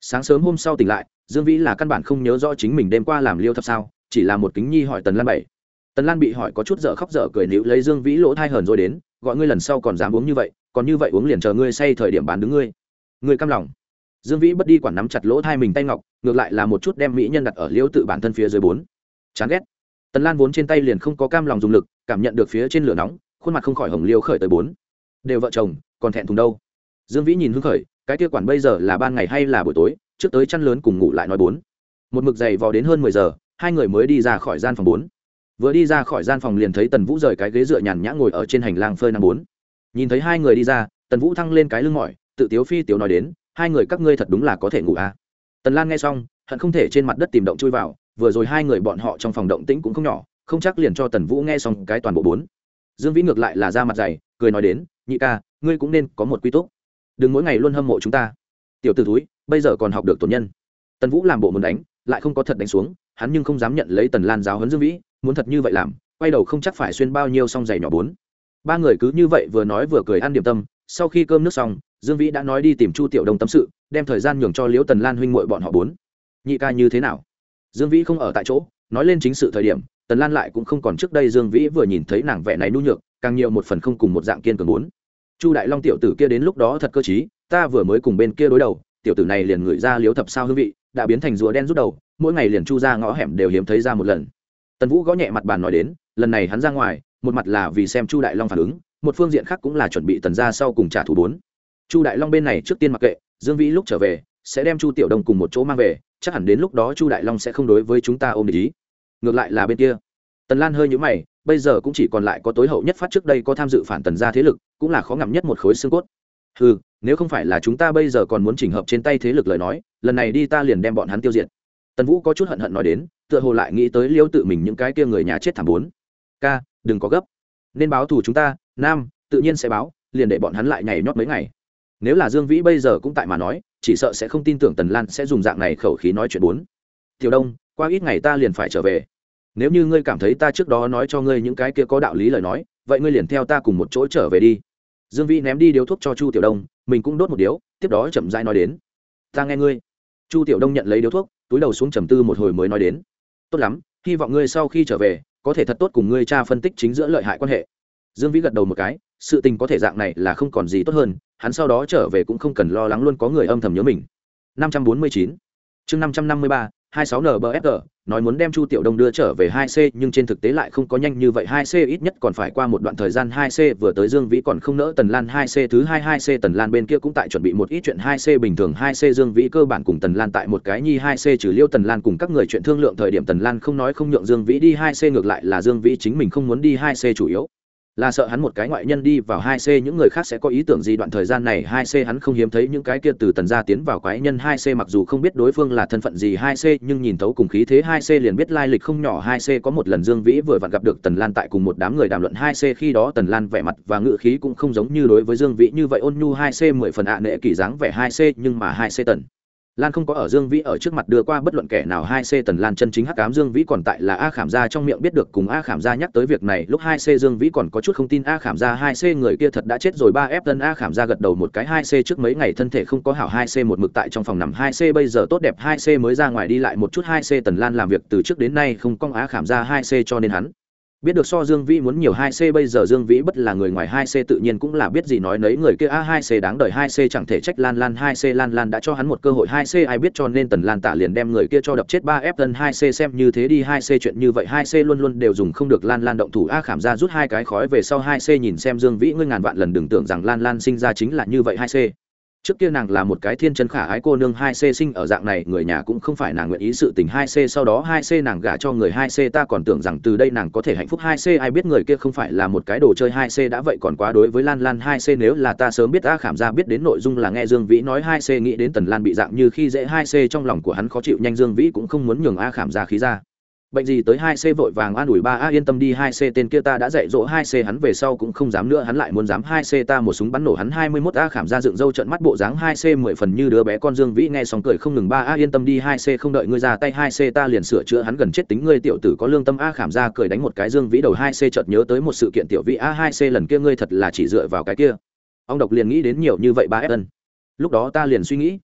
Sáng sớm hôm sau tỉnh lại, dương vĩ là căn bản không nhớ rõ chính mình đêm qua làm liêu thập sao, chỉ là một kính nhi hỏi tần lan bảy. Tần lan bị hỏi có chút dở khóc dở cười níu lấy dương vĩ lỗ thai hờn rồi đến gọi ngươi lần sau còn dám uống như vậy, còn như vậy uống liền chờ ngươi say thời điểm bán đứng ngươi. Ngươi căm lòng. Dương vĩ bất đi quản nắm chặt lỗ thai mình tay ngọc, ngược lại là một chút đem mỹ nhân đặt ở liêu tự bản thân phía dưới bốn. Chán ghét. Tần lan vốn trên tay liền không có cam lòng dùng lực, cảm nhận được phía trên lửa nóng, khuôn mặt không khỏi hồng liêu khởi tới bốn. Đều vợ chồng, còn thẹn thùng đâu? Dương vĩ nhìn hưng khởi, cái kia quản bây giờ là ban ngày hay là buổi tối, trước tới chăn lớn cùng ngủ lại nói bốn. Một mực dày vò đến hơn mười giờ, hai người mới đi ra khỏi gian phòng bốn vừa đi ra khỏi gian phòng liền thấy tần vũ rời cái ghế dựa nhàn nhã ngồi ở trên hành lang phơi năm bốn. Nhìn thấy hai người đi ra, tần vũ thăng lên cái lưng mỏi, tự tiếu phi tiếu nói đến, hai người các ngươi thật đúng là có thể ngủ à. tần lan nghe xong, hận không thể trên mặt đất tìm động chui vào, vừa rồi hai người bọn họ trong phòng động tĩnh cũng không nhỏ, không chắc liền cho tần vũ nghe xong cái toàn bộ bốn. Dương vĩ ngược lại là ra mặt dày, cười nói đến, nhị ca, ngươi cũng nên có một quy tốt đừng mỗi ngày luôn hâm mộ chúng ta. Tiểu t ử túi bây giờ còn học được tổn nhân. Tần vũ làm bộ muốn đánh, lại không có thật đánh xuống, hắn nhưng không dám nhận lấy tần lan giáo hấn dương vĩ muốn thật như vậy làm, quay đầu không chắc phải xuyên bao nhiêu xong giày nhỏ bốn. Ba người cứ như vậy vừa nói vừa cười ăn điểm tâm, sau khi cơm nước xong, dương vĩ đã nói đi tìm chu tiểu đông tâm sự, đem thời gian nhường cho liễu tần lan huynh mội bọn họ bốn. Nhị ca như thế nào? Dương vĩ không ở tại chỗ, nói lên chính sự thời điểm, tần lan lại cũng không còn trước đây dương vĩ vừa nhìn thấy nàng vẻ này nu nhược, càng nhiều một phần không cùng một dạng kiên cường bốn. Chu đại long tiểu tử kia đến lúc đó thật cơ t ta vừa mới cùng bên kia đối đầu, tiểu tử này liền ngửi ra liếu thập sao hương vị, đã biến thành rùa đen rút đầu, mỗi ngày liền chu ra ngõ hẻm đều hiếm thấy ra một lần tần vũ gõ nhẹ mặt bàn nói đến, lần này hắn ra ngoài, một mặt là vì xem chu đại long phản ứng, một phương diện khác cũng là chuẩn bị tần ra sau cùng trả thù bốn. Chu đại long bên này trước tiên mặc kệ, dương vĩ lúc trở về, sẽ đem chu tiểu đông cùng một chỗ mang về, chắc hẳn đến lúc đó chu đại long sẽ không đối với chúng ta ôm ý. Ngược lại là bên kia. Tần lan hơi nhũ mày, bây giờ cũng chỉ còn lại có tối hậu nhất phát trước đây có tham dự phản tần gia thế lực, cũng là khó ngậm nhất một khối xương cốt. Ừ nếu không phải là chúng ta bây giờ còn muốn chỉnh hợp trên tay thế lực lời nói, lần này đi ta liền đem bọn hắn tiêu diệt. Tần vũ có chút hận hận nói đến tựa hồ lại nghĩ tới liêu tự mình những cái kia người nhà chết thảm bốn. Ca, đừng có gấp. Nên báo thù chúng ta, nam, tự nhiên sẽ báo, liền để bọn hắn lại nhảy nhót mấy ngày. Nếu là dương vĩ bây giờ cũng tại mà nói, chỉ sợ sẽ không tin tưởng tần lan sẽ dùng dạng này khẩu khí nói chuyện bốn. Tiểu đông, qua ít ngày ta liền phải trở về. Nếu như ngươi cảm thấy ta trước đó nói cho ngươi những cái kia có đạo lý lời nói, vậy ngươi liền theo ta cùng một chỗ trở về đi. Dương vĩ ném đi điếu thuốc cho chu tiểu đông, mình cũng đốt một điếu, tiếp đó chậm dai nói đến. Ta nghe ngươi. Chu tiểu đông nhận lấy điếu thuốc, túi đầu xuống trầm tư một hồi mới nói đến tốt lắm, hy vọng ngươi sau khi trở về, có thể thật tốt cùng ngươi cha phân tích chính giữa lợi hại quan hệ. Dương vĩ gật đầu một cái, sự tình có thể dạng này là không còn gì tốt hơn, hắn sau đó trở về cũng không cần lo lắng luôn có người âm thầm nhớ mình. 549 chương 553 26 NBFR nói muốn đem Chu Tiểu Đông đưa trở về 2C nhưng trên thực tế lại không có nhanh như vậy. 2C ít nhất còn phải qua một đoạn thời gian. 2C vừa tới Dương Vĩ còn không nỡ Tần Lan. 2C thứ 2 2C Tần Lan bên kia cũng tại chuẩn bị một ít chuyện. 2C bình thường. 2C Dương Vĩ cơ bản cùng Tần Lan tại một cái nhi. 2C trừ Liêu Tần Lan cùng các người chuyện thương lượng thời điểm, Tần Lan không nói không nhượng Dương Vĩ đi. 2C ngược lại là Dương Vĩ chính mình không muốn đi. 2C chủ yếu là sợ hắn một cái ngoại nhân đi vào hai c, những người khác sẽ có ý tưởng gì? Đoạn thời gian này hai c hắn không hiếm thấy những cái kia từ tần gia tiến vào quái nhân hai c, mặc dù không biết đối phương là thân phận gì hai c, nhưng nhìn thấu cùng khí thế hai c liền biết lai lịch không nhỏ. Hai c có một lần dương vĩ vừa vặn gặp được tần lan tại cùng một đám người đàm luận hai c, khi đó tần lan vẻ mặt và ngữ khí cũng không giống như đối với dương vĩ như vậy, ôn nhu hai c mười phần ạ nệ kỳ dáng vẻ hai c, nhưng mà hai c tần lan không có ở dương vĩ ở trước mặt đưa qua bất luận kẻ nào hai c tần lan chân chính hắc cám dương vĩ còn tại là a khảm gia trong miệng biết được cùng a khảm gia nhắc tới việc này, lúc hai c dương vĩ còn có chút không tin a khảm gia hai c người kia thật đã chết rồi, ba f tân a khảm gia gật đầu một cái, hai c trước mấy ngày thân thể không có hảo, hai c một mực tại trong phòng nằm, hai c bây giờ tốt đẹp, hai c mới ra ngoài đi lại một chút, hai c tần lan làm việc từ trước đến nay không công a khảm gia hai c cho nên hắn biết được so dương vĩ muốn nhiều hai c, bây giờ dương vĩ bất là người ngoài hai c tự nhiên cũng là biết gì nói nấy, người kia a hai c đáng đời hai c chẳng thể trách lan lan, hai c lan lan đã cho hắn một cơ hội, hai c ai biết cho nên tần lan tạ liền đem người kia cho đập chết ba f tân hai c xem như thế đi, hai c chuyện như vậy, hai c luôn luôn đều dùng không được lan lan động thủ. A khảm ra rút hai cái khói về sau, hai c nhìn xem dương vĩ, ngươi ngàn vạn lần đừng tưởng rằng lan lan sinh ra chính là như vậy, hai c trước kia nàng là một cái thiên chân khả ái cô nương hai c sinh ở dạng này, người nhà cũng không phải nàng nguyện ý sự tình hai c, sau đó hai c nàng gả cho người hai c, ta còn tưởng rằng từ đây nàng có thể hạnh phúc hai c, ai biết người kia không phải là một cái đồ chơi hai c đã vậy còn quá đối với lan lan hai c, nếu là ta sớm biết, ta khảm ra biết đến nội dung là nghe dương vĩ nói hai c nghĩ đến tần lan bị dạng như khi dễ hai c, trong lòng của hắn khó chịu, nhanh dương vĩ cũng không muốn nhường a khảm ra khí ra bệnh gì tới hai c vội vàng an ủi ba a, yên tâm đi, hai c tên kia ta đã dạy dỗ hai c, hắn về sau cũng không dám nữa, hắn lại muốn dám hai c ta một súng bắn nổ hắn hai mươi mốt a, khảm ra dựng râu trận mắt bộ dáng hai c mười phần như đứa bé con dương vĩ, nghe xong cười không ngừng, ba a, yên tâm đi, hai c không đợi ngươi ra tay, hai c ta liền sửa chữa, hắn gần chết tính ngươi, tiểu tử có lương tâm a, khảm ra cười đánh một cái dương vĩ đầu, hai c chợt nhớ tới một sự kiện tiểu vĩ a, hai c lần kia ngươi thật là chỉ dựa vào cái kia. Ông độc liền nghĩ đến nhiều như vậy, ba ân lúc đó ta liền suy nghĩ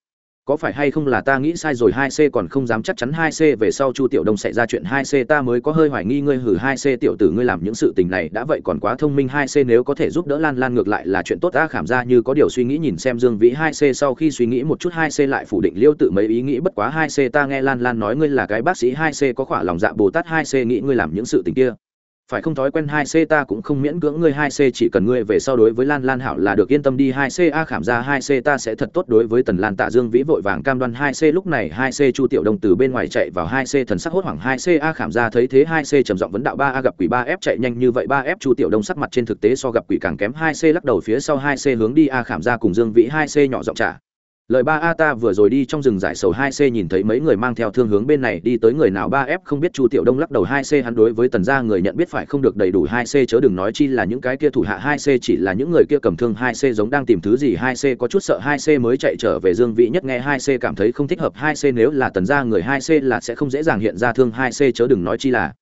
có phải hay không là ta nghĩ sai rồi, hai c còn không dám chắc chắn hai c về sau chu tiểu đông sẽ ra chuyện hai c, ta mới có hơi hoài nghi ngươi hử hai c tiểu tử ngươi làm những sự tình này, đã vậy còn quá thông minh, hai c nếu có thể giúp đỡ lan lan ngược lại là chuyện tốt, ta khảm ra như có điều suy nghĩ nhìn xem dương vĩ, hai c sau khi suy nghĩ một chút, hai c lại phủ định liêu tự mấy ý nghĩ, bất quá hai c ta nghe lan lan nói ngươi là cái bác sĩ, hai c có khỏa lòng dạ bồ tát, hai c nghĩ ngươi làm những sự tình kia phải không thói quen hai c ta cũng không miễn cưỡng ngươi hai c, chỉ cần ngươi về sau đối với lan lan hảo là được, yên tâm đi, hai c a khảm ra hai c ta sẽ thật tốt đối với tần lan tạ dương vĩ vội vàng cam đoan hai c, lúc này hai c chu tiểu đông từ bên ngoài chạy vào hai c, thần sắc hốt hoảng hai c a khảm ra thấy thế hai c trầm giọng vấn đạo, ba a gặp quỷ ba f chạy nhanh như vậy, ba f chu tiểu đông sắc mặt trên thực tế so gặp quỷ càng kém, hai c lắc đầu phía sau, hai c hướng đi, a khảm ra cùng dương vĩ, hai c nhỏ giọng trả lời ba a ta vừa rồi đi trong rừng giải sầu hai c nhìn thấy mấy người mang theo thương hướng bên này đi tới người nào ba f không biết chu tiểu đông lắc đầu hai c, hắn đối với tần gia người nhận biết phải không được đầy đủ hai c, chớ đừng nói chi là những cái kia thủ hạ hai c, chỉ là những người kia cầm thương hai c giống đang tìm thứ gì hai c, có chút sợ hai c mới chạy trở về dương vị nhất nghe hai c cảm thấy không thích hợp hai c, nếu là tần gia người hai c là sẽ không dễ dàng hiện ra thương hai c, chớ đừng nói chi là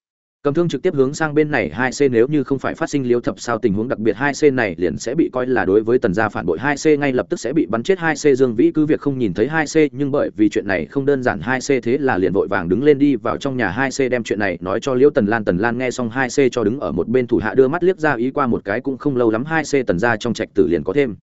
cầm thương trực tiếp hướng sang bên này hai c nếu như không phải phát sinh liêu thập sao tình huống đặc biệt hai c này liền sẽ bị coi là đối với tần gia phản bội hai c ngay lập tức sẽ bị bắn chết hai c dương vĩ cứ việc không nhìn thấy hai c, nhưng bởi vì chuyện này không đơn giản hai c thế là liền vội vàng đứng lên đi vào trong nhà hai c đem chuyện này nói cho liễu tần lan. Tần lan nghe xong hai c cho đứng ở một bên thủ hạ đưa mắt liếc ra ý qua một cái cũng không lâu lắm hai c tần gia trong trạch tử liền có thêm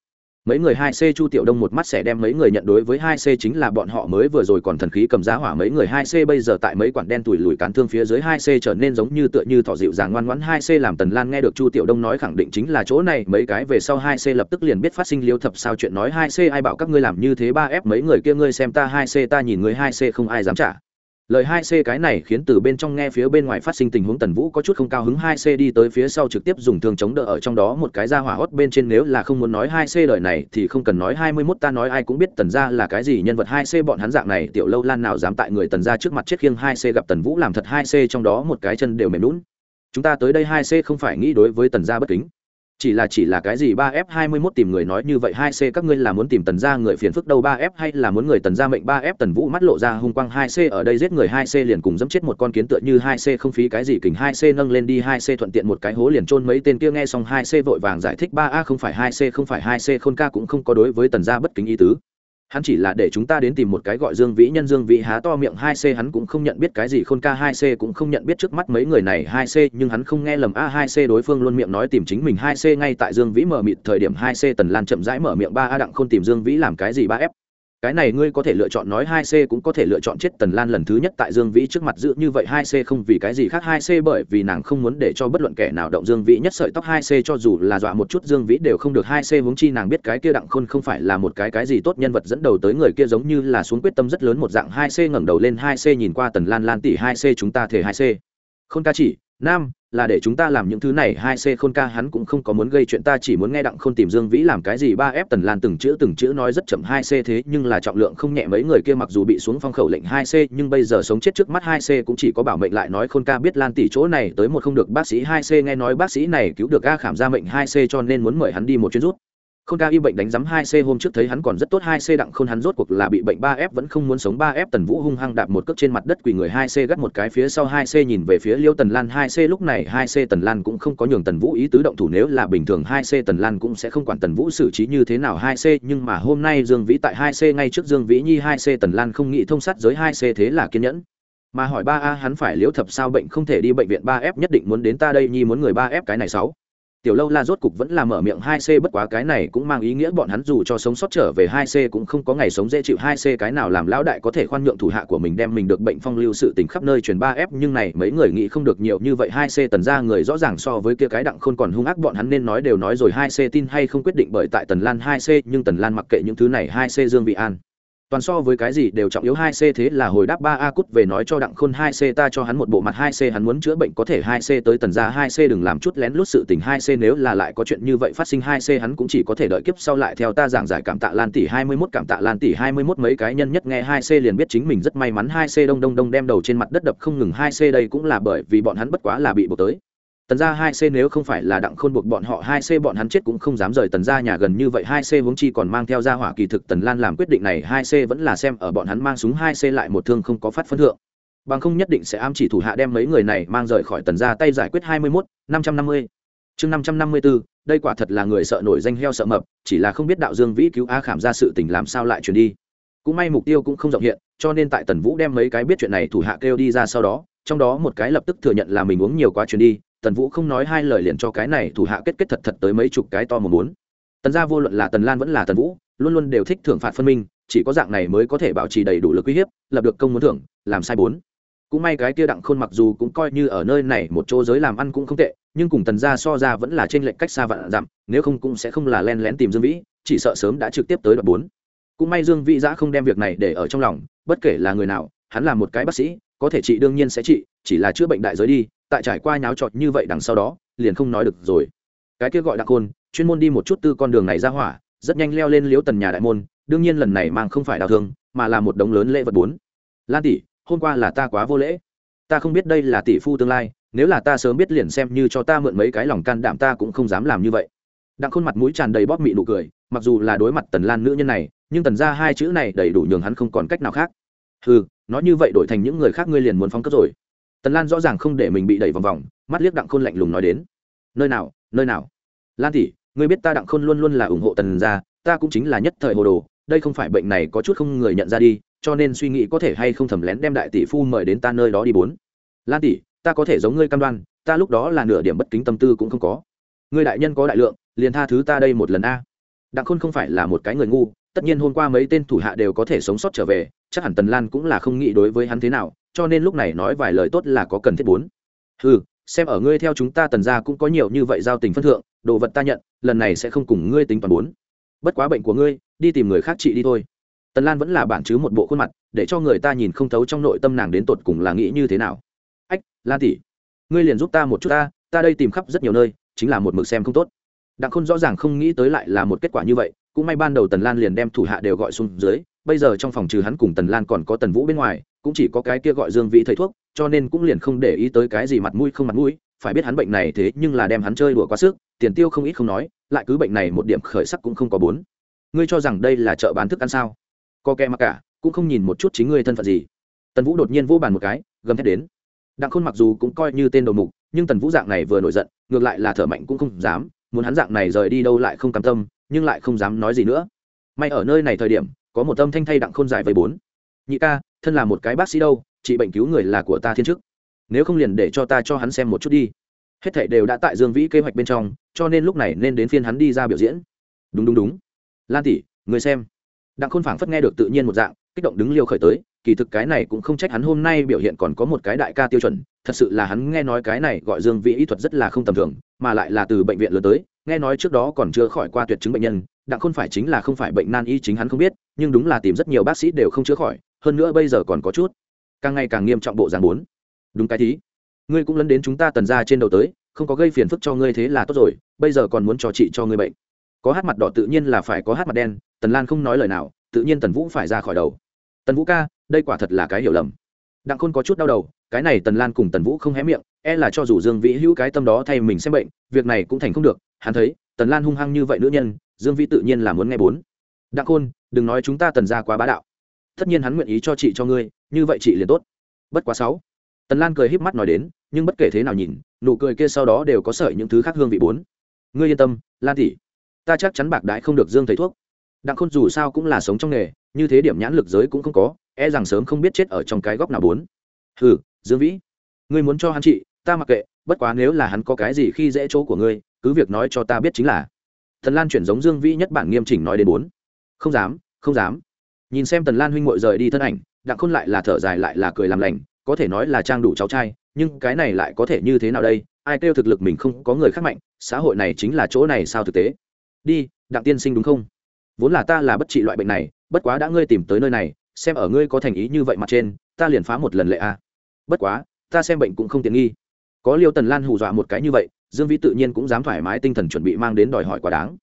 mấy người hai c chu tiểu đông một mắt sẽ đem mấy người nhận đối với hai c chính là bọn họ mới vừa rồi còn thần khí cầm giá hỏa. Mấy người hai c bây giờ tại mấy quản đen tủi lùi cán thương phía dưới hai c trở nên giống như tựa như thỏ dịu dàng ngoan ngoãn. Hai c làm tần lan nghe được chu tiểu đông nói khẳng định chính là chỗ này. Mấy cái về sau hai c lập tức liền biết phát sinh liêu thập sao chuyện nói. Hai c ai bảo các ngươi làm như thế ba f mấy người kia, ngươi xem ta. Hai c ta nhìn người hai c không ai dám trả lời hai c cái này khiến từ bên trong nghe phía bên ngoài phát sinh tình huống tần vũ có chút không cao hứng hai c đi tới phía sau trực tiếp dùng thương chống đỡ ở trong đó một cái ra hỏa hót bên trên nếu là không muốn nói hai c lời này thì không cần nói hai mươi 21 ta nói ai cũng biết tần gia là cái gì, nhân vật hai c bọn hắn dạng này, tiểu lâu lan nào dám tại người tần gia trước mặt chết khiêng hai c gặp tần vũ làm thật hai c trong đó một cái chân đều mềm lún. Chúng ta tới đây hai c không phải nghĩ đối với tần gia bất kính chỉ là chỉ là cái gì ba f hai mươi mốt tìm người nói như vậy hai c các ngươi là muốn tìm tần gia người phiền phức đâu ba f hay là muốn người tần gia mệnh ba f tần vũ mắt lộ ra hung quang hai c ở đây giết người hai c liền cùng dẫm chết một con kiến tựa như hai c không phí cái gì kình hai c nâng lên đi hai c thuận tiện một cái hố liền trôn mấy tên kia nghe xong hai c vội vàng giải thích ba a không phải hai c không phải hai c khôn ca cũng không có đối với tần gia bất kính ý tứ hắn chỉ là để chúng ta đến tìm một cái gọi dương vĩ nhân dương vĩ há to miệng hai c, hắn cũng không nhận biết cái gì khôn ca hai c, cũng không nhận biết trước mắt mấy người này hai c, nhưng hắn không nghe lầm a hai c đối phương luôn miệng nói tìm chính mình hai c ngay tại dương vĩ mở mịt thời điểm hai c tần lan chậm rãi mở miệng ba a đặng khôn tìm dương vĩ làm cái gì ba f cái này ngươi có thể lựa chọn nói hai c cũng có thể lựa chọn chết tần lan lần thứ nhất tại dương vĩ trước mặt giữ như vậy hai c không vì cái gì khác hai c bởi vì nàng không muốn để cho bất luận kẻ nào động dương vĩ nhất sợi tóc hai c cho dù là dọa một chút dương vĩ đều không được hai c huống chi nàng biết cái kia đặng khôn không phải là một cái cái gì tốt nhân vật dẫn đầu tới người kia giống như là xuống quyết tâm rất lớn một dạng hai c ngẩng đầu lên hai c nhìn qua tần lan lan tỷ hai c chúng ta thể hai c. Không ca chỉ nam, là để chúng ta làm những thứ này, hai c khôn ca hắn cũng không có muốn gây chuyện, ta chỉ muốn nghe đặng khôn tìm dương vĩ làm cái gì. Ba f tần lan từng chữ từng chữ nói rất chậm, hai c thế, nhưng là trọng lượng không nhẹ. Mấy người kia mặc dù bị xuống phong khẩu lệnh hai c, nhưng bây giờ sống chết trước mắt hai c cũng chỉ có bảo mệnh lại nói khôn ca biết lan tỷ chỗ này tới một không được. Bác sĩ hai c nghe nói bác sĩ này cứu được a khảm ra mệnh hai c cho nên muốn mời hắn đi một chuyến rút. Khôn ca y bệnh đánh giấm 2C hôm trước thấy hắn còn rất tốt 2C đặng khôn hắn rốt cuộc là bị bệnh 3F vẫn không muốn sống 3F Tần Vũ hung hăng đạp một cước trên mặt đất quỳ người 2C gắt một cái phía sau 2C nhìn về phía Liêu Tần Lan. 2C lúc này 2C Tần Lan cũng không có nhường Tần Vũ ý tứ động thủ, nếu là bình thường 2C Tần Lan cũng sẽ không quản Tần Vũ xử trí như thế nào. 2C nhưng mà hôm nay Dương Vĩ tại 2C ngay trước Dương Vĩ Nhi 2C Tần Lan không nghĩ thông sát giới 2C thế là kiên nhẫn. Mà hỏi 3A hắn phải liễu thập sao bệnh không thể đi bệnh viện 3F nhất định muốn đến ta đây, Nhi muốn người 3F cái này 6 tiểu lâu la rốt cục vẫn là mở miệng hai c, bất quá cái này cũng mang ý nghĩa bọn hắn dù cho sống sót trở về hai c cũng không có ngày sống dễ chịu hai c, cái nào làm lão đại có thể khoan nhượng thủ hạ của mình đem mình được bệnh phong lưu sự tình khắp nơi truyền ba f nhưng này mấy người nghĩ không được nhiều như vậy hai c tần ra người rõ ràng so với kia cái đặng khôn còn hung ác, bọn hắn nên nói đều nói rồi hai c tin hay không quyết định bởi tại tần lan hai c, nhưng tần lan mặc kệ những thứ này hai c dương vị an toàn so với cái gì đều trọng yếu hai c thế là hồi đáp ba a cút về nói cho đặng khôn hai c ta cho hắn một bộ mặt hai c, hắn muốn chữa bệnh có thể hai c tới tần gia hai c, đừng làm chút lén lút sự tình hai c, nếu là lại có chuyện như vậy phát sinh hai c, hắn cũng chỉ có thể đợi kiếp sau lại theo ta giảng giải cảm tạ lan tỷ hai mươi 21 cảm tạ lan tỷ hai mươi 21 mấy cái nhân nhất nghe hai c liền biết chính mình rất may mắn hai c đông đông đông đem đầu trên mặt đất đập không ngừng hai c, đây cũng là bởi vì bọn hắn bất quá là bị buộc tới tần gia hai c nếu không phải là đặng khôn buộc bọn họ hai c bọn hắn chết cũng không dám rời tần gia nhà gần như vậy, hai c huống chi còn mang theo gia hỏa kỳ thực tần lan làm quyết định này, hai c vẫn là xem ở bọn hắn mang súng hai c lại một thương không có phát phân thượng. Bằng không nhất định sẽ ám chỉ thủ hạ đem mấy người này mang rời khỏi tần gia tay giải quyết hai mươi mốt, năm trăm năm mươi. Chương năm trăm năm mươi bốn, đây quả thật là người sợ nổi danh heo sợ mập, chỉ là không biết đạo dương vĩ cứu a khảm ra sự tình làm sao lại chuyển đi. Cũng may mục tiêu cũng không rộng hiện, cho nên tại tần vũ đem mấy cái biết chuyện này thủ hạ kêu đi ra sau đó, trong đó một cái lập tức thừa nhận là mình uống nhiều quá chuyển đi tần vũ không nói hai lời liền cho cái này thủ hạ kết kết thật thật tới mấy chục cái to mà muốn. Tần gia vô luận là tần lan vẫn là tần vũ, luôn luôn đều thích thưởng phạt phân minh, chỉ có dạng này mới có thể bảo trì đầy đủ lực uy hiếp, lập được công muốn thưởng, làm sai bốn. Cũng may cái kia đặng khôn mặc dù cũng coi như ở nơi này một chỗ giới làm ăn cũng không tệ, nhưng cùng tần gia so ra vẫn là trên lệnh cách xa vạn dặm, nếu không cũng sẽ không là len lén tìm dương vĩ, chỉ sợ sớm đã trực tiếp tới đoạn bốn. Cũng may dương vĩ giã không đem việc này để ở trong lòng, bất kể là người nào, hắn là một cái bác sĩ, có thể trị đương nhiên sẽ trị, chỉ là chữa bệnh đại giới đi tại trải qua nháo trọt như vậy đằng sau đó, liền không nói được rồi. Cái kia gọi đặc côn chuyên môn đi một chút tư con đường này ra hỏa, rất nhanh leo lên liếu tần nhà đại môn, đương nhiên lần này mang không phải đào thương, mà là một đống lớn lễ vật bốn. Lan tỷ, hôm qua là ta quá vô lễ. Ta không biết đây là tỷ phu tương lai, nếu là ta sớm biết liền xem như cho ta mượn mấy cái lòng can đảm ta cũng không dám làm như vậy. Đặng khôn mặt mũi tràn đầy bóp mị nụ cười, mặc dù là đối mặt tần lan nữ nhân này, nhưng tần ra hai chữ này đầy đủ nhường hắn không còn cách nào khác. Ừ nói như vậy đổi thành những người khác ngươi liền muốn phóng cấp rồi tần lan rõ ràng không để mình bị đẩy vòng vòng, mắt liếc đặng khôn lạnh lùng nói đến. Nơi nào nơi nào? Lan tỷ, ngươi biết ta đặng khôn luôn luôn là ủng hộ tần ra ta cũng chính là nhất thời hồ đồ, đây không phải bệnh này có chút không người nhận ra đi, cho nên suy nghĩ có thể hay không thầm lén đem đại tỷ phu mời đến ta nơi đó đi bốn. Lan tỷ, ta có thể giống ngươi cam đoan, ta lúc đó là nửa điểm bất kính tâm tư cũng không có. Ngươi đại nhân có đại lượng, liền tha thứ ta đây một lần a. Đặng khôn không phải là một cái người ngu, tất nhiên hôm qua mấy tên thủ hạ đều có thể sống sót trở về, chắc hẳn tần lan cũng là không nghĩ đối với hắn thế nào cho nên lúc này nói vài lời tốt là có cần thiết bốn. Ừ xem ở ngươi theo chúng ta tần ra cũng có nhiều như vậy giao tình phân thượng, đồ vật ta nhận, lần này sẽ không cùng ngươi tính toàn bốn. Bất quá bệnh của ngươi, đi tìm người khác trị đi thôi. Tần lan vẫn là bản chứ một bộ khuôn mặt, để cho người ta nhìn không thấu trong nội tâm nàng đến tột cùng là nghĩ như thế nào. Ách, lan tỷ, ngươi liền giúp ta một chút ta ta đây tìm khắp rất nhiều nơi, chính là một mực xem không tốt. Đặng khôn rõ ràng không nghĩ tới lại là một kết quả như vậy, cũng may ban đầu tần lan liền đem thủ hạ đều gọi xuống dưới bây giờ trong phòng trừ hắn cùng tần lan còn có tần vũ bên ngoài, cũng chỉ có cái kia gọi dương vĩ thầy thuốc, cho nên cũng liền không để ý tới cái gì mặt mũi không mặt mũi. Phải biết hắn bệnh này thế nhưng là đem hắn chơi đùa quá sức, tiền tiêu không ít không nói, lại cứ bệnh này một điểm khởi sắc cũng không có bốn. Ngươi cho rằng đây là chợ bán thức ăn sao? Co kẹ mặc cả, cũng không nhìn một chút chính ngươi thân phận gì. Tần vũ đột nhiên vô bàn một cái, gầm thét đến. Đặng khôn mặc dù cũng coi như tên đầu mục, nhưng tần vũ dạng này vừa nổi giận, ngược lại là thở mạnh cũng không dám, muốn hắn dạng này rời đi đâu lại không cam tâm, nhưng lại không dám nói gì nữa. May ở nơi này thời điểm có một âm thanh thay đặng khôn dài với bốn. Nhị ca, thân là một cái bác sĩ đâu, trị bệnh cứu người là của ta thiên chức. Nếu không liền để cho ta cho hắn xem một chút đi. Hết thảy đều đã tại dương vĩ kế hoạch bên trong, cho nên lúc này nên đến phiên hắn đi ra biểu diễn. Đúng đúng đúng. Lan tỷ, người xem. Đặng khôn phảng phất nghe được tự nhiên một dạng, kích động đứng liêu khởi tới, kỳ thực cái này cũng không trách hắn hôm nay biểu hiện còn có một cái đại ca tiêu chuẩn, thật sự là hắn nghe nói cái này gọi dương vĩ y thuật rất là không tầm thường, mà lại là từ bệnh viện lớn tới, nghe nói trước đó còn chưa khỏi qua tuyệt chứng bệnh nhân đặng khôn phải chính là không phải bệnh nan y chính hắn không biết, nhưng đúng là tìm rất nhiều bác sĩ đều không chữa khỏi, hơn nữa bây giờ còn có chút. Càng ngày càng nghiêm trọng bộ dạng bốn. Đúng cái thí. Ngươi cũng lấn đến chúng ta tần ra trên đầu tới, không có gây phiền phức cho ngươi thế là tốt rồi, bây giờ còn muốn trò trị cho ngươi bệnh. Có hát mặt đỏ tự nhiên là phải có hát mặt đen, tần lan không nói lời nào, tự nhiên tần vũ phải ra khỏi đầu. Tần vũ ca, đây quả thật là cái hiểu lầm. Đặng khôn có chút đau đầu, cái này tần lan cùng tần vũ không hé miệng e là cho dù dương vĩ hữu cái tâm đó thay mình xem bệnh, việc này cũng thành không được. Hắn thấy, tần lan hung hăng như vậy nữ nhân dương vĩ tự nhiên là muốn nghe bốn. Đặng khôn, đừng nói chúng ta tần ra quá bá đạo. Tất nhiên hắn nguyện ý cho chị cho ngươi, như vậy chị liền tốt. Bất quá sáu. Tần lan cười híp mắt nói đến, nhưng bất kể thế nào nhìn, nụ cười kia sau đó đều có sợi những thứ khác hương vị bốn. Ngươi yên tâm, lan tỷ, ta chắc chắn bạc đại không được dương thấy thuốc. Đặng khôn dù sao cũng là sống trong nghề, như thế điểm nhãn lực giới cũng không có e rằng sớm không biết chết ở trong cái góc nào bốn. Hừ, dương vĩ, ngươi muốn cho hắn chị, ta mặc kệ, bất quá nếu là hắn có cái gì khi dễ chỗ của ngươi, cứ việc nói cho ta biết chính là thần lan chuyển giống dương vĩ nhất bản nghiêm chỉnh nói đến bốn. Không dám không dám. Nhìn xem tần lan huynh ngội rời đi thân ảnh, đặng khôn lại là thở dài lại là cười làm lành, có thể nói là trang đủ cháu trai, nhưng cái này lại có thể như thế nào đây? Ai kêu thực lực mình không có người khác mạnh, xã hội này chính là chỗ này sao thực tế? Đi, đặng tiên sinh đúng không? Vốn là ta là bất trị loại bệnh này, bất quá đã ngươi tìm tới nơi này, xem ở ngươi có thành ý như vậy mặt trên, ta liền phá một lần lệ a. À. bất quá, ta xem bệnh cũng không tiện nghi. Có liêu tần lan hù dọa một cái như vậy dương vĩ tự nhiên cũng dám thoải mái tinh thần chuẩn bị mang đến đòi hỏi quá đáng.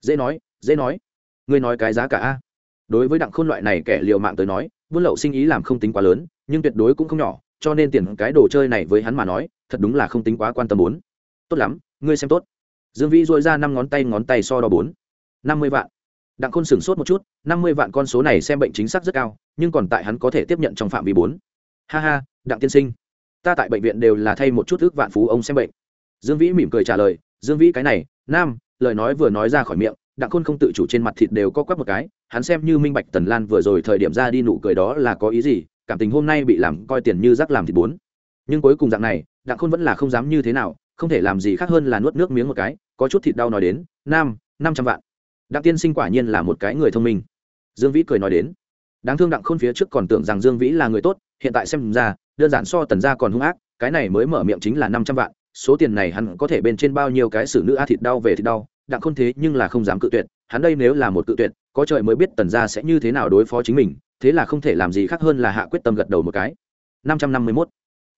Dễ nói dễ nói. Ngươi nói cái giá cả a. Đối với đặng khôn loại này kẻ liều mạng tới nói buôn lậu sinh ý làm không tính quá lớn, nhưng tuyệt đối cũng không nhỏ, cho nên tiền cái đồ chơi này với hắn mà nói, thật đúng là không tính quá quan tâm bốn. Tốt lắm, ngươi xem tốt. Dương vĩ dội ra năm ngón tay ngón tay so đo bốn. Năm mươi vạn. Đặng khôn sửng sốt một chút, năm mươi vạn con số này xem bệnh chính xác rất cao, nhưng còn tại hắn có thể tiếp nhận trong phạm vi bốn. Ha ha, đặng tiên sinh. Ta tại bệnh viện đều là thay một chút ước vạn phú ông xem bệnh dương vĩ mỉm cười trả lời, dương vĩ, cái này, nam, lời nói vừa nói ra khỏi miệng, đặng khôn không tự chủ trên mặt thịt đều có quắp một cái, hắn xem như minh bạch tần lan vừa rồi thời điểm ra đi nụ cười đó là có ý gì, cảm tình hôm nay bị làm coi tiền như rác làm thịt bốn. Nhưng cuối cùng dạng này, đặng khôn vẫn là không dám như thế nào, không thể làm gì khác hơn là nuốt nước miếng một cái, có chút thịt đau nói đến, nam, năm trăm vạn. Đặng tiên sinh quả nhiên là một cái người thông minh. Dương vĩ cười nói đến, đáng thương đặng khôn phía trước còn tưởng rằng dương vĩ là người tốt, hiện tại xem ra, đơn giản so tần gia còn hung ác, cái này mới mở miệng chính là năm trăm vạn số tiền này hắn có thể bên trên bao nhiêu cái xử nữ a thịt đau về thịt đau, đặng khôn thế nhưng là không dám cự tuyệt, hắn đây nếu là một cự tuyệt, có trời mới biết tần gia sẽ như thế nào đối phó chính mình, thế là không thể làm gì khác hơn là hạ quyết tâm gật đầu một cái. Năm trăm năm mươi mốt.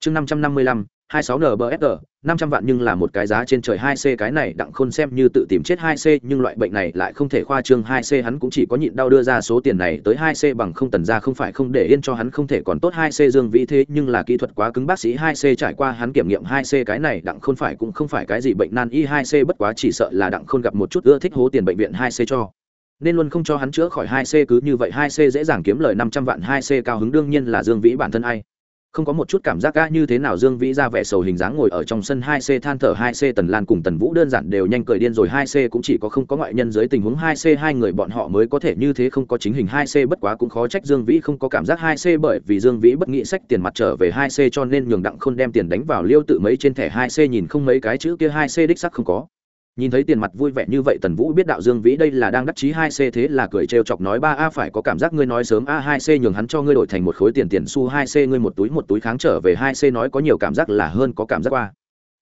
Chương năm trăm năm mươi lăm 26 NBFR, 500 vạn nhưng là một cái giá trên trời 2C cái này đặng khôn xem như tự tìm chết 2C nhưng loại bệnh này lại không thể khoa trương 2C hắn cũng chỉ có nhịn đau đưa ra số tiền này tới 2C bằng không tần ra không phải không để yên cho hắn không thể còn tốt 2C dương vĩ thế nhưng là kỹ thuật quá cứng bác sĩ 2C trải qua hắn kiểm nghiệm 2C cái này đặng khôn phải cũng không phải cái gì bệnh nan y 2C bất quá chỉ sợ là đặng khôn gặp một chút ưa thích hố tiền bệnh viện 2C cho nên luôn không cho hắn chữa khỏi 2C cứ như vậy 2C dễ dàng kiếm lời 500 vạn 2C cao hứng đương nhiên là Dương Vĩ bản thân ai không có một chút cảm giác gã như thế nào dương vĩ ra vẻ sầu hình dáng ngồi ở trong sân hai c, than thở hai c, tần lan cùng tần vũ đơn giản đều nhanh cười điên rồi. Hai c cũng chỉ có không có ngoại nhân dưới tình huống. Hai c, hai người bọn họ mới có thể như thế không có chính hình. Hai c bất quá cũng khó trách dương vĩ không có cảm giác. Hai c bởi vì dương vĩ bất nghĩ sách tiền mặt trở về hai c cho nên nhường đặng khôn đem tiền đánh vào liêu tự mấy trên thẻ. Hai c nhìn không mấy cái chữ kia. Hai c đích sắc không có nhìn thấy tiền mặt vui vẻ như vậy, tần vũ biết đạo dương vĩ đây là đang đắc chí hai c thế là cười trêu chọc nói, ba a, phải có cảm giác ngươi nói sớm a hai c nhường hắn cho ngươi đổi thành một khối tiền tiền xu hai c, ngươi một túi một túi kháng trở về hai c nói có nhiều cảm giác là hơn có cảm giác qua.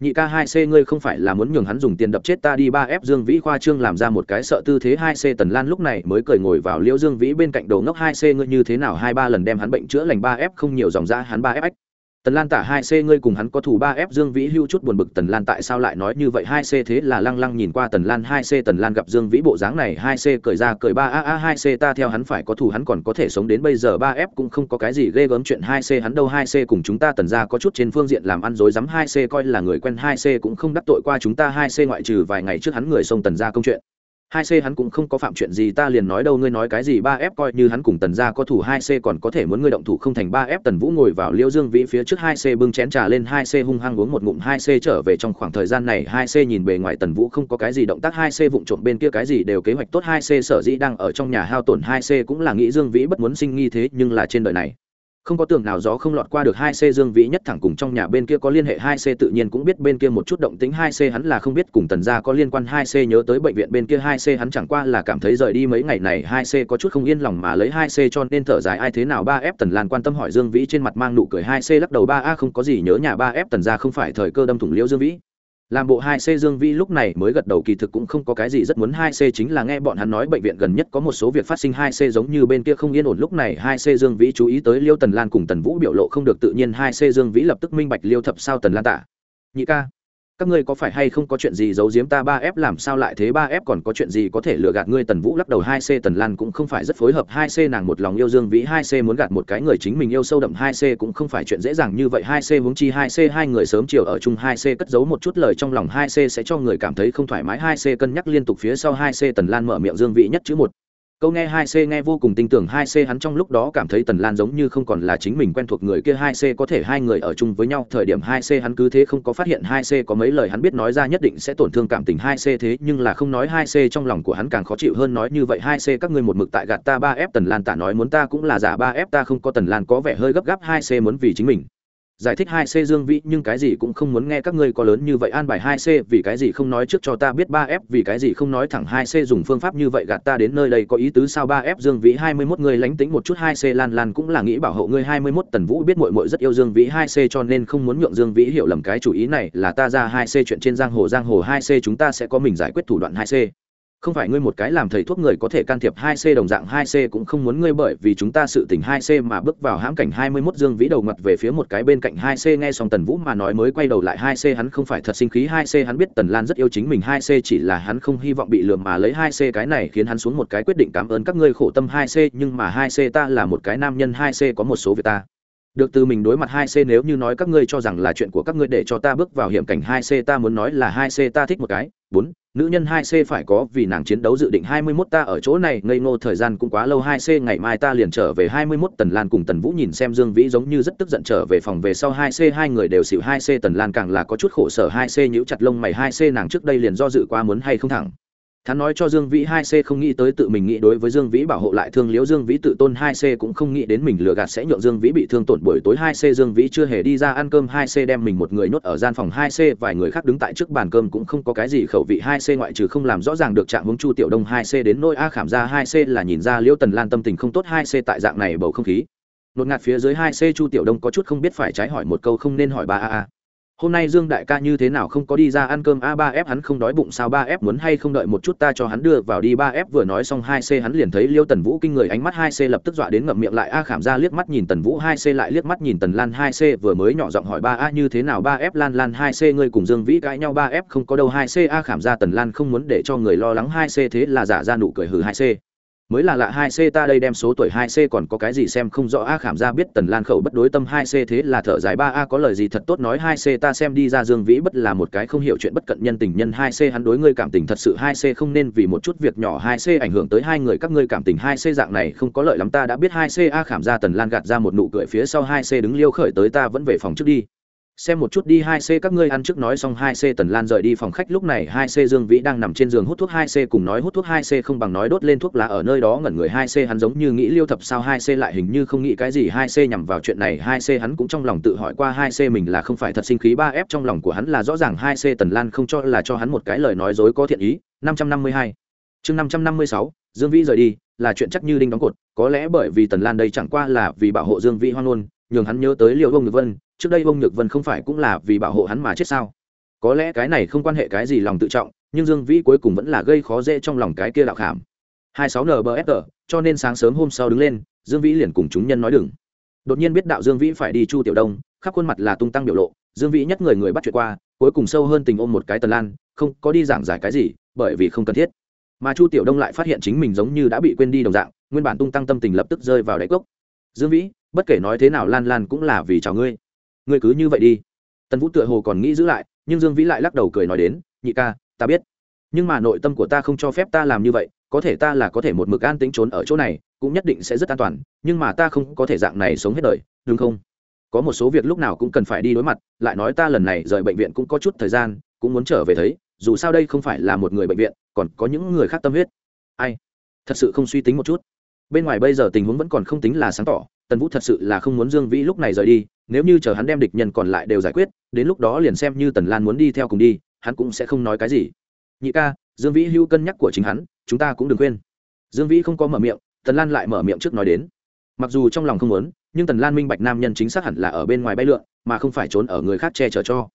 Nhị ca hai c, ngươi không phải là muốn nhường hắn dùng tiền đập chết ta đi, ba f. Dương vĩ khoa trương làm ra một cái sợ tư thế hai c, tần lan lúc này mới cười ngồi vào liễu dương vĩ bên cạnh đầu ngốc hai c, ngươi như thế nào hai ba lần đem hắn bệnh chữa lành ba f, không nhiều dòng ra hắn ba f Tần Lan tả hai c ngươi cùng hắn có thủ ba f Dương Vĩ hưu chút buồn bực, Tần Lan tại sao lại nói như vậy? Hai c thế là lăng lăng nhìn qua Tần Lan, hai c Tần Lan gặp Dương Vĩ bộ dáng này, hai c cười ra cười ba, a a, hai c ta theo hắn phải có thủ hắn còn có thể sống đến bây giờ, ba f cũng không có cái gì ghê gớm chuyện, hai c hắn đâu, hai c cùng chúng ta Tần gia có chút trên phương diện làm ăn dối rắm, hai c coi là người quen, hai c cũng không đắc tội qua chúng ta, hai c ngoại trừ vài ngày trước hắn người xông Tần gia công chuyện hai c hắn cũng không có phạm chuyện gì, ta liền nói đâu, ngươi nói cái gì, ba f coi như hắn cùng tần gia có thủ, hai c còn có thể muốn ngươi động thủ không thành ba f. Tần vũ ngồi vào liêu dương vĩ phía trước, hai c bưng chén trà lên, hai c hung hăng uống một ngụm, hai c trở về trong khoảng thời gian này, hai c nhìn bề ngoài tần vũ không có cái gì động tác, hai c vụng trộm bên kia cái gì đều kế hoạch tốt, hai c sở dĩ đang ở trong nhà hao tổn, hai c cũng là nghĩ dương vĩ bất muốn sinh nghi thế, nhưng là trên đời này không có tường nào gió không lọt qua được hai c dương vĩ nhất thẳng cùng trong nhà bên kia có liên hệ hai c tự nhiên cũng biết bên kia một chút động tính hai c hắn là không biết, cùng tần gia có liên quan hai c nhớ tới bệnh viện bên kia hai c hắn chẳng qua là cảm thấy rời đi mấy ngày này hai c có chút không yên lòng mà lấy hai c cho nên thở dài, ai thế nào ba f tần lan quan tâm hỏi dương vĩ trên mặt mang nụ cười hai c lắc đầu ba a không có gì nhớ nhà ba f tần gia không phải thời cơ đâm thủng liễu dương vĩ làm bộ hai c dương vĩ lúc này mới gật đầu, kỳ thực cũng không có cái gì, rất muốn hai c chính là nghe bọn hắn nói bệnh viện gần nhất có một số việc phát sinh hai c giống như bên kia không yên ổn. Lúc này hai c dương vĩ chú ý tới liêu tần lan cùng tần vũ biểu lộ không được tự nhiên. Hai c dương vĩ lập tức minh bạch liêu thập sao tần lan tả. Nhị ca các ngươi có phải hay không có chuyện gì giấu giếm ta ba f làm sao lại thế ba f còn có chuyện gì có thể lừa gạt ngươi? Tần vũ lắc đầu, hai c tần lan cũng không phải rất phối hợp. Hai c nàng một lòng yêu dương vĩ, hai c muốn gạt một cái người chính mình yêu sâu đậm. Hai c cũng không phải chuyện dễ dàng như vậy. Hai c huống chi hai c, hai người sớm chiều ở chung. Hai c cất giấu một chút lời trong lòng. Hai c sẽ cho người cảm thấy không thoải mái. Hai c cân nhắc liên tục phía sau. Hai c tần lan mở miệng dương vĩ nhất chữ một câu nghe hai c nghe vô cùng tin tưởng, hai c hắn trong lúc đó cảm thấy tần lan giống như không còn là chính mình quen thuộc người kia, hai c có thể hai người ở chung với nhau. Thời điểm hai c hắn cứ thế không có phát hiện, hai c có mấy lời hắn biết nói ra nhất định sẽ tổn thương cảm tình. Hai c thế nhưng là không nói, hai c trong lòng của hắn càng khó chịu hơn nói như vậy. Hai c, các ngươi một mực tại gạt ta, ba f tần lan tạ nói muốn ta cũng là giả, ba f ta không có tần lan, có vẻ hơi gấp gáp. Hai c muốn vì chính mình giải thích hai c dương vĩ, nhưng cái gì cũng không muốn nghe các ngươi có lớn như vậy an bài hai c, vì cái gì không nói trước cho ta biết ba f, vì cái gì không nói thẳng hai c dùng phương pháp như vậy gạt ta đến nơi đây có ý tứ sao? Ba f dương vĩ hai mươi 21 người lánh tính một chút, hai c lan lan cũng là nghĩ bảo hộ ngươi hai mươi 21 tần vũ biết muội muội rất yêu dương vĩ hai c cho nên không muốn nhượng dương vĩ hiểu lầm cái chủ ý này, là ta ra hai c chuyện trên giang hồ giang hồ hai c chúng ta sẽ có mình giải quyết thủ đoạn hai c không phải ngươi một cái làm thầy thuốc người có thể can thiệp hai c đồng dạng hai c cũng không muốn ngươi bởi vì chúng ta sự tình hai c mà bước vào hãm cảnh hai mươi 21 dương vĩ đầu ngặt về phía một cái bên cạnh hai c nghe xong Tần Vũ mà nói mới quay đầu lại hai c hắn không phải thật sinh khí hai c hắn biết Tần Lan rất yêu chính mình hai c chỉ là hắn không hy vọng bị lừa mà lấy hai c cái này khiến hắn xuống một cái quyết định cảm ơn các ngươi khổ tâm hai c nhưng mà hai c ta là một cái nam nhân hai c có một số việc ta được từ mình đối mặt hai c nếu như nói các ngươi cho rằng là chuyện của các ngươi để cho ta bước vào hiểm cảnh hai c ta muốn nói là hai c ta thích một cái bốn nữ nhân hai c phải có vì nàng chiến đấu dự định hai mươi 21 ta ở chỗ này, ngây ngô thời gian cũng quá lâu, hai c ngày mai ta liền trở về hai mươi 21 tần lan cùng tần vũ nhìn xem dương vĩ giống như rất tức giận trở về phòng về sau, hai c hai người đều xỉu, hai c tần lan càng là có chút khổ sở, hai c nhíu chặt lông mày, hai c nàng trước đây liền do dự qua muốn hay không thẳng. Thán nói cho Dương Vĩ 2C không nghĩ tới tự mình nghĩ đối với Dương Vĩ bảo hộ lại thương liễu Dương Vĩ tự tôn 2C cũng không nghĩ đến mình lừa gạt sẽ nhượng Dương Vĩ bị thương tổn buổi tối 2C Dương Vĩ chưa hề đi ra ăn cơm 2C đem mình một người nhốt ở gian phòng 2C vài người khác đứng tại trước bàn cơm cũng không có cái gì khẩu vị 2C ngoại trừ không làm rõ ràng được trạng hướng Chu Tiểu Đông 2C đến nỗi A khảm ra 2C là nhìn ra Liễu Tần Lan tâm tình không tốt 2C tại dạng này bầu không khí. Lột ngạt phía dưới 2C Chu Tiểu Đông có chút không biết phải trái hỏi một câu không nên hỏi ba a a hôm nay dương đại ca như thế nào không có đi ra ăn cơm? A, ba f hắn không đói bụng sao? Ba f muốn hay không đợi một chút ta cho hắn đưa vào đi? Ba f vừa nói xong hai c hắn liền thấy liêu tần vũ kinh người, ánh mắt hai c lập tức dọa đến ngậm miệng lại. A, khảm ra liếc mắt nhìn tần vũ, hai c lại liếc mắt nhìn tần lan. Hai c vừa mới nhỏ giọng hỏi, ba a, như thế nào? Ba f, lan lan, hai c ngươi cùng dương vĩ cãi nhau, ba f không có đâu. Hai c, a, khảm ra tần lan không muốn để cho người lo lắng. Hai c thế là giả ra nụ cười hừ hai c mới là lạ hai c ta đây đem số tuổi hai c còn có cái gì xem không rõ a khảm ra biết tần lan khẩu bất đối tâm hai c thế là thở dài ba a có lời gì thật tốt nói hai c ta xem đi ra dương vĩ bất là một cái không hiểu chuyện bất cận nhân tình nhân hai c hắn đối ngươi cảm tình thật sự hai c không nên vì một chút việc nhỏ hai c ảnh hưởng tới hai người các ngươi cảm tình hai c dạng này không có lợi lắm ta đã biết hai c a khảm ra tần lan gạt ra một nụ cười phía sau hai c đứng liêu khởi tới ta vẫn về phòng trước đi xem một chút đi hai c các ngươi ăn trước nói xong hai c tần lan rời đi phòng khách lúc này hai c dương vĩ đang nằm trên giường hút thuốc hai c cùng nói hút thuốc hai c không bằng nói đốt lên thuốc lá ở nơi đó ngẩn người hai c hắn giống như nghĩ liêu thập sao hai c lại hình như không nghĩ cái gì hai c nhằm vào chuyện này hai c hắn cũng trong lòng tự hỏi qua hai c mình là không phải thật sinh khí ba f trong lòng của hắn là rõ ràng hai c tần lan không cho là cho hắn một cái lời nói dối có thiện ý năm trăm năm mươi hai chương năm trăm năm mươi sáu dương vĩ rời đi là chuyện chắc như đinh đóng cột có lẽ bởi vì tần lan đây chẳng qua là vì bảo hộ dương vĩ hoan luôn nhường hắn nhớ tới liệu ông nhược vân, trước đây ông nhược vân không phải cũng là vì bảo hộ hắn mà chết sao? Có lẽ cái này không quan hệ cái gì lòng tự trọng, nhưng dương vĩ cuối cùng vẫn là gây khó dễ trong lòng cái kia đạo khảm. Hai sáu nbsg cho nên sáng sớm hôm sau đứng lên, dương vĩ liền cùng chúng nhân nói đừng. Đột nhiên biết đạo dương vĩ phải đi chu tiểu đông, khắp khuôn mặt là tung tăng biểu lộ, dương vĩ nhất người người bắt chuyện qua, cuối cùng sâu hơn tình ôm một cái tần lan, không có đi giảng giải cái gì, bởi vì không cần thiết. Mà chu tiểu đông lại phát hiện chính mình giống như đã bị quên đi đồng dạng, nguyên bản tung tăng tâm tình lập tức rơi vào đáy cốc. Dương vĩ bất kể nói thế nào lan lan cũng là vì chào ngươi. Ngươi cứ như vậy đi. Tần vũ tựa hồ còn nghĩ giữ lại, nhưng dương vĩ lại lắc đầu cười nói đến, nhị ca, ta biết. Nhưng mà nội tâm của ta không cho phép ta làm như vậy, có thể ta là có thể một mực an tính trốn ở chỗ này, cũng nhất định sẽ rất an toàn, nhưng mà ta không có thể dạng này sống hết đời, đúng không? Có một số việc lúc nào cũng cần phải đi đối mặt, lại nói ta lần này rời bệnh viện cũng có chút thời gian, cũng muốn trở về thấy, dù sao đây không phải là một người bệnh viện, còn có những người khác tâm huyết. Ai? Thật sự không suy tính một chút bên ngoài bây giờ tình huống vẫn còn không tính là sáng tỏ, tần vũ thật sự là không muốn dương vĩ lúc này rời đi, nếu như chờ hắn đem địch nhân còn lại đều giải quyết, đến lúc đó liền xem như tần lan muốn đi theo cùng đi, hắn cũng sẽ không nói cái gì. Nhị ca, dương vĩ hưu cân nhắc của chính hắn, chúng ta cũng đừng quên. Dương vĩ không có mở miệng, tần lan lại mở miệng trước nói đến. Mặc dù trong lòng không muốn, nhưng tần lan minh bạch nam nhân chính xác hẳn là ở bên ngoài bay lượn, mà không phải trốn ở người khác che chở cho.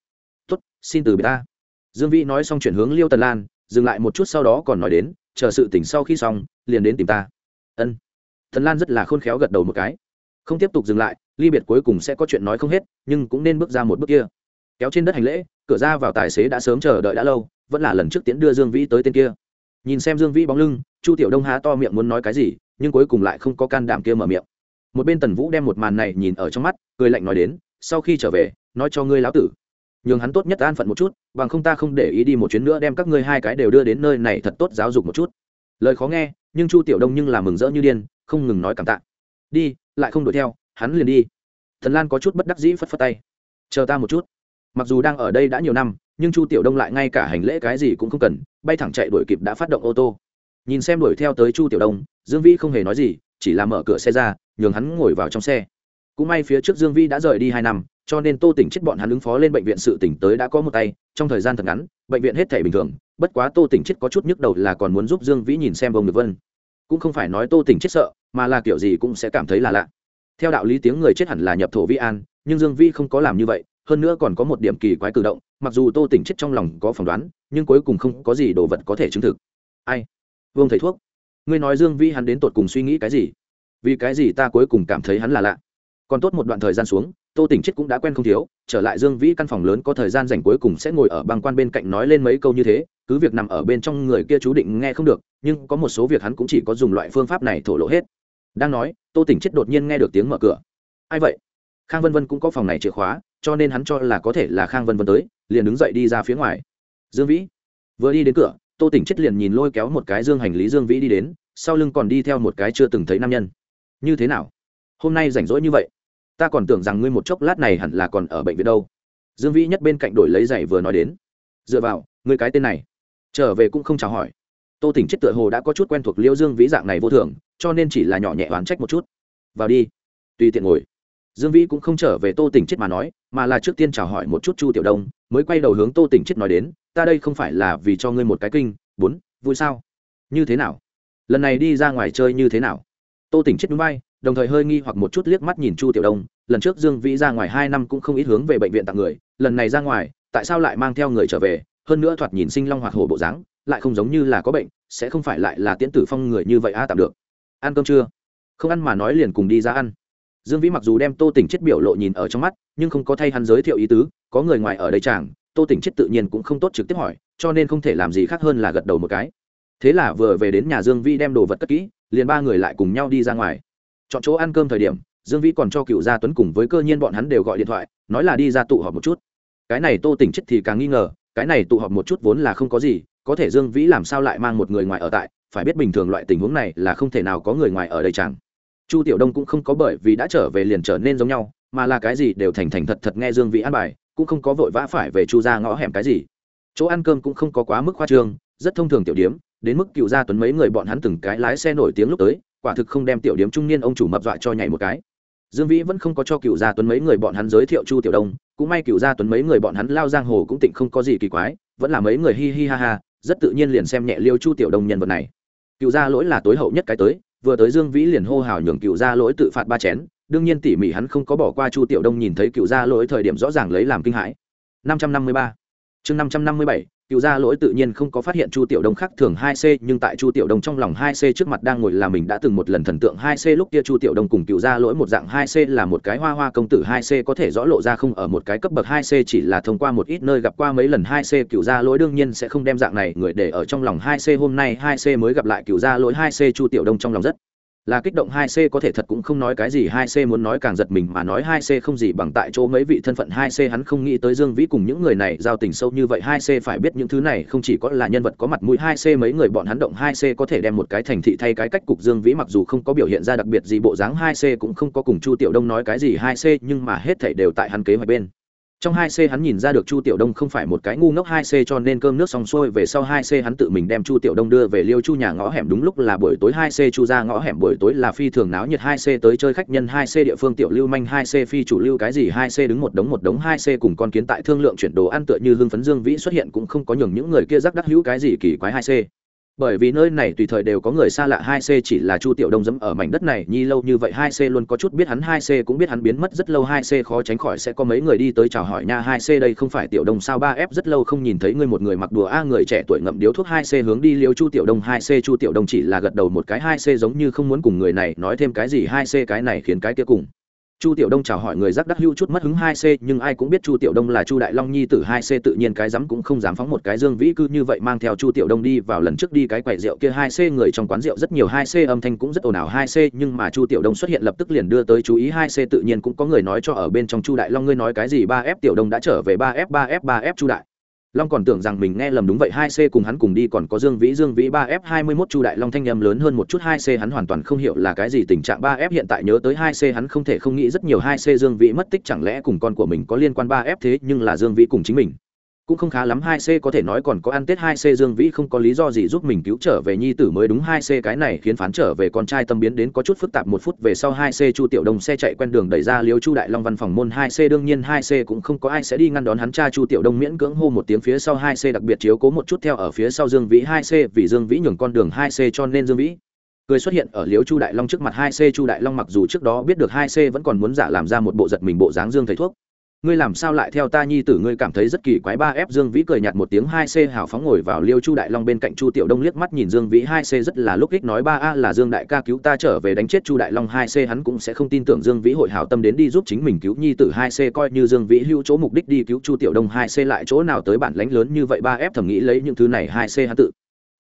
Tốt, xin từ biệt ta. Dương vĩ nói xong chuyển hướng liêu tần lan, dừng lại một chút sau đó còn nói đến, chờ sự tỉnh sau khi xong, liền đến tìm ta. Ân thần lan rất là khôn khéo gật đầu một cái. Không tiếp tục dừng lại, ly biệt cuối cùng sẽ có chuyện nói không hết, nhưng cũng nên bước ra một bước kia. Kéo trên đất hành lễ, cửa ra vào tài xế đã sớm chờ đợi đã lâu, vẫn là lần trước tiễn đưa dương vĩ tới tên kia. Nhìn xem dương vĩ bóng lưng, chu tiểu đông há to miệng muốn nói cái gì, nhưng cuối cùng lại không có can đảm kia mở miệng. Một bên tần vũ đem một màn này nhìn ở trong mắt, cười lạnh nói đến, sau khi trở về, nói cho ngươi lão tử. Nhường hắn tốt nhất an phận một chút, bằng không ta không để ý đi một chuyến nữa đem các ngươi hai cái đều đưa đến nơi này thật tốt giáo dục một chút. Lời khó nghe, nhưng chu tiểu đông nhưng là mừng rỡ như điên không ngừng nói cảm tạ. Đi, lại không đuổi theo, hắn liền đi. Thần lan có chút bất đắc dĩ phất phất tay. Chờ ta một chút. Mặc dù đang ở đây đã nhiều năm, nhưng chu tiểu đông lại ngay cả hành lễ cái gì cũng không cần, bay thẳng chạy đuổi kịp đã phát động ô tô. Nhìn xem đuổi theo tới chu tiểu đông, dương vĩ không hề nói gì, chỉ là mở cửa xe ra, nhường hắn ngồi vào trong xe. Cũng may phía trước dương vĩ đã rời đi hai năm, cho nên tô tỉnh chết bọn hắn ứng phó lên bệnh viện sự tỉnh tới đã có một tay, trong thời gian thật ngắn, bệnh viện hết thể bình thường, bất quá tô tỉnh chết có chút nhức đầu là còn muốn giúp dương vĩ nhìn xem bông được vân cũng không phải nói tô tỉnh chết sợ, mà là kiểu gì cũng sẽ cảm thấy là lạ. Theo đạo lý tiếng người chết hẳn là nhập thổ vi an, nhưng dương vi không có làm như vậy, hơn nữa còn có một điểm kỳ quái cử động, mặc dù tô tỉnh chết trong lòng có phỏng đoán, nhưng cuối cùng không có gì đồ vật có thể chứng thực. Ai? Vương thầy thuốc. Ngươi nói dương vi hắn đến tột cùng suy nghĩ cái gì? Vì cái gì ta cuối cùng cảm thấy hắn là lạ? Còn tốt một đoạn thời gian xuống, tô tỉnh chết cũng đã quen không thiếu, trở lại dương vĩ căn phòng lớn có thời gian dành cuối cùng sẽ ngồi ở băng quan bên cạnh nói lên mấy câu như thế cứ việc nằm ở bên trong người kia chú định nghe không được, nhưng có một số việc hắn cũng chỉ có dùng loại phương pháp này thổ lộ hết. Đang nói, tô tỉnh chết đột nhiên nghe được tiếng mở cửa. Ai vậy? Khang vân vân cũng có phòng này chìa khóa, cho nên hắn cho là có thể là khang vân vân tới, liền đứng dậy đi ra phía ngoài. Dương vĩ. Vừa đi đến cửa, tô tỉnh chết liền nhìn lôi kéo một cái dương hành lý dương vĩ đi đến, sau lưng còn đi theo một cái chưa từng thấy nam nhân. Như thế nào? Hôm nay rảnh rỗi như vậy? Ta còn tưởng rằng ngươi một chốc lát này hẳn là còn ở bệnh viện đâu. Dương vĩ nhất bên cạnh đổi lấy giày vừa nói đến. Dựa vào, ngươi cái tên này trở về cũng không chào hỏi. Tô tỉnh chết tựa hồ đã có chút quen thuộc liêu dương vĩ dạng này vô thường, cho nên chỉ là nhỏ nhẹ oán trách một chút. Vào đi. Tùy tiện ngồi. Dương vĩ cũng không trở về tô tỉnh chết mà nói, mà là trước tiên chào hỏi một chút chu tiểu đông, mới quay đầu hướng tô tỉnh chết nói đến, ta đây không phải là vì cho ngươi một cái kinh, bốn, vui sao? Như thế nào? Lần này đi ra ngoài chơi như thế nào? Tô tỉnh chết núi bay, đồng thời hơi nghi hoặc một chút liếc mắt nhìn chu tiểu đông, lần trước dương vĩ ra ngoài hai năm cũng không ít hướng về bệnh viện tặng người, lần này ra ngoài, tại sao lại mang theo người trở về hơn nữa thoạt nhìn sinh long hoạt hổ bộ dáng, lại không giống như là có bệnh, sẽ không phải lại là tiễn tử phong người như vậy a, tạm được. Ăn cơm chưa? Không ăn mà nói liền cùng đi ra ăn. Dương vĩ mặc dù đem tô tỉnh chết biểu lộ nhìn ở trong mắt, nhưng không có thay hắn giới thiệu ý tứ, có người ngoài ở đây chàng, tô tỉnh chết tự nhiên cũng không tốt trực tiếp hỏi, cho nên không thể làm gì khác hơn là gật đầu một cái. Thế là vừa về đến nhà dương vĩ đem đồ vật cất kỹ, liền ba người lại cùng nhau đi ra ngoài. Chọn chỗ ăn cơm thời điểm, dương vĩ còn cho cựu gia tuấn cùng với cơ nhiên bọn hắn đều gọi điện thoại, nói là đi ra tụ họp một chút. Cái này tô tỉnh chết thì càng nghi ngờ cái này tụ họp một chút vốn là không có gì, có thể dương vĩ làm sao lại mang một người ngoài ở tại, phải biết bình thường loại tình huống này là không thể nào có người ngoài ở đây chẳng. Chu tiểu đông cũng không có bởi vì đã trở về liền trở nên giống nhau, mà là cái gì đều thành thành thật thật nghe dương vĩ ăn bài, cũng không có vội vã phải về chu ra ngõ hẻm cái gì. Chỗ ăn cơm cũng không có quá mức khoa trương, rất thông thường tiểu điếm, đến mức cựu gia tuấn mấy người bọn hắn từng cái lái xe nổi tiếng lúc tới, quả thực không đem tiểu điếm trung niên ông chủ mập dọa cho nhảy một cái dương vĩ vẫn không có cho cựu gia tuấn mấy người bọn hắn giới thiệu chu tiểu đông, cũng may cựu gia tuấn mấy người bọn hắn lao giang hồ cũng tịnh không có gì kỳ quái, vẫn là mấy người hi hi ha ha, rất tự nhiên liền xem nhẹ liêu chu tiểu đông nhân vật này. Cựu gia lỗi là tối hậu nhất cái tới, vừa tới dương vĩ liền hô hào nhường cựu gia lỗi tự phạt ba chén, đương nhiên tỉ mỉ hắn không có bỏ qua chu tiểu đông nhìn thấy cựu gia lỗi thời điểm rõ ràng lấy làm kinh hãi. Năm trăm năm mươi ba. Chương năm trăm năm mươi bảy cựu gia lỗi tự nhiên không có phát hiện chu tiểu đông khác thường hai c, nhưng tại chu tiểu đông trong lòng hai c trước mặt đang ngồi là mình đã từng một lần thần tượng hai c. Lúc kia chu tiểu đông cùng cựu gia lỗi một dạng hai c là một cái hoa hoa công tử hai c, có thể rõ lộ ra không ở một cái cấp bậc hai c, chỉ là thông qua một ít nơi gặp qua mấy lần hai c. Cựu gia lỗi đương nhiên sẽ không đem dạng này người để ở trong lòng hai c. Hôm nay hai c mới gặp lại cựu gia lỗi hai c, chu tiểu đông trong lòng rất là kích động 2C có thể thật cũng không nói cái gì 2C muốn nói càng giật mình mà nói 2C không gì bằng tại chỗ mấy vị thân phận 2C hắn không nghĩ tới Dương Vĩ cùng những người này giao tình sâu như vậy. 2C phải biết những thứ này không chỉ có là nhân vật có mặt mũi 2C mấy người bọn hắn động 2C có thể đem một cái thành thị thay cái cách cục Dương Vĩ mặc dù không có biểu hiện ra đặc biệt gì, bộ dáng 2C cũng không có cùng Chu Tiểu Đông nói cái gì 2C nhưng mà hết thảy đều tại hắn kế hoạch bên trong hai c hắn nhìn ra được chu tiểu đông không phải một cái ngu ngốc hai c cho nên cơm nước xong xuôi về sau hai c hắn tự mình đem chu tiểu đông đưa về liêu chu nhà ngõ hẻm đúng lúc là buổi tối hai c chu ra ngõ hẻm buổi tối là phi thường náo nhiệt hai c tới chơi khách nhân hai c địa phương tiểu lưu manh hai c phi chủ lưu cái gì hai c đứng một đống một đống hai c cùng con kiến tại thương lượng chuyển đồ ăn tựa như hương phấn dương vĩ xuất hiện cũng không có nhường những người kia rắc đắc hữu cái gì kỳ quái hai c bởi vì nơi này tùy thời đều có người xa lạ, hai c chỉ là chu tiểu đông dẫm ở mảnh đất này, nhi lâu như vậy, hai c luôn có chút biết hắn, hai c cũng biết hắn biến mất rất lâu, hai c khó tránh khỏi sẽ có mấy người đi tới chào hỏi nha, hai c đây không phải tiểu đông sao, ba f rất lâu không nhìn thấy ngươi một người mặc đùa a, người trẻ tuổi ngậm điếu thuốc, hai c hướng đi liêu chu tiểu đông, hai c chu tiểu đông chỉ là gật đầu một cái, hai c giống như không muốn cùng người này nói thêm cái gì, hai c cái này khiến cái kia cùng chu tiểu đông chào hỏi người giác đắc hưu chút mất hứng hai c, nhưng ai cũng biết chu tiểu đông là chu đại long nhi tử hai c, tự nhiên cái rắm cũng không dám phóng một cái dương vĩ cư như vậy mang theo chu tiểu đông đi vào lần trước đi cái quầy rượu kia hai c, người trong quán rượu rất nhiều hai c, âm thanh cũng rất ồn ào hai c, nhưng mà chu tiểu đông xuất hiện lập tức liền đưa tới chú ý hai c, tự nhiên cũng có người nói cho ở bên trong chu đại long, ngươi nói cái gì ba f tiểu đông đã trở về ba f ba f ba f chu đại long còn tưởng rằng mình nghe lầm đúng vậy, hai c cùng hắn cùng đi, còn có dương vĩ dương vĩ ba f hai mươi mốt chu đại long thanh âm lớn hơn một chút, hai c hắn hoàn toàn không hiểu là cái gì, tình trạng ba f hiện tại nhớ tới hai c hắn không thể không nghĩ rất nhiều, hai c dương vĩ mất tích, chẳng lẽ cùng con của mình có liên quan ba f thế, nhưng là dương vĩ cùng chính mình cũng không khá lắm hai c có thể nói còn có ăn tết hai c, dương vĩ không có lý do gì giúp mình cứu trở về nhi tử mới đúng hai c. Cái này khiến phán trở về con trai tâm biến đến có chút phức tạp. Một phút về sau hai c chu tiểu đông xe chạy quen đường đẩy ra liếu chu đại long văn phòng môn hai c. Đương nhiên hai c cũng không có ai sẽ đi ngăn đón hắn. Cha chu tiểu đông miễn cưỡng hô một tiếng phía sau hai c, đặc biệt chiếu cố một chút theo ở phía sau dương vĩ hai c, vì dương vĩ nhường con đường hai c cho nên dương vĩ cười xuất hiện ở liếu chu đại long trước mặt. Hai c chu đại long mặc dù trước đó biết được hai c vẫn còn muốn giả làm ra một bộ giật mình bộ dáng dương thầy thuốc ngươi làm sao lại theo ta nhi tử ngươi cảm thấy rất kỳ quái? Ba f dương vĩ cười nhạt một tiếng, hai c hào phóng ngồi vào liêu chu đại long bên cạnh chu tiểu đông liếc mắt nhìn dương vĩ, hai c rất là lúc ích nói, ba a là dương đại ca cứu ta trở về đánh chết chu đại long. Hai c hắn cũng sẽ không tin tưởng dương vĩ hội hảo tâm đến đi giúp chính mình cứu nhi tử. Hai c coi như dương vĩ hữu chỗ mục đích đi cứu chu tiểu đông, hai c lại chỗ nào tới bản lánh lớn như vậy? Ba f thầm nghĩ lấy những thứ này, hai c hắn tự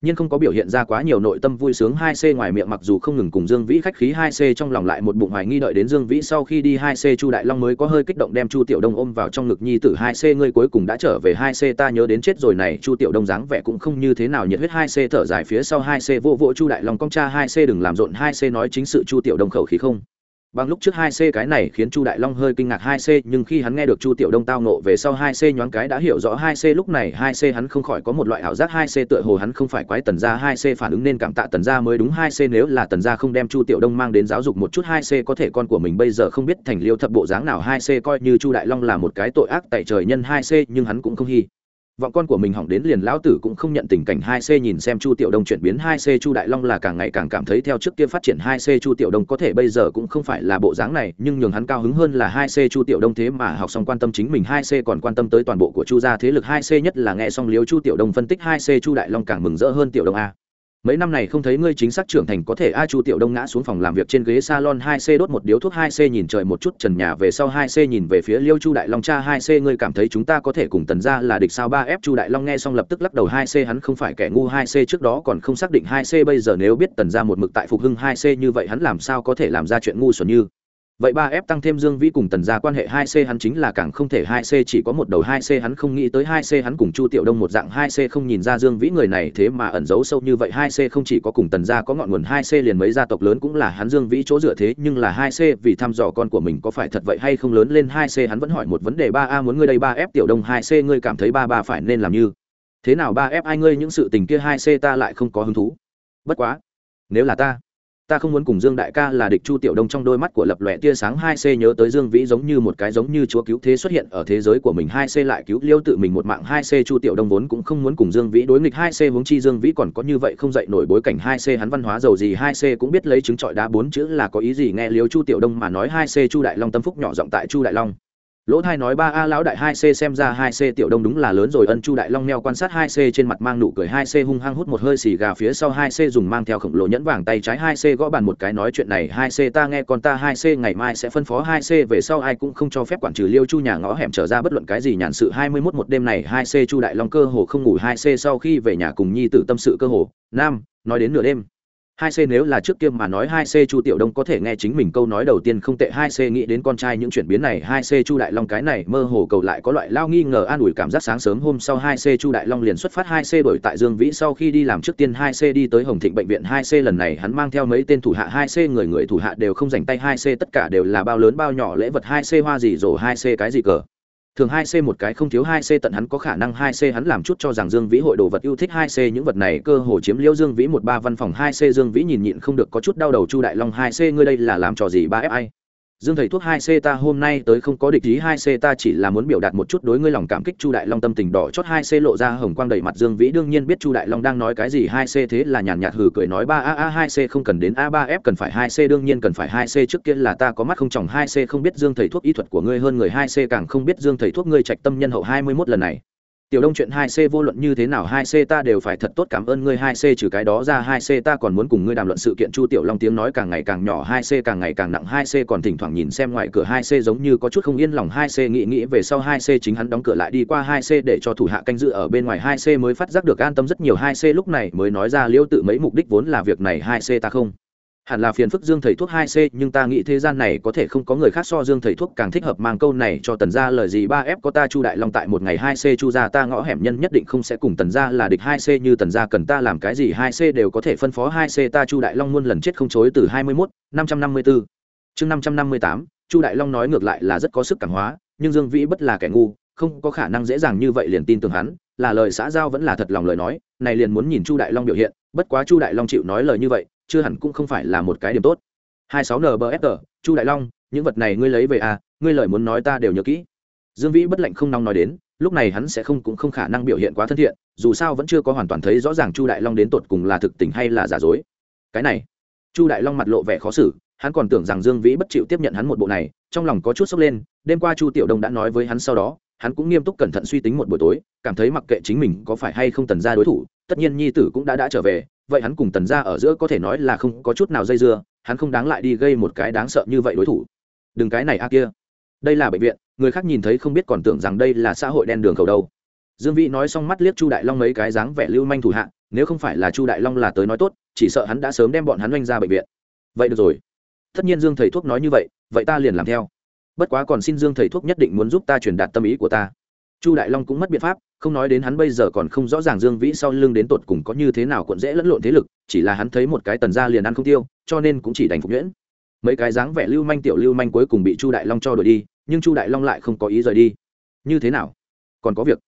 nhưng không có biểu hiện ra quá nhiều nội tâm vui sướng hai c ngoài miệng mặc dù không ngừng cùng Dương Vĩ khách khí hai c trong lòng lại một bụng hoài nghi đợi đến Dương Vĩ sau khi đi hai c Chu Đại Long mới có hơi kích động đem Chu Tiểu Đông ôm vào trong ngực nhi tử hai c ngươi cuối cùng đã trở về hai c ta nhớ đến chết rồi này Chu Tiểu Đông dáng vẻ cũng không như thế nào nhiệt huyết hai c thở dài phía sau hai c vô vỗ Chu Đại Long công cha hai c đừng làm rộn hai c nói chính sự Chu Tiểu Đông khẩu khí không bằng lúc trước hai c cái này khiến chu đại long hơi kinh ngạc hai c, nhưng khi hắn nghe được chu tiểu đông tao nộ về sau hai c nhoáng cái đã hiểu rõ hai c lúc này hai c hắn không khỏi có một loại ảo giác hai c tựa hồ hắn không phải quái tần gia hai c phản ứng nên cảm tạ tần gia mới đúng hai c, nếu là tần gia không đem chu tiểu đông mang đến giáo dục một chút hai c có thể con của mình bây giờ không biết thành liêu thập bộ dáng nào hai c coi như chu đại long là một cái tội ác tại trời nhân hai c, nhưng hắn cũng không hy vọng con của mình hỏng đến liền lão tử cũng không nhận tình cảnh hai c nhìn xem chu tiểu đông chuyển biến hai c, chu đại long là càng ngày càng cảm thấy theo trước kia phát triển hai c, chu tiểu đông có thể bây giờ cũng không phải là bộ dáng này, nhưng nhường hắn cao hứng hơn là hai c, chu tiểu đông thế mà học xong quan tâm chính mình hai c, còn quan tâm tới toàn bộ của chu gia thế lực hai c, nhất là nghe xong liếu chu tiểu đông phân tích hai c, chu đại long càng mừng rỡ hơn tiểu đông a mấy năm này không thấy ngươi chính xác trưởng thành, có thể a chu tiểu đông ngã xuống phòng làm việc trên ghế salon hai c, đốt một điếu thuốc hai c, nhìn trời một chút, trần nhà về sau hai c, nhìn về phía liêu chu đại long cha hai c, ngươi cảm thấy chúng ta có thể cùng tần ra là địch sao? Ba f chu đại long nghe xong lập tức lắc đầu, hai c, hắn không phải kẻ ngu, hai c trước đó còn không xác định hai c, bây giờ nếu biết tần ra một mực tại phục hưng hai c như vậy, hắn làm sao có thể làm ra chuyện ngu xuẩn như? Vậy ba f tăng thêm dương vĩ cùng tần gia quan hệ hai c hắn chính là càng không thể hai c, chỉ có một đầu hai c hắn không nghĩ tới hai c hắn cùng chu tiểu đông một dạng hai c không nhìn ra dương vĩ người này thế mà ẩn giấu sâu như vậy. Hai c không chỉ có cùng tần gia có ngọn nguồn, hai c liền mấy gia tộc lớn cũng là hắn dương vĩ chỗ dựa thế, nhưng là hai c vì thăm dò con của mình có phải thật vậy hay không lớn lên, hai c hắn vẫn hỏi một vấn đề, ba a muốn ngươi đây, ba f tiểu đông, hai c ngươi cảm thấy ba ba phải nên làm như? Thế nào ba f ai ngươi những sự tình kia, hai c ta lại không có hứng thú? Bất quá, nếu là ta ta không muốn cùng dương đại ca là địch chu tiểu đông trong đôi mắt của lập lòe tia sáng hai c nhớ tới dương vĩ giống như một cái giống như chúa cứu thế xuất hiện ở thế giới của mình, hai c lại cứu liêu tự mình một mạng, hai c chu tiểu đông vốn cũng không muốn cùng dương vĩ đối nghịch, hai c huống chi dương vĩ còn có như vậy không dậy nổi bối cảnh, hai c hắn văn hóa giàu gì, hai c cũng biết lấy chứng trọi đá bốn chữ là có ý gì, nghe liêu chu tiểu đông mà nói, hai c chu đại long tâm phúc nhỏ giọng tại chu đại long lỗ thai nói ba a lão đại hai c xem ra hai c tiểu đông đúng là lớn rồi ân chu đại long neo quan sát hai c trên mặt mang nụ cười hai c hung hăng hút một hơi xì gà phía sau hai c dùng mang theo khổng lồ nhẫn vàng tay trái hai c gõ bàn một cái nói chuyện này hai c ta nghe con ta hai c ngày mai sẽ phân phó hai c về sau ai cũng không cho phép quản trừ liêu chu nhà ngõ hẻm trở ra bất luận cái gì nhàn sự hai mươi mốt một đêm này hai c chu đại long cơ hồ không ngủ hai c sau khi về nhà cùng nhi tử tâm sự cơ hồ nam nói đến nửa đêm hai c nếu là trước kia mà nói, hai c chu tiểu đông có thể nghe chính mình câu nói đầu tiên không tệ. Hai c nghĩ đến con trai những chuyển biến này, hai c chu đại long cái này mơ hồ cầu lại có loại lao nghi ngờ an ủi cảm giác sáng sớm. Hôm sau hai c chu đại long liền xuất phát, hai c đổi tại dương vĩ sau khi đi làm trước tiên, hai c đi tới hồng thịnh bệnh viện. Hai c lần này hắn mang theo mấy tên thủ hạ, hai c người người thủ hạ đều không dành tay, hai c tất cả đều là bao lớn, bao nhỏ lễ vật. Hai c hoa gì rổ hai c cái gì cờ? Thường hai c một cái không thiếu hai c tận hắn có khả năng hai c hắn làm chút cho rằng dương vĩ hội đồ vật yêu thích hai c những vật này, cơ hồ chiếm liễu dương vĩ một ba văn phòng, hai c dương vĩ nhìn nhịn không được có chút đau đầu chu đại long, hai c ngươi đây là làm trò gì ba f ai dương thầy thuốc hai c ta hôm nay tới không có địch ý hai c ta chỉ là muốn biểu đạt một chút đối ngươi lòng cảm kích chu đại long tâm tình đỏ chót hai c lộ ra hồng quang đầy mặt dương vĩ đương nhiên biết chu đại long đang nói cái gì hai c thế là nhàn nhạt hừ cười nói ba a a hai c không cần đến a ba f cần phải hai c đương nhiên cần phải hai c trước kia là ta có mắt không tròng hai c không biết dương thầy thuốc y thuật của ngươi hơn người hai c càng không biết dương thầy thuốc ngươi trạch tâm nhân hậu hai mươi mốt lần này tiểu đông chuyện hai c vô luận như thế nào hai c ta đều phải thật tốt cảm ơn ngươi hai c trừ cái đó ra hai c ta còn muốn cùng ngươi đàm luận sự kiện chu tiểu long tiếng nói càng ngày càng nhỏ hai c càng ngày càng nặng hai c còn thỉnh thoảng nhìn xem ngoài cửa hai c giống như có chút không yên lòng hai c nghĩ nghĩ về sau hai c chính hắn đóng cửa lại đi qua hai c để cho thủ hạ canh giữ ở bên ngoài hai c mới phát giác được an tâm rất nhiều hai c lúc này mới nói ra liễu tự mấy mục đích vốn là việc này hai c ta không hẳn là phiền phức dương thầy thuốc hai c, nhưng ta nghĩ thế gian này có thể không có người khác so dương thầy thuốc càng thích hợp mang câu này cho tần gia lời gì ba f có ta chu đại long tại một ngày hai c, chu gia ta ngõ hẻm nhân nhất định không sẽ cùng tần gia là địch hai c, như tần gia cần ta làm cái gì hai c đều có thể phân phó hai c, ta chu đại long muôn lần chết không chối từ hai mươi mốt, năm trăm năm mươi bốn chương năm trăm năm mươi tám, chu đại long nói ngược lại là rất có sức cảm hóa, nhưng dương vĩ bất là kẻ ngu, không có khả năng dễ dàng như vậy liền tin tưởng hắn, là lời xã giao vẫn là thật lòng lời nói, này liền muốn nhìn chu đại long biểu hiện, bất quá chu đại long chịu nói lời như vậy chưa hẳn cũng không phải là một cái điểm tốt. Hai sáu nbfr chu đại long, những vật này ngươi lấy về à ngươi lời muốn nói ta đều nhớ kỹ. Dương vĩ bất lạnh không nóng nói đến, lúc này hắn sẽ không cũng không khả năng biểu hiện quá thân thiện, dù sao vẫn chưa có hoàn toàn thấy rõ ràng chu đại long đến tột cùng là thực tình hay là giả dối. Cái này, chu đại long mặt lộ vẻ khó xử, hắn còn tưởng rằng dương vĩ bất chịu tiếp nhận hắn một bộ này, trong lòng có chút sốc lên, đêm qua chu tiểu đông đã nói với hắn sau đó, hắn cũng nghiêm túc cẩn thận suy tính một buổi tối, cảm thấy mặc kệ chính mình có phải hay không tần ra đối thủ, tất nhiên nhi tử cũng đã đã trở về vậy hắn cùng tần ra ở giữa có thể nói là không có chút nào dây dưa, hắn không đáng lại đi gây một cái đáng sợ như vậy đối thủ. Đừng cái này a kia. Đây là bệnh viện, người khác nhìn thấy không biết còn tưởng rằng đây là xã hội đen đường cầu đâu. Dương vĩ nói xong mắt liếc chu đại long mấy cái dáng vẻ lưu manh thủ hạ, nếu không phải là chu đại long là tới nói tốt, chỉ sợ hắn đã sớm đem bọn hắn oanh ra bệnh viện. Vậy được rồi. Tất nhiên dương thầy thuốc nói như vậy vậy ta liền làm theo. Bất quá còn xin dương thầy thuốc nhất định muốn giúp ta truyền đạt tâm ý của ta chu đại long cũng mất biện pháp, không nói đến hắn bây giờ còn không rõ ràng dương vĩ sau lưng đến tột cùng có như thế nào cuộn dễ lẫn lộn thế lực, chỉ là hắn thấy một cái tần ra liền ăn không tiêu, cho nên cũng chỉ đành phục nhuyễn. Mấy cái dáng vẻ lưu manh tiểu lưu manh cuối cùng bị chu đại long cho đuổi đi, nhưng chu đại long lại không có ý rời đi. Như thế nào? Còn có việc.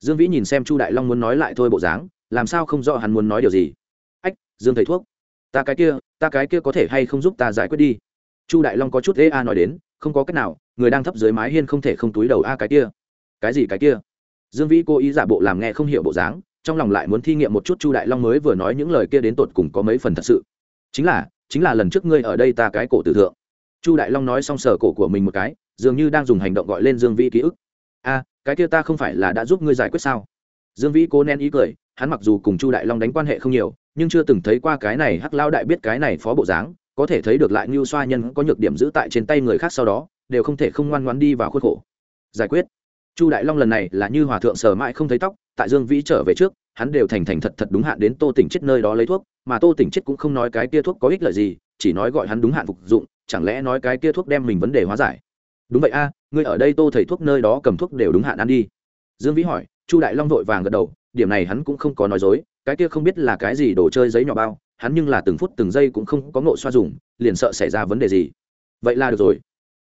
Dương vĩ nhìn xem chu đại long muốn nói lại thôi bộ dáng, làm sao không rõ hắn muốn nói điều gì? Ách, dương thầy thuốc, ta cái kia, ta cái kia có thể hay không giúp ta giải quyết đi? Chu đại long có chút ê a nói đến, không có cách nào, người đang thấp dưới mái hiên không thể không túi đầu a cái kia cái gì cái kia? Dương vĩ cố ý giả bộ làm nghe không hiểu bộ dáng, trong lòng lại muốn thi nghiệm một chút chu đại long mới vừa nói những lời kia đến tột cùng có mấy phần thật sự. Chính là chính là lần trước ngươi ở đây ta cái cổ tử thượng. Chu đại long nói xong sờ cổ của mình một cái, dường như đang dùng hành động gọi lên dương vĩ ký ức. A, cái kia ta không phải là đã giúp ngươi giải quyết sao? Dương vĩ cố nén ý cười, hắn mặc dù cùng chu đại long đánh quan hệ không nhiều, nhưng chưa từng thấy qua cái này hắc lao đại biết cái này phó bộ dáng, có thể thấy được lại ngưu xoa nhân có nhược điểm giữ tại trên tay người khác sau đó, đều không thể không ngoan ngoan đi vào khuất khổ. Giải quyết chu đại long lần này là như hòa thượng sở mãi không thấy tóc, tại dương vĩ trở về trước, hắn đều thành thành thật thật đúng hạn đến tô tỉnh chết nơi đó lấy thuốc, mà tô tỉnh chết cũng không nói cái kia thuốc có ích lợi gì, chỉ nói gọi hắn đúng hạn phục dụng, chẳng lẽ nói cái kia thuốc đem mình vấn đề hóa giải. Đúng vậy a, ngươi ở đây tô thầy thuốc nơi đó cầm thuốc đều đúng hạn ăn đi. Dương vĩ hỏi, chu đại long vội vàng gật đầu, điểm này hắn cũng không có nói dối, cái kia không biết là cái gì đồ chơi giấy nhỏ bao, hắn nhưng là từng phút từng giây cũng không có ngộ xoa dùng, liền sợ xảy ra vấn đề gì. Vậy là được rồi,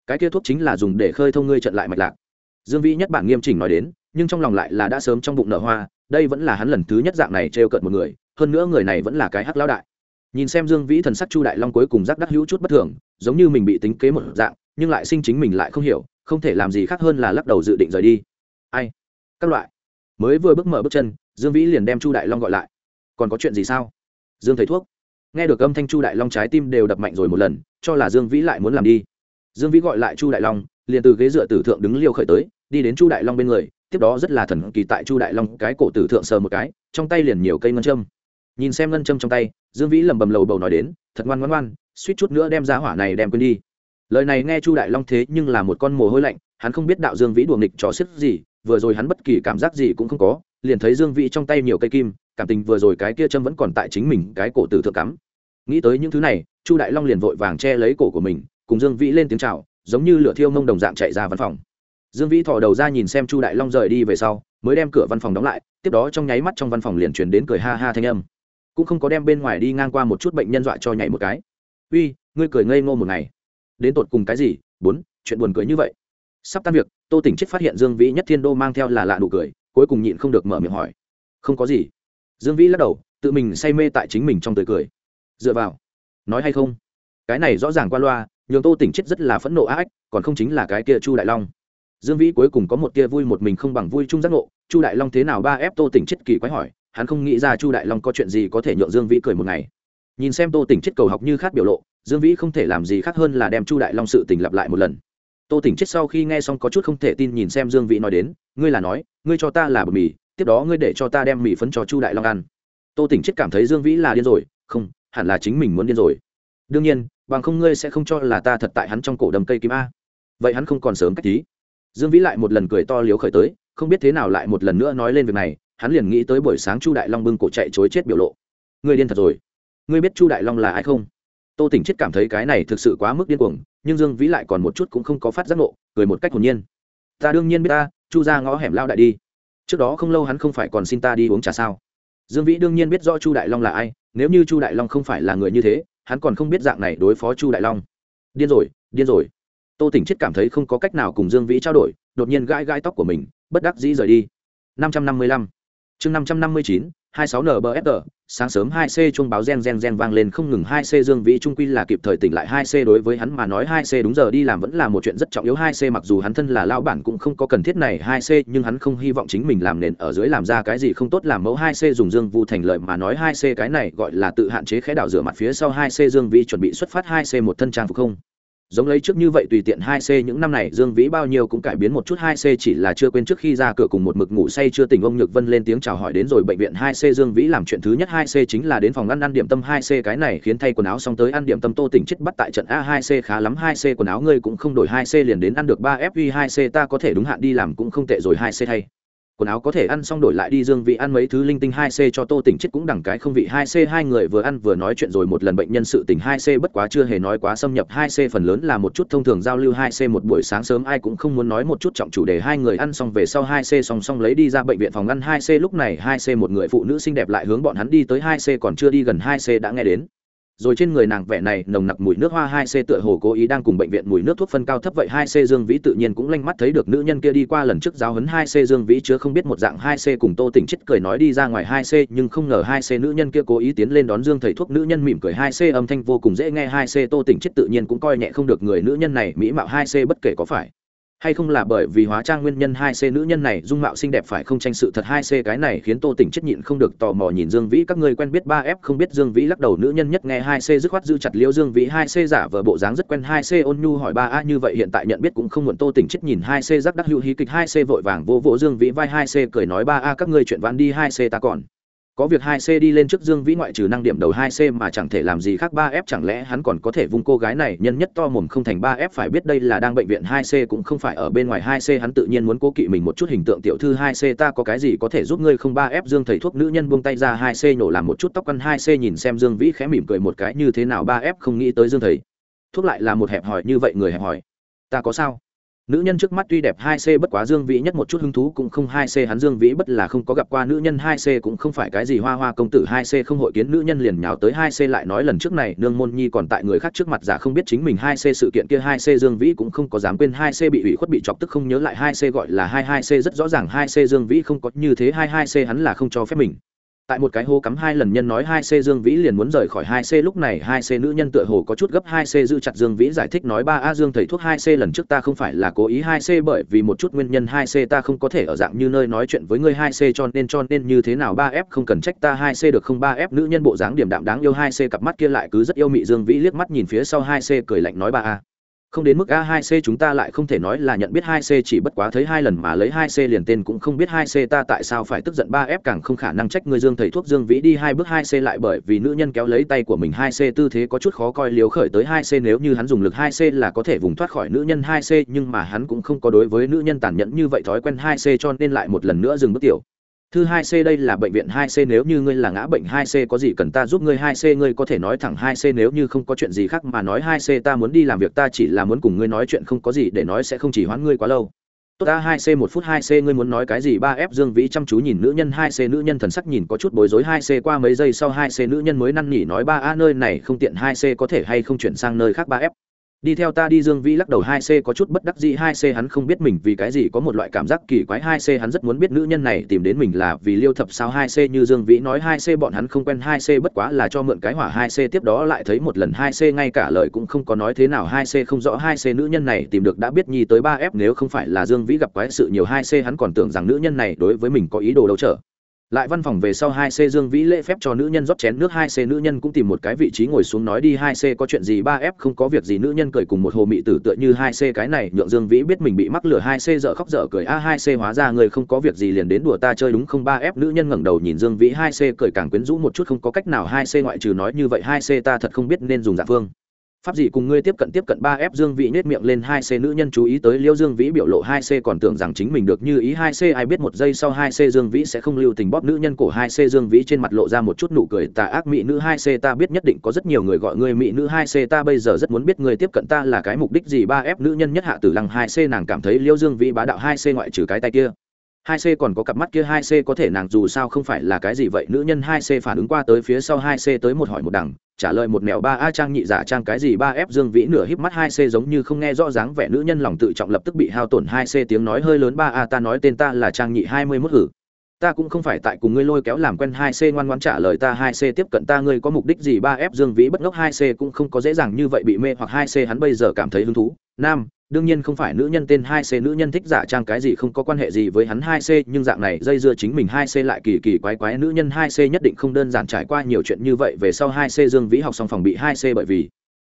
cái kia thuốc chính là dùng để khơi thông ngươi trận lại mạch lạc dương vĩ nhất bản nghiêm chỉnh nói đến, nhưng trong lòng lại là đã sớm trong bụng nở hoa, đây vẫn là hắn lần thứ nhất dạng này trêu cợt một người, hơn nữa người này vẫn là cái hắc lão đại. Nhìn xem dương vĩ thần sắc chu đại long cuối cùng giác đắc hữu chút bất thường, giống như mình bị tính kế một dạng, nhưng lại sinh chính mình lại không hiểu, không thể làm gì khác hơn là lắc đầu dự định rời đi. Ai? Các loại. Mới vừa bước mở bước chân, dương vĩ liền đem chu đại long gọi lại. Còn có chuyện gì sao? Dương thầy thuốc. Nghe được âm thanh chu đại long trái tim đều đập mạnh rồi một lần, cho là dương vĩ lại muốn làm đi. Dương vĩ gọi lại chu đại long liền từ ghế dựa tử thượng đứng liêu khởi tới, đi đến chu đại long bên người, tiếp đó rất là thần kỳ tại chu đại long cái cổ tử thượng sờ một cái, trong tay liền nhiều cây ngân châm. Nhìn xem ngân châm trong tay, dương vĩ lầm bầm lầu bầu nói đến, thật ngoan ngoan ngoan, suýt chút nữa đem giá hỏa này đem quên đi. Lời này nghe chu đại long thế nhưng là một con mồ hôi lạnh, hắn không biết đạo dương vĩ đùa nghịch trò xích gì, vừa rồi hắn bất kỳ cảm giác gì cũng không có, liền thấy dương vĩ trong tay nhiều cây kim, cảm tình vừa rồi cái kia châm vẫn còn tại chính mình cái cổ tử thượng cắm. Nghĩ tới những thứ này, chu đại long liền vội vàng che lấy cổ của mình, cùng dương vĩ lên tiếng chào giống như lửa thiêu mông đồng dạng chạy ra văn phòng. Dương vĩ thò đầu ra nhìn xem chu đại long rời đi về sau, mới đem cửa văn phòng đóng lại, tiếp đó trong nháy mắt trong văn phòng liền chuyển đến cười ha ha thanh âm. Cũng không có đem bên ngoài đi ngang qua một chút bệnh nhân dọa cho nhảy một cái. Uy, ngươi cười ngây ngô một ngày. Đến tột cùng cái gì? Bốn, chuyện buồn cười như vậy. Sắp tan việc, tô tỉnh chết phát hiện dương vĩ nhất thiên đô mang theo là lạ nụ cười, cuối cùng nhịn không được mở miệng hỏi. Không có gì. Dương vĩ lắc đầu, tự mình say mê tại chính mình trong tươi cười. Dựa vào, nói hay không? Cái này rõ ràng qua loa nhường tô tỉnh chết rất là phẫn nộ ác còn không chính là cái kia chu đại long. Dương vĩ cuối cùng có một tia vui một mình không bằng vui chung giác ngộ, chu đại long thế nào ba ép tô tỉnh chết kỳ quái hỏi, hắn không nghĩ ra chu đại long có chuyện gì có thể nhượng dương vĩ cười một ngày. Nhìn xem tô tỉnh chết cầu học như khác biểu lộ, dương vĩ không thể làm gì khác hơn là đem chu đại long sự tình lặp lại một lần. Tô tỉnh chết sau khi nghe xong có chút không thể tin nhìn xem dương vĩ nói đến, ngươi là nói, ngươi cho ta là bột mì, tiếp đó ngươi để cho ta đem mì phấn cho chu đại long ăn. Tô tỉnh chết cảm thấy dương vĩ là điên rồi, không, hẳn là chính mình muốn điên rồi. Đương nhiên bằng không ngươi sẽ không cho là ta thật tại hắn trong cổ đầm cây kim a. Vậy hắn không còn sớm cách tí. Dương vĩ lại một lần cười to liếu khởi tới, không biết thế nào lại một lần nữa nói lên việc này, hắn liền nghĩ tới buổi sáng chu đại long bưng cổ chạy chối chết biểu lộ. Ngươi điên thật rồi. Ngươi biết chu đại long là ai không? Tô tỉnh chết cảm thấy cái này thực sự quá mức điên cuồng, nhưng dương vĩ lại còn một chút cũng không có phát giác ngộ, cười một cách hồn nhiên. Ta đương nhiên biết ta, chu ra ngõ hẻm lao đại đi. Trước đó không lâu hắn không phải còn xin ta đi uống trà sao? Dương vĩ đương nhiên biết rõ chu đại long là ai, nếu như chu đại long không phải là người như thế hắn còn không biết dạng này đối phó chu đại long. Điên rồi điên rồi. Tô tỉnh chết cảm thấy không có cách nào cùng dương vĩ trao đổi, đột nhiên gãi gãi tóc của mình, bất đắc dĩ rời đi. Năm trăm năm mươi lăm. Chương năm trăm năm mươi chín hai sáu sáng sớm hai c chuông báo gen gen gen vang lên không ngừng hai c dương vĩ trung quy là kịp thời tỉnh lại hai c đối với hắn mà nói hai c đúng giờ đi làm vẫn là một chuyện rất trọng yếu hai c mặc dù hắn thân là lão bản cũng không có cần thiết này hai c, nhưng hắn không hy vọng chính mình làm nền ở dưới làm ra cái gì không tốt làm mẫu hai c dùng dương vu thành lợi mà nói hai c cái này gọi là tự hạn chế khẽ đảo rửa mặt phía sau hai c dương vĩ chuẩn bị xuất phát hai c một thân trang phục không? Giống lấy trước như vậy tùy tiện hai c những năm này, dương vĩ bao nhiêu cũng cải biến một chút hai c, chỉ là chưa quên trước khi ra cửa cùng một mực ngủ say chưa tỉnh, ông nhược vân lên tiếng chào hỏi đến rồi bệnh viện hai c, dương vĩ làm chuyện thứ nhất hai c chính là đến phòng ăn ăn điểm tâm hai c, cái này khiến thay quần áo xong tới ăn điểm tâm tô tỉnh chết bắt tại trận a hai c khá lắm, hai c quần áo ngươi cũng không đổi hai c liền đến ăn được ba fv hai c, ta có thể đúng hạn đi làm cũng không tệ rồi hai c thay quần áo có thể ăn xong đổi lại đi dương vị ăn mấy thứ linh tinh hai c cho tô tỉnh chết cũng đẳng cái không vị hai c. Hai người vừa ăn vừa nói chuyện rồi một lần bệnh nhân sự tình hai c bất quá chưa hề nói quá xâm nhập hai c phần lớn là một chút thông thường giao lưu hai c một buổi sáng sớm ai cũng không muốn nói một chút trọng chủ đề. Hai người ăn xong về sau hai c song song lấy đi ra bệnh viện phòng ăn hai c. Lúc này hai c một người phụ nữ xinh đẹp lại hướng bọn hắn đi tới hai c còn chưa đi gần hai c đã nghe đến rồi trên người nàng vẻ này nồng nặc mùi nước hoa hai c tựa hồ cố ý đang cùng bệnh viện mùi nước thuốc phân cao thấp vậy hai c dương vĩ tự nhiên cũng lanh mắt thấy được nữ nhân kia đi qua lần trước giáo huấn hai c dương vĩ chứa không biết một dạng hai c cùng tô tỉnh chết cười nói đi ra ngoài hai c nhưng không ngờ hai c nữ nhân kia cố ý tiến lên đón dương thầy thuốc nữ nhân mỉm cười hai c âm thanh vô cùng dễ nghe hai c tô tỉnh chết tự nhiên cũng coi nhẹ không được người nữ nhân này mỹ mạo hai c bất kể có phải hay không là bởi vì hóa trang nguyên nhân hai c nữ nhân này dung mạo xinh đẹp phải không tranh sự thật hai c cái này khiến tô tỉnh chết nhịn không được tò mò nhìn dương vĩ. Các ngươi quen biết ba f không biết dương vĩ lắc đầu nữ nhân nhất nghe hai c dứt khoát giữ chặt liễu dương vĩ. Hai c giả vờ bộ dáng rất quen hai c. Ôn nhu hỏi ba a như vậy hiện tại nhận biết cũng không muộn. Tô tỉnh chết nhìn hai c giác đắc hữu hí kịch hai c vội vàng vô vỗ dương vĩ vai hai c cười nói ba a các ngươi chuyện ván đi hai c ta còn có việc hai c đi lên trước dương vĩ ngoại trừ năng điểm đầu hai c mà chẳng thể làm gì khác, ba f chẳng lẽ hắn còn có thể vung cô gái này? Nhân nhất to mồm không thành ba f phải biết đây là đang bệnh viện hai c cũng không phải ở bên ngoài hai c, hắn tự nhiên muốn cố kỵ mình một chút, hình tượng tiểu thư hai c, ta có cái gì có thể giúp ngươi không? Ba f dương thầy thuốc nữ nhân buông tay ra hai c, nhổ làm một chút tóc ăn hai c, nhìn xem dương vĩ khẽ mỉm cười một cái, như thế nào ba f không nghĩ tới dương thầy? Thuốc lại là một hẹp hòi như vậy người hẹp hòi ta có sao? Nữ nhân trước mắt tuy đẹp hai c bất quá dương vĩ nhất một chút hứng thú cũng không hai c hắn dương vĩ bất là không có gặp qua nữ nhân hai c cũng không phải cái gì hoa hoa công tử hai c không hội kiến nữ nhân liền nhào tới hai c lại nói lần trước này, nương môn nhi còn tại người khác trước mặt giả không biết chính mình hai c sự kiện kia hai c dương vĩ cũng không có dám quên hai c bị ủy khuất bị chọc tức không nhớ lại hai c gọi là hai hai c rất rõ ràng hai c dương vĩ không có như thế, hai hai c hắn là không cho phép mình tại một cái hô cắm hai lần nhân nói hai c dương vĩ liền muốn rời khỏi hai c lúc này hai c nữ nhân tựa hồ có chút gấp hai c giữ chặt dương vĩ giải thích nói ba a dương thầy thuốc hai c lần trước ta không phải là cố ý hai c bởi vì một chút nguyên nhân hai c ta không có thể ở dạng như nơi nói chuyện với ngươi hai c cho nên cho nên như thế nào ba f không cần trách ta hai c được không ba f nữ nhân bộ dáng điểm đạm đáng yêu hai c cặp mắt kia lại cứ rất yêu mị dương vĩ liếc mắt nhìn phía sau hai c cười lạnh nói ba a không đến mức a 2 c chúng ta lại không thể nói là nhận biết 2 c, chỉ bất quá thấy hai lần mà lấy 2 c liền tên cũng không biết 2 c ta tại sao phải tức giận 3 f, càng không khả năng trách người dương thầy thuốc dương vĩ đi hai bước 2 c lại bởi vì nữ nhân kéo lấy tay của mình 2 c, tư thế có chút khó coi liếu khởi tới 2 c. Nếu như hắn dùng lực 2 c là có thể vùng thoát khỏi nữ nhân 2 c, nhưng mà hắn cũng không có đối với nữ nhân tàn nhẫn như vậy thói quen 2 c, cho nên lại một lần nữa dừng bước tiểu. Thư 2C đây là bệnh viện 2C nếu như ngươi là ngã bệnh 2C có gì cần ta giúp ngươi 2C ngươi có thể nói thẳng 2C nếu như không có chuyện gì khác mà nói 2C ta muốn đi làm việc ta chỉ là muốn cùng ngươi nói chuyện không có gì để nói sẽ không chỉ hoãn ngươi quá lâu. Tốt ta 2C 1 phút 2C ngươi muốn nói cái gì 3F Dương Vĩ chăm chú nhìn nữ nhân 2C nữ nhân thần sắc nhìn có chút bối rối 2C qua mấy giây sau 2C nữ nhân mới năn nỉ nói 3A nơi này không tiện 2C có thể hay không chuyển sang nơi khác 3F đi theo ta đi dương vĩ lắc đầu hai c có chút bất đắc dĩ hai c hắn không biết mình vì cái gì có một loại cảm giác kỳ quái hai c hắn rất muốn biết nữ nhân này tìm đến mình là vì liêu thập sao hai c như dương vĩ nói hai c bọn hắn không quen hai c bất quá là cho mượn cái hỏa hai c tiếp đó lại thấy một lần hai c ngay cả lời cũng không có nói thế nào hai c không rõ hai c nữ nhân này tìm được đã biết nhi tới ba f nếu không phải là dương vĩ gặp quái sự nhiều hai c hắn còn tưởng rằng nữ nhân này đối với mình có ý đồ đâu trở lại văn phòng về sau hai c dương vĩ lễ phép cho nữ nhân rót chén nước, hai c nữ nhân cũng tìm một cái vị trí ngồi xuống nói đi, hai c có chuyện gì, ba f không có việc gì, nữ nhân cười cùng một hồ mị tử tựa như hai c cái này, nhượng dương vĩ biết mình bị mắc lửa hai c dở khóc dở cười, a, hai c hóa ra người không có việc gì liền đến đùa ta chơi đúng không, ba f nữ nhân ngẩng đầu nhìn dương vĩ, hai c cười càng quyến rũ một chút, không có cách nào, hai c ngoại trừ nói như vậy, hai c ta thật không biết nên dùng dạng phương pháp gì cùng ngươi tiếp cận tiếp cận ba f dương vĩ nết miệng lên hai c nữ nhân chú ý tới liêu dương vĩ biểu lộ hai c còn tưởng rằng chính mình được như ý hai c, ai biết một giây sau hai c dương vĩ sẽ không lưu tình bóp nữ nhân cổ hai c dương vĩ trên mặt lộ ra một chút nụ cười. Tà ác mỹ nữ hai c, ta biết nhất định có rất nhiều người gọi ngươi mỹ nữ hai c, ta bây giờ rất muốn biết ngươi tiếp cận ta là cái mục đích gì. Ba f nữ nhân nhất hạ tử lăng hai c, nàng cảm thấy liêu dương vĩ bá đạo hai c ngoại trừ cái tay kia hai c còn có cặp mắt kia, hai c có thể nàng dù sao không phải là cái gì vậy. Nữ nhân hai c phản ứng qua tới phía sau, hai c tới một hỏi một đằng, trả lời một mèo ba a trang nhị giả trang cái gì ba f dương vĩ nửa híp mắt, hai c giống như không nghe rõ dáng vẻ. Nữ nhân lòng tự trọng lập tức bị hao tổn, hai c tiếng nói hơi lớn, ba a ta nói tên ta là trang nhị hai mươi mốt hử ta cũng không phải tại cùng ngươi lôi kéo làm quen hai c ngoan ngoãn trả lời ta hai c tiếp cận ta ngươi có mục đích gì? Ba f dương vĩ bất ngốc hai c cũng không có dễ dàng như vậy bị mê hoặc hai c hắn bây giờ cảm thấy hứng thú. Nam, đương nhiên không phải nữ nhân tên hai c, nữ nhân thích giả trang cái gì không có quan hệ gì với hắn hai c, nhưng dạng này dây dưa chính mình hai c lại kỳ kỳ quái quái, nữ nhân hai c nhất định không đơn giản trải qua nhiều chuyện như vậy về sau hai c dương vĩ học xong phòng bị hai c bởi vì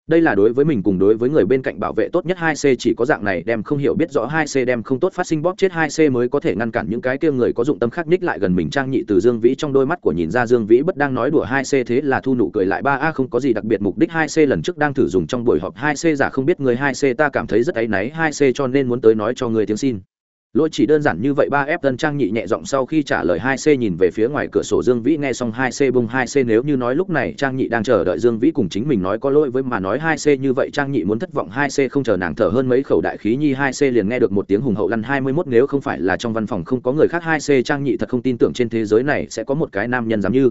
đây là đối với mình cùng đối với người bên cạnh bảo vệ tốt nhất hai c, chỉ có dạng này đem không hiểu biết rõ hai c đem không tốt phát sinh bóp chết hai c mới có thể ngăn cản những cái kia người có dụng tâm khắc ních lại gần mình. Trang nhị từ dương vĩ trong đôi mắt của nhìn ra dương vĩ bất đang nói đùa hai c thế là thu nụ cười lại ba, a, không có gì đặc biệt mục đích hai c lần trước đang thử dùng trong buổi họp hai c giả không biết người hai c ta cảm thấy rất áy náy, hai c cho nên muốn tới nói cho người tiếng xin lỗi chỉ đơn giản như vậy, ba f tân trang nhị nhẹ giọng sau khi trả lời hai c nhìn về phía ngoài cửa sổ dương vĩ nghe xong hai c bung hai c nếu như nói lúc này trang nhị đang chờ đợi dương vĩ cùng chính mình nói có lỗi với mà nói hai c như vậy, trang nhị muốn thất vọng hai c không chờ nàng thở hơn mấy khẩu đại khí nhi hai c liền nghe được một tiếng hùng hậu lăn hai mươi mốt nếu không phải là trong văn phòng không có người khác hai c trang nhị thật không tin tưởng trên thế giới này sẽ có một cái nam nhân dám như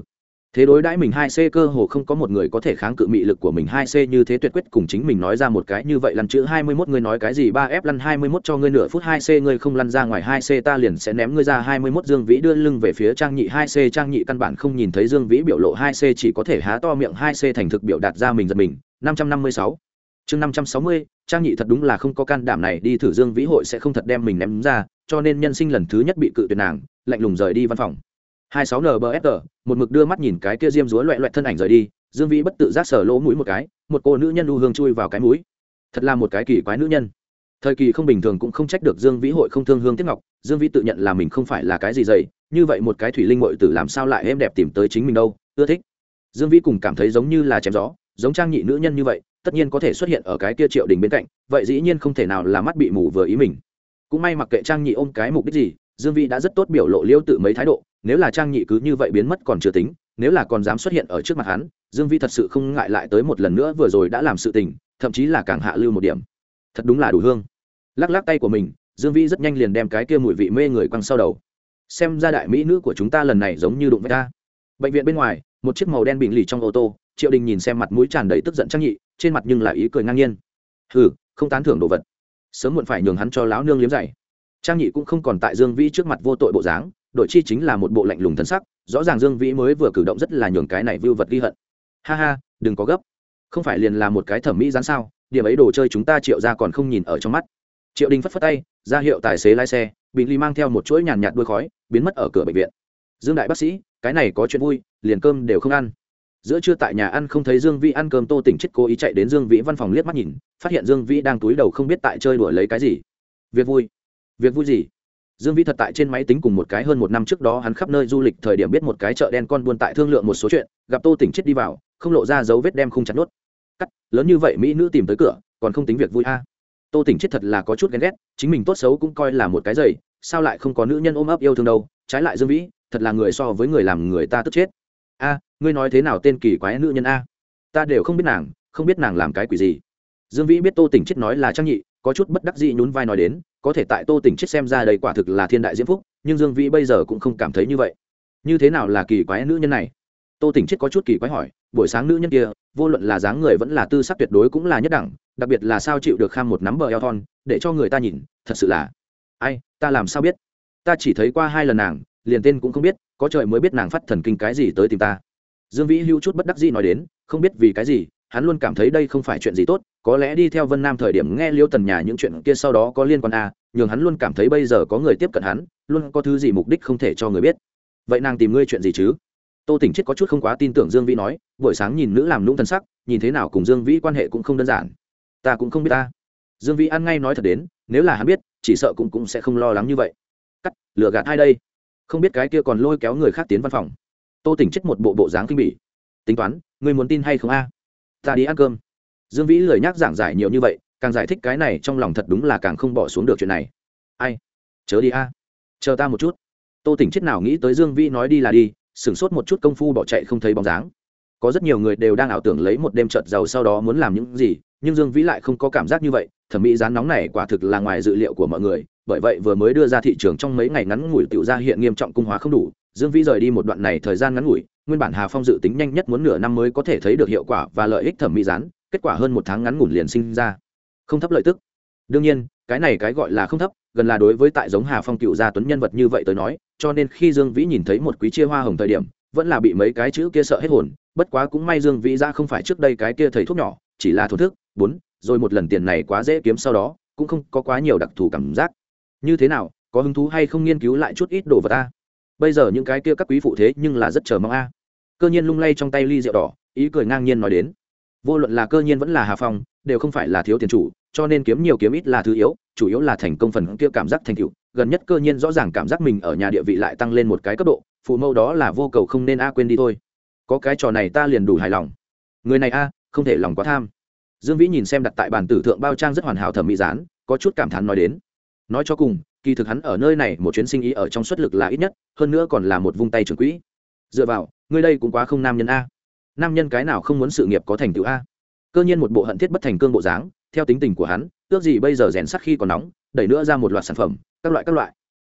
thế đối đãi mình hai c cơ hồ không có một người có thể kháng cự mị lực của mình hai c như thế tuyệt quyết cùng chính mình nói ra một cái như vậy lăn chữ hai mươi mốt ngươi nói cái gì? Ba f lăn hai mươi mốt cho ngươi nửa phút hai c ngươi không lăn ra ngoài hai c ta liền sẽ ném ngươi ra hai mươi mốt. Dương vĩ đưa lưng về phía trang nhị. Hai c trang nhị căn bản không nhìn thấy dương vĩ biểu lộ, hai c chỉ có thể há to miệng, hai c thành thực biểu đạt ra mình giật mình. năm trăm năm mươi sáu. Chương năm trăm sáu mươi, trang nhị thật đúng là không có can đảm này, đi thử dương vĩ hội sẽ không thật đem mình ném ra, cho nên nhân sinh lần thứ nhất bị cự tuyệt nàng, lạnh lùng rời đi văn phòng hai sáu nbfr một mực đưa mắt nhìn cái kia diêm dúa loẹ loẹt thân ảnh rời đi, dương vĩ bất tự giác sở lỗ mũi một cái, một cô nữ nhân đu hương chui vào cái mũi. Thật là một cái kỳ quái nữ nhân. Thời kỳ không bình thường cũng không trách được dương vĩ hội không thương hương tiếc ngọc, dương vĩ tự nhận là mình không phải là cái gì dày như vậy một cái thủy linh mội tử làm sao lại êm đẹp tìm tới chính mình đâu, ưa thích. Dương vĩ cùng cảm thấy giống như là chém gió, giống trang nhị nữ nhân như vậy, tất nhiên có thể xuất hiện ở cái kia triệu đình bên cạnh, vậy dĩ nhiên không thể nào là mắt bị mù vừa ý mình. Cũng may mặc kệ trang nhị ôm cái mục đích gì dương vĩ đã rất tốt biểu lộ liêu tự mấy thái độ, nếu là trang nhị cứ như vậy biến mất còn chưa tính, nếu là còn dám xuất hiện ở trước mặt hắn, dương vĩ thật sự không ngại lại tới một lần nữa vừa rồi đã làm sự tình, thậm chí là càng hạ lưu một điểm. Thật đúng là đủ hương. Lắc lắc tay của mình, dương vĩ rất nhanh liền đem cái kia mùi vị mê người quăng sau đầu. Xem ra đại mỹ nữ của chúng ta lần này giống như đụng với ta. Bệnh viện bên ngoài, một chiếc màu đen bình lì trong ô tô, triệu đình nhìn xem mặt mũi tràn đầy tức giận trang nhị, trên mặt nhưng lại ý cười ngang nhiên. Hừ, không tán thưởng đồ vật. Sớm muộn phải nhường hắn cho lão nương liếm dày trang nhị cũng không còn tại dương vĩ trước mặt vô tội bộ dáng, đội chi chính là một bộ lạnh lùng thân sắc, rõ ràng dương vĩ mới vừa cử động rất là nhường cái này vưu vật ghi hận. Ha ha, đừng có gấp. Không phải liền là một cái thẩm mỹ dán sao, điểm ấy đồ chơi chúng ta triệu ra còn không nhìn ở trong mắt. Triệu đình phất phất tay, ra hiệu tài xế lái xe, bình ly mang theo một chuỗi nhàn nhạt đuôi khói, biến mất ở cửa bệnh viện. Dương đại bác sĩ, cái này có chuyện vui, liền cơm đều không ăn. Giữa trưa tại nhà ăn không thấy dương vĩ ăn cơm tô tỉnh chết cố ý chạy đến dương vĩ văn phòng liếc mắt nhìn, phát hiện dương vĩ đang túi đầu không biết tại chơi đùa lấy cái gì. Việc vui việc vui gì? Dương vĩ thật tại trên máy tính cùng một cái hơn một năm trước đó hắn khắp nơi du lịch thời điểm biết một cái chợ đen con buôn tại thương lượng một số chuyện, gặp tô tỉnh chết đi vào, không lộ ra dấu vết đem không chặt nốt. Cắt, lớn như vậy mỹ nữ tìm tới cửa, còn không tính việc vui a. Tô tỉnh chết thật là có chút ghen ghét, chính mình tốt xấu cũng coi là một cái giày sao lại không có nữ nhân ôm ấp yêu thương đâu? Trái lại dương vĩ, thật là người so với người làm người ta tức chết. A, ngươi nói thế nào tên kỳ quái nữ nhân a? Ta đều không biết nàng, không biết nàng làm cái quỷ gì. Dương vĩ biết tô tỉnh chết nói là trang nhị có chút bất đắc dĩ nhún vai nói đến, có thể tại tô tỉnh chết xem ra đây quả thực là thiên đại diễm phúc, nhưng dương vĩ bây giờ cũng không cảm thấy như vậy. Như thế nào là kỳ quái nữ nhân này? Tô tỉnh chết có chút kỳ quái hỏi, buổi sáng nữ nhân kia, vô luận là dáng người vẫn là tư sắc tuyệt đối cũng là nhất đẳng, đặc biệt là sao chịu được kham một nắm bờ eo thon, để cho người ta nhìn, thật sự là ai, ta làm sao biết? Ta chỉ thấy qua hai lần nàng, liền tên cũng không biết, có trời mới biết nàng phát thần kinh cái gì tới tìm ta. Dương vĩ hưu chút bất đắc dĩ nói đến, không biết vì cái gì hắn luôn cảm thấy đây không phải chuyện gì tốt, có lẽ đi theo vân nam thời điểm nghe liêu tần nhà những chuyện kia sau đó có liên quan à nhường hắn luôn cảm thấy bây giờ có người tiếp cận hắn, luôn có thứ gì mục đích không thể cho người biết. Vậy nàng tìm ngươi chuyện gì chứ? Tô tỉnh chết có chút không quá tin tưởng dương vĩ nói, buổi sáng nhìn nữ làm lũng thân sắc, nhìn thế nào cùng dương vĩ quan hệ cũng không đơn giản. Ta cũng không biết ta. Dương vĩ ăn ngay nói thật đến, nếu là hắn biết, chỉ sợ cũng cũng sẽ không lo lắng như vậy. Cắt, lừa gạt hai đây? Không biết cái kia còn lôi kéo người khác tiến văn phòng. Tô tỉnh chết một bộ bộ dáng kinh bỉ. Tính toán, ngươi muốn tin hay không a? Ta đi ăn cơm. Dương vĩ lười nhắc giảng giải nhiều như vậy, càng giải thích cái này trong lòng thật đúng là càng không bỏ xuống được chuyện này. Ai? Chớ đi a. Chờ ta một chút. Tô tỉnh chết nào nghĩ tới dương vĩ nói đi là đi, sửng sốt một chút công phu bỏ chạy không thấy bóng dáng. Có rất nhiều người đều đang ảo tưởng lấy một đêm trợt giàu sau đó muốn làm những gì, nhưng dương vĩ lại không có cảm giác như vậy, thẩm mỹ rán nóng này quả thực là ngoài dự liệu của mọi người, bởi vậy vừa mới đưa ra thị trường trong mấy ngày ngắn ngủi tự ra hiện nghiêm trọng cung hóa không đủ, dương vĩ rời đi một đoạn này thời gian ngắn ngủi nguyên bản hà phong dự tính nhanh nhất muốn nửa năm mới có thể thấy được hiệu quả và lợi ích thẩm mỹ rán kết quả hơn một tháng ngắn ngủn liền sinh ra. Không thấp lợi tức. Đương nhiên, cái này cái gọi là không thấp, gần là đối với tại giống hà phong cựu gia tuấn nhân vật như vậy tới nói, cho nên khi dương vĩ nhìn thấy một quý chia hoa hồng thời điểm, vẫn là bị mấy cái chữ kia sợ hết hồn, bất quá cũng may dương vĩ ra không phải trước đây cái kia thầy thuốc nhỏ, chỉ là thổ thức, bốn, rồi một lần tiền này quá dễ kiếm sau đó, cũng không có quá nhiều đặc thù cảm giác. Như thế nào, có hứng thú hay không nghiên cứu lại chút ít đồ vật ta? Bây giờ những cái kia các quý phụ thế nhưng là rất chờ mong a. Cơ nhiên lung lay trong tay ly rượu đỏ, ý cười ngang nhiên nói đến. Vô luận là cơ nhiên vẫn là hà phong, đều không phải là thiếu tiền chủ, cho nên kiếm nhiều kiếm ít là thứ yếu, chủ yếu là thành công phần kia cảm giác thành tựu. Gần nhất cơ nhiên rõ ràng cảm giác mình ở nhà địa vị lại tăng lên một cái cấp độ, phụ mẫu đó là vô cầu không nên a quên đi thôi. Có cái trò này ta liền đủ hài lòng. Người này a, không thể lòng quá tham. Dương vĩ nhìn xem đặt tại bàn tử thượng bao trang rất hoàn hảo thẩm mỹ gián, có chút cảm thán nói đến. Nói cho cùng kỳ thực hắn ở nơi này một chuyến sinh ý ở trong suất lực là ít nhất, hơn nữa còn là một vung tay trưởng quỹ. Dựa vào, ngươi đây cũng quá không nam nhân a. Nam nhân cái nào không muốn sự nghiệp có thành tựu a? Cơ nhiên một bộ hận thiết bất thành cương bộ dáng, theo tính tình của hắn, ước gì bây giờ rèn sắt khi còn nóng, đẩy nữa ra một loạt sản phẩm, các loại các loại.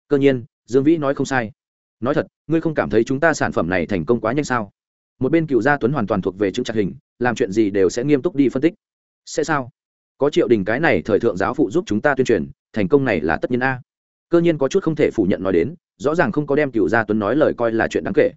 Cơ nhiên, dương vĩ nói không sai. Nói thật, ngươi không cảm thấy chúng ta sản phẩm này thành công quá nhanh sao? Một bên cựu gia tuấn hoàn toàn thuộc về chữ chặt hình, làm chuyện gì đều sẽ nghiêm túc đi phân tích. Sẽ sao? Có triệu đình cái này thời thượng giáo phụ giúp chúng ta tuyên truyền, thành công này là tất nhiên a cơ nhiên có chút không thể phủ nhận nói đến, rõ ràng không có đem cựu gia tuấn nói lời coi là chuyện đáng kể.